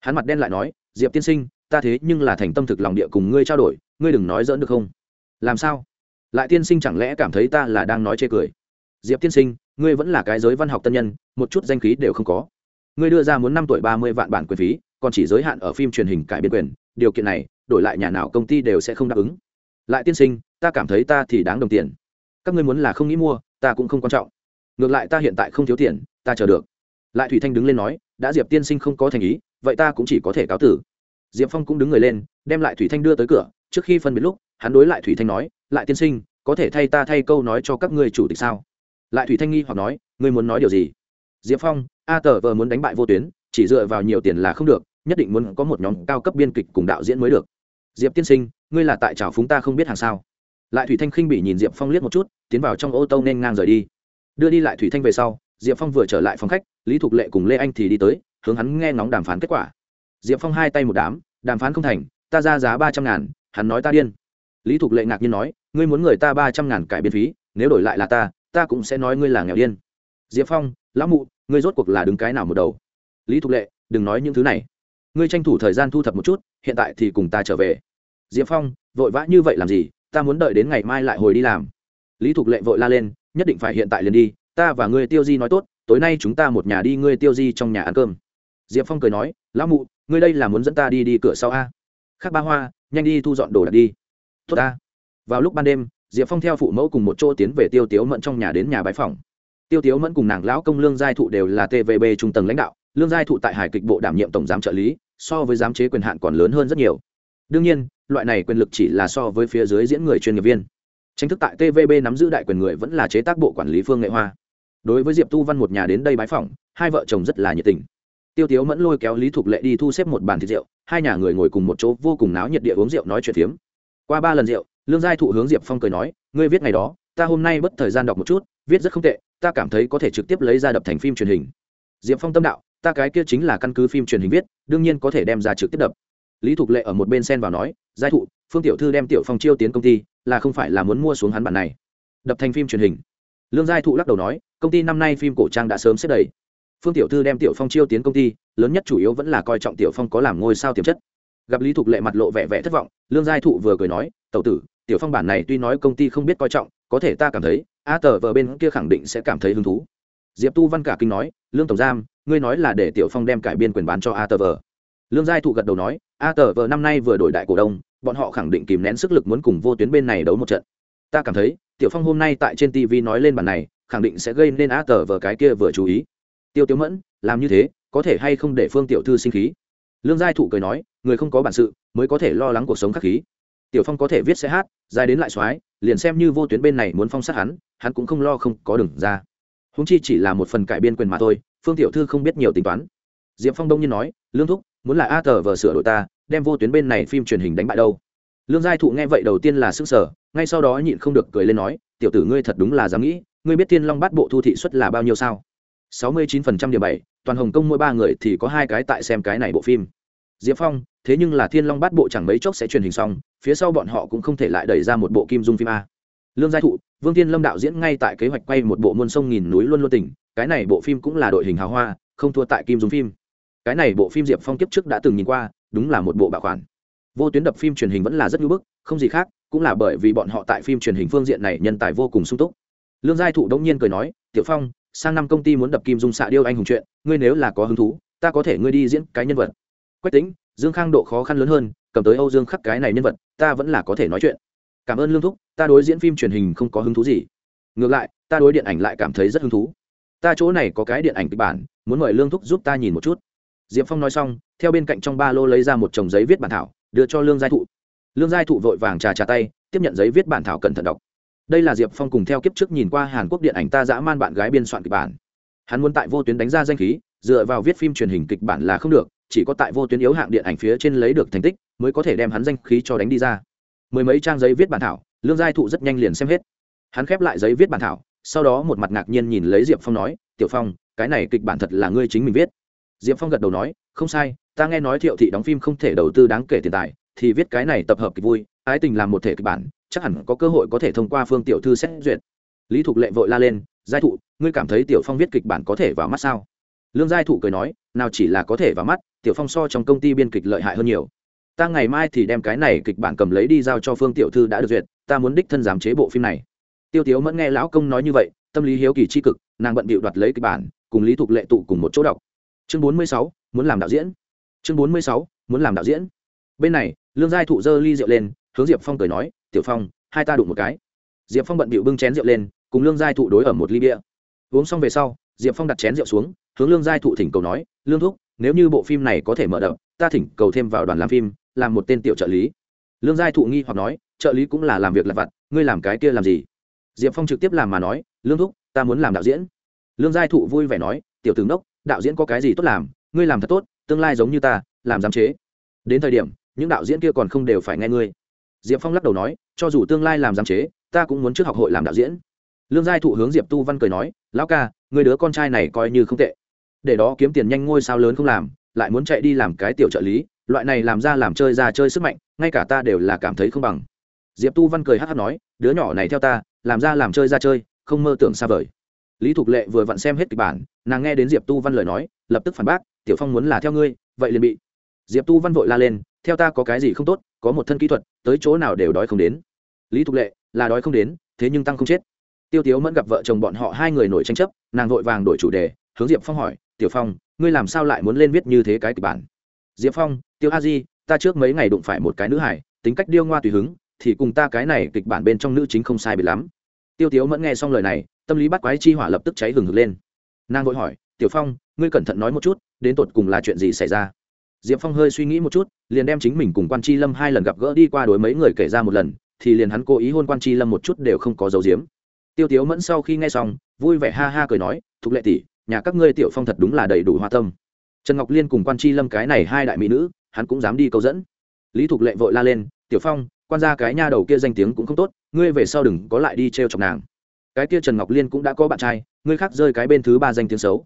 Hắn mặt đen lại nói, diệp tiên sinh, ta thế nhưng là thành tâm thực lòng địa cùng ngươi trao đổi, ngươi đừng nói dỡn được không? Làm sao? Lại tiên sinh chẳng lẽ cảm thấy ta là đang nói chê cười? Diệp tiên sinh, ngươi vẫn là cái giới văn học tân nhân, một chút danh khí đều không có. Ngươi đưa ra muốn năm tuổi ba mươi vạn bản quyền phí, còn chỉ giới hạn ở phim truyền hình cải biên quyền, điều kiện này, đổi lại nhà nào công ty đều sẽ không đáp ứng. Lại tiên sinh, ta cảm thấy ta thì đáng đồng tiền. Các ngươi muốn là không nghĩ mua, ta cũng không quan trọng ngược lại ta hiện tại không thiếu tiền, ta chờ được. Lại thủy thanh đứng lên nói, đã diệp tiên sinh không có thành ý, vậy ta cũng chỉ có thể cáo tử. Diệp phong cũng đứng người lên, đem lại thủy thanh đưa tới cửa, trước khi phân biệt lúc, hắn đối lại thủy thanh nói, lại tiên sinh, có thể thay ta thay câu nói cho các ngươi chủ tịch sao? Lại thủy thanh nghi hoặc nói, ngươi muốn nói điều gì? Diệp phong, a tờ vờ muốn đánh bại vô tuyến, chỉ dựa vào nhiều tiền là không được, nhất định muốn có một nhóm cao cấp biên kịch cùng đạo diễn mới được. Diệp tiên sinh, ngươi là tại trào phúng ta không biết hàng sao? Lại thủy thanh khinh bị nhìn diệp phong liếc một chút, tiến vào trong ô tô nên ngang rời đi đưa đi lại thủy thanh về sau, diệp phong vừa trở lại phòng khách, lý thục lệ cùng lê anh thì đi tới, hướng hắn nghe ngóng đàm phán kết quả. Diệp phong hai tay một đám, đàm phán không thành, ta ra giá ba trăm ngàn, hắn nói ta điên. Lý thục lệ ngạc nhiên nói, ngươi muốn người ta ba trăm ngàn cải biên phí, nếu đổi lại là ta ta cũng sẽ nói ngươi là nghèo điên. Diệp phong, lão mụ, ngươi rốt cuộc là đứng cái nào một đầu? Lý thục lệ, đừng nói những thứ này. Ngươi tranh thủ thời gian thu thập một chút, hiện tại thì cùng ta trở về. Diệp phong, vội vã như vậy làm gì? Ta muốn đợi đến ngày mai lại hồi đi làm. Lý thục lệ vội la lên nhất định phải hiện tại liền đi, ta và ngươi tiêu di nói tốt, tối nay chúng ta một nhà đi, ngươi tiêu di trong nhà ăn cơm. Diệp phong cười nói, lão mụ, ngươi đây là muốn dẫn ta đi đi cửa sau a? Khác ba hoa, nhanh đi thu dọn đồ đạc đi. Tốt ta. Vào lúc ban đêm, diệp phong theo phụ mẫu cùng một chỗ tiến về tiêu tiếu mẫn trong nhà đến nhà bái phòng tiêu tiếu mẫn cùng nàng lão công lương giai thụ đều là tvb trung tầng lãnh đạo, lương giai thụ tại hải kịch bộ đảm nhiệm tổng giám trợ lý, so với giám chế quyền hạn còn lớn hơn rất nhiều. Đương nhiên, loại này quyền lực chỉ là so với phía dưới diễn người chuyên nghiệp viên tranh thức tại tvb nắm giữ đại quyền người vẫn là chế tác bộ quản lý phương nghệ hoa. Đối với diệp tu văn một nhà đến đây bái phỏng, hai vợ chồng rất là nhiệt tình. Tiêu tiếu mẫn lôi kéo lý thục lệ đi thu xếp một bàn thịt rượu, hai nhà người ngồi cùng một chỗ vô cùng náo nhiệt địa uống rượu nói chuyện phiếm. Qua ba lần rượu, lương giai thụ hướng diệp phong cười nói, ngươi viết ngày đó, ta hôm nay bất thời gian đọc một chút, viết rất không tệ, ta cảm thấy có thể trực tiếp lấy ra đập thành phim truyền hình. Diệp phong tâm đạo, ta cái kia chính là căn cứ phim truyền hình viết, đương nhiên có thể đem ra trực tiếp đập. Lý thục lệ ở một bên sen vào nói, giai thụ phương tiểu thư đem tiểu phong chiêu tiến công ty, là không phải là muốn mua xuống hắn bản này. Đập thành phim truyền hình. Lương giai thụ lắc đầu nói, công ty năm nay phim cổ trang đã sớm xếp đầy. Phương tiểu thư đem tiểu phong chiêu tiến công ty, lớn nhất chủ yếu vẫn là coi trọng tiểu phong có làm ngôi sao tiềm chất. Gặp lý thục lệ mặt lộ vẻ vẻ thất vọng, lương giai thụ vừa cười nói, tẩu tử, tiểu phong bản này tuy nói công ty không biết coi trọng, có thể ta cảm thấy, a tờ vợ bên kia khẳng định sẽ cảm thấy hứng thú. Diệp tu văn cả kinh nói, lương tổng giam, ngươi nói là để tiểu phong đem cải biên quyền bán cho a tờ vợ lương giai thụ gật đầu nói, a tờ vợ năm nay vừa đổi đại cổ đông, bọn họ khẳng định kìm nén sức lực muốn cùng vô tuyến bên này đấu một trận. Ta cảm thấy, tiểu phong hôm nay tại trên tv nói lên bản này, khẳng định sẽ gây nên A tờ vờ cái kia vừa chú ý. Tiêu tiếu mẫn, làm như thế, có thể hay không để phương tiểu thư sinh khí? Lương giai thụ cười nói, người không có bản sự, mới có thể lo lắng cuộc sống khắc khí. Tiểu phong có thể viết sẽ hát, dài đến lại soái, liền xem như vô tuyến bên này muốn phong sát hắn hắn cũng không lo không có đừng ra. Húng chi chỉ là một phần cải biên quyền mà thôi, phương tiểu thư không biết nhiều tính toán. Diệp phong đông nhiên nói, lương thúc muốn là a tờ vờ sửa đổi ta, đem vô tuyến bên này phim truyền hình đánh bại đâu. Lương giai thụ nghe vậy đầu tiên là s ư n g sở ngay sau đó nhịn không được cười lên nói, tiểu tử ngươi thật đúng là dám nghĩ, ngươi biết thiên long bắt bộ thu thị suất là bao nhiêu sao? Sáu mươi chín phần trăm điểm bảy, toàn hồng kông mỗi ba người thì có hai cái tại xem cái này bộ phim. Diệp phong, thế nhưng là thiên long bắt bộ chẳng mấy chốc sẽ truyền hình xong, phía sau bọn họ cũng không thể lại đẩy ra một bộ kim dung phim a. Lương giai thụ, vương thiên lâm đạo diễn ngay tại kế hoạch quay một bộ muôn sông nghìn núi luôn luôn tỉnh, cái này bộ phim cũng là đội hình hào hoa, không thua tại kim dung phim cái này bộ phim diệp phong kiếp trước đã từng nhìn qua, đúng là một bộ bảo khoản. Vô tuyến đập phim truyền hình vẫn là rất ngưỡng bức, không gì khác, cũng là bởi vì bọn họ tại phim truyền hình phương diện này nhân tài vô cùng sung túc. Lương giai thụ đông nhiên cười nói, tiểu phong, sang năm công ty muốn đập kim dung xạ điêu anh hùng chuyện, ngươi nếu là có hứng thú, ta có thể ngươi đi diễn cái nhân vật. Quách tính dương khang độ khó khăn lớn hơn, cầm tới âu dương khắc cái này nhân vật, ta vẫn là có thể nói chuyện. Cảm ơn lương thúc, ta đối diễn phim truyền hình không có hứng thú gì. Ngược lại, ta đối điện ảnh lại cảm thấy rất hứng thú. Ta chỗ này có cái điện ảnh kịch bản, muốn mời lương thúc giúp ta nhìn một chút diệp phong nói xong, theo bên cạnh trong ba lô lấy ra một chồng giấy viết bản thảo, đưa cho lương giai thụ. Lương giai thụ vội vàng trà trà tay, tiếp nhận giấy viết bản thảo cẩn thận đọc. Đây là diệp phong cùng theo kiếp trước nhìn qua hàn quốc điện ảnh ta dã man bạn gái biên soạn kịch bản. Hắn muốn tại vô tuyến đánh ra danh khí, dựa vào viết phim truyền hình kịch bản là không được, chỉ có tại vô tuyến yếu hạng điện ảnh phía trên lấy được thành tích, mới có thể đem hắn danh khí cho đánh đi ra. Mười mấy trang giấy viết bản thảo, lương giai thụ rất nhanh liền xem hết. Hắn khép lại giấy viết bản thảo, sau đó một mặt ngạc nhiên nhìn lấy diệp phong nói, tiểu phong, cái này kịch bản thật là ngươi chính mình viết diệp phong gật đầu nói, không sai, ta nghe nói thiệu thị đóng phim không thể đầu tư đáng kể tiền tài, thì viết cái này tập hợp kịch vui, ái tình làm một thể kịch bản, chắc hẳn có cơ hội có thể thông qua phương tiểu thư xét duyệt. Lý thục lệ vội la lên, giai thụ, ngươi cảm thấy tiểu phong viết kịch bản có thể vào mắt sao? Lương giai thụ cười nói, nào chỉ là có thể vào mắt, tiểu phong so trong công ty biên kịch lợi hại hơn nhiều. Ta ngày mai thì đem cái này kịch bản cầm lấy đi giao cho phương tiểu thư đã được duyệt, ta muốn đích thân giám chế bộ phim này. Tiêu tiếu mẫn nghe lão công nói như vậy, tâm lý hiếu kỳ tri cực, nàng bận bịu đoạt lấy kịch bản, cùng lý thục lệ tụ cùng một chỗ đọc chương bốn mươi sáu, muốn làm đạo diễn. Chương bốn mươi sáu, muốn làm đạo diễn. Bên này, lương giai thụ dơ ly rượu lên, hướng diệp phong cười nói, tiểu phong, hai ta đụng một cái. Diệp phong bận bịu bưng chén rượu lên, cùng lương giai thụ đối ở một ly bia. Uống xong về sau, diệp phong đặt chén rượu xuống, hướng lương giai thụ thỉnh cầu nói, lương thúc, nếu như bộ phim này có thể mở đ ộ ta thỉnh cầu thêm vào đoàn làm phim, làm một tên tiểu trợ lý. Lương giai thụ nghi hoặc nói, trợ lý cũng là làm việc lặt vặt, ngươi làm cái kia làm gì? Diệp phong trực tiếp làm mà nói, lương thúc, ta muốn làm đạo diễn. Lương giai thụ vui vẻ nói tiểu tướng đốc đạo diễn có cái gì tốt làm, ngươi làm thật tốt, tương lai giống như ta, làm giám chế. Đến thời điểm, những đạo diễn kia còn không đều phải nghe ngươi. Diệp phong lắc đầu nói, cho dù tương lai làm giám chế, ta cũng muốn trước học hội làm đạo diễn. Lương giai thụ hướng diệp tu văn cười nói, lão ca người đứa con trai này coi như không tệ. Để đó kiếm tiền nhanh ngôi sao lớn không làm, lại muốn chạy đi làm cái tiểu trợ lý, loại này làm ra làm chơi ra chơi sức mạnh, ngay cả ta đều là cảm thấy không bằng. Diệp tu văn cười hát hát nói, đứa nhỏ này theo ta, làm ra làm chơi ra chơi, không mơ tưởng xa vời lý thục lệ vừa vặn xem hết kịch bản, nàng nghe đến diệp tu văn lời nói, lập tức phản bác, tiểu phong muốn là theo ngươi, vậy liền bị. Diệp tu văn vội la lên, theo ta có cái gì không tốt, có một thân kỹ thuật, tới chỗ nào đều đói không đến. Lý thục lệ, là đói không đến, thế nhưng tăng không chết. Tiêu tiếu mẫn gặp vợ chồng bọn họ hai người nổi tranh chấp, nàng vội vàng đổi chủ đề, hướng diệp phong hỏi, tiểu phong, ngươi làm sao lại muốn lên viết như thế cái kịch bản? Diệp phong, tiêu a di, ta trước mấy ngày đụng phải một cái nữ hải tính cách điêu ngoa tùy hứng, thì cùng ta cái này kịch bản bên trong nữ chính không sai bị lắm. Tiêu tiếu mẫn nghe xong lời này tâm lý bắt quái chi hỏa lập tức cháy hừng hực lên. Nàng vội hỏi, tiểu phong, ngươi cẩn thận nói một chút, đến tột cùng là chuyện gì xảy ra? Diệp phong hơi suy nghĩ một chút, liền đem chính mình cùng quan c h i lâm hai lần gặp gỡ đi qua đối mấy người kể ra một lần, thì liền hắn cố ý hôn quan c h i lâm một chút đều không có dấu diếm tiêu tiếu mẫn sau khi nghe xong, vui vẻ ha ha cười nói, thục lệ tỷ, nhà các ngươi tiểu phong thật đúng là đầy đủ hoa tâm. Trần ngọc liên cùng quan c h i lâm cái này hai đại mỹ nữ, hắn cũng dám đi câu dẫn. Lý thục lệ vội la lên, tiểu phong, quan ra cái nha đầu kia danh tiếng cũng không tốt, ngươi về sau đừng có lại đi t r e o chọc nàng cái kia trần ngọc liên cũng đã có bạn trai, ngươi khác rơi cái bên thứ ba danh tiếng xấu.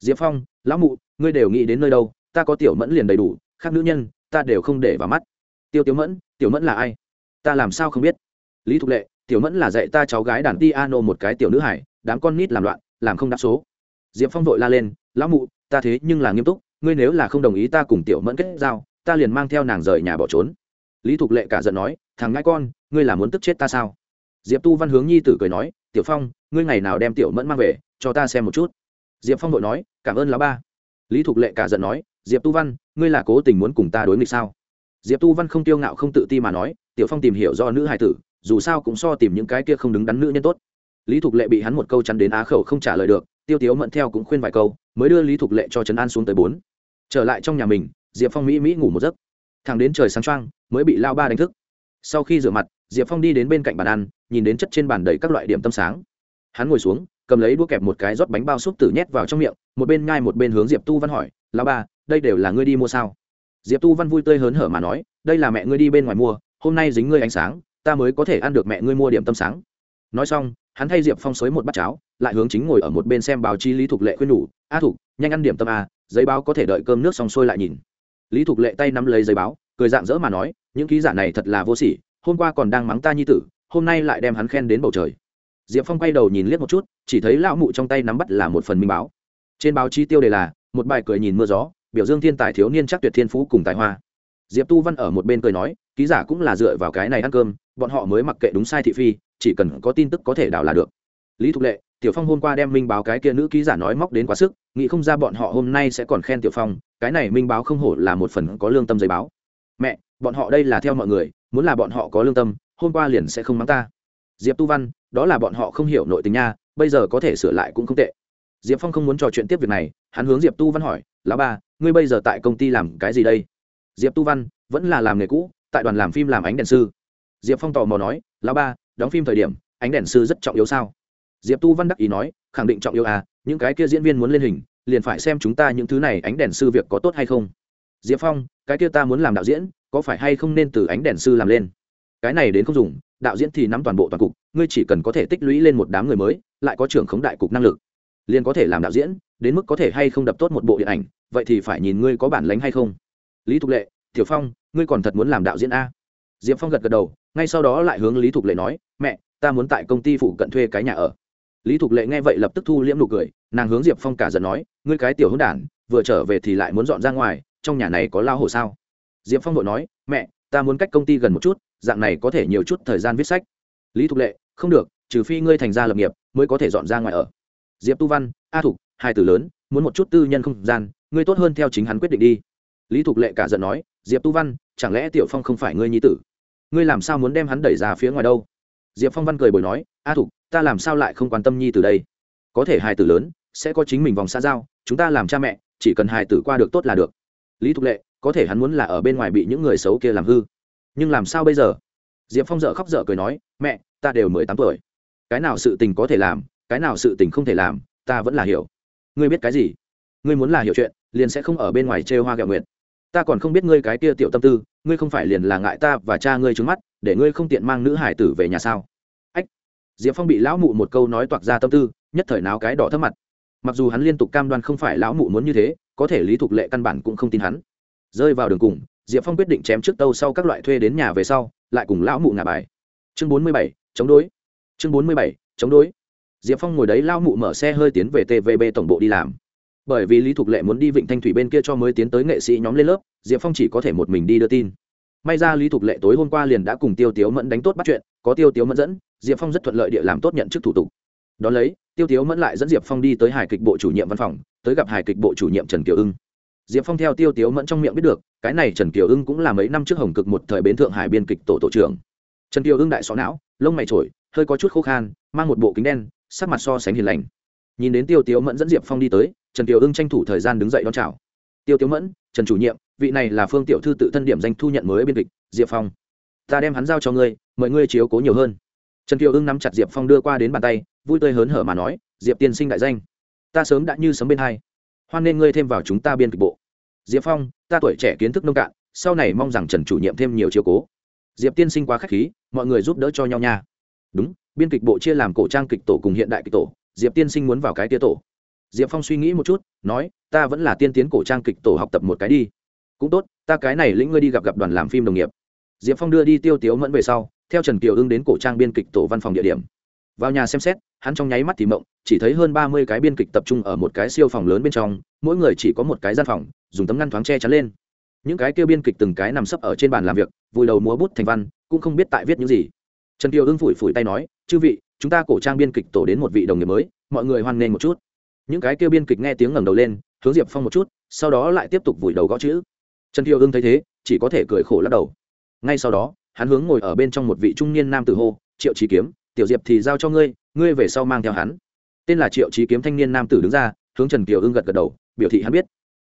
Diệp phong, lão mụ, ngươi đều nghĩ đến nơi đâu, ta có tiểu mẫn liền đầy đủ, khác nữ nhân, ta đều không để vào mắt. Tiêu tiểu mẫn tiểu mẫn là ai? Ta làm sao không biết? Lý thục lệ, tiểu mẫn là dạy ta cháu gái đàn piano một cái tiểu nữ hải, đám con nít làm loạn, làm không đáp số. Diệp phong vội la lên, lão mụ, ta thế nhưng là nghiêm túc, ngươi nếu là không đồng ý ta cùng tiểu mẫn kết giao, ta liền mang theo nàng rời nhà bỏ trốn. Lý thục lệ cả giận nói, thằng ngãi con, ngươi là muốn tức chết ta sao? Diệp tu văn hướng nhi tử cười nói tiểu phong, ngươi ngày nào đem tiểu mẫn mang về, cho ta xem một chút. Diệp phong vội nói, cảm ơn lão ba. Lý thục lệ cả giận nói, diệp tu văn, ngươi là cố tình muốn cùng ta đối nghịch sao? Diệp tu văn không tiêu ngạo không tự ti mà nói, tiểu phong tìm hiểu do nữ hài tử, dù sao cũng so tìm những cái kia không đứng đắn nữ nhân tốt. Lý thục lệ bị hắn một câu chắn đến á khẩu không trả lời được, tiêu tiếu mẫn theo cũng khuyên vài câu, mới đưa lý thục lệ cho trấn an xuống tới bốn. Trở lại trong nhà mình, diệp phong mỹ mỹ ngủ một giấc. Thẳng đến trời sáng trăng mới bị lao ba đánh thức. Sau khi rửa mặt diệp phong đi đến bên cạnh bàn ăn, nhìn đến chất trên bàn đầy các loại điểm tâm sáng. Hắn ngồi xuống, cầm lấy đũa kẹp một cái rót bánh bao xúc tử nhét vào trong miệng, một bên ngai một bên hướng diệp tu văn hỏi lao ba, đây đều là ngươi đi mua sao? Diệp tu văn vui tươi hớn hở mà nói, đây là mẹ ngươi đi bên ngoài mua, hôm nay dính ngươi ánh sáng, ta mới có thể ăn được mẹ ngươi mua điểm tâm sáng. Nói xong, hắn thay diệp phong xới một bát cháo, lại hướng chính ngồi ở một bên xem báo chí lý thục lệ khuyên nhủ, a thục, nhanh ăn điểm tâm a giấy báo có thể đợi cơm nước xong sôi lại nhìn. Lý thục lệ tay nắm lấy giấy báo, cười dạng dỡ mà nói, những ký giả này thật là vô sỉ hôm qua còn đang mắng ta nhi tử, hôm nay lại đem hắn khen đến bầu trời. Diệp phong quay đầu nhìn liếc một chút, chỉ thấy lão mụ trong tay nắm bắt là một phần minh báo. Trên báo chí tiêu đề là, một bài cười nhìn mưa gió, biểu dương thiên tài thiếu niên chắc tuyệt thiên phú cùng tài hoa. Diệp tu văn ở một bên cười nói, ký giả cũng là dựa vào cái này ăn cơm, bọn họ mới mặc kệ đúng sai thị phi, chỉ cần có tin tức có thể đào là được. Lý thục lệ, tiểu phong hôm qua đem minh báo cái kia nữ ký giả nói móc đến quá sức, nghĩ không ra bọn họ hôm nay sẽ còn khen tiểu phong, cái này minh báo không hổ là một phần có lương tâm giấy báo. Mẹ, bọn họ đây là theo mọi người muốn là bọn họ có lương tâm, hôm qua liền sẽ không mắng ta. Diệp tu văn, đó là bọn họ không hiểu nội tình nha, bây giờ có thể sửa lại cũng không tệ. Diệp phong không muốn trò chuyện tiếp việc này, hắn hướng diệp tu văn hỏi, lão ba ngươi bây giờ tại công ty làm cái gì đây? Diệp tu văn, vẫn là làm nghề cũ, tại đoàn làm phim làm ánh đèn sư. Diệp phong tò mò nói, lão ba đóng phim thời điểm, ánh đèn sư rất trọng yếu sao? Diệp tu văn đắc ý nói, khẳng định trọng yếu à những cái kia diễn viên muốn lên hình, liền phải xem chúng ta những thứ này ánh đèn sư việc có tốt hay không. Diệp phong, cái kia ta muốn làm đạo diễn có phải hay không nên từ ánh đèn sư làm lên? Cái này đến không dùng, đạo diễn thì nắm toàn bộ toàn cục, ngươi chỉ cần có thể tích lũy lên một đám người mới, lại có trưởng khống đại cục năng lực. Liền có thể làm đạo diễn, đến mức có thể hay không đập tốt một bộ điện ảnh, vậy thì phải nhìn ngươi có bản lánh hay không. Lý thục lệ, tiểu phong, ngươi còn thật muốn làm đạo diễn a? Diệp phong gật gật đầu, ngay sau đó lại hướng lý thục lệ nói, mẹ, ta muốn tại công ty phụ cận thuê cái nhà ở. Lý thục lệ nghe vậy lập tức thu liễm nụ cười, nàng hướng diệp phong cả giận nói, ngươi cái tiểu hôn đản, vừa trở về thì lại muốn dọn ra ngoài, trong nhà này có lao hồ sao? Diệp phong vội nói, mẹ, ta muốn cách công ty gần một chút, dạng này có thể nhiều chút thời gian viết sách. Lý thục lệ, không được, trừ phi ngươi thành gia lập nghiệp, mới có thể dọn ra ngoài ở. Diệp tu văn, a thục, hai từ lớn, muốn một chút tư nhân không gian, ngươi tốt hơn theo chính hắn quyết định đi. Lý thục lệ cả giận nói, diệp tu văn, chẳng lẽ tiểu phong không phải ngươi nhi tử? Ngươi làm sao muốn đem hắn đẩy ra phía ngoài đâu? Diệp phong văn cười bồi nói, a thục, ta làm sao lại không quan tâm nhi từ đây? Có thể hài tử lớn, sẽ có chính mình vòng xa giao, chúng ta làm cha mẹ, chỉ cần hài tử qua được tốt là được. Lý thục lệ có thể hắn muốn là ở bên ngoài bị những người xấu kia làm hư. Nhưng làm sao bây giờ? Diệp phong dợ khóc dợ cười nói, mẹ, ta đều mười tám tuổi. Cái nào sự tình có thể làm, cái nào sự tình không thể làm, ta vẫn là hiểu. Ngươi biết cái gì? Ngươi muốn là hiểu chuyện, liền sẽ không ở bên ngoài chê hoa gạo nguyện ta còn không biết ngươi cái kia tiểu tâm tư, ngươi không phải liền là ngại ta và cha ngươi trứng mắt, để ngươi không tiện mang nữ hải tử về nhà sao? Ách. Diệp phong bị lão mụ một câu nói toạc ra tâm tư, nhất thời nào cái đỏ thấp mặt. Mặc dù hắn liên tục cam đoan không phải lão mụ muốn như thế, có thể lý thục lệ căn bản cũng không tin hắn rơi vào đường cùng, diệp phong quyết định chém trước tâu sau các loại thuê đến nhà về sau, lại cùng lão mụ ngả bài. Chương bốn mươi bảy, chống đối. Chương bốn mươi bảy, chống đối. Diệp phong ngồi đấy lao mụ mở xe hơi tiến về tvb tổng bộ đi làm. Bởi vì lý thục lệ muốn đi vịnh thanh thủy bên kia cho mới tiến tới nghệ sĩ nhóm lên lớp, diệp phong chỉ có thể một mình đi đưa tin. May ra lý thục lệ tối hôm qua liền đã cùng tiêu tiếu mẫn đánh tốt bắt chuyện, có tiêu tiếu mẫn dẫn, diệp phong rất thuận lợi địa làm tốt nhận chức thủ tục. Đón lấy, tiêu tiếu mẫn lại dẫn diệp phong đi tới hài kịch bộ chủ nhiệm văn phòng, tới gặp hài kịch bộ chủ nhiệm trần kiều ưng diệp phong theo tiêu tiếu mẫn trong miệng biết được, cái này trần kiều ưng cũng là mấy năm trước hồng cực một thời bến thượng hải biên kịch tổ tổ trưởng. Trần kiều ưng đại xó não, lông mày trổi, hơi có chút khô khan, mang một bộ kính đen, sắc mặt so sánh hiền lành. Nhìn đến tiêu tiếu mẫn dẫn diệp phong đi tới, trần kiều ưng tranh thủ thời gian đứng dậy đón chào. Tiêu tiếu mẫn, trần chủ nhiệm, vị này là phương tiểu thư tự thân điểm danh thu nhận mới biên kịch, diệp phong. Ta đem hắn giao cho ngươi, mời ngươi chiếu cố nhiều hơn. Trần kiều ưng nắm chặt diệp phong đưa qua đến bàn tay, vui tươi hớn hở mà nói, diệp tiên sinh đại danh, ta sớm đã như sấm bên hai hoan nên ngươi thêm vào chúng ta biên kịch bộ. Diệp phong, ta tuổi trẻ kiến thức nông cạn, sau này mong rằng trần chủ nhiệm thêm nhiều chiếu cố. Diệp tiên sinh quá k h á c h khí, mọi người giúp đỡ cho nhau nha. Đúng, biên kịch bộ chia làm cổ trang kịch tổ cùng hiện đại kịch tổ, diệp tiên sinh muốn vào cái tia tổ. Diệp phong suy nghĩ một chút, nói, ta vẫn là tiên tiến cổ trang kịch tổ học tập một cái đi. Cũng tốt, ta cái này lĩnh ngươi đi gặp gặp đoàn làm phim đồng nghiệp. Diệp phong đưa đi tiêu tiếu mẫn về sau, theo trần kiều ưng đến cổ trang biên kịch tổ văn phòng địa điểm vào nhà xem xét, hắn trong nháy mắt thì mộng, chỉ thấy hơn ba mươi cái biên kịch tập trung ở một cái siêu phòng lớn bên trong, mỗi người chỉ có một cái gian phòng, dùng tấm ngăn thoáng che chắn lên. Những cái kêu biên kịch từng cái nằm sấp ở trên bàn làm việc, vùi đầu múa bút thành văn, cũng không biết tại viết những gì. Trần kiều ưng phủi phủi tay nói, chư vị, chúng ta cổ trang biên kịch tổ đến một vị đồng nghiệp mới, mọi người hoan nghênh một chút. Những cái kêu biên kịch nghe tiếng ngẩng đầu lên, hướng diệp phong một chút, sau đó lại tiếp tục vùi đầu gõ chữ. Trần kiều ưng thấy thế, chỉ có thể cười khổ lắc đầu. Ngay sau đó, hắn hướng ngồi ở bên trong một vị trung niên nam tử hô, triệu trí kiếm tiểu diệp thì giao cho ngươi ngươi về sau mang theo hắn. Tên là triệu trí kiếm thanh niên nam tử đứng ra, hướng trần kiều ưng gật gật đầu, biểu thị hắn biết.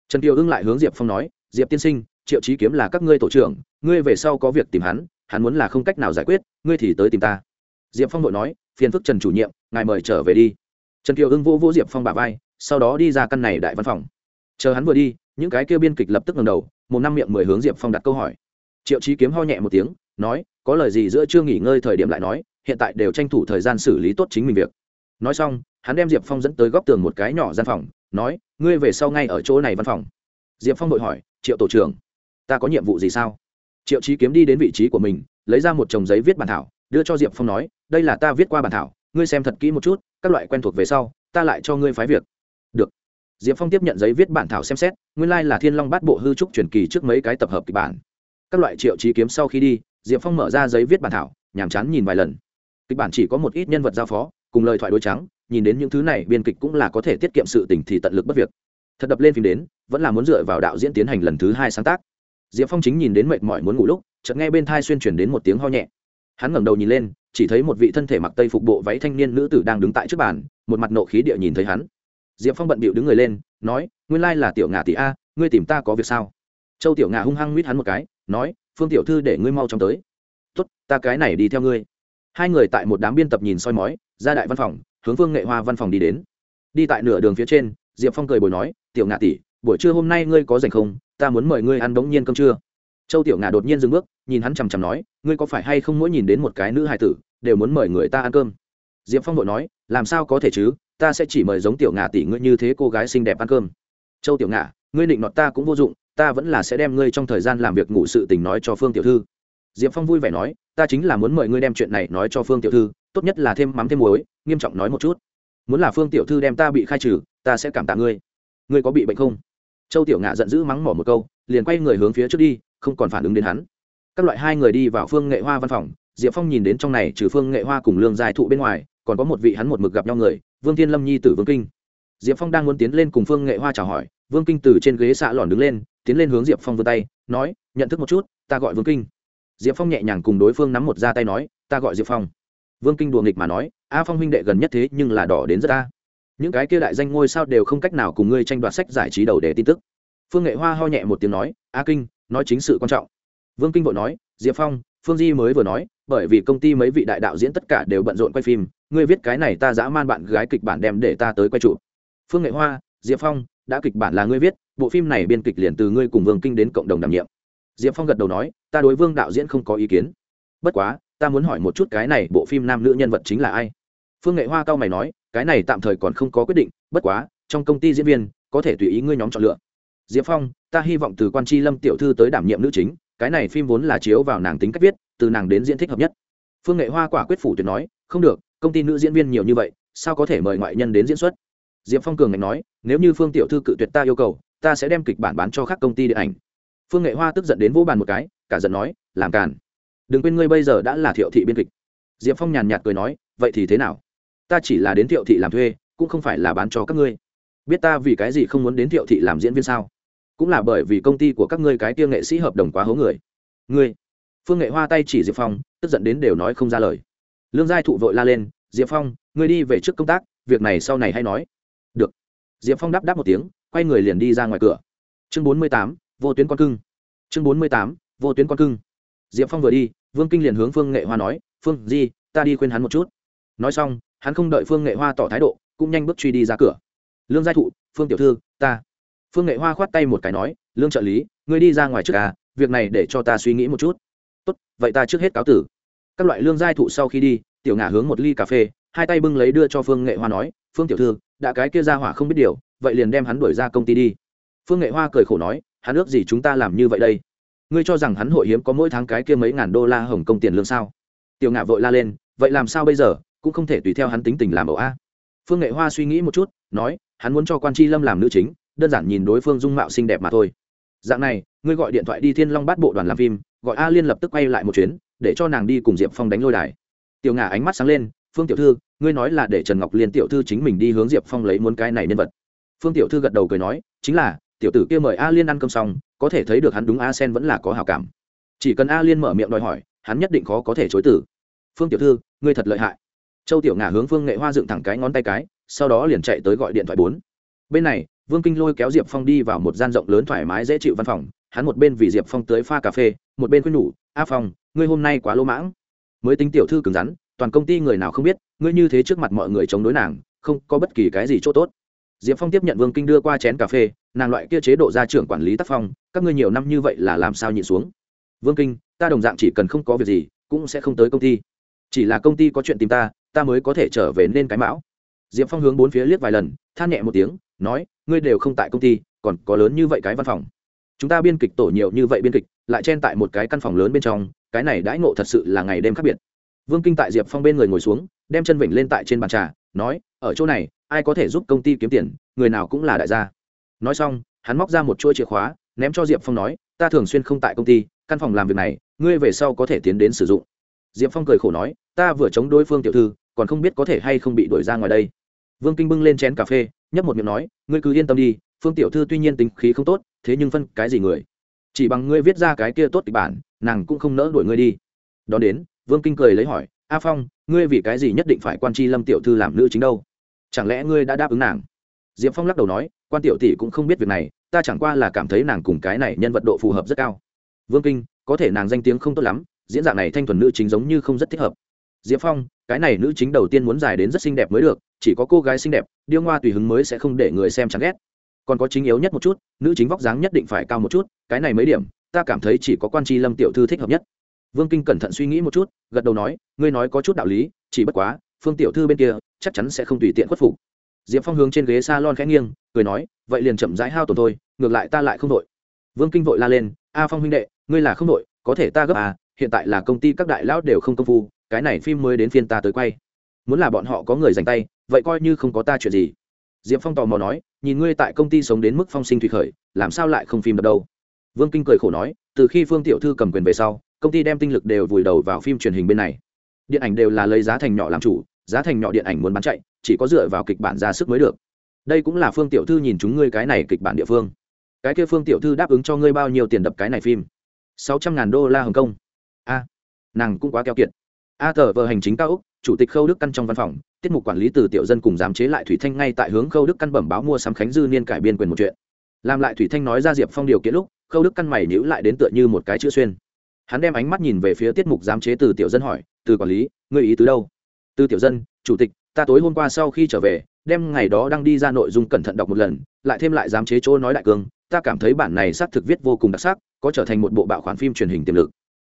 Trần kiều ưng lại hướng diệp phong nói, diệp tiên sinh, triệu trí kiếm là các ngươi tổ trưởng, ngươi về sau có việc tìm hắn hắn muốn là không cách nào giải quyết, ngươi thì tới tìm ta. Diệp phong đội nói, phiền phức trần chủ nhiệm, ngài mời trở về đi. Trần kiều ưng vỗ vỗ diệp phong bà vai, sau đó đi ra căn này đại văn phòng. Chờ hắn vừa đi, những cái kêu biên kịch lập tức ngầm đầu, một năm miệng mười hướng diệp phong đặt câu hỏi. Triệu trí kiếm ho nhẹ một tiếng, nói, có lời gì giữa chưa nghỉ ngơi thời điểm lại nói hiện tại đều tranh thủ thời gian xử lý tốt chính mình việc. Nói xong, hắn đem diệp phong dẫn tới góc tường một cái nhỏ gian phòng, nói, ngươi về sau ngay ở chỗ này văn phòng. Diệp phong đội hỏi, triệu tổ trưởng, ta có nhiệm vụ gì sao? Triệu trí kiếm đi đến vị trí của mình, lấy ra một chồng giấy viết bản thảo, đưa cho diệp phong nói, đây là ta viết qua bản thảo, ngươi xem thật kỹ một chút, các loại quen thuộc về sau, ta lại cho ngươi phái việc. Được. Diệp phong tiếp nhận giấy viết bản thảo xem xét, nguyên lai、like、là thiên long bát bộ hư trúc truyền kỳ trước mấy cái tập hợp kịch bản. Các loại triệu trí kiếm sau khi đi, diệp phong mở ra giấy viết bản thảo, nhàm chán nhìn vài lần kịch bản chỉ có một ít nhân vật giao phó, cùng lời thoại đối trắng, nhìn đến những thứ này, biên kịch cũng là có thể tiết kiệm sự tình thì tận lực bất việc. Thật đập lên phim đến, vẫn là muốn dựa vào đạo diễn tiến hành lần thứ hai sáng tác. Diệp phong chính nhìn đến mệt mỏi muốn ngủ lúc, chợt nghe bên thai xuyên chuyển đến một tiếng ho nhẹ. Hắn ngẩng đầu nhìn lên, chỉ thấy một vị thân thể mặc tây phục bộ váy thanh niên nữ tử đang đứng tại trước bàn, một mặt nộ khí địa nhìn thấy hắn. Diệp phong bận bịu đứng người lên, nói, nguyên lai là tiểu ngà tỷ a, ngươi tìm ta có việc sao? Châu tiểu ngà hung hăng mít hắn một cái, nói, phương tiểu thư để ngươi mau chóng tới. Tốt, ta cái này đi theo ngươi hai người tại một đám biên tập nhìn soi mói, ra đại văn phòng, hướng vương nghệ hoa văn phòng đi đến. Đi tại nửa đường phía trên, diệp phong cười bồi nói, tiểu ngạ tỷ, buổi trưa hôm nay ngươi có dành không? Ta muốn mời ngươi ăn bỗng nhiên cơm trưa. Châu tiểu ngạ đột nhiên dừng bước, nhìn hắn chằm chằm nói, ngươi có phải hay không mỗi nhìn đến một cái nữ hài tử, đều muốn mời người ta ăn cơm? Diệp phong vội nói, làm sao có thể chứ? Ta sẽ chỉ mời giống tiểu ngạ tỷ ngươi như thế cô gái xinh đẹp ăn cơm. Châu tiểu ngạ, ngươi định nọt ta cũng vô dụng, ta vẫn là sẽ đem ngươi trong thời gian làm việc ngủ sự tình nói cho phương tiểu thư diệp phong vui vẻ nói, ta chính là muốn mời ngươi đem chuyện này nói cho phương tiểu thư, tốt nhất là thêm mắm thêm muối, nghiêm trọng nói một chút. Muốn là phương tiểu thư đem ta bị khai trừ, ta sẽ cảm tạ ngươi. Ngươi có bị bệnh không? Châu tiểu ngạ giận dữ mắng mỏ một câu, liền quay người hướng phía trước đi, không còn phản ứng đến hắn. Các loại hai người đi vào phương nghệ hoa văn phòng, diệp phong nhìn đến trong này trừ phương nghệ hoa cùng lương giai thụ bên ngoài, còn có một vị hắn một mực gặp nhau người, vương thiên lâm nhi tử vương kinh. Diệp phong đang muốn tiến lên cùng phương nghệ hoa chào hỏi, vương kinh từ trên ghế xạ lòn đứng lên, tiến lên hướng diệp phong vươn tay, nói, nhận thức một chút, ta gọi vương kinh diệp phong nhẹ nhàng cùng đối phương nắm một ra tay nói, ta gọi diệp phong. Vương kinh đùa nghịch mà nói, a phong huynh đệ gần nhất thế nhưng là đỏ đến rất ta. Những cái kia đại danh ngôi sao đều không cách nào cùng ngươi tranh đoạt sách giải trí đầu để tin tức. Phương nghệ hoa ho nhẹ một tiếng nói, a kinh, nói chính sự quan trọng. Vương kinh vội nói, diệp phong, phương di mới vừa nói, bởi vì công ty mấy vị đại đạo diễn tất cả đều bận rộn quay phim, ngươi viết cái này ta dã man bạn gái kịch bản đem để ta tới quay trụ phương nghệ hoa, diệp phong, đã kịch bản là ngươi viết, bộ phim này biên kịch liền từ ngươi cùng vương kinh đến cộng đồng đảm nhiệm diệp phong gật đầu nói, ta đối vương đạo diễn không có ý kiến. Bất quá, ta muốn hỏi một chút cái này bộ phim nam nữ nhân vật chính là ai? Phương nghệ hoa cao mày nói, cái này tạm thời còn không có quyết định, bất quá, trong công ty diễn viên, có thể tùy ý ngươi nhóm chọn lựa. Diệp phong, ta hy vọng từ quan c h i lâm tiểu thư tới đảm nhiệm nữ chính, cái này phim vốn là chiếu vào nàng tính cách viết, từ nàng đến diễn thích hợp nhất. Phương nghệ hoa quả quyết phủ tuyệt nói, không được, công ty nữ diễn viên nhiều như vậy, sao có thể mời ngoại nhân đến diễn xuất? Diệp phong cường ngạch nói, nếu như phương tiểu thư cự tuyệt ta yêu cầu, ta sẽ đem kịch bản bán cho các công ty điện ảnh phương nghệ hoa tức giận đến vỗ bàn một cái, cả giận nói, làm càn. Đừng quên ngươi bây giờ đã là thiệu thị biên kịch. Diệp phong nhàn nhạt cười nói, vậy thì thế nào? Ta chỉ là đến thiệu thị làm thuê, cũng không phải là bán cho các ngươi. Biết ta vì cái gì không muốn đến thiệu thị làm diễn viên sao? Cũng là bởi vì công ty của các ngươi cái tiêu nghệ sĩ hợp đồng quá hố người. Ngươi. Phương nghệ hoa tay chỉ diệp phong, tức giận đến đều nói không ra lời. Lương giai thụ vội la lên, diệp phong, ngươi đi về trước công tác, việc này sau này hay nói. Được. Diệp phong đáp đáp một tiếng, quay người liền đi ra ngoài cửa. Chương bốn mươi tám vô tuyến con cưng. Chương bốn mươi tám, vô tuyến con cưng. Diệp phong vừa đi, vương kinh liền hướng phương nghệ hoa nói, phương di, ta đi khuyên hắn một chút. Nói xong, hắn không đợi phương nghệ hoa tỏ thái độ, cũng nhanh bước truy đi ra cửa. Lương giai thụ, phương tiểu thư, ta. Phương nghệ hoa khoát tay một cái nói, lương trợ lý, ngươi đi ra ngoài trước à việc này để cho ta suy nghĩ một chút. Tốt, vậy ta trước hết cáo tử. Các loại lương giai thụ sau khi đi, tiểu ngả hướng một ly cà phê, hai tay bưng lấy đưa cho phương nghệ hoa nói, phương tiểu thư, đã cái kia ra hỏa không biết điều, vậy liền đem hắn đuổi ra công ty đi. Phương nghệ hoa cười khổ nói hắn ước gì chúng ta làm như vậy đây? Ngươi cho rằng hắn hội hiếm có mỗi tháng cái kia mấy ngàn đô la hồng công tiền lương sao? Tiểu ngạ vội la lên, vậy làm sao bây giờ? Cũng không thể tùy theo hắn tính tình làm ẩu a. Phương nghệ hoa suy nghĩ một chút, nói, hắn muốn cho quan tri lâm làm nữ chính, đơn giản nhìn đối phương dung mạo xinh đẹp mà thôi. Dạng này, ngươi gọi điện thoại đi thiên long bát bộ đoàn làm phim, gọi a liên lập tức quay lại một chuyến, để cho nàng đi cùng diệp phong đánh lôi đài. Tiểu ngà ánh mắt sáng lên, phương tiểu thư, ngươi nói là để trần ngọc liên tiểu thư chính mình đi hướng diệp phong lấy muốn cái này nhân vật. Phương tiểu thư gật đầu cười nói, chính là tiểu tử kia mời a liên ăn cơm xong, có thể thấy được hắn đúng a sen vẫn là có hào cảm. Chỉ cần a liên mở miệng đòi hỏi, hắn nhất định khó có thể chối tử phương tiểu thư, ngươi thật lợi hại. Châu tiểu ngà hướng phương nghệ hoa dựng thẳng cái ngón tay cái, sau đó liền chạy tới gọi điện thoại bốn. Bên này, vương kinh lôi kéo diệp phong đi vào một gian rộng lớn thoải mái dễ chịu văn phòng, hắn một bên vì diệp phong tới pha cà phê, một bên khuyên nhủ, a phong, ngươi hôm nay quá lỗ mãng. Mới tính tiểu thư cứng rắn, toàn công ty người nào không biết, ngươi như thế trước mặt mọi người chống đối nàng, không có bất kỳ cái gì chỗ tốt. Diệp phong tiếp nhận vương kinh đưa qua chén cà phê nàng loại kia chế độ gia trưởng quản lý tác phong, các ngươi nhiều năm như vậy là làm sao nhịn xuống? Vương kinh, ta đồng dạng chỉ cần không có việc gì, cũng sẽ không tới công ty. Chỉ là công ty có chuyện tìm ta ta mới có thể trở về nên cái mão. Diệp phong hướng bốn phía liếc vài lần, than nhẹ một tiếng, nói, ngươi đều không tại công ty, còn có lớn như vậy cái văn phòng. Chúng ta biên kịch tổ nhiều như vậy biên kịch, lại chen tại một cái căn phòng lớn bên trong, cái này đãi ngộ thật sự là ngày đêm khác biệt. Vương kinh tại diệp phong bên người ngồi xuống, đem chân vịnh lên tại trên bàn trà, nói, ở chỗ này, ai có thể giúp công ty kiếm tiền, người nào cũng là đại gia nói xong, hắn móc ra một chuỗi chìa khóa, ném cho diệp phong nói, ta thường xuyên không tại công ty, căn phòng làm việc này, ngươi về sau có thể tiến đến sử dụng. Diệp phong cười khổ nói, ta vừa chống đối phương tiểu thư, còn không biết có thể hay không bị đuổi ra ngoài đây. Vương kinh bưng lên chén cà phê, nhấp một miệng nói, ngươi cứ yên tâm đi, phương tiểu thư tuy nhiên tính khí không tốt, thế nhưng phân cái gì người? Chỉ bằng ngươi viết ra cái kia tốt kịch bản, nàng cũng không nỡ đuổi ngươi đi. Đón đến, vương kinh cười lấy hỏi, a phong, ngươi vì cái gì nhất định phải quan tri lâm tiểu thư làm nữ chính đâu? Chẳng lẽ ngươi đã đáp ứng nàng? Diệp phong lắc đầu nói, quan tiểu tỷ cũng không biết việc này, ta chẳng qua là cảm thấy nàng cùng cái này nhân vật độ phù hợp rất cao. Vương kinh, có thể nàng danh tiếng không tốt lắm, diễn dạng này thanh thuần nữ chính giống như không rất thích hợp. Diệp phong, cái này nữ chính đầu tiên muốn dài đến rất xinh đẹp mới được, chỉ có cô gái xinh đẹp, điêu ngoa tùy hứng mới sẽ không để người xem chán ghét. Còn có chính yếu nhất một chút, nữ chính vóc dáng nhất định phải cao một chút, cái này mấy điểm, ta cảm thấy chỉ có quan tri lâm tiểu thư thích hợp nhất. Vương kinh cẩn thận suy nghĩ một chút, gật đầu nói, ngươi nói có chút đạo lý, chỉ bất quá, phương tiểu thư bên kia chắc chắn sẽ không tùy tiện khuất phục diệp phong hướng trên ghế s a lon khẽ nghiêng, cười nói, vậy liền chậm rãi hao tổn thôi, ngược lại ta lại không đội. Vương kinh vội la lên, a phong huynh đệ, ngươi là không đội, có thể ta gấp à hiện tại là công ty các đại lão đều không công phu, cái này phim mới đến phiên ta tới quay. Muốn là bọn họ có người dành tay, vậy coi như không có ta chuyện gì. Diệp phong tò mò nói, nhìn ngươi tại công ty sống đến mức phong sinh thủy khởi, làm sao lại không phim được đâu? Vương kinh cười khổ nói, từ khi phương tiểu thư cầm quyền về sau, công ty đem tinh lực đều vùi đầu vào phim truyền hình bên này. Điện ảnh đều là lấy giá thành nhỏ làm chủ, giá thành nhỏ điện ảnh muốn bán chạy chỉ có dựa vào kịch bản ra sức mới được. Đây cũng là phương tiểu thư nhìn chúng ngươi cái này kịch bản địa phương. Cái kia phương tiểu thư đáp ứng cho ngươi bao nhiêu tiền đập cái này phim? Sáu trăm ngàn đô la hồng kông. A, nàng cũng quá keo kiệt. A tờ vờ hành chính cao úc chủ tịch khâu đức căn trong văn phòng, tiết mục quản lý từ tiểu dân cùng giám chế lại thủy thanh ngay tại hướng khâu đức căn bẩm báo mua sắm khánh dư niên cải biên quyền một chuyện. Làm lại thủy thanh nói ra diệp phong điều kiện lúc, khâu đức căn mày nhữ lại đến tựa như một cái chữ xuyên. Hắn đem ánh mắt nhìn về phía tiết mục giám chế từ tiểu dân hỏi, từ quản lý, ngươi ý tứ đâu? Từ tiểu dân, chủ tịch ta tối hôm qua sau khi trở về, đem ngày đó đang đi ra nội dung cẩn thận đọc một lần, lại thêm lại giám chế chỗ nói đại cương, ta cảm thấy bản này xác thực viết vô cùng đặc sắc, có trở thành một bộ bạo khoản phim truyền hình tiềm lực.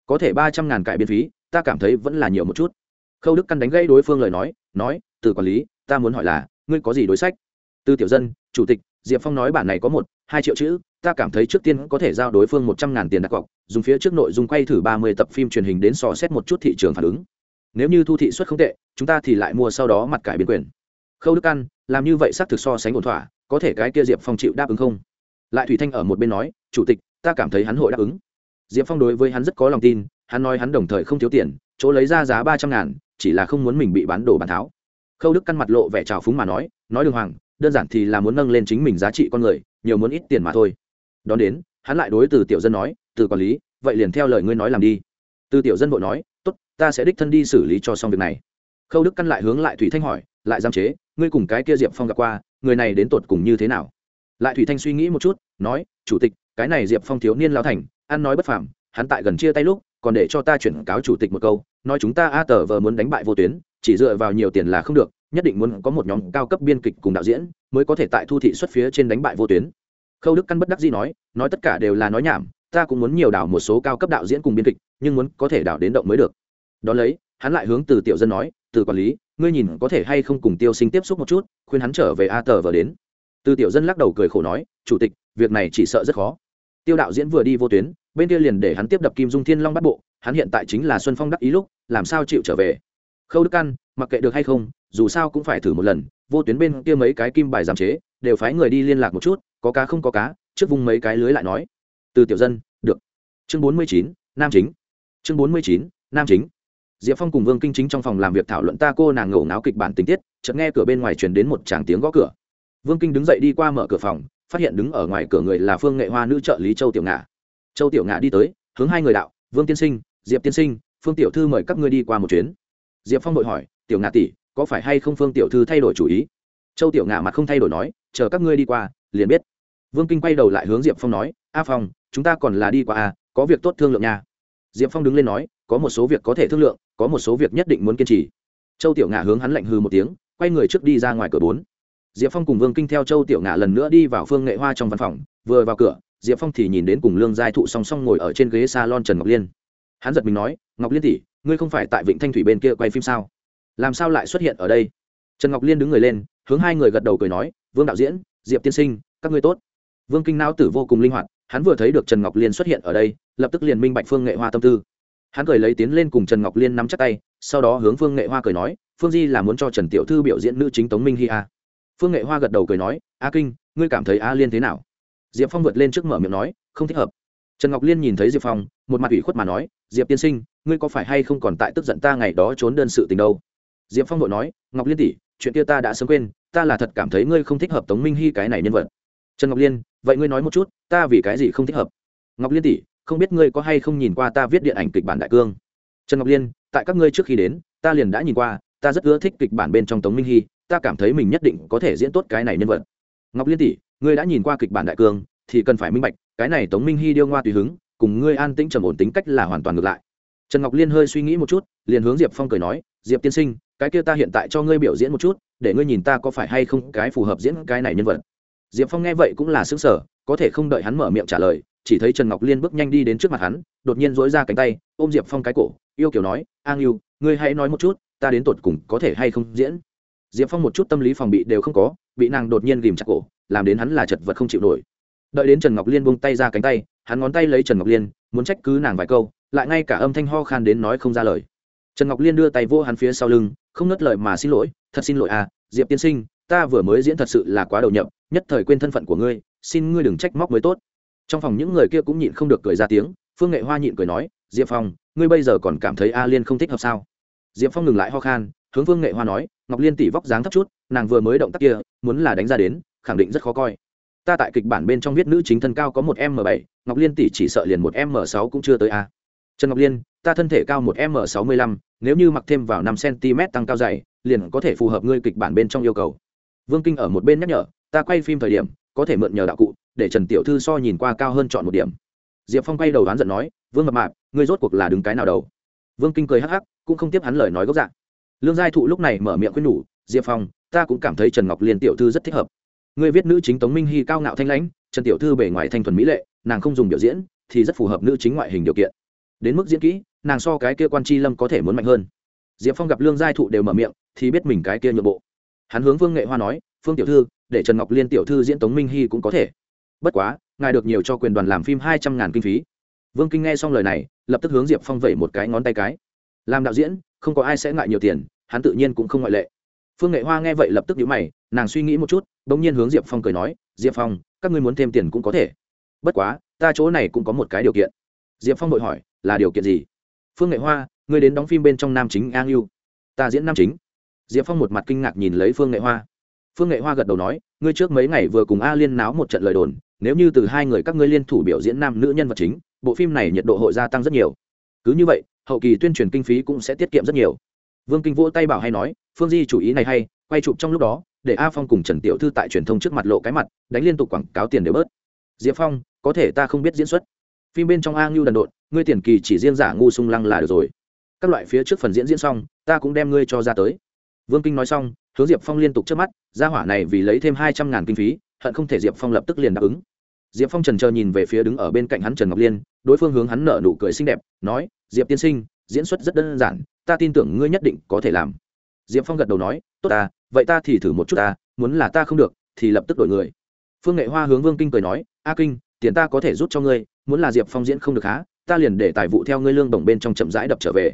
Có thể ba trăm ngàn cải biên phí, ta cảm thấy vẫn là nhiều một chút. Khâu đức căn đánh gây đối phương lời nói nói, từ quản lý, ta muốn hỏi là, ngươi có gì đối sách? Từ tiểu dân, chủ tịch, diệp phong nói bản này có một, hai triệu chữ, ta cảm thấy trước tiên có thể giao đối phương một trăm ngàn tiền đặt cọc, dùng phía trước nội dung quay thử ba mươi tập phim truyền hình đến sò xét một chút thị trường phản ứng nếu như thu thị suất không tệ, chúng ta thì lại mua sau đó mặt cải biến quyền. Khâu đức An, làm như vậy xác thực so sánh ổn thỏa, có thể cái kia diệp phong chịu đáp ứng không? Lại thủy thanh ở một bên nói, chủ tịch, ta cảm thấy hắn hội đáp ứng. Diệp phong đối với hắn rất có lòng tin, hắn nói hắn đồng thời không thiếu tiền, chỗ lấy ra giá ba trăm ngàn, chỉ là không muốn mình bị bán đồ bán tháo. Khâu đức căn mặt lộ vẻ trào phúng mà nói nói đường hoàng, đơn giản thì là muốn nâng lên chính mình giá trị con người, nhiều muốn ít tiền mà thôi. Đón đến, hắn lại đối từ tiểu dân nói, từ quản lý, vậy liền theo lời ngươi nói làm đi. Từ tiểu dân vội nói ta sẽ đích thân đi xử lý cho xong việc này. Khâu đức căn lại hướng lại thủy thanh hỏi, lại giam chế, ngươi cùng cái kia diệp phong gặp qua, người này đến tột cùng như thế nào? Lại thủy thanh suy nghĩ một chút, nói, chủ tịch, cái này diệp phong thiếu niên lao thành, ăn nói bất phàm, hắn tại gần chia tay lúc, còn để cho ta chuyển cáo chủ tịch một câu, nói chúng ta a tờ vờ muốn đánh bại vô tuyến, chỉ dựa vào nhiều tiền là không được, nhất định muốn có một nhóm cao cấp biên kịch cùng đạo diễn, mới có thể tại thu thị xuất phía trên đánh bại vô tuyến. Khâu đức căn bất đắc dĩ nói nói tất cả đều là nói nhảm, ta cũng muốn nhiều đảo một số cao cấp đạo diễn cùng biên kịch, nhưng muốn có thể đảo đến động mới được đ ó lấy, hắn lại hướng từ tiểu dân nói, từ quản lý, ngươi nhìn có thể hay không cùng tiêu sinh tiếp xúc một chút, khuyên hắn trở về a tờ vờ đến. Từ tiểu dân lắc đầu cười khổ nói, chủ tịch, việc này chỉ sợ rất khó. Tiêu đạo diễn vừa đi vô tuyến, bên kia liền để hắn tiếp đập kim dung thiên long bắt bộ, hắn hiện tại chính là xuân phong đắc ý lúc, làm sao chịu trở về? Khâu đức căn, mặc kệ được hay không, dù sao cũng phải thử một lần, vô tuyến bên kia mấy cái kim bài giảm chế, đều phái người đi liên lạc một chút, có cá không có cá, trước vùng mấy cái lưới lại nói. Từ tiểu dân, được. Chương bốn mươi chín, nam chính. Chương bốn mươi chín, nam chính diệp phong cùng vương kinh chính trong phòng làm việc thảo luận ta cô nàng ngổ ngáo kịch bản tình tiết, chợt nghe cửa bên ngoài truyền đến một tràng tiếng gõ cửa. Vương kinh đứng dậy đi qua mở cửa phòng, phát hiện đứng ở ngoài cửa người là phương nghệ hoa nữ trợ lý châu tiểu ngạ. Châu tiểu ngạ đi tới, hướng hai người đạo, vương tiên sinh, diệp tiên sinh, phương tiểu thư mời các ngươi đi qua một chuyến. Diệp phong đội hỏi, tiểu ngạ tỷ, có phải hay không phương tiểu thư thay đổi chủ ý? Châu tiểu ngạ mặt không thay đổi nói, chờ các ngươi đi qua, liền biết. Vương kinh quay đầu lại hướng diệp phong nói, a phong, chúng ta còn là đi qua à? có việc tốt thương lượng nha. Diệp phong đứng lên nói có một số việc có thể thương lượng, có một số việc nhất định muốn kiên trì. Châu tiểu ngạ hướng hắn lạnh hư một tiếng, quay người trước đi ra ngoài cửa bốn. Diệp phong cùng vương kinh theo châu tiểu ngạ lần nữa đi vào phương nghệ hoa trong văn phòng, vừa vào cửa, diệp phong thì nhìn đến cùng lương giai thụ song song ngồi ở trên ghế s a lon trần ngọc liên. Hắn giật mình nói, ngọc liên tỷ, ngươi không phải tại vịnh thanh thủy bên kia quay phim sao? Làm sao lại xuất hiện ở đây? Trần ngọc liên đứng người lên, hướng hai người gật đầu cười nói, vương đạo diễn, diệp tiên sinh, các ngươi tốt. Vương kinh não tử vô cùng linh hoạt, hắn vừa thấy được trần ngọc liên xuất hiện ở đây, lập tức liền minh bạch phương nghệ hoa tâm tư hắn cười lấy tiến lên cùng trần ngọc liên nắm chắc tay, sau đó hướng phương nghệ hoa cười nói, phương di là muốn cho trần tiểu thư biểu diễn nữ chính tống minh hy a à? phương nghệ hoa gật đầu cười nói, a kinh, ngươi cảm thấy a liên thế nào? Diệp phong vượt lên trước mở miệng nói, không thích hợp. Trần ngọc liên nhìn thấy diệp phong, một mặt ủy khuất mà nói, diệp tiên sinh, ngươi có phải hay không còn tại tức giận ta ngày đó trốn đơn sự tình đâu? Diệp phong vội nói, ngọc liên tỷ, chuyện kia ta đã sớm quên, ta là thật cảm thấy ngươi không thích hợp tống minh hy cái này nhân vật. Trần ngọc liên, vậy ngươi nói một chút, ta vì cái gì không thích hợp? Ngọc liên tỷ không biết ngươi có hay không nhìn qua ta viết điện ảnh kịch bản đại cương? Trần ngọc liên, tại các ngươi trước khi đến, ta liền đã nhìn qua, ta rất ưa thích kịch bản bên trong tống minh hy, ta cảm thấy mình nhất định có thể diễn tốt cái này nhân vật. Ngọc liên tỷ, ngươi đã nhìn qua kịch bản đại cương, thì cần phải minh bạch, cái này tống minh hy điêu ngoa tùy hứng, cùng ngươi an tĩnh trầm ổn tính cách là hoàn toàn ngược lại. Trần ngọc liên hơi suy nghĩ một chút, liền hướng diệp phong cười nói, diệp tiên sinh, cái kia ta hiện tại cho ngươi biểu diễn một chút, để ngươi nhìn ta có phải hay không cái phù hợp diễn cái này nhân vật. Diệp phong nghe vậy cũng là xứng sở có thể không đợi hắn mở miệng trả lời chỉ thấy trần ngọc liên bước nhanh đi đến trước mặt hắn đột nhiên dỗi ra cánh tay ôm diệp phong cái cổ yêu kiểu nói an yêu ngươi hãy nói một chút ta đến tột cùng có thể hay không diễn? Diệp phong một chút tâm lý phòng bị đều không có bị nàng đột nhiên ghìm chặt cổ làm đến hắn là chật vật không chịu nổi. Đợi đến trần ngọc liên buông tay ra cánh tay hắn ngón tay lấy trần ngọc liên muốn trách cứ nàng vài câu lại ngay cả âm thanh ho khan đến nói không ra lời. Trần ngọc liên đưa tay vô hắn phía sau lưng không ngất lời mà xin lỗi thật xin lỗi à diệp tiên sinh ta vừa mới diễn thật sự là quá đầu nhậm, nhất thời quên thân phận của ngươi xin ngươi đừng trách móc mới tốt trong phòng những người kia cũng nhịn không được cười ra tiếng, phương nghệ hoa nhịn cười nói, diệp phong, ngươi bây giờ còn cảm thấy a liên không thích hợp sao? Diệp phong ngừng lại ho khan, hướng phương nghệ hoa nói, ngọc liên tỷ vóc dáng thấp chút, nàng vừa mới động tác kia, muốn là đánh ra đến, khẳng định rất khó coi. Ta tại kịch bản bên trong viết nữ chính thân cao có một m bảy, ngọc liên tỷ chỉ sợ liền một m sáu cũng chưa tới a. Trần ngọc liên, ta thân thể cao một m sáu mươi lăm, nếu như mặc thêm vào năm cm tăng cao dày, liền có thể phù hợp ngươi kịch bản bên trong yêu cầu. Vương kinh ở một bên nhắc nhở, ta quay phim thời điểm, có thể mượn nhờ đạo cụ để trần tiểu thư so nhìn qua cao hơn chọn một điểm. Diệp phong quay đầu đoán giận nói, vương mập mạp, ngươi rốt cuộc là đứng cái nào đầu? Vương kinh cười hắc hắc, cũng không tiếp hắn lời nói gốc dạng. Lương giai thụ lúc này mở miệng khuyên nhủ, diệp phong, ta cũng cảm thấy trần ngọc liên tiểu thư rất thích hợp. Ngươi viết nữ chính tống minh hy cao ngạo thanh lãnh, trần tiểu thư bề ngoài thanh thuần mỹ lệ, nàng không dùng biểu diễn, thì rất phù hợp nữ chính ngoại hình điều kiện. Đến mức diễn kỹ, nàng so cái kia quan tri lâm có thể muốn mạnh hơn. Diệp phong gặp lương giai thụ đều mở miệng, thì biết mình cái kia nhượng bộ. Hắn hướng vương nghệ hoa nói, phương tiểu thư, để trần ngọc liên tiểu thư diễn tống minh hy cũng có thể bất quá, ngài được nhiều cho quyền đoàn làm phim hai trăm ngàn kinh phí. Vương kinh nghe xong lời này, lập tức hướng diệp phong vẩy một cái ngón tay cái. Làm đạo diễn, không có ai sẽ ngại nhiều tiền, hắn tự nhiên cũng không ngoại lệ. Phương nghệ hoa nghe vậy lập tức nhíu mày, nàng suy nghĩ một chút đ ỗ n g nhiên hướng diệp phong cười nói, diệp phong, các ngươi muốn thêm tiền cũng có thể. Bất quá, ta chỗ này cũng có một cái điều kiện. Diệp phong vội hỏi, là điều kiện gì? Phương nghệ hoa, ngươi đến đóng phim bên trong nam chính an yêu ta diễn nam chính. Diệp phong một mặt kinh ngạc nhìn lấy phương nghệ hoa. Phương nghệ hoa gật đầu nói, ngươi trước mấy ngày vừa cùng a liên náo một trận lời đồn nếu như từ hai người các ngươi liên thủ biểu diễn nam nữ nhân vật chính, bộ phim này nhiệt độ hội gia tăng rất nhiều. Cứ như vậy, hậu kỳ tuyên truyền kinh phí cũng sẽ tiết kiệm rất nhiều. Vương kinh vỗ tay bảo hay nói, phương di chủ ý này hay, quay chụp trong lúc đó, để a phong cùng trần tiểu thư tại truyền thông trước mặt lộ cái mặt, đánh liên tục quảng cáo tiền để bớt. Diệp phong, có thể ta không biết diễn xuất. Phim bên trong a ngưu đần độn, ngươi tiền kỳ chỉ riêng giả ngu sung lăng là được rồi. Các loại phía trước phần diễn diễn xong, ta cũng đem ngươi cho ra tới. Vương kinh nói xong, hướng diệp phong liên tục trước mắt ra hỏa này vì lấy thêm hai trăm ngàn kinh phí, hận không thể diệp phong lập tức liền đáp ứng diệp phong trần chờ nhìn về phía đứng ở bên cạnh hắn trần ngọc liên, đối phương hướng hắn nở nụ cười xinh đẹp, nói, diệp tiên sinh, diễn xuất rất đơn giản, ta tin tưởng ngươi nhất định có thể làm. Diệp phong gật đầu nói, tốt ta, vậy ta thì thử một chút ta, muốn là ta không được, thì lập tức đổi người. Phương nghệ hoa hướng vương kinh cười nói, a kinh, tiền ta có thể rút cho ngươi, muốn là diệp phong diễn không được há, ta liền để tài vụ theo ngươi lương đồng bên trong chậm rãi đập trở về.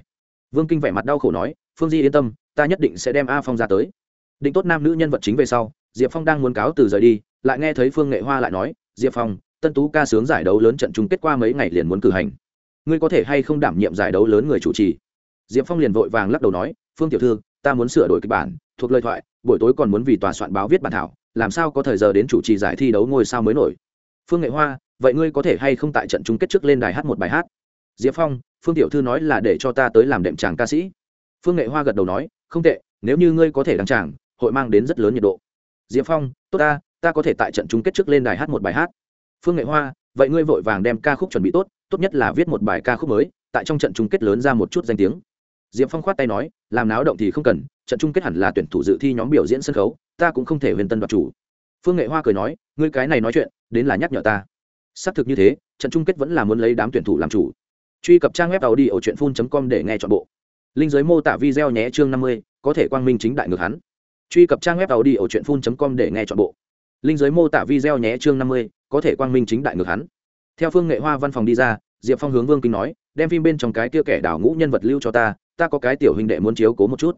Vương kinh vẻ mặt đau khổ nói, phương di yên tâm, ta nhất định sẽ đem a phong ra tới. Định tốt nam nữ nhân vật chính về sau, diệp phong đang muốn cáo từ rời đi, lại nghe thấy phương nghệ hoa lại nói diệp phong, tân tú ca sướng giải đấu lớn trận chung kết qua mấy ngày liền muốn cử hành. Ngươi có thể hay không đảm nhiệm giải đấu lớn người chủ trì? Diệp phong liền vội vàng lắc đầu nói, phương tiểu thư, ta muốn sửa đổi kịch bản, thuộc lời thoại, buổi tối còn muốn vì tòa soạn báo viết bản thảo, làm sao có thời giờ đến chủ trì giải thi đấu ngôi sao mới nổi? Phương nghệ hoa, vậy ngươi có thể hay không tại trận chung kết trước lên đài hát một bài hát? Diệp phong, phương tiểu thư nói là để cho ta tới làm đệm tràng ca sĩ. Phương nghệ hoa gật đầu nói, không tệ, nếu như ngươi có thể đăng tràng, hội mang đến rất lớn nhiệt độ. Diệp phong, tốt ta ta có thể tại trận chung kết trước lên đài hát một bài hát. Phương nghệ hoa, vậy ngươi vội vàng đem ca khúc chuẩn bị tốt tốt nhất là viết một bài ca khúc mới, tại trong trận chung kết lớn ra một chút danh tiếng. Diệp phong khoát tay nói, làm náo động thì không cần, trận chung kết hẳn là tuyển thủ dự thi nhóm biểu diễn sân khấu, ta cũng không thể huyền tân đoạt chủ. Phương nghệ hoa cười nói, ngươi cái này nói chuyện, đến là nhắc nhở ta. Xác thực như thế, trận chung kết vẫn là muốn lấy đám tuyển thủ làm chủ. Truy cập trang web tàu đi ở truyện phun com để nghe chọn bộ. Linh giới mô tả video nhé chương năm mươi, có thể quang minh chính đại ngược hắn. Truy cập trang web tàu đi ở truyện phun com để nghe chọn bộ linh giới mô tả video nhé chương năm mươi, có thể quang minh chính đại ngược hắn. Theo phương nghệ hoa văn phòng đi ra, diệp phong hướng vương kinh nói, đem phim bên trong cái kia kẻ đảo ngũ nhân vật lưu cho ta ta có cái tiểu hình đệ muốn chiếu cố một chút.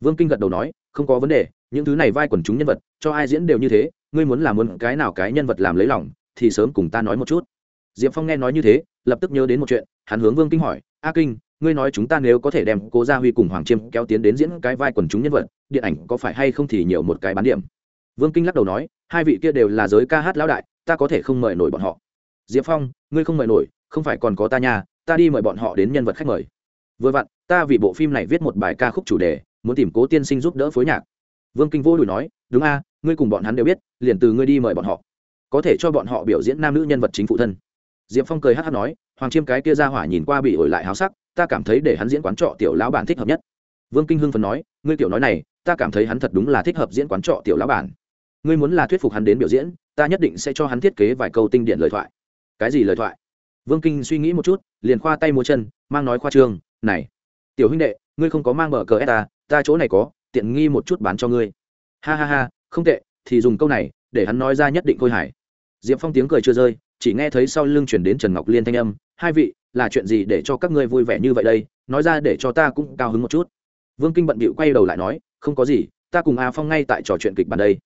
Vương kinh gật đầu nói, không có vấn đề, những thứ này vai quần chúng nhân vật, cho ai diễn đều như thế, ngươi muốn làm muốn cái nào cái nhân vật làm lấy lòng, thì sớm cùng ta nói một chút. Diệp phong nghe nói như thế, lập tức nhớ đến một chuyện, hắn hướng vương kinh hỏi, a kinh, ngươi nói chúng ta nếu có thể đem cố gia huy cùng hoàng chiêm kéo tiến đến diễn cái vai quần chúng nhân vật, điện ảnh có phải hay không thì nhiều một cái bán điểm? Vương kinh lắc đầu nói hai vị kia đều là giới ca hát lão đại, ta có thể không mời nổi bọn họ. Diệp phong, ngươi không mời nổi, không phải còn có ta nhà ta đi mời bọn họ đến nhân vật khách mời. Vừa vặn, ta vì bộ phim này viết một bài ca khúc chủ đề, muốn tìm cố tiên sinh giúp đỡ phối nhạc. Vương kinh vô đùi nói, đúng a, ngươi cùng bọn hắn đều biết, liền từ ngươi đi mời bọn họ. Có thể cho bọn họ biểu diễn nam nữ nhân vật chính phụ thân. Diệp phong cười hát hát nói, hoàng chiêm cái kia ra hỏa nhìn qua bị ổi lại háo sắc, ta cảm thấy để hắn diễn quán trọ tiểu lão bản thích hợp nhất. Vương kinh hưng phần nói, ngươi tiểu nói này, ta cảm thấy hắn thật đúng là thích hợp diễn quán trọ tiểu lão bản ngươi muốn là thuyết phục hắn đến biểu diễn, ta nhất định sẽ cho hắn thiết kế vài câu tinh điện lời thoại. Cái gì lời thoại? Vương kinh suy nghĩ một chút, liền khoa tay múa chân, mang nói khoa trương, này, tiểu huynh đệ, ngươi không có mang mở cờ ta ta chỗ này có, tiện nghi một chút bán cho ngươi. Ha ha ha, không tệ, thì dùng câu này, để hắn nói ra nhất định khôi hải diệp phong tiếng cười chưa rơi, chỉ nghe thấy sau lưng chuyển đến trần ngọc liên thanh âm, hai vị, là chuyện gì để cho các ngươi vui vẻ như vậy đây? Nói ra để cho ta cũng cao hứng một chút. Vương kinh bận bịu quay đầu lại nói, không có gì, ta cùng a phong ngay tại trò chuyện kịch bản đây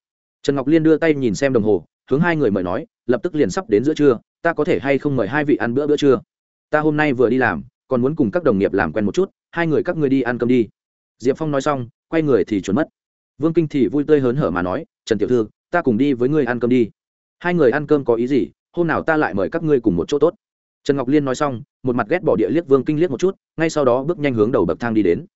trần ngọc liên đưa tay nhìn xem đồng hồ, hướng hai người mời nói, lập tức liền sắp đến giữa trưa, ta có thể hay không mời hai vị ăn bữa bữa trưa? Ta hôm nay vừa đi làm, còn muốn cùng các đồng nghiệp làm quen một chút, hai người các ngươi đi ăn cơm đi. Diệp phong nói xong, quay người thì trốn mất. Vương kinh thì vui tươi hớn hở mà nói, trần tiểu thư, ta cùng đi với ngươi ăn cơm đi. Hai người ăn cơm có ý gì, hôm nào ta lại mời các ngươi cùng một chỗ tốt? Trần ngọc liên nói xong, một mặt ghét bỏ địa liếc vương kinh liếc một chút, ngay sau đó bước nhanh hướng đầu bậc thang đi đến.